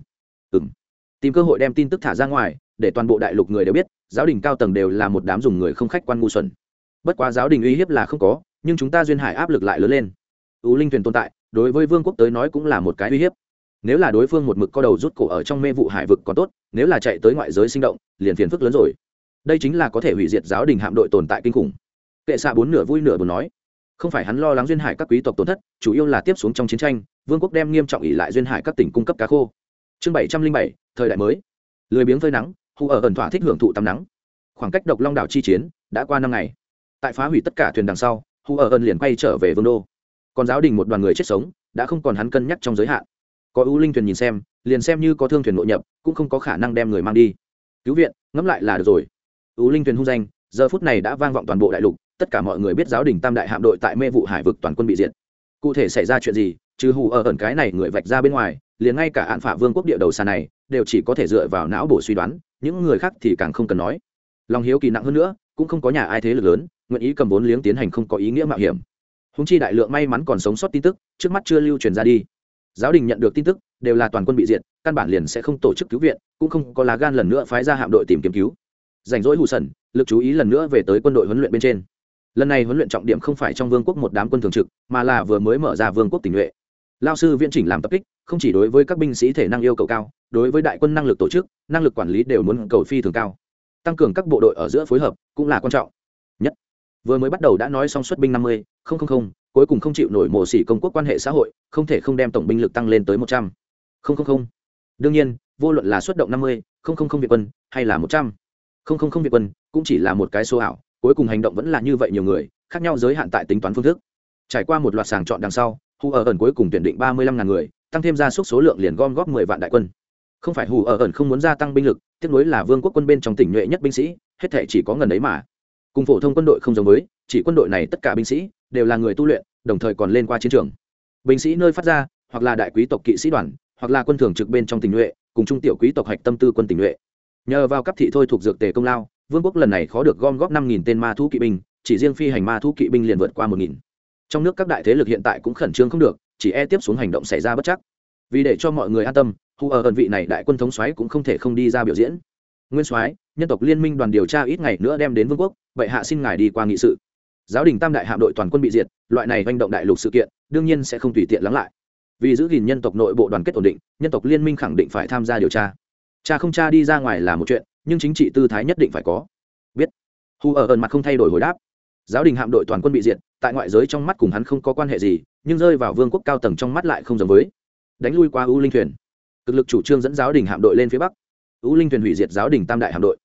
A: Ừng tìm cơ hội đem tin tức thả ra ngoài, để toàn bộ đại lục người đều biết, giáo đình cao tầng đều là một đám dùng người không khách quan ngu xuẩn. Bất quá giáo đình uy hiếp là không có nhưng chúng ta duyên hải áp lực lại lớn lên. U linh thuyền tồn tại, đối với vương quốc tới nói cũng là một cái uy hiếp. Nếu là đối phương một mực co đầu rút cổ ở trong mê vụ hải vực còn tốt, nếu là chạy tới ngoại giới sinh động, liền phiền phức lớn rồi. Đây chính là có thể hủy diệt giáo đình hạm đội tồn tại kinh khủng. Kệ xạ bốn nửa vui nửa buồn nói, không phải hắn lo lắng duyên hải các quý tộc tổn thất, chủ yếu là tiếp xuống trong chiến tranh, vương quốc đem nghiêm trọng ỉ lại duyên hải các tỉnh cung cấp cá khô. Chương bảy trăm linh bảy, thời đại mới. Lười biếng phơi nắng, hù ở ẩn thỏa thích hưởng thụ tắm nắng. Khoảng cách độc long đảo chi chiến đã qua năm ngày. Tại phá hủy tất cả thuyền đằng sau hù ở ân liền quay trở về vương đô. Còn giáo đình một đoàn người chết sống, đã không còn hắn cân nhắc trong giới hạn. Có ưu linh thuyền nhìn xem, liền xem như có thương thuyền nội nhập, cũng không có khả năng đem người mang đi. Cứu viện, ngẫm lại là được rồi. Ưu linh thuyền hung danh, giờ phút này đã vang vọng toàn bộ đại lục, tất cả mọi người biết giáo đình tam đại hạm đội tại mê vụ hải vực toàn quân bị diệt. Cụ thể xảy ra chuyện gì, trừ hù ở ẩn cái này người vạch ra bên ngoài, liền ngay cả hạn phả vương quốc địa đầu xa này, đều chỉ có thể dựa vào não bổ suy đoán, những người khác thì càng không cần nói. Lòng hiếu kỳ nặng hơn nữa cũng không có nhà ai thế lực lớn, nguyện ý cầm vốn liếng tiến hành không có ý nghĩa mạo hiểm. Húng chi đại lượng may mắn còn sống sót tin tức, trước mắt chưa lưu truyền ra đi. Giáo đình nhận được tin tức, đều là toàn quân bị diệt, căn bản liền sẽ không tổ chức cứu viện, cũng không có lá gan lần nữa phái ra hạm đội tìm kiếm cứu. Rảnh rỗi hụ sẩn lực chú ý lần nữa về tới quân đội huấn luyện bên trên. Lần này huấn luyện trọng điểm không phải trong vương quốc một đám quân thường trực, mà là vừa mới mở ra vương quốc tình nhuệ. Lao sư viễn chỉnh làm tập kích, không chỉ đối với các binh sĩ thể năng yêu cầu cao, đối với đại quân năng lực tổ chức, năng lực quản lý đều muốn cầu phi thường cao tăng cường các bộ đội ở giữa phối hợp cũng là quan trọng. Nhất, vừa mới bắt đầu đã nói xong xuất binh năm mươi cuối cùng không chịu nổi mổ xỉ công quốc quan hệ xã hội, không thể không đem tổng binh lực tăng lên tới một trăm. Linh đương nhiên, vô luận là xuất động năm mươi việt quân, hay là một trăm. Linh việt quân, cũng chỉ là một cái số ảo, cuối cùng hành động vẫn là như vậy nhiều người, khác nhau giới hạn tại tính toán phương thức. Trải qua một loạt sàng chọn đằng sau, hu ở ẩn cuối cùng tuyển định ba mươi lăm ngàn người, tăng thêm gia súc số lượng liền gom góp mười vạn đại quân không phải hù ở ẩn không muốn gia tăng binh lực, tiếp nối là vương quốc quân bên trong tỉnh nhuệ nhất binh sĩ, hết thể chỉ có ngần ấy mà. Cùng phổ thông quân đội không giống với, chỉ quân đội này tất cả binh sĩ đều là người tu luyện, đồng thời còn lên qua chiến trường. Binh sĩ nơi phát ra, hoặc là đại quý tộc kỵ sĩ đoàn, hoặc là quân thường trực bên trong tình nhuệ, cùng trung tiểu quý tộc hạch tâm tư quân tình nhuệ. Nhờ vào cấp thị thôi thuộc dược tề công lao, vương quốc lần này khó được gom góp năm nghìn tên ma thú kỵ binh, chỉ riêng phi hành ma thú kỵ binh liền vượt qua một nghìn. Trong nước các đại thế lực hiện tại cũng khẩn trương không được, chỉ e tiếp xuống hành động xảy ra bất chắc vì để cho mọi người an tâm, hù ở ẩn vị này đại quân thống soái cũng không thể không đi ra biểu diễn. Nguyên soái, nhân tộc liên minh đoàn điều tra ít ngày nữa đem đến vương quốc vậy hạ xin ngài đi qua nghị sự. Giáo đình tam đại hạm đội toàn quân bị diệt, loại này manh động đại lục sự kiện, đương nhiên sẽ không tùy tiện lắng lại. Vì giữ gìn nhân tộc nội bộ đoàn kết ổn định, nhân tộc liên minh khẳng định phải tham gia điều tra. Cha không cha đi ra ngoài là một chuyện, nhưng chính trị tư thái nhất định phải có. Biết. Hù ở ẩn mặt không thay đổi hồi đáp. Giáo đình hạm đội toàn quân bị diệt, tại ngoại giới trong mắt cùng hắn không có quan hệ gì, nhưng rơi vào vương quốc cao tầng trong mắt lại không giống với đánh lui qua u linh thuyền. Cực lực chủ trương dẫn giáo đình hạm đội lên phía bắc. U linh thuyền hủy diệt giáo đình tam đại hạm đội.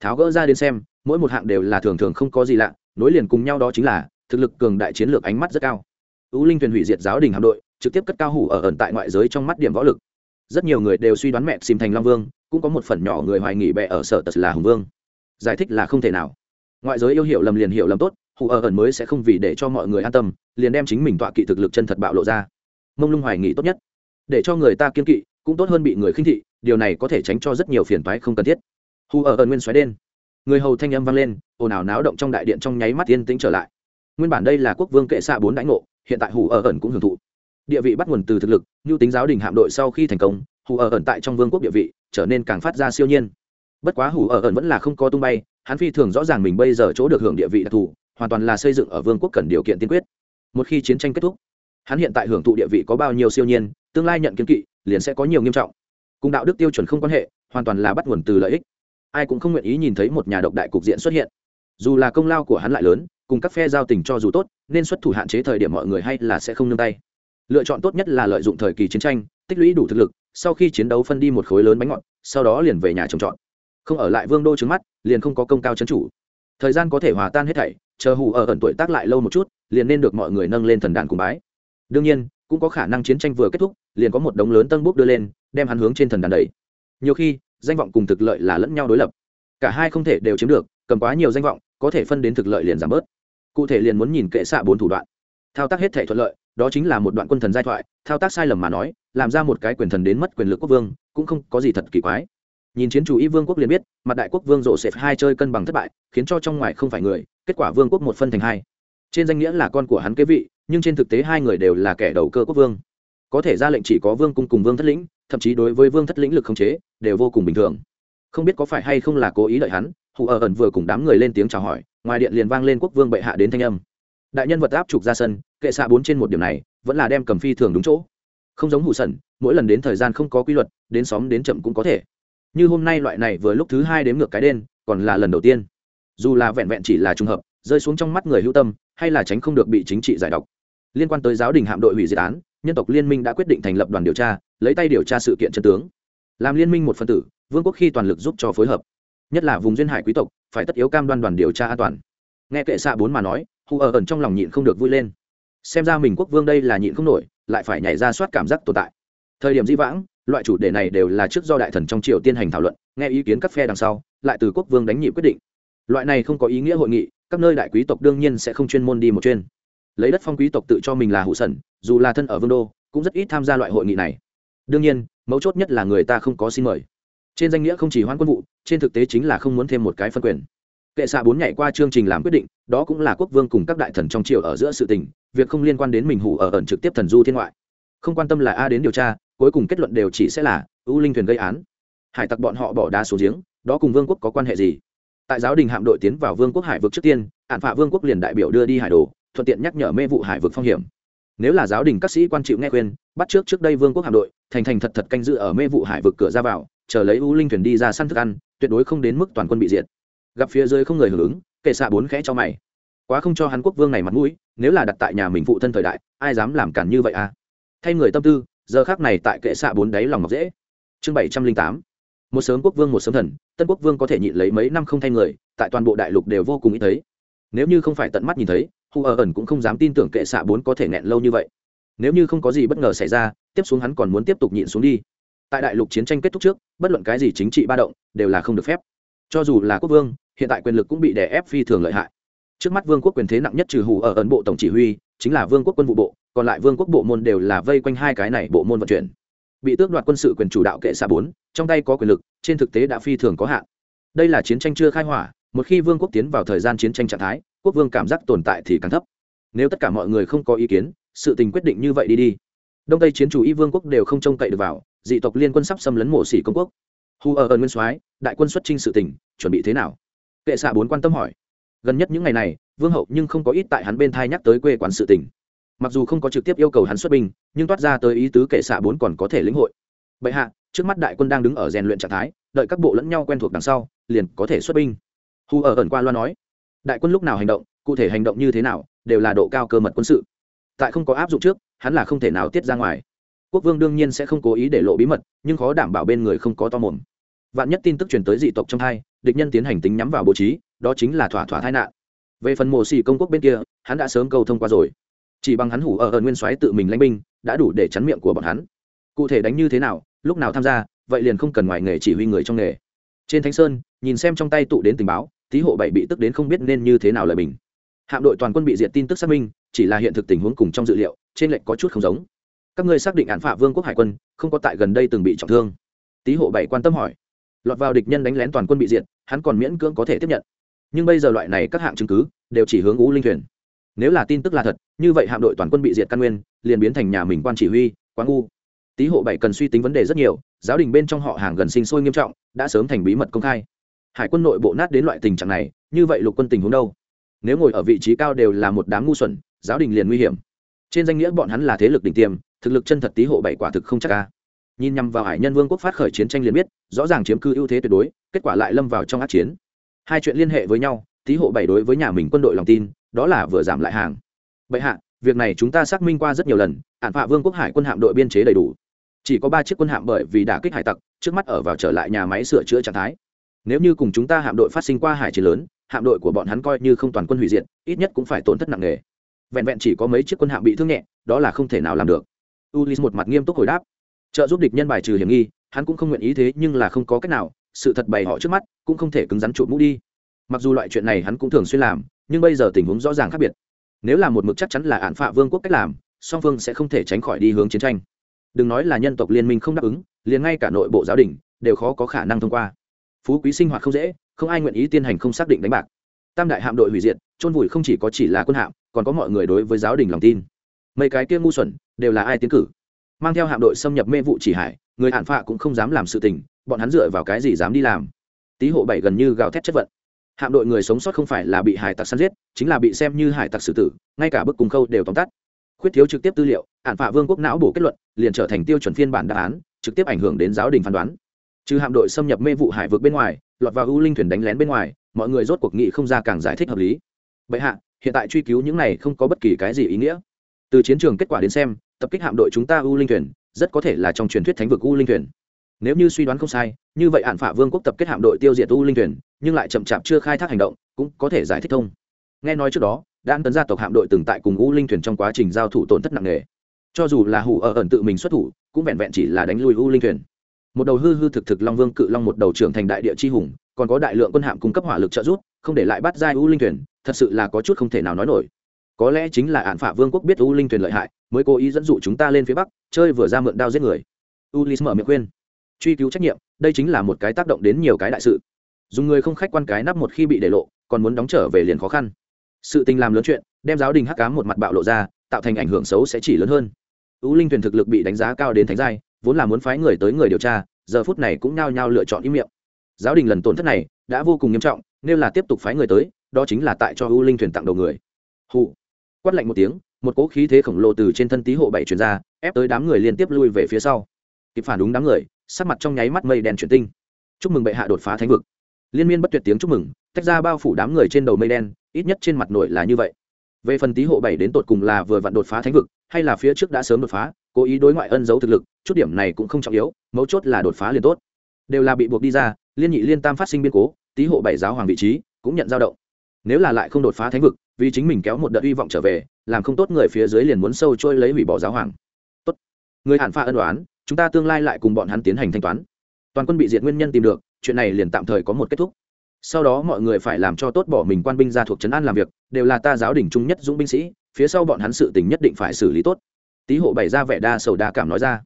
A: Tháo gỡ ra đến xem, mỗi một hạng đều là thường thường không có gì lạ, nối liền cùng nhau đó chính là, thực lực cường đại chiến lược ánh mắt rất cao. U linh thuyền hủy diệt giáo đình hạm đội, trực tiếp cất cao hủ ở ẩn tại ngoại giới trong mắt điểm võ lực. Rất nhiều người đều suy đoán mẹ xìm thành long vương, cũng có một phần nhỏ người hoài nghỉ bệ ở sở tật là hùng vương. Giải thích là không thể nào. Ngoại giới yêu hiểu lầm liền hiểu lầm tốt, hủ ở ẩn mới sẽ không vì để cho mọi người an tâm, liền đem chính mình tọa kỵ thực lực chân thật bạo lộ ra. Mông lung hoài nghỉ tốt nhất để cho người ta kiên kỵ, cũng tốt hơn bị người khinh thị, điều này có thể tránh cho rất nhiều phiền toái không cần thiết. Hù ở ẩn nguyên xoáy đen. Người hầu thanh âm vang lên, ồn ào náo động trong đại điện trong nháy mắt yên tĩnh trở lại. Nguyên bản đây là quốc vương kệ xạ bốn đãi ngộ, hiện tại hù ở ẩn cũng hưởng thụ. Địa vị bắt nguồn từ thực lực như tính giáo đình hạm đội sau khi thành công hù ở ẩn tại trong vương quốc địa vị trở nên càng phát ra siêu nhiên. Bất quá hù ở ẩn vẫn là không có tung bay, hắn phi thường rõ ràng mình bây giờ chỗ được hưởng địa vị đặc thù, hoàn toàn là xây dựng ở vương quốc cần điều kiện tiên quyết. Một khi chiến tranh kết thúc hắn hiện tại hưởng thụ địa vị có bao nhiêu siêu nhiên, tương lai nhận kiến kỵ, liền sẽ có nhiều nghiêm trọng. Cùng đạo đức tiêu chuẩn không quan hệ, hoàn toàn là bắt nguồn từ lợi ích. Ai cũng không nguyện ý nhìn thấy một nhà độc đại cục diện xuất hiện. Dù là công lao của hắn lại lớn, cùng các phe giao tình cho dù tốt, nên xuất thủ hạn chế thời điểm mọi người hay là sẽ không nương tay. Lựa chọn tốt nhất là lợi dụng thời kỳ chiến tranh, tích lũy đủ thực lực, sau khi chiến đấu phân đi một khối lớn bánh ngọt, sau đó liền về nhà trồng trọt. Không ở lại vương đô trước mắt, liền không có công cao chấn chủ. Thời gian có thể hòa tan hết thảy, chờ hù ở ẩn tuổi tác lại lâu một chút, liền nên được mọi người nâng lên thần đàn cùng bái đương nhiên, cũng có khả năng chiến tranh vừa kết thúc, liền có một đống lớn tân bút đưa lên, đem hắn hướng trên thần đàn đầy nhiều khi, danh vọng cùng thực lợi là lẫn nhau đối lập. Cả hai không thể đều chiếm được, cầm quá nhiều danh vọng, có thể phân đến thực lợi liền giảm bớt. Cụ thể liền muốn nhìn kệ xạ bốn thủ đoạn. Thao tác hết thể thuận lợi, đó chính là một đoạn quân thần giai thoại, thao tác sai lầm mà nói, làm ra một cái quyền thần đến mất quyền lực quốc vương, cũng không có gì thật kỳ quái. Nhìn chiến chủ y vương quốc liền biết, mặt đại quốc vương rộ xẹp hai chơi cân bằng thất bại, khiến cho trong ngoài không phải người, kết quả vương quốc một phân thành hai trên danh nghĩa là con của hắn kế vị, nhưng trên thực tế hai người đều là kẻ đầu cơ quốc vương. Có thể ra lệnh chỉ có vương cung cùng vương thất lĩnh, thậm chí đối với vương thất lĩnh lực không chế, đều vô cùng bình thường. Không biết có phải hay không là cố ý đợi hắn, hù ở ẩn vừa cùng đám người lên tiếng chào hỏi, ngoài điện liền vang lên quốc vương bệ hạ đến thanh âm. Đại nhân vật áp trục ra sân, kệ xạ bốn trên một điểm này, vẫn là đem cầm phi thường đúng chỗ. Không giống hụ sẩn, mỗi lần đến thời gian không có quy luật, đến xóm đến chậm cũng có thể. Như hôm nay loại này vừa lúc thứ hai đếm ngược cái đen, còn là lần đầu tiên. Dù là vẹn vẹn chỉ là trùng hợp, rơi xuống trong mắt người hữu tâm hay là tránh không được bị chính trị giải độc. Liên quan tới giáo đình hạm đội hủy diệt án, nhân tộc liên minh đã quyết định thành lập đoàn điều tra, lấy tay điều tra sự kiện chân tướng. Làm liên minh một phân tử, vương quốc khi toàn lực giúp cho phối hợp. Nhất là vùng duyên hải quý tộc, phải tất yếu cam đoan đoàn điều tra an toàn. Nghe kệ xạ bốn mà nói hù ở ẩn trong lòng nhịn không được vui lên. Xem ra mình quốc vương đây là nhịn không nổi, lại phải nhảy ra soát cảm giác tồn tại. Thời điểm di vãng, loại chủ đề này đều là trước do đại thần trong triều tiên hành thảo luận, nghe ý kiến các phe đằng sau, lại từ quốc vương đánh nhị quyết định. Loại này không có ý nghĩa hội nghị các nơi đại quý tộc đương nhiên sẽ không chuyên môn đi một chuyên. Lấy đất phong quý tộc tự cho mình là hụ sẩn, dù là thân ở vương đô, cũng rất ít tham gia loại hội nghị này. Đương nhiên, mấu chốt nhất là người ta không có xin mời. Trên danh nghĩa không chỉ hoãn quân vụ, trên thực tế chính là không muốn thêm một cái phân quyền. Kệ xạ bốn nhảy qua chương trình làm quyết định, đó cũng là quốc vương cùng các đại thần trong triều ở giữa sự tình, việc không liên quan đến mình hủ ở ẩn trực tiếp thần du thiên ngoại. Không quan tâm là a đến điều tra, cuối cùng kết luận đều chỉ sẽ là ưu linh thuyền gây án. Hải tặc bọn họ bỏ đá xuống giếng, đó cùng vương quốc có quan hệ gì? Tại giáo đình hạm đội tiến vào vương quốc hải vực trước tiên ạn phạ vương quốc liền đại biểu đưa đi hải đồ, thuận tiện nhắc nhở mê vụ hải vực phong hiểm. Nếu là giáo đình các sĩ quan chịu nghe khuyên, bắt trước trước đây vương quốc hạm đội, thành thành thật thật canh giữ ở mê vụ hải vực cửa ra vào, chờ lấy u linh thuyền đi ra săn thức ăn, tuyệt đối không đến mức toàn quân bị diệt. Gặp phía dưới không người hưởng ứng, kệ xạ bốn khẽ cho mày. Quá không cho hắn quốc vương này mặt mũi, nếu là đặt tại nhà mình phụ thân thời đại, ai dám làm cản như vậy à? Thay người tâm tư, giờ khác này tại kệ xạ bốn đáy lòng ngọc dễ. Chương bảy trăm linh tám một sớm quốc vương một sớm thần, tân quốc vương có thể nhịn lấy mấy năm không thay người, tại toàn bộ đại lục đều vô cùng ít thấy. Nếu như không phải tận mắt nhìn thấy hù ở ẩn cũng không dám tin tưởng kệ xạ bốn có thể nẹn lâu như vậy. Nếu như không có gì bất ngờ xảy ra, tiếp xuống hắn còn muốn tiếp tục nhịn xuống đi. Tại đại lục chiến tranh kết thúc trước, bất luận cái gì chính trị ba động, đều là không được phép. Cho dù là quốc vương, hiện tại quyền lực cũng bị đè ép phi thường lợi hại. Trước mắt vương quốc quyền thế nặng nhất trừ hù ở ẩn bộ tổng chỉ huy, chính là vương quốc quân vụ bộ, còn lại vương quốc bộ môn đều là vây quanh hai cái này bộ môn vận chuyển bị tước đoạt quân sự quyền chủ đạo kệ xạ bốn, trong tay có quyền lực, trên thực tế đã phi thường có hạn. Đây là chiến tranh chưa khai hỏa, một khi vương quốc tiến vào thời gian chiến tranh trạng thái, quốc vương cảm giác tồn tại thì càng thấp. Nếu tất cả mọi người không có ý kiến, sự tình quyết định như vậy đi đi. Đông tây chiến chủ y vương quốc đều không trông cậy được vào, dị tộc liên quân sắp xâm lấn mộ xỉ công quốc. Hù ở ơn nguyên soái, đại quân xuất trinh sự tình, chuẩn bị thế nào? Kệ xạ bốn quan tâm hỏi. Gần nhất những ngày này, vương hậu nhưng không có ít tại hắn bên thai nhắc tới quê quán sự tình mặc dù không có trực tiếp yêu cầu hắn xuất binh, nhưng toát ra tới ý tứ kệ xạ bốn còn có thể lĩnh hội. Bệ hạ, trước mắt đại quân đang đứng ở rèn luyện trạng thái, đợi các bộ lẫn nhau quen thuộc đằng sau, liền có thể xuất binh. Hu ở ẩn qua loa nói. Đại quân lúc nào hành động, cụ thể hành động như thế nào, đều là độ cao cơ mật quân sự. Tại không có áp dụng trước, hắn là không thể nào tiết ra ngoài. Quốc vương đương nhiên sẽ không cố ý để lộ bí mật, nhưng khó đảm bảo bên người không có to mồm. Vạn nhất tin tức truyền tới dị tộc trong hai, địch nhân tiến hành tính nhắm vào bố trí, đó chính là thỏa thỏa tai nạn. Về phần mồ xì công quốc bên kia, hắn đã sớm câu thông qua rồi chỉ bằng hắn hủ ở ở nguyên soái tự mình lãnh binh, đã đủ để chắn miệng của bọn hắn. Cụ thể đánh như thế nào, lúc nào tham gia, vậy liền không cần ngoài nghề chỉ huy người trong nghề. Trên thánh sơn, nhìn xem trong tay tụ đến tình báo tý hộ bảy bị tức đến không biết nên như thế nào lời bình. Hạm đội toàn quân bị diệt tin tức xác minh, chỉ là hiện thực tình huống cùng trong dự liệu, trên lệnh có chút không giống. Các ngươi xác định án phạ vương quốc hải quân, không có tại gần đây từng bị trọng thương. Tý hộ bảy quan tâm hỏi. Lọt vào địch nhân đánh lén toàn quân bị diệt, hắn còn miễn cưỡng có thể tiếp nhận. Nhưng bây giờ loại này các hạng chứng cứ, đều chỉ hướng ú linh thuyền nếu là tin tức là thật, như vậy hạm đội toàn quân bị diệt căn nguyên, liền biến thành nhà mình quan chỉ huy quá ngu. Tý hộ bảy cần suy tính vấn đề rất nhiều, giáo đình bên trong họ hàng gần sinh sôi nghiêm trọng, đã sớm thành bí mật công khai. Hải quân nội bộ nát đến loại tình trạng này, như vậy lục quân tình huống đâu? Nếu ngồi ở vị trí cao đều là một đám ngu xuẩn, giáo đình liền nguy hiểm. Trên danh nghĩa bọn hắn là thế lực đỉnh tiêm, thực lực chân thật tý hộ bảy quả thực không chắc ca nhìn nhằm vào hải nhân vương quốc phát khởi chiến tranh liền biết, rõ ràng chiếm cư ưu thế tuyệt đối, kết quả lại lâm vào trong át chiến. Hai chuyện liên hệ với nhau tý hộ bảy đối với nhà mình quân đội lòng tin, đó là vừa giảm lại hàng. Vậy hạ, việc này chúng ta xác minh qua rất nhiều lần ạn phạ vương quốc hải quân hạm đội biên chế đầy đủ. Chỉ có ba chiếc quân hạm bởi vì đã kích hải tặc, trước mắt ở vào trở lại nhà máy sửa chữa trạng thái. Nếu như cùng chúng ta hạm đội phát sinh qua hải chiến lớn, hạm đội của bọn hắn coi như không toàn quân hủy diệt, ít nhất cũng phải tổn thất nặng nề. Vẹn vẹn chỉ có mấy chiếc quân hạm bị thương nhẹ, đó là không thể nào làm được. Ulis một mặt nghiêm túc hồi đáp. Trợ giúp địch nhân bài trừ hiểm nghi, hắn cũng không nguyện ý thế nhưng là không có cách nào, sự thật bày họ trước mắt, cũng không thể cứng rắn trụ mũ đi mặc dù loại chuyện này hắn cũng thường xuyên làm, nhưng bây giờ tình huống rõ ràng khác biệt. Nếu là một mực chắc chắn là ạn phạ vương quốc cách làm, song phương sẽ không thể tránh khỏi đi hướng chiến tranh. Đừng nói là nhân tộc liên minh không đáp ứng, liền ngay cả nội bộ giáo đình đều khó có khả năng thông qua. Phú quý sinh hoạt không dễ, không ai nguyện ý tiến hành không xác định đánh bạc. Tam đại hạm đội hủy diệt trôn vùi không chỉ có chỉ là quân hạm, còn có mọi người đối với giáo đình lòng tin. Mấy cái kia ngu xuẩn, đều là ai tiến cử? Mang theo hạm đội xâm nhập mê vụ chỉ hải, người hạn phạ cũng không dám làm sự tình, bọn hắn dựa vào cái gì dám đi làm? Tý hộ bảy gần như gào thét chất vận hạm đội người sống sót không phải là bị hải tặc săn giết, chính là bị xem như hải tặc xử tử, ngay cả bức cùng khâu đều tóm tắt. Khuyết thiếu trực tiếp tư liệu hạn phạ vương quốc não bổ kết luận, liền trở thành tiêu chuẩn phiên bản đáp án, trực tiếp ảnh hưởng đến giáo đình phán đoán. Trừ hạm đội xâm nhập mê vụ hải vực bên ngoài, lọt vào u linh thuyền đánh lén bên ngoài, mọi người rốt cuộc nghị không ra càng giải thích hợp lý. Vậy hạ, hiện tại truy cứu những này không có bất kỳ cái gì ý nghĩa. Từ chiến trường kết quả đến xem, tập kích hạm đội chúng ta u linh thuyền, rất có thể là trong truyền thuyết thánh vực u linh thuyền. Nếu như suy đoán không sai, như vậy hạn phả vương quốc tập kết hạm đội tiêu diệt u linh thuyền nhưng lại chậm chạp chưa khai thác hành động, cũng có thể giải thích thông. Nghe nói trước đó, đan tấn gia tộc hạm đội từng tại cùng u linh thuyền trong quá trình giao thủ tổn thất nặng nề. Cho dù là hủ ở ẩn tự mình xuất thủ, cũng vẹn vẹn chỉ là đánh lui u linh thuyền. Một đầu hư hư thực thực long vương cự long một đầu trưởng thành đại địa chi hùng, còn có đại lượng quân hạm cung cấp hỏa lực trợ giúp, không để lại bắt giai u linh thuyền, thật sự là có chút không thể nào nói nổi. Có lẽ chính là ạn phả vương quốc biết u linh thuyền lợi hại, mới cố ý dẫn dụ chúng ta lên phía bắc, chơi vừa ra mượn đao giết người. Ulis mở miệng khuyên. Truy cứu trách nhiệm, đây chính là một cái tác động đến nhiều cái đại sự dùng người không khách quan cái nắp một khi bị để lộ, còn muốn đóng trở về liền khó khăn. Sự tình làm lớn chuyện, đem giáo đình hắc cám một mặt bạo lộ ra, tạo thành ảnh hưởng xấu sẽ chỉ lớn hơn. U linh thuyền thực lực bị đánh giá cao đến thánh giai, vốn là muốn phái người tới người điều tra, giờ phút này cũng nhao nhao lựa chọn ý miệng. Giáo đình lần tổn thất này đã vô cùng nghiêm trọng nếu là tiếp tục phái người tới, đó chính là tại cho u linh thuyền tặng đầu người. Hụ quát lạnh một tiếng, một cỗ khí thế khổng lồ từ trên thân tý hộ bảy chuyển ra, ép tới đám người liên tiếp lui về phía sau. Kịp phản ứng đám người, sắc mặt trong nháy mắt mây đen chuyển tinh. Chúc mừng bệ hạ đột phá thánh vực liên miên bất tuyệt tiếng chúc mừng, tách ra bao phủ đám người trên đầu mây đen, ít nhất trên mặt nổi là như vậy. Về phần tý hộ bảy đến tột cùng là vừa vặn đột phá thánh vực, hay là phía trước đã sớm đột phá, cố ý đối ngoại ân giấu thực lực, chút điểm này cũng không trọng yếu, mấu chốt là đột phá liền tốt. Đều là bị buộc đi ra, liên nhị liên tam phát sinh biên cố, tý hộ bảy giáo hoàng vị trí cũng nhận dao động. Nếu là lại không đột phá thánh vực, vì chính mình kéo một đợt hy vọng trở về, làm không tốt người phía dưới liền muốn sâu trôi lấy hủy bỏ giáo hoàng. Tốt. Người hạn pha ân đoán chúng ta tương lai lại cùng bọn hắn tiến hành thanh toán. Toàn quân bị diệt nguyên nhân tìm được chuyện này liền tạm thời có một kết thúc. Sau đó mọi người phải làm cho tốt bỏ mình quan binh ra thuộc trấn an làm việc, đều là ta giáo đình trung nhất dũng binh sĩ, phía sau bọn hắn sự tình nhất định phải xử lý tốt. Tý hộ bày ra vẻ đa sầu đa cảm nói ra.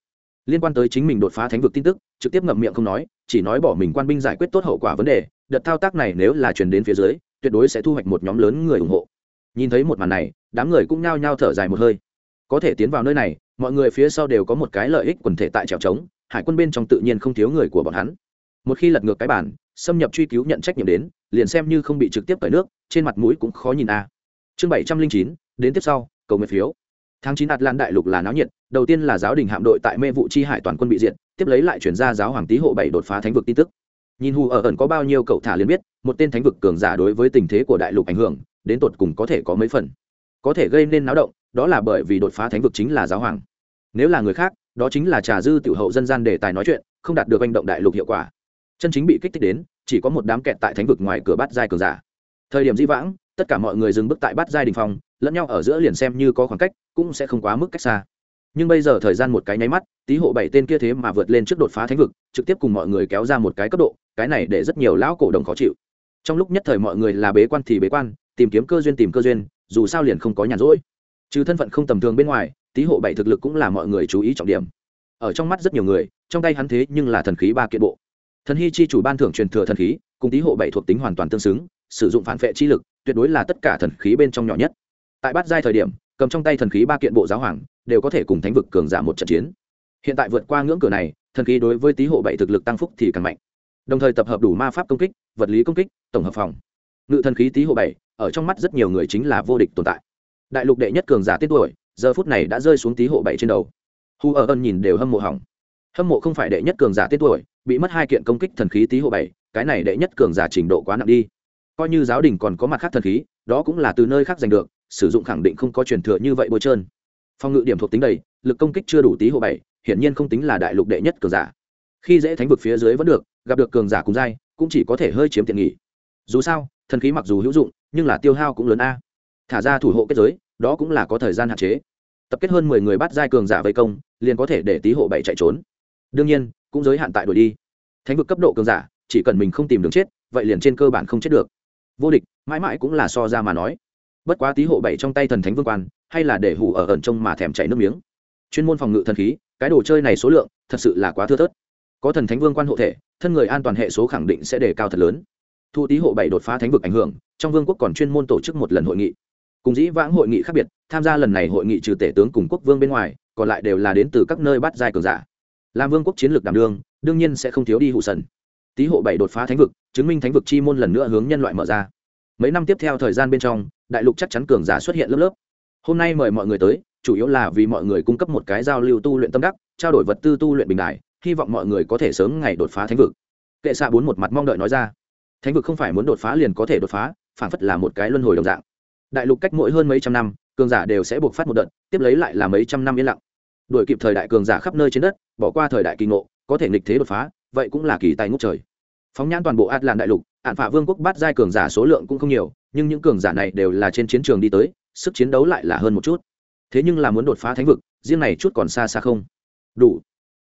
A: Liên quan tới chính mình đột phá thánh vực tin tức, trực tiếp ngậm miệng không nói, chỉ nói bỏ mình quan binh giải quyết tốt hậu quả vấn đề, đợt thao tác này nếu là truyền đến phía dưới, tuyệt đối sẽ thu hoạch một nhóm lớn người ủng hộ. Nhìn thấy một màn này, đám người cũng nhao nhao thở dài một hơi. Có thể tiến vào nơi này, mọi người phía sau đều có một cái lợi ích quần thể tại trèo trống, hải quân bên trong tự nhiên không thiếu người của bọn hắn một khi lật ngược cái bản xâm nhập truy cứu nhận trách nhiệm đến, liền xem như không bị trực tiếp cởi nước, trên mặt mũi cũng khó nhìn a. Chương bảy trăm linh chín, đến tiếp sau, cầu nguyện phiếu. Tháng chín lan đại lục là náo nhiệt, đầu tiên là giáo đình hạm đội tại mê vụ chi hải toàn quân bị diệt, tiếp lấy lại chuyển ra giáo hoàng tý hộ bảy đột phá thánh vực tin tức. Nhìn hù ở ẩn có bao nhiêu cậu thả liền biết, một tên thánh vực cường giả đối với tình thế của đại lục ảnh hưởng, đến tột cùng có thể có mấy phần. Có thể gây nên náo động, đó là bởi vì đột phá thánh vực chính là giáo hoàng. Nếu là người khác, đó chính là trà dư tiểu hậu dân gian đề tài nói chuyện, không đạt được hành động đại lục hiệu quả chân chính bị kích thích đến, chỉ có một đám kẹt tại thánh vực ngoài cửa bát giai cường giả. Thời điểm di vãng, tất cả mọi người dừng bước tại bát giai đình phong, lẫn nhau ở giữa liền xem như có khoảng cách, cũng sẽ không quá mức cách xa. Nhưng bây giờ thời gian một cái nháy mắt, tý hộ bảy tên kia thế mà vượt lên trước đột phá thánh vực, trực tiếp cùng mọi người kéo ra một cái cấp độ, cái này để rất nhiều lão cổ đồng khó chịu. Trong lúc nhất thời mọi người là bế quan thì bế quan, tìm kiếm cơ duyên tìm cơ duyên, dù sao liền không có nhàn rỗi. Trừ thân phận không tầm thường bên ngoài, tý hộ bảy thực lực cũng là mọi người chú ý trọng điểm. Ở trong mắt rất nhiều người, trong tay hắn thế nhưng là thần khí ba kiện bộ thần hy chi chủ ban thưởng truyền thừa thần khí, cùng tý hộ bảy thuộc tính hoàn toàn tương xứng, sử dụng phản vệ chi lực, tuyệt đối là tất cả thần khí bên trong nhỏ nhất. Tại bát giai thời điểm, cầm trong tay thần khí ba kiện bộ giáo hoàng, đều có thể cùng thánh vực cường giả một trận chiến. Hiện tại vượt qua ngưỡng cửa này, thần khí đối với tý hộ bảy thực lực tăng phúc thì càng mạnh. Đồng thời tập hợp đủ ma pháp công kích, vật lý công kích, tổng hợp phòng. Ngự thần khí tý hộ bảy, ở trong mắt rất nhiều người chính là vô địch tồn tại. Đại lục đệ nhất cường giả tiết tuổi, giờ phút này đã rơi xuống tý hộ bảy trên đầu. Hu ở ân nhìn đều hâm mộ hỏng hâm mộ không phải đệ nhất cường giả tên tuổi, bị mất hai kiện công kích thần khí tý hộ bảy, cái này đệ nhất cường giả trình độ quá nặng đi. Coi như giáo đình còn có mặt khác thần khí, đó cũng là từ nơi khác giành được, sử dụng khẳng định không có truyền thừa như vậy bôi trơn. Phòng ngự điểm thuộc tính đầy, lực công kích chưa đủ Tý hộ bảy, hiển nhiên không tính là đại lục đệ nhất cường giả. Khi dễ thánh vực phía dưới vẫn được, gặp được cường giả cùng dai cũng chỉ có thể hơi chiếm tiện nghỉ dù sao, thần khí mặc dù hữu dụng, nhưng là tiêu hao cũng lớn a. Thả ra thủ hộ kết giới, đó cũng là có thời gian hạn chế. Tập kết hơn mười người bắt giai cường giả vây công, liền có thể để Tý hộ bảy chạy trốn đương nhiên, cũng giới hạn tại đổi đi. Thánh vực cấp độ cường giả, chỉ cần mình không tìm đường chết, vậy liền trên cơ bản không chết được. Vô địch, mãi mãi cũng là so ra mà nói. Bất quá tí hộ bảy trong tay thần thánh vương quan, hay là để hủ ở ẩn trông mà thèm chảy nước miếng. Chuyên môn phòng ngự thần khí, cái đồ chơi này số lượng, thật sự là quá thưa thớt. Có thần thánh vương quan hộ thể, thân người an toàn hệ số khẳng định sẽ đề cao thật lớn. Thu tý hộ bảy đột phá thánh vực ảnh hưởng, trong vương quốc còn chuyên môn tổ chức một lần hội nghị. Cùng dĩ vãng hội nghị khác biệt, tham gia lần này hội nghị trừ tể tướng cùng quốc vương bên ngoài, còn lại đều là đến từ các nơi bắt giai cường giả làm vương quốc chiến lược đảm đương đương nhiên sẽ không thiếu đi hụ sần. Tý hộ bảy đột phá thánh vực, chứng minh thánh vực chi môn lần nữa hướng nhân loại mở ra. Mấy năm tiếp theo thời gian bên trong, đại lục chắc chắn cường giả xuất hiện lớp lớp. Hôm nay mời mọi người tới, chủ yếu là vì mọi người cung cấp một cái giao lưu tu luyện tâm đắc, trao đổi vật tư tu luyện bình đại, hy vọng mọi người có thể sớm ngày đột phá thánh vực. Kệ xạ bốn một mặt mong đợi nói ra. Thánh vực không phải muốn đột phá liền có thể đột phá, phản phất là một cái luân hồi đồng dạng. Đại lục cách mỗi hơn mấy trăm năm, cường giả đều sẽ buộc phát một đợt, tiếp lấy lại là mấy trăm năm yên lặng đuổi kịp thời đại cường giả khắp nơi trên đất, bỏ qua thời đại kỳ ngộ, có thể nghịch thế đột phá, vậy cũng là kỳ tài ngốc trời. Phóng nhãn toàn bộ át làn đại lục ạn phạ vương quốc bắt giai cường giả số lượng cũng không nhiều, nhưng những cường giả này đều là trên chiến trường đi tới, sức chiến đấu lại là hơn một chút. Thế nhưng là muốn đột phá thánh vực, riêng này chút còn xa xa không. Đủ.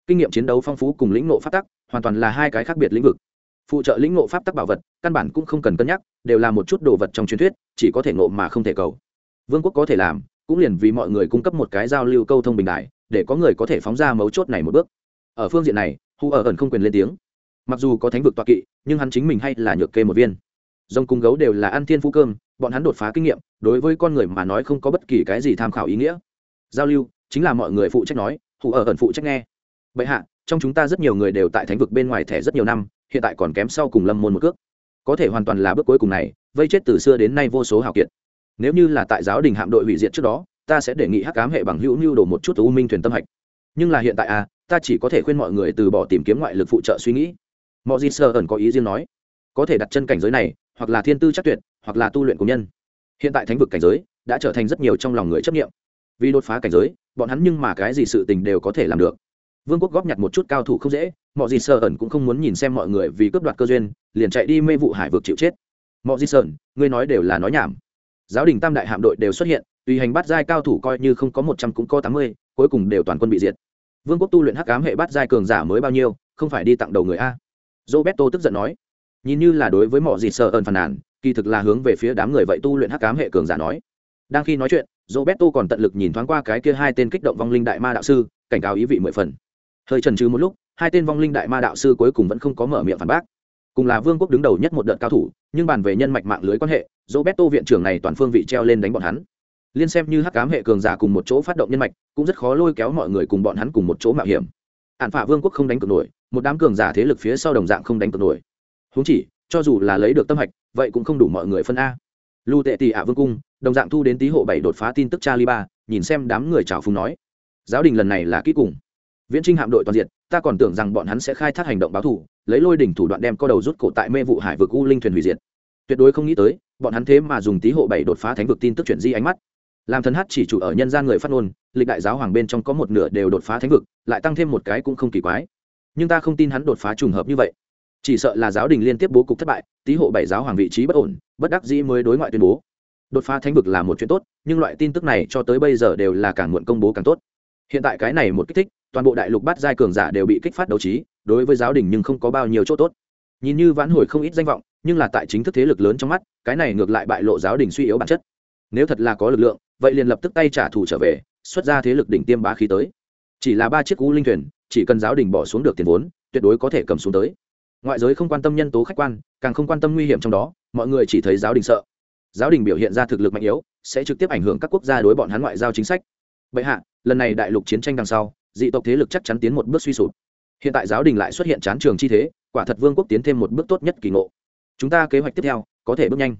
A: Kinh nghiệm chiến đấu phong phú cùng lĩnh ngộ pháp tắc, hoàn toàn là hai cái khác biệt lĩnh vực. Phụ trợ lĩnh ngộ pháp tắc bảo vật, căn bản cũng không cần cân nhắc, đều là một chút đồ vật trong truyền thuyết, chỉ có thể ngộ mà không thể cầu. Vương quốc có thể làm, cũng liền vì mọi người cung cấp một cái giao lưu câu thông bình đại để có người có thể phóng ra mấu chốt này một bước. Ở phương diện này, hu ở ẩn không quyền lên tiếng. Mặc dù có thánh vực toạ kỵ, nhưng hắn chính mình hay là nhược kê một viên. Rồng cung gấu đều là ăn thiên phú cơm, bọn hắn đột phá kinh nghiệm, đối với con người mà nói không có bất kỳ cái gì tham khảo ý nghĩa. Giao lưu, chính là mọi người phụ trách nói Hù ở ẩn phụ trách nghe. Bệ hạ, trong chúng ta rất nhiều người đều tại thánh vực bên ngoài thẻ rất nhiều năm, hiện tại còn kém sau cùng lâm môn một cước. Có thể hoàn toàn là bước cuối cùng này, vây chết từ xưa đến nay vô số hào kiệt. Nếu như là tại giáo đình hạm đội hủy diệt trước đó ta sẽ đề nghị hắc cám hệ bằng hữu lưu đồ một chút u minh thuyền tâm hạch. Nhưng là hiện tại à ta chỉ có thể khuyên mọi người từ bỏ tìm kiếm ngoại lực phụ trợ suy nghĩ. Mọi gì sơ ẩn có ý riêng nói, có thể đặt chân cảnh giới này, hoặc là thiên tư chắc tuyệt, hoặc là tu luyện của nhân. Hiện tại thánh vực cảnh giới đã trở thành rất nhiều trong lòng người chấp nghiệm vì đột phá cảnh giới, bọn hắn nhưng mà cái gì sự tình đều có thể làm được. Vương quốc góp nhặt một chút cao thủ không dễ mọi gì sơ ẩn cũng không muốn nhìn xem mọi người vì cướp đoạt cơ duyên, liền chạy đi mê vụ hải vực chịu chết. Mọi gì sơ ẩn, ngươi nói đều là nói nhảm. Giáo đình tam đại hạm đội đều xuất hiện tùy hành bắt giai cao thủ coi như không có một trăm cũng có tám mươi, cuối cùng đều toàn quân bị diệt. Vương quốc tu luyện hắc ám hệ bắt giai cường giả mới bao nhiêu, không phải đi tặng đầu người a. Roberto tức giận nói, nhìn như là đối với mọi gì sợ ẩn phàn nàn, kỳ thực là hướng về phía đám người vậy tu luyện hắc ám hệ cường giả nói. Đang khi nói chuyện, roberto còn tận lực nhìn thoáng qua cái kia hai tên kích động vong linh đại ma đạo sư, cảnh cáo ý vị mười phần. Hơi trần trừ một lúc, hai tên vong linh đại ma đạo sư cuối cùng vẫn không có mở miệng phản bác. Cùng là vương quốc đứng đầu nhất một đợt cao thủ, nhưng bàn về nhân mạch mạng lưới quan hệ, roberto viện trưởng này toàn phương vị treo lên đánh bọn hắn liên xem như hắc cám hệ cường giả cùng một chỗ phát động nhân mạch, cũng rất khó lôi kéo mọi người cùng bọn hắn cùng một chỗ mạo hiểm. Ạn phả vương quốc không đánh cược nổi, một đám cường giả thế lực phía sau đồng dạng không đánh cược nổi. Húng chỉ, cho dù là lấy được tâm hạch, vậy cũng không đủ mọi người phân a. Lưu tệ tỷ ạ vương cung, đồng dạng thu đến tý hộ bảy đột phá tin tức charlie ba nhìn xem đám người trào phùng nói. Giáo đình lần này là kỹ cùng. Viễn trinh hạm đội toàn diện, ta còn tưởng rằng bọn hắn sẽ khai thác hành động báo thù, lấy lôi đỉnh thủ đoạn đem co đầu rút cổ tại mê vụ hải vực u linh thuyền hủy diệt. Tuyệt đối không nghĩ tới, bọn hắn thế mà dùng tý hộ bảy đột phá thánh vực tin tức chuyển di ánh mắt làm thần hát chỉ chủ ở nhân gian người phát ngôn, lịch đại giáo hoàng bên trong có một nửa đều đột phá thánh vực, lại tăng thêm một cái cũng không kỳ quái. Nhưng ta không tin hắn đột phá trùng hợp như vậy. Chỉ sợ là giáo đình liên tiếp bố cục thất bại tí hộ bảy giáo hoàng vị trí bất ổn, bất đắc dĩ mới đối ngoại tuyên bố. Đột phá thánh vực là một chuyện tốt, nhưng loại tin tức này cho tới bây giờ đều là càng muộn công bố càng tốt. Hiện tại cái này một kích thích, toàn bộ đại lục bát giai cường giả đều bị kích phát đấu trí, đối với giáo đình nhưng không có bao nhiêu chỗ tốt. Nhìn như vãn hồi không ít danh vọng, nhưng là tại chính thức thế lực lớn trong mắt, cái này ngược lại bại lộ giáo đình suy yếu bản chất. Nếu thật là có lực lượng vậy liền lập tức tay trả thù trở về, xuất ra thế lực đỉnh tiêm bá khí tới. Chỉ là ba chiếc cú linh thuyền, chỉ cần giáo đình bỏ xuống được tiền vốn, tuyệt đối có thể cầm xuống tới. Ngoại giới không quan tâm nhân tố khách quan, càng không quan tâm nguy hiểm trong đó, mọi người chỉ thấy giáo đình sợ. Giáo đình biểu hiện ra thực lực mạnh yếu, sẽ trực tiếp ảnh hưởng các quốc gia đối bọn hắn ngoại giao chính sách. Bệ hạ, lần này đại lục chiến tranh đằng sau, dị tộc thế lực chắc chắn tiến một bước suy sụp. Hiện tại giáo đình lại xuất hiện chán trường chi thế, quả thật vương quốc tiến thêm một bước tốt nhất kỳ ngộ. Chúng ta kế hoạch tiếp theo, có thể bước nhanh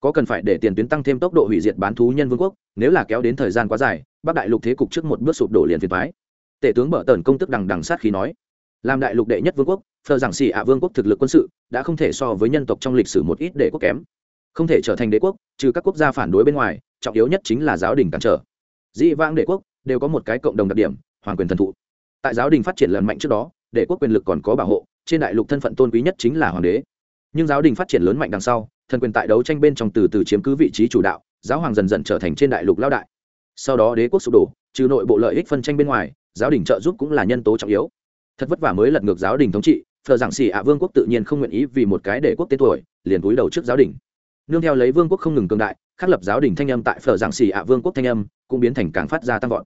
A: có cần phải để tiền tuyến tăng thêm tốc độ hủy diệt bán thú nhân vương quốc, nếu là kéo đến thời gian quá dài, bắc đại lục thế cục trước một bước sụp đổ liền phiền thoái tể tướng bở tần công tức đằng đằng sát khí nói, làm đại lục đệ nhất vương quốc phờ giảng xì ạ vương quốc thực lực quân sự, đã không thể so với nhân tộc trong lịch sử một ít đệ quốc kém. Không thể trở thành đế quốc, trừ các quốc gia phản đối bên ngoài, trọng yếu nhất chính là giáo đình cản trở. Dĩ vãng đệ quốc đều có một cái cộng đồng đặc điểm, hoàng quyền thần thụ. Tại giáo đình phát triển lần mạnh trước đó, đệ quốc quyền lực còn có bảo hộ, trên đại lục thân phận tôn quý nhất chính là hoàng đế. Nhưng giáo đình phát triển lớn mạnh đằng sau thần quyền tại đấu tranh bên trong từ từ chiếm cứ vị trí chủ đạo, giáo hoàng dần dần trở thành trên đại lục lao đại. Sau đó đế quốc sụp đổ, trừ nội bộ lợi ích phân tranh bên ngoài, giáo đình trợ giúp cũng là nhân tố trọng yếu. Thật vất vả mới lật ngược giáo đình thống trị, phờ giảng xì ạ vương quốc tự nhiên không nguyện ý vì một cái đệ quốc tên tuổi, liền túi đầu trước giáo đình. Nương theo lấy vương quốc không ngừng cường đại, khắc lập giáo đình thanh âm tại phở giảng xì ạ vương quốc thanh âm cũng biến thành càng phát ra tăng vọt.